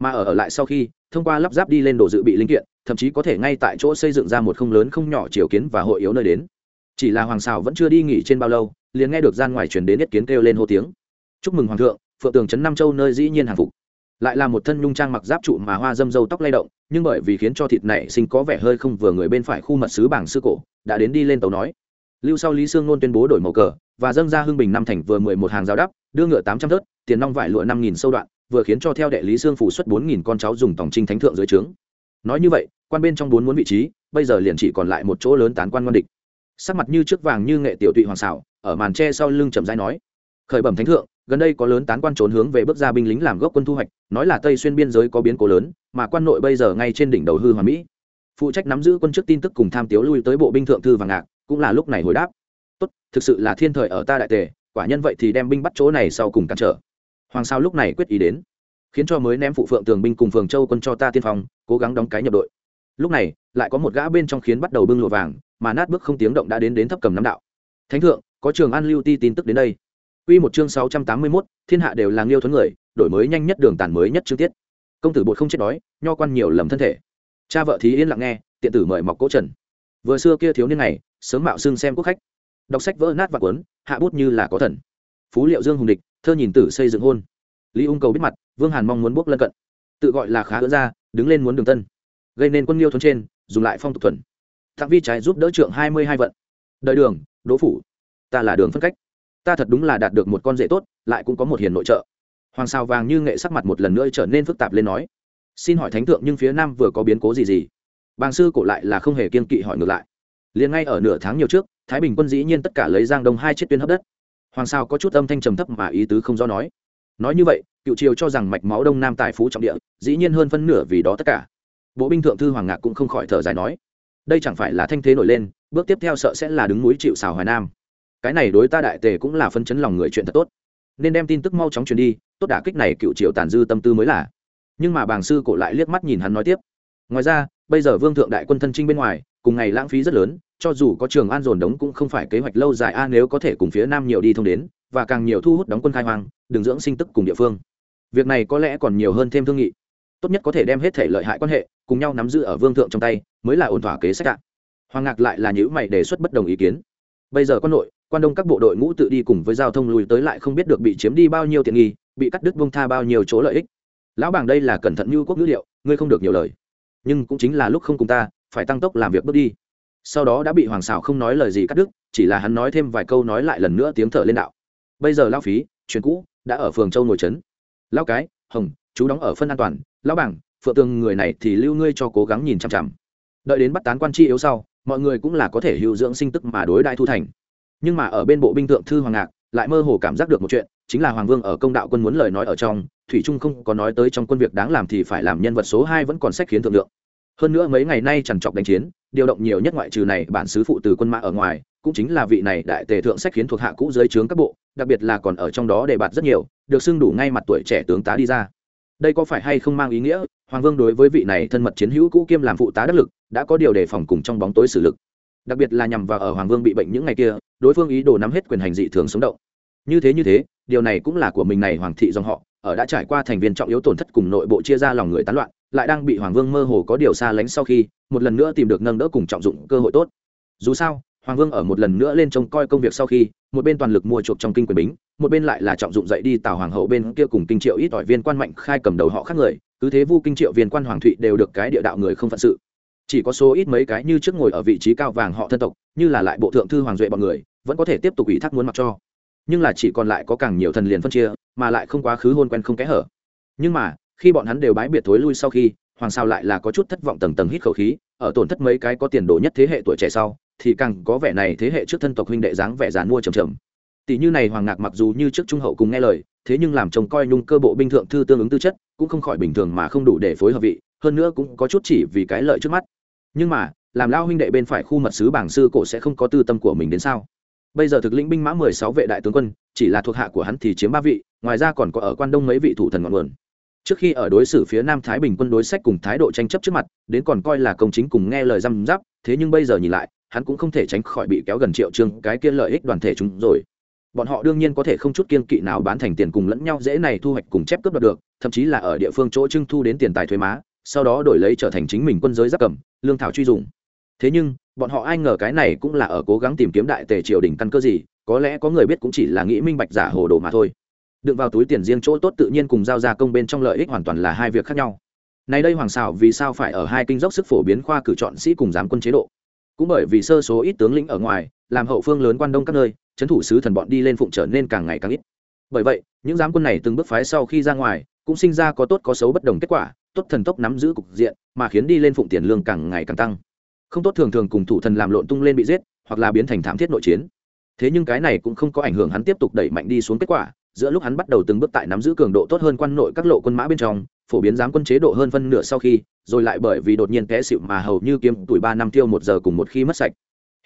Mà ở ở lại sau khi, thông qua lắp ráp đi lên đồ dự bị linh kiện thậm chí có thể ngay tại chỗ xây dựng ra một không lớn không nhỏ chiều kiến và hội yếu nơi đến. Chỉ là hoàng xào vẫn chưa đi nghỉ trên bao lâu, liền nghe được gian ngoài truyền đến nhất kiến kêu lên hô tiếng. Chúc mừng hoàng thượng, phượng tường trấn nam châu nơi dĩ nhiên hàng phục. Lại là một thân nhung trang mặc giáp trụ mà hoa dâm dâu tóc lay động, nhưng bởi vì khiến cho thịt này sinh có vẻ hơi không vừa người bên phải khu mật sứ bảng sư cổ, đã đến đi lên tàu nói. Lưu sau lý sương nôn tuyên bố đổi màu cờ, và dâng ra hưng bình năm thành vừa mười một hàng giao đắp, đưa ngựa tám trăm thớt, tiền nong vải lụa năm nghìn sâu đoạn, vừa khiến cho theo đệ lý sương phủ xuất bốn nghìn con cháu dùng tổng trinh thánh thượng dưới trướng nói như vậy, quan bên trong bốn muốn vị trí, bây giờ liền chỉ còn lại một chỗ lớn tán quan quan địch. Sắc mặt như trước vàng như nghệ tiểu tụy hoàng xảo, ở màn tre sau lưng chậm rãi nói, khởi bẩm thánh thượng, gần đây có lớn tán quan trốn hướng về bước ra binh lính làm gốc quân thu hoạch, nói là tây xuyên biên giới có biến cố lớn, mà quan nội bây giờ ngay trên đỉnh đầu hư hòa mỹ. Phụ trách nắm giữ quân chức tin tức cùng tham tiếu lui tới bộ binh thượng thư và ngạc, cũng là lúc này hồi đáp, tốt, thực sự là thiên thời ở ta đại tề, quả nhân vậy thì đem binh bắt chỗ này sau cùng cản trở. Hoàng sao lúc này quyết ý đến khiến cho mới ném phụ phượng tường binh cùng phường châu quân cho ta tiên phong cố gắng đóng cái nhập đội lúc này lại có một gã bên trong khiến bắt đầu bưng lụa vàng mà nát bước không tiếng động đã đến đến thấp cầm nắm đạo thánh thượng có trường an lưu ti tin tức đến đây Quy một chương 681, thiên hạ đều là nghiêu thuấn người, đổi mới nhanh nhất đường tàn mới nhất chương tiết. Công tử bột không chết đói, nho quan nhiều lầm thân thể. Cha vợ thí yên lặng nghe, tiện tử mời mọc cố trần. Vừa xưa kia thiếu niên này, sớm mạo xưng xem quốc khách. Đọc sách vỡ nát và cuốn, hạ bút như là có thần. Phú liệu Dương hùng địch, thơ nhìn tử xây dựng hôn. Lý Ung cầu biết mặt, Vương Hàn mong muốn bước lân cận. Tự gọi là khá ưỡn ra, đứng lên muốn đường tân. Gây nên quân liêu thôn trên, dùng lại phong tục thuần. Thặng vi trái giúp đỡ trưởng hai mươi hai vận. Đợi đường, đỗ phủ. Ta là đường phân cách ta thật đúng là đạt được một con rể tốt lại cũng có một hiền nội trợ hoàng sao vàng như nghệ sắc mặt một lần nữa trở nên phức tạp lên nói xin hỏi thánh thượng nhưng phía nam vừa có biến cố gì gì bàng sư cổ lại là không hề kiên kỵ hỏi ngược lại liền ngay ở nửa tháng nhiều trước thái bình quân dĩ nhiên tất cả lấy giang đông hai chiếc tuyến hấp đất hoàng sao có chút âm thanh trầm thấp mà ý tứ không do nói nói như vậy, cựu triều cho rằng mạch máu đông nam tài phú trọng địa, dĩ nhiên hơn phân nửa vì đó tất cả. Bộ binh thượng thư hoàng ngạc cũng không khỏi thở dài nói, đây chẳng phải là thanh thế nổi lên, bước tiếp theo sợ sẽ là đứng núi chịu xào hoài nam. Cái này đối ta đại tề cũng là phân chấn lòng người chuyện thật tốt. Nên đem tin tức mau chóng truyền đi, tốt đả kích này cựu triều tàn dư tâm tư mới là. Nhưng mà bàng sư cổ lại liếc mắt nhìn hắn nói tiếp, ngoài ra, bây giờ vương thượng đại quân thân trinh bên ngoài, cùng ngày lãng phí rất lớn, cho dù có trường an dồn đống cũng không phải kế hoạch lâu dài a, nếu có thể cùng phía nam nhiều đi thông đến, và càng nhiều thu hút đóng quân khai hoang đường dưỡng sinh tức cùng địa phương. Việc này có lẽ còn nhiều hơn thêm thương nghị. Tốt nhất có thể đem hết thể lợi hại quan hệ cùng nhau nắm giữ ở vương thượng trong tay, mới là ổn thỏa kế sách ạ. Hoàng ngạc lại là những mày đề xuất bất đồng ý kiến. Bây giờ quân nội, quan đông các bộ đội ngũ tự đi cùng với giao thông lùi tới lại không biết được bị chiếm đi bao nhiêu tiện nghi, bị cắt đứt bông tha bao nhiêu chỗ lợi ích. Lão bảng đây là cẩn thận như quốc ngữ liệu, ngươi không được nhiều lời. Nhưng cũng chính là lúc không cùng ta, phải tăng tốc làm việc bước đi. Sau đó đã bị hoàng xảo không nói lời gì cắt đứt, chỉ là hắn nói thêm vài câu nói lại lần nữa tiếng thở lên đạo. Bây giờ lao phí, chuyện cũ đã ở phường châu ngồi trấn lao cái, hồng, chú đóng ở phân an toàn. Lão bảng, phượng tường người này thì lưu ngươi cho cố gắng nhìn chằm chằm. Đợi đến bắt tán quan chi yếu sau, mọi người cũng là có thể hữu dưỡng sinh tức mà đối đại thu thành. Nhưng mà ở bên bộ binh thượng thư hoàng ngạc, lại mơ hồ cảm giác được một chuyện, chính là hoàng vương ở công đạo quân muốn lời nói ở trong, thủy trung không có nói tới trong quân việc đáng làm thì phải làm nhân vật số hai vẫn còn sách khiến thượng lượng. Hơn nữa mấy ngày nay trằn trọc đánh chiến, điều động nhiều nhất ngoại trừ này bản sứ phụ từ quân mã ở ngoài cũng chính là vị này đại tề thượng sách khiến thuộc hạ cũ dưới trướng các bộ, đặc biệt là còn ở trong đó đề bạt rất nhiều, được xưng đủ ngay mặt tuổi trẻ tướng tá đi ra. Đây có phải hay không mang ý nghĩa? Hoàng vương đối với vị này thân mật chiến hữu cũ kiêm làm phụ tá đắc lực, đã có điều đề phòng cùng trong bóng tối xử lực. Đặc biệt là nhằm vào ở hoàng vương bị bệnh những ngày kia, đối phương ý đồ nắm hết quyền hành dị thường sống động. Như thế như thế, điều này cũng là của mình này hoàng thị dòng họ, ở đã trải qua thành viên trọng yếu tổn thất cùng nội bộ chia ra lòng người tán loạn, lại đang bị hoàng vương mơ hồ có điều xa lánh sau khi, một lần nữa tìm được nâng đỡ cùng trọng dụng cơ hội tốt. Dù sao hoàng vương ở một lần nữa lên trông coi công việc sau khi, một bên toàn lực mua chuộc trong kinh quyền bính, một bên lại là trọng dụng dậy đi tào hoàng hậu bên kia cùng kinh triệu ít ỏi viên quan mạnh khai cầm đầu họ khác người, cứ thế vu kinh triệu viên quan hoàng thụy đều được cái địa đạo người không phận sự. Chỉ có số ít mấy cái như trước ngồi ở vị trí cao vàng họ thân tộc, như là lại bộ thượng thư hoàng duệ bọn người, vẫn có thể tiếp tục ủy thác muốn mặc cho. Nhưng là chỉ còn lại có càng nhiều thần liền phân chia, mà lại không quá khứ hôn quen không kẽ hở. Nhưng mà, khi bọn hắn đều bái biệt thối lui sau khi, hoàng sao lại là có chút thất vọng tầng tầng hít khẩu khí, ở tổn thất mấy cái có tiền đồ nhất thế hệ tuổi trẻ sau thì càng có vẻ này thế hệ trước thân tộc huynh đệ dáng vẻ dàn mua trầm trầm. Tỷ như này hoàng ngạc mặc dù như trước trung hậu cùng nghe lời, thế nhưng làm chồng coi nhung cơ bộ binh thượng thư tương ứng tư chất, cũng không khỏi bình thường mà không đủ để phối hợp vị, hơn nữa cũng có chút chỉ vì cái lợi trước mắt. Nhưng mà, làm lao huynh đệ bên phải khu mật sứ bảng sư cổ sẽ không có tư tâm của mình đến sao? Bây giờ thực lĩnh binh mã mười sáu vệ đại tướng quân, chỉ là thuộc hạ của hắn thì chiếm ba vị, ngoài ra còn có ở quan đông mấy vị thủ thần ngọn nguồn. Trước khi ở đối xử phía nam thái bình quân đối sách cùng thái độ tranh chấp trước mặt, đến còn coi là công chính cùng nghe lời răm giáp thế nhưng bây giờ nhìn lại hắn cũng không thể tránh khỏi bị kéo gần triệu trương, cái kia lợi ích đoàn thể chúng rồi. Bọn họ đương nhiên có thể không chút kiên kỵ nào bán thành tiền cùng lẫn nhau dễ này thu hoạch cùng chép cướp đoạt được, thậm chí là ở địa phương chỗ trưng thu đến tiền tài thuế má, sau đó đổi lấy trở thành chính mình quân giới giáp cầm, lương thảo truy dùng. Thế nhưng, bọn họ ai ngờ cái này cũng là ở cố gắng tìm kiếm đại tề triều đình căn cơ gì, có lẽ có người biết cũng chỉ là nghĩ minh bạch giả hồ đồ mà thôi. Đựng vào túi tiền riêng chỗ tốt tự nhiên cùng giao ra công bên trong lợi ích hoàn toàn là hai việc khác nhau. Nay đây hoàng xảo vì sao phải ở hai kinh dốc sức phổ biến khoa cử chọn sĩ cùng giám quân chế độ? Cũng bởi vì sơ số ít tướng lĩnh ở ngoài, làm hậu phương lớn quan đông các nơi trấn thủ sứ thần bọn đi lên phụng trở nên càng ngày càng ít. Bởi vậy, những giám quân này từng bước phái sau khi ra ngoài, cũng sinh ra có tốt có xấu bất đồng kết quả, tốt thần tốc nắm giữ cục diện, mà khiến đi lên phụng tiền lương càng ngày càng tăng. Không tốt thường thường cùng thủ thần làm lộn tung lên bị giết, hoặc là biến thành thảm thiết nội chiến. Thế nhưng cái này cũng không có ảnh hưởng hắn tiếp tục đẩy mạnh đi xuống kết quả, giữa lúc hắn bắt đầu từng bước tại nắm giữ cường độ tốt hơn quan nội các lộ quân mã bên trong phổ biến giám quân chế độ hơn phân nửa sau khi, rồi lại bởi vì đột nhiên té xịu mà hầu như kiếm tuổi ba năm tiêu một giờ cùng một khi mất sạch.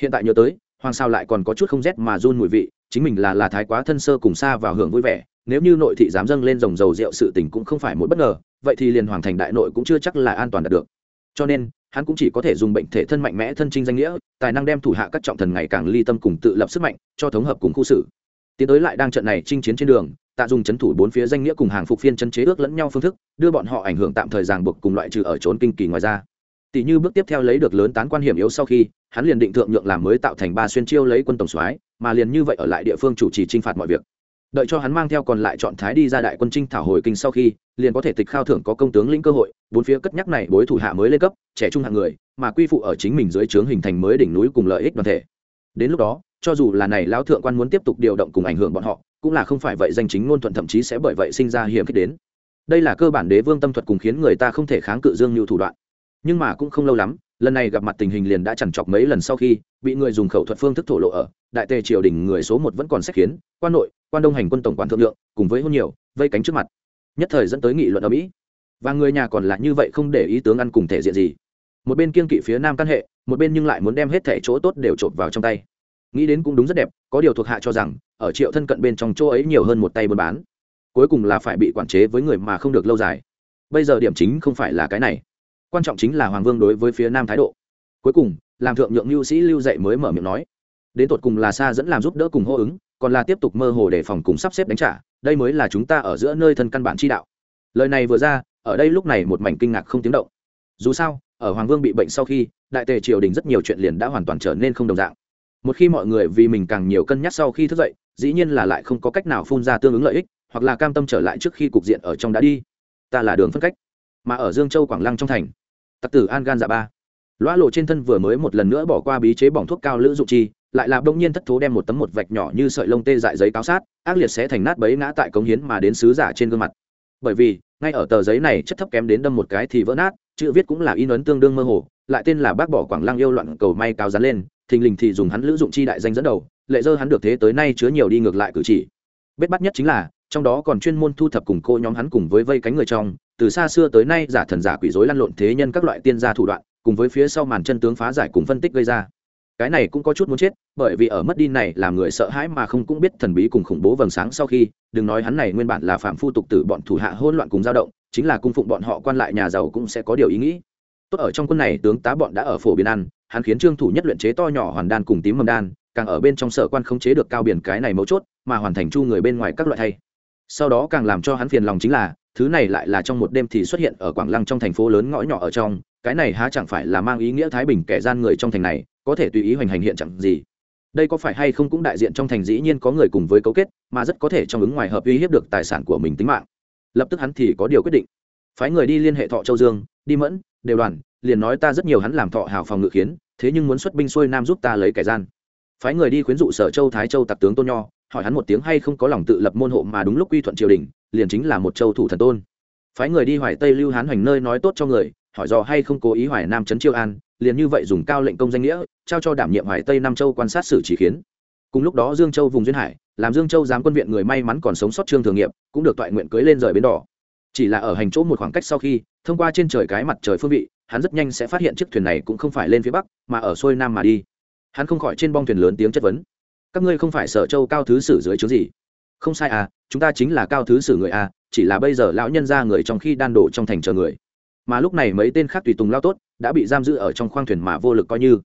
Hiện tại nhớ tới, hoàng sao lại còn có chút không rét mà run mùi vị, chính mình là là thái quá thân sơ cùng xa vào hưởng vui vẻ, nếu như nội thị dám dâng lên dòng dầu rượu sự tình cũng không phải một bất ngờ, vậy thì liền hoàng thành đại nội cũng chưa chắc là an toàn đạt được. Cho nên, hắn cũng chỉ có thể dùng bệnh thể thân mạnh mẽ thân trinh danh nghĩa, tài năng đem thủ hạ các trọng thần ngày càng ly tâm cùng tự lập sức mạnh, cho thống hợp cùng khu xử tiến tới lại đang trận này chinh chiến trên đường, tạ dùng chấn thủ bốn phía danh nghĩa cùng hàng phục phiên chân chế ước lẫn nhau phương thức, đưa bọn họ ảnh hưởng tạm thời ràng buộc cùng loại trừ ở trốn kinh kỳ ngoài ra. Tỷ như bước tiếp theo lấy được lớn tán quan hiểm yếu sau khi, hắn liền định thượng nhượng làm mới tạo thành ba xuyên chiêu lấy quân tổng soái, mà liền như vậy ở lại địa phương chủ trì chinh phạt mọi việc. Đợi cho hắn mang theo còn lại chọn thái đi ra đại quân trinh thảo hồi kinh sau khi, liền có thể tịch khao thưởng có công tướng lĩnh cơ hội, bốn phía cất nhắc này bối thủ hạ mới lên cấp, trẻ trung hạng người, mà quy phụ ở chính mình dưới trướng hình thành mới đỉnh núi cùng lợi ích đoàn thể đến lúc đó, cho dù là này lão thượng quan muốn tiếp tục điều động cùng ảnh hưởng bọn họ, cũng là không phải vậy danh chính ngôn thuận thậm chí sẽ bởi vậy sinh ra hiểm khích đến. Đây là cơ bản đế vương tâm thuật cùng khiến người ta không thể kháng cự dương như thủ đoạn. Nhưng mà cũng không lâu lắm, lần này gặp mặt tình hình liền đã chẳng chọc mấy lần sau khi, bị người dùng khẩu thuật phương thức thổ lộ ở, đại tề triều đình người số một vẫn còn sách khiến, quan nội, quan đông hành quân tổng quản thượng lượng, cùng với hôn nhiều, vây cánh trước mặt. Nhất thời dẫn tới nghị luận ở mỹ. Và người nhà còn lại như vậy không để ý tướng ăn cùng thể diện gì một bên kiên kỵ phía nam căn hệ, một bên nhưng lại muốn đem hết thể chỗ tốt đều trộm vào trong tay. Nghĩ đến cũng đúng rất đẹp, có điều thuộc hạ cho rằng, ở triệu thân cận bên trong chỗ ấy nhiều hơn một tay buôn bán. Cuối cùng là phải bị quản chế với người mà không được lâu dài. Bây giờ điểm chính không phải là cái này. Quan trọng chính là hoàng vương đối với phía nam thái độ. Cuối cùng, làm thượng nhượng lưu sĩ lưu dạy mới mở miệng nói, đến tột cùng là xa dẫn làm giúp đỡ cùng hô ứng, còn là tiếp tục mơ hồ để phòng cùng sắp xếp đánh trả, đây mới là chúng ta ở giữa nơi thân căn bản chi đạo. Lời này vừa ra, ở đây lúc này một mảnh kinh ngạc không tiếng động. Dù sao ở hoàng vương bị bệnh sau khi, đại tề triều đình rất nhiều chuyện liền đã hoàn toàn trở nên không đồng dạng. Một khi mọi người vì mình càng nhiều cân nhắc sau khi thức dậy, dĩ nhiên là lại không có cách nào phun ra tương ứng lợi ích, hoặc là cam tâm trở lại trước khi cục diện ở trong đã đi. Ta là đường phân cách. Mà ở dương châu quảng lăng trong thành, tặc tử an gan dạ ba. Loa lộ trên thân vừa mới một lần nữa bỏ qua bí chế bỏng thuốc cao lữ dụng chi, lại là bỗng nhiên thất thố đem một tấm một vạch nhỏ như sợi lông tê dại giấy cáo sát, ác liệt sẽ thành nát bấy ngã tại cống hiến mà đến sứ giả trên gương mặt. Bởi vì, ngay ở tờ giấy này chất thấp kém đến đâm một cái thì vỡ nát chữ viết cũng là in ấn tương đương mơ hồ, lại tên là bác bỏ quảng lăng yêu loạn cầu may cao dán lên, thình lình thì dùng hắn lữ dụng chi đại danh dẫn đầu, lệ dơ hắn được thế tới nay chứa nhiều đi ngược lại cử chỉ. Bết bắt nhất chính là, trong đó còn chuyên môn thu thập cùng cô nhóm hắn cùng với vây cánh người trong, từ xa xưa tới nay giả thần giả quỷ dối lăn lộn thế nhân các loại tiên gia thủ đoạn, cùng với phía sau màn chân tướng phá giải cùng phân tích gây ra. Cái này cũng có chút muốn chết, bởi vì ở mất đi này làm người sợ hãi mà không cũng biết thần bí cùng khủng bố vầng sáng sau khi, đừng nói hắn này nguyên bản là phạm phu tục tử bọn thủ hạ hỗn loạn cùng dao động chính là cung phụng bọn họ quan lại nhà giàu cũng sẽ có điều ý nghĩ. Tốt ở trong quân này, tướng tá bọn đã ở phổ biến ăn, hắn khiến trương thủ nhất luyện chế to nhỏ hoàn đan cùng tím mầm đan, càng ở bên trong sở quan không chế được cao biển cái này mấu chốt, mà hoàn thành chu người bên ngoài các loại thay. Sau đó càng làm cho hắn phiền lòng chính là, thứ này lại là trong một đêm thì xuất hiện ở quảng lăng trong thành phố lớn ngõ nhỏ ở trong, cái này há chẳng phải là mang ý nghĩa thái bình kẻ gian người trong thành này, có thể tùy ý hoành hành hiện chẳng gì. Đây có phải hay không cũng đại diện trong thành dĩ nhiên có người cùng với cấu kết, mà rất có thể trong ứng ngoài hợp uy hiếp được tài sản của mình tính mạng lập tức hắn thì có điều quyết định. Phái người đi liên hệ thọ châu dương, đi mẫn, đều đoàn, liền nói ta rất nhiều hắn làm thọ hào phòng ngự khiến, thế nhưng muốn xuất binh xuôi nam giúp ta lấy kẻ gian. Phái người đi khuyến dụ sở châu thái châu tặc tướng tôn nho, hỏi hắn một tiếng hay không có lòng tự lập môn hộ mà đúng lúc quy thuận triều đình, liền chính là một châu thủ thần tôn. Phái người đi hoài tây lưu hán hoành nơi nói tốt cho người, hỏi dò hay không cố ý hoài nam trấn chiêu an, liền như vậy dùng cao lệnh công danh nghĩa, trao cho đảm nhiệm hoài tây nam châu quan sát xử chỉ khiến. Cùng lúc đó dương châu vùng duyên hải làm dương châu giám quân viện người may mắn còn sống sót trương thường nghiệp, cũng được toại nguyện cưới lên rời bến đỏ. Chỉ là ở hành chỗ một khoảng cách sau khi, thông qua trên trời cái mặt trời phương vị, hắn rất nhanh sẽ phát hiện chiếc thuyền này cũng không phải lên phía bắc, mà ở xuôi nam mà đi. Hắn không khỏi trên bong thuyền lớn tiếng chất vấn. Các ngươi không phải sở châu cao thứ sử dưới chướng gì? Không sai à chúng ta chính là cao thứ sử người à chỉ là bây giờ lão nhân ra người trong khi đan đổ trong thành chờ người. Mà lúc này mấy tên khác tùy tùng lao tốt, đã bị giam giữ ở trong khoang thuyền mà vô lực coi như.